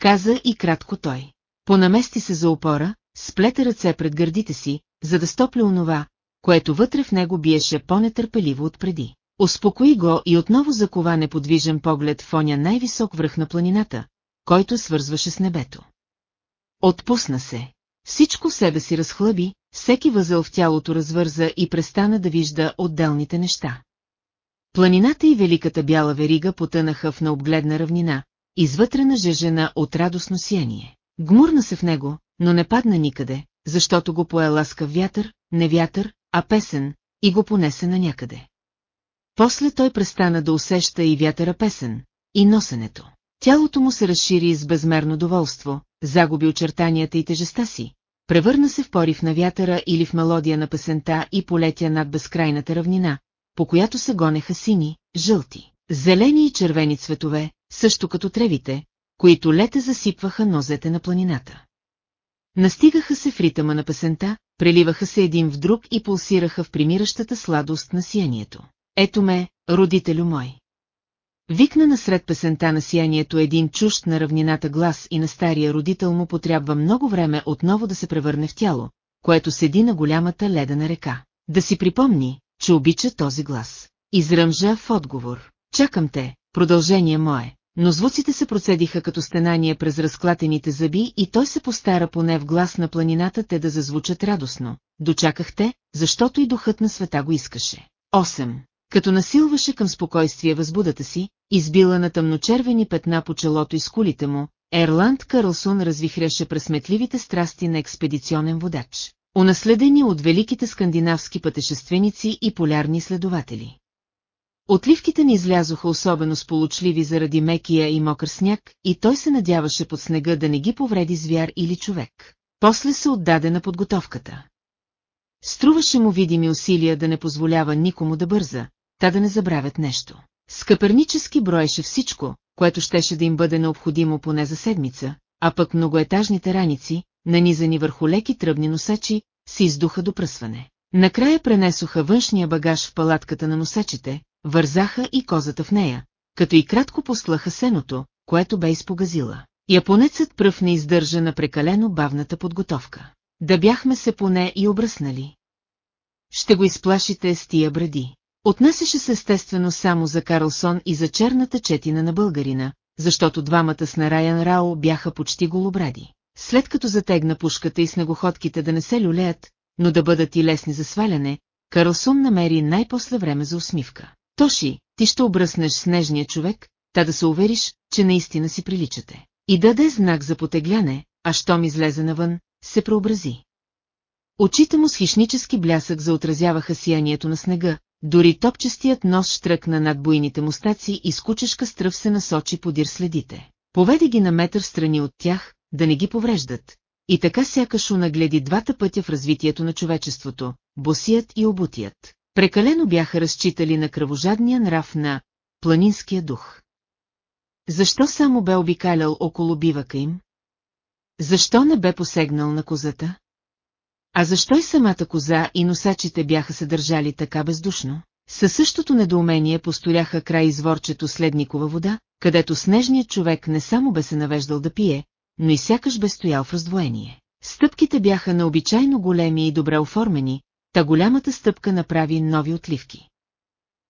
Каза и кратко той. Понамести се за опора, сплете ръце пред гърдите си, за да стопли онова, което вътре в него биеше по-нетърпеливо отпреди. Успокои го и отново закова неподвижен поглед в оня най-висок връх на планината, който свързваше с небето. Отпусна се. Всичко в себе си разхлъби, всеки възъл в тялото развърза и престана да вижда отделните неща. Планината и великата бяла верига потънаха в необгледна равнина, извътрена жежена от радостно сияние. Гмурна се в него, но не падна никъде, защото го пое ласкав вятър, не вятър, а песен, и го понесе на някъде. После той престана да усеща и вятъра песен, и носенето. Тялото му се разшири с безмерно доволство, загуби очертанията и тежеста си, превърна се в порив на вятъра или в мелодия на песента и полетя над безкрайната равнина, по която се гонеха сини, жълти, зелени и червени цветове, също като тревите, които лете засипваха нозете на планината. Настигаха се в ритъма на песента, преливаха се един в друг и пулсираха в примиращата сладост на сиянието. Ето ме, родителю мой. Викна насред песента на сиянието един чужд на равнината глас и на стария родител му потрябва много време отново да се превърне в тяло, което седи на голямата ледена река. Да си припомни, че обича този глас. Изръмжа в отговор. Чакам те, продължение мое, но звуците се процедиха като стенание през разклатените зъби и той се постара поне в глас на планината те да зазвучат радостно. Дочакахте, защото и духът на света го искаше. 8. Като насилваше към спокойствие възбудата си, избила на тъмночервени петна по челото и скулите му, Ерланд Карлсон развихряше пресметливите страсти на експедиционен водач, унаследени от великите скандинавски пътешественици и полярни следователи. Отливките ни излязоха особено сполучливи заради мекия и мокър сняг, и той се надяваше под снега да не ги повреди звяр или човек. После се отдаде на подготовката. Струваше му видими усилия да не позволява никому да бърза, та да не забравят нещо. Скъпернически броеше всичко, което щеше да им бъде необходимо поне за седмица, а пък многоетажните раници, нанизани върху леки тръбни носачи, се издуха до пръсване. Накрая пренесоха външния багаж в палатката на носачите, вързаха и козата в нея, като и кратко послаха сеното, което бе изпогазила. Японецът пръв не издържа на прекалено бавната подготовка. Да бяхме се поне и обръснали. Ще го изплашите с тия бради. Отнасяше се естествено само за Карлсон и за черната четина на българина, защото двамата с Нараян Рао бяха почти голобради. След като затегна пушката и снегоходките да не се люлеят, но да бъдат и лесни за сваляне, Карлсон намери най-после време за усмивка. Тоши, ти ще обръснеш снежния човек, та да се увериш, че наистина си приличате. И даде знак за потегляне, а щом излезе навън, се преобрази. Очите му с хищнически блясък заотразяваха сиянието на снега, дори топчестият нос штръкна над буйните мустаци и с кучешка стръв се насочи подир следите. Поведе ги на метър страни от тях, да не ги повреждат. И така сякаш унагледи двата пътя в развитието на човечеството, босият и обутият. Прекалено бяха разчитали на кръвожадния нрав на планинския дух. Защо само бе обикалял около бивака им? Защо не бе посегнал на козата? А защо и самата коза и носачите бяха се държали така бездушно? Със същото недоумение постояха край изворчето следникова вода, където снежният човек не само бе се навеждал да пие, но и сякаш бе стоял в раздвоение. Стъпките бяха необичайно големи и добре оформени, та голямата стъпка направи нови отливки.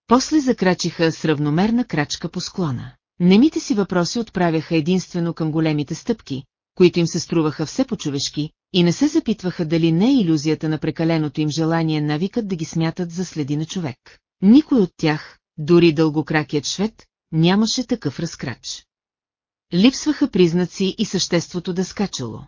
После закрачиха с равномерна крачка по склона. Немите си въпроси отправяха единствено към големите стъпки, които им се струваха все по-човешки, и не се запитваха дали не е иллюзията на прекаленото им желание навикът да ги смятат за следи на човек. Никой от тях, дори дългокракият швед, нямаше такъв разкрач. Липсваха признаци и съществото да скачало.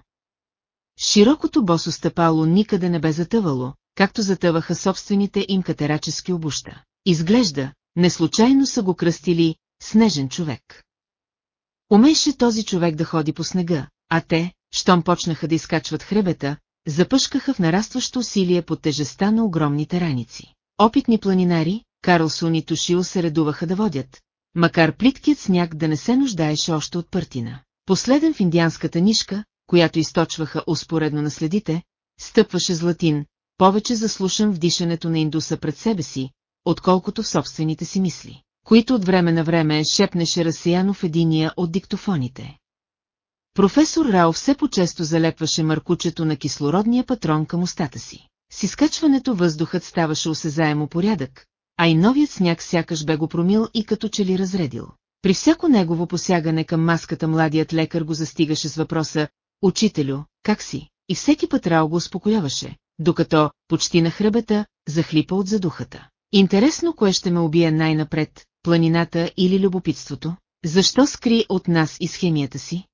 Широкото босо стъпало никъде не бе затъвало, както затъваха собствените им катерачески обуща. Изглежда, неслучайно са го кръстили «снежен човек». Умеше този човек да ходи по снега, а те, щом почнаха да изкачват хребета, запъшкаха в нарастващо усилие под тежеста на огромните раници. Опитни планинари, Карлсон и Тушил се редуваха да водят, макар плиткият сняг да не се нуждаеше още от пъртина. Последен в индианската нишка, която източваха успоредно на следите, стъпваше златин, повече заслушан в дишането на индуса пред себе си, отколкото в собствените си мисли. които от време на време шепнеше разсеяно в единия от диктофоните. Професор Рао все по-често залепваше маркучето на кислородния патрон към устата си. С изкачването въздухът ставаше осезаемо порядък, а и новият сняг сякаш бе го промил и като че ли разредил. При всяко негово посягане към маската младият лекар го застигаше с въпроса «Учителю, как си?» и всеки път Рао го успокояваше, докато, почти на хребета, захлипа от задухата. Интересно кое ще ме убие най-напред, планината или любопитството? Защо скри от нас изхемията си?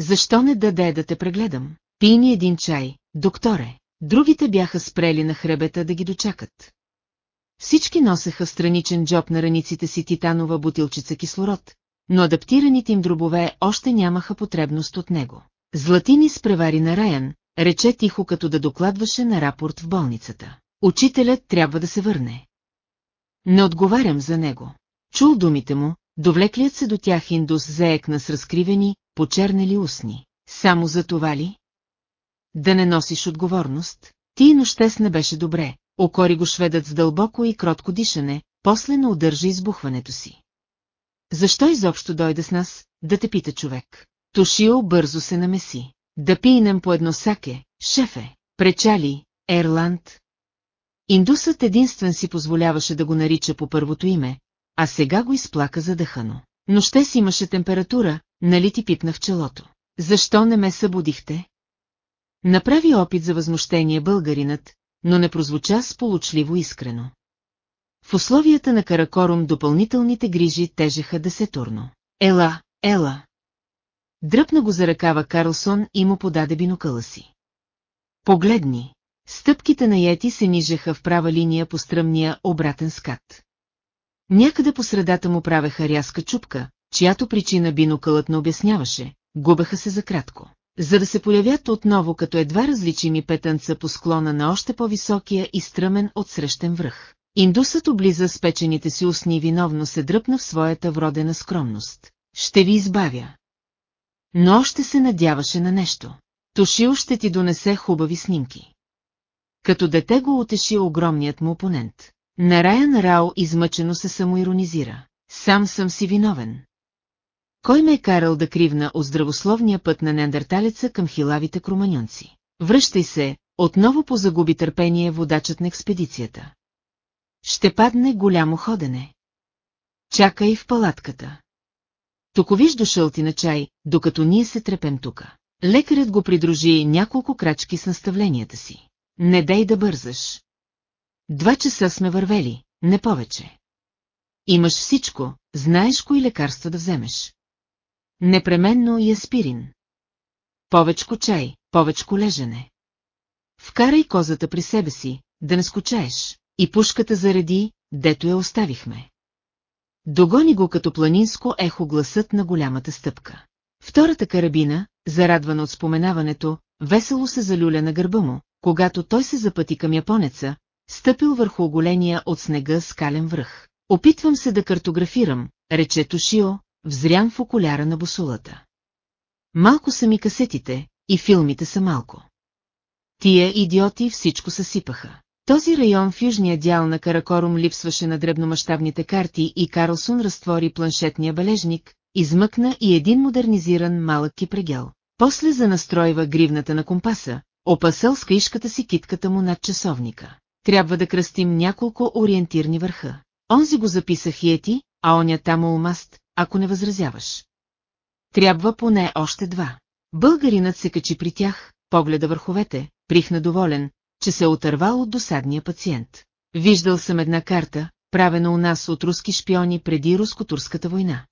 Защо не даде да те прегледам? Пи ни един чай, докторе. Другите бяха спрели на хребета да ги дочакат. Всички носеха страничен джоб на раниците си титанова бутилчица кислород, но адаптираните им дробове още нямаха потребност от него. Златини спревари на Раян, рече тихо като да докладваше на рапорт в болницата. Учителят трябва да се върне. Не отговарям за него. Чул думите му, довлеклият се до тях индус заекна с разкривени, почернели устни. Само за това ли? Да не носиш отговорност? Ти нощес не беше добре, окори го шведът с дълбоко и кротко дишане, после не удържа избухването си. Защо изобщо дойде с нас, да те пита човек? Тошио бързо се намеси. Да пинем по едно саке, шефе, пречали, Ерланд. Индусът единствен си позволяваше да го нарича по първото име, а сега го изплака задъхано. Но ще си имаше температура, нали ти пипнах челото. Защо не ме събудихте? Направи опит за възмущение българинът, но не прозвуча сполучливо искрено. В условията на Каракорум допълнителните грижи тежеха десетурно. Ела, ела. Дръпна го за ръкава Карлсон и му подаде бинокъла си. Погледни. Стъпките на Йети се нижеха в права линия по стръмния обратен скат. Някъде по средата му правеха рязка чупка, чиято причина бинокълът не обясняваше, губеха се за кратко. За да се появят отново като едва различими петънца по склона на още по-високия и стръмен от срещен връх. Индусът облиза спечените си устни и виновно се дръпна в своята вродена скромност. Ще ви избавя. Но още се надяваше на нещо. Тошил ще ти донесе хубави снимки. Като дете го утеши огромният му опонент. На Райан Рао измъчено се самоиронизира. Сам съм си виновен. Кой ме е карал да кривна от здравословния път на неандерталеца към хилавите кроманьонци? Връщай се, отново позагуби търпение водачът на експедицията. Ще падне голямо ходене. Чакай в палатката. Токовиш дошъл ти на чай, докато ние се трепем тука. Лекарят го придружи няколко крачки с наставленията си. Не дай да бързаш. Два часа сме вървели, не повече. Имаш всичко, знаеш кои лекарства да вземеш. Непременно и аспирин. Повечко чай, повечко лежене. Вкарай козата при себе си, да не скучаеш, и пушката зареди, дето я оставихме. Догони го като планинско ехо гласът на голямата стъпка. Втората карабина, зарадвана от споменаването, весело се залюля на гърба му, когато той се запъти към японеца, стъпил върху оголения от снега скален връх. Опитвам се да картографирам, рече Тошио, взрян в окуляра на босулата. Малко са ми касетите, и филмите са малко. Тия идиоти всичко съсипаха. Този район в южния дял на Каракорум липсваше на дребномащабните карти и Карлсон разтвори планшетния бележник, измъкна и един модернизиран малък кипрегел. После занастройва гривната на компаса, опасъл с каишката си китката му над часовника. Трябва да кръстим няколко ориентирни върха. Онзи го записах и ети, а оня там маст, ако не възразяваш. Трябва поне още два. Българинът се качи при тях, погледа върховете, прихна доволен, че се е отървал от досадния пациент. Виждал съм една карта, правена у нас от руски шпиони преди руско-турската война.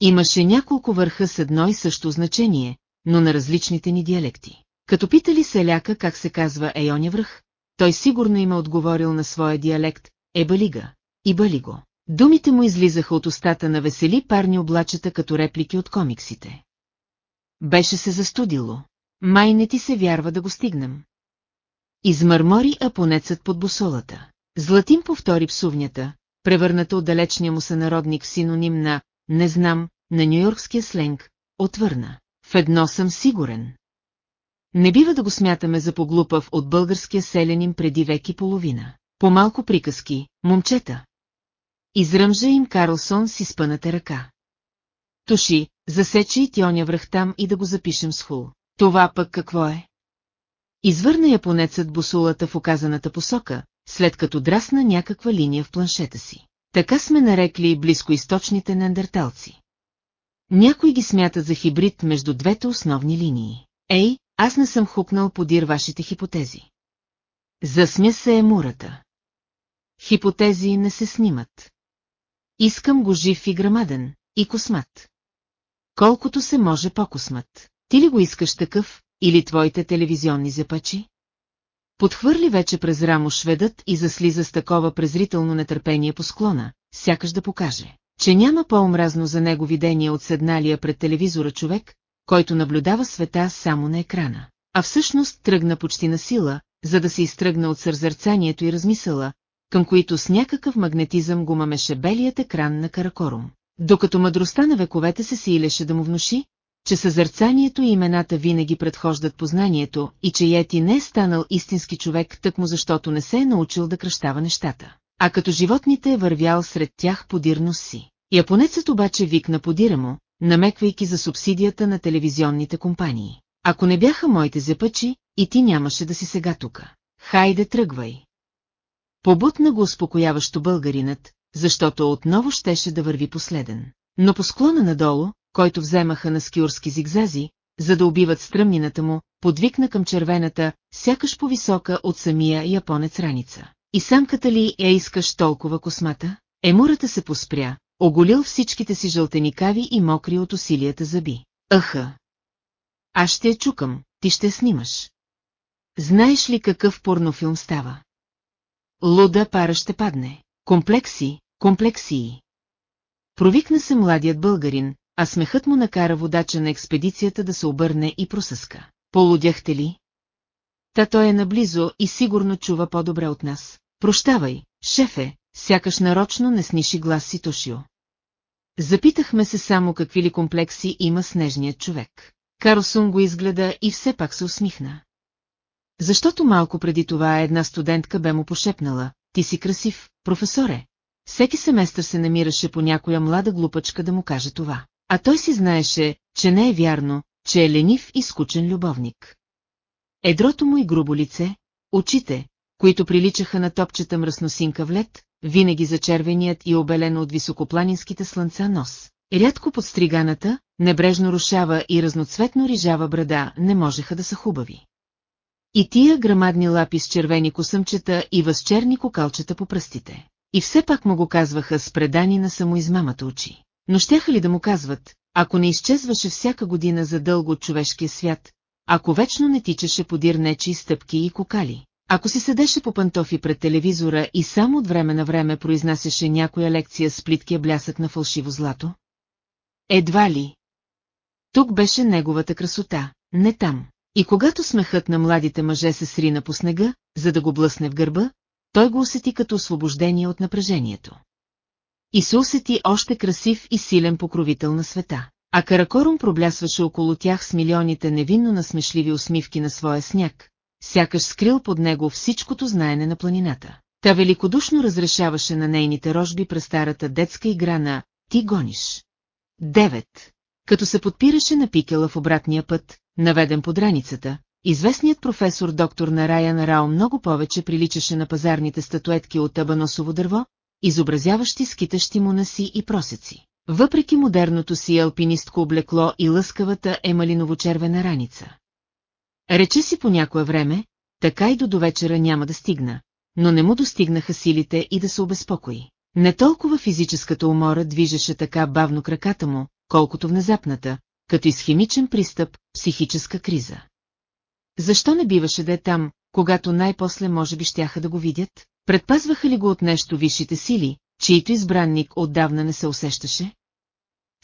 Имаше няколко върха с едно и също значение, но на различните ни диалекти. Като питали селяка как се казва Ейоня връх, той сигурно има отговорил на своя диалект Ебалига и Балиго. Думите му излизаха от устата на весели парни облачета като реплики от комиксите. Беше се застудило. Май не ти се вярва да го стигнем. Измърмори апонецът под босолата. Златин повтори псувнята, превърната от далечния му сънародник в синоним на «не знам» на нюйоркския сленг, отвърна. В едно съм сигурен. Не бива да го смятаме за поглупав от българския селянин преди век и половина. По малко приказки, момчета. Изръмжа им Карлсон с изпъната ръка. Туши, засечи и тьоня връх там и да го запишем с хул. Това пък какво е? Извърна японецът бусулата в оказаната посока, след като драсна някаква линия в планшета си. Така сме нарекли близкоисточните неандерталци. Някои ги смятат за хибрид между двете основни линии. Ей, аз не съм хукнал подир вашите хипотези. Засмя се е мурата. Хипотези не се снимат. Искам го жив и грамаден, и космат. Колкото се може по-космат. Ти ли го искаш такъв, или твоите телевизионни запачи? Подхвърли вече през рамо шведът и заслиза с такова презрително нетърпение по склона, сякаш да покаже, че няма по-омразно за него видение от седналия пред телевизора човек, който наблюдава света само на екрана. А всъщност тръгна почти на сила, за да се изтръгна от сързърцанието и размисъла, към които с някакъв магнетизъм го мамеше белият екран на Каракорум. Докато мъдростта на вековете се силеше да му внуши, че съзърцанието и имената винаги предхождат познанието и че Йети не е станал истински човек тъкмо защото не се е научил да кръщава нещата, а като животните е вървял сред тях подирно си. Японецът обаче викна подира му, намеквайки за субсидията на телевизионните компании. Ако не бяха моите зепъчи, и ти нямаше да си сега тука. Хайде тръгвай. Побутна го успокояващо българинът, защото отново щеше да върви последен. Но по склона надолу, който вземаха на скиорски зигзази, за да убиват стръмнината му, подвикна към червената, сякаш по-висока от самия японец раница. И самката ли я искаш толкова космата? Емурата се поспря, оголил всичките си жълтеникави и мокри от усилията зъби. Аха! Аз ще я чукам, ти ще снимаш. Знаеш ли какъв порнофилм става? Луда пара ще падне. Комплекси, комплексии. Провикна се младият българин, а смехът му накара водача на експедицията да се обърне и просъска. Полудяхте ли? Та той е наблизо и сигурно чува по-добре от нас. Прощавай, шефе, сякаш нарочно не сниши глас си Тошио. Запитахме се само какви ли комплекси има снежният човек. Карлсон го изгледа и все пак се усмихна. Защото малко преди това една студентка бе му пошепнала, ти си красив, професоре. Всеки семестър се намираше по някоя млада глупачка да му каже това. А той си знаеше, че не е вярно, че е ленив и скучен любовник. Едрото му и грубо лице, очите, които приличаха на топчета мръсносинка в лед, винаги зачервеният и обелен от високопланинските слънца нос. Рядко подстриганата, небрежно рушава и разноцветно рижава брада не можеха да са хубави. И тия грамадни лапи с червени косъмчета и възчерни кокалчета по пръстите. И все пак му го казваха с предани на самоизмамата очи. Но щяха ли да му казват, ако не изчезваше всяка година за дълго от човешкия свят, ако вечно не тичаше подир нечи стъпки и кокали, ако си седеше по пантофи пред телевизора и само от време на време произнасяше някоя лекция с плиткия блясък на фалшиво злато? Едва ли. Тук беше неговата красота, не там. И когато смехът на младите мъже се срина по снега, за да го блъсне в гърба, той го усети като освобождение от напрежението. И се усети още красив и силен покровител на света. А Каракорум проблясваше около тях с милионите невинно насмешливи усмивки на своя сняг, сякаш скрил под него всичкото знаене на планината. Та великодушно разрешаваше на нейните рожби през старата детска игра на «Ти гониш». Девет. Като се подпираше на пикела в обратния път, наведен под раницата, известният професор доктор на Раян Рао много повече приличаше на пазарните статуетки от абаносово дърво, изобразяващи скитащи монаси и просеци. Въпреки модерното си алпинистко облекло и лъскавата емалиново-червена раница. Рече си по някое време, така и до довечера няма да стигна, но не му достигнаха силите и да се обезпокои. Не толкова физическата умора движеше така бавно краката му, колкото внезапната, като изхимичен пристъп, психическа криза. Защо не биваше да е там, когато най-после може би щяха да го видят? Предпазваха ли го от нещо висшите сили, чието избранник отдавна не се усещаше?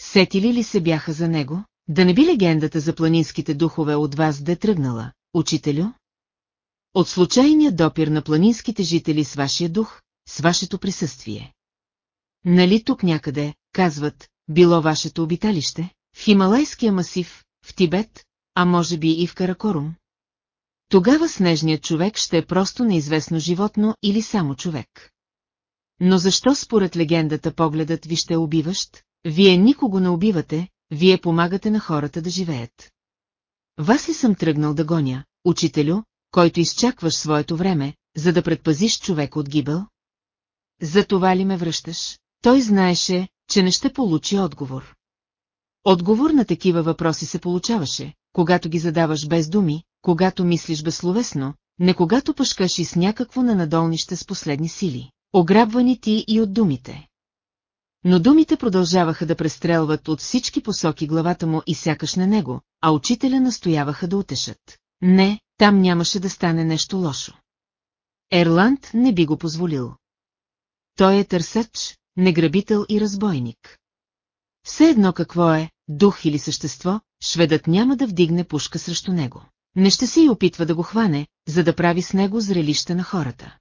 Сетили ли се бяха за него? Да не би легендата за планинските духове от вас да е тръгнала, учителю? От случайния допир на планинските жители с вашия дух, с вашето присъствие. Нали тук някъде, казват, било вашето обиталище? В Хималайския масив, в Тибет, а може би и в Каракорум? Тогава снежният човек ще е просто неизвестно животно или само човек. но защо според легендата погледът ви ще е убиващ? Вие никого не убивате, вие помагате на хората да живеят. Вас ли съм тръгнал да гоня, учителю, който изчакваш своето време, за да предпазиш човек от гибел? За това ли ме връщаш? Той знаеше, че не ще получи отговор. Отговор на такива въпроси се получаваше, когато ги задаваш без думи, когато мислиш безсловесно, не когато пъшкаш и с някакво на надолнище с последни сили, ограбвани ти и от думите. Но думите продължаваха да престрелват от всички посоки главата му и сякаш на него, а учителя настояваха да утешат. Не, там нямаше да стане нещо лошо. Ерланд не би го позволил. Той е търсач, неграбител и разбойник. Все едно какво е, дух или същество, шведът няма да вдигне пушка срещу него. Не ще се и опитва да го хване, за да прави с него зрелище на хората.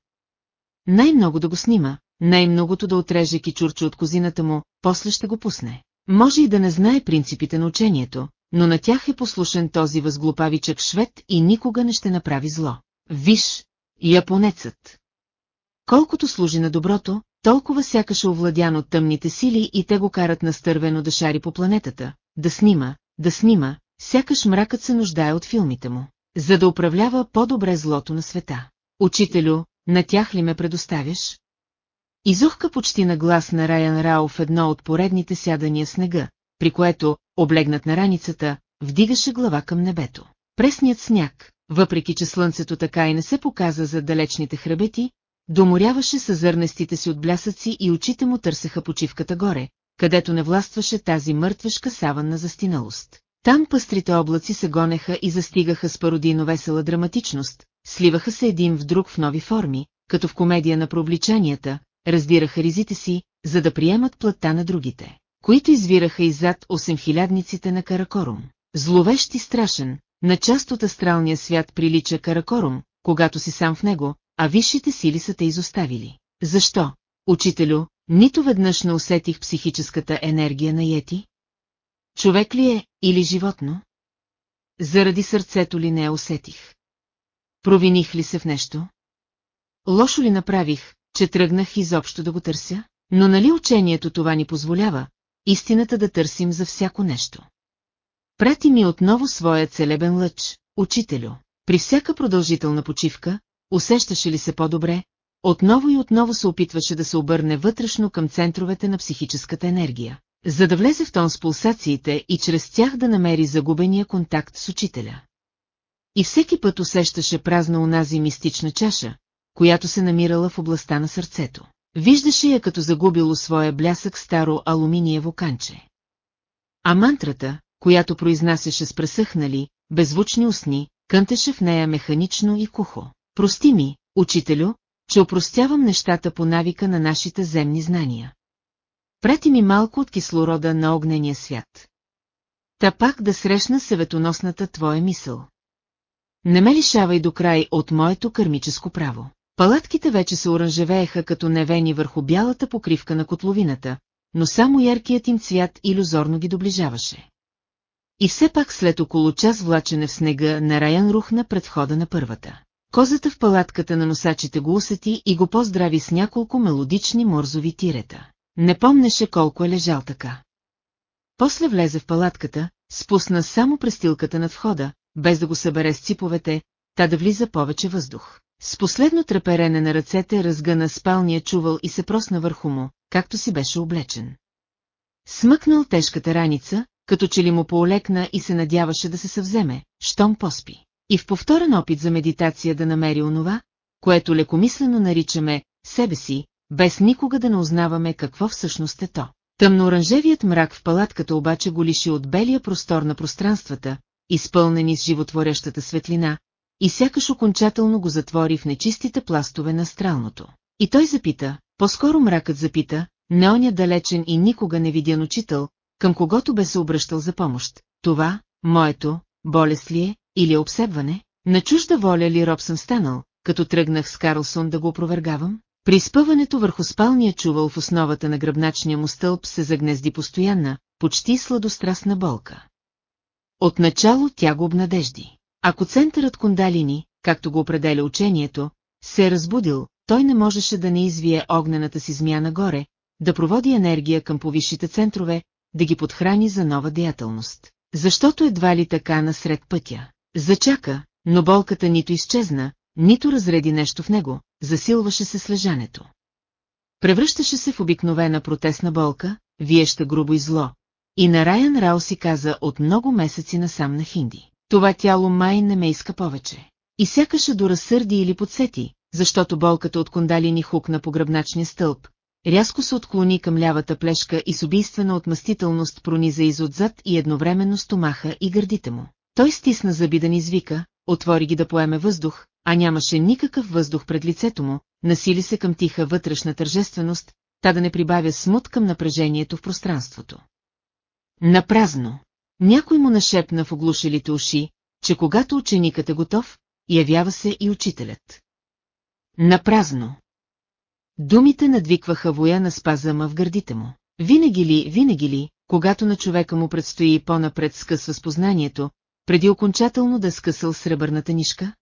Най-много да го снима, най-многото да отреже кичурчо от козината му, после ще го пусне. Може и да не знае принципите на учението, но на тях е послушен този възглупавичък швед и никога не ще направи зло. Виж, японецът. Колкото служи на доброто, толкова сякаш овладян от тъмните сили и те го карат настървено да шари по планетата, да снима, да снима, сякаш мракът се нуждае от филмите му, за да управлява по-добре злото на света. Учителю, на тях ли ме предоставяш? Изухка почти на глас на Райан Рао в едно от поредните сядания снега, при което, облегнат на раницата, вдигаше глава към небето. Пресният сняг, въпреки че слънцето така и не се показа за далечните хребети, доморяваше със зърнестите си от блясъци и очите му търсеха почивката горе, където не властваше тази мъртвешка саванна застиналост. Там пъстрите облаци се гонеха и застигаха с пародийно весела драматичност, сливаха се един в друг в нови форми, като в комедия на прообличанията, раздираха ризите си, за да приемат плътта на другите, които извираха иззад осемхилядниците на Каракорум. Зловещ и страшен, на част от астралния свят прилича Каракорум, когато си сам в него, а висшите сили са те изоставили. Защо, учителю, нито веднъж не усетих психическата енергия на Йети? Човек ли е или животно? Заради сърцето ли не я усетих? Провиних ли се в нещо? Лошо ли направих, че тръгнах изобщо да го търся? Но нали учението това ни позволява, истината да търсим за всяко нещо? Прати ми отново своя целебен лъч, учителю. При всяка продължителна почивка, усещаше ли се по-добре, отново и отново се опитваше да се обърне вътрешно към центровете на психическата енергия, за да влезе в тон с пулсациите и чрез тях да намери загубения контакт с учителя. И всеки път усещаше празна унази мистична чаша, която се намирала в областта на сърцето. Виждаше я като загубило своя блясък старо алуминиево канче. А мантрата, която произнасяше с пресъхнали, беззвучни устни, кънтеше в нея механично и кухо. Прости ми, учителю, че опростявам нещата по навика на нашите земни знания. Прати ми малко от кислорода на огнения свят. Та пак да срещна съветоносната твоя мисъл. Не ме лишавай до край от моето кърмическо право. Палатките вече се оранжевееха като невени върху бялата покривка на котловината, но само яркият им цвят иллюзорно ги доближаваше. И все пак след около час влачене в снега, на Раян рухна пред входа на първата. Козата в палатката на носачите го усети и го поздрави с няколко мелодични морзови тирета. Не помнеше колко е лежал така. После влезе в палатката, спусна само престилката над входа, без да го събере с циповете, та да влиза повече въздух. С последно треперене на ръцете разгъна спалния чувал и се просна върху му, както си беше облечен. Смъкнал тежката раница, като че ли му поолекна и се надяваше да се съвземе, щом поспи. И в повторен опит за медитация да намери онова, което лекомислено наричаме себе си, без никога да не узнаваме какво всъщност е то. Тъмно-оранжевият мрак в палатката обаче го лиши от белия простор на пространствата, изпълнени с животворящата светлина, и сякаш окончателно го затвори в нечистите пластове на астралното. И той запита, по-скоро мракът запита, не оня далечен и никога не видян учител, към когото бе се обръщал за помощ. Това, моето, болест ли е, или обсебване? На чужда воля ли роб съм станал, като тръгнах с Карлсон да го опровергавам? При спъването върху спалния чувал в основата на гръбначния му стълб се загнезди постоянна, почти сладострастна болка. Отначало тя го обнадежди. Ако центърът кундалини, както го определя учението, се е разбудил, той не можеше да не извие огнената си змия нагоре, да проводи енергия към повисшите центрове, да ги подхрани за нова деятелност. Защото едва ли така насред пътя. Зачака, но болката нито изчезна, нито разреди нещо в него, засилваше се слежането. Превръщаше се в обикновена протестна болка, виеща грубо и зло. И на Райан Рао си каза от много месеци насам на хинди. Това тяло май не ме иска повече. И сякаше до разсърди или подсети, защото болката от кондалини хукна по гръбначния стълб, рязко се отклони към лявата плешка и с убийствена отмъстителност прониза изотзад и едновременно стомаха и гърдите му. Той стисна зъби да ни извика, отвори ги да поеме въздух, а нямаше никакъв въздух пред лицето му, насили се към тиха вътрешна тържественост, та да не прибавя смут към напрежението в пространството. Напразно. Някой му нашепна в оглушилите уши, че когато ученикът е готов, явява се и учителят. Напразно. Думите надвикваха воя на спазъма в гърдите му. Винаги ли, винаги ли, когато на човека му предстои по-напред скъсва спознанието, преди окончателно да е скъсал сребърната нишка?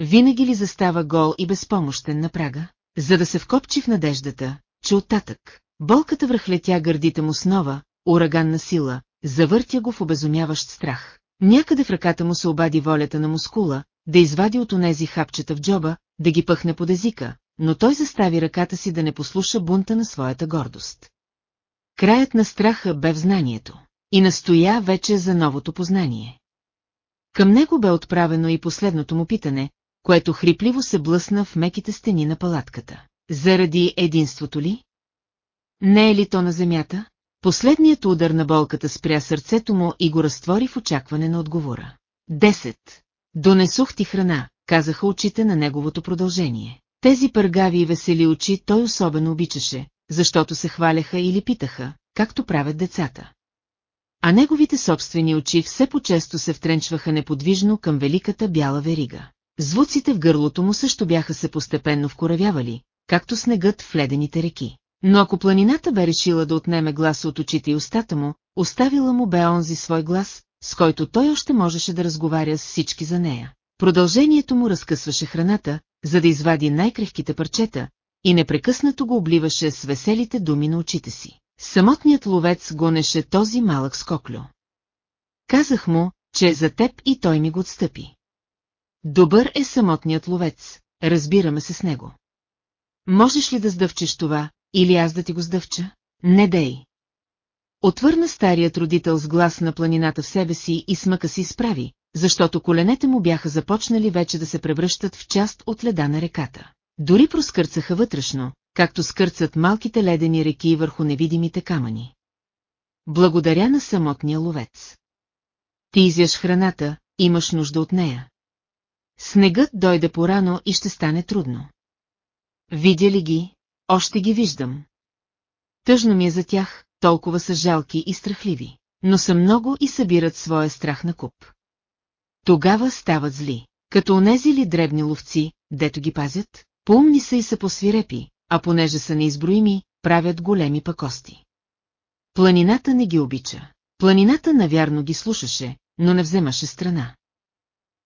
Винаги ли застава гол и безпомощен на прага, за да се вкопчи в надеждата, че оттатък, болката връхлетя гърдите му с нова, ураганна сила, завъртя го в обезумяващ страх. Някъде в ръката му се обади волята на мускула, да извади от онези хапчета в джоба, да ги пъхне под езика, но той застави ръката си да не послуша бунта на своята гордост. Краят на страха бе в знанието и настоя вече за новото познание. Към него бе отправено и последното му питане, което хрипливо се блъсна в меките стени на палатката. Заради единството ли? Не е ли то на земята? Последният удар на болката спря сърцето му и го разтвори в очакване на отговора. Десет. Донесох ти храна, казаха очите на неговото продължение. Тези пъргави и весели очи той особено обичаше, защото се хваляха или питаха, както правят децата. А неговите собствени очи все по-често се втренчваха неподвижно към великата бяла верига. Звуците в гърлото му също бяха се постепенно вкоравявали, както снегът в ледените реки. Но ако планината бе решила да отнеме гласа от очите и устата му, оставила му бе онзи свой глас, с който той още можеше да разговаря с всички за нея. Продължението му разкъсваше храната, за да извади най-крехките парчета, и непрекъснато го обливаше с веселите думи на очите си. Самотният ловец гонеше този малък скоклю. Казах му, че е за теб и той ми го отстъпи. Добър е самотният ловец, разбираме се с него. Можеш ли да сдъвчеш това, или аз да ти го сдъвча? Не дей. Отвърна старият родител с глас на планината в себе си и смъка си изправи, защото коленете му бяха започнали вече да се превръщат в част от леда на реката. Дори проскърцаха вътрешно, както скърцат малките ледени реки върху невидимите камъни. Благодаря на самотния ловец. Ти изяш храната, имаш нужда от нея. Снегът дойде порано и ще стане трудно. Видя ли ги? Още ги виждам. Тъжно ми е за тях, толкова са жалки и страхливи, но са много и събират своя страх на куп. Тогава стават зли, като онези ли дребни ловци, дето ги пазят, поумни са и са посвирепи, а понеже са неизброими, правят големи пакости. Планината не ги обича. Планината навярно ги слушаше, но не вземаше страна.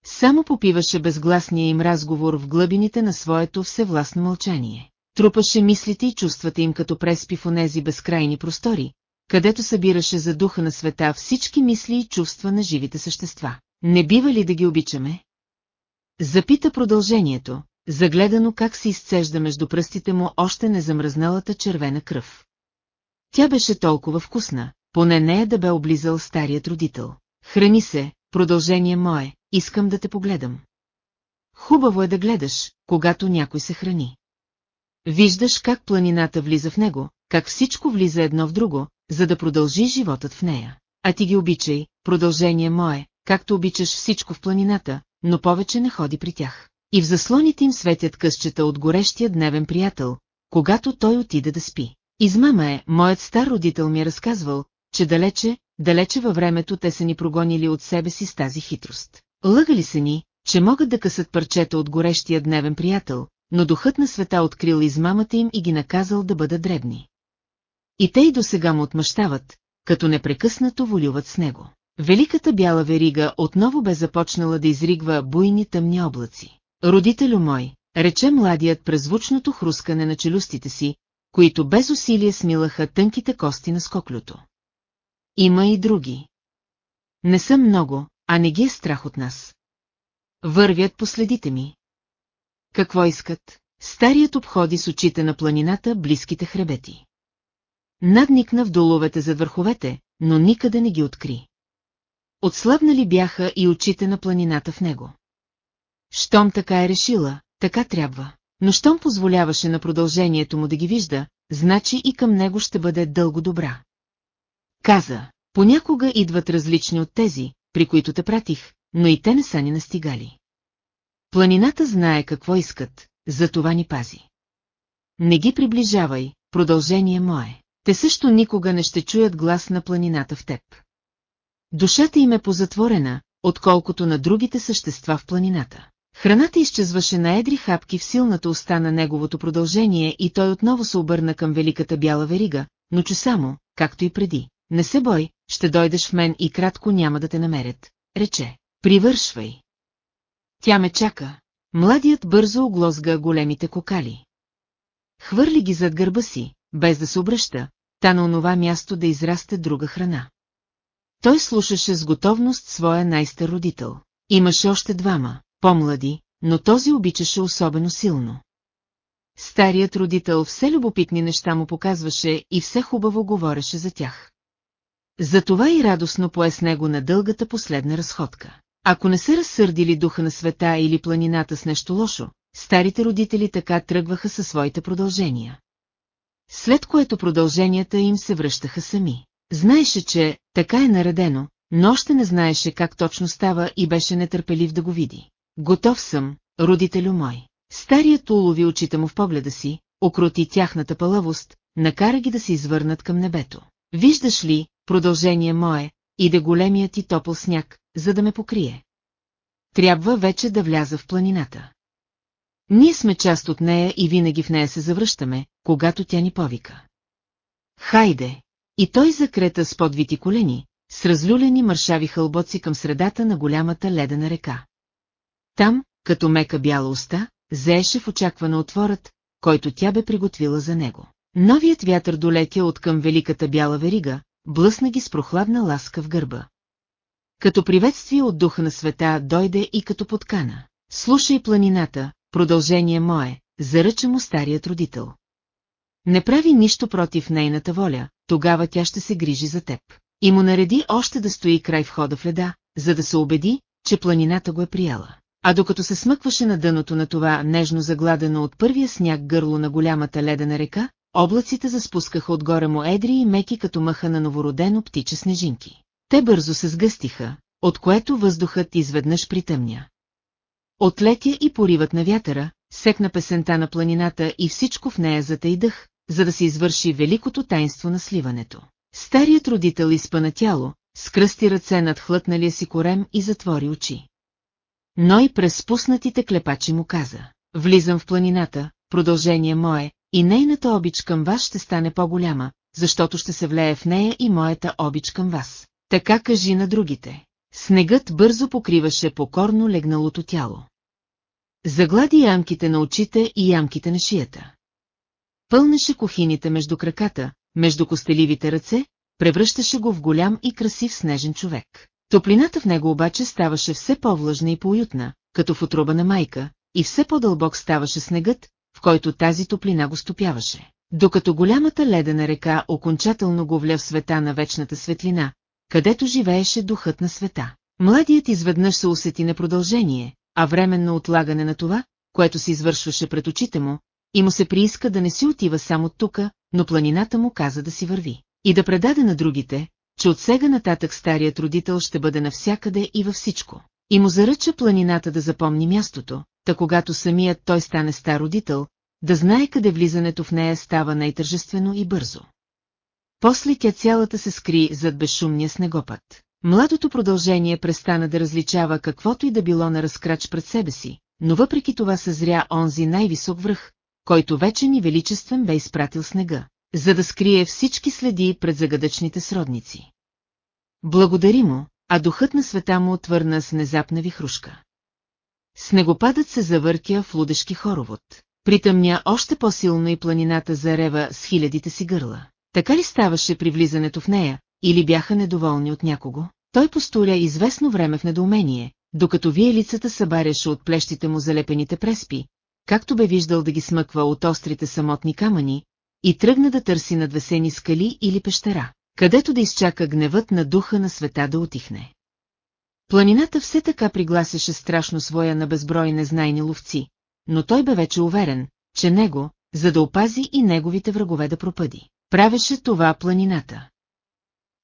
Само попиваше безгласния им разговор в глъбините на своето всевластно мълчание. Трупаше мислите и чувствата им като преспи в онези безкрайни простори, където събираше за духа на света всички мисли и чувства на живите същества. Не бива ли да ги обичаме? Запита продължението, загледано как се изцежда между пръстите му още незамръзналата червена кръв. Тя беше толкова вкусна, поне нея да бе облизал старият родител. Храни се, продължение мое, искам да те погледам. Хубаво е да гледаш, когато някой се храни. Виждаш как планината влиза в него, как всичко влиза едно в друго, за да продължи животът в нея. А ти ги обичай, продължение мое, както обичаш всичко в планината, но повече не ходи при тях. И в заслоните им светят късчета от горещия дневен приятел, когато той отиде да спи. Измама е, моят стар родител ми е разказвал, че далече, далече във времето те са ни прогонили от себе си с тази хитрост. Лъгали се ни, че могат да късат парчета от горещия дневен приятел, но духът на света открил измамата им и ги наказал да бъдат дребни. И те и до сега му отмъщават, като непрекъснато волюват с него. Великата бяла верига отново бе започнала да изригва буйни тъмни облаци. Родителю мой, рече младият през звучното хрускане на челюстите си, които без усилие смилаха тънките кости на скоклюто. Има и други. Не са много, а не ги е страх от нас. Вървят последите ми. Какво искат? Старият обходи с очите на планината близките хребети. Надникна в доловете зад върховете, но никъде не ги откри. Отслабнали бяха и очите на планината в него. Щом така е решила, така трябва. Но щом позволяваше на продължението му да ги вижда, значи и към него ще бъде дълго добра. Каза, понякога идват различни от тези, при които те пратих, но и те не са ни настигали. Планината знае какво искат, за това ни пази. Не ги приближавай, продължение мое. Те също никога не ще чуят глас на планината в теб. Душата им е позатворена, отколкото на другите същества в планината. Храната изчезваше на едри хапки в силната уста на неговото продължение и той отново се обърна към великата бяла верига, но че само, както и преди. Не се бой, ще дойдеш в мен и кратко няма да те намерят, рече. Привършвай. Тя ме чака. Младият бързо оглозга големите кокали. Хвърли ги зад гърба си, без да се обръща, та на онова място да израсте друга храна. Той слушаше с готовност своя най-стар родител. Имаше още двама, по-млади, но този обичаше особено силно. Старият родител все любопитни неща му показваше и все хубаво говореше за тях. Затова и радостно пое с него на дългата последна разходка. Ако не се разсърдили духа на света или планината с нещо лошо, старите родители така тръгваха със своите продължения. След което продълженията им се връщаха сами. Знаеше, че така е наредено, но още не знаеше как точно става и беше нетърпелив да го види. Готов съм, родителю мой. Старият улови очите му в погледа си, окрути тяхната пълъвост, накара ги да се извърнат към небето. Виждаш ли, продължение мое, иде големият и топъл сняг, за да ме покрие. Трябва вече да вляза в планината. Ние сме част от нея и винаги в нея се завръщаме, когато тя ни повика. Хайде! И той закрета с подвити колени, с разлюлени мършави хълбоци към средата на голямата ледена река. Там, като мека бяла уста, зееше в очаквана отворът, който тя бе приготвила за него. Новият вятър долетя от към великата бяла верига, блъсна ги с прохладна ласка в гърба. Като приветствие от духа на света дойде и като подкана. Слушай планината, продължение мое, заръча му старият родител. Не прави нищо против нейната воля, тогава тя ще се грижи за теб. И му нареди още да стои край входа в леда, за да се убеди, че планината го е прияла. А докато се смъкваше на дъното на това нежно загладено от първия сняг гърло на голямата ледена река, облаците заспускаха отгоре му едри и меки като мъха на новородено птиче снежинки. Те бързо се сгъстиха, от което въздухът изведнъж притъмня. Отлетя и поривът на вятъра, секна песента на планината и всичко в нея затейдъх, за да се извърши великото тайнство на сливането. Старият родител изпъна тяло, скръсти ръце над хлътналия си корем и затвори очи. Но и през спуснатите клепачи му каза, влизам в планината, продължение мое, и нейната обич към вас ще стане по-голяма, защото ще се влее в нея и моята обич към вас. Така кажи на другите. Снегът бързо покриваше покорно легналото тяло. Заглади ямките на очите и ямките на шията. Пълнеше кухините между краката, между костеливите ръце, превръщаше го в голям и красив снежен човек. Топлината в него обаче ставаше все по-влъжна и поуютна, като в отроба на майка, и все по-дълбок ставаше снегът, който тази топлина го стопяваше. Докато голямата ледена река окончателно го вля в света на вечната светлина, където живееше духът на света. Младият изведнъж се усети на продължение, а временно отлагане на това, което се извършваше пред очите му, и му се прииска да не си отива само тука, но планината му каза да си върви. И да предаде на другите, че от сега нататък старият родител ще бъде навсякъде и във всичко. И му заръча планината да запомни мястото, та когато самият той стане стар родител, да знае къде влизането в нея става най-тържествено и бързо. После тя цялата се скри зад безшумния снегопад. Младото продължение престана да различава каквото и да било на разкрач пред себе си, но въпреки това съзря онзи най-висок връх, който вече ни величествен бе изпратил снега, за да скрие всички следи пред загадъчните сродници. Благодари му, а духът на света му отвърна с внезапна вихрушка. Снегопадът се завъртя в лудешки хоровод. Притъмня още по-силно и планината зарева с хилядите си гърла. Така ли ставаше при влизането в нея, или бяха недоволни от някого? Той постоля известно време в недоумение, докато виелицата събаряше от плещите му залепените преспи, както бе виждал да ги смъква от острите самотни камъни, и тръгна да търси надвесени скали или пещера, където да изчака гневът на духа на света да отихне. Планината все така пригласяше страшно своя на безброй незнайни ловци, но той бе вече уверен, че него, за да опази и неговите врагове да пропъди. Правеше това планината.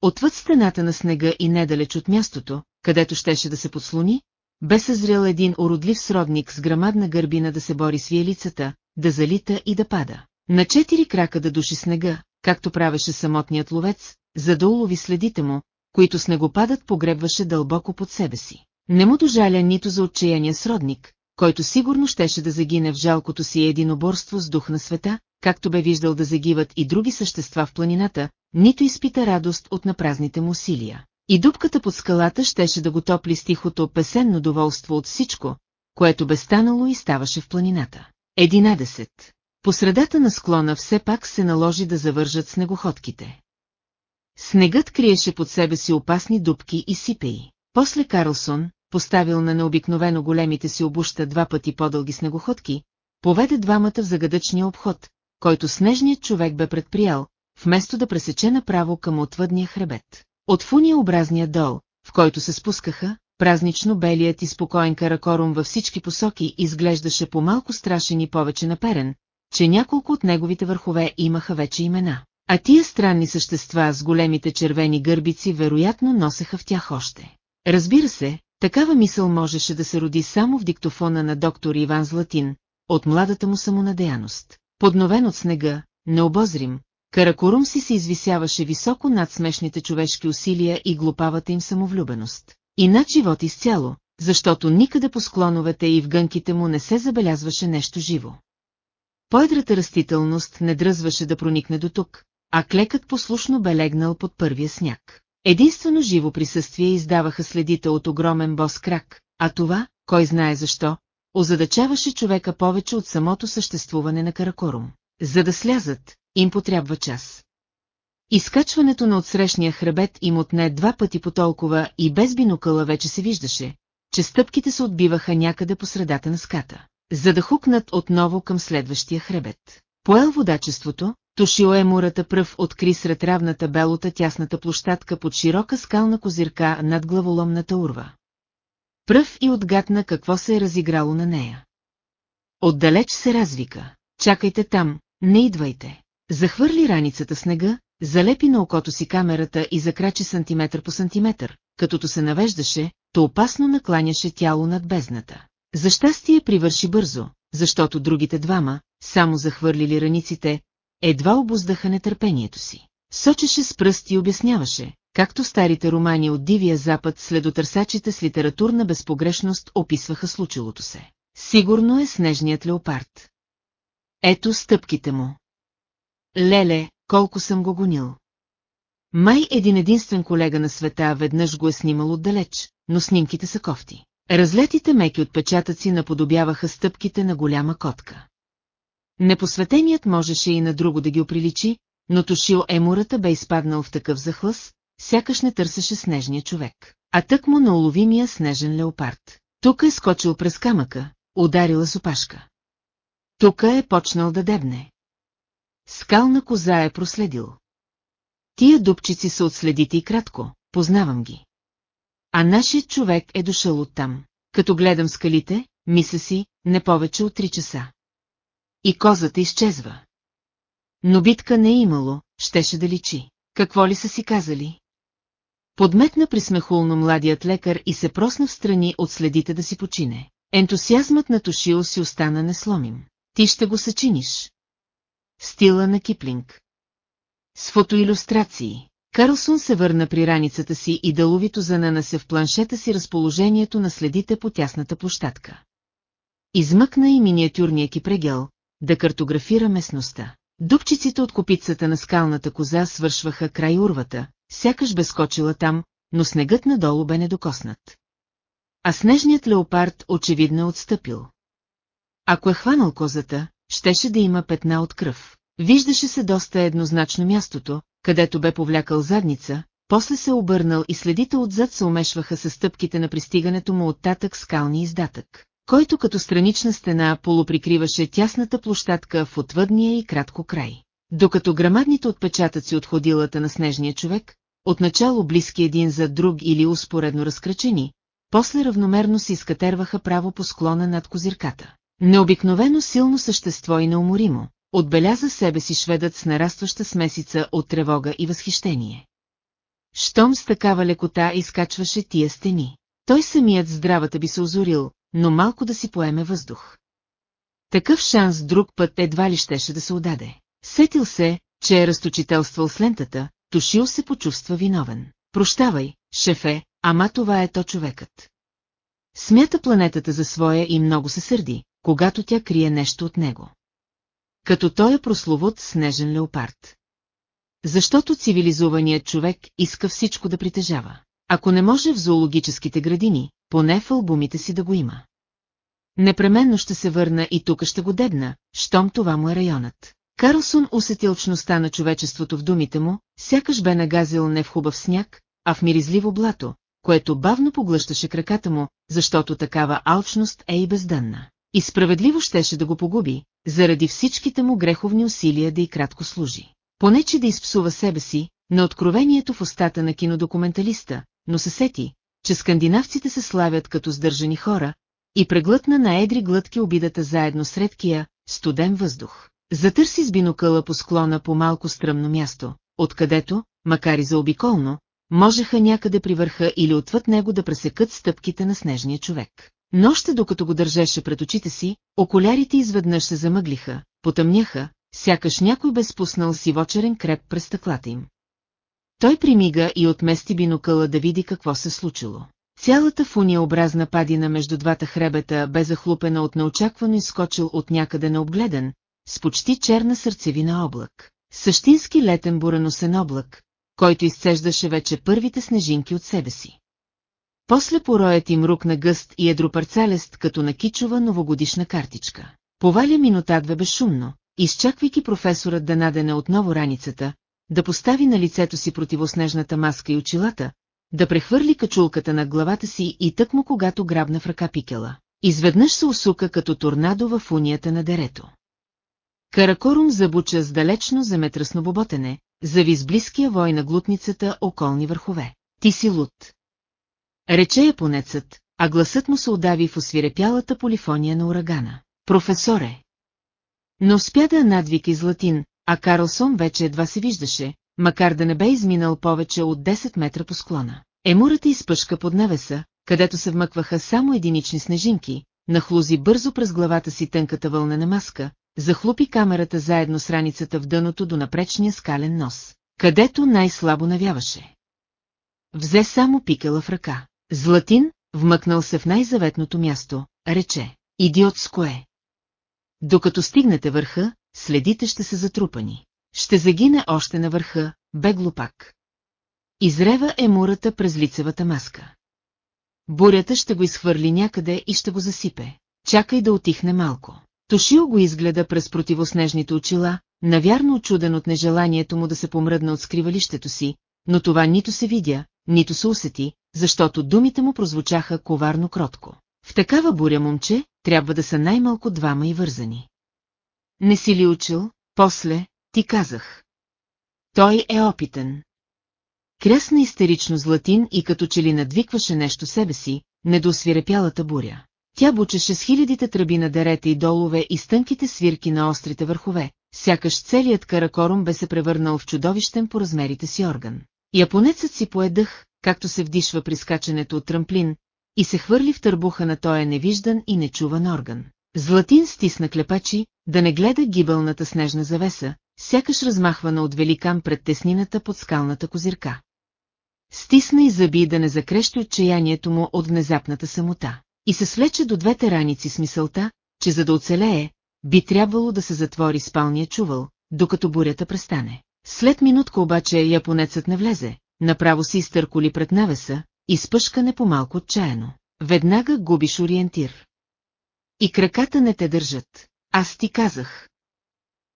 Отвъд стената на снега и недалеч от мястото, където щеше да се подслони, бе съзрял един уродлив сродник с грамадна гърбина да се бори с виелицата, да залита и да пада. На четири крака да души снега, както правеше самотният ловец, за да улови следите му, които снегопадът погребваше дълбоко под себе си. Не му дожаля нито за отчаяния сродник, който сигурно щеше да загине в жалкото си единоборство с дух на света, както бе виждал да загиват и други същества в планината, нито изпита радост от напразните му усилия. И дупката под скалата щеше да го топли с тихото песенно доволство от всичко, което бе станало и ставаше в планината. Единадесет. По средата на склона все пак се наложи да завържат снегоходките. Снегът криеше под себе си опасни дупки и сипеи. После Карлсон, поставил на необикновено големите си обуща два пъти по-дълги снегоходки, поведе двамата в загадъчния обход, който снежният човек бе предприял, вместо да пресече направо към отвъдния хребет. От фуния образния дол, в който се спускаха, празнично белият и спокоен каракорум във всички посоки изглеждаше по-малко страшен и повече наперен, че няколко от неговите върхове имаха вече имена. А тия странни същества с големите червени гърбици вероятно носеха в тях още. Разбира се, такава мисъл можеше да се роди само в диктофона на доктор Иван Златин, от младата му самонадеяност. Подновен от снега, необозрим, Каракорум си се извисяваше високо над смешните човешки усилия и глупавата им самовлюбеност. И над живот изцяло, защото никъде по склоновете и в гънките му не се забелязваше нещо живо. Поедрата растителност не дръзваше да проникне до тук, а клекът послушно бе легнал под първия сняг. Единствено живо присъствие издаваха следите от огромен бос крак, а това, кой знае защо, озадачаваше човека повече от самото съществуване на Каракорум. За да слязат, им потрябва час. Изкачването на отсрещния хребет им отне два пъти по толкова и без бинокъла вече се виждаше, че стъпките се отбиваха някъде по средата на ската, за да хукнат отново към следващия хребет. Поел водачеството, Тушио Емурата пръв откри сред равната белота тясната площадка под широка скална козирка над главоломната урва. Пръв и отгадна какво се е разиграло на нея. Отдалеч се развика. Чакайте там, не идвайте. Захвърли раницата снега, залепи на окото си камерата и закрачи сантиметър по сантиметър, като се навеждаше, то опасно накланяше тяло над бездната. За щастие привърши бързо, защото другите двама, само захвърлили раниците, едва обоздаха нетърпението си. Сочеше с пръст и обясняваше, както старите романи от Дивия Запад следотърсачите с литературна безпогрешност описваха случилото се. Сигурно е снежният леопард. Ето стъпките му. Леле, колко съм го гонил. Май един единствен колега на света веднъж го е снимал отдалеч, но снимките са кофти. Разлетите меки отпечатъци наподобяваха стъпките на голяма котка. Непосветеният можеше и на друго да ги оприличи, но Тошил Емурата бе изпаднал в такъв захлъс, сякаш не търсеше снежния човек, а тък му на уловимия снежен леопард. Тук е скочил през камъка, ударила с опашка. Тук е почнал да дебне. Скална коза е проследил. Тия дупчици са отследите и кратко, познавам ги. А нашият човек е дошъл оттам. Като гледам скалите, мисля си, не повече от три часа. И козата изчезва. Но битка не е имало, щеше да личи. Какво ли са си казали? Подметна присмехулно младият лекар и се просна в страни от следите да си почине. Ентусиазмът на Тошио си остана несломим. Ти ще го съчиниш. Стила на Киплинг. С фотоилюстрации. Карлсон се върна при раницата си и дъловито зананася в планшета си разположението на следите по тясната площадка. Измъкна и миниатюрния кипрегел, да картографира местността. Дупчиците от копицата на скалната коза свършваха край урвата, сякаш бе скочила там, но снегът надолу бе недокоснат. а снежният леопард очевидно е отстъпил. Ако е хванал козата, щеше да има петна от кръв. Виждаше се доста еднозначно мястото, където бе повлякал задница, после се обърнал и следите отзад се умешваха с стъпките на пристигането му от татък скални издатък, който като странична стена полуприкриваше тясната площадка в отвъдния и кратко край. Докато грамадните отпечатъци от ходилата на снежния човек, отначало близки един за друг или успоредно разкръчени, после равномерно се изкатерваха право по склона над козирката. Необикновено силно същество и неуморимо, отбеляза себе си шведът с нарастваща смесица от тревога и възхищение. Щом с такава лекота изкачваше тия стени. Той самият здравата би се озорил, но малко да си поеме въздух. Такъв шанс друг път едва ли щеше да се отдаде. Сетил се, че е разточителствал с лентата, Тушил се почувства виновен. Прощавай, шефе, ама това е то човекът. Смята планетата за своя и много се сърди, когато тя крие нещо от него. Като той е прословут снежен леопард. Защото цивилизованият човек иска всичко да притежава. Ако не може в зоологическите градини, поне в албумите си да го има. Непременно ще се върна и тук ще го дебна, щом това му е районът. Карлсон усетил чността на човечеството в думите му, сякаш бе нагазил не в хубав сняг, а в миризливо блато, което бавно поглъщаше краката му, защото такава алчност е и бездънна. И справедливо щеше да го погуби, заради всичките му греховни усилия да и кратко служи. Поне че да изпсува себе си, на откровението в устата на кинодокументалиста, но се сети, че скандинавците се славят като сдържани хора, и преглътна на едри глътки обидата заедно с редкия, студен въздух. Затърси с бинокъла по склона по малко стръмно място, откъдето, макар и заобиколно, можеха някъде при върха или отвъд него да пресекат стъпките на снежния човек. Но още докато го държеше пред очите си, околярите изведнъж се замъглиха, потъмняха, сякаш някой бе спуснал сивочерен креп през стъклата им. Той примига и отмести бинокъла да види какво се случило. Цялата фуниеобразна падина между двата хребета бе захлупена от неочаквано изскочил от някъде необгледан, с почти черна сърцевина облак. Същински летен бураносен облак, който изцеждаше вече първите снежинки от себе си. После пороят им рукна гъст и едропарцалест като на кичова новогодишна картичка. Поваля минута-две безшумно, изчаквайки професорът да надене отново раницата, да постави на лицето си противоснежната маска и очилата, да прехвърли качулката на главата си и тък му когато грабна в ръка пикела. Изведнъж се усука като торнадо в унията на дерето. Каракорум забуча с далечно заметръсно боботене, зави с близкия вой на глутницата околни върхове. Ти си луд. Рече японецът, а гласът му се удави в освирепялата полифония на урагана. Професоре! Но успя да надвика из латин, а Карлсон вече едва се виждаше, макар да не бе изминал повече от 10 метра по склона. Емурата изпъшка под навеса, където се вмъкваха само единични снежинки, нахлузи бързо през главата си тънката вълнена маска, захлупи камерата заедно с раницата в дъното до напречния скален нос, където най-слабо навяваше. Взе само пикала в ръка. Златин, вмъкнал се в най-заветното място, рече. Идиотско е. Докато стигнете върха, следите ще се затрупани. Ще загине още на върха, бе глупак. Изрева емурата през лицевата маска. Бурята ще го изхвърли някъде и ще го засипе. Чакай да отихне малко. Тошил го изгледа през противоснежните очила, навярно очуден от нежеланието му да се помръдна от скривалището си, но това нито се видя, нито се усети, защото думите му прозвучаха коварно кротко. В такава буря, момче, трябва да са най-малко двама и вързани. Не си ли учил? После, ти казах. Той е опитен. Крясна истерично златин и като че ли надвикваше нещо себе си, недосвирепялата буря. Тя бучеше с хилядите тръби на дерета и долове и стънките свирки на острите върхове, сякаш целият каракорум бе се превърнал в чудовищен по размерите си орган. Японецът си поедъх, както се вдишва при скачането от трамплин, и се хвърли в търбуха на тоя невиждан и нечуван орган. Златин стисна клепачи, да не гледа гибелната снежна завеса, сякаш размахвана от великан пред теснината под скалната козирка. Стисна и зъби да не закрещи отчаянието му от внезапната самота. И се свлече до двете раници с мисълта, че за да оцелее, би трябвало да се затвори спалния чувал, докато бурята престане. След минутка обаче японецът не влезе, направо си изтърколи пред навеса, изпъшкане по-малко отчаяно. веднага губиш ориентир. И краката не те държат. Аз ти казах.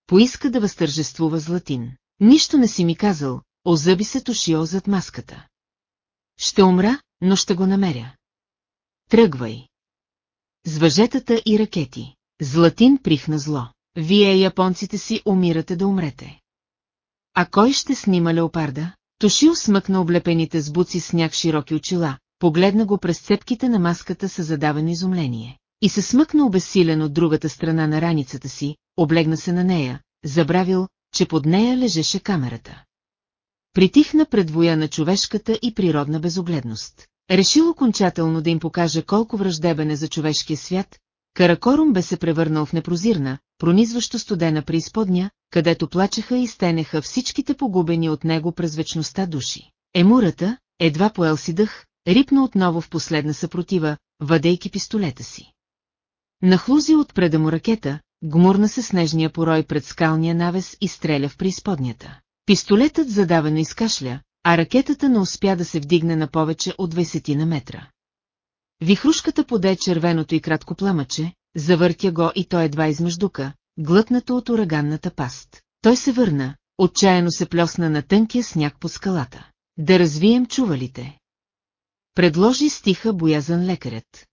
Поиска да възтържествува Златин. Нищо не си ми казал, озъби се Тошио зад маската. Ще умра, но ще го намеря. Тръгвай. С въжетата и ракети. Златин прихна зло. Вие, японците си, умирате да умрете. А кой ще снима леопарда? Тошио смъкна облепените с буци сняг широки очила, погледна го през цепките на маската с задавено изумление. И се смъкна обесилен от другата страна на раницата си, облегна се на нея, забравил, че под нея лежеше камерата. Притихна пред воя на човешката и природна безогледност. Решил окончателно да им покаже колко враждебен е за човешкия свят, Каракорум бе се превърнал в непрозирна, пронизващо студена преизподня, където плачеха и стенеха всичките погубени от него през вечността души. Емурата, едва поел си дъх, рипна отново в последна съпротива, въдейки пистолета си. Нахлузи отпреда му ракета, гмурна се снежния порой пред скалния навес и стреля в преизподнята. Пистолетът задавено изкашля, а ракетата не успя да се вдигне на повече от 20 на метра. Вихрушката поде червеното и кратко пламъче, завъртя го и той едва измъждука, глътнато от ураганната паст. Той се върна, отчаяно се плесна на тънкия сняг по скалата. Да развием чувалите. Предложи стиха боязан лекарят.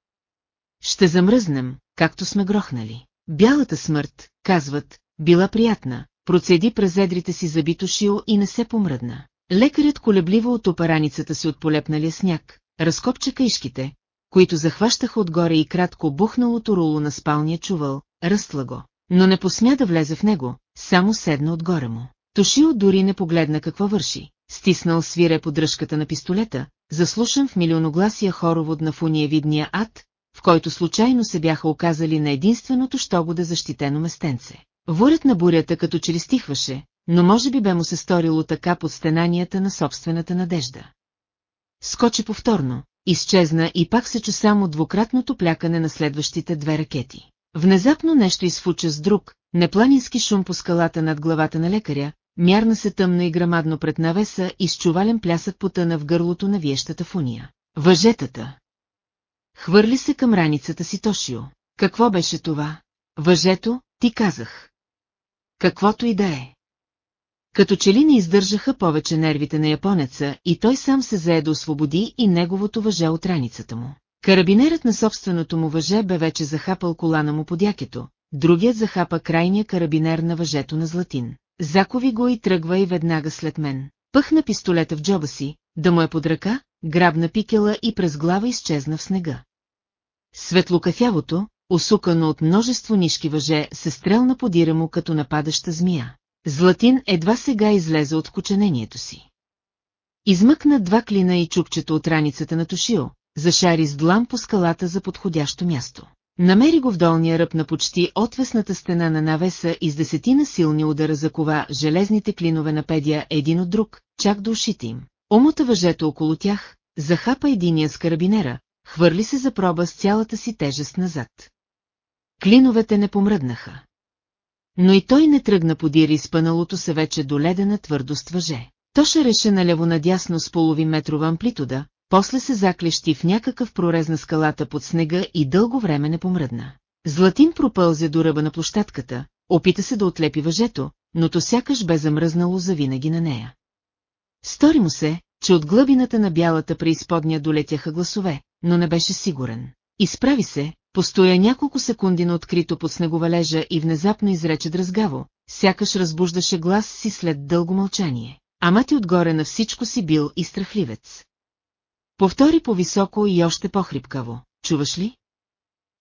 Ще замръзнем, както сме грохнали. Бялата смърт, казват, била приятна, процеди през едрите си забито шио и не се помръдна. Лекарят колебливо от опараницата си от полепналия сняг, разкопча каишките, които захващаха отгоре и кратко бухналото руло на спалния чувал, ръстла го, но не посмя да влезе в него, само седна отгоре му. Тошио дори не погледна какво върши, стиснал свире поддръжката на пистолета, заслушан в милионогласия хоровод на фуниевидния ад, в който случайно се бяха оказали на единственото що го да защитено местенце. Ворят на бурята като че ли стихваше, но може би бе му се сторило така под стенанията на собствената надежда. Скочи повторно, изчезна и пак се чу само двукратното плякане на следващите две ракети. Внезапно нещо изфуча с друг, непланински шум по скалата над главата на лекаря, мярна се тъмно и грамадно пред навеса и с чувален плясък потъна в гърлото на виещата фуния. Въжетата! Хвърли се към раницата си Тошио. Какво беше това? Въжето, ти казах. Каквото и да е. Като че ли не издържаха повече нервите на японеца и той сам се зае да освободи и неговото въже от раницата му. Карабинерът на собственото му въже бе вече захапал колана му под якето, другият захапа крайния карабинер на въжето на Златин. Закови го и тръгва и веднага след мен. Пъхна пистолета в джоба си, да му е под ръка, грабна пикела и през глава изчезна в снега. Светлокафявото, усукано от множество нишки въже, се стрелна подира му като нападаща змия. Златин едва сега излезе от кученението си. Измъкна два клина и чупчето от раницата на Тошио, зашари с длам по скалата за подходящо място. Намери го в долния ръб на почти отвесната стена на навеса и с десетина силни удара закова железните клинове на педия един от друг, чак до ушите им. Омота въжето около тях, захапа единия с карабинера, хвърли се за проба с цялата си тежест назад. Клиновете не помръднаха. Но и той не тръгна подир изпъналото се вече до ледена твърдост въже. Тоша реше налево-надясно с половин метрова амплитуда, после се заклещи в някакъв прорез на скалата под снега и дълго време не помръдна. Златин пропълзе до ръба на площадката, опита се да отлепи въжето, но то сякаш бе замръзнало завинаги на нея. Стори му се, че от глъбината на бялата преизподня долетяха гласове, но не беше сигурен. Изправи се, постоя няколко секунди на открито под снеговалежа и внезапно изрече дразгаво, сякаш разбуждаше глас си след дълго мълчание. Ама ти отгоре на всичко си бил и страхливец. Повтори по-високо и още по-хрипкаво. Чуваш ли?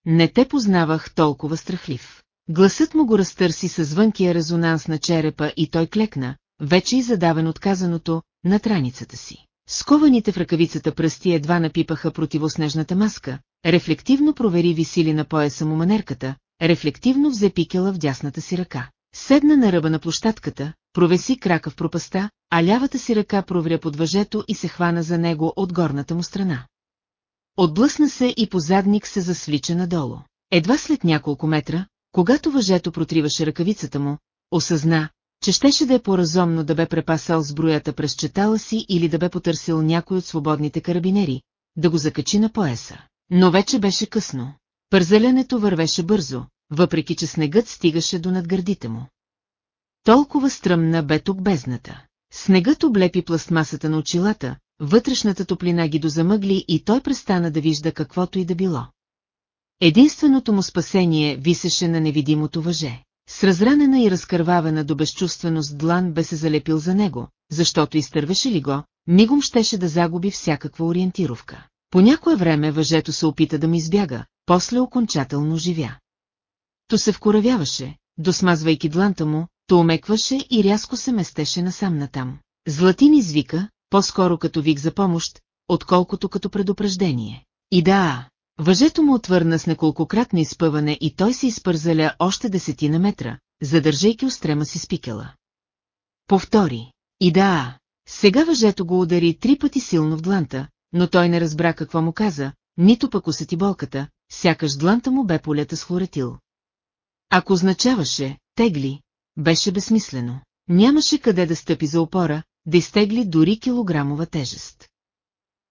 Не те познавах толкова страхлив. Гласът му го разтърси със звънкия резонанс на черепа и той клекна, вече и задавен от казаното, на траницата си. Скованите в ръкавицата пръсти едва напипаха противоснежната маска, рефлективно провери висили на пояса му манерката, рефлективно взе пикела в дясната си ръка. Седна на ръба на площадката, провеси крака в пропаста, а лявата си ръка провря под въжето и се хвана за него от горната му страна. Отблъсна се и по задник се засвлича надолу. Едва след няколко метра, когато въжето протриваше ръкавицата му, осъзна, че щеше да е по-разумно да бе препасал сброята през четала си или да бе потърсил някой от свободните карабинери, да го закачи на пояса. но вече беше късно. Пързелянето вървеше бързо, въпреки че снегът стигаше до надгърдите му. Толкова стръмна бе тук бездната. Снегът облепи пластмасата на очилата, вътрешната топлина ги дозамъгли и той престана да вижда каквото и да било. Единственото му спасение висеше на невидимото въже. С разранена и разкървавена до безчувственост длан бе се залепил за него, защото изтървеше ли го, мигом щеше да загуби всякаква ориентировка. По някое време въжето се опита да му избяга, после окончателно живя. То се вкоравяваше, досмазвайки дланта му, то омекваше и рязко се местеше насам натам. Златин извика, по-скоро като вик за помощ, отколкото като предупреждение. И да, въжето му отвърна с неколкократно изпъване и той се изпързаля още десетина метра, задържайки устрема си спикела. Повтори. И да, сега въжето го удари три пъти силно в дланта, но той не разбра какво му каза, нито пък усети болката, сякаш дланта му бе полета с хлоретил. Ако означаваше, тегли, беше безсмислено. Нямаше къде да стъпи за опора, да изтегли дори килограмова тежест.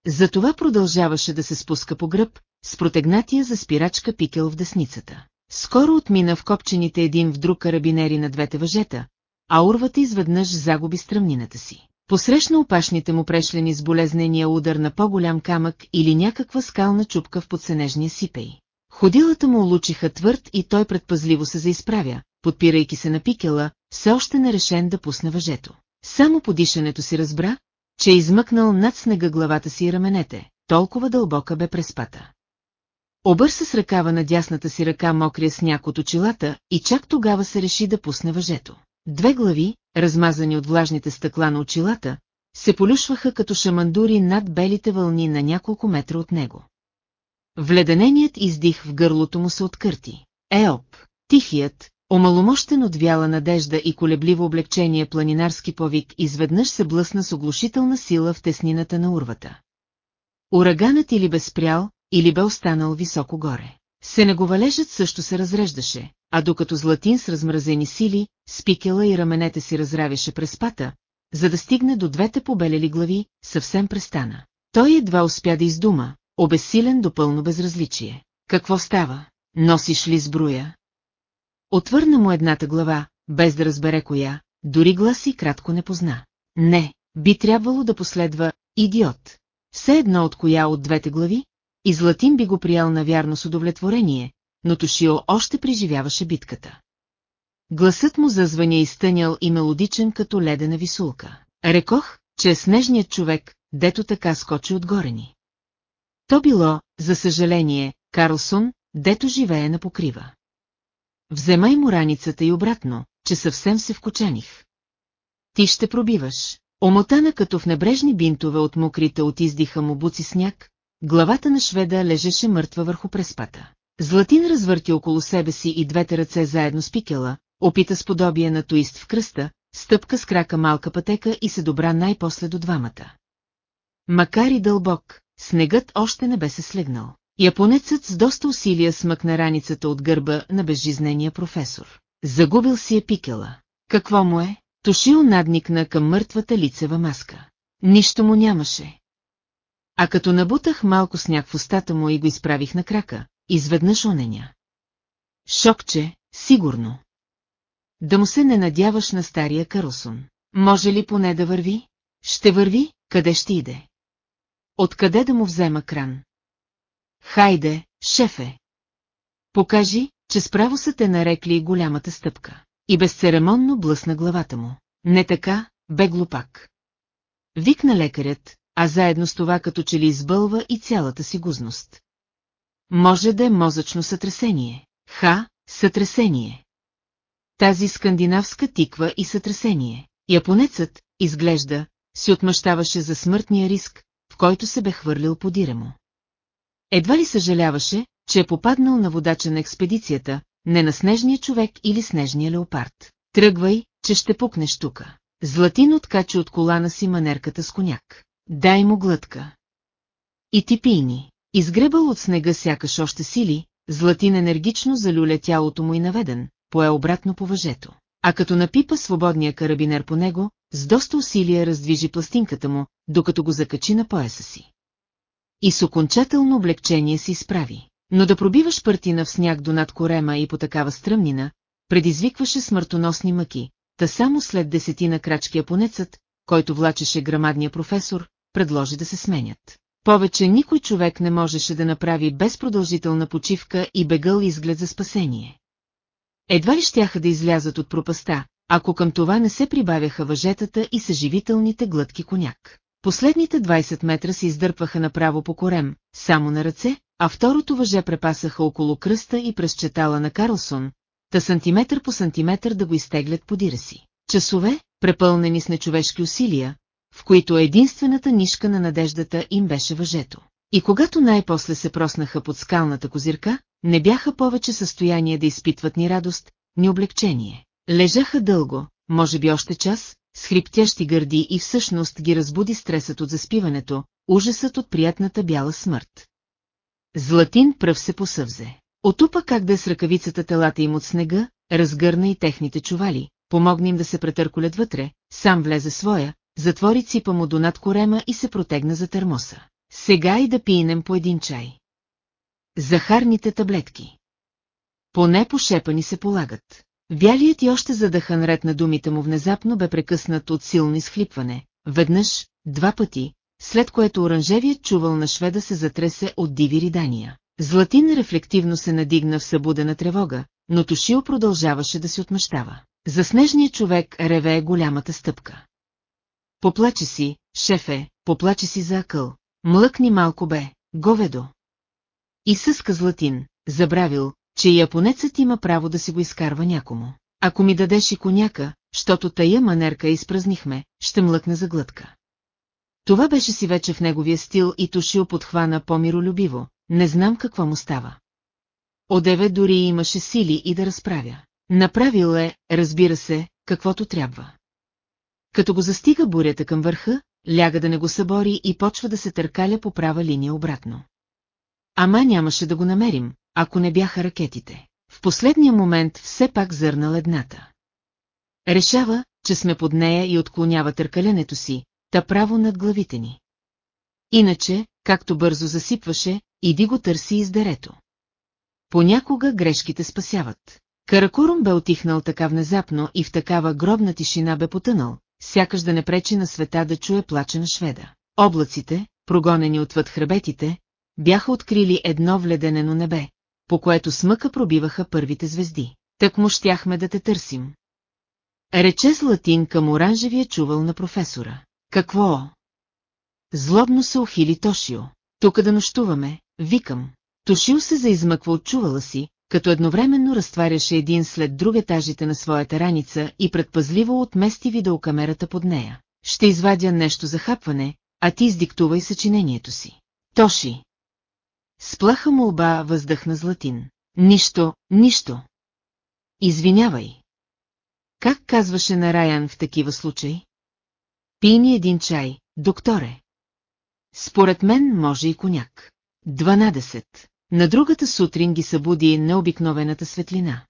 Затова продължаваше да се спуска по гръб, с протегнатия за спирачка пикел в десницата. Скоро отмина в копчените един в друг карабинери на двете въжета, а урвата изведнъж загуби стръмнината си. Посрещна опашните му прешлени с болезнения удар на по-голям камък или някаква скална чупка в подсенежния сипей. Ходилата му улучиха твърд и той предпазливо се заизправя, подпирайки се на пикела, все още нерешен да пусне въжето. Само по дишането си разбра, че е измъкнал над снега главата си и раменете, толкова дълбока бе преспата. Обърса с ръкава на дясната си ръка мокрия сняг от очилата и чак тогава се реши да пусне въжето. Две глави, размазани от влажните стъкла на очилата, се полюшваха като шамандури над белите вълни на няколко метра от него. Вледененият издих в гърлото му се откърти. Еоп, тихият, омаломощен от вяла надежда и колебливо облегчение планинарски повик изведнъж се блъсна с оглушителна сила в теснината на урвата. Ураганът или бе спрял, или бе останал високо горе. Сенеговалежът също се разреждаше, а докато Златин с размразени сили, спикела и раменете си разравяше през пата, за да стигне до двете побелели глави, съвсем престана. Той едва успя да издума, обесилен до пълно безразличие. Какво става? Носиш ли сбруя? Отвърна му едната глава, без да разбере коя, дори гласи кратко не позна. Не, би трябвало да последва идиот. Все едно от коя от двете глави, и Златин би го приял навярно с удовлетворение, но Тошио още преживяваше битката. Гласът му зазвъня изтънял и мелодичен като ледена висулка. Рекох, че е снежният човек, дето така скочи отгоре ни. То било, за съжаление, Карлсон, дето живее на покрива. Вземай му раницата и обратно, че съвсем се вкочених. Ти ще пробиваш. Омотана като в небрежни бинтове от мокрите от издиха му буци сняг, главата на шведа лежеше мъртва върху преспата. Златин развърти около себе си и двете ръце заедно с пикела, опита с подобие на туист в кръста, стъпка с крака малка пътека и се добра най-после до двамата. Макар и дълбок, снегът още не бе се слегнал. Японецът с доста усилия смъкна раницата от гърба на безжизнения професор. Загубил си е пикела. Какво му е? Тошил надникна към мъртвата лицева маска. Нищо му нямаше. А като набутах малко сняг в устата му и го изправих на крака, изведнъж оненя. Шокче, сигурно. Да му се не надяваш на стария Карлсон. Може ли поне да върви? Ще върви, къде ще иде? Откъде да му взема кран? Хайде, шефе! Покажи, че справо са те нарекли голямата стъпка. И безцеремонно блъсна главата му. Не така, бе глупак. Викна лекарят, а заедно с това като че ли избълва и цялата си гузност. Може да е мозъчно сътресение. Ха, сътресение. Тази скандинавска тиква и сътресение. Японецът, изглежда, си отмъщаваше за смъртния риск, в който се бе хвърлил по диремо. Едва ли съжаляваше, че е попаднал на водача на експедицията, не на снежния човек или снежния леопард. Тръгвай, че ще пукнеш тука. Златин откачи от колана си манерката с коняк. Дай му глътка. И ти пийни. Изгребал от снега сякаш още сили, Златин енергично залюля тялото му и наведен, пое обратно по въжето. А като напипа свободния карабинер по него, с доста усилия раздвижи пластинката му, докато го закачи на пояса си. и с окончателно облегчение се изправи. Но да пробиваш пъртина в сняг до над корема и по такава стръмнина, предизвикваше смъртоносни мъки, та само след десетина крачки японецът, който влачеше грамадния професор, предложи да се сменят. Повече никой човек не можеше да направи без продължителна почивка и бегъл изглед за спасение. Едва ли щяха да излязат от пропаста, ако към това не се прибавяха въжетата и съживителните глътки коняк. Последните 20 метра се издърпваха направо по корем, само на ръце, а второто въже препасаха около кръста и през четала на Карлсон, та сантиметър по сантиметър да го изтеглят подира си. Часове, препълнени с нечовешки усилия, в които единствената нишка на надеждата им беше въжето. И когато най-после се проснаха под скалната козирка, не бяха повече състояние да изпитват ни радост, ни облегчение. Лежаха дълго, може би още час, с хриптящи гърди и всъщност ги разбуди стресът от заспиването, ужасът от приятната бяла смърт. Златин пръв се посъвзе. Отупа как да е с ръкавицата телата им от снега, разгърна и техните чували, помогна им да се претърколят вътре, сам влезе своя, затвори ципа му до над корема и се протегна за термоса. Сега и да пинем по един чай. Захарните таблетки. Поне пошепани се полагат. Бялият и още задъхан ред на думите му внезапно бе прекъснат от силно изхлипване, веднъж, два пъти, след което оранжевият чувал на шведа се затресе от диви ридания. Златин рефлективно се надигна в събудена тревога, но Тошио продължаваше да се отмъщава. За снежния човек реве голямата стъпка. Поплаче си, шефе, поплаче си за акъл. Млъкни малко бе, говедо. И съска Златин, забравил, че японецът има право да си го изкарва някому. Ако ми дадеш и коняка, щото тая манерка изпразнихме, ще млъкне за глътка. Това беше си вече в неговия стил и Тошио подхвана по-миролюбиво, не знам какво му става. Одеве дори имаше сили и да разправя. Направил е, разбира се, каквото трябва. Като го застига бурята към върха, ляга да не го събори и почва да се търкаля по права линия обратно. Ама нямаше да го намерим, ако не бяха ракетите. В последния момент все пак зърна ледната. Решава, че сме под нея и отклонява търкалянето си, та право над главите ни. Иначе, както бързо засипваше, иди го търси из дерето. Понякога грешките спасяват. Каракурум бе отихнал така внезапно и в такава гробна тишина бе потънал, сякаш да не пречи на света да чуе плача на шведа. Облаците, прогонени отвъд хребетите, бяха открили едно вледенено небе, по което смъка пробиваха първите звезди. Так му щяхме да те търсим. Рече Златин към оранжевия чувал на професора. Какво? Злобно се ухили Тошио. Тук да нощуваме, викам. Тошио се заизмъква от чувала си, като едновременно разтваряше един след друг етажите на своята раница и предпазливо отмести видеокамерата под нея. Ще извадя нещо за хапване, а ти издиктувай съчинението си. Тоши. Сплаха молба въздъхна Златин. Нищо, нищо. Извинявай. Как казваше на Раян в такива случаи? Пи ни един чай, докторе. Според мен може и коняк. 12. На другата сутрин ги събуди необикновената светлина.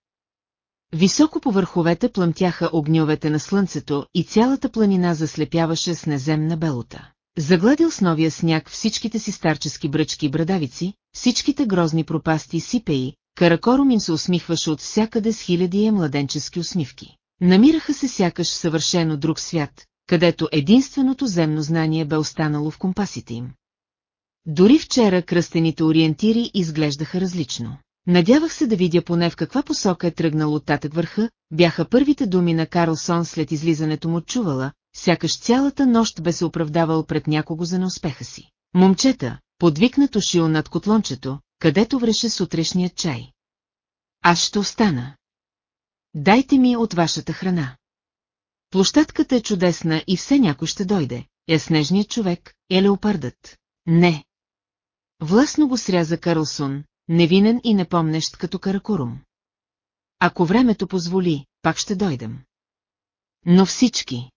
Високо по върховете плъмтяха огньовете на слънцето и цялата планина заслепяваше с неземна белота. Загладил с новия сняг всичките си старчески бръчки и брадавици, всичките грозни пропасти и сипеи, Каракором им се усмихваше от всякъде с хиляди младенчески усмивки. Намираха се сякаш в съвършено друг свят, където единственото земно знание бе останало в компасите им. Дори вчера кръстените ориентири изглеждаха различно. Надявах се да видя поне в каква посока е тръгнал от татък върха, бяха първите думи на Карлсон след излизането му чувала, сякаш цялата нощ бе се оправдавал пред някого за неуспеха си. Момчета, подвикнато шил над котлончето, където вреше сутрешният чай. Аз ще остана. Дайте ми от вашата храна. Площадката е чудесна и все някой ще дойде. Е снежният човек, е леопардът. Не. Властно го сряза Карлсон, невинен и непомнещ като Каракурум. Ако времето позволи, пак ще дойдем. Но всички.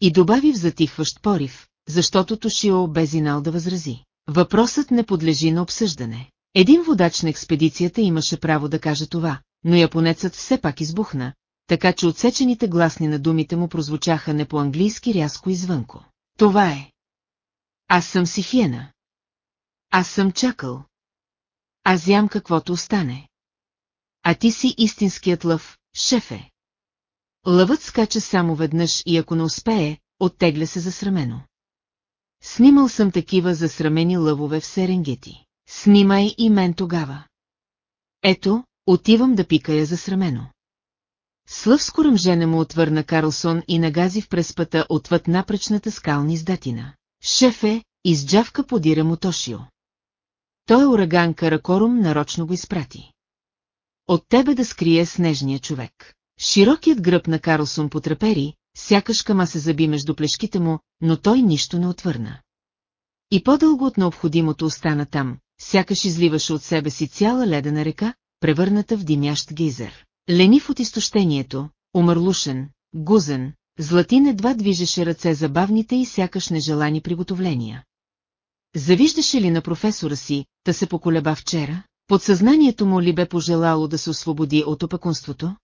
И добави в затихващ порив, защото Тошио бе зинал да възрази. Въпросът не подлежи на обсъждане. Един водач на експедицията имаше право да каже това, но японецът все пак избухна, така че отсечените гласни на думите му прозвучаха не по-английски рязко и звънко. Това е. Аз съм си хиена. Аз съм чакал. Аз ям каквото остане. А ти си истинският лъв, шефе. Лъвът скача само веднъж и ако не успее, оттегля се засрамено. Снимал съм такива засрамени лъвове в Серенгети. Снимай и мен тогава. Ето, отивам да пикая засрамено. Слъв скоромжене му отвърна Карлсон и нагази в преспата отвъд напречната скални издатина. Шефе, изджавка подира му Тошио. Той ураган Каракорум нарочно го изпрати. От тебе да скрие снежния човек. Широкият гръб на Карлсон потрепери, сякаш кама се заби между плешките му, но той нищо не отвърна. И по-дълго от необходимото остана там, сякаш изливаше от себе си цяла ледена река, превърната в димящ гейзер. Ленив от изтощението, умърлушен, гузен, Златин едва движеше ръце за бавните и сякаш нежелани приготовления. Завиждаше ли на професора си, да се поколеба вчера? Подсъзнанието му ли бе пожелало да се освободи от опакунството?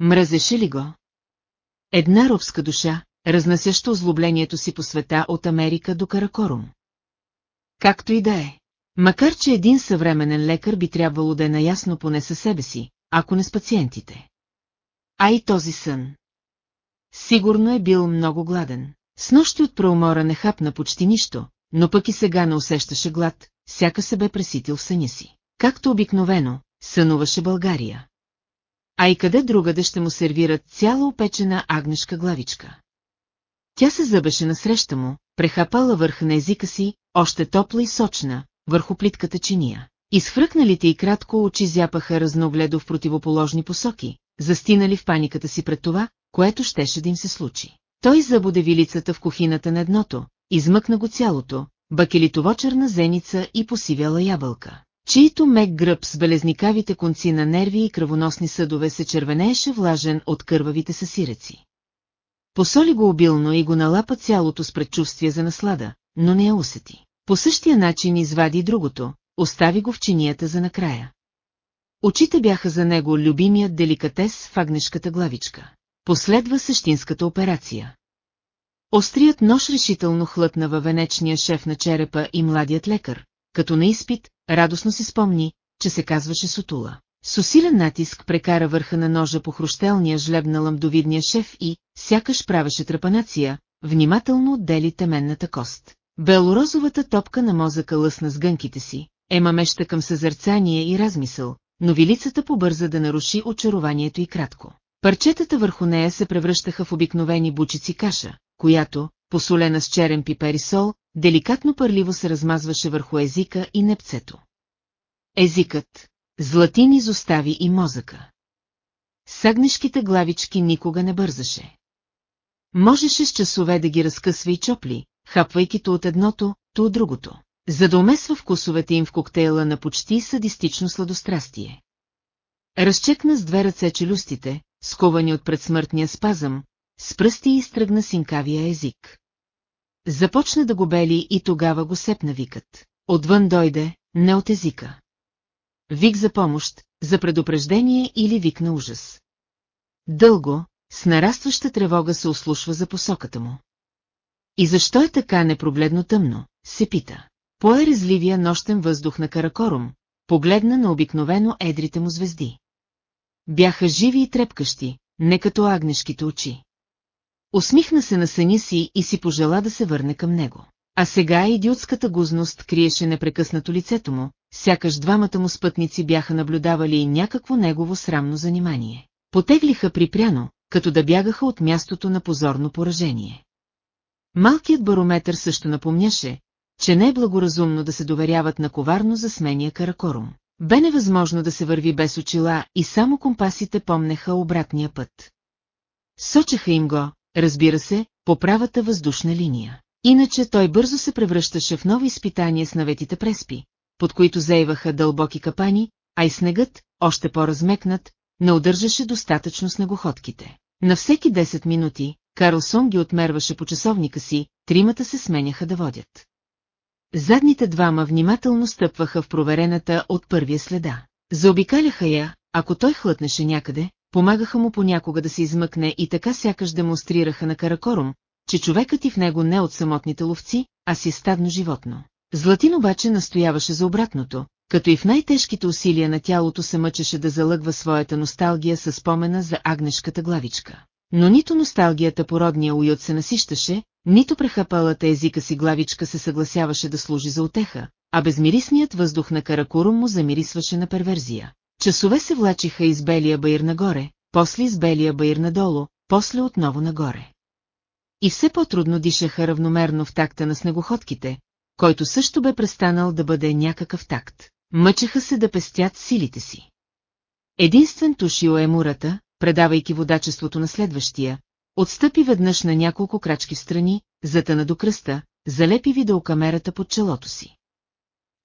Мразеше ли го? Една робска душа, разнасящо озлоблението си по света от Америка до Каракорум. Както и да е. Макар, че един съвременен лекар би трябвало да е наясно поне със себе си, ако не с пациентите. А и този сън. Сигурно е бил много гладен. С нощи от проумора не хапна почти нищо, но пък и сега не усещаше глад, сяка се бе преситил в съня си. Както обикновено, сънуваше България. А и къде другаде ще му сервират цяла опечена агнешка главичка. Тя се зъбеше насреща му, прехапала върха на езика си, още топла и сочна, върху плитката чиния. Изхвръкналите и кратко очи зяпаха разногледо в противоположни посоки, застинали в паниката си пред това, което щеше да им се случи. Той забуде вилицата в кухината на едното, измъкна го цялото, бакелитово черна зеница и посивяла ябълка, чието мек гръб с белезникавите конци на нерви и кръвоносни съдове се червенееше влажен от кървавите съсиреци. Посоли го обилно и го налапа цялото с предчувствие за наслада, но не я усети. По същия начин извади другото, остави го в чинията за накрая. Очите бяха за него любимият деликатес в агнешката главичка. Последва същинската операция. Острият нож решително хлътна във венечния шеф на черепа и младият лекар, като на изпит, радостно си спомни, че се казваше Сутула. С усилен натиск прекара върха на ножа по хрущелния жлеб на ламдовидния шеф и, сякаш правеше трапанация, внимателно отдели теменната кост. Белорозовата топка на мозъка лъсна с гънките си, ема меща към съзърцание и размисъл, но вилицата побърза да наруши очарованието и кратко. Парчетата върху нея се превръщаха в обикновени бучици каша, която, посолена с черен пипер и сол, деликатно пърливо се размазваше върху езика и непцето. Езикът. Златин изостави и мозъка. Сагнешките главички никога не бързаше. Можеше с часове да ги разкъсва и чопли, хапвайки то от едното, то от другото, за да умесва вкусовете им в коктейла на почти садистично сладострастие. Разчекна с две ръце челюстите, сковани от предсмъртния спазъм, с пръсти и изтръгна синкавия език. Започна да го бели и тогава го сепна викът. Отвън дойде, не от езика. Вик за помощ, за предупреждение или вик на ужас. Дълго, с нарастваща тревога се ослушва за посоката му. И защо е така непрогледно тъмно, се пита. Пое резливия нощен въздух на Каракорум, погледна на обикновено едрите му звезди. Бяха живи и трепкащи, не като агнешките очи. Усмихна се на съня си и си пожела да се върне към него. А сега идиотската гузност криеше непрекъснато лицето му, сякаш двамата му спътници бяха наблюдавали някакво негово срамно занимание. Потеглиха припряно, като да бягаха от мястото на позорно поражение. Малкият барометър също напомняше, че не е благоразумно да се доверяват на коварно за смения каракорум. Бе невъзможно да се върви без очила и само компасите помнеха обратния път. Сочеха им го, разбира се, по правата въздушна линия. Иначе той бързо се превръщаше в нови изпитания с наветите преспи, под които заеваха дълбоки капани, а и снегът, още по-размекнат, не удържаше достатъчно снегоходките. На всеки 10 минути, Карлсон ги отмерваше по часовника си, тримата се сменяха да водят. Задните двама внимателно стъпваха в проверената от първия следа. Заобикаляха я, ако той хлътнеше някъде, помагаха му понякога да се измъкне и така сякаш демонстрираха на Каракорум, че човекът и в него не от самотните ловци, а си стадно животно. Златин обаче настояваше за обратното, като и в най-тежките усилия на тялото се мъчеше да залъгва своята носталгия със спомена за агнешката главичка. Но нито носталгията по родния уют се насищаше, нито прехапалата езика си главичка се съгласяваше да служи за отеха, а безмирисният въздух на Каракурум му замирисваше на перверзия. Часове се влачиха из белия баир нагоре, после из белия баир надолу, после отново нагоре. И все по-трудно дишаха равномерно в такта на снегоходките, който също бе престанал да бъде някакъв такт. Мъчеха се да пестят силите си. Единствен Тушио е мурата, предавайки водачеството на следващия, отстъпи веднъж на няколко крачки страни, затъна до кръста, залепи видеокамерата под челото си.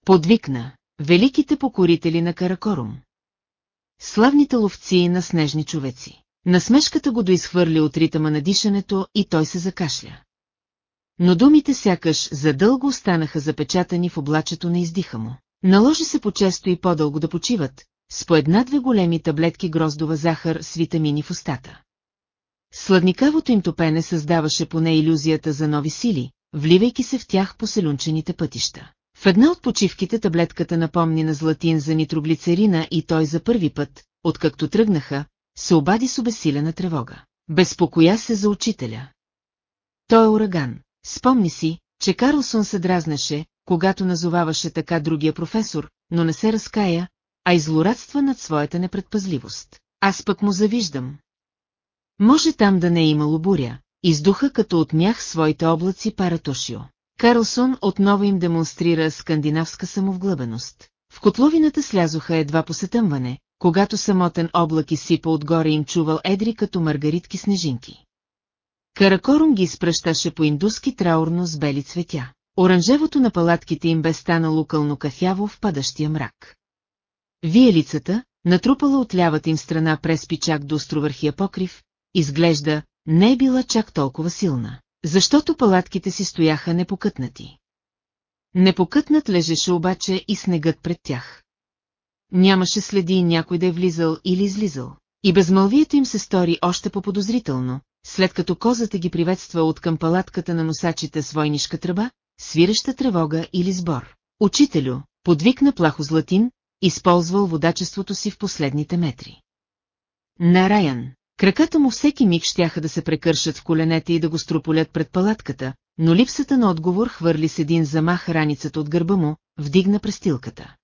Подвикна, великите покорители на Каракорум. Славните ловци на снежни човеци. Насмешката го доизхвърли от ритъма на дишането и той се закашля. Но думите сякаш задълго останаха запечатани в облачето на издиха му. Наложи се по-често и по-дълго да почиват, с по една-две големи таблетки гроздова захар с витамини в устата. Сладникавото им топене създаваше поне иллюзията за нови сили, вливайки се в тях по селюнчените пътища. В една от почивките таблетката напомни на Златин за нитроглицерина и той за първи път, откакто тръгнаха, се обади с обесилена тревога. Безпокоя се за учителя. Той е ураган. Спомни си, че Карлсон се дразнеше, когато назоваваше така другия професор, но не се разкая, а излорадства над своята непредпазливост. Аз пък му завиждам. Може там да не е имало буря, издуха като отмях своите облаци Паратошио. Карлсон отново им демонстрира скандинавска самовглъбеност. В котловината слязоха едва по сетъмване, когато самотен облак изсипа отгоре им чувал едри като маргаритки снежинки. Каракорум ги изпръщаше по индуски траурно с бели цветя. Оранжевото на палатките им бе станало кълно кафяво в падащия мрак. Виелицата, натрупала от лявата им страна през пичак до островърхия покрив, изглежда, не е била чак толкова силна, защото палатките си стояха непокътнати. Непокътнат лежеше обаче и снегът пред тях. Нямаше следи някой да е влизал или излизал. И безмълвието им се стори още по-подозрително, след като козата ги приветства от към палатката на носачите с войнишка тръба, свиреща тревога или сбор. Учителю, подвикна плахо Златин, използвал водачеството си в последните метри. На Раян, краката му всеки миг щяха да се прекършат в коленете и да го строполят пред палатката, но липсата на отговор хвърли с един замах раницата от гърба му, вдигна престилката.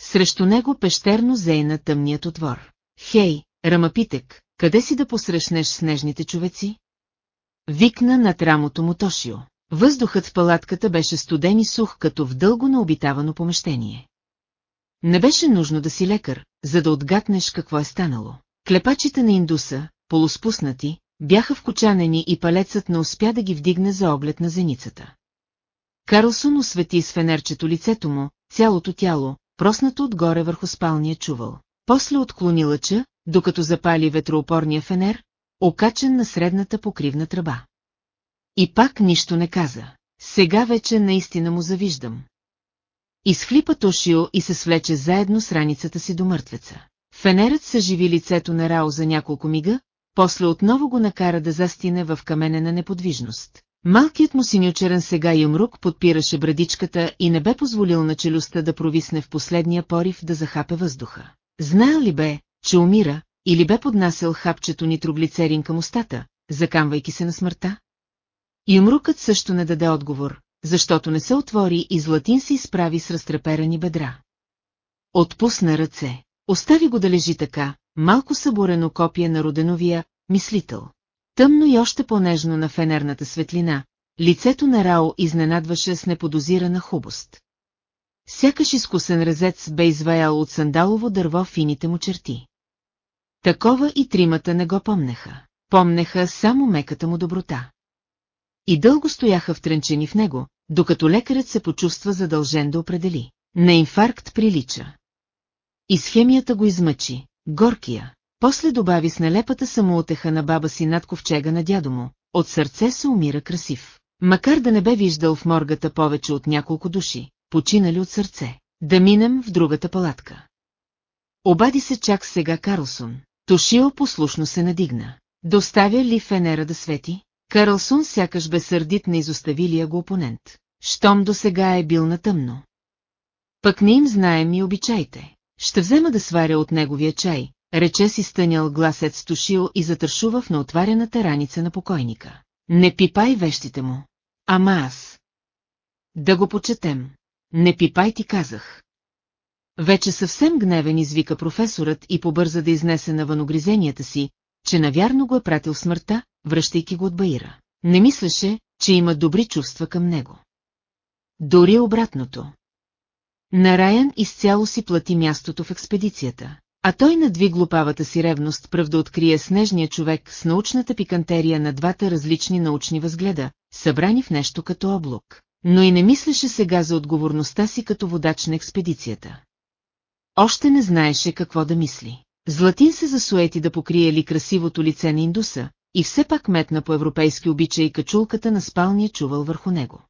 Срещу него пещерно зейна тъмният отвор. Хей, Рамапитек, къде си да посрещнеш снежните човеци? Викна над рамото му Тошио. Въздухът в палатката беше студен и сух, като в дълго наобитавано помещение. Не беше нужно да си лекар, за да отгатнеш какво е станало. Клепачите на индуса, полуспуснати, бяха вкочанени и палецът не успя да ги вдигне за оглед на зеницата. Карлсон освети с фенерчето лицето му, цялото тяло, проснато отгоре върху спалния чувал. После отклони лъча, докато запали ветроопорния фенер, окачен на средната покривна тръба. И пак нищо не каза. Сега вече наистина му завиждам. Изхлипа Тошио и се свлече заедно с раницата си до мъртвеца. Фенерът съживи лицето на Рао за няколко мига, после отново го накара да застине в каменена неподвижност. Малкият му синьочерен сега юмрук подпираше брадичката и не бе позволил на челюстта да провисне в последния порив да захапе въздуха. Знаел ли бе, че умира, или бе поднасял хапчето нитроглицерин към устата, закамвайки се на смъртта? Юмрукът също не даде отговор, защото не се отвори и Златин се изправи с разтреперани бедра. Отпусна ръце. Остави го да лежи така, малко съборено копие на Роденовия, мислител. Тъмно и още по-нежно на фенерната светлина, лицето на Рао изненадваше с неподозирана хубост. Сякаш изкусен резец бе изваял от сандалово дърво фините му черти. Такова и тримата не го помнеха. Помнеха само меката му доброта. И дълго стояха втренчени в него, докато лекарят се почувства задължен да определи. На инфаркт прилича. И схемията го измъчи, горкия. После добави с нелепата самоотеха на баба си над ковчега на дядо му. От сърце се умира красив. Макар да не бе виждал в моргата повече от няколко души, починали от сърце. Да минем в другата палатка. Обади се чак сега Карлсон. Тошио послушно се надигна. Доставя ли фенера да свети? Карлсон сякаш бе сърдит на изоставилия го опонент. щом до сега е бил на тъмно. Пък не им знаем и обичайте. Ще взема да сваря от неговия чай, рече си стънял гласец стушил и затършува в отваряната раница на покойника. Не пипай вещите му. Ама аз. Да го почетем. Не пипай ти казах. Вече съвсем гневен извика професорът и побърза да изнесе на въногризенията си, че навярно го е пратил смъртта, връщайки го от Баира. Не мислеше, че има добри чувства към него. Дори обратното. На Райан изцяло си плати мястото в експедицията, а той надви глупавата си ревност пръв да открие снежния човек с научната пикантерия на двата различни научни възгледа, събрани в нещо като облак. Но и не мислеше сега за отговорността си като водач на експедицията. Още не знаеше какво да мисли. Златин се засуети да покрие ли красивото лице на индуса, и все пак метна по европейски обичай качулката на спалния чувал върху него.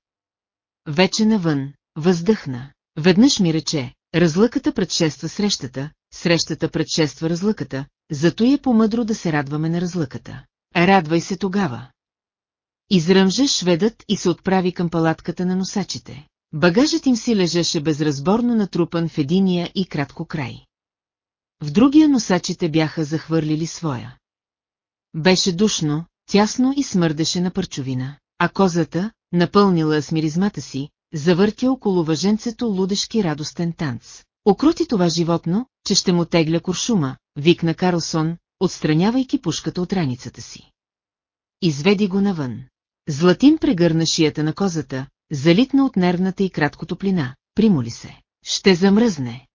Вече навън, въздъхна. Веднъж ми рече, разлъката предшества срещата, срещата предшества разлъката, зато е по-мъдро да се радваме на разлъката. Радвай се тогава. Изръмжа шведът и се отправи към палатката на носачите. Багажът им си лежеше безразборно натрупан в единия и кратко край. В другия носачите бяха захвърлили своя. Беше душно, тясно и смърдеше на пърчовина, а козата, напълнила с миризмата си, завъртя около въженцето лудешки радостен танц. Окрути това животно, че ще му тегля куршума, викна Карлсон, отстранявайки пушката от раницата си. Изведи го навън. Златин прегърна шията на козата, залитна от нервната и кратко топлина, примоли се. Ще замръзне.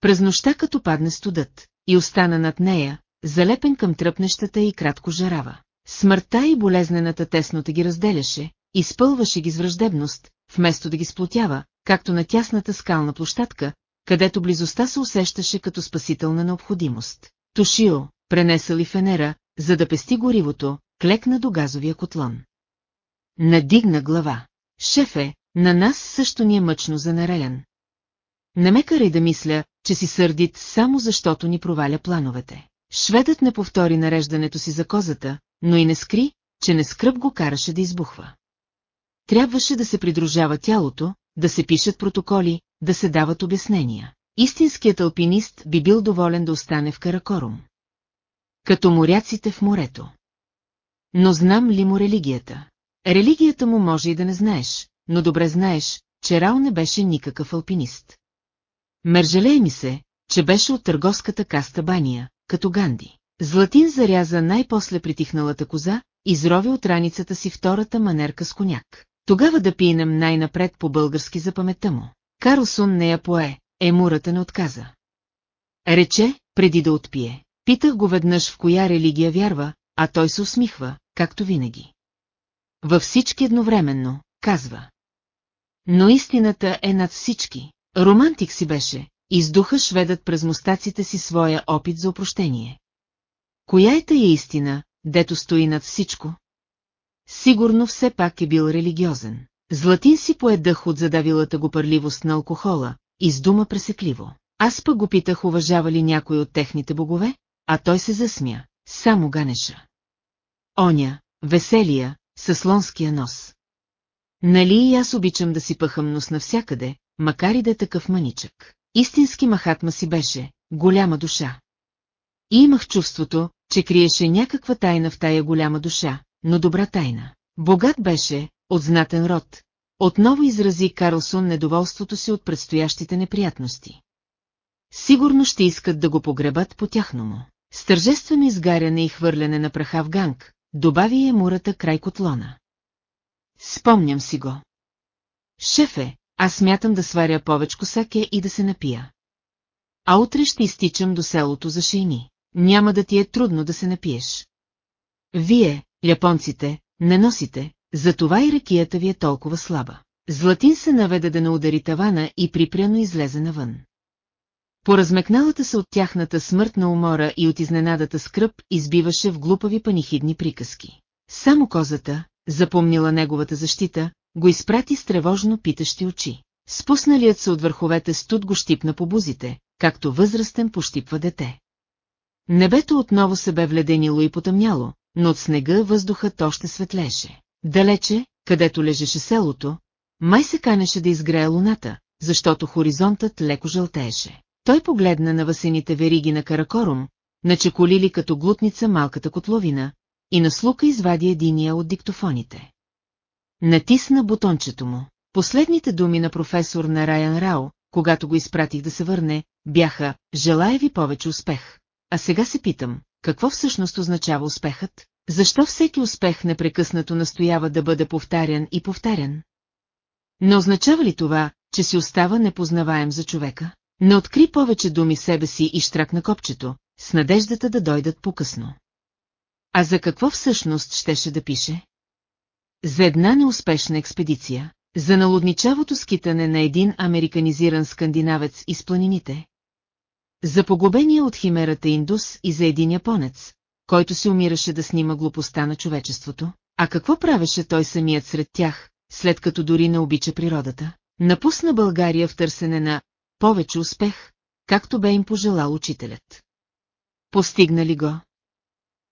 През нощта като падне студът, и остана над нея, залепен към тръпнещата и кратко жарава. Смъртта и болезнената теснота ги разделяше, изпълваше ги с враждебност, вместо да ги сплотява, както на тясната скална площадка, където близостта се усещаше като спасителна необходимост. Тушио, пренеса ли фенера, за да пести горивото, клекна до газовия котлон. Надигна глава. Шефе, на нас също ни е мъчно за Нарелян. Не ме карай да мисля, че си сърдит само защото ни проваля плановете. Шведът не повтори нареждането си за козата, но и не скри, че не скръп го караше да избухва. Трябваше да се придружава тялото, да се пишат протоколи, да се дават обяснения. Истинският алпинист би бил доволен да остане в Каракорум. Като моряците в морето. Но знам ли му религията? Религията му може и да не знаеш, но добре знаеш, че Рао не беше никакъв алпинист. Мържелее ми се, че беше от търговската каста Бания, като Ганди. Златин заряза най-после притихналата коза, изрови от раницата си втората манерка с коняк. Тогава да пинем най-напред по български за паметта му. Карлсон не я пое, емурата не отказа. Рече, преди да отпие. Питах го веднъж в коя религия вярва, а той се усмихва, както винаги. Във всички едновременно, казва. Но истината е над всички. Романтик си беше, издуха шведът през мустаците си своя опит за опрощение. Коя е тая истина, дето стои над всичко? Сигурно все пак е бил религиозен. Златин си поедах от задавилата го пърливост на алкохола, издума пресекливо. Аз пък го питах уважава ли някой от техните богове, а той се засмя, само ганеша. Оня, веселия, със слонския нос. Нали и аз обичам да си пъхам нос навсякъде, макар и да е такъв маничък. Истински махатма си беше, голяма душа. И имах чувството, че криеше някаква тайна в тая голяма душа, но добра тайна. Богат беше, от знатен род. Отново изрази Карлсон недоволството си от предстоящите неприятности. Сигурно ще искат да го погребат по тяхно му. С тържествено изгаряне и хвърляне на праха в ганг, добави е мурата край котлона. Спомням си го. Шефе, аз смятам да сваря повечко саке и да се напия. А утре ще изтичам до селото за шейни. Няма да ти е трудно да се напиеш. Вие, японците, не носите, затова и ракията ви е толкова слаба. Златин се наведе да наудари тавана и припряно излезе навън. По размекналата се от тяхната смъртна умора и от изненадата скръп избиваше в глупави панихидни приказки. Само козата, запомнила неговата защита, го изпрати с тревожно питащи очи. Спусналият се от върховете студ го щипна по бузите, както възрастен пощипва дете. Небето отново се бе вледенило и потъмняло, но от снега въздухът още светлеше. Далече, където лежеше селото, май се канеше да изгрее луната, защото хоризонтът леко жълтееше. Той погледна на васените вериги на Каракорум, начеколили като глутница малката котловина, и на слука извади единия от диктофоните. Натисна бутончето му. Последните думи на професор на Райан Рао, когато го изпратих да се върне, бяха «Желая ви повече успех». А сега се питам, какво всъщност означава успехът? Защо всеки успех непрекъснато настоява да бъде повтарян и повтарян? Не означава ли това, че си остава непознаваем за човека? Не откри повече думи себе си и штракна копчето, с надеждата да дойдат по-късно. А за какво всъщност щеше да пише? За една неуспешна експедиция, за налудничавото скитане на един американизиран скандинавец из планините. За погубения от химерата Индус и за един японец, който се умираше да снима глупостта на човечеството. А какво правеше той самият сред тях, след като дори не обича природата? Напусна България в търсене на повече успех, както бе им пожелал учителят. Постигна ли го?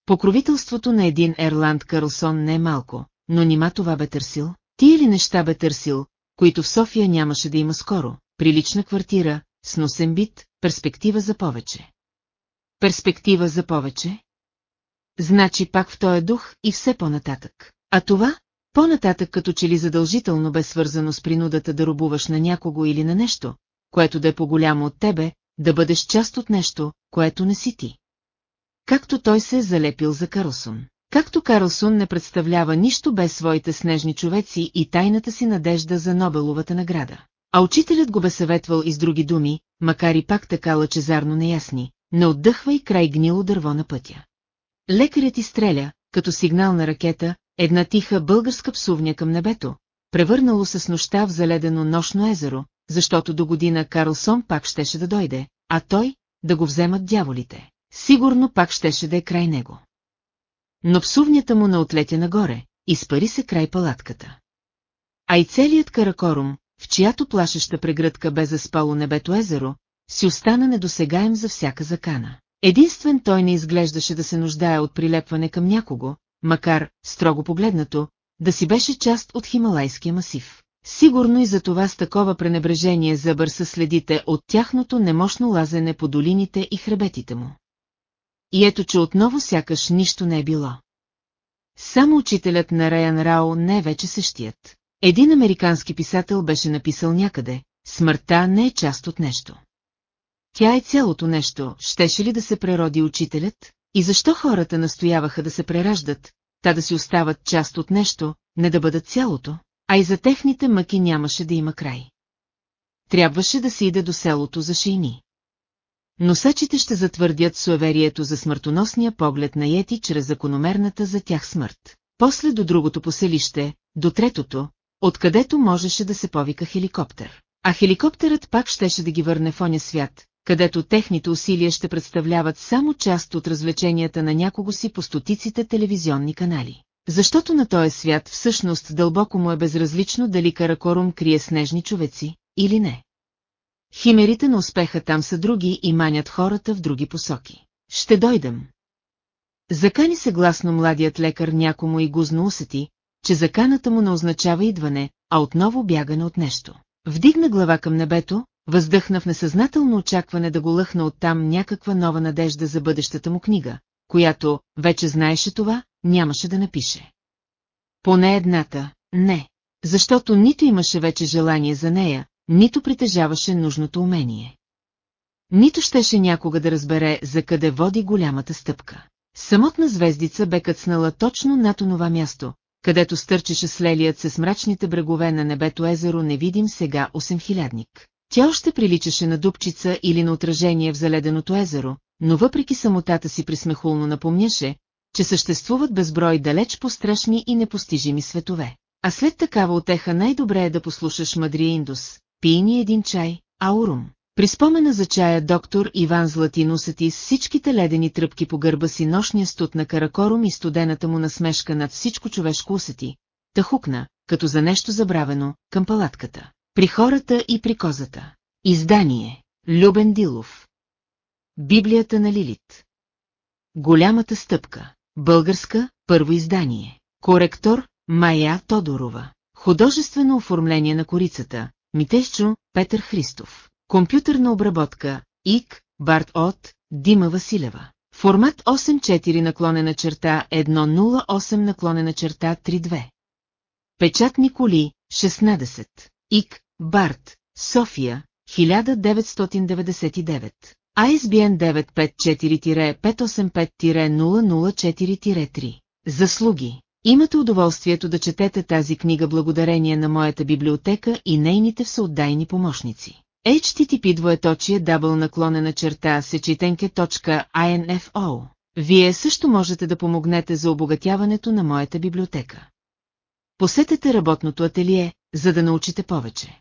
Покровителството на един Ерланд Карлсон не е малко, но нима това бе търсил? Тия ли неща бе търсил, които в София нямаше да има скоро? Прилична квартира, с носен бит, перспектива за повече. Перспектива за повече? Значи пак в този дух и все по-нататък. А това, по-нататък като че ли задължително бе свързано с принудата да рубуваш на някого или на нещо, което да е по-голямо от тебе, да бъдеш част от нещо, което не си ти. Както той се е залепил за Карлсон. Както Карлсон не представлява нищо без своите снежни човеци и тайната си надежда за Нобеловата награда. А учителят го бе съветвал и с други думи, макар и пак така лъчезарно неясни, не отдъхвай край гнило дърво на пътя. Лекарят изстреля, като сигнал на ракета, една тиха българска псувня към небето, превърнало се с нощта в заледено нощно езеро, защото до година Карлсон пак щеше да дойде, а той да го вземат дяволите. Сигурно пак щеше да е край него. Но псувнята му не отлетя нагоре, изпари се край палатката. А и целият каракорум, в чиято плашеща прегръдка бе заспало небето езеро, си остана недосегаем за всяка закана. Единствен той не изглеждаше да се нуждае от прилепване към някого, макар, строго погледнато, да си беше част от Хималайския масив. Сигурно и за това с такова пренебрежение забърса следите от тяхното немощно лазене по долините и хребетите му. И ето, че отново сякаш нищо не е било. Само учителят на Райан Рао не е вече същият. Един американски писател беше написал някъде, смъртта не е част от нещо. Тя е цялото нещо, щеше ли да се прероди учителят? И защо хората настояваха да се прераждат, та да си остават част от нещо, не да бъдат цялото, а и за техните мъки нямаше да има край. Трябваше да се иде до селото за шейни. Носачите ще затвърдят суеверието за смъртоносния поглед на Йети чрез закономерната за тях смърт. После до другото поселище, до третото, откъдето можеше да се повика хеликоптер. А хеликоптерът пак щеше да ги върне в оня свят, където техните усилия ще представляват само част от развлеченията на някого си по стотиците телевизионни канали. Защото на този свят всъщност дълбоко му е безразлично дали Каракорум крие снежни човеци или не. Химерите на успеха там са други и манят хората в други посоки. Ще дойдем. Закани се гласно младият лекар някому и гузно усети, че заканата му не означава идване, а отново бягане от нещо. Вдигна глава към небето, въздъхна в несъзнателно очакване да го лъхна оттам някаква нова надежда за бъдещата му книга, която, вече знаеше това, нямаше да напише. Поне едната, не, защото нито имаше вече желание за нея, нито притежаваше нужното умение. Нито щеше някога да разбере за къде води голямата стъпка. Самотна звездица бе къцнала точно над онова място, където стърчеше слелият се с мрачните брегове на небето езеро невидим сега осемхилядник. Тя още приличаше на дупчица или на отражение в заледеното езеро, но въпреки самотата си присмехулно напомняше, че съществуват безброй далеч по-страшни и непостижими светове. А след такава отеха най-добре е да послушаш Мадрия Индус, пий ни един чай, аурум. При спомена за чая доктор Иван Златин усети с всичките ледени тръпки по гърба си нощния студ на Каракорум и студената му насмешка над всичко човешко усети. Та хукна, като за нещо забравено, към палатката. При хората и при козата. Издание. Любен Дилов. Библията на Лилит. Голямата стъпка. Българска, първо издание. Коректор, Майя Тодорова. Художествено оформление на корицата, Митещо, Петър Христов. Компютърна обработка, ИК, Барт от, Дима Василева. Формат 8.4 наклонена черта 1.08 наклонена черта 3.2. Печат Николи, 16. ИК, Барт, София, 1999. ISBN 954-585-004-3. Заслуги. Имате удоволствието да четете тази книга благодарение на моята библиотека и нейните всеотдайни помощници. HTTP двоеточие дабл наклонена черта сечетенке.info. Вие също можете да помогнете за обогатяването на моята библиотека. Посетете работното ателие, за да научите повече.